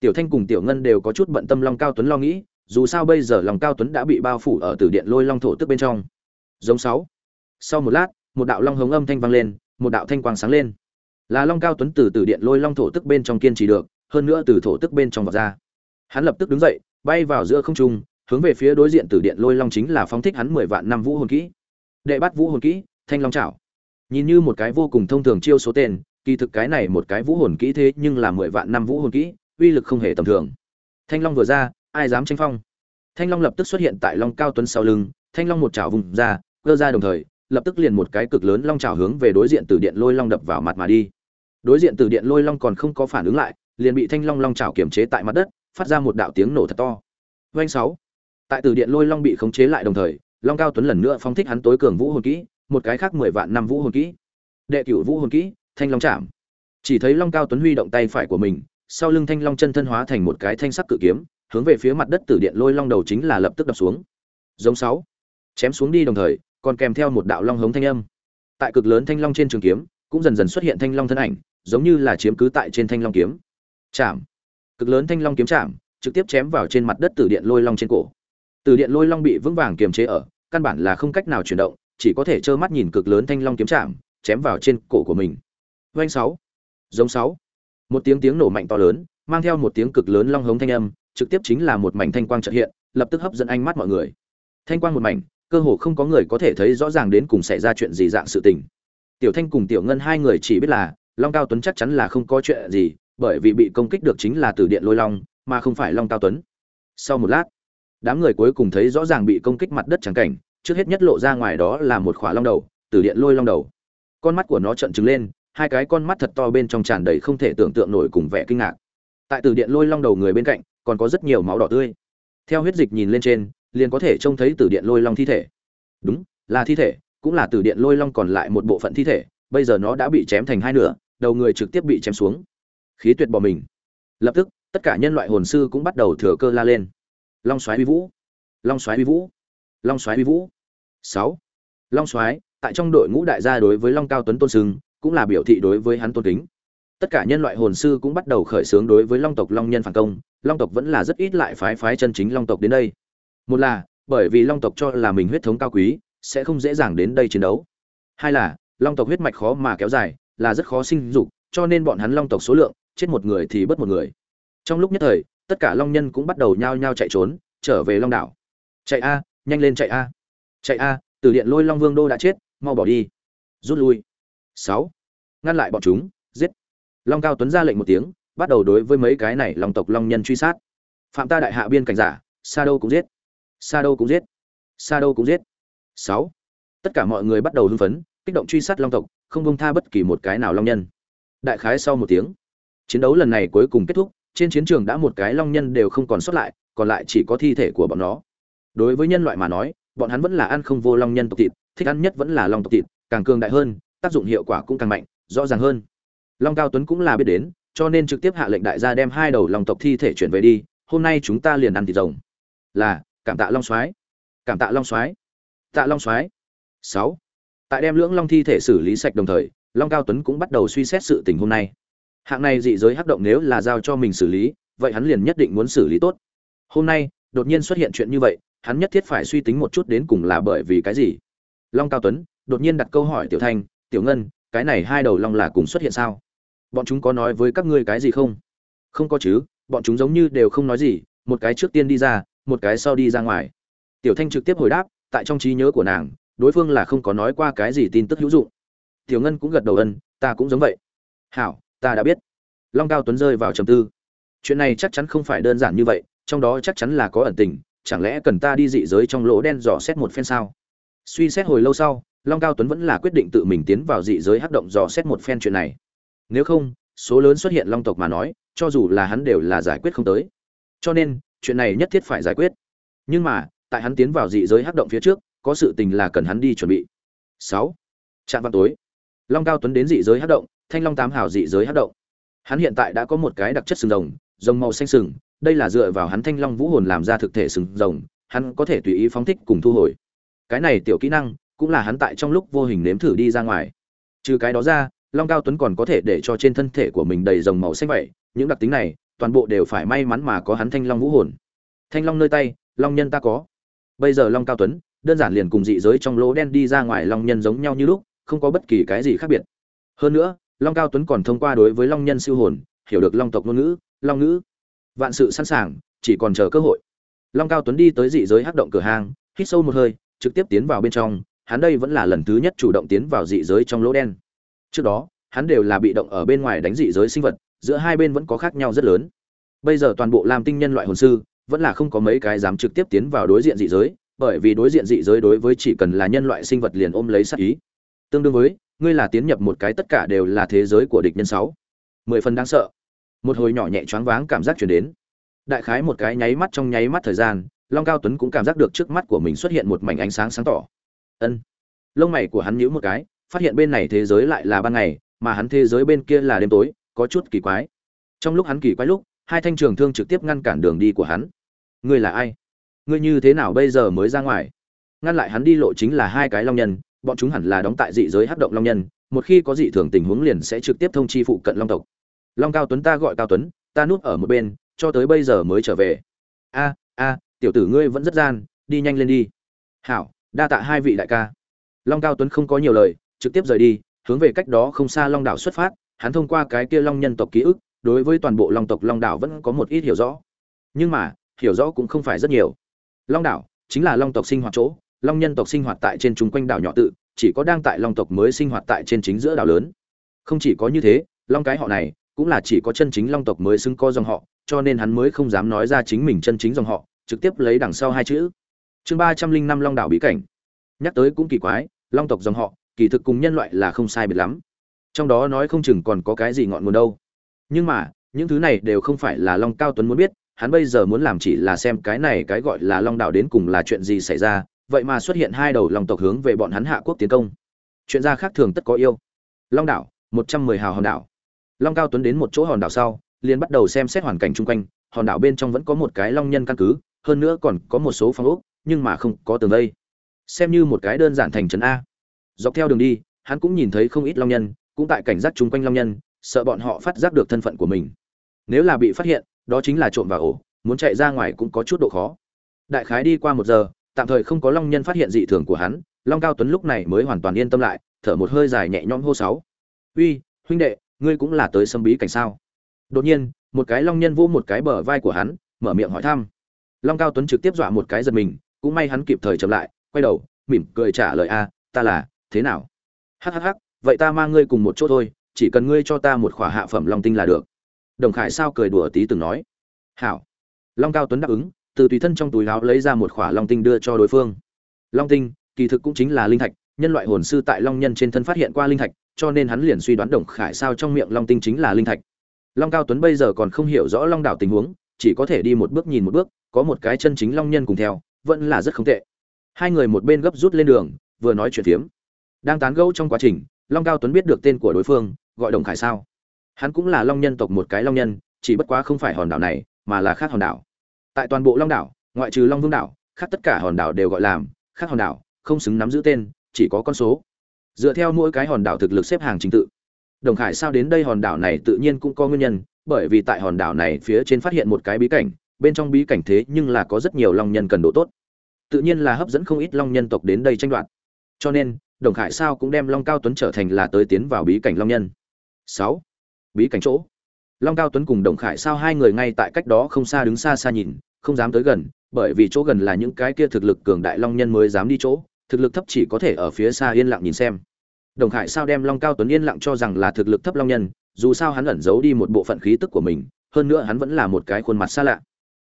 Tiểu thanh cùng tiểu ngân đều có chút bận tâm long cao tuấn lo nghĩ dù sao bây giờ lòng cao tuấn đã bị bao phủ ở tử điện lôi long thổ tức bên trong. Giống sáu. Sau một lát, một đạo long hống âm thanh vang lên, một đạo thanh quang sáng lên. Là long cao tuấn từ tử điện lôi long thổ tức bên trong kiên trì được, hơn nữa từ thổ tức bên trong vọt ra. Hắn lập tức đứng dậy, bay vào giữa không trung, hướng về phía đối diện tử điện lôi long chính là phóng thích hắn mười vạn năm vũ hồn kỹ. Đệ bắt vũ hồn kỹ, thanh long chảo. Nhìn như một cái vô cùng thông thường chiêu số tên, kỳ thực cái này một cái vũ hồn kỹ thế nhưng là mười vạn năm vũ hồn kỹ, uy lực không hề tầm thường. Thanh long vừa ra ai dám tranh phong? Thanh long lập tức xuất hiện tại long cao tuấn sau lưng, thanh long một chảo vùng ra cơ ra đồng thời, lập tức liền một cái cực lớn long chảo hướng về đối diện từ điện lôi long đập vào mặt mà đi. Đối diện từ điện lôi long còn không có phản ứng lại, liền bị thanh long long chảo kiềm chế tại mặt đất, phát ra một đạo tiếng nổ thật to. Doanh sáu. Tại từ điện lôi long bị khống chế lại đồng thời, long cao tuấn lần nữa phóng thích hắn tối cường vũ hồn kỹ, một cái khác mười vạn năm vũ hồn kỹ. Đệ cửu vũ hồn kỹ, thanh long chạm. Chỉ thấy long cao tuấn huy động tay phải của mình, sau lưng thanh long chân thân hóa thành một cái thanh sắc cự kiếm hướng về phía mặt đất tử điện lôi long đầu chính là lập tức đập xuống. Giống sáu. Chém xuống đi đồng thời, còn kèm theo một đạo long hống thanh âm. Tại cực lớn thanh long trên trường kiếm, cũng dần dần xuất hiện thanh long thân ảnh, giống như là chiếm cứ tại trên thanh long kiếm. Chạm. Cực lớn thanh long kiếm chạm, trực tiếp chém vào trên mặt đất tử điện lôi long trên cổ. Tử điện lôi long bị vững vàng kiềm chế ở, căn bản là không cách nào chuyển động, chỉ có thể trơ mắt nhìn cực lớn thanh long kiếm chạm, chém vào trên cổ của mình. Doanh sáu. Giống sáu. Một tiếng tiếng nổ mạnh to lớn, mang theo một tiếng cực lớn long hống thanh âm trực tiếp chính là một mảnh thanh quang trợ hiện, lập tức hấp dẫn ánh mắt mọi người. Thanh quang một mảnh, cơ hồ không có người có thể thấy rõ ràng đến cùng xảy ra chuyện gì dạng sự tình. Tiểu thanh cùng tiểu ngân hai người chỉ biết là, long cao tuấn chắc chắn là không có chuyện gì, bởi vì bị công kích được chính là từ điện lôi long, mà không phải long cao tuấn. Sau một lát, đám người cuối cùng thấy rõ ràng bị công kích mặt đất trắng cảnh, trước hết nhất lộ ra ngoài đó là một khỏa long đầu, từ điện lôi long đầu. Con mắt của nó trợn trừng lên, hai cái con mắt thật to bên trong tràn đầy không thể tưởng tượng nổi cùng vẻ kinh ngạc. Tại từ điện lôi long đầu người bên cạnh còn có rất nhiều máu đỏ tươi. Theo huyết dịch nhìn lên trên, liền có thể trông thấy từ điện lôi long thi thể. Đúng, là thi thể, cũng là từ điện lôi long còn lại một bộ phận thi thể, bây giờ nó đã bị chém thành hai nửa, đầu người trực tiếp bị chém xuống. Khí tuyệt bỏ mình. Lập tức, tất cả nhân loại hồn sư cũng bắt đầu thừa cơ la lên. Long xoáy uy vũ. Long xoáy uy vũ. Long xoáy uy vũ. Sáu. Long xoáy, tại trong đội ngũ đại gia đối với long cao tuấn tôn sưng, cũng là biểu thị đối với hắn tôn kính tất cả nhân loại hồn sư cũng bắt đầu khởi xướng đối với long tộc long nhân phản công. Long tộc vẫn là rất ít lại phái phái chân chính long tộc đến đây. Một là, bởi vì long tộc cho là mình huyết thống cao quý, sẽ không dễ dàng đến đây chiến đấu. Hai là, long tộc huyết mạch khó mà kéo dài, là rất khó sinh dục, cho nên bọn hắn long tộc số lượng, chết một người thì bất một người. Trong lúc nhất thời, tất cả long nhân cũng bắt đầu nhao nhao chạy trốn, trở về long đảo. Chạy a, nhanh lên chạy a. Chạy a, từ điện lôi long vương đô đã chết, mau bỏ đi. Rút lui. Sáu, ngăn lại bọn chúng, giết long cao tuấn ra lệnh một tiếng, bắt đầu đối với mấy cái này long tộc long nhân truy sát. Phạm ta đại hạ biên cảnh giả, sa đâu cũng giết. Sa đâu cũng giết. Sa đâu cũng giết. Sáu. Tất cả mọi người bắt đầu hưng phấn, kích động truy sát long tộc, không bông tha bất kỳ một cái nào long nhân. Đại khái sau một tiếng, chiến đấu lần này cuối cùng kết thúc, trên chiến trường đã một cái long nhân đều không còn sót lại, còn lại chỉ có thi thể của bọn nó. Đối với nhân loại mà nói, bọn hắn vẫn là ăn không vô long nhân tộc thịt, thích ăn nhất vẫn là long tộc thịt, càng cường đại hơn, tác dụng hiệu quả cũng càng mạnh, rõ ràng hơn long cao tuấn cũng là biết đến, cho nên trực tiếp hạ lệnh đại gia đem hai đầu long tộc thi thể chuyển về đi, hôm nay chúng ta liền ăn thịt rồng. Là, cảm tạ long soái. Cảm tạ long soái. Tạ long soái. Sáu. Tại đem lưỡng long thi thể xử lý sạch đồng thời, long cao tuấn cũng bắt đầu suy xét sự tình hôm nay. Hạng này dị giới hắc động nếu là giao cho mình xử lý, vậy hắn liền nhất định muốn xử lý tốt. Hôm nay, đột nhiên xuất hiện chuyện như vậy, hắn nhất thiết phải suy tính một chút đến cùng là bởi vì cái gì. Long cao tuấn, đột nhiên đặt câu hỏi tiểu thanh, tiểu ngân, cái này hai đầu long là cùng xuất hiện sao? Bọn chúng có nói với các ngươi cái gì không? Không có chứ, bọn chúng giống như đều không nói gì, một cái trước tiên đi ra, một cái sau đi ra ngoài. Tiểu thanh trực tiếp hồi đáp, tại trong trí nhớ của nàng, đối phương là không có nói qua cái gì tin tức hữu dụng. Tiểu ngân cũng gật đầu ân, ta cũng giống vậy. Hảo, ta đã biết. Long cao tuấn rơi vào trầm tư. Chuyện này chắc chắn không phải đơn giản như vậy, trong đó chắc chắn là có ẩn tình, chẳng lẽ cần ta đi dị giới trong lỗ đen dò xét một phen sao? Suy xét hồi lâu sau, long cao tuấn vẫn là quyết định tự mình tiến vào dị giới hắc động dò xét một phen chuyện này nếu không, số lớn xuất hiện long tộc mà nói, cho dù là hắn đều là giải quyết không tới. Cho nên, chuyện này nhất thiết phải giải quyết. Nhưng mà, tại hắn tiến vào dị giới hắc động phía trước, có sự tình là cần hắn đi chuẩn bị. Sáu. Trạm văn tối. Long cao tuấn đến dị giới hắc động, thanh long tám hảo dị giới hắc động. Hắn hiện tại đã có một cái đặc chất sừng rồng rồng màu xanh sừng, đây là dựa vào hắn thanh long vũ hồn làm ra thực thể sừng rồng, hắn có thể tùy ý phóng thích cùng thu hồi. Cái này tiểu kỹ năng, cũng là hắn tại trong lúc vô hình nếm thử đi ra ngoài. Trừ cái đó ra long cao tuấn còn có thể để cho trên thân thể của mình đầy rồng màu xanh vậy, những đặc tính này, toàn bộ đều phải may mắn mà có hắn thanh long vũ hồn. Thanh long nơi tay, long nhân ta có. Bây giờ long cao tuấn, đơn giản liền cùng dị giới trong lỗ đen đi ra ngoài long nhân giống nhau như lúc, không có bất kỳ cái gì khác biệt. Hơn nữa, long cao tuấn còn thông qua đối với long nhân siêu hồn, hiểu được long tộc ngôn ngữ, long ngữ. Vạn sự sẵn sàng, chỉ còn chờ cơ hội. Long cao tuấn đi tới dị giới hắc động cửa hàng hít sâu một hơi, trực tiếp tiến vào bên trong, hắn đây vẫn là lần thứ nhất chủ động tiến vào dị giới trong lỗ đen trước đó, hắn đều là bị động ở bên ngoài đánh dị giới sinh vật, giữa hai bên vẫn có khác nhau rất lớn. Bây giờ toàn bộ làm tinh nhân loại hồn sư vẫn là không có mấy cái dám trực tiếp tiến vào đối diện dị giới, bởi vì đối diện dị giới đối với chỉ cần là nhân loại sinh vật liền ôm lấy sát ý. Tương đương với, ngươi là tiến nhập một cái tất cả đều là thế giới của địch nhân sáu. Mười phần đáng sợ. Một hồi nhỏ nhẹ choáng váng cảm giác chuyển đến. Đại khái một cái nháy mắt trong nháy mắt thời gian, long cao tuấn cũng cảm giác được trước mắt của mình xuất hiện một mảnh ánh sáng sáng tỏ. Ân. Lông mày của hắn nhíu một cái phát hiện bên này thế giới lại là ban ngày, mà hắn thế giới bên kia là đêm tối, có chút kỳ quái. Trong lúc hắn kỳ quái lúc, hai thanh trường thương trực tiếp ngăn cản đường đi của hắn. Ngươi là ai? Ngươi như thế nào bây giờ mới ra ngoài? Ngăn lại hắn đi lộ chính là hai cái long nhân, bọn chúng hẳn là đóng tại dị giới hát động long nhân, một khi có dị thường tình huống liền sẽ trực tiếp thông chi phụ cận long tộc. Long cao tuấn ta gọi cao tuấn, ta núp ở một bên, cho tới bây giờ mới trở về. A a, tiểu tử ngươi vẫn rất gian, đi nhanh lên đi. Hảo, đa tạ hai vị đại ca. Long cao tuấn không có nhiều lời trực tiếp rời đi, hướng về cách đó không xa long đảo xuất phát, hắn thông qua cái kia long nhân tộc ký ức, đối với toàn bộ long tộc long đảo vẫn có một ít hiểu rõ. Nhưng mà, hiểu rõ cũng không phải rất nhiều. Long đảo chính là long tộc sinh hoạt chỗ, long nhân tộc sinh hoạt tại trên chúng quanh đảo nhỏ tự, chỉ có đang tại long tộc mới sinh hoạt tại trên chính giữa đảo lớn. Không chỉ có như thế, long cái họ này cũng là chỉ có chân chính long tộc mới xứng co dòng họ, cho nên hắn mới không dám nói ra chính mình chân chính dòng họ, trực tiếp lấy đằng sau hai chữ. Chương ba trăm linh năm long đảo bí cảnh. Nhắc tới cũng kỳ quái, long tộc dòng họ kỳ thực cùng nhân loại là không sai biệt lắm. Trong đó nói không chừng còn có cái gì ngọn nguồn đâu. Nhưng mà, những thứ này đều không phải là long cao tuấn muốn biết, hắn bây giờ muốn làm chỉ là xem cái này cái gọi là long đảo đến cùng là chuyện gì xảy ra, vậy mà xuất hiện hai đầu long tộc hướng về bọn hắn hạ quốc tiến công. Chuyện ra khác thường tất có yêu. Long đảo một trăm mười hào hòn đảo. Long cao tuấn đến một chỗ hòn đảo sau, liền bắt đầu xem xét hoàn cảnh chung quanh, hòn đảo bên trong vẫn có một cái long nhân căn cứ, hơn nữa còn có một số phong ốc, nhưng mà không có tường vây. Xem như một cái đơn giản thành trấn a dọc theo đường đi, hắn cũng nhìn thấy không ít long nhân, cũng tại cảnh giác chung quanh long nhân, sợ bọn họ phát giác được thân phận của mình. Nếu là bị phát hiện, đó chính là trộm vào ổ, muốn chạy ra ngoài cũng có chút độ khó. Đại khái đi qua một giờ, tạm thời không có long nhân phát hiện dị thường của hắn, long cao tuấn lúc này mới hoàn toàn yên tâm lại, thở một hơi dài nhẹ nhõm hô sáu. Uy, huynh đệ, ngươi cũng là tới xâm bí cảnh sao? Đột nhiên, một cái long nhân vô một cái bờ vai của hắn, mở miệng hỏi thăm. Long cao tuấn trực tiếp dọa một cái giật mình, cũng may hắn kịp thời chậm lại, quay đầu, mỉm cười trả lời, a, ta là thế nào? Hắc hắc hắc, vậy ta mang ngươi cùng một chỗ thôi, chỉ cần ngươi cho ta một khỏa hạ phẩm long tinh là được. Đồng khải sao cười đùa tí từng nói. Hảo. Long cao tuấn đáp ứng, từ tùy thân trong túi áo lấy ra một khỏa long tinh đưa cho đối phương. Long tinh, kỳ thực cũng chính là linh thạch, nhân loại hồn sư tại long nhân trên thân phát hiện qua linh thạch, cho nên hắn liền suy đoán đồng khải sao trong miệng long tinh chính là linh thạch. Long cao tuấn bây giờ còn không hiểu rõ long đảo tình huống, chỉ có thể đi một bước nhìn một bước, có một cái chân chính long nhân cùng theo, vẫn là rất không tệ. Hai người một bên gấp rút lên đường, vừa nói chuyện phiếm đang tán gẫu trong quá trình, long cao tuấn biết được tên của đối phương, gọi đồng khải sao? Hắn cũng là long nhân tộc một cái long nhân, chỉ bất quá không phải hòn đảo này, mà là khác hòn đảo. Tại toàn bộ long đảo, ngoại trừ long vương đảo, khác tất cả hòn đảo đều gọi làm khác hòn đảo, không xứng nắm giữ tên, chỉ có con số. Dựa theo mỗi cái hòn đảo thực lực xếp hàng trình tự. Đồng khải sao đến đây hòn đảo này tự nhiên cũng có nguyên nhân, bởi vì tại hòn đảo này phía trên phát hiện một cái bí cảnh, bên trong bí cảnh thế nhưng là có rất nhiều long nhân cần độ tốt. Tự nhiên là hấp dẫn không ít long nhân tộc đến đây tranh đoạt. Cho nên đồng khải sao cũng đem long cao tuấn trở thành là tới tiến vào bí cảnh long nhân. Sáu. Bí cảnh chỗ. Long cao tuấn cùng đồng khải sao hai người ngay tại cách đó không xa đứng xa xa nhìn, không dám tới gần, bởi vì chỗ gần là những cái kia thực lực cường đại long nhân mới dám đi chỗ, thực lực thấp chỉ có thể ở phía xa yên lặng nhìn xem. Đồng khải sao đem long cao tuấn yên lặng cho rằng là thực lực thấp long nhân, dù sao hắn ẩn giấu đi một bộ phận khí tức của mình, hơn nữa hắn vẫn là một cái khuôn mặt xa lạ.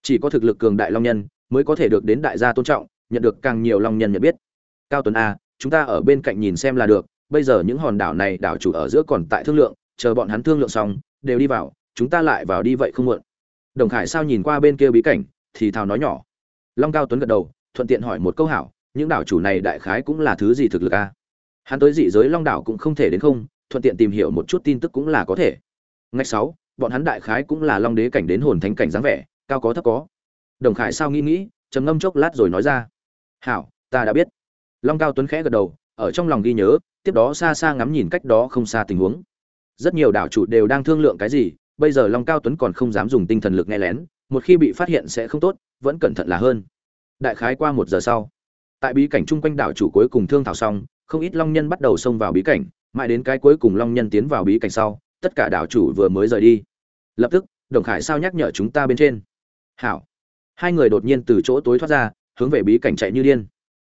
Chỉ có thực lực cường đại long nhân mới có thể được đến đại gia tôn trọng, nhận được càng nhiều long nhân nhận biết. Cao tuấn a chúng ta ở bên cạnh nhìn xem là được, bây giờ những hòn đảo này đảo chủ ở giữa còn tại thương lượng, chờ bọn hắn thương lượng xong, đều đi vào, chúng ta lại vào đi vậy không muộn. Đồng khải sao nhìn qua bên kia bí cảnh, thì thào nói nhỏ. Long cao tuấn gật đầu, thuận tiện hỏi một câu hảo, những đảo chủ này đại khái cũng là thứ gì thực lực a? Hắn tới dị giới long đảo cũng không thể đến không, thuận tiện tìm hiểu một chút tin tức cũng là có thể. Ngạch sáu, bọn hắn đại khái cũng là long đế cảnh đến hồn thánh cảnh dáng vẻ, cao có thấp có. Đồng khải sao nghĩ nghĩ, trầm ngâm chốc lát rồi nói ra. Hảo, ta đã biết long cao tuấn khẽ gật đầu, ở trong lòng ghi nhớ, tiếp đó xa xa ngắm nhìn cách đó không xa tình huống. Rất nhiều đảo chủ đều đang thương lượng cái gì, bây giờ long cao tuấn còn không dám dùng tinh thần lực nghe lén, một khi bị phát hiện sẽ không tốt, vẫn cẩn thận là hơn. Đại khái qua một giờ sau, tại bí cảnh chung quanh đảo chủ cuối cùng thương thảo xong, không ít long nhân bắt đầu xông vào bí cảnh, mãi đến cái cuối cùng long nhân tiến vào bí cảnh sau, tất cả đảo chủ vừa mới rời đi. Lập tức, đồng khải sao nhắc nhở chúng ta bên trên. Hảo. Hai người đột nhiên từ chỗ tối thoát ra, hướng về bí cảnh chạy như điên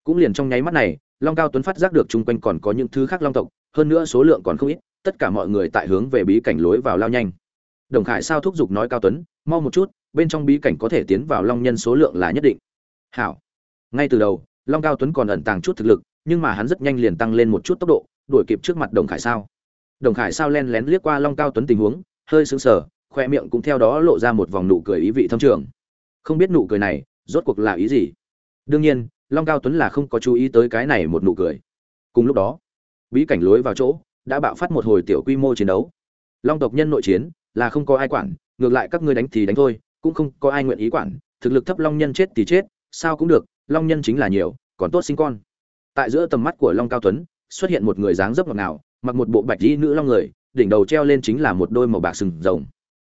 cũng liền trong nháy mắt này, long cao tuấn phát giác được chung quanh còn có những thứ khác long tộc, hơn nữa số lượng còn không ít, tất cả mọi người tại hướng về bí cảnh lối vào lao nhanh. Đồng khải sao thúc giục nói cao tuấn, mau một chút, bên trong bí cảnh có thể tiến vào long nhân số lượng là nhất định. Hảo. Ngay từ đầu, long cao tuấn còn ẩn tàng chút thực lực, nhưng mà hắn rất nhanh liền tăng lên một chút tốc độ, đuổi kịp trước mặt đồng khải sao. Đồng khải sao len lén liếc qua long cao tuấn tình huống, hơi sững sờ, khoe miệng cũng theo đó lộ ra một vòng nụ cười ý vị thâm trường. Không biết nụ cười này rốt cuộc là ý gì? Đương nhiên long cao tuấn là không có chú ý tới cái này một nụ cười. Cùng lúc đó, bí cảnh lối vào chỗ đã bạo phát một hồi tiểu quy mô chiến đấu. Long tộc nhân nội chiến là không có ai quản, ngược lại các ngươi đánh thì đánh thôi, cũng không có ai nguyện ý quản. Thực lực thấp long nhân chết thì chết, sao cũng được, long nhân chính là nhiều, còn tốt sinh con. Tại giữa tầm mắt của long cao tuấn, xuất hiện một người dáng dấp ngọt ngào, mặc một bộ bạch y nữ long người, đỉnh đầu treo lên chính là một đôi màu bạc sừng rồng.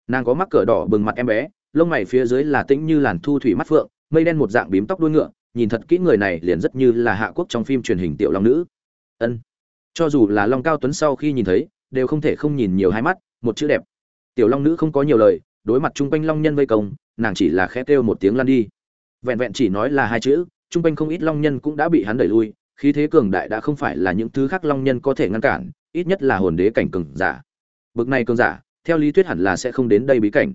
Nàng có mắc cỡ đỏ bừng mặt em bé, lông mày phía dưới là tĩnh như làn thu thủy mắt phượng, mây đen một dạng bím tóc đuôi ngựa nhìn thật kỹ người này liền rất như là hạ quốc trong phim truyền hình tiểu long nữ. Ân. Cho dù là long cao tuấn sau khi nhìn thấy, đều không thể không nhìn nhiều hai mắt, một chữ đẹp. Tiểu long nữ không có nhiều lời, đối mặt chung quanh long nhân vây công, nàng chỉ là khẽ kêu một tiếng lăn đi. Vẹn vẹn chỉ nói là hai chữ, chung quanh không ít long nhân cũng đã bị hắn đẩy lui, khí thế cường đại đã không phải là những thứ khác long nhân có thể ngăn cản, ít nhất là hồn đế cảnh cường giả. Bực này cường giả, theo lý thuyết hẳn là sẽ không đến đây bí cảnh.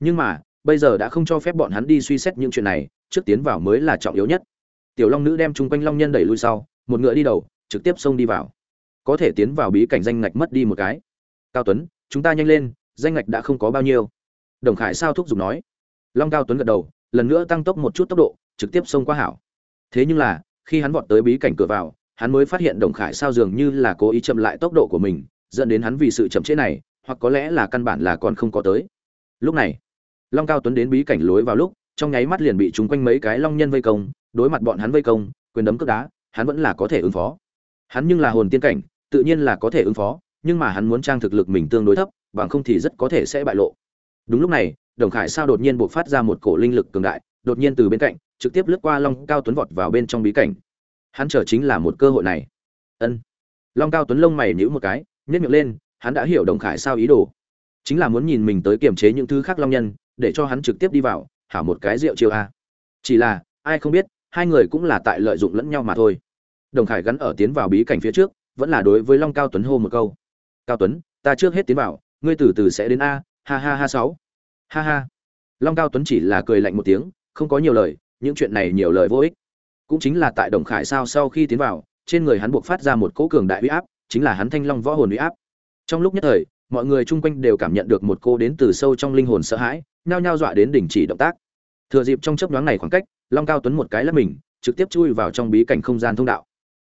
Nhưng mà bây giờ đã không cho phép bọn hắn đi suy xét những chuyện này, trước tiến vào mới là trọng yếu nhất. Tiểu long nữ đem chung quanh long nhân đẩy lui sau, một ngựa đi đầu, trực tiếp xông đi vào. Có thể tiến vào bí cảnh danh ngạch mất đi một cái. Cao tuấn, chúng ta nhanh lên, danh ngạch đã không có bao nhiêu. Đồng khải sao thúc giục nói. Long cao tuấn gật đầu, lần nữa tăng tốc một chút tốc độ, trực tiếp xông qua hảo. Thế nhưng là, khi hắn vọt tới bí cảnh cửa vào, hắn mới phát hiện đồng khải sao dường như là cố ý chậm lại tốc độ của mình, dẫn đến hắn vì sự chậm chế này, hoặc có lẽ là căn bản là còn không có tới. Lúc này long cao tuấn đến bí cảnh lối vào lúc, trong nháy mắt liền bị chúng quanh mấy cái long nhân vây công, đối mặt bọn hắn vây công, quyền đấm cước đá, hắn vẫn là có thể ứng phó. Hắn nhưng là hồn tiên cảnh, tự nhiên là có thể ứng phó, nhưng mà hắn muốn trang thực lực mình tương đối thấp, bằng không thì rất có thể sẽ bại lộ. Đúng lúc này, đồng khải sao đột nhiên buộc phát ra một cổ linh lực cường đại, đột nhiên từ bên cạnh, trực tiếp lướt qua long cao tuấn vọt vào bên trong bí cảnh. Hắn chờ chính là một cơ hội này. Ân. Long cao tuấn lông mày nhíu một cái nhét miệng lên, hắn đã hiểu đồng khải sao ý đồ. Chính là muốn nhìn mình tới kiềm chế những thứ khác long nhân để cho hắn trực tiếp đi vào, hảo một cái rượu chiêu a. Chỉ là, ai không biết, hai người cũng là tại lợi dụng lẫn nhau mà thôi. Đồng khải gắn ở tiến vào bí cảnh phía trước, vẫn là đối với long cao tuấn hô một câu. Cao tuấn, ta trước hết tiến vào, ngươi từ từ sẽ đến a, ha ha ha sáu. Ha ha. Long cao tuấn chỉ là cười lạnh một tiếng, không có nhiều lời, những chuyện này nhiều lời vô ích. Cũng chính là tại đồng khải sao sau khi tiến vào, trên người hắn buộc phát ra một cỗ cường đại uy áp, chính là hắn thanh long võ hồn uy áp. Trong lúc nhất thời, mọi người chung quanh đều cảm nhận được một cô đến từ sâu trong linh hồn sợ hãi nhao nhao dọa đến đình chỉ động tác. Thừa dịp trong chớp nhoáng này khoảng cách, long cao tuấn một cái lấp mình, trực tiếp chui vào trong bí cảnh không gian thông đạo.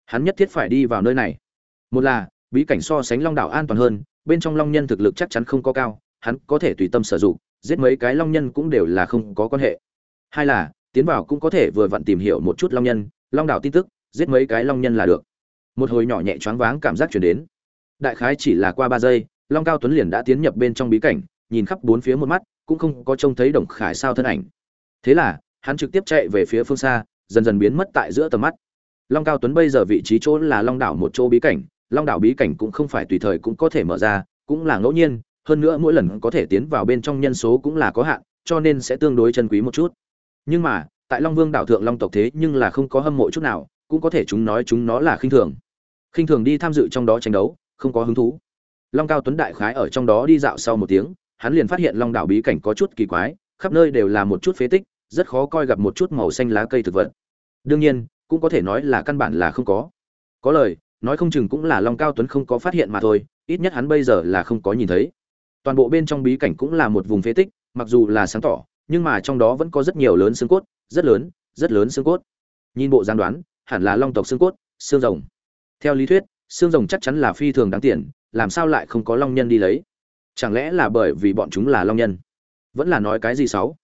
Hắn nhất thiết phải đi vào nơi này. Một là, bí cảnh so sánh long đảo an toàn hơn, bên trong long nhân thực lực chắc chắn không có cao, hắn có thể tùy tâm sử dụng, giết mấy cái long nhân cũng đều là không có quan hệ. Hai là, tiến vào cũng có thể vừa vặn tìm hiểu một chút long nhân, long đảo tin tức, giết mấy cái long nhân là được. Một hồi nhỏ nhẹ choáng váng cảm giác chuyển đến. Đại khái chỉ là qua ba giây, long cao tuấn liền đã tiến nhập bên trong bí cảnh, nhìn khắp bốn phía một mắt cũng không có trông thấy đồng khải sao thân ảnh. Thế là, hắn trực tiếp chạy về phía phương xa, dần dần biến mất tại giữa tầm mắt. Long cao tuấn bây giờ vị trí chỗ là long đảo một chỗ bí cảnh, long đảo bí cảnh cũng không phải tùy thời cũng có thể mở ra, cũng là ngẫu nhiên, hơn nữa mỗi lần có thể tiến vào bên trong nhân số cũng là có hạn, cho nên sẽ tương đối chân quý một chút. Nhưng mà, tại long vương đảo thượng long tộc thế nhưng là không có hâm mộ chút nào, cũng có thể chúng nói chúng nó là khinh thường. Khinh thường đi tham dự trong đó tranh đấu, không có hứng thú. Long cao tuấn đại khái ở trong đó đi dạo sau một tiếng hắn liền phát hiện long đảo bí cảnh có chút kỳ quái, khắp nơi đều là một chút phế tích, rất khó coi gặp một chút màu xanh lá cây thực vật. Đương nhiên, cũng có thể nói là căn bản là không có. Có lời, nói không chừng cũng là long cao tuấn không có phát hiện mà thôi, ít nhất hắn bây giờ là không có nhìn thấy. Toàn bộ bên trong bí cảnh cũng là một vùng phế tích, mặc dù là sáng tỏ, nhưng mà trong đó vẫn có rất nhiều lớn xương cốt, rất lớn rất lớn xương cốt. Nhìn bộ gián đoán, hẳn là long tộc xương cốt, xương rồng. Theo lý thuyết, xương rồng chắc chắn là phi thường đáng tiền, làm sao lại không có long nhân đi lấy? Chẳng lẽ là bởi vì bọn chúng là long nhân? Vẫn là nói cái gì xấu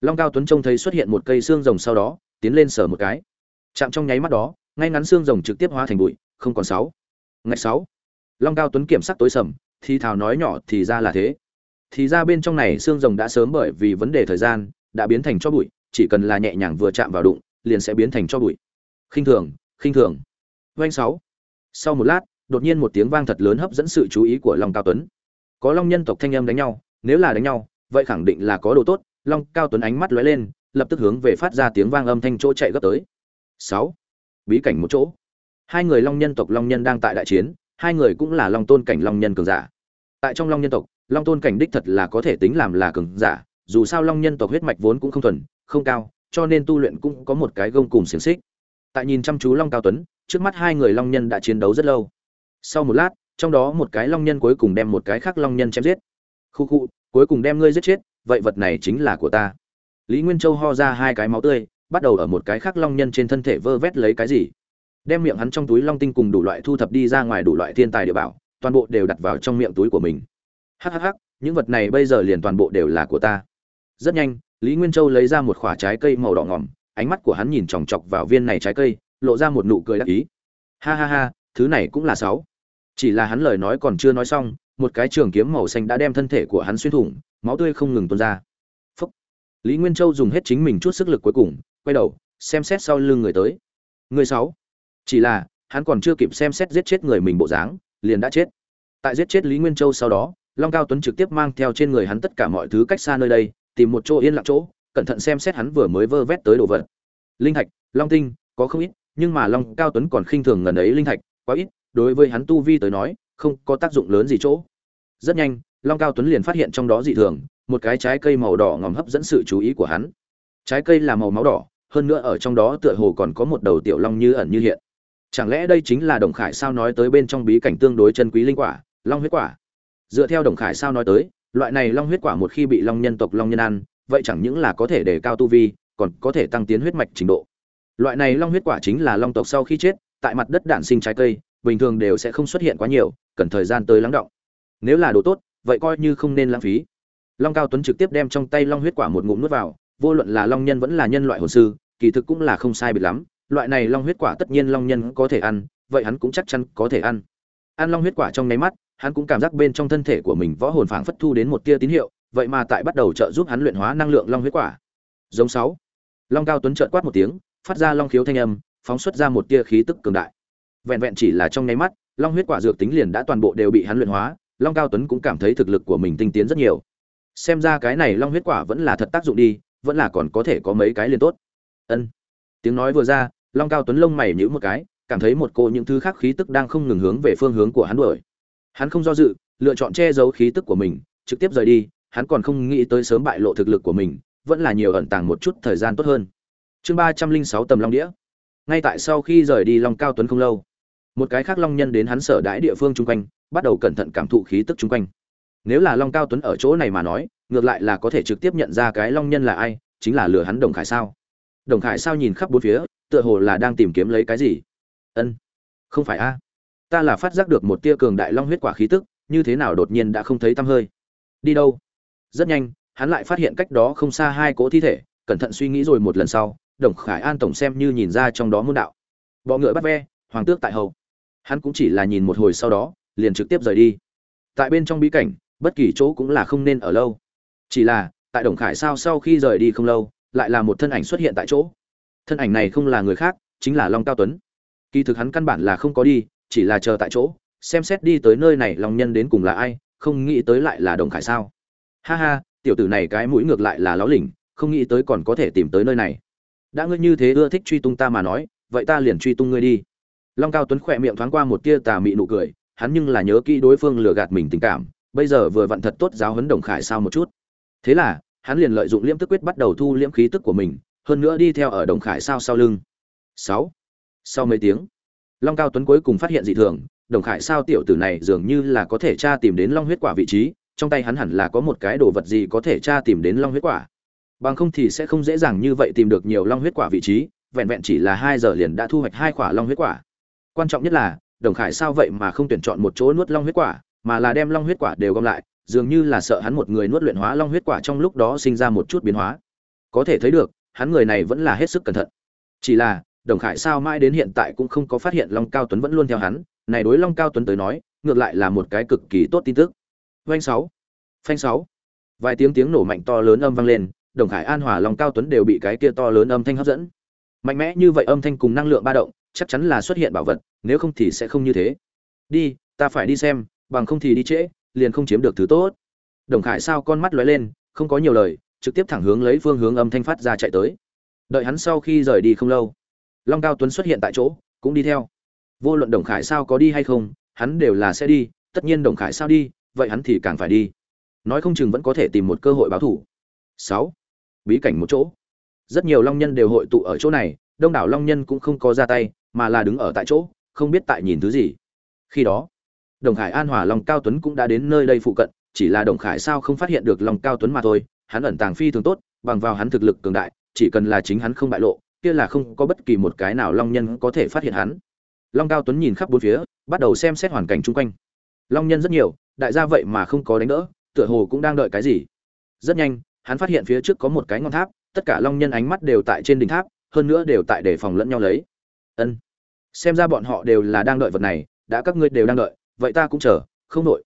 long cao tuấn trông thấy xuất hiện một cây xương rồng sau đó, tiến lên sở một cái. Chạm trong nháy mắt đó, ngay ngắn xương rồng trực tiếp hóa thành bụi, không còn sáu. Ngày sáu. Long cao tuấn kiểm sắc tối sầm, thì thào nói nhỏ thì ra là thế. Thì ra bên trong này xương rồng đã sớm bởi vì vấn đề thời gian, đã biến thành cho bụi, chỉ cần là nhẹ nhàng vừa chạm vào đụng, liền sẽ biến thành cho bụi. Khinh thường khinh thường. Doanh sáu. Sau một lát, đột nhiên một tiếng vang thật lớn hấp dẫn sự chú ý của long cao tuấn có long nhân tộc thanh âm đánh nhau, nếu là đánh nhau, vậy khẳng định là có đồ tốt. Long cao tuấn ánh mắt lóe lên, lập tức hướng về phát ra tiếng vang âm thanh chỗ chạy gấp tới. Sáu. Bí cảnh một chỗ. Hai người long nhân tộc long nhân đang tại đại chiến, hai người cũng là long tôn cảnh long nhân cường giả. Tại trong long nhân tộc, long tôn cảnh đích thật là có thể tính làm là cường giả, dù sao long nhân tộc huyết mạch vốn cũng không thuần, không cao, cho nên tu luyện cũng có một cái gông cùng xiềng xích. Tại nhìn chăm chú long cao tuấn, trước mắt hai người long nhân đã chiến đấu rất lâu. Sau một lát trong đó một cái long nhân cuối cùng đem một cái khác long nhân chém giết. Khu khu, cuối cùng đem ngươi giết chết, vậy vật này chính là của ta. Lý nguyên châu ho ra hai cái máu tươi, bắt đầu ở một cái khác long nhân trên thân thể vơ vét lấy cái gì. Đem miệng hắn trong túi long tinh cùng đủ loại thu thập đi ra ngoài đủ loại thiên tài địa bảo, toàn bộ đều đặt vào trong miệng túi của mình. Hhh những vật này bây giờ liền toàn bộ đều là của ta. Rất nhanh, lý nguyên châu lấy ra một khoả trái cây màu đỏ ngỏm, ánh mắt của hắn nhìn chòng chọc vào viên này trái cây, lộ ra một nụ cười đắc ý. Ha ha ha, thứ này cũng là sáu chỉ là hắn lời nói còn chưa nói xong, một cái trường kiếm màu xanh đã đem thân thể của hắn xuyên thủng, máu tươi không ngừng tuôn ra. Phúc. lý nguyên châu dùng hết chính mình chút sức lực cuối cùng, quay đầu, xem xét sau lưng người tới. Người sáu. Chỉ là, hắn còn chưa kịp xem xét giết chết người mình bộ dáng, liền đã chết. Tại giết chết lý nguyên châu sau đó, long cao tuấn trực tiếp mang theo trên người hắn tất cả mọi thứ cách xa nơi đây, tìm một chỗ yên lặng chỗ, cẩn thận xem xét hắn vừa mới vơ vét tới đồ vật. Linh thạch, long tinh, có không ít, nhưng mà long cao tuấn còn khinh thường ngần ấy linh thạch, quá ít đối với hắn tu vi tới nói, không có tác dụng lớn gì chỗ. Rất nhanh, long cao tuấn liền phát hiện trong đó dị thường, một cái trái cây màu đỏ ngòm hấp dẫn sự chú ý của hắn. Trái cây là màu máu đỏ, hơn nữa ở trong đó tựa hồ còn có một đầu tiểu long như ẩn như hiện. Chẳng lẽ đây chính là đồng khải sao nói tới bên trong bí cảnh tương đối chân quý linh quả, long huyết quả? Dựa theo đồng khải sao nói tới, loại này long huyết quả một khi bị long nhân tộc long nhân ăn, vậy chẳng những là có thể đề cao tu vi, còn có thể tăng tiến huyết mạch trình độ. Loại này long huyết quả chính là long tộc sau khi chết, tại mặt đất đản sinh trái cây bình thường đều sẽ không xuất hiện quá nhiều, cần thời gian tới lắng động. Nếu là đồ tốt, vậy coi như không nên lãng phí. Long cao tuấn trực tiếp đem trong tay long huyết quả một ngụm nuốt vào, vô luận là long nhân vẫn là nhân loại hồn sư, kỳ thực cũng là không sai biệt lắm. Loại này long huyết quả tất nhiên long nhân có thể ăn, vậy hắn cũng chắc chắn có thể ăn. Ăn long huyết quả trong nháy mắt, hắn cũng cảm giác bên trong thân thể của mình võ hồn phảng phất thu đến một tia tín hiệu, vậy mà tại bắt đầu trợ giúp hắn luyện hóa năng lượng long huyết quả. Giống sáu. Long cao tuấn trợn quát một tiếng, phát ra long khiếu thanh âm, phóng xuất ra một tia khí tức cường đại vẹn vẹn chỉ là trong nháy mắt, long huyết quả dược tính liền đã toàn bộ đều bị hắn luyện hóa, long cao tuấn cũng cảm thấy thực lực của mình tinh tiến rất nhiều. Xem ra cái này long huyết quả vẫn là thật tác dụng đi, vẫn là còn có thể có mấy cái liền tốt. Ân. Tiếng nói vừa ra, long cao tuấn lông mày nhíu một cái, cảm thấy một cô những thứ khác khí tức đang không ngừng hướng về phương hướng của hắn đuổi. Hắn không do dự, lựa chọn che giấu khí tức của mình, trực tiếp rời đi, hắn còn không nghĩ tới sớm bại lộ thực lực của mình, vẫn là nhiều ẩn tàng một chút thời gian tốt hơn. Chương ba trăm linh sáu tầm long đĩa. Ngay tại sau khi rời đi long cao tuấn không lâu một cái khác long nhân đến hắn sở đãi địa phương chung quanh, bắt đầu cẩn thận cảm thụ khí tức chung quanh. Nếu là long cao tuấn ở chỗ này mà nói, ngược lại là có thể trực tiếp nhận ra cái long nhân là ai, chính là lừa hắn đồng khải sao? Đồng khải sao nhìn khắp bốn phía, tựa hồ là đang tìm kiếm lấy cái gì? Ân, không phải a. Ta là phát giác được một tia cường đại long huyết quả khí tức, như thế nào đột nhiên đã không thấy tăm hơi? Đi đâu? Rất nhanh, hắn lại phát hiện cách đó không xa hai cỗ thi thể, cẩn thận suy nghĩ rồi một lần sau, đồng khải an tổng xem như nhìn ra trong đó môn đạo. Bọ ngựa bắt ve, hoàng tước tại hầu hắn cũng chỉ là nhìn một hồi sau đó, liền trực tiếp rời đi. Tại bên trong bí cảnh, bất kỳ chỗ cũng là không nên ở lâu. Chỉ là, tại đồng khải sao sau khi rời đi không lâu, lại là một thân ảnh xuất hiện tại chỗ. Thân ảnh này không là người khác, chính là long cao tuấn. Kỳ thực hắn căn bản là không có đi, chỉ là chờ tại chỗ, xem xét đi tới nơi này long nhân đến cùng là ai, không nghĩ tới lại là đồng khải sao. Ha ha, tiểu tử này cái mũi ngược lại là láo lỉnh, không nghĩ tới còn có thể tìm tới nơi này. Đã ngươi như thế ưa thích truy tung ta mà nói, vậy ta liền truy tung ngươi đi long cao tuấn khỏe miệng thoáng qua một tia tà mị nụ cười, hắn nhưng là nhớ kỹ đối phương lừa gạt mình tình cảm, bây giờ vừa vặn thật tốt giáo huấn đồng khải sao một chút. Thế là, hắn liền lợi dụng liễm tức quyết bắt đầu thu liễm khí tức của mình, hơn nữa đi theo ở đồng khải sao sau lưng. Sáu. Sau mấy tiếng, long cao tuấn cuối cùng phát hiện dị thường, đồng khải sao tiểu tử này dường như là có thể tra tìm đến long huyết quả vị trí, trong tay hắn hẳn là có một cái đồ vật gì có thể tra tìm đến long huyết quả. Bằng không thì sẽ không dễ dàng như vậy tìm được nhiều long huyết quả vị trí, vẹn vẹn chỉ là hai giờ liền đã thu hoạch hai quả long huyết quả quan trọng nhất là, đồng khải sao vậy mà không tuyển chọn một chỗ nuốt long huyết quả, mà là đem long huyết quả đều gom lại, dường như là sợ hắn một người nuốt luyện hóa long huyết quả trong lúc đó sinh ra một chút biến hóa. Có thể thấy được, hắn người này vẫn là hết sức cẩn thận. Chỉ là, đồng khải sao mãi đến hiện tại cũng không có phát hiện long cao tuấn vẫn luôn theo hắn, này đối long cao tuấn tới nói, ngược lại là một cái cực kỳ tốt tin tức. Phanh sáu phanh sáu. Vài tiếng tiếng nổ mạnh to lớn âm vang lên, đồng khải an hòa long cao tuấn đều bị cái kia to lớn âm thanh hấp dẫn. Mạnh mẽ như vậy âm thanh cùng năng lượng ba động chắc chắn là xuất hiện bảo vật, nếu không thì sẽ không như thế. Đi, ta phải đi xem, bằng không thì đi trễ, liền không chiếm được thứ tốt. Đồng khải sao con mắt lóe lên, không có nhiều lời, trực tiếp thẳng hướng lấy phương hướng âm thanh phát ra chạy tới. Đợi hắn sau khi rời đi không lâu, long cao tuấn xuất hiện tại chỗ, cũng đi theo. Vô luận đồng khải sao có đi hay không, hắn đều là sẽ đi, tất nhiên đồng khải sao đi, vậy hắn thì càng phải đi. Nói không chừng vẫn có thể tìm một cơ hội báo thủ. Sáu, bí cảnh một chỗ. Rất nhiều long nhân đều hội tụ ở chỗ này đông đảo long nhân cũng không có ra tay, mà là đứng ở tại chỗ, không biết tại nhìn thứ gì. Khi đó, đồng khải an hòa long cao tuấn cũng đã đến nơi đây phụ cận, chỉ là đồng khải sao không phát hiện được long cao tuấn mà thôi, hắn ẩn tàng phi thường tốt, bằng vào hắn thực lực cường đại, chỉ cần là chính hắn không bại lộ, kia là không có bất kỳ một cái nào long nhân có thể phát hiện hắn. Long cao tuấn nhìn khắp bốn phía, bắt đầu xem xét hoàn cảnh chung quanh. Long nhân rất nhiều, đại gia vậy mà không có đánh đỡ, tựa hồ cũng đang đợi cái gì. Rất nhanh, hắn phát hiện phía trước có một cái ngọn tháp, tất cả long nhân ánh mắt đều tại trên đỉnh tháp hơn nữa đều tại để phòng lẫn nhau lấy. Ân. Xem ra bọn họ đều là đang đợi vật này, đã các ngươi đều đang đợi, vậy ta cũng chờ, không nội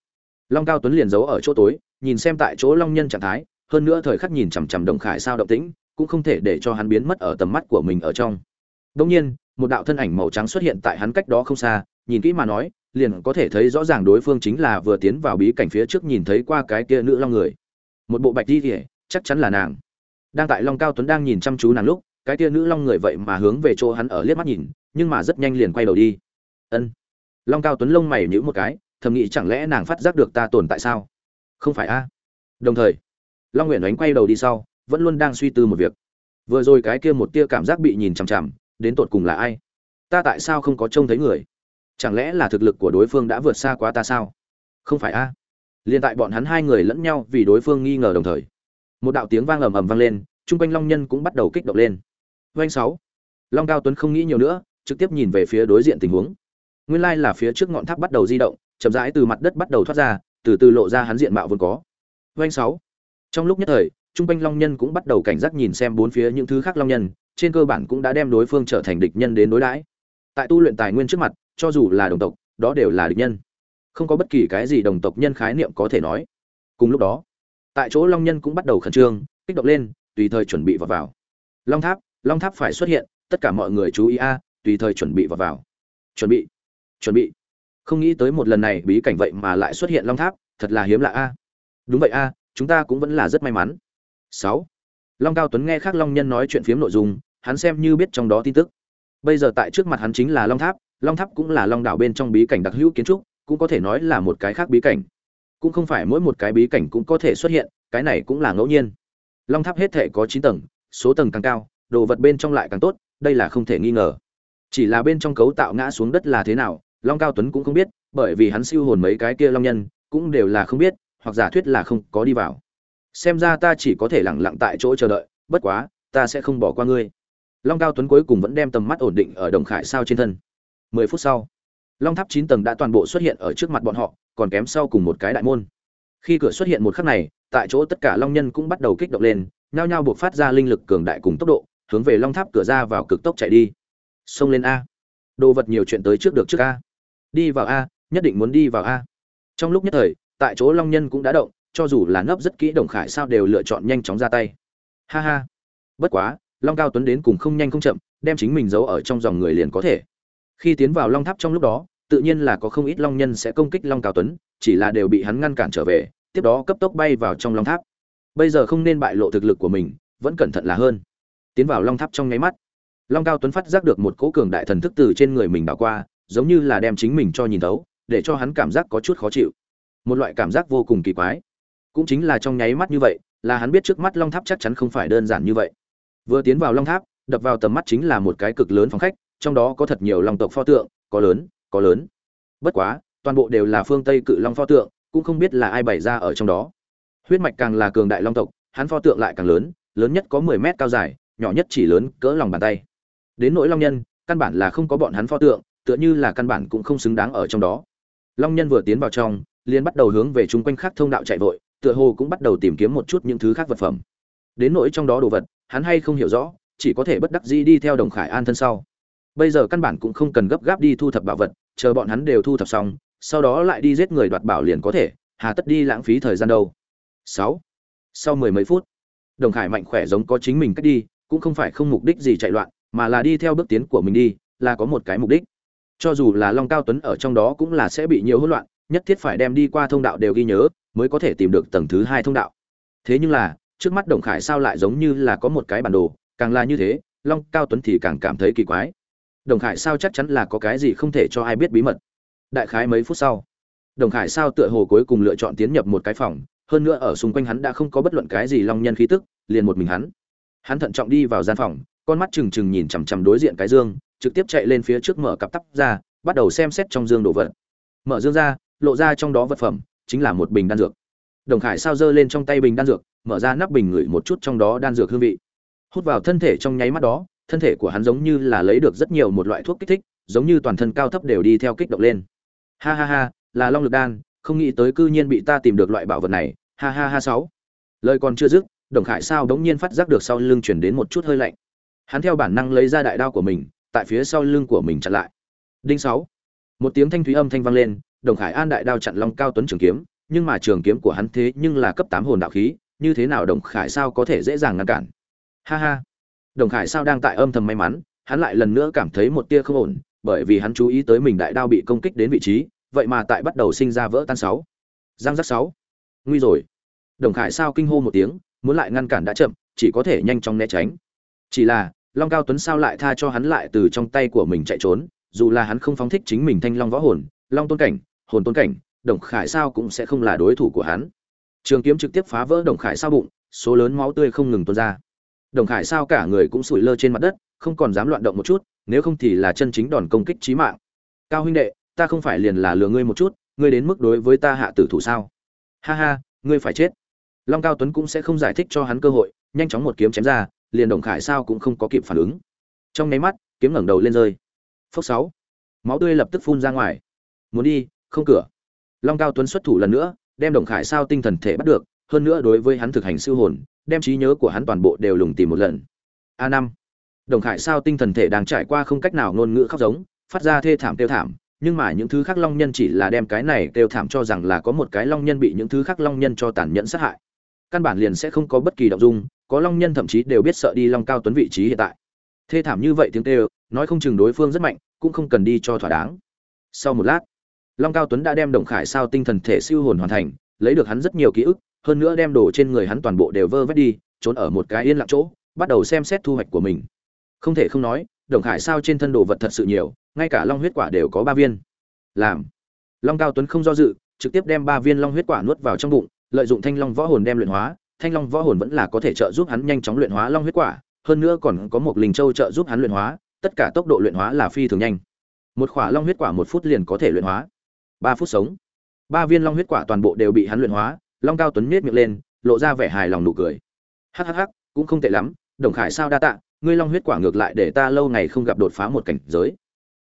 long cao tuấn liền giấu ở chỗ tối, nhìn xem tại chỗ long nhân trạng thái, hơn nữa thời khắc nhìn chằm chằm đồng khải sao động tĩnh, cũng không thể để cho hắn biến mất ở tầm mắt của mình ở trong. Đông nhiên, một đạo thân ảnh màu trắng xuất hiện tại hắn cách đó không xa, nhìn kỹ mà nói, liền có thể thấy rõ ràng đối phương chính là vừa tiến vào bí cảnh phía trước nhìn thấy qua cái kia nữ long người. Một bộ bạch di kỉa chắc chắn là nàng. Đang tại long cao tuấn đang nhìn chăm chú nàng lúc cái tia nữ long người vậy mà hướng về chỗ hắn ở liếc mắt nhìn, nhưng mà rất nhanh liền quay đầu đi. Ân. Long cao tuấn lông mày nhíu một cái, thầm nghĩ chẳng lẽ nàng phát giác được ta tồn tại sao? Không phải a. Đồng thời, long nguyện đánh quay đầu đi sau, vẫn luôn đang suy tư một việc. Vừa rồi cái kia một tia cảm giác bị nhìn chằm chằm, đến tột cùng là ai? Ta tại sao không có trông thấy người? Chẳng lẽ là thực lực của đối phương đã vượt xa quá ta sao? Không phải a. À? liền tại bọn hắn hai người lẫn nhau vì đối phương nghi ngờ đồng thời, một đạo tiếng vang ầm ầm vang lên, chung quanh long nhân cũng bắt đầu kích động lên doanh sáu. Long cao tuấn không nghĩ nhiều nữa, trực tiếp nhìn về phía đối diện tình huống. Nguyên lai là phía trước ngọn tháp bắt đầu di động, chậm rãi từ mặt đất bắt đầu thoát ra, từ từ lộ ra hắn diện mạo vốn có. Doanh sáu. Trong lúc nhất thời, trung quanh long nhân cũng bắt đầu cảnh giác nhìn xem bốn phía những thứ khác long nhân, trên cơ bản cũng đã đem đối phương trở thành địch nhân đến đối đãi. Tại tu luyện tài nguyên trước mặt, cho dù là đồng tộc, đó đều là địch nhân. Không có bất kỳ cái gì đồng tộc nhân khái niệm có thể nói. Cùng lúc đó, tại chỗ long nhân cũng bắt đầu khẩn trương, kích động lên, tùy thời chuẩn bị vào vào. Long tháp long tháp phải xuất hiện, tất cả mọi người chú ý a, tùy thời chuẩn bị vào vào. Chuẩn bị chuẩn bị. Không nghĩ tới một lần này bí cảnh vậy mà lại xuất hiện long tháp, thật là hiếm lạ a. Đúng vậy a, chúng ta cũng vẫn là rất may mắn. Sáu. Long cao tuấn nghe khác long nhân nói chuyện phiếm nội dung, hắn xem như biết trong đó tin tức. Bây giờ tại trước mặt hắn chính là long tháp long tháp cũng là long đảo bên trong bí cảnh đặc hữu kiến trúc, cũng có thể nói là một cái khác bí cảnh. Cũng không phải mỗi một cái bí cảnh cũng có thể xuất hiện, cái này cũng là ngẫu nhiên. Long tháp hết thể có chín tầng, số tầng càng cao đồ vật bên trong lại càng tốt, đây là không thể nghi ngờ. Chỉ là bên trong cấu tạo ngã xuống đất là thế nào, long cao tuấn cũng không biết, bởi vì hắn siêu hồn mấy cái kia long nhân, cũng đều là không biết, hoặc giả thuyết là không có đi vào. Xem ra ta chỉ có thể lẳng lặng tại chỗ chờ đợi, bất quá, ta sẽ không bỏ qua ngươi. Long cao tuấn cuối cùng vẫn đem tầm mắt ổn định ở đồng khải sao trên thân. Mười phút sau, long tháp chín tầng đã toàn bộ xuất hiện ở trước mặt bọn họ, còn kém sau cùng một cái đại môn. Khi cửa xuất hiện một khắc này, tại chỗ tất cả long nhân cũng bắt đầu kích động lên, nhao nhao buộc phát ra linh lực cường đại cùng tốc độ hướng về long tháp cửa ra vào cực tốc chạy đi. Xông lên a. Đồ vật nhiều chuyện tới trước được trước a. Đi vào a, nhất định muốn đi vào a. Trong lúc nhất thời, tại chỗ long nhân cũng đã động, cho dù là nấp rất kỹ đồng khải sao đều lựa chọn nhanh chóng ra tay. Ha ha. Bất quá, long cao tuấn đến cùng không nhanh không chậm, đem chính mình giấu ở trong dòng người liền có thể. Khi tiến vào long tháp trong lúc đó, tự nhiên là có không ít long nhân sẽ công kích long cao tuấn, chỉ là đều bị hắn ngăn cản trở về, tiếp đó cấp tốc bay vào trong long tháp. Bây giờ không nên bại lộ thực lực của mình, vẫn cẩn thận là hơn tiến vào long tháp trong nháy mắt. Long cao tuấn phát giác được một cỗ cường đại thần thức từ trên người mình đảo qua, giống như là đem chính mình cho nhìn thấu, để cho hắn cảm giác có chút khó chịu. Một loại cảm giác vô cùng kỳ quái. Cũng chính là trong nháy mắt như vậy, là hắn biết trước mắt long tháp chắc chắn không phải đơn giản như vậy. Vừa tiến vào long tháp, đập vào tầm mắt chính là một cái cực lớn phòng khách, trong đó có thật nhiều long tộc pho tượng, có lớn có lớn. Bất quá, toàn bộ đều là phương tây cự long pho tượng, cũng không biết là ai bày ra ở trong đó. Huyết mạch càng là cường đại long tộc, hắn pho tượng lại càng lớn lớn nhất có mười mét cao dài nhỏ nhất chỉ lớn cỡ lòng bàn tay. Đến nỗi long nhân, căn bản là không có bọn hắn pho tượng, tựa như là căn bản cũng không xứng đáng ở trong đó. Long nhân vừa tiến vào trong, liền bắt đầu hướng về chung quanh khác thông đạo chạy vội, tựa hồ cũng bắt đầu tìm kiếm một chút những thứ khác vật phẩm. Đến nỗi trong đó đồ vật, hắn hay không hiểu rõ, chỉ có thể bất đắc dĩ đi theo đồng khải an thân sau. Bây giờ căn bản cũng không cần gấp gáp đi thu thập bảo vật, chờ bọn hắn đều thu thập xong, sau đó lại đi giết người đoạt bảo liền có thể, hà tất đi lãng phí thời gian đâu. Sáu. Sau mười mấy phút, đồng khải mạnh khỏe giống có chính mình cách đi cũng không phải không mục đích gì chạy loạn, mà là đi theo bước tiến của mình đi, là có một cái mục đích. Cho dù là long cao tuấn ở trong đó cũng là sẽ bị nhiều hỗn loạn, nhất thiết phải đem đi qua thông đạo đều ghi nhớ, mới có thể tìm được tầng thứ hai thông đạo. Thế nhưng là, trước mắt đồng khải sao lại giống như là có một cái bản đồ, càng là như thế, long cao tuấn thì càng cảm thấy kỳ quái. Đồng khải sao chắc chắn là có cái gì không thể cho ai biết bí mật. Đại khái mấy phút sau, đồng khải sao tựa hồ cuối cùng lựa chọn tiến nhập một cái phòng, hơn nữa ở xung quanh hắn đã không có bất luận cái gì long nhân khí tức, liền một mình hắn hắn thận trọng đi vào gian phòng, con mắt trừng trừng nhìn chằm chằm đối diện cái dương, trực tiếp chạy lên phía trước mở cặp tắp ra, bắt đầu xem xét trong dương đồ vật. Mở dương ra, lộ ra trong đó vật phẩm, chính là một bình đan dược. Đồng khải sao giơ lên trong tay bình đan dược, mở ra nắp bình ngửi một chút trong đó đan dược hương vị. Hút vào thân thể trong nháy mắt đó, thân thể của hắn giống như là lấy được rất nhiều một loại thuốc kích thích, giống như toàn thân cao thấp đều đi theo kích động lên. Ha ha ha, là long lực đan, không nghĩ tới cư nhiên bị ta tìm được loại bảo vật này. Ha ha ha sáu. Lời còn chưa dứt đồng khải sao đống nhiên phát giác được sau lưng chuyển đến một chút hơi lạnh. Hắn theo bản năng lấy ra đại đao của mình, tại phía sau lưng của mình chặn lại. Đinh sáu. Một tiếng thanh thúy âm thanh vang lên, đồng khải an đại đao chặn long cao tuấn trường kiếm, nhưng mà trường kiếm của hắn thế nhưng là cấp tám hồn đạo khí, như thế nào đồng khải sao có thể dễ dàng ngăn cản? Ha ha. Đồng khải sao đang tại âm thầm may mắn, hắn lại lần nữa cảm thấy một tia không ổn, bởi vì hắn chú ý tới mình đại đao bị công kích đến vị trí, vậy mà tại bắt đầu sinh ra vỡ tan sáu. Giang giác sáu. Nguy rồi. Đồng khải sao kinh hô một tiếng muốn lại ngăn cản đã chậm, chỉ có thể nhanh chóng né tránh. Chỉ là, long cao tuấn sao lại tha cho hắn lại từ trong tay của mình chạy trốn, dù là hắn không phóng thích chính mình thanh long võ hồn, long tôn cảnh, hồn tôn cảnh, đồng khải sao cũng sẽ không là đối thủ của hắn. Trường kiếm trực tiếp phá vỡ đồng khải sao bụng, số lớn máu tươi không ngừng tuôn ra. Đồng khải sao cả người cũng sủi lơ trên mặt đất, không còn dám loạn động một chút, nếu không thì là chân chính đòn công kích chí mạng. Cao huynh đệ, ta không phải liền là lừa ngươi một chút, ngươi đến mức đối với ta hạ tử thủ sao? Ha ha, ngươi phải chết long cao tuấn cũng sẽ không giải thích cho hắn cơ hội, nhanh chóng một kiếm chém ra, liền đồng khải sao cũng không có kịp phản ứng. Trong nháy mắt, kiếm ngẩng đầu lên rơi. Phốc sáu. Máu tươi lập tức phun ra ngoài. Muốn đi, không cửa. Long cao tuấn xuất thủ lần nữa, đem đồng khải sao tinh thần thể bắt được, hơn nữa đối với hắn thực hành siêu hồn, đem trí nhớ của hắn toàn bộ đều lùng tìm một lần. A năm. Đồng khải sao tinh thần thể đang trải qua không cách nào ngôn ngữ khóc giống, phát ra thê thảm tiêu thảm, nhưng mà những thứ khác long nhân chỉ là đem cái này tiêu thảm cho rằng là có một cái long nhân bị những thứ khác long nhân cho tàn nhẫn sát hại căn bản liền sẽ không có bất kỳ động dung, có long nhân thậm chí đều biết sợ đi long cao tuấn vị trí hiện tại. Thê thảm như vậy tiếng kêu, nói không chừng đối phương rất mạnh, cũng không cần đi cho thỏa đáng. Sau một lát, long cao tuấn đã đem đồng khải sao tinh thần thể siêu hồn hoàn thành, lấy được hắn rất nhiều ký ức, hơn nữa đem đồ trên người hắn toàn bộ đều vơ vét đi, trốn ở một cái yên lặng chỗ, bắt đầu xem xét thu hoạch của mình. Không thể không nói, đồng khải sao trên thân đồ vật thật sự nhiều, ngay cả long huyết quả đều có ba viên. Làm. Long cao tuấn không do dự, trực tiếp đem ba viên long huyết quả nuốt vào trong bụng lợi dụng thanh long võ hồn đem luyện hóa, thanh long võ hồn vẫn là có thể trợ giúp hắn nhanh chóng luyện hóa long huyết quả, hơn nữa còn có một linh châu trợ giúp hắn luyện hóa, tất cả tốc độ luyện hóa là phi thường nhanh. Một khỏa long huyết quả một phút liền có thể luyện hóa. Ba phút sống. Ba viên long huyết quả toàn bộ đều bị hắn luyện hóa, long cao tuấn nhếch miệng lên, lộ ra vẻ hài lòng nụ cười. Hắc hắc hắc, cũng không tệ lắm, đồng khải sao đa tạ, ngươi long huyết quả ngược lại để ta lâu ngày không gặp đột phá một cảnh giới.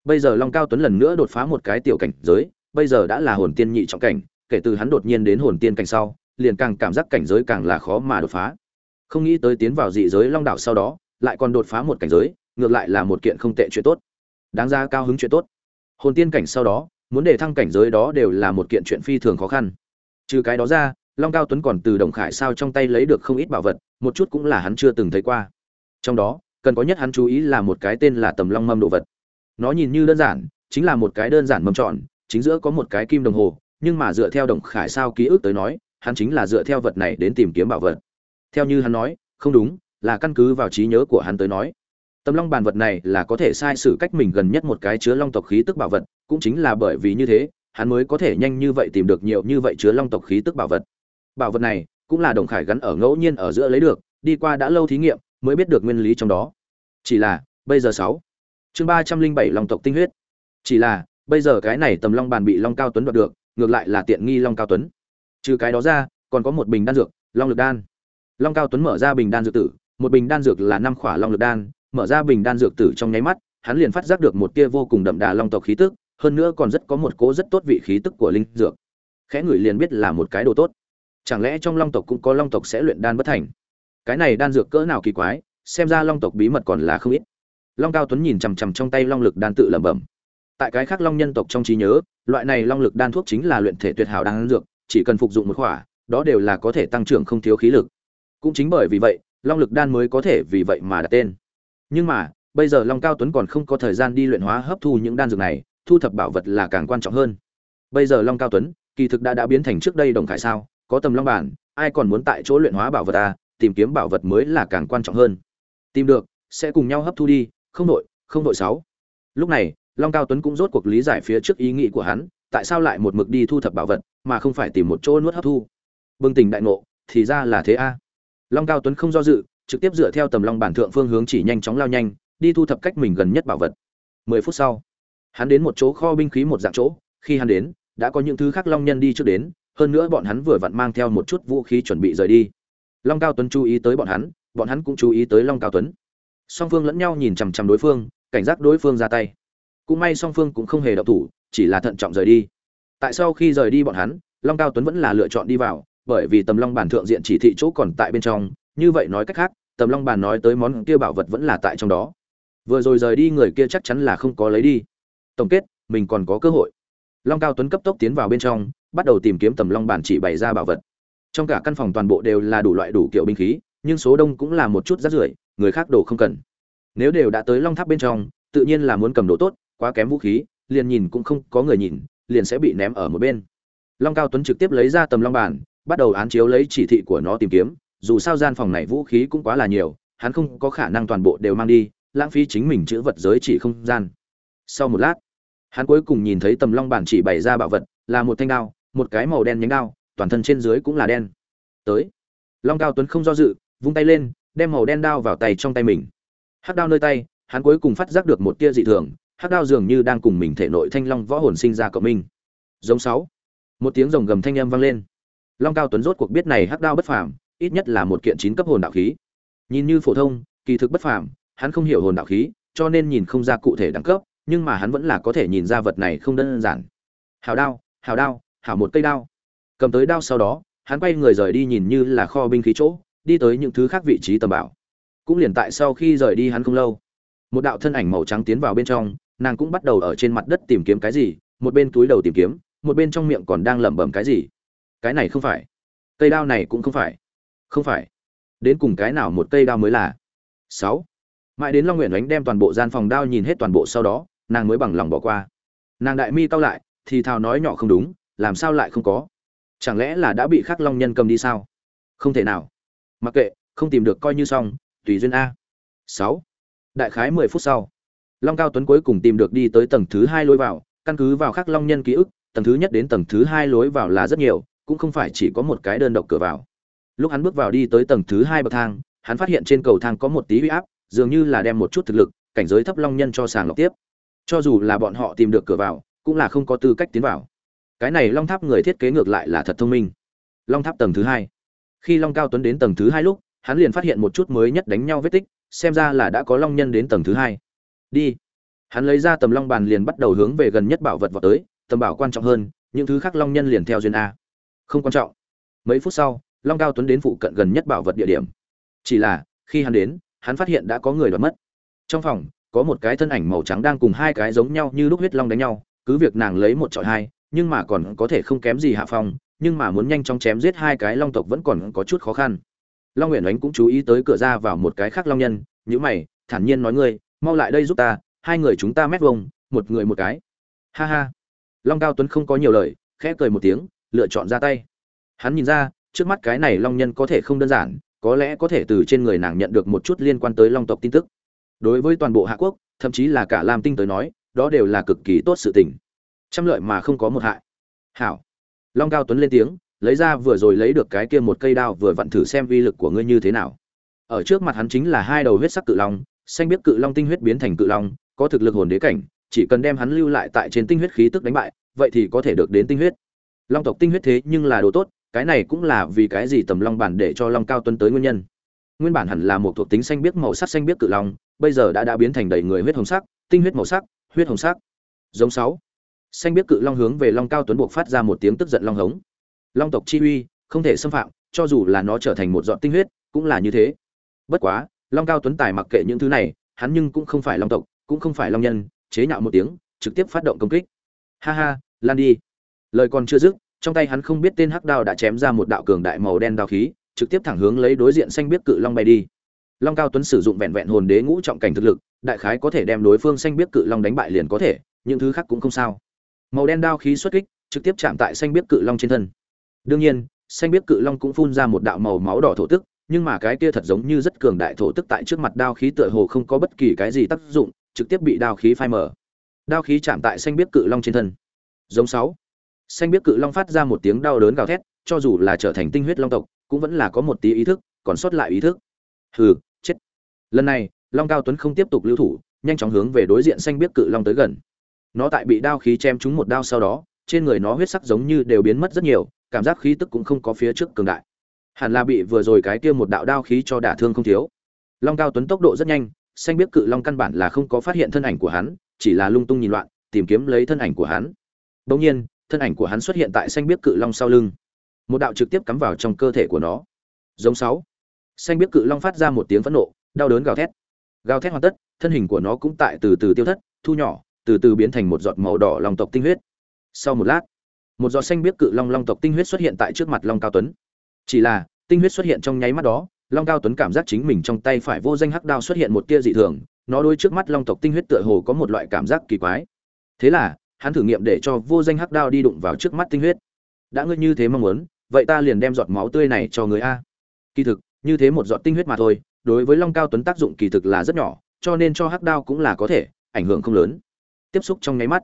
Bây giờ long cao tuấn lần nữa đột phá một cái tiểu cảnh giới, bây giờ đã là hồn tiên nhị trọng cảnh kể từ hắn đột nhiên đến hồn tiên cảnh sau, liền càng cảm giác cảnh giới càng là khó mà đột phá. Không nghĩ tới tiến vào dị giới long đảo sau đó, lại còn đột phá một cảnh giới, ngược lại là một kiện không tệ chuyện tốt. Đáng ra cao hứng chuyện tốt. Hồn tiên cảnh sau đó, muốn để thăng cảnh giới đó đều là một kiện chuyện phi thường khó khăn. Trừ cái đó ra, long cao tuấn còn từ đồng khải sao trong tay lấy được không ít bảo vật, một chút cũng là hắn chưa từng thấy qua. Trong đó, cần có nhất hắn chú ý là một cái tên là tầm long mâm đồ vật. Nó nhìn như đơn giản, chính là một cái đơn giản mâm tròn, chính giữa có một cái kim đồng hồ nhưng mà dựa theo đồng khải sao ký ức tới nói, hắn chính là dựa theo vật này đến tìm kiếm bảo vật. Theo như hắn nói, không đúng, là căn cứ vào trí nhớ của hắn tới nói. Tầm long bàn vật này là có thể sai sử cách mình gần nhất một cái chứa long tộc khí tức bảo vật, cũng chính là bởi vì như thế, hắn mới có thể nhanh như vậy tìm được nhiều như vậy chứa long tộc khí tức bảo vật. Bảo vật này cũng là đồng khải gắn ở ngẫu nhiên ở giữa lấy được, đi qua đã lâu thí nghiệm, mới biết được nguyên lý trong đó. Chỉ là, bây giờ sáu. Chương ba trăm linh bảy long tộc tinh huyết. Chỉ là, bây giờ cái này tầm long bàn bị long cao tuấn đoạt được ngược lại là tiện nghi long cao tuấn. Trừ cái đó ra, còn có một bình đan dược, long lực đan. Long cao tuấn mở ra bình đan dược tử, một bình đan dược là năm khỏa long lực đan, mở ra bình đan dược tử trong nháy mắt, hắn liền phát giác được một tia vô cùng đậm đà long tộc khí tức, hơn nữa còn rất có một cố rất tốt vị khí tức của linh dược. Khẽ ngửi liền biết là một cái đồ tốt. Chẳng lẽ trong long tộc cũng có long tộc sẽ luyện đan bất thành? Cái này đan dược cỡ nào kỳ quái, xem ra long tộc bí mật còn là không ít. Long cao tuấn nhìn chằm chằm trong tay long lực đan tự lẩm bẩm tại cái khác long nhân tộc trong trí nhớ, loại này long lực đan thuốc chính là luyện thể tuyệt hảo đan dược, chỉ cần phục dụng một khỏa, đó đều là có thể tăng trưởng không thiếu khí lực. Cũng chính bởi vì vậy, long lực đan mới có thể vì vậy mà đặt tên. Nhưng mà, bây giờ long cao tuấn còn không có thời gian đi luyện hóa hấp thu những đan dược này, thu thập bảo vật là càng quan trọng hơn. Bây giờ long cao tuấn, kỳ thực đã đã biến thành trước đây đồng khải sao, có tầm long bản, ai còn muốn tại chỗ luyện hóa bảo vật à tìm kiếm bảo vật mới là càng quan trọng hơn. Tìm được, sẽ cùng nhau hấp thu đi, không đội không đội sáu. Lúc này long cao tuấn cũng rốt cuộc lý giải phía trước ý nghĩ của hắn, tại sao lại một mực đi thu thập bảo vật, mà không phải tìm một chỗ nuốt hấp thu. Bừng tỉnh đại ngộ, thì ra là thế a. Long cao tuấn không do dự, trực tiếp dựa theo tầm long bản thượng phương hướng chỉ nhanh chóng lao nhanh, đi thu thập cách mình gần nhất bảo vật. Mười phút sau, hắn đến một chỗ kho binh khí một dạng chỗ, khi hắn đến, đã có những thứ khác long nhân đi trước đến, hơn nữa bọn hắn vừa vặn mang theo một chút vũ khí chuẩn bị rời đi. Long cao tuấn chú ý tới bọn hắn bọn hắn cũng chú ý tới long cao tuấn. Song phương lẫn nhau nhìn chằm chằm đối phương, cảnh giác đối phương ra tay cũng may song phương cũng không hề đậu thủ, chỉ là thận trọng rời đi. Tại sau khi rời đi bọn hắn, long cao tuấn vẫn là lựa chọn đi vào, bởi vì tầm long bản thượng diện chỉ thị chỗ còn tại bên trong, như vậy nói cách khác, tầm long bản nói tới món kia bảo vật vẫn là tại trong đó. Vừa rồi rời đi người kia chắc chắn là không có lấy đi. Tổng kết, mình còn có cơ hội. Long cao tuấn cấp tốc tiến vào bên trong, bắt đầu tìm kiếm tầm long bản chỉ bày ra bảo vật. Trong cả căn phòng toàn bộ đều là đủ loại đủ kiểu binh khí, nhưng số đông cũng là một chút rác rưởi, người khác đồ không cần. Nếu đều đã tới long tháp bên trong, tự nhiên là muốn cầm đồ tốt quá kém vũ khí, liền nhìn cũng không có người nhìn, liền sẽ bị ném ở một bên. Long cao tuấn trực tiếp lấy ra tầm long bản bắt đầu án chiếu lấy chỉ thị của nó tìm kiếm, dù sao gian phòng này vũ khí cũng quá là nhiều, hắn không có khả năng toàn bộ đều mang đi, lãng phí chính mình chữ vật giới chỉ không gian. Sau một lát, hắn cuối cùng nhìn thấy tầm long bản chỉ bày ra bảo vật, là một thanh đao, một cái màu đen nhánh đao, toàn thân trên dưới cũng là đen. Tới, long cao tuấn không do dự, vung tay lên, đem màu đen đao vào tay trong tay mình. Hắc đao nơi tay, hắn cuối cùng phát giác được một tia dị thường hắc đao dường như đang cùng mình thể nội thanh long võ hồn sinh ra cộng minh. Giống sáu. Một tiếng rồng gầm thanh âm vang lên. Long cao tuấn rốt cuộc biết này hắc đao bất phàm, ít nhất là một kiện chín cấp hồn đạo khí. Nhìn như phổ thông, kỳ thực bất phàm, hắn không hiểu hồn đạo khí, cho nên nhìn không ra cụ thể đẳng cấp, nhưng mà hắn vẫn là có thể nhìn ra vật này không đơn giản. Hào đao hào đao, hảo một cây đao. Cầm tới đao sau đó, hắn quay người rời đi nhìn như là kho binh khí chỗ, đi tới những thứ khác vị trí tầm bảo. Cũng liền tại sau khi rời đi hắn không lâu, một đạo thân ảnh màu trắng tiến vào bên trong nàng cũng bắt đầu ở trên mặt đất tìm kiếm cái gì, một bên túi đầu tìm kiếm, một bên trong miệng còn đang lẩm bẩm cái gì. Cái này không phải. Cây đao này cũng không phải. Không phải. Đến cùng cái nào một cây đao mới là? Sáu. Mãi đến long nguyện đánh đem toàn bộ gian phòng đao nhìn hết toàn bộ sau đó, nàng mới bằng lòng bỏ qua. Nàng đại mi cau lại, thì thào nói nhỏ không đúng, làm sao lại không có? Chẳng lẽ là đã bị khắc long nhân cầm đi sao? Không thể nào. Mặc kệ, không tìm được coi như xong, tùy duyên a. Sáu. Đại khái mười phút sau long cao tuấn cuối cùng tìm được đi tới tầng thứ hai lối vào, căn cứ vào khắc long nhân ký ức, tầng thứ nhất đến tầng thứ hai lối vào là rất nhiều, cũng không phải chỉ có một cái đơn độc cửa vào. Lúc hắn bước vào đi tới tầng thứ hai bậc thang, hắn phát hiện trên cầu thang có một tí huy áp, dường như là đem một chút thực lực, cảnh giới thấp long nhân cho sàng lọc tiếp. Cho dù là bọn họ tìm được cửa vào, cũng là không có tư cách tiến vào. Cái này long tháp người thiết kế ngược lại là thật thông minh. Long tháp tầng thứ hai. Khi long cao tuấn đến tầng thứ hai lúc, hắn liền phát hiện một chút mới nhất đánh nhau vết tích, xem ra là đã có long nhân đến tầng thứ hai đi. Hắn lấy ra tầm long bàn liền bắt đầu hướng về gần nhất bảo vật vào tới, tầm bảo quan trọng hơn, những thứ khác long nhân liền theo duyên a. Không quan trọng. Mấy phút sau, long cao tuấn đến phụ cận gần nhất bảo vật địa điểm. Chỉ là, khi hắn đến, hắn phát hiện đã có người đoạt mất. Trong phòng, có một cái thân ảnh màu trắng đang cùng hai cái giống nhau như lúc huyết long đánh nhau, cứ việc nàng lấy một trọi hai, nhưng mà còn có thể không kém gì hạ phong, nhưng mà muốn nhanh chóng chém giết hai cái long tộc vẫn còn có chút khó khăn. Long nguyện ánh cũng chú ý tới cửa ra vào một cái khác long nhân nhữ mày, thản nhiên nói ngươi mau lại đây giúp ta, hai người chúng ta mét vông một người một cái. Ha ha. Long cao tuấn không có nhiều lời, khẽ cười một tiếng, lựa chọn ra tay. Hắn nhìn ra, trước mắt cái này long nhân có thể không đơn giản, có lẽ có thể từ trên người nàng nhận được một chút liên quan tới long tộc tin tức. Đối với toàn bộ hạ quốc, thậm chí là cả lam tinh tới nói, đó đều là cực kỳ tốt sự tình. Trăm lợi mà không có một hại. Hảo. Long cao tuấn lên tiếng, lấy ra vừa rồi lấy được cái kia một cây đao vừa vặn thử xem vi lực của ngươi như thế nào. Ở trước mặt hắn chính là hai đầu huyết sắc cự long xanh biết cự long tinh huyết biến thành cự long, có thực lực hồn đế cảnh, chỉ cần đem hắn lưu lại tại trên tinh huyết khí tức đánh bại, vậy thì có thể được đến tinh huyết. Long tộc tinh huyết thế nhưng là đồ tốt, cái này cũng là vì cái gì tầm long bản để cho long cao tuấn tới nguyên nhân. Nguyên bản hẳn là một thuộc tính xanh biết màu sắc xanh biết cự long, bây giờ đã đã biến thành đầy người huyết hồng sắc, tinh huyết màu sắc, huyết hồng sắc. Giống sáu. Xanh biết cự long hướng về long cao tuấn buộc phát ra một tiếng tức giận long hống. Long tộc chi uy, không thể xâm phạm, cho dù là nó trở thành một dọn tinh huyết, cũng là như thế. Bất quá long cao tuấn tài mặc kệ những thứ này, hắn nhưng cũng không phải long tộc, cũng không phải long nhân, chế nhạo một tiếng, trực tiếp phát động công kích. Ha ha, lan đi. Lời còn chưa dứt, trong tay hắn không biết tên hắc đao đã chém ra một đạo cường đại màu đen đao khí, trực tiếp thẳng hướng lấy đối diện xanh biết cự long bay đi. Long cao tuấn sử dụng vẹn vẹn hồn đế ngũ trọng cảnh thực lực, đại khái có thể đem đối phương xanh biết cự long đánh bại liền có thể, những thứ khác cũng không sao. Màu đen đao khí xuất kích, trực tiếp chạm tại xanh biết cự long trên thân. Đương nhiên, xanh biết cự long cũng phun ra một đạo màu máu đỏ thổ tức nhưng mà cái kia thật giống như rất cường đại thổ tức tại trước mặt đao khí tựa hồ không có bất kỳ cái gì tác dụng, trực tiếp bị đao khí phai mở đao khí chạm tại xanh biết cự long trên thân. Giống sáu. Xanh biết cự long phát ra một tiếng đau đớn gào thét, cho dù là trở thành tinh huyết long tộc, cũng vẫn là có một tí ý thức, còn sót lại ý thức. Hừ, chết. Lần này, long cao tuấn không tiếp tục lưu thủ, nhanh chóng hướng về đối diện xanh biết cự long tới gần. Nó tại bị đao khí chém trúng một đao sau đó, trên người nó huyết sắc giống như đều biến mất rất nhiều, cảm giác khí tức cũng không có phía trước cường đại hẳn là bị vừa rồi cái kia một đạo đao khí cho đả thương không thiếu. Long cao tuấn tốc độ rất nhanh, xanh biết cự long căn bản là không có phát hiện thân ảnh của hắn, chỉ là lung tung nhìn loạn, tìm kiếm lấy thân ảnh của hắn. Bỗng nhiên, thân ảnh của hắn xuất hiện tại xanh biết cự long sau lưng. Một đạo trực tiếp cắm vào trong cơ thể của nó. Giống sáu. Xanh biết cự long phát ra một tiếng phẫn nộ, đau đớn gào thét. Gào thét hoàn tất, thân hình của nó cũng tại từ từ tiêu thất, thu nhỏ, từ từ biến thành một giọt màu đỏ long tộc tinh huyết. Sau một lát, một giọt xanh biết cự long long tộc tinh huyết xuất hiện tại trước mặt long cao tuấn chỉ là, tinh huyết xuất hiện trong nháy mắt đó, long cao tuấn cảm giác chính mình trong tay phải vô danh hắc đao xuất hiện một tia dị thường, nó đôi trước mắt long tộc tinh huyết tựa hồ có một loại cảm giác kỳ quái. Thế là, hắn thử nghiệm để cho vô danh hắc đao đi đụng vào trước mắt tinh huyết. Đã ngươi như thế mong muốn, vậy ta liền đem giọt máu tươi này cho người a. Kỳ thực, như thế một giọt tinh huyết mà thôi, đối với long cao tuấn tác dụng kỳ thực là rất nhỏ, cho nên cho hắc đao cũng là có thể, ảnh hưởng không lớn. Tiếp xúc trong nháy mắt,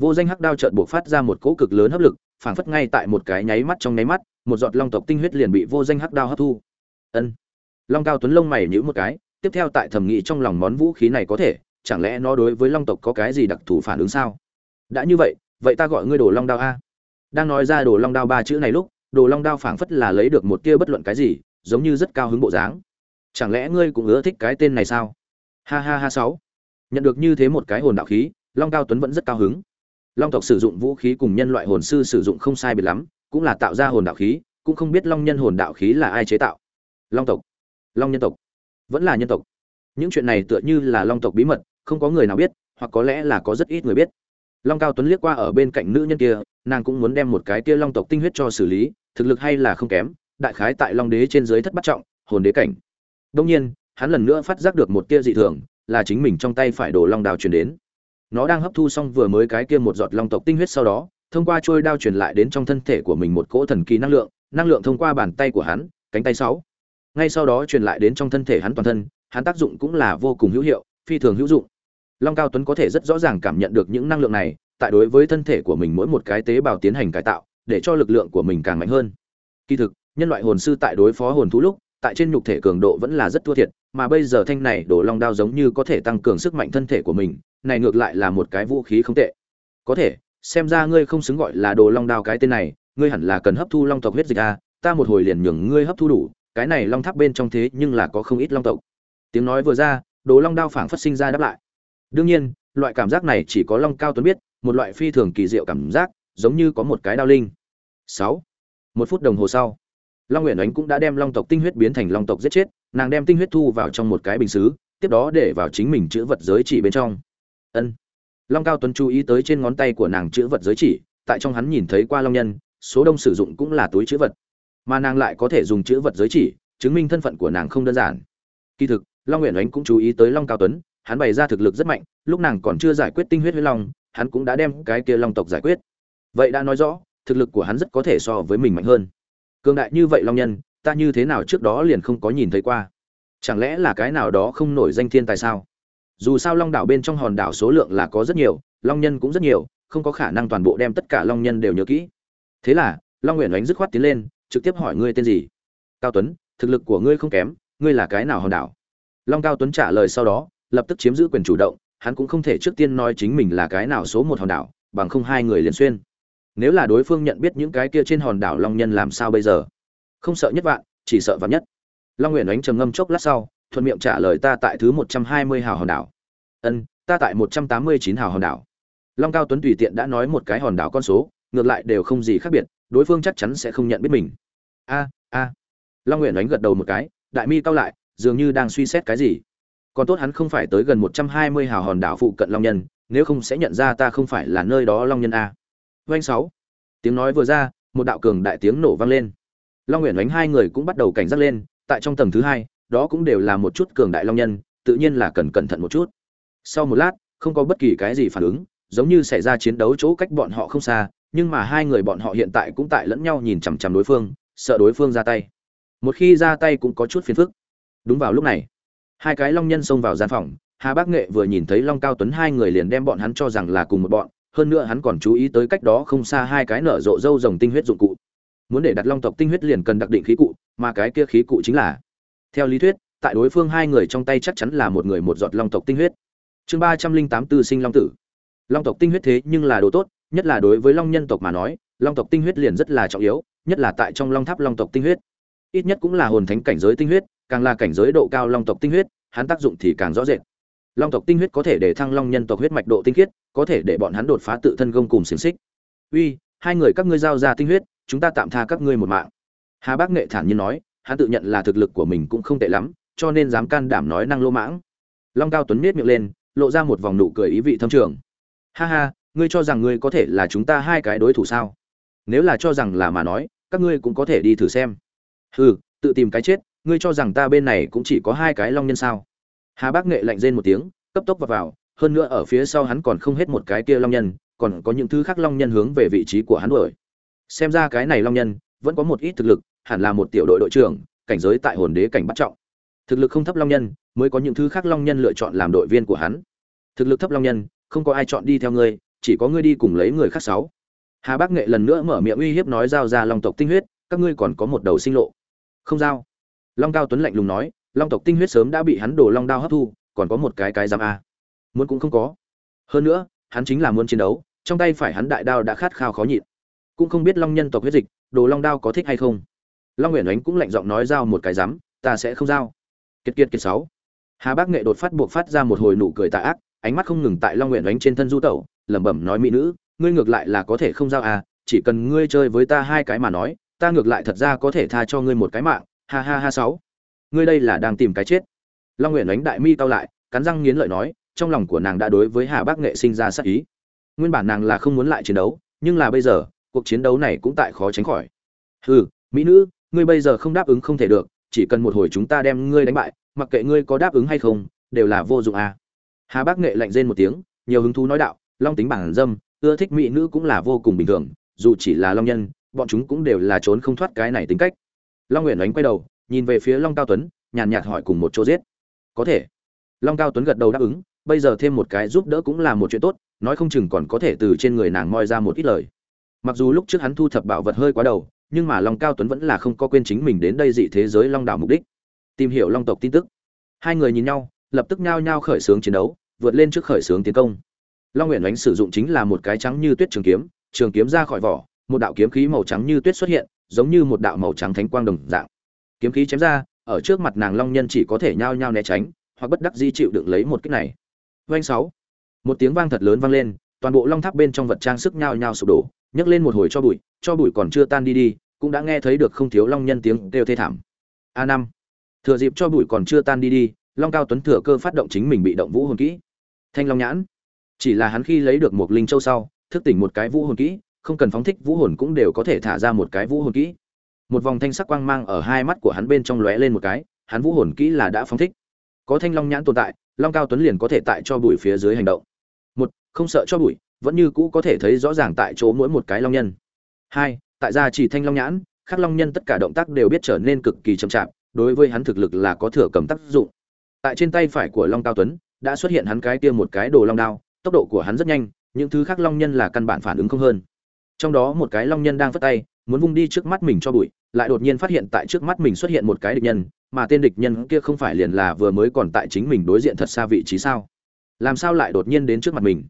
vô danh hắc đao chợt buộc phát ra một cỗ cực lớn hấp lực, phảng phất ngay tại một cái nháy mắt trong nháy mắt một giọt long tộc tinh huyết liền bị vô danh hắc đao hấp thu. Ân. Long cao tuấn lông mày nhíu một cái, tiếp theo tại thẩm nghị trong lòng món vũ khí này có thể, chẳng lẽ nó đối với long tộc có cái gì đặc thù phản ứng sao? Đã như vậy vậy ta gọi ngươi đồ long đao a. Đang nói ra đồ long đao ba chữ này lúc, đồ long đao phảng phất là lấy được một tia bất luận cái gì, giống như rất cao hứng bộ dáng. Chẳng lẽ ngươi cũng ưa thích cái tên này sao? Ha ha ha sáu. Nhận được như thế một cái hồn đạo khí, long cao tuấn vẫn rất cao hứng. Long tộc sử dụng vũ khí cùng nhân loại hồn sư sử dụng không sai biệt lắm cũng là tạo ra hồn đạo khí, cũng không biết long nhân hồn đạo khí là ai chế tạo. Long tộc. Long nhân tộc. Vẫn là nhân tộc. Những chuyện này tựa như là long tộc bí mật, không có người nào biết, hoặc có lẽ là có rất ít người biết. Long cao tuấn liếc qua ở bên cạnh nữ nhân kia, nàng cũng muốn đem một cái kia long tộc tinh huyết cho xử lý, thực lực hay là không kém, đại khái tại long đế trên dưới thất bắt trọng, hồn đế cảnh. Đông nhiên, hắn lần nữa phát giác được một tia dị thường, là chính mình trong tay phải đổ long đào truyền đến. Nó đang hấp thu xong vừa mới cái kia một giọt long tộc tinh huyết sau đó thông qua trôi đao truyền lại đến trong thân thể của mình một cỗ thần kỳ năng lượng năng lượng thông qua bàn tay của hắn, cánh tay sáu. Ngay sau đó truyền lại đến trong thân thể hắn toàn thân, hắn tác dụng cũng là vô cùng hữu hiệu, phi thường hữu dụng. Long cao tuấn có thể rất rõ ràng cảm nhận được những năng lượng này, tại đối với thân thể của mình mỗi một cái tế bào tiến hành cải tạo, để cho lực lượng của mình càng mạnh hơn. Kỳ thực, nhân loại hồn sư tại đối phó hồn thú lúc, tại trên nhục thể cường độ vẫn là rất thua thiệt, mà bây giờ thanh này đổ long đao giống như có thể tăng cường sức mạnh thân thể của mình, này ngược lại là một cái vũ khí không tệ. Có thể xem ra ngươi không xứng gọi là đồ long đao cái tên này, ngươi hẳn là cần hấp thu long tộc huyết dịch a ta một hồi liền nhường ngươi hấp thu đủ, cái này long tháp bên trong thế nhưng là có không ít long tộc. Tiếng nói vừa ra, đồ long đao phảng phất sinh ra đáp lại. Đương nhiên, loại cảm giác này chỉ có long cao tuấn biết, một loại phi thường kỳ diệu cảm giác, giống như có một cái đao linh. Sáu. Một phút đồng hồ sau, long nguyện ánh cũng đã đem long tộc tinh huyết biến thành long tộc giết chết, nàng đem tinh huyết thu vào trong một cái bình xứ, tiếp đó để vào chính mình chữ vật giới chỉ bên trong. Ân long cao tuấn chú ý tới trên ngón tay của nàng chữ vật giới chỉ, tại trong hắn nhìn thấy qua long nhân, số đông sử dụng cũng là túi chữ vật. Mà nàng lại có thể dùng chữ vật giới chỉ, chứng minh thân phận của nàng không đơn giản. Kỳ thực, long nguyện ánh cũng chú ý tới long cao tuấn, hắn bày ra thực lực rất mạnh, lúc nàng còn chưa giải quyết tinh huyết huyết long, hắn cũng đã đem cái kia long tộc giải quyết. Vậy đã nói rõ, thực lực của hắn rất có thể so với mình mạnh hơn. Cường đại như vậy long nhân, ta như thế nào trước đó liền không có nhìn thấy qua? Chẳng lẽ là cái nào đó không nổi danh thiên tài sao? Dù sao long đảo bên trong hòn đảo số lượng là có rất nhiều, long nhân cũng rất nhiều, không có khả năng toàn bộ đem tất cả long nhân đều nhớ kỹ. Thế là, long nguyện đánh dứt khoát tiến lên, trực tiếp hỏi ngươi tên gì? Cao tuấn, thực lực của ngươi không kém, ngươi là cái nào hòn đảo? Long cao tuấn trả lời sau đó, lập tức chiếm giữ quyền chủ động, hắn cũng không thể trước tiên nói chính mình là cái nào số một hòn đảo, bằng không hai người liền xuyên. Nếu là đối phương nhận biết những cái kia trên hòn đảo long nhân làm sao bây giờ? Không sợ nhất vạn, chỉ sợ vạn nhất. Long nguyện đánh trầm ngâm chốc lát sau thuận miệng trả lời ta tại thứ một trăm hai mươi hào hòn đảo. Ân ta tại một trăm tám mươi chín hào hòn đảo. Long cao tuấn tùy tiện đã nói một cái hòn đảo con số ngược lại đều không gì khác biệt đối phương chắc chắn sẽ không nhận biết mình. A a. Long nguyện đánh gật đầu một cái đại mi cao lại dường như đang suy xét cái gì. Còn tốt hắn không phải tới gần một trăm hai mươi hào hòn đảo phụ cận long nhân nếu không sẽ nhận ra ta không phải là nơi đó long nhân a. Oanh sáu. Tiếng nói vừa ra, một đạo cường đại tiếng nổ vang lên. Long Uyển đánh hai người cũng bắt đầu cảnh giác lên, tại trong tầng thứ hai, đó cũng đều là một chút cường đại long nhân, tự nhiên là cần cẩn thận một chút. Sau một lát, không có bất kỳ cái gì phản ứng, giống như xảy ra chiến đấu chỗ cách bọn họ không xa, nhưng mà hai người bọn họ hiện tại cũng tại lẫn nhau nhìn chằm chằm đối phương, sợ đối phương ra tay. Một khi ra tay cũng có chút phiền phức. Đúng vào lúc này, hai cái long nhân xông vào gian phòng, Hà Bác Nghệ vừa nhìn thấy Long Cao Tuấn hai người liền đem bọn hắn cho rằng là cùng một bọn, hơn nữa hắn còn chú ý tới cách đó không xa hai cái nở rộ dâu rồng tinh huyết dụng cụ muốn để đặt long tộc tinh huyết liền cần đặc định khí cụ mà cái kia khí cụ chính là theo lý thuyết, tại đối phương hai người trong tay chắc chắn là một người một giọt long tộc tinh huyết. Chương ba trăm linh tám tư sinh long tử. Long tộc tinh huyết thế nhưng là đồ tốt, nhất là đối với long nhân tộc mà nói, long tộc tinh huyết liền rất là trọng yếu, nhất là tại trong long tháp long tộc tinh huyết. Ít nhất cũng là hồn thánh cảnh giới tinh huyết, càng là cảnh giới độ cao long tộc tinh huyết, hắn tác dụng thì càng rõ rệt. Long tộc tinh huyết có thể để thăng long nhân tộc huyết mạch độ tinh khiết, có thể để bọn hắn đột phá tự thân gông cùng xiềng xích. Uy, hai người các ngươi giao ra tinh huyết, chúng ta tạm tha các ngươi một mạng. Hà bác nghệ thản nhiên nói hắn tự nhận là thực lực của mình cũng không tệ lắm cho nên dám can đảm nói năng lô mãng. Long cao tuấn miết miệng lên lộ ra một vòng nụ cười ý vị thâm trường. Ha ha ngươi cho rằng ngươi có thể là chúng ta hai cái đối thủ sao? Nếu là cho rằng là mà nói các ngươi cũng có thể đi thử xem. Hừ tự tìm cái chết ngươi cho rằng ta bên này cũng chỉ có hai cái long nhân sao? Hà bác nghệ lạnh rên một tiếng cấp tốc vào, vào hơn nữa ở phía sau hắn còn không hết một cái kia long nhân còn có những thứ khác long nhân hướng về vị trí của hắn đuổi. Xem ra cái này long nhân vẫn có một ít thực lực hẳn là một tiểu đội đội trưởng, cảnh giới tại hồn đế cảnh bắt trọng. Thực lực không thấp long nhân, mới có những thứ khác long nhân lựa chọn làm đội viên của hắn. Thực lực thấp long nhân, không có ai chọn đi theo ngươi, chỉ có ngươi đi cùng lấy người khác sáu. Hà bác nghệ lần nữa mở miệng uy hiếp nói giao ra long tộc tinh huyết, các ngươi còn có một đầu sinh lộ. Không giao. Long cao tuấn lạnh lùng nói, long tộc tinh huyết sớm đã bị hắn đổ long đao hấp thu, còn có một cái cái giám a. Muốn cũng không có. Hơn nữa, hắn chính là muốn chiến đấu, trong tay phải hắn đại đao đã khát khao khó nhịn. Cũng không biết long nhân tộc huyết dịch, đồ long đao có thích hay không long nguyện ánh cũng lạnh giọng nói giao một cái rắm ta sẽ không giao. Kiệt kiệt kiệt sáu. Hà bác nghệ đột phát buộc phát ra một hồi nụ cười tạ ác, ánh mắt không ngừng tại long nguyện ánh trên thân du tẩu, lẩm bẩm nói, mỹ nữ, ngươi ngược lại là có thể không giao à chỉ cần ngươi chơi với ta hai cái mà nói, ta ngược lại thật ra có thể tha cho ngươi một cái mạng. Ha ha ha sáu. Ngươi đây là đang tìm cái chết. Long nguyện ánh đại mi tao lại, cắn răng nghiến lợi nói, trong lòng của nàng đã đối với hà bác nghệ sinh ra sắc ý. Nguyên bản nàng là không muốn lại chiến đấu, nhưng là bây giờ, cuộc chiến đấu này cũng tại khó tránh khỏi. Hừ, mỹ nữ ngươi bây giờ không đáp ứng không thể được, chỉ cần một hồi chúng ta đem ngươi đánh bại, mặc kệ ngươi có đáp ứng hay không, đều là vô dụng à. hà bác nghệ lạnh rên một tiếng, nhiều hứng thú nói đạo, long tính bản dâm, ưa thích mỹ nữ cũng là vô cùng bình thường, dù chỉ là long nhân, bọn chúng cũng đều là trốn không thoát cái này tính cách. Long nguyện ánh quay đầu, nhìn về phía long cao tuấn, nhàn nhạt hỏi cùng một chỗ giết. Có thể. Long cao tuấn gật đầu đáp ứng, bây giờ thêm một cái giúp đỡ cũng là một chuyện tốt, nói không chừng còn có thể từ trên người nàng moi ra một ít lời. Mặc dù lúc trước hắn thu thập bảo vật hơi quá đầu nhưng mà long cao tuấn vẫn là không có quên chính mình đến đây dị thế giới long đảo mục đích. Tìm hiểu long tộc tin tức. Hai người nhìn nhau, lập tức nhao nhao khởi xướng chiến đấu, vượt lên trước khởi xướng tiến công. Long nguyện đánh sử dụng chính là một cái trắng như tuyết trường kiếm trường kiếm ra khỏi vỏ, một đạo kiếm khí màu trắng như tuyết xuất hiện, giống như một đạo màu trắng thánh quang đồng dạng. Kiếm khí chém ra, ở trước mặt nàng long nhân chỉ có thể nhao nhao né tránh, hoặc bất đắc di chịu đựng lấy một kích này. Vanh sáu. Một tiếng vang thật lớn vang lên, toàn bộ long tháp bên trong vật trang sức nhao nhao sụp đổ nhấc lên một hồi cho bụi cho bụi còn chưa tan đi đi, cũng đã nghe thấy được không thiếu long nhân tiếng kêu thê thảm. A năm, thừa dịp cho bụi còn chưa tan đi đi, long cao tuấn thừa cơ phát động chính mình bị động vũ hồn kỹ. Thanh long nhãn, chỉ là hắn khi lấy được một linh châu sau, thức tỉnh một cái vũ hồn kỹ, không cần phóng thích vũ hồn cũng đều có thể thả ra một cái vũ hồn kỹ. Một vòng thanh sắc quang mang ở hai mắt của hắn bên trong lóe lên một cái, hắn vũ hồn kỹ là đã phóng thích. Có thanh long nhãn tồn tại, long cao tuấn liền có thể tại cho bụi phía dưới hành động. Một, không sợ cho bụi vẫn như cũ có thể thấy rõ ràng tại chỗ mỗi một cái long nhân. Hai, tại gia chỉ thanh long nhãn, khắc long nhân tất cả động tác đều biết trở nên cực kỳ chậm chạp, đối với hắn thực lực là có thừa cầm tác dụng. Tại trên tay phải của long cao tuấn, đã xuất hiện hắn cái kia một cái đồ long đao, tốc độ của hắn rất nhanh, những thứ khác long nhân là căn bản phản ứng không hơn. Trong đó một cái long nhân đang phất tay, muốn vung đi trước mắt mình cho bụi, lại đột nhiên phát hiện tại trước mắt mình xuất hiện một cái địch nhân, mà tên địch nhân kia không phải liền là vừa mới còn tại chính mình đối diện thật xa vị trí sao? Làm sao lại đột nhiên đến trước mặt mình?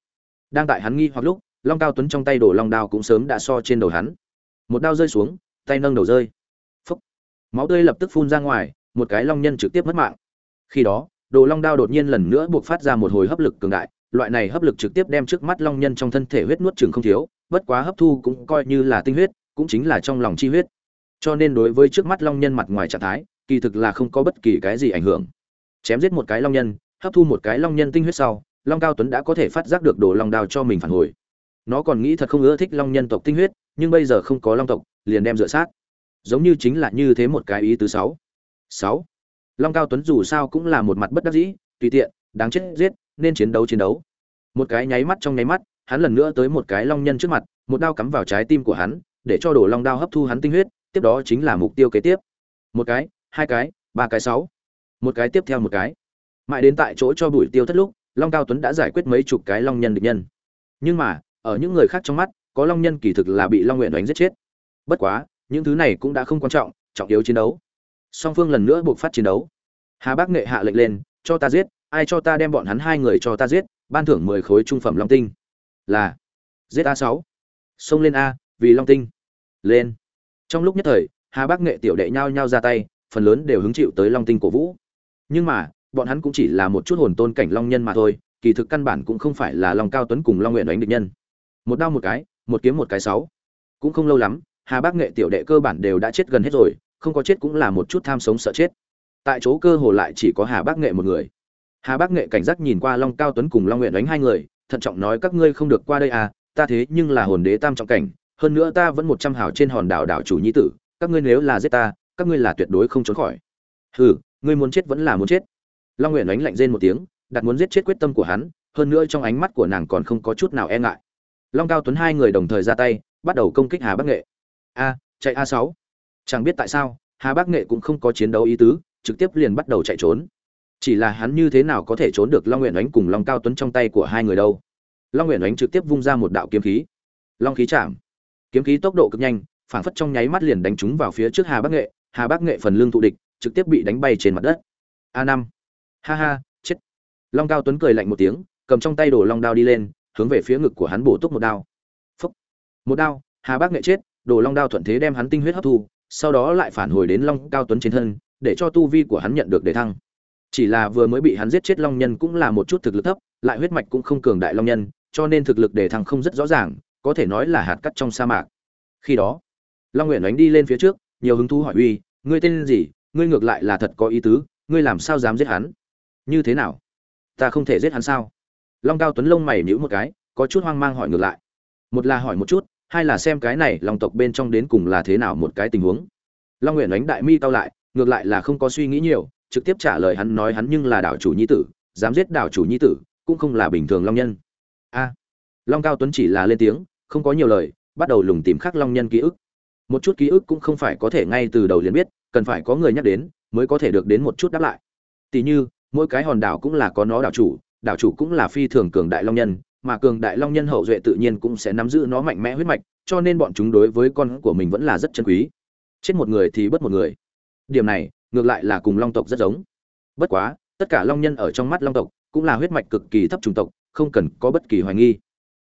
Đang tại hắn nghi hoặc lúc, long cao tuấn trong tay đổ long đao cũng sớm đã so trên đầu hắn. Một đao rơi xuống, tay nâng đầu rơi. Phúc. Máu tươi lập tức phun ra ngoài, một cái long nhân trực tiếp mất mạng. Khi đó, đồ long đao đột nhiên lần nữa buộc phát ra một hồi hấp lực cường đại, loại này hấp lực trực tiếp đem trước mắt long nhân trong thân thể huyết nuốt chừng không thiếu, bất quá hấp thu cũng coi như là tinh huyết, cũng chính là trong lòng chi huyết. Cho nên đối với trước mắt long nhân mặt ngoài trạng thái, kỳ thực là không có bất kỳ cái gì ảnh hưởng. Chém giết một cái long nhân, hấp thu một cái long nhân tinh huyết sau long cao tuấn đã có thể phát giác được đồ long đao cho mình phản hồi. Nó còn nghĩ thật không ưa thích long nhân tộc tinh huyết, nhưng bây giờ không có long tộc, liền đem dựa sát. Giống như chính là như thế một cái ý tứ sáu. Sáu. Long cao tuấn dù sao cũng là một mặt bất đắc dĩ, tùy tiện, đáng chết giết, nên chiến đấu chiến đấu. Một cái nháy mắt trong nháy mắt, hắn lần nữa tới một cái long nhân trước mặt, một đao cắm vào trái tim của hắn, để cho đồ long đao hấp thu hắn tinh huyết, tiếp đó chính là mục tiêu kế tiếp. Một cái, hai cái, ba cái sáu. Một cái tiếp theo một cái. Mãi đến tại chỗ cho bụi tiêu thất lúc long cao tuấn đã giải quyết mấy chục cái long nhân địch nhân. Nhưng mà, ở những người khác trong mắt, có long nhân kỳ thực là bị long nguyện đánh giết chết. Bất quá, những thứ này cũng đã không quan trọng trọng yếu chiến đấu. Song phương lần nữa buộc phát chiến đấu. Hà bác nghệ hạ lệnh lên, cho ta giết, ai cho ta đem bọn hắn hai người cho ta giết, ban thưởng mười khối trung phẩm long tinh. Là, giết a sáu, xông lên a, vì long tinh. Lên. Trong lúc nhất thời, hà bác nghệ tiểu đệ nhao nhao ra tay, phần lớn đều hứng chịu tới long tinh cổ vũ. Nhưng mà bọn hắn cũng chỉ là một chút hồn tôn cảnh long nhân mà thôi, kỳ thực căn bản cũng không phải là long cao tuấn cùng long nguyện đánh địch nhân. Một đao một cái, một kiếm một cái sáu. Cũng không lâu lắm, hà bác nghệ tiểu đệ cơ bản đều đã chết gần hết rồi, không có chết cũng là một chút tham sống sợ chết. Tại chỗ cơ hồ lại chỉ có hà bác nghệ một người. Hà bác nghệ cảnh giác nhìn qua long cao tuấn cùng long nguyện đánh hai người, thận trọng nói, các ngươi không được qua đây à ta thế nhưng là hồn đế tam trọng cảnh, hơn nữa ta vẫn một trăm hào trên hòn đảo đảo chủ nhi tử, các ngươi nếu là giết ta, các ngươi là tuyệt đối không trốn khỏi. Hừ, ngươi muốn chết vẫn là muốn chết long nguyện đánh lạnh rên một tiếng, đặt muốn giết chết quyết tâm của hắn, hơn nữa trong ánh mắt của nàng còn không có chút nào e ngại. Long cao tuấn hai người đồng thời ra tay, bắt đầu công kích hà bắc nghệ. A, chạy a sáu. Chẳng biết tại sao, hà bắc nghệ cũng không có chiến đấu ý tứ, trực tiếp liền bắt đầu chạy trốn. Chỉ là hắn như thế nào có thể trốn được long nguyện đánh cùng long cao tuấn trong tay của hai người đâu? Long nguyện đánh trực tiếp vung ra một đạo kiếm khí. Long khí chạm. Kiếm khí tốc độ cực nhanh, phảng phất trong nháy mắt liền đánh trúng vào phía trước hà bắc nghệ. Hà bắc nghệ phần lương thụ địch, trực tiếp bị đánh bay trên mặt đất. A năm ha ha, chết. Long cao tuấn cười lạnh một tiếng, cầm trong tay đổ long đao đi lên, hướng về phía ngực của hắn bổ túc một đao. Phúc. Một đao, hà bác nghệ chết, Đồ long đao thuận thế đem hắn tinh huyết hấp thu, sau đó lại phản hồi đến long cao tuấn trên thân, để cho tu vi của hắn nhận được đề thăng. Chỉ là vừa mới bị hắn giết chết long nhân cũng là một chút thực lực thấp, lại huyết mạch cũng không cường đại long nhân, cho nên thực lực đề thăng không rất rõ ràng, có thể nói là hạt cắt trong sa mạc. Khi đó, long nguyện đánh đi lên phía trước, nhiều hứng thú hỏi uy, ngươi tên gì? Ngươi ngược lại là thật có ý tứ, ngươi làm sao dám giết hắn? Như thế nào? Ta không thể giết hắn sao? Long cao tuấn lông mày nhíu một cái, có chút hoang mang hỏi ngược lại. Một là hỏi một chút, hai là xem cái này lòng tộc bên trong đến cùng là thế nào một cái tình huống. Long nguyện đánh đại mi cao lại, ngược lại là không có suy nghĩ nhiều, trực tiếp trả lời hắn nói hắn nhưng là đảo chủ nhi tử, dám giết đảo chủ nhi tử, cũng không là bình thường long nhân. A. Long cao tuấn chỉ là lên tiếng, không có nhiều lời, bắt đầu lùng tìm khắc long nhân ký ức. Một chút ký ức cũng không phải có thể ngay từ đầu liền biết, cần phải có người nhắc đến, mới có thể được đến một chút đáp lại. Tỷ như mỗi cái hòn đảo cũng là có nó đảo chủ đảo chủ cũng là phi thường cường đại long nhân, mà cường đại long nhân hậu duệ tự nhiên cũng sẽ nắm giữ nó mạnh mẽ huyết mạch, cho nên bọn chúng đối với con của mình vẫn là rất chân quý. Chết một người thì bất một người. Điểm này, ngược lại là cùng long tộc rất giống. Bất quá, tất cả long nhân ở trong mắt long tộc cũng là huyết mạch cực kỳ thấp chủng tộc, không cần có bất kỳ hoài nghi.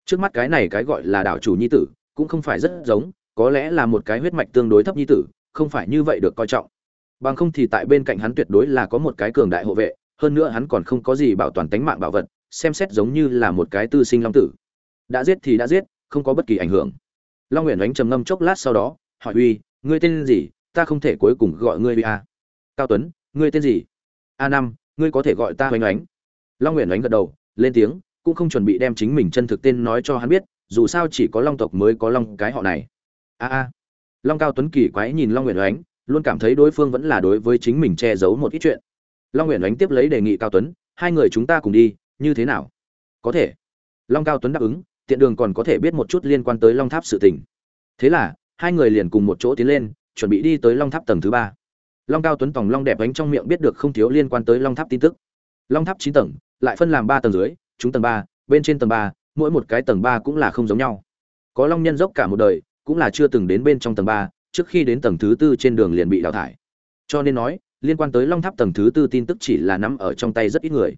Trước mắt cái này cái gọi là đảo chủ nhi tử cũng không phải rất giống, có lẽ là một cái huyết mạch tương đối thấp nhi tử, không phải như vậy được coi trọng. Bằng không thì tại bên cạnh hắn tuyệt đối là có một cái cường đại hộ vệ hơn nữa hắn còn không có gì bảo toàn tính mạng bảo vật, xem xét giống như là một cái tư sinh long tử. Đã giết thì đã giết, không có bất kỳ ảnh hưởng. Long Uyển đánh trầm ngâm chốc lát sau đó, hỏi uy, ngươi tên gì? Ta không thể cuối cùng gọi ngươi uy a cao tuấn, ngươi tên gì? A năm, ngươi có thể gọi ta oanh oánh. Long Uyển oánh gật đầu, lên tiếng, cũng không chuẩn bị đem chính mình chân thực tên nói cho hắn biết, dù sao chỉ có long tộc mới có long cái họ này. A a. Long cao tuấn kỳ quái nhìn long Uyển oánh, luôn cảm thấy đối phương vẫn là đối với chính mình che giấu một ít chuyện long nguyện Ánh tiếp lấy đề nghị cao tuấn, hai người chúng ta cùng đi, như thế nào? Có thể. Long cao tuấn đáp ứng, tiện đường còn có thể biết một chút liên quan tới long tháp sự tình. Thế là, hai người liền cùng một chỗ tiến lên, chuẩn bị đi tới long tháp tầng thứ ba. Long cao tuấn tòng long đẹp ánh trong miệng biết được không thiếu liên quan tới long tháp tin tức. Long tháp chín tầng, lại phân làm ba tầng dưới, chúng tầng ba, bên trên tầng ba, mỗi một cái tầng ba cũng là không giống nhau. Có long nhân dốc cả một đời, cũng là chưa từng đến bên trong tầng ba, trước khi đến tầng thứ tư trên đường liền bị đào thải. Cho nên nói liên quan tới long tháp tầng thứ tư tin tức chỉ là nắm ở trong tay rất ít người.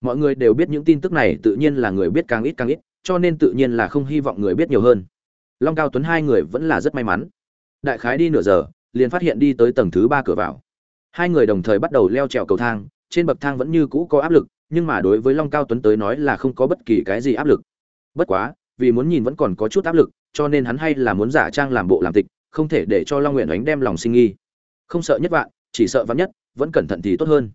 Mọi người đều biết những tin tức này tự nhiên là người biết càng ít càng ít, cho nên tự nhiên là không hy vọng người biết nhiều hơn. Long cao tuấn hai người vẫn là rất may mắn. Đại khái đi nửa giờ, liền phát hiện đi tới tầng thứ ba cửa vào. Hai người đồng thời bắt đầu leo trèo cầu thang, trên bậc thang vẫn như cũ có áp lực, nhưng mà đối với long cao tuấn tới nói là không có bất kỳ cái gì áp lực. Bất quá, vì muốn nhìn vẫn còn có chút áp lực, cho nên hắn hay là muốn giả trang làm bộ làm tịch, không thể để cho long nguyện Ánh đem lòng sinh nghi. Không sợ nhất vạn chỉ sợ vắn nhất, vẫn cẩn thận thì tốt hơn.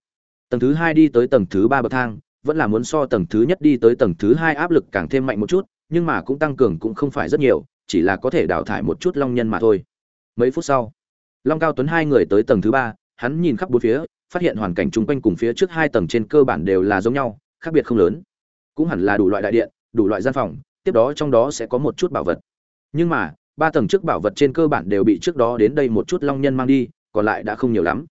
Tầng thứ hai đi tới tầng thứ ba bậc thang, vẫn là muốn so tầng thứ nhất đi tới tầng thứ hai áp lực càng thêm mạnh một chút, nhưng mà cũng tăng cường cũng không phải rất nhiều, chỉ là có thể đào thải một chút long nhân mà thôi. Mấy phút sau, long cao tuấn hai người tới tầng thứ ba, hắn nhìn khắp bốn phía, phát hiện hoàn cảnh chung quanh cùng phía trước hai tầng trên cơ bản đều là giống nhau, khác biệt không lớn. Cũng hẳn là đủ loại đại điện, đủ loại gian phòng, tiếp đó trong đó sẽ có một chút bảo vật. Nhưng mà, ba tầng trước bảo vật trên cơ bản đều bị trước đó đến đây một chút long nhân mang đi còn lại đã không nhiều lắm.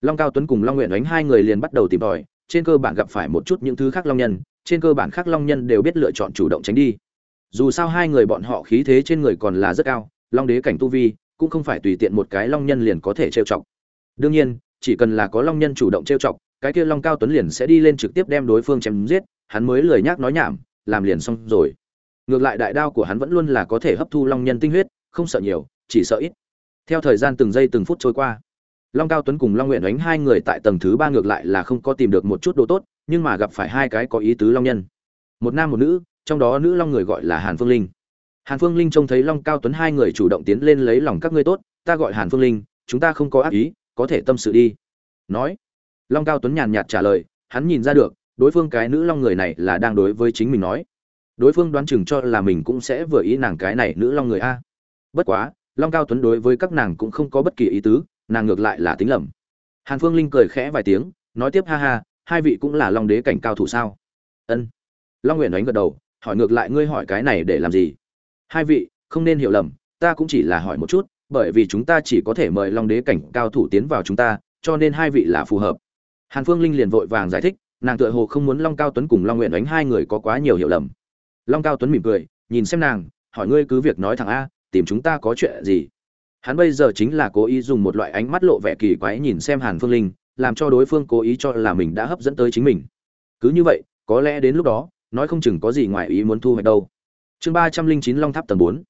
Long cao tuấn cùng long nguyện đánh hai người liền bắt đầu tìm tòi, trên cơ bản gặp phải một chút những thứ khác long nhân, trên cơ bản khác long nhân đều biết lựa chọn chủ động tránh đi. Dù sao hai người bọn họ khí thế trên người còn là rất cao, long đế cảnh tu vi cũng không phải tùy tiện một cái long nhân liền có thể trêu chọc. Đương nhiên, chỉ cần là có long nhân chủ động trêu chọc, cái kia long cao tuấn liền sẽ đi lên trực tiếp đem đối phương chém giết, hắn mới lười nhác nói nhảm, làm liền xong rồi. Ngược lại đại đao của hắn vẫn luôn là có thể hấp thu long nhân tinh huyết, không sợ nhiều, chỉ sợ ít theo thời gian từng giây từng phút trôi qua, long cao tuấn cùng long nguyện đánh hai người tại tầng thứ ba ngược lại là không có tìm được một chút đồ tốt, nhưng mà gặp phải hai cái có ý tứ long nhân. Một nam một nữ, trong đó nữ long người gọi là hàn phương linh. Hàn phương linh trông thấy long cao tuấn hai người chủ động tiến lên lấy lòng các ngươi tốt, ta gọi hàn phương linh, chúng ta không có ác ý, có thể tâm sự đi. Nói, long cao tuấn nhàn nhạt trả lời, hắn nhìn ra được, đối phương cái nữ long người này là đang đối với chính mình nói. Đối phương đoán chừng cho là mình cũng sẽ vừa ý nàng cái này nữ long người a. Bất quá long cao tuấn đối với các nàng cũng không có bất kỳ ý tứ, nàng ngược lại là tính lầm. Hàn phương linh cười khẽ vài tiếng, nói tiếp, ha ha, hai vị cũng là long đế cảnh cao thủ sao? Ân. Long nguyện đánh gật đầu, hỏi ngược lại, ngươi hỏi cái này để làm gì? Hai vị, không nên hiểu lầm, ta cũng chỉ là hỏi một chút, bởi vì chúng ta chỉ có thể mời long đế cảnh cao thủ tiến vào chúng ta, cho nên hai vị là phù hợp. Hàn phương linh liền vội vàng giải thích, nàng tựa hồ không muốn long cao tuấn cùng long nguyện đánh hai người có quá nhiều hiểu lầm. Long cao tuấn mỉm cười, nhìn xem nàng, hỏi, ngươi cứ việc nói thẳng a tìm chúng ta có chuyện gì? Hắn bây giờ chính là cố ý dùng một loại ánh mắt lộ vẻ kỳ quái nhìn xem hàn phương linh, làm cho đối phương cố ý cho là mình đã hấp dẫn tới chính mình. Cứ như vậy, có lẽ đến lúc đó, nói không chừng có gì ngoài ý muốn thu hoạch đâu. Chương ba trăm linh chín long tháp tầng bốn.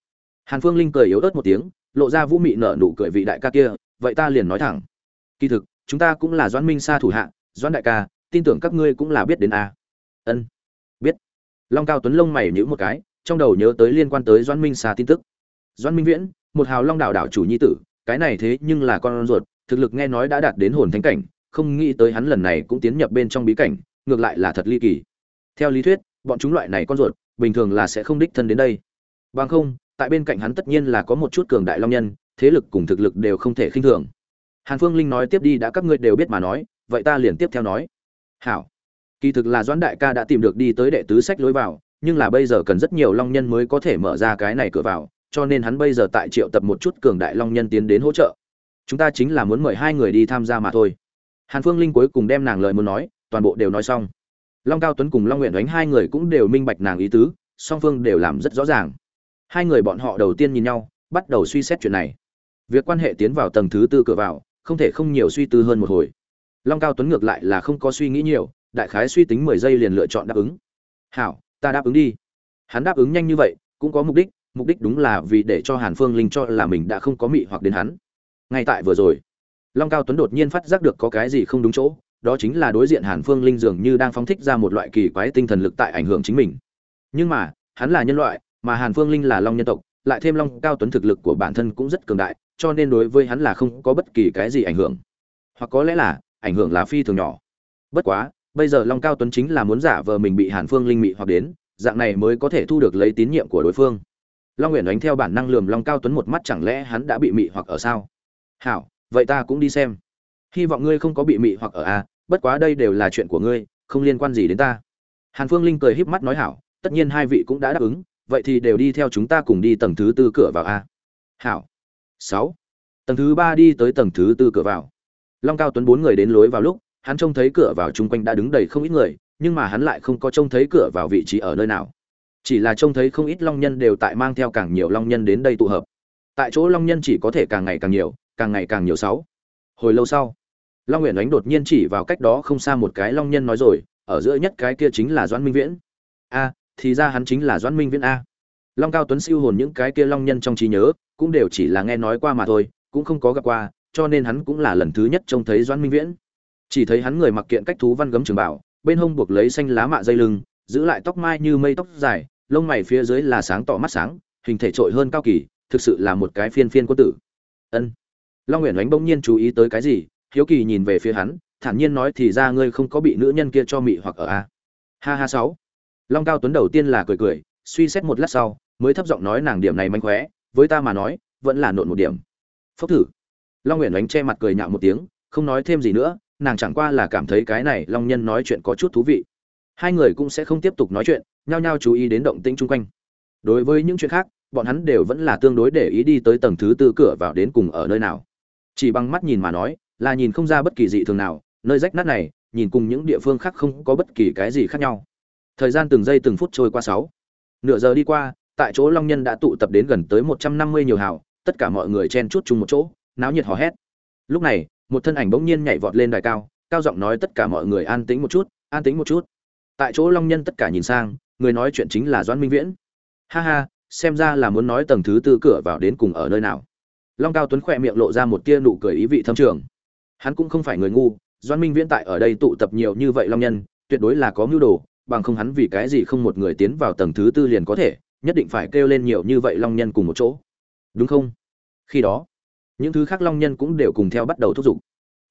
Hàn phương linh cười yếu ớt một tiếng, lộ ra vũ mị nở nụ cười vị đại ca kia, vậy ta liền nói thẳng. Kỳ thực, chúng ta cũng là doãn minh sa thủ hạ, doãn đại ca, tin tưởng các ngươi cũng là biết đến a. Ân. Biết. Long cao tuấn lông mày nhữ một cái, trong đầu nhớ tới liên quan tới doãn minh sa tin tức doãn minh viễn, một hào long đảo đảo chủ nhi tử, cái này thế nhưng là con ruột, thực lực nghe nói đã đạt đến hồn thánh cảnh, không nghĩ tới hắn lần này cũng tiến nhập bên trong bí cảnh, ngược lại là thật ly kỳ. Theo lý thuyết, bọn chúng loại này con ruột, bình thường là sẽ không đích thân đến đây. Bằng không, tại bên cạnh hắn tất nhiên là có một chút cường đại long nhân, thế lực cùng thực lực đều không thể khinh thường. Hàn phương linh nói tiếp đi đã các ngươi đều biết mà nói, vậy ta liền tiếp theo nói. Hảo. Kỳ thực là doãn đại ca đã tìm được đi tới đệ tứ sách lối vào, nhưng là bây giờ cần rất nhiều long nhân mới có thể mở ra cái này cửa vào cho nên hắn bây giờ tại triệu tập một chút cường đại long nhân tiến đến hỗ trợ. Chúng ta chính là muốn mời hai người đi tham gia mà thôi. Hàn phương linh cuối cùng đem nàng lời muốn nói, toàn bộ đều nói xong. Long cao tuấn cùng long nguyện đánh hai người cũng đều minh bạch nàng ý tứ, song phương đều làm rất rõ ràng. Hai người bọn họ đầu tiên nhìn nhau, bắt đầu suy xét chuyện này. Việc quan hệ tiến vào tầng thứ tư cửa vào, không thể không nhiều suy tư hơn một hồi. Long cao tuấn ngược lại là không có suy nghĩ nhiều, đại khái suy tính mười giây liền lựa chọn đáp ứng. Hảo, ta đáp ứng đi. Hắn đáp ứng nhanh như vậy, cũng có mục đích mục đích đúng là vì để cho hàn phương linh cho là mình đã không có mị hoặc đến hắn. Ngay tại vừa rồi, long cao tuấn đột nhiên phát giác được có cái gì không đúng chỗ, đó chính là đối diện hàn phương linh dường như đang phóng thích ra một loại kỳ quái tinh thần lực tại ảnh hưởng chính mình. Nhưng mà, hắn là nhân loại, mà hàn phương linh là long nhân tộc, lại thêm long cao tuấn thực lực của bản thân cũng rất cường đại, cho nên đối với hắn là không có bất kỳ cái gì ảnh hưởng. Hoặc có lẽ là, ảnh hưởng là phi thường nhỏ. Bất quá, bây giờ long cao tuấn chính là muốn giả vờ mình bị hàn phương linh mị hoặc đến, dạng này mới có thể thu được lấy tín nhiệm của đối phương long nguyện đánh theo bản năng lườm long cao tuấn một mắt, chẳng lẽ hắn đã bị mị hoặc ở sao? Hảo, vậy ta cũng đi xem. Hy vọng ngươi không có bị mị hoặc ở a bất quá đây đều là chuyện của ngươi, không liên quan gì đến ta. Hàn phương linh cười híp mắt nói hảo, tất nhiên hai vị cũng đã đáp ứng, vậy thì đều đi theo chúng ta cùng đi tầng thứ tư cửa vào a hảo. Sáu. Tầng thứ ba đi tới tầng thứ tư cửa vào. Long cao tuấn bốn người đến lối vào lúc, hắn trông thấy cửa vào chung quanh đã đứng đầy không ít người, nhưng mà hắn lại không có trông thấy cửa vào vị trí ở nơi nào chỉ là trông thấy không ít long nhân đều tại mang theo càng nhiều long nhân đến đây tụ hợp. Tại chỗ long nhân chỉ có thể càng ngày càng nhiều, càng ngày càng nhiều sáu. Hồi lâu sau, long nguyện đánh đột nhiên chỉ vào cách đó không xa một cái long nhân nói rồi, ở giữa nhất cái kia chính là doãn minh viễn. A, thì ra hắn chính là doãn minh viễn a. Long cao tuấn siêu hồn những cái kia long nhân trong trí nhớ, cũng đều chỉ là nghe nói qua mà thôi, cũng không có gặp qua, cho nên hắn cũng là lần thứ nhất trông thấy doãn minh viễn. Chỉ thấy hắn người mặc kiện cách thú văn gấm trường bảo, bên hông buộc lấy xanh lá mạ dây lưng, giữ lại tóc mai như mây tóc dài lông mày phía dưới là sáng tỏ mắt sáng, hình thể trội hơn cao kỳ, thực sự là một cái phiên phiên quân tử. Ân. Long nguyện đánh bỗng nhiên chú ý tới cái gì, hiếu kỳ nhìn về phía hắn, thản nhiên nói thì ra ngươi không có bị nữ nhân kia cho mị hoặc ở a. Ha ha sáu. Long cao tuấn đầu tiên là cười cười, suy xét một lát sau, mới thấp giọng nói nàng điểm này manh khóe, với ta mà nói, vẫn là nộn một điểm. Phốc thử. Long nguyện đánh che mặt cười nhạo một tiếng, không nói thêm gì nữa, nàng chẳng qua là cảm thấy cái này long nhân nói chuyện có chút thú vị. Hai người cũng sẽ không tiếp tục nói chuyện nhao nhao chú ý đến động tĩnh chung quanh. Đối với những chuyện khác, bọn hắn đều vẫn là tương đối để ý đi tới tầng thứ tư cửa vào đến cùng ở nơi nào. Chỉ bằng mắt nhìn mà nói, là nhìn không ra bất kỳ dị thường nào, nơi rách nát này, nhìn cùng những địa phương khác không có bất kỳ cái gì khác nhau. Thời gian từng giây từng phút trôi qua sáu. Nửa giờ đi qua, tại chỗ long nhân đã tụ tập đến gần tới một trăm năm mươi nhiều hào, tất cả mọi người chen chúc chung một chỗ, náo nhiệt hò hét. Lúc này, một thân ảnh bỗng nhiên nhảy vọt lên đài cao cao giọng nói tất cả mọi người an tĩnh một chút, an tĩnh một chút. Tại chỗ long nhân tất cả nhìn sang người nói chuyện chính là doãn minh viễn. Ha ha, xem ra là muốn nói tầng thứ tư cửa vào đến cùng ở nơi nào. Long cao tuấn khỏe miệng lộ ra một tia nụ cười ý vị thâm trường. Hắn cũng không phải người ngu, doãn minh viễn tại ở đây tụ tập nhiều như vậy long nhân, tuyệt đối là có mưu đồ, bằng không hắn vì cái gì không một người tiến vào tầng thứ tư liền có thể, nhất định phải kêu lên nhiều như vậy long nhân cùng một chỗ. Đúng không? Khi đó, những thứ khác long nhân cũng đều cùng theo bắt đầu thúc giục.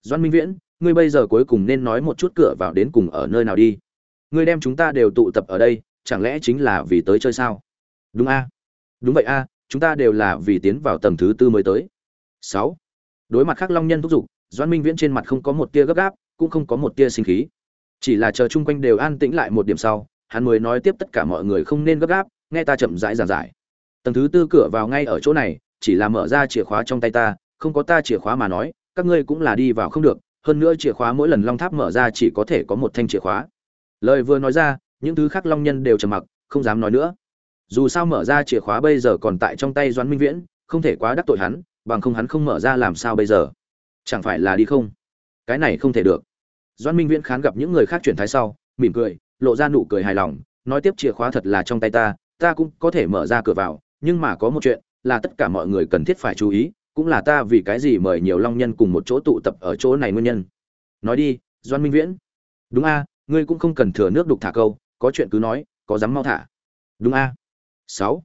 Doan minh viễn, ngươi bây giờ cuối cùng nên nói một chút cửa vào đến cùng ở nơi nào đi. Ngươi đem chúng ta đều tụ tập ở đây chẳng lẽ chính là vì tới chơi sao? Đúng a. Đúng vậy a, chúng ta đều là vì tiến vào tầng thứ tư mới tới. Sáu. Đối mặt khắc long nhân thúc giục doan minh viễn trên mặt không có một tia gấp gáp, cũng không có một tia sinh khí. Chỉ là chờ chung quanh đều an tĩnh lại một điểm sau, hắn mới nói tiếp tất cả mọi người không nên gấp gáp, nghe ta chậm rãi giảng giải. Tầng thứ tư cửa vào ngay ở chỗ này, chỉ là mở ra chìa khóa trong tay ta, không có ta chìa khóa mà nói, các ngươi cũng là đi vào không được, hơn nữa chìa khóa mỗi lần long tháp mở ra chỉ có thể có một thanh chìa khóa. Lời vừa nói ra những thứ khác long nhân đều trầm mặc, không dám nói nữa. Dù sao mở ra chìa khóa bây giờ còn tại trong tay doãn minh viễn, không thể quá đắc tội hắn, bằng không hắn không mở ra làm sao bây giờ? Chẳng phải là đi không? Cái này không thể được. Doãn minh viễn khán gặp những người khác chuyển thái sau, mỉm cười, lộ ra nụ cười hài lòng, nói tiếp chìa khóa thật là trong tay ta ta cũng có thể mở ra cửa vào, nhưng mà có một chuyện là tất cả mọi người cần thiết phải chú ý, cũng là ta vì cái gì mời nhiều long nhân cùng một chỗ tụ tập ở chỗ này nguyên nhân. Nói đi doan minh viễn. Đúng a, ngươi cũng không cần thừa nước đục thả câu có chuyện cứ nói, có dám mau thả. Đúng a. Sáu.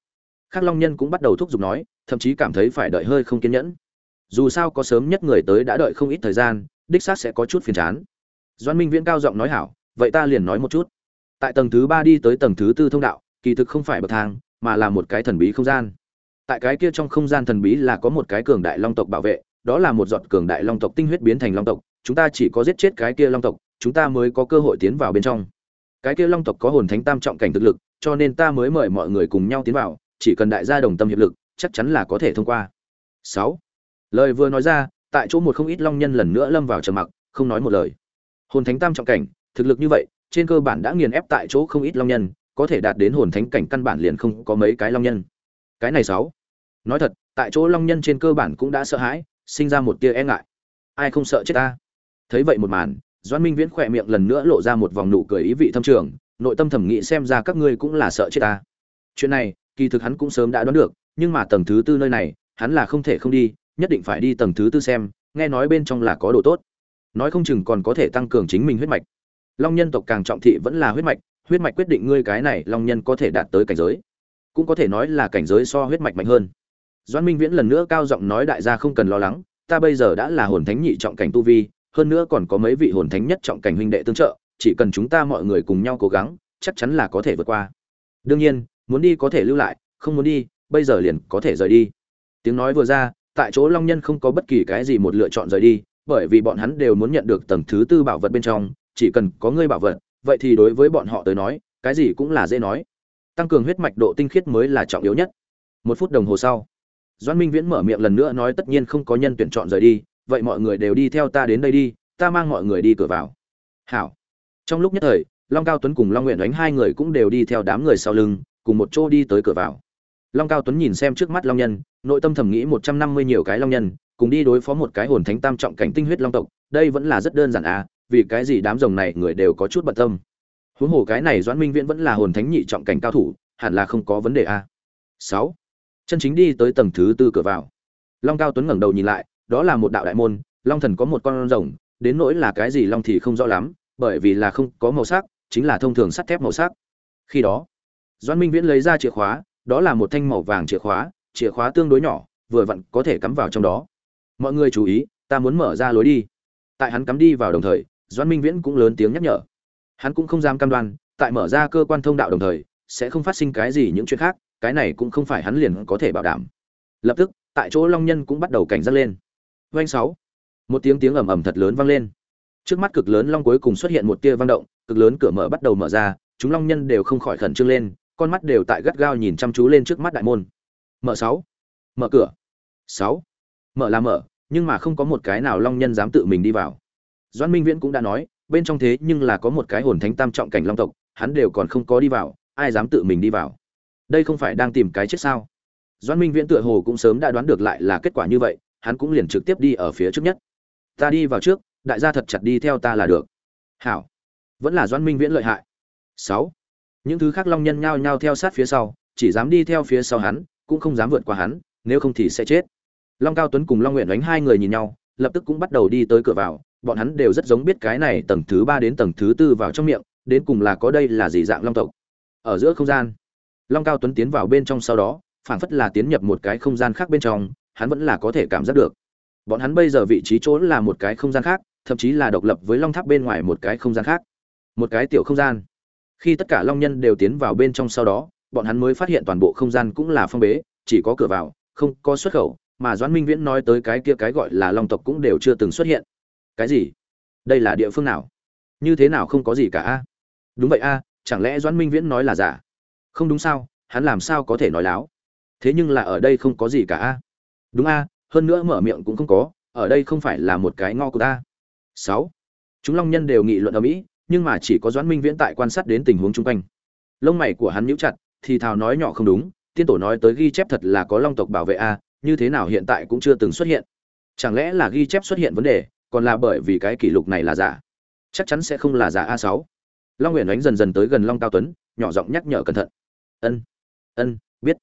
Khác long nhân cũng bắt đầu thúc giục nói, thậm chí cảm thấy phải đợi hơi không kiên nhẫn. Dù sao có sớm nhất người tới đã đợi không ít thời gian, đích xác sẽ có chút phiền chán. Doan minh viễn cao giọng nói hảo, vậy ta liền nói một chút. Tại tầng thứ ba đi tới tầng thứ tư thông đạo, kỳ thực không phải bậc thang, mà là một cái thần bí không gian. Tại cái kia trong không gian thần bí là có một cái cường đại long tộc bảo vệ, đó là một giọt cường đại long tộc tinh huyết biến thành long tộc, chúng ta chỉ có giết chết cái kia long tộc, chúng ta mới có cơ hội tiến vào bên trong cái kia long tộc có hồn thánh tam trọng cảnh thực lực, cho nên ta mới mời mọi người cùng nhau tiến vào, chỉ cần đại gia đồng tâm hiệp lực, chắc chắn là có thể thông qua. Sáu. Lời vừa nói ra, tại chỗ một không ít long nhân lần nữa lâm vào trầm mặc, không nói một lời. Hồn thánh tam trọng cảnh, thực lực như vậy, trên cơ bản đã nghiền ép tại chỗ không ít long nhân, có thể đạt đến hồn thánh cảnh căn bản liền không có mấy cái long nhân. Cái này sáu. Nói thật, tại chỗ long nhân trên cơ bản cũng đã sợ hãi, sinh ra một tia e ngại. Ai không sợ chết ta? Thấy vậy một màn doãn minh viễn khỏe miệng lần nữa lộ ra một vòng nụ cười ý vị thâm trường, nội tâm thẩm nghĩ xem ra các ngươi cũng là sợ chết ta. Chuyện này, kỳ thực hắn cũng sớm đã đoán được, nhưng mà tầng thứ tư nơi này, hắn là không thể không đi, nhất định phải đi tầng thứ tư xem, nghe nói bên trong là có đồ tốt. Nói không chừng còn có thể tăng cường chính mình huyết mạch. Long nhân tộc càng trọng thị vẫn là huyết mạch huyết mạch quyết định ngươi cái này long nhân có thể đạt tới cảnh giới. Cũng có thể nói là cảnh giới so huyết mạch mạnh hơn. Doãn minh viễn lần nữa cao giọng nói đại gia không cần lo lắng, ta bây giờ đã là hồn thánh nhị trọng cảnh tu vi hơn nữa còn có mấy vị hồn thánh nhất trọng cảnh huynh đệ tương trợ, chỉ cần chúng ta mọi người cùng nhau cố gắng, chắc chắn là có thể vượt qua. Đương nhiên, muốn đi có thể lưu lại, không muốn đi, bây giờ liền có thể rời đi. Tiếng nói vừa ra, tại chỗ long nhân không có bất kỳ cái gì một lựa chọn rời đi, bởi vì bọn hắn đều muốn nhận được tầng thứ tư bảo vật bên trong, chỉ cần có ngươi bảo vật, vậy thì đối với bọn họ tới nói, cái gì cũng là dễ nói. Tăng cường huyết mạch độ tinh khiết mới là trọng yếu nhất. Một phút đồng hồ sau doan minh viễn mở miệng lần nữa nói tất nhiên không có nhân tuyển chọn rời đi vậy mọi người đều đi theo ta đến đây đi, ta mang mọi người đi cửa vào. Hảo. Trong lúc nhất thời, long cao tuấn cùng long nguyện đánh hai người cũng đều đi theo đám người sau lưng, cùng một chỗ đi tới cửa vào. Long cao tuấn nhìn xem trước mắt long nhân, nội tâm thầm nghĩ một trăm năm mươi nhiều cái long nhân, cùng đi đối phó một cái hồn thánh tam trọng cảnh tinh huyết long tộc, đây vẫn là rất đơn giản à vì cái gì đám rồng này người đều có chút bận tâm. Huống hồ cái này doãn minh viễn vẫn là hồn thánh nhị trọng cảnh cao thủ, hẳn là không có vấn đề à. sáu. Chân chính đi tới tầng thứ tư cửa vào. Long cao tuấn ngẩng đầu nhìn lại đó là một đạo đại môn, long thần có một con rồng, đến nỗi là cái gì long thì không rõ lắm, bởi vì là không có màu sắc, chính là thông thường sắt thép màu sắc. Khi đó doan minh viễn lấy ra chìa khóa, đó là một thanh màu vàng chìa khóa chìa khóa tương đối nhỏ, vừa vặn có thể cắm vào trong đó. Mọi người chú ý, ta muốn mở ra lối đi. Tại hắn cắm đi vào đồng thời doan minh viễn cũng lớn tiếng nhắc nhở. Hắn cũng không dám cam đoan, tại mở ra cơ quan thông đạo đồng thời, sẽ không phát sinh cái gì những chuyện khác, cái này cũng không phải hắn liền có thể bảo đảm. Lập tức, tại chỗ long nhân cũng bắt đầu cảnh giác lên. Oanh sáu. Một tiếng tiếng ầm ầm thật lớn vang lên. Trước mắt cực lớn long cuối cùng xuất hiện một tia vang động, cực lớn cửa mở bắt đầu mở ra, chúng long nhân đều không khỏi khẩn trương lên, con mắt đều tại gắt gao nhìn chăm chú lên trước mắt đại môn. Mở sáu. Mở cửa. Sáu. Mở là mở, nhưng mà không có một cái nào long nhân dám tự mình đi vào. Doãn minh viễn cũng đã nói, bên trong thế nhưng là có một cái hồn thánh tam trọng cảnh long tộc, hắn đều còn không có đi vào, ai dám tự mình đi vào? Đây không phải đang tìm cái chết sao? Doãn minh viễn tựa hồ cũng sớm đã đoán được lại là kết quả như vậy hắn cũng liền trực tiếp đi ở phía trước nhất. Ta đi vào trước, đại gia thật chặt đi theo ta là được. Hảo. Vẫn là doãn minh viễn lợi hại. Sáu. Những thứ khác long nhân nhao nhao theo sát phía sau, chỉ dám đi theo phía sau hắn, cũng không dám vượt qua hắn, nếu không thì sẽ chết. Long cao tuấn cùng long nguyện đánh hai người nhìn nhau, lập tức cũng bắt đầu đi tới cửa vào, bọn hắn đều rất giống biết cái này tầng thứ ba đến tầng thứ tư vào trong miệng, đến cùng là có đây là gì dạng long tộc. Ở giữa không gian, long cao tuấn tiến vào bên trong sau đó, phảng phất là tiến nhập một cái không gian khác bên trong hắn vẫn là có thể cảm giác được. Bọn hắn bây giờ vị trí chỗ là một cái không gian khác, thậm chí là độc lập với long tháp bên ngoài một cái không gian khác. Một cái tiểu không gian. Khi tất cả long nhân đều tiến vào bên trong sau đó, bọn hắn mới phát hiện toàn bộ không gian cũng là phong bế, chỉ có cửa vào, không có xuất khẩu, mà doãn minh viễn nói tới cái kia cái gọi là long tộc cũng đều chưa từng xuất hiện. Cái gì? Đây là địa phương nào? Như thế nào không có gì cả a? Đúng vậy a, chẳng lẽ doãn minh viễn nói là giả? Không đúng sao, hắn làm sao có thể nói láo? Thế nhưng là ở đây không có gì cả a đúng a, hơn nữa mở miệng cũng không có, ở đây không phải là một cái ngo của ta. Sáu. Chúng long nhân đều nghị luận ở mỹ, nhưng mà chỉ có doãn minh viễn tại quan sát đến tình huống chung quanh. Lông mày của hắn nhíu chặt, thì thào nói nhỏ không đúng, tiên tổ nói tới ghi chép thật là có long tộc bảo vệ a, như thế nào hiện tại cũng chưa từng xuất hiện. Chẳng lẽ là ghi chép xuất hiện vấn đề, còn là bởi vì cái kỷ lục này là giả? Chắc chắn sẽ không là giả a sáu. Long nguyện đánh dần dần tới gần long cao tuấn, nhỏ giọng nhắc nhở cẩn thận. Ân ân, biết.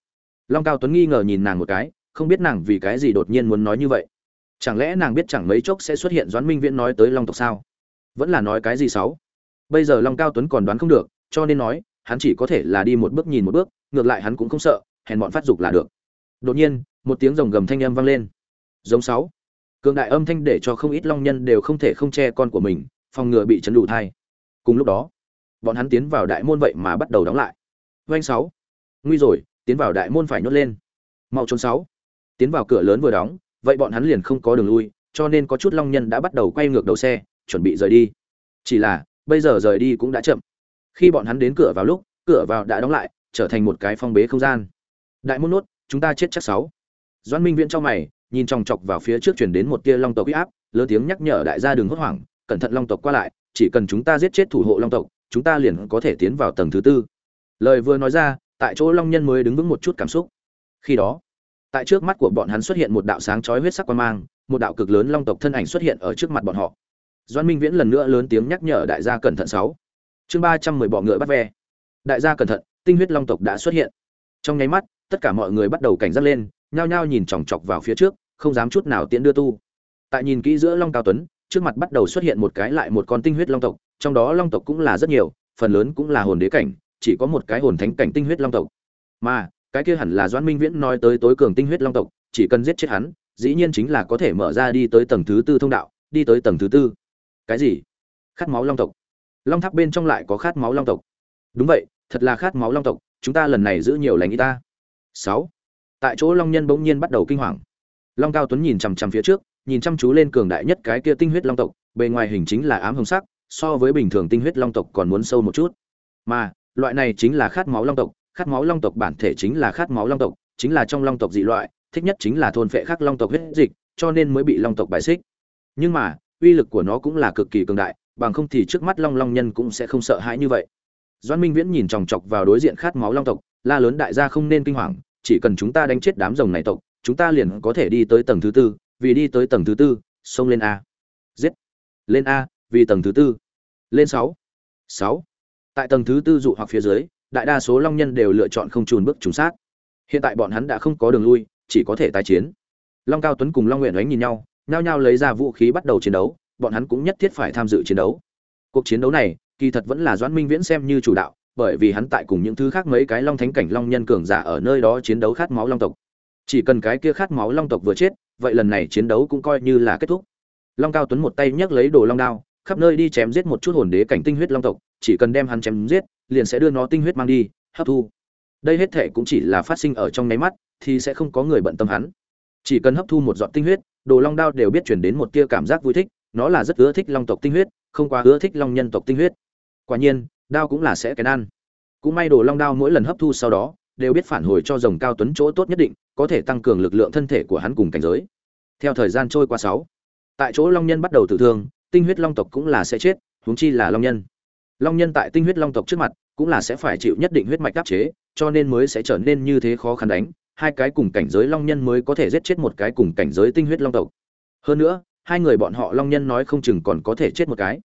Long cao tuấn nghi ngờ nhìn nàng một cái không biết nàng vì cái gì đột nhiên muốn nói như vậy. Chẳng lẽ nàng biết chẳng mấy chốc sẽ xuất hiện doãn minh viễn nói tới long tộc sao? Vẫn là nói cái gì sáu bây giờ long cao tuấn còn đoán không được, cho nên nói, hắn chỉ có thể là đi một bước nhìn một bước, ngược lại hắn cũng không sợ, hèn bọn phát dục là được. Đột nhiên, một tiếng rồng gầm thanh âm vang lên. Giống sáu. Cường đại âm thanh để cho không ít long nhân đều không thể không che con của mình, phòng ngừa bị chấn đủ thai. Cùng lúc đó, bọn hắn tiến vào đại môn vậy mà bắt đầu đóng lại. Doanh sáu. Nguy rồi, tiến vào đại môn phải nhốt lên. Mau trốn sáu tiến vào cửa lớn vừa đóng, vậy bọn hắn liền không có đường lui, cho nên có chút long nhân đã bắt đầu quay ngược đầu xe, chuẩn bị rời đi. Chỉ là, bây giờ rời đi cũng đã chậm. Khi bọn hắn đến cửa vào lúc, cửa vào đã đóng lại, trở thành một cái phong bế không gian. Đại môn nốt, chúng ta chết chắc sáu. Doãn minh viễn cho mày, nhìn chòng chọc vào phía trước chuyển đến một tia long tộc uy áp, lớn tiếng nhắc nhở đại gia đừng hốt hoảng, cẩn thận long tộc qua lại, chỉ cần chúng ta giết chết thủ hộ long tộc, chúng ta liền có thể tiến vào tầng thứ tư. Lời vừa nói ra, tại chỗ long nhân mới đứng vững một chút cảm xúc. Khi đó tại trước mắt của bọn hắn xuất hiện một đạo sáng chói huyết sắc quan mang, một đạo cực lớn long tộc thân ảnh xuất hiện ở trước mặt bọn họ. Doan minh viễn lần nữa lớn tiếng nhắc nhở đại gia cẩn thận sáu. Chương ba trăm mười bọ ngựa bắt ve. Đại gia cẩn thận, tinh huyết long tộc đã xuất hiện. Trong nháy mắt, tất cả mọi người bắt đầu cảnh giác lên, nhao nhao nhìn chòng chọc vào phía trước, không dám chút nào tiễn đưa tu. Tại nhìn kỹ giữa long cao tuấn, trước mặt bắt đầu xuất hiện một cái lại một con tinh huyết long tộc, trong đó long tộc cũng là rất nhiều, phần lớn cũng là hồn đế cảnh, chỉ có một cái hồn thánh cảnh tinh huyết long tộc. Mà cái kia hẳn là doãn minh viễn nói tới tối cường tinh huyết long tộc, chỉ cần giết chết hắn, dĩ nhiên chính là có thể mở ra đi tới tầng thứ tư thông đạo, đi tới tầng thứ tư. Cái gì? Khát máu long tộc. Long tháp bên trong lại có khát máu long tộc. Đúng vậy, thật là khát máu long tộc, chúng ta lần này giữ nhiều lành y ta. Sáu. Tại chỗ long nhân bỗng nhiên bắt đầu kinh hoàng. Long cao tuấn nhìn chằm chằm phía trước, nhìn chăm chú lên cường đại nhất cái kia tinh huyết long tộc, bề ngoài hình chính là ám hồng sắc, so với bình thường tinh huyết long tộc còn muốn sâu một chút. Mà, loại này chính là khát máu long tộc khát máu long tộc bản thể chính là khát máu long tộc, chính là trong long tộc dị loại, thích nhất chính là thôn phệ khắc long tộc huyết dịch, cho nên mới bị long tộc bài xích. Nhưng mà, uy lực của nó cũng là cực kỳ cường đại, bằng không thì trước mắt long long nhân cũng sẽ không sợ hãi như vậy. Doan minh viễn nhìn chòng chọc vào đối diện khát máu long tộc, la lớn đại gia không nên kinh hoàng, chỉ cần chúng ta đánh chết đám rồng này tộc, chúng ta liền có thể đi tới tầng thứ tư, vì đi tới tầng thứ tư, xông lên a. Giết! Lên a, vì tầng thứ tư. Lên sáu. Sáu. Tại tầng thứ tư dụ hoặc phía dưới đại đa số long nhân đều lựa chọn không trùn bước trùng sát. Hiện tại bọn hắn đã không có đường lui, chỉ có thể tái chiến. Long cao tuấn cùng long nguyện đánh nhìn nhau, nhao nhao lấy ra vũ khí bắt đầu chiến đấu, bọn hắn cũng nhất thiết phải tham dự chiến đấu. Cuộc chiến đấu này, kỳ thật vẫn là doãn minh viễn xem như chủ đạo, bởi vì hắn tại cùng những thứ khác mấy cái long thánh cảnh long nhân cường giả ở nơi đó chiến đấu khát máu long tộc. Chỉ cần cái kia khát máu long tộc vừa chết, vậy lần này chiến đấu cũng coi như là kết thúc. Long cao tuấn một tay nhấc lấy đồ long đao, khắp nơi đi chém giết một chút hồn đế cảnh tinh huyết long tộc, chỉ cần đem hắn chém giết liền sẽ đưa nó tinh huyết mang đi, hấp thu. Đây hết thể cũng chỉ là phát sinh ở trong nháy mắt, thì sẽ không có người bận tâm hắn. Chỉ cần hấp thu một giọt tinh huyết, đồ long đao đều biết chuyển đến một tia cảm giác vui thích, nó là rất ưa thích long tộc tinh huyết, không quá ưa thích long nhân tộc tinh huyết. Quả nhiên, đao cũng là sẽ cái ăn. Cũng may đồ long đao mỗi lần hấp thu sau đó, đều biết phản hồi cho rồng cao tuấn chỗ tốt nhất định, có thể tăng cường lực lượng thân thể của hắn cùng cảnh giới. Theo thời gian trôi qua sáu, tại chỗ long nhân bắt đầu tử thương, tinh huyết long tộc cũng là sẽ chết, huống chi là long nhân. Long nhân tại tinh huyết long tộc trước mặt cũng là sẽ phải chịu nhất định huyết mạch đáp chế, cho nên mới sẽ trở nên như thế khó khăn đánh, hai cái cùng cảnh giới long nhân mới có thể giết chết một cái cùng cảnh giới tinh huyết long tộc. Hơn nữa, hai người bọn họ long nhân nói không chừng còn có thể chết một cái.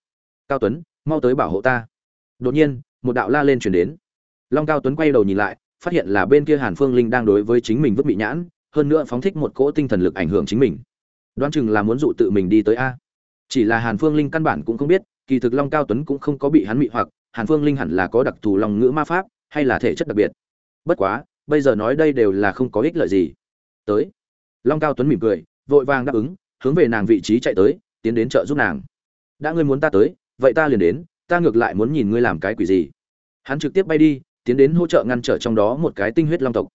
Cao tuấn, mau tới bảo hộ ta. Đột nhiên, một đạo la lên chuyển đến. Long cao tuấn quay đầu nhìn lại, phát hiện là bên kia hàn phương linh đang đối với chính mình vứt bị nhãn, hơn nữa phóng thích một cỗ tinh thần lực ảnh hưởng chính mình. Đoán chừng là muốn dụ tự mình đi tới a. Chỉ là hàn phương linh căn bản cũng không biết, kỳ thực long cao tuấn cũng không có bị hắn mị hoặc hàn phương linh hẳn là có đặc thù lòng ngữ ma pháp, hay là thể chất đặc biệt? Bất quá, bây giờ nói đây đều là không có ích lợi gì. Tới. Long cao tuấn mỉm cười, vội vàng đáp ứng, hướng về nàng vị trí chạy tới, tiến đến trợ giúp nàng. Đã ngươi muốn ta tới, vậy ta liền đến, ta ngược lại muốn nhìn ngươi làm cái quỷ gì. Hắn trực tiếp bay đi, tiến đến hỗ trợ ngăn trở trong đó một cái tinh huyết long tộc.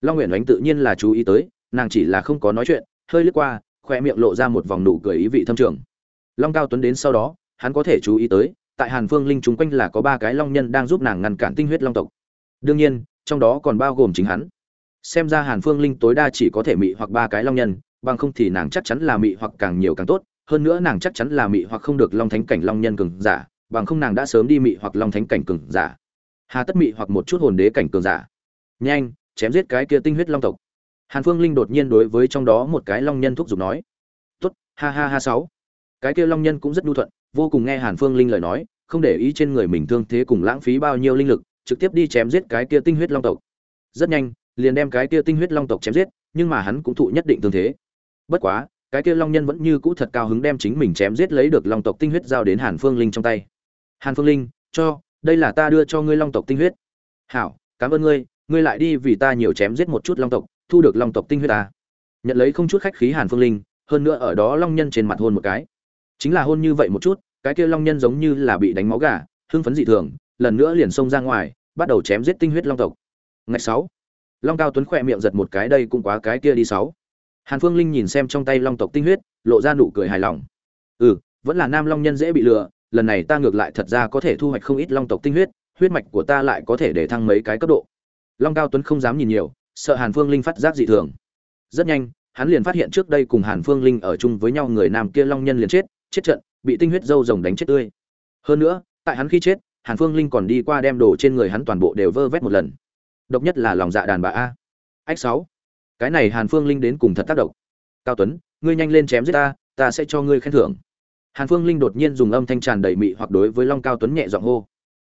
Long Uyển Oánh tự nhiên là chú ý tới, nàng chỉ là không có nói chuyện, hơi lướt qua, khoe miệng lộ ra một vòng nụ cười ý vị thâm trường. Long cao tuấn đến sau đó, hắn có thể chú ý tới tại hàn phương linh chúng quanh là có ba cái long nhân đang giúp nàng ngăn cản tinh huyết long tộc. Đương nhiên, trong đó còn bao gồm chính hắn. Xem ra hàn phương linh tối đa chỉ có thể mị hoặc ba cái long nhân, bằng không thì nàng chắc chắn là mị hoặc càng nhiều càng tốt, hơn nữa nàng chắc chắn là mị hoặc không được long thánh cảnh long nhân cường giả, bằng không nàng đã sớm đi mị hoặc long thánh cảnh cường giả. Hà tất mị hoặc một chút hồn đế cảnh cường giả. Nhanh, chém giết cái kia tinh huyết long tộc. Hàn phương linh đột nhiên đối với trong đó một cái long nhân thúc giục nói, tốt, ha ha ha sáu. Cái kia long nhân cũng rất nhu thuận vô cùng nghe hàn phương linh lời nói, không để ý trên người mình thương thế cùng lãng phí bao nhiêu linh lực, trực tiếp đi chém giết cái kia tinh huyết long tộc. Rất nhanh, liền đem cái kia tinh huyết long tộc chém giết, nhưng mà hắn cũng thụ nhất định thương thế. Bất quá, cái kia long nhân vẫn như cũ thật cao hứng đem chính mình chém giết lấy được long tộc tinh huyết giao đến hàn phương linh trong tay. Hàn phương linh, cho, đây là ta đưa cho ngươi long tộc tinh huyết. Hảo, cảm ơn ngươi ngươi lại đi vì ta nhiều chém giết một chút long tộc, thu được long tộc tinh huyết ta. Nhận lấy không chút khách khí hàn phương linh, hơn nữa ở đó long nhân trên mặt hôn một cái. Chính là hôn như vậy một chút cái kia long nhân giống như là bị đánh máu gà, hưng phấn dị thường, lần nữa liền xông ra ngoài, bắt đầu chém giết tinh huyết long tộc. Ngày sáu, long cao tuấn khỏe miệng giật một cái, đây cũng quá cái kia đi sáu. Hàn phương linh nhìn xem trong tay long tộc tinh huyết, lộ ra nụ cười hài lòng. Ừ vẫn là nam long nhân dễ bị lừa, lần này ta ngược lại thật ra có thể thu hoạch không ít long tộc tinh huyết huyết mạch của ta lại có thể để thăng mấy cái cấp độ. Long cao tuấn không dám nhìn nhiều, sợ hàn phương linh phát giác dị thường. Rất nhanh, hắn liền phát hiện trước đây cùng hàn phương linh ở chung với nhau người nam kia long nhân liền chết chết trận bị tinh huyết dâu rồng đánh chết tươi. Hơn nữa, tại hắn khi chết, hàn phương linh còn đi qua đem đồ trên người hắn toàn bộ đều vơ vét một lần. Độc nhất là lòng dạ đàn bà a. Ách sáu. Cái này hàn phương linh đến cùng thật tác động. Cao tuấn, ngươi nhanh lên chém giết ta ta sẽ cho ngươi khen thưởng. Hàn phương linh đột nhiên dùng âm thanh tràn đầy mị hoặc đối với long cao tuấn nhẹ giọng hô.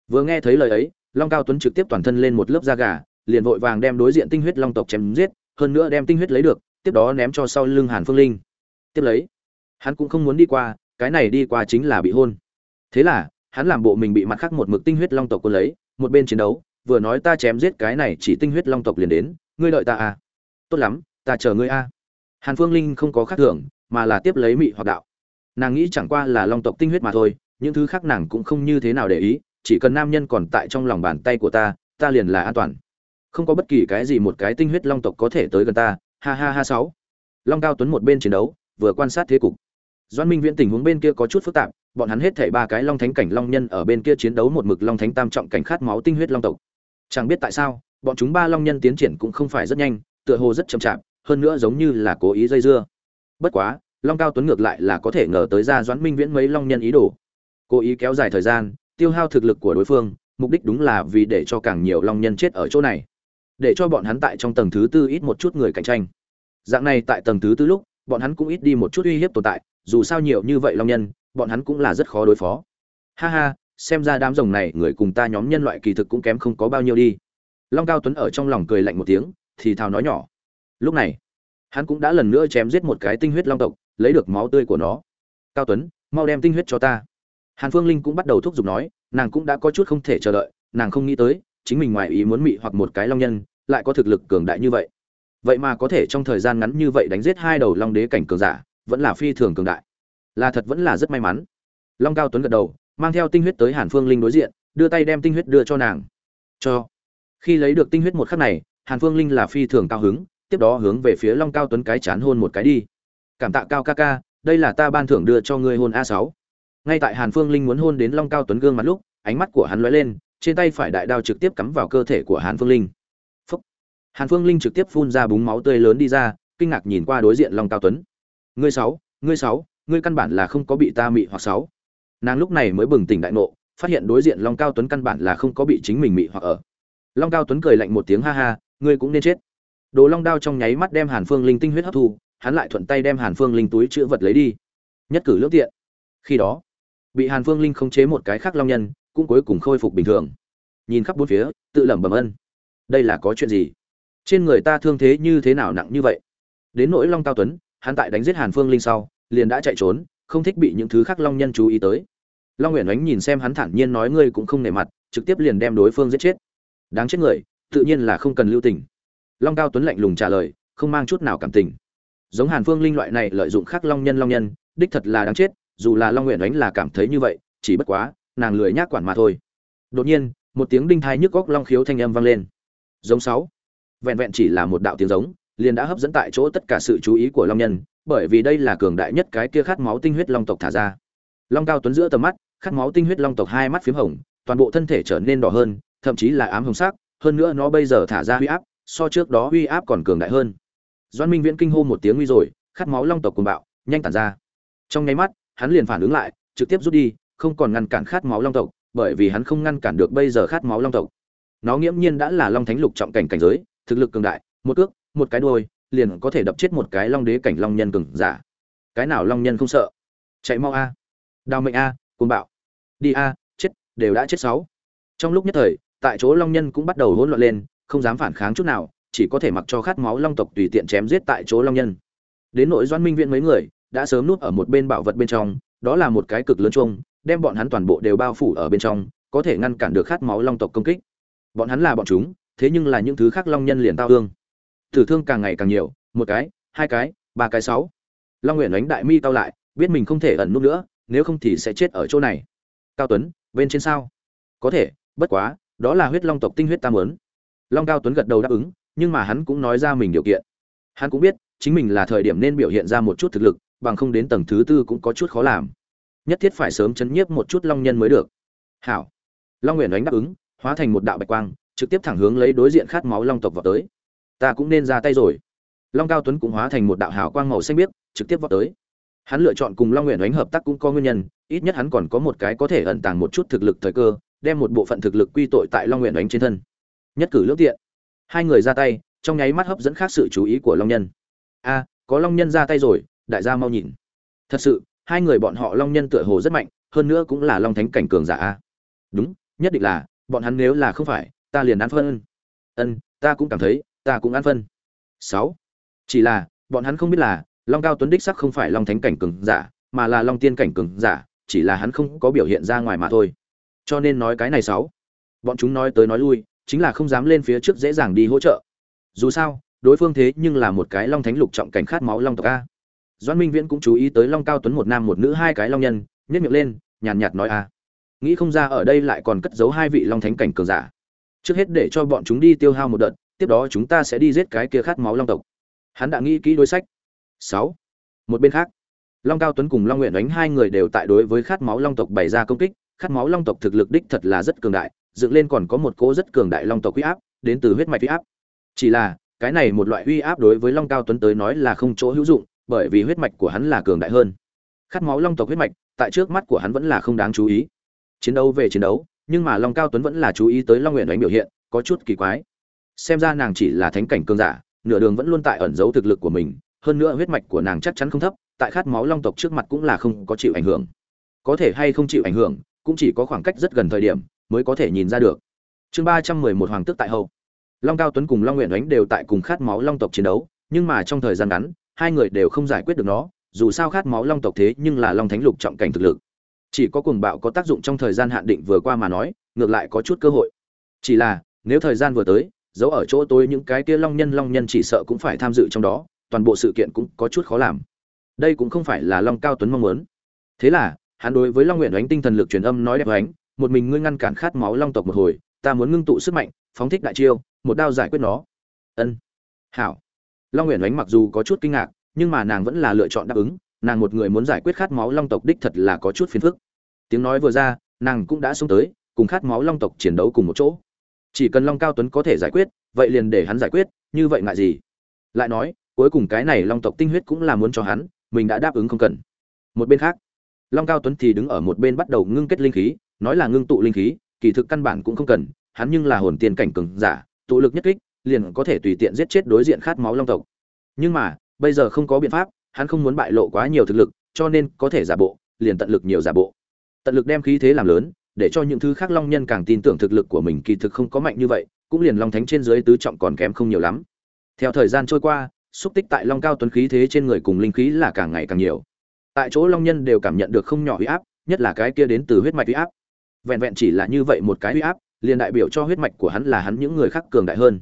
Vừa nghe thấy lời ấy, long cao tuấn trực tiếp toàn thân lên một lớp da gà, liền vội vàng đem đối diện tinh huyết long tộc chém giết, hơn nữa đem tinh huyết lấy được, tiếp đó ném cho sau lưng hàn phương linh. Tiếp lấy, hắn cũng không muốn đi qua cái này đi qua chính là bị hôn. Thế là, hắn làm bộ mình bị mặt khác một mực tinh huyết long tộc quân lấy, một bên chiến đấu, vừa nói ta chém giết cái này chỉ tinh huyết long tộc liền đến, ngươi đợi ta à? Tốt lắm, ta chờ ngươi a à. hàn phương linh không có khác thưởng mà là tiếp lấy mị hoặc đạo. Nàng nghĩ chẳng qua là long tộc tinh huyết mà thôi, những thứ khác nàng cũng không như thế nào để ý, chỉ cần nam nhân còn tại trong lòng bàn tay của ta ta liền là an toàn. Không có bất kỳ cái gì một cái tinh huyết long tộc có thể tới gần ta, ha ha ha sáu. Long cao tuấn một bên chiến đấu, vừa quan sát thế cục doan minh viễn tình huống bên kia có chút phức tạp, bọn hắn hết thảy ba cái long thánh cảnh long nhân ở bên kia chiến đấu một mực long thánh tam trọng cảnh khát máu tinh huyết long tộc. Chẳng biết tại sao, bọn chúng ba long nhân tiến triển cũng không phải rất nhanh, tựa hồ rất chậm chạp, hơn nữa giống như là cố ý dây dưa. Bất quá, long cao tuấn ngược lại là có thể ngờ tới ra doãn minh viễn mấy long nhân ý đồ. Cố ý kéo dài thời gian, tiêu hao thực lực của đối phương, mục đích đúng là vì để cho càng nhiều long nhân chết ở chỗ này. Để cho bọn hắn tại trong tầng thứ tư ít một chút người cạnh tranh. Dạng này tại tầng thứ tư lúc bọn hắn cũng ít đi một chút uy hiếp tồn tại, dù sao nhiều như vậy long nhân, bọn hắn cũng là rất khó đối phó. Ha ha, xem ra đám rồng này người cùng ta nhóm nhân loại kỳ thực cũng kém không có bao nhiêu đi. Long cao tuấn ở trong lòng cười lạnh một tiếng, thì thào nói nhỏ. Lúc này, hắn cũng đã lần nữa chém giết một cái tinh huyết long tộc, lấy được máu tươi của nó. Cao tuấn, mau đem tinh huyết cho ta. Hàn phương linh cũng bắt đầu thúc giục nói, nàng cũng đã có chút không thể chờ đợi, nàng không nghĩ tới, chính mình ngoài ý muốn mị hoặc một cái long nhân, lại có thực lực cường đại như vậy vậy mà có thể trong thời gian ngắn như vậy đánh giết hai đầu long đế cảnh cường giả, vẫn là phi thường cường đại. Là thật vẫn là rất may mắn. Long cao tuấn gật đầu, mang theo tinh huyết tới hàn phương linh đối diện, đưa tay đem tinh huyết đưa cho nàng. Cho. Khi lấy được tinh huyết một khắc này, hàn phương linh là phi thường cao hứng, tiếp đó hướng về phía long cao tuấn cái chán hôn một cái đi. Cảm tạ cao ca ca, đây là ta ban thưởng đưa cho ngươi hôn a sáu. Ngay tại hàn phương linh muốn hôn đến long cao tuấn gương mặt lúc, ánh mắt của hắn lóe lên, trên tay phải đại đao trực tiếp cắm vào cơ thể của hàn phương linh hàn phương linh trực tiếp phun ra búng máu tươi lớn đi ra, kinh ngạc nhìn qua đối diện long cao tuấn. Ngươi sáu ngươi sáu, ngươi căn bản là không có bị ta mị hoặc sáu. Nàng lúc này mới bừng tỉnh đại ngộ, phát hiện đối diện long cao tuấn căn bản là không có bị chính mình mị hoặc ở. Long cao tuấn cười lạnh một tiếng, ha ha, ngươi cũng nên chết. Đồ long đao trong nháy mắt đem hàn phương linh tinh huyết hấp thu, hắn lại thuận tay đem hàn phương linh túi chữ vật lấy đi. Nhất cử lưỡng tiện. Khi đó, bị hàn phương linh khống chế một cái khác long nhân, cũng cuối cùng khôi phục bình thường. Nhìn khắp bốn phía, tự lẩm bẩm ân. Đây là có chuyện gì? Trên người ta thương thế như thế nào nặng như vậy? Đến nỗi long cao tuấn, hắn tại đánh giết hàn phương linh sau, liền đã chạy trốn, không thích bị những thứ khác long nhân chú ý tới. Long nguyện ánh nhìn xem hắn thản nhiên nói ngươi cũng không nể mặt, trực tiếp liền đem đối phương giết chết. Đáng chết người, tự nhiên là không cần lưu tình. Long cao tuấn lạnh lùng trả lời, không mang chút nào cảm tình. Giống hàn phương linh loại này lợi dụng khác long nhân long nhân, đích thật là đáng chết, dù là long nguyện Ánh là cảm thấy như vậy, chỉ bất quá, nàng lười nhác quản mà thôi. Đột nhiên, một tiếng đinh thai nhức góc long khiếu thanh âm vang lên. Giống sáu vẹn vẹn chỉ là một đạo tiếng giống, liền đã hấp dẫn tại chỗ tất cả sự chú ý của long nhân, bởi vì đây là cường đại nhất cái kia khát máu tinh huyết long tộc thả ra. Long cao tuấn giữa tầm mắt, khát máu tinh huyết long tộc hai mắt phím hồng, toàn bộ thân thể trở nên đỏ hơn, thậm chí là ám hồng sắc, hơn nữa nó bây giờ thả ra huy áp, so trước đó huy áp còn cường đại hơn. Doan minh viễn kinh hô một tiếng nguy rồi, khát máu long tộc cùng bạo, nhanh tản ra. Trong nháy mắt, hắn liền phản ứng lại, trực tiếp rút đi, không còn ngăn cản khát máu long tộc, bởi vì hắn không ngăn cản được bây giờ khát máu long tộc. Nó nghiễm nhiên đã là long thánh lục trọng cảnh cảnh giới thực lực cường đại, một cước, một cái đuôi, liền có thể đập chết một cái long đế cảnh long nhân cường giả. Cái nào long nhân không sợ? Chạy mau a. Đào mệnh a, cuồng bạo. Đi a, chết, đều đã chết sáu. Trong lúc nhất thời, tại chỗ long nhân cũng bắt đầu hỗn loạn lên, không dám phản kháng chút nào, chỉ có thể mặc cho khát máu long tộc tùy tiện chém giết tại chỗ long nhân. Đến nội Doanh minh viện mấy người, đã sớm núp ở một bên bảo vật bên trong, đó là một cái cực lớn chung đem bọn hắn toàn bộ đều bao phủ ở bên trong, có thể ngăn cản được khát máu long tộc công kích. Bọn hắn là bọn chúng thế nhưng là những thứ khác long nhân liền tao thương. Tử thương càng ngày càng nhiều, một cái, hai cái, ba cái sáu. Long nguyện đánh đại mi tao lại, biết mình không thể ẩn núp nữa, nếu không thì sẽ chết ở chỗ này. Cao tuấn, bên trên sao? Có thể, bất quá, đó là huyết long tộc tinh huyết tam lớn long cao tuấn gật đầu đáp ứng, nhưng mà hắn cũng nói ra mình điều kiện. Hắn cũng biết, chính mình là thời điểm nên biểu hiện ra một chút thực lực, bằng không đến tầng thứ tư cũng có chút khó làm. Nhất thiết phải sớm chấn nhiếp một chút long nhân mới được. Hảo. Long nguyện đánh đáp ứng, hóa thành một đạo bạch quang trực tiếp thẳng hướng lấy đối diện khát máu long tộc vào tới. Ta cũng nên ra tay rồi. Long cao tuấn cũng hóa thành một đạo hào quang màu xanh biếc, trực tiếp vào tới. Hắn lựa chọn cùng long nguyện đánh hợp tác cũng có nguyên nhân, ít nhất hắn còn có một cái có thể ẩn tàng một chút thực lực thời cơ, đem một bộ phận thực lực quy tội tại long nguyện đánh trên thân. Nhất cử lưỡng tiện. Hai người ra tay, trong nháy mắt hấp dẫn khác sự chú ý của long nhân. A, có long nhân ra tay rồi, đại gia mau nhìn. Thật sự, hai người bọn họ long nhân tựa hồ rất mạnh, hơn nữa cũng là long thánh cảnh cường giả a. Đúng, nhất định là, bọn hắn nếu là không phải ta liền ăn phân. Ân, ta cũng cảm thấy, ta cũng ăn phân. Sáu, chỉ là, bọn hắn không biết là, long cao tuấn đích sắc không phải long thánh cảnh cường giả, mà là long tiên cảnh cường giả, chỉ là hắn không có biểu hiện ra ngoài mà thôi. Cho nên nói cái này sáu. Bọn chúng nói tới nói lui, chính là không dám lên phía trước dễ dàng đi hỗ trợ. Dù sao, đối phương thế nhưng là một cái long thánh lục trọng cảnh khát máu long tộc a. Doan minh viễn cũng chú ý tới long cao tuấn một nam một nữ hai cái long nhân nhất miệng lên, nhàn nhạt nói a. Nghĩ không ra ở đây lại còn cất giấu hai vị long thánh cảnh cường giả trước hết để cho bọn chúng đi tiêu hao một đợt, tiếp đó chúng ta sẽ đi giết cái kia khát máu long tộc. Hắn đã nghĩ kỹ đối sách. Sáu. Một bên khác, long cao tuấn cùng long nguyện đánh hai người đều tại đối với khát máu long tộc bày ra công kích. Khát máu long tộc thực lực đích thật là rất cường đại, dựng lên còn có một cỗ rất cường đại long tộc uy áp, đến từ huyết mạch uy áp. Chỉ là, cái này một loại uy áp đối với long cao tuấn tới nói là không chỗ hữu dụng, bởi vì huyết mạch của hắn là cường đại hơn. Khát máu long tộc huyết mạch, tại trước mắt của hắn vẫn là không đáng chú ý. Chiến đấu về chiến đấu nhưng mà long cao tuấn vẫn là chú ý tới long nguyện đánh biểu hiện, có chút kỳ quái. Xem ra nàng chỉ là thánh cảnh cương giả, nửa đường vẫn luôn tại ẩn giấu thực lực của mình, hơn nữa huyết mạch của nàng chắc chắn không thấp, tại khát máu long tộc trước mặt cũng là không có chịu ảnh hưởng. Có thể hay không chịu ảnh hưởng, cũng chỉ có khoảng cách rất gần thời điểm mới có thể nhìn ra được. Chương ba trăm mười một hoàng tước tại hậu. Long cao tuấn cùng long nguyện đánh đều tại cùng khát máu long tộc chiến đấu, nhưng mà trong thời gian ngắn, hai người đều không giải quyết được nó, dù sao khát máu long tộc thế nhưng là long thánh lục trọng cảnh thực lực chỉ có cuồng bạo có tác dụng trong thời gian hạn định vừa qua mà nói, ngược lại có chút cơ hội. Chỉ là, nếu thời gian vừa tới, giấu ở chỗ tôi những cái kia long nhân long nhân chỉ sợ cũng phải tham dự trong đó, toàn bộ sự kiện cũng có chút khó làm. Đây cũng không phải là long cao tuấn mong muốn. Thế là, hắn đối với long nguyện đánh tinh thần lực truyền âm nói đẹp ánh, một mình ngươi ngăn cản khát máu long tộc một hồi, ta muốn ngưng tụ sức mạnh, phóng thích đại chiêu, một đao giải quyết nó. Ân. Hảo. Long nguyện đánh mặc dù có chút kinh ngạc, nhưng mà nàng vẫn là lựa chọn đáp ứng nàng một người muốn giải quyết khát máu long tộc đích thật là có chút phiền phức. Tiếng nói vừa ra, nàng cũng đã xuống tới, cùng khát máu long tộc chiến đấu cùng một chỗ. Chỉ cần long cao tuấn có thể giải quyết, vậy liền để hắn giải quyết, như vậy ngại gì? Lại nói, cuối cùng cái này long tộc tinh huyết cũng là muốn cho hắn, mình đã đáp ứng không cần. Một bên khác, long cao tuấn thì đứng ở một bên bắt đầu ngưng kết linh khí, nói là ngưng tụ linh khí, kỳ thực căn bản cũng không cần, hắn nhưng là hồn tiền cảnh cường giả, tụ lực nhất kích, liền có thể tùy tiện giết chết đối diện khát máu long tộc. Nhưng mà, bây giờ không có biện pháp hắn không muốn bại lộ quá nhiều thực lực, cho nên có thể giả bộ, liền tận lực nhiều giả bộ. Tận lực đem khí thế làm lớn, để cho những thứ khác long nhân càng tin tưởng thực lực của mình kỳ thực không có mạnh như vậy, cũng liền long thánh trên dưới tứ trọng còn kém không nhiều lắm. Theo thời gian trôi qua, xúc tích tại long cao tuấn khí thế trên người cùng linh khí là càng ngày càng nhiều. Tại chỗ long nhân đều cảm nhận được không nhỏ huy áp, nhất là cái kia đến từ huyết mạch huy áp. Vẹn vẹn chỉ là như vậy một cái huy áp, liền đại biểu cho huyết mạch của hắn là hắn những người khác cường đại hơn.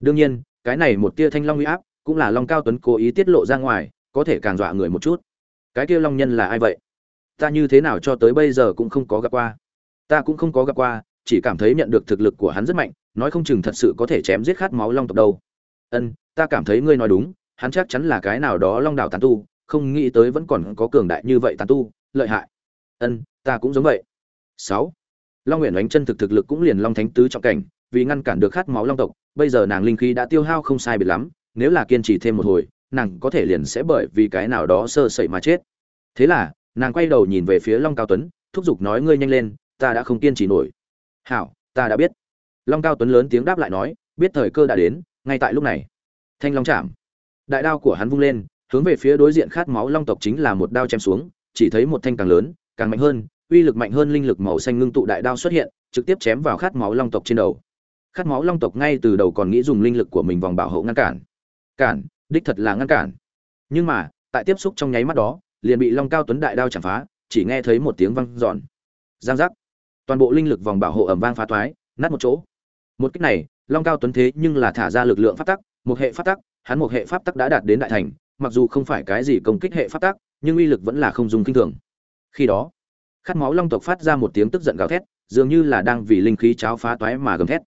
Đương nhiên, cái này một tia thanh long huy áp, cũng là long cao tuấn cố ý tiết lộ ra ngoài có thể càng dọa người một chút. Cái kia long nhân là ai vậy? Ta như thế nào cho tới bây giờ cũng không có gặp qua. Ta cũng không có gặp qua, chỉ cảm thấy nhận được thực lực của hắn rất mạnh, nói không chừng thật sự có thể chém giết khát máu long tộc đâu. Ân, ta cảm thấy ngươi nói đúng, hắn chắc chắn là cái nào đó long đảo tàn tu, không nghĩ tới vẫn còn có cường đại như vậy tàn tu, lợi hại. Ân, ta cũng giống vậy. Sáu, long nguyện đánh chân thực thực lực cũng liền long thánh tứ trọng cảnh, vì ngăn cản được khát máu long tộc, bây giờ nàng linh khí đã tiêu hao không sai biệt lắm, nếu là kiên trì thêm một hồi nàng có thể liền sẽ bởi vì cái nào đó sơ sẩy mà chết. Thế là, nàng quay đầu nhìn về phía long cao tuấn, thúc giục nói ngươi nhanh lên, ta đã không kiên trì nổi. Hảo, ta đã biết. Long cao tuấn lớn tiếng đáp lại nói, biết thời cơ đã đến, ngay tại lúc này. Thanh long chạm. Đại đao của hắn vung lên, hướng về phía đối diện khát máu long tộc chính là một đao chém xuống, chỉ thấy một thanh càng lớn, càng mạnh hơn, uy lực mạnh hơn linh lực màu xanh ngưng tụ đại đao xuất hiện, trực tiếp chém vào khát máu long tộc trên đầu. Khát máu long tộc ngay từ đầu còn nghĩ dùng linh lực của mình vòng bảo hộ ngăn cản. Cản đích thật là ngăn cản nhưng mà tại tiếp xúc trong nháy mắt đó liền bị long cao tuấn đại đao chạm phá chỉ nghe thấy một tiếng văng giòn giang giác toàn bộ linh lực vòng bảo hộ ẩm vang phá thoái nát một chỗ một cách này long cao tuấn thế nhưng là thả ra lực lượng phát tắc một hệ pháp tắc, hắn một hệ pháp tắc đã đạt đến đại thành, mặc dù không phải cái gì công kích hệ pháp tắc, nhưng uy lực vẫn là không dùng kinh thường. Khi đó, khát máu long tộc phát ra một tiếng tức giận gào thét, dường như là đang vì linh khí cháo phá toái mà gầm thét.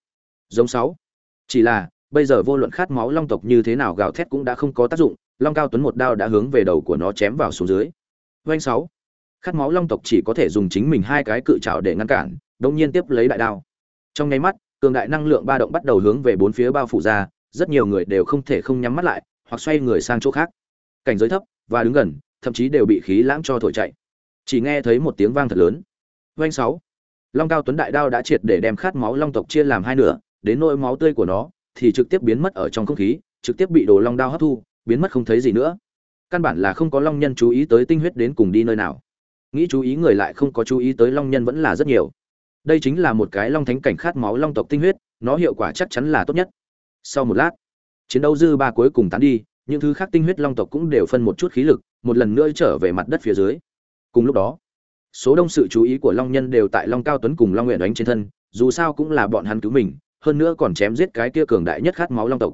Giống sáu. Chỉ là, bây giờ vô luận khát máu long tộc như thế nào gào thét cũng đã không có tác dụng, Long Cao Tuấn một đao đã hướng về đầu của nó chém vào xuống dưới. doanh sáu. Khát máu long tộc chỉ có thể dùng chính mình hai cái cự trào để ngăn cản, đông nhiên tiếp lấy đại đao. Trong nháy mắt, cường đại năng lượng ba động bắt đầu hướng về bốn phía bao phủ ra, rất nhiều người đều không thể không nhắm mắt lại hoặc xoay người sang chỗ khác cảnh giới thấp và đứng gần thậm chí đều bị khí lãng cho thổi chạy chỉ nghe thấy một tiếng vang thật lớn doanh sáu long cao tuấn đại đao đã triệt để đem khát máu long tộc chia làm hai nửa đến nỗi máu tươi của nó thì trực tiếp biến mất ở trong không khí, trực tiếp bị đồ long đao hấp thu, biến mất không thấy gì nữa. Căn bản là không có long nhân chú ý tới tinh huyết đến cùng đi nơi nào. Nghĩ chú ý người lại không có chú ý tới long nhân vẫn là rất nhiều. Đây chính là một cái long thánh cảnh khát máu long tộc tinh huyết, nó hiệu quả chắc chắn là tốt nhất. Sau một lát, chiến đấu dư ba cuối cùng tán đi, những thứ khác tinh huyết long tộc cũng đều phân một chút khí lực, một lần nữa trở về mặt đất phía dưới. Cùng lúc đó, số đông sự chú ý của long nhân đều tại long cao tuấn cùng long nguyện đánh trên thân, dù sao cũng là bọn hắn cứu mình hơn nữa còn chém giết cái kia cường đại nhất khát máu long tộc.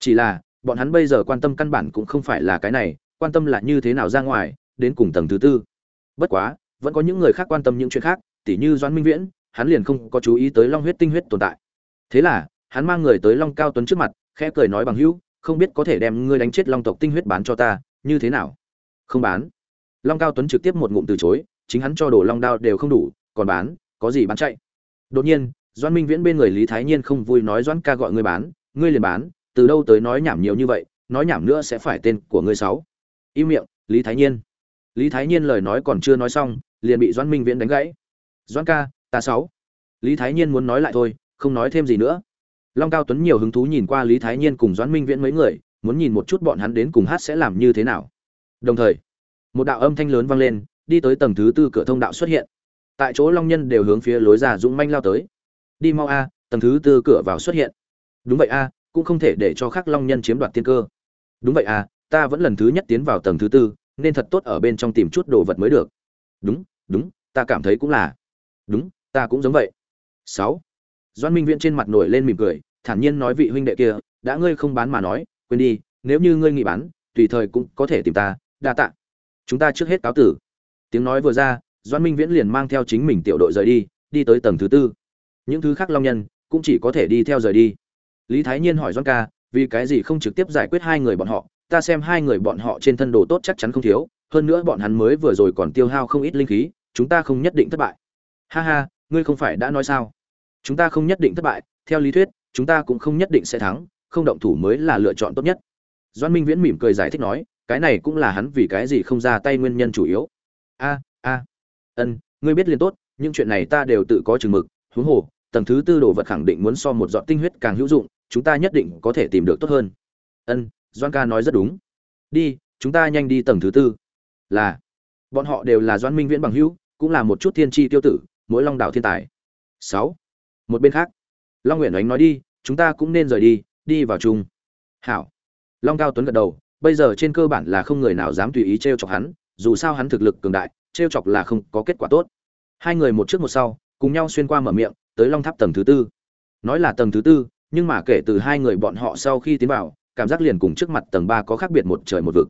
Chỉ là, bọn hắn bây giờ quan tâm căn bản cũng không phải là cái này, quan tâm là như thế nào ra ngoài, đến cùng tầng thứ tư. Bất quá, vẫn có những người khác quan tâm những chuyện khác, tỉ như doãn minh viễn, hắn liền không có chú ý tới long huyết tinh huyết tồn tại. Thế là, hắn mang người tới long cao tuấn trước mặt, khẽ cười nói bằng hữu, không biết có thể đem ngươi đánh chết long tộc tinh huyết bán cho ta, như thế nào? Không bán. Long cao tuấn trực tiếp một ngụm từ chối, chính hắn cho đồ long đao đều không đủ, còn bán, có gì bán chạy? Đột nhiên doãn minh viễn bên người lý thái nhiên không vui nói, doãn ca gọi ngươi bán, ngươi liền bán, từ đâu tới nói nhảm nhiều như vậy, nói nhảm nữa sẽ phải tên của ngươi sáu im miệng, lý thái nhiên. Lý thái nhiên lời nói còn chưa nói xong, liền bị doãn minh viễn đánh gãy. Doãn ca, ta sáu lý thái nhiên muốn nói lại thôi, không nói thêm gì nữa. Long cao tuấn nhiều hứng thú nhìn qua lý thái nhiên cùng doãn minh viễn mấy người, muốn nhìn một chút bọn hắn đến cùng hát sẽ làm như thế nào. Đồng thời, một đạo âm thanh lớn vang lên, đi tới tầng thứ tư cửa thông đạo xuất hiện. Tại chỗ long nhân đều hướng phía lối ra dũng manh lao tới đi mau a, tầng thứ tư cửa vào xuất hiện. Đúng vậy a, cũng không thể để cho khắc long nhân chiếm đoạt tiên cơ. Đúng vậy a, ta vẫn lần thứ nhất tiến vào tầng thứ tư, nên thật tốt ở bên trong tìm chút đồ vật mới được. Đúng đúng, ta cảm thấy cũng là. Đúng, ta cũng giống vậy. Sáu. Doan minh viễn trên mặt nổi lên mỉm cười, thản nhiên nói vị huynh đệ kia, đã ngươi không bán mà nói, quên đi, nếu như ngươi nghĩ bán, tùy thời cũng có thể tìm ta, đa tạ. Chúng ta trước hết cáo tử. Tiếng nói vừa ra doan minh viễn liền mang theo chính mình tiểu đội rời đi đi tới tầng thứ tư những thứ khác long nhân cũng chỉ có thể đi theo rời đi. Lý thái nhiên hỏi doan ca, vì cái gì không trực tiếp giải quyết hai người bọn họ? Ta xem hai người bọn họ trên thân đồ tốt chắc chắn không thiếu, hơn nữa bọn hắn mới vừa rồi còn tiêu hao không ít linh khí, chúng ta không nhất định thất bại. Ha ha, ngươi không phải đã nói sao? Chúng ta không nhất định thất bại, theo lý thuyết, chúng ta cũng không nhất định sẽ thắng, không động thủ mới là lựa chọn tốt nhất. Doan minh viễn mỉm cười giải thích nói, cái này cũng là hắn vì cái gì không ra tay nguyên nhân chủ yếu. A a, ân, ngươi biết liền tốt những chuyện này ta đều tự có chừng mực, huống hồ tầng thứ tư đồ vật khẳng định muốn so một giọt tinh huyết càng hữu dụng, chúng ta nhất định có thể tìm được tốt hơn. Ân, doan ca nói rất đúng. Đi, chúng ta nhanh đi tầng thứ tư. Là, bọn họ đều là doan minh viễn bằng hữu, cũng là một chút thiên tri tiêu tử, mỗi long đảo thiên tài. Sáu, một bên khác. Long nguyện ánh nói đi, chúng ta cũng nên rời đi đi vào chung. Hảo. Long cao tuấn gật đầu, bây giờ trên cơ bản là không người nào dám tùy ý t r e o chọc hắn, dù sao hắn thực lực cường đại t r e o chọc là không có kết quả tốt. Hai người một trước một sau, cùng nhau xuyên qua mở miệng tới long tháp tầng thứ tư. Nói là tầng thứ tư, nhưng mà kể từ hai người bọn họ sau khi tiến vào, cảm giác liền cùng trước mặt tầng ba có khác biệt một trời một vực.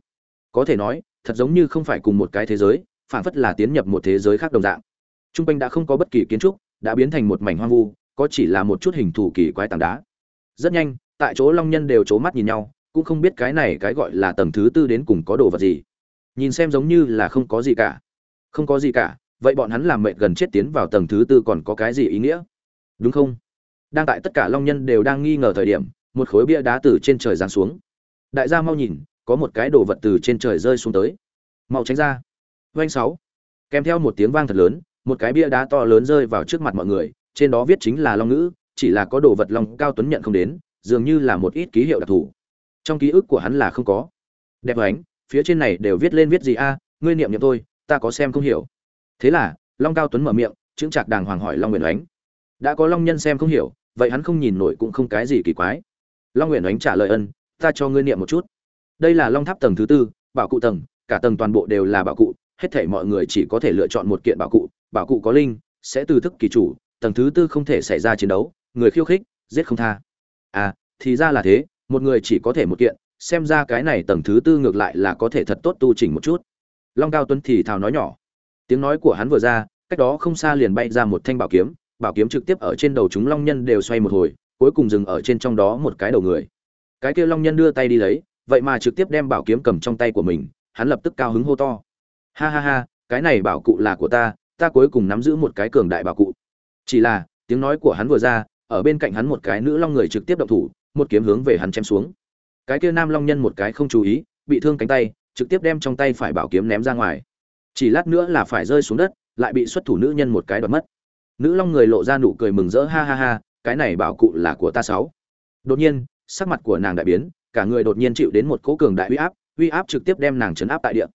Có thể nói, thật giống như không phải cùng một cái thế giới phản phất là tiến nhập một thế giới khác đồng dạng. T r u n g quanh đã không có bất kỳ kiến trúc, đã biến thành một mảnh hoang vu, có chỉ là một chút hình thù kỳ quái tảng đá. Rất nhanh, tại chỗ long nhân đều c mắt nhìn nhau, cũng không biết cái này cái gọi là tầng thứ tư đến cùng có đồ vật gì. Nhìn xem giống như là không có gì cả. Không có gì cả, vậy bọn hắn làm mệt gần chết tiến vào tầng thứ tư còn có cái gì ý nghĩa? Đúng không? Đang tại tất cả long nhân đều đang nghi ngờ thời điểm, một khối bia đá từ trên trời giáng xuống. Đại gia mau nhìn, có một cái đồ vật từ trên trời rơi xuống tới. Mau tránh ra. Doanh sáu. Kèm theo một tiếng vang thật lớn, một cái bia đá to lớn rơi vào trước mặt mọi người, trên đó viết chính là long ngữ, chỉ là có đồ vật long cao tuấn nhận không đến, dường như là một ít ký hiệu đặc thù. Trong ký ức của hắn là không có. Đẹp ánh phía trên này đều viết lên viết gì a, ngươi niệm niệm tôi, ta có xem không hiểu. Thế là, long cao tuấn mở miệng, chững chạc đàng hoàng hỏi long nguyện ánh đã có long nhân xem không hiểu, vậy hắn không nhìn nổi cũng không cái gì kỳ quái. Long nguyện ánh trả lời ân, ta cho ngươi niệm một chút. Đây là long tháp tầng thứ tư, bảo cụ tầng, cả tầng toàn bộ đều là bảo cụ, hết thảy mọi người chỉ có thể lựa chọn một kiện bảo cụ bảo cụ có linh, sẽ từ thức kỳ chủ, tầng thứ tư không thể xảy ra chiến đấu, người khiêu khích, giết không tha. À thì ra là thế, một người chỉ có thể một kiện, xem ra cái này tầng thứ tư ngược lại là có thể thật tốt tu chỉnh một chút. Long cao tuấn thì thào nói nhỏ. Tiếng nói của hắn vừa ra, cách đó không xa liền bay ra một thanh bảo kiếm bảo kiếm trực tiếp ở trên đầu chúng long nhân đều xoay một hồi, cuối cùng dừng ở trên trong đó một cái đầu người. Cái kia long nhân đưa tay đi lấy, vậy mà trực tiếp đem bảo kiếm cầm trong tay của mình, hắn lập tức cao hứng hô to. Ha ha ha, cái này bảo cụ là của ta ta cuối cùng nắm giữ một cái cường đại bảo cụ. Chỉ là, tiếng nói của hắn vừa ra, ở bên cạnh hắn một cái nữ long người trực tiếp động thủ, một kiếm hướng về hắn chém xuống. Cái kia nam long nhân một cái không chú ý, bị thương cánh tay, trực tiếp đem trong tay phải bảo kiếm ném ra ngoài. Chỉ lát nữa là phải rơi xuống đất, lại bị xuất thủ nữ nhân một cái đoạt mất nữ long người lộ ra nụ cười mừng rỡ, ha ha ha, cái này bảo cụ là của ta sáu. Đột nhiên, sắc mặt của nàng đại biến, cả người đột nhiên chịu đến một cỗ cường đại uy áp uy áp trực tiếp đem nàng chấn áp tại địa.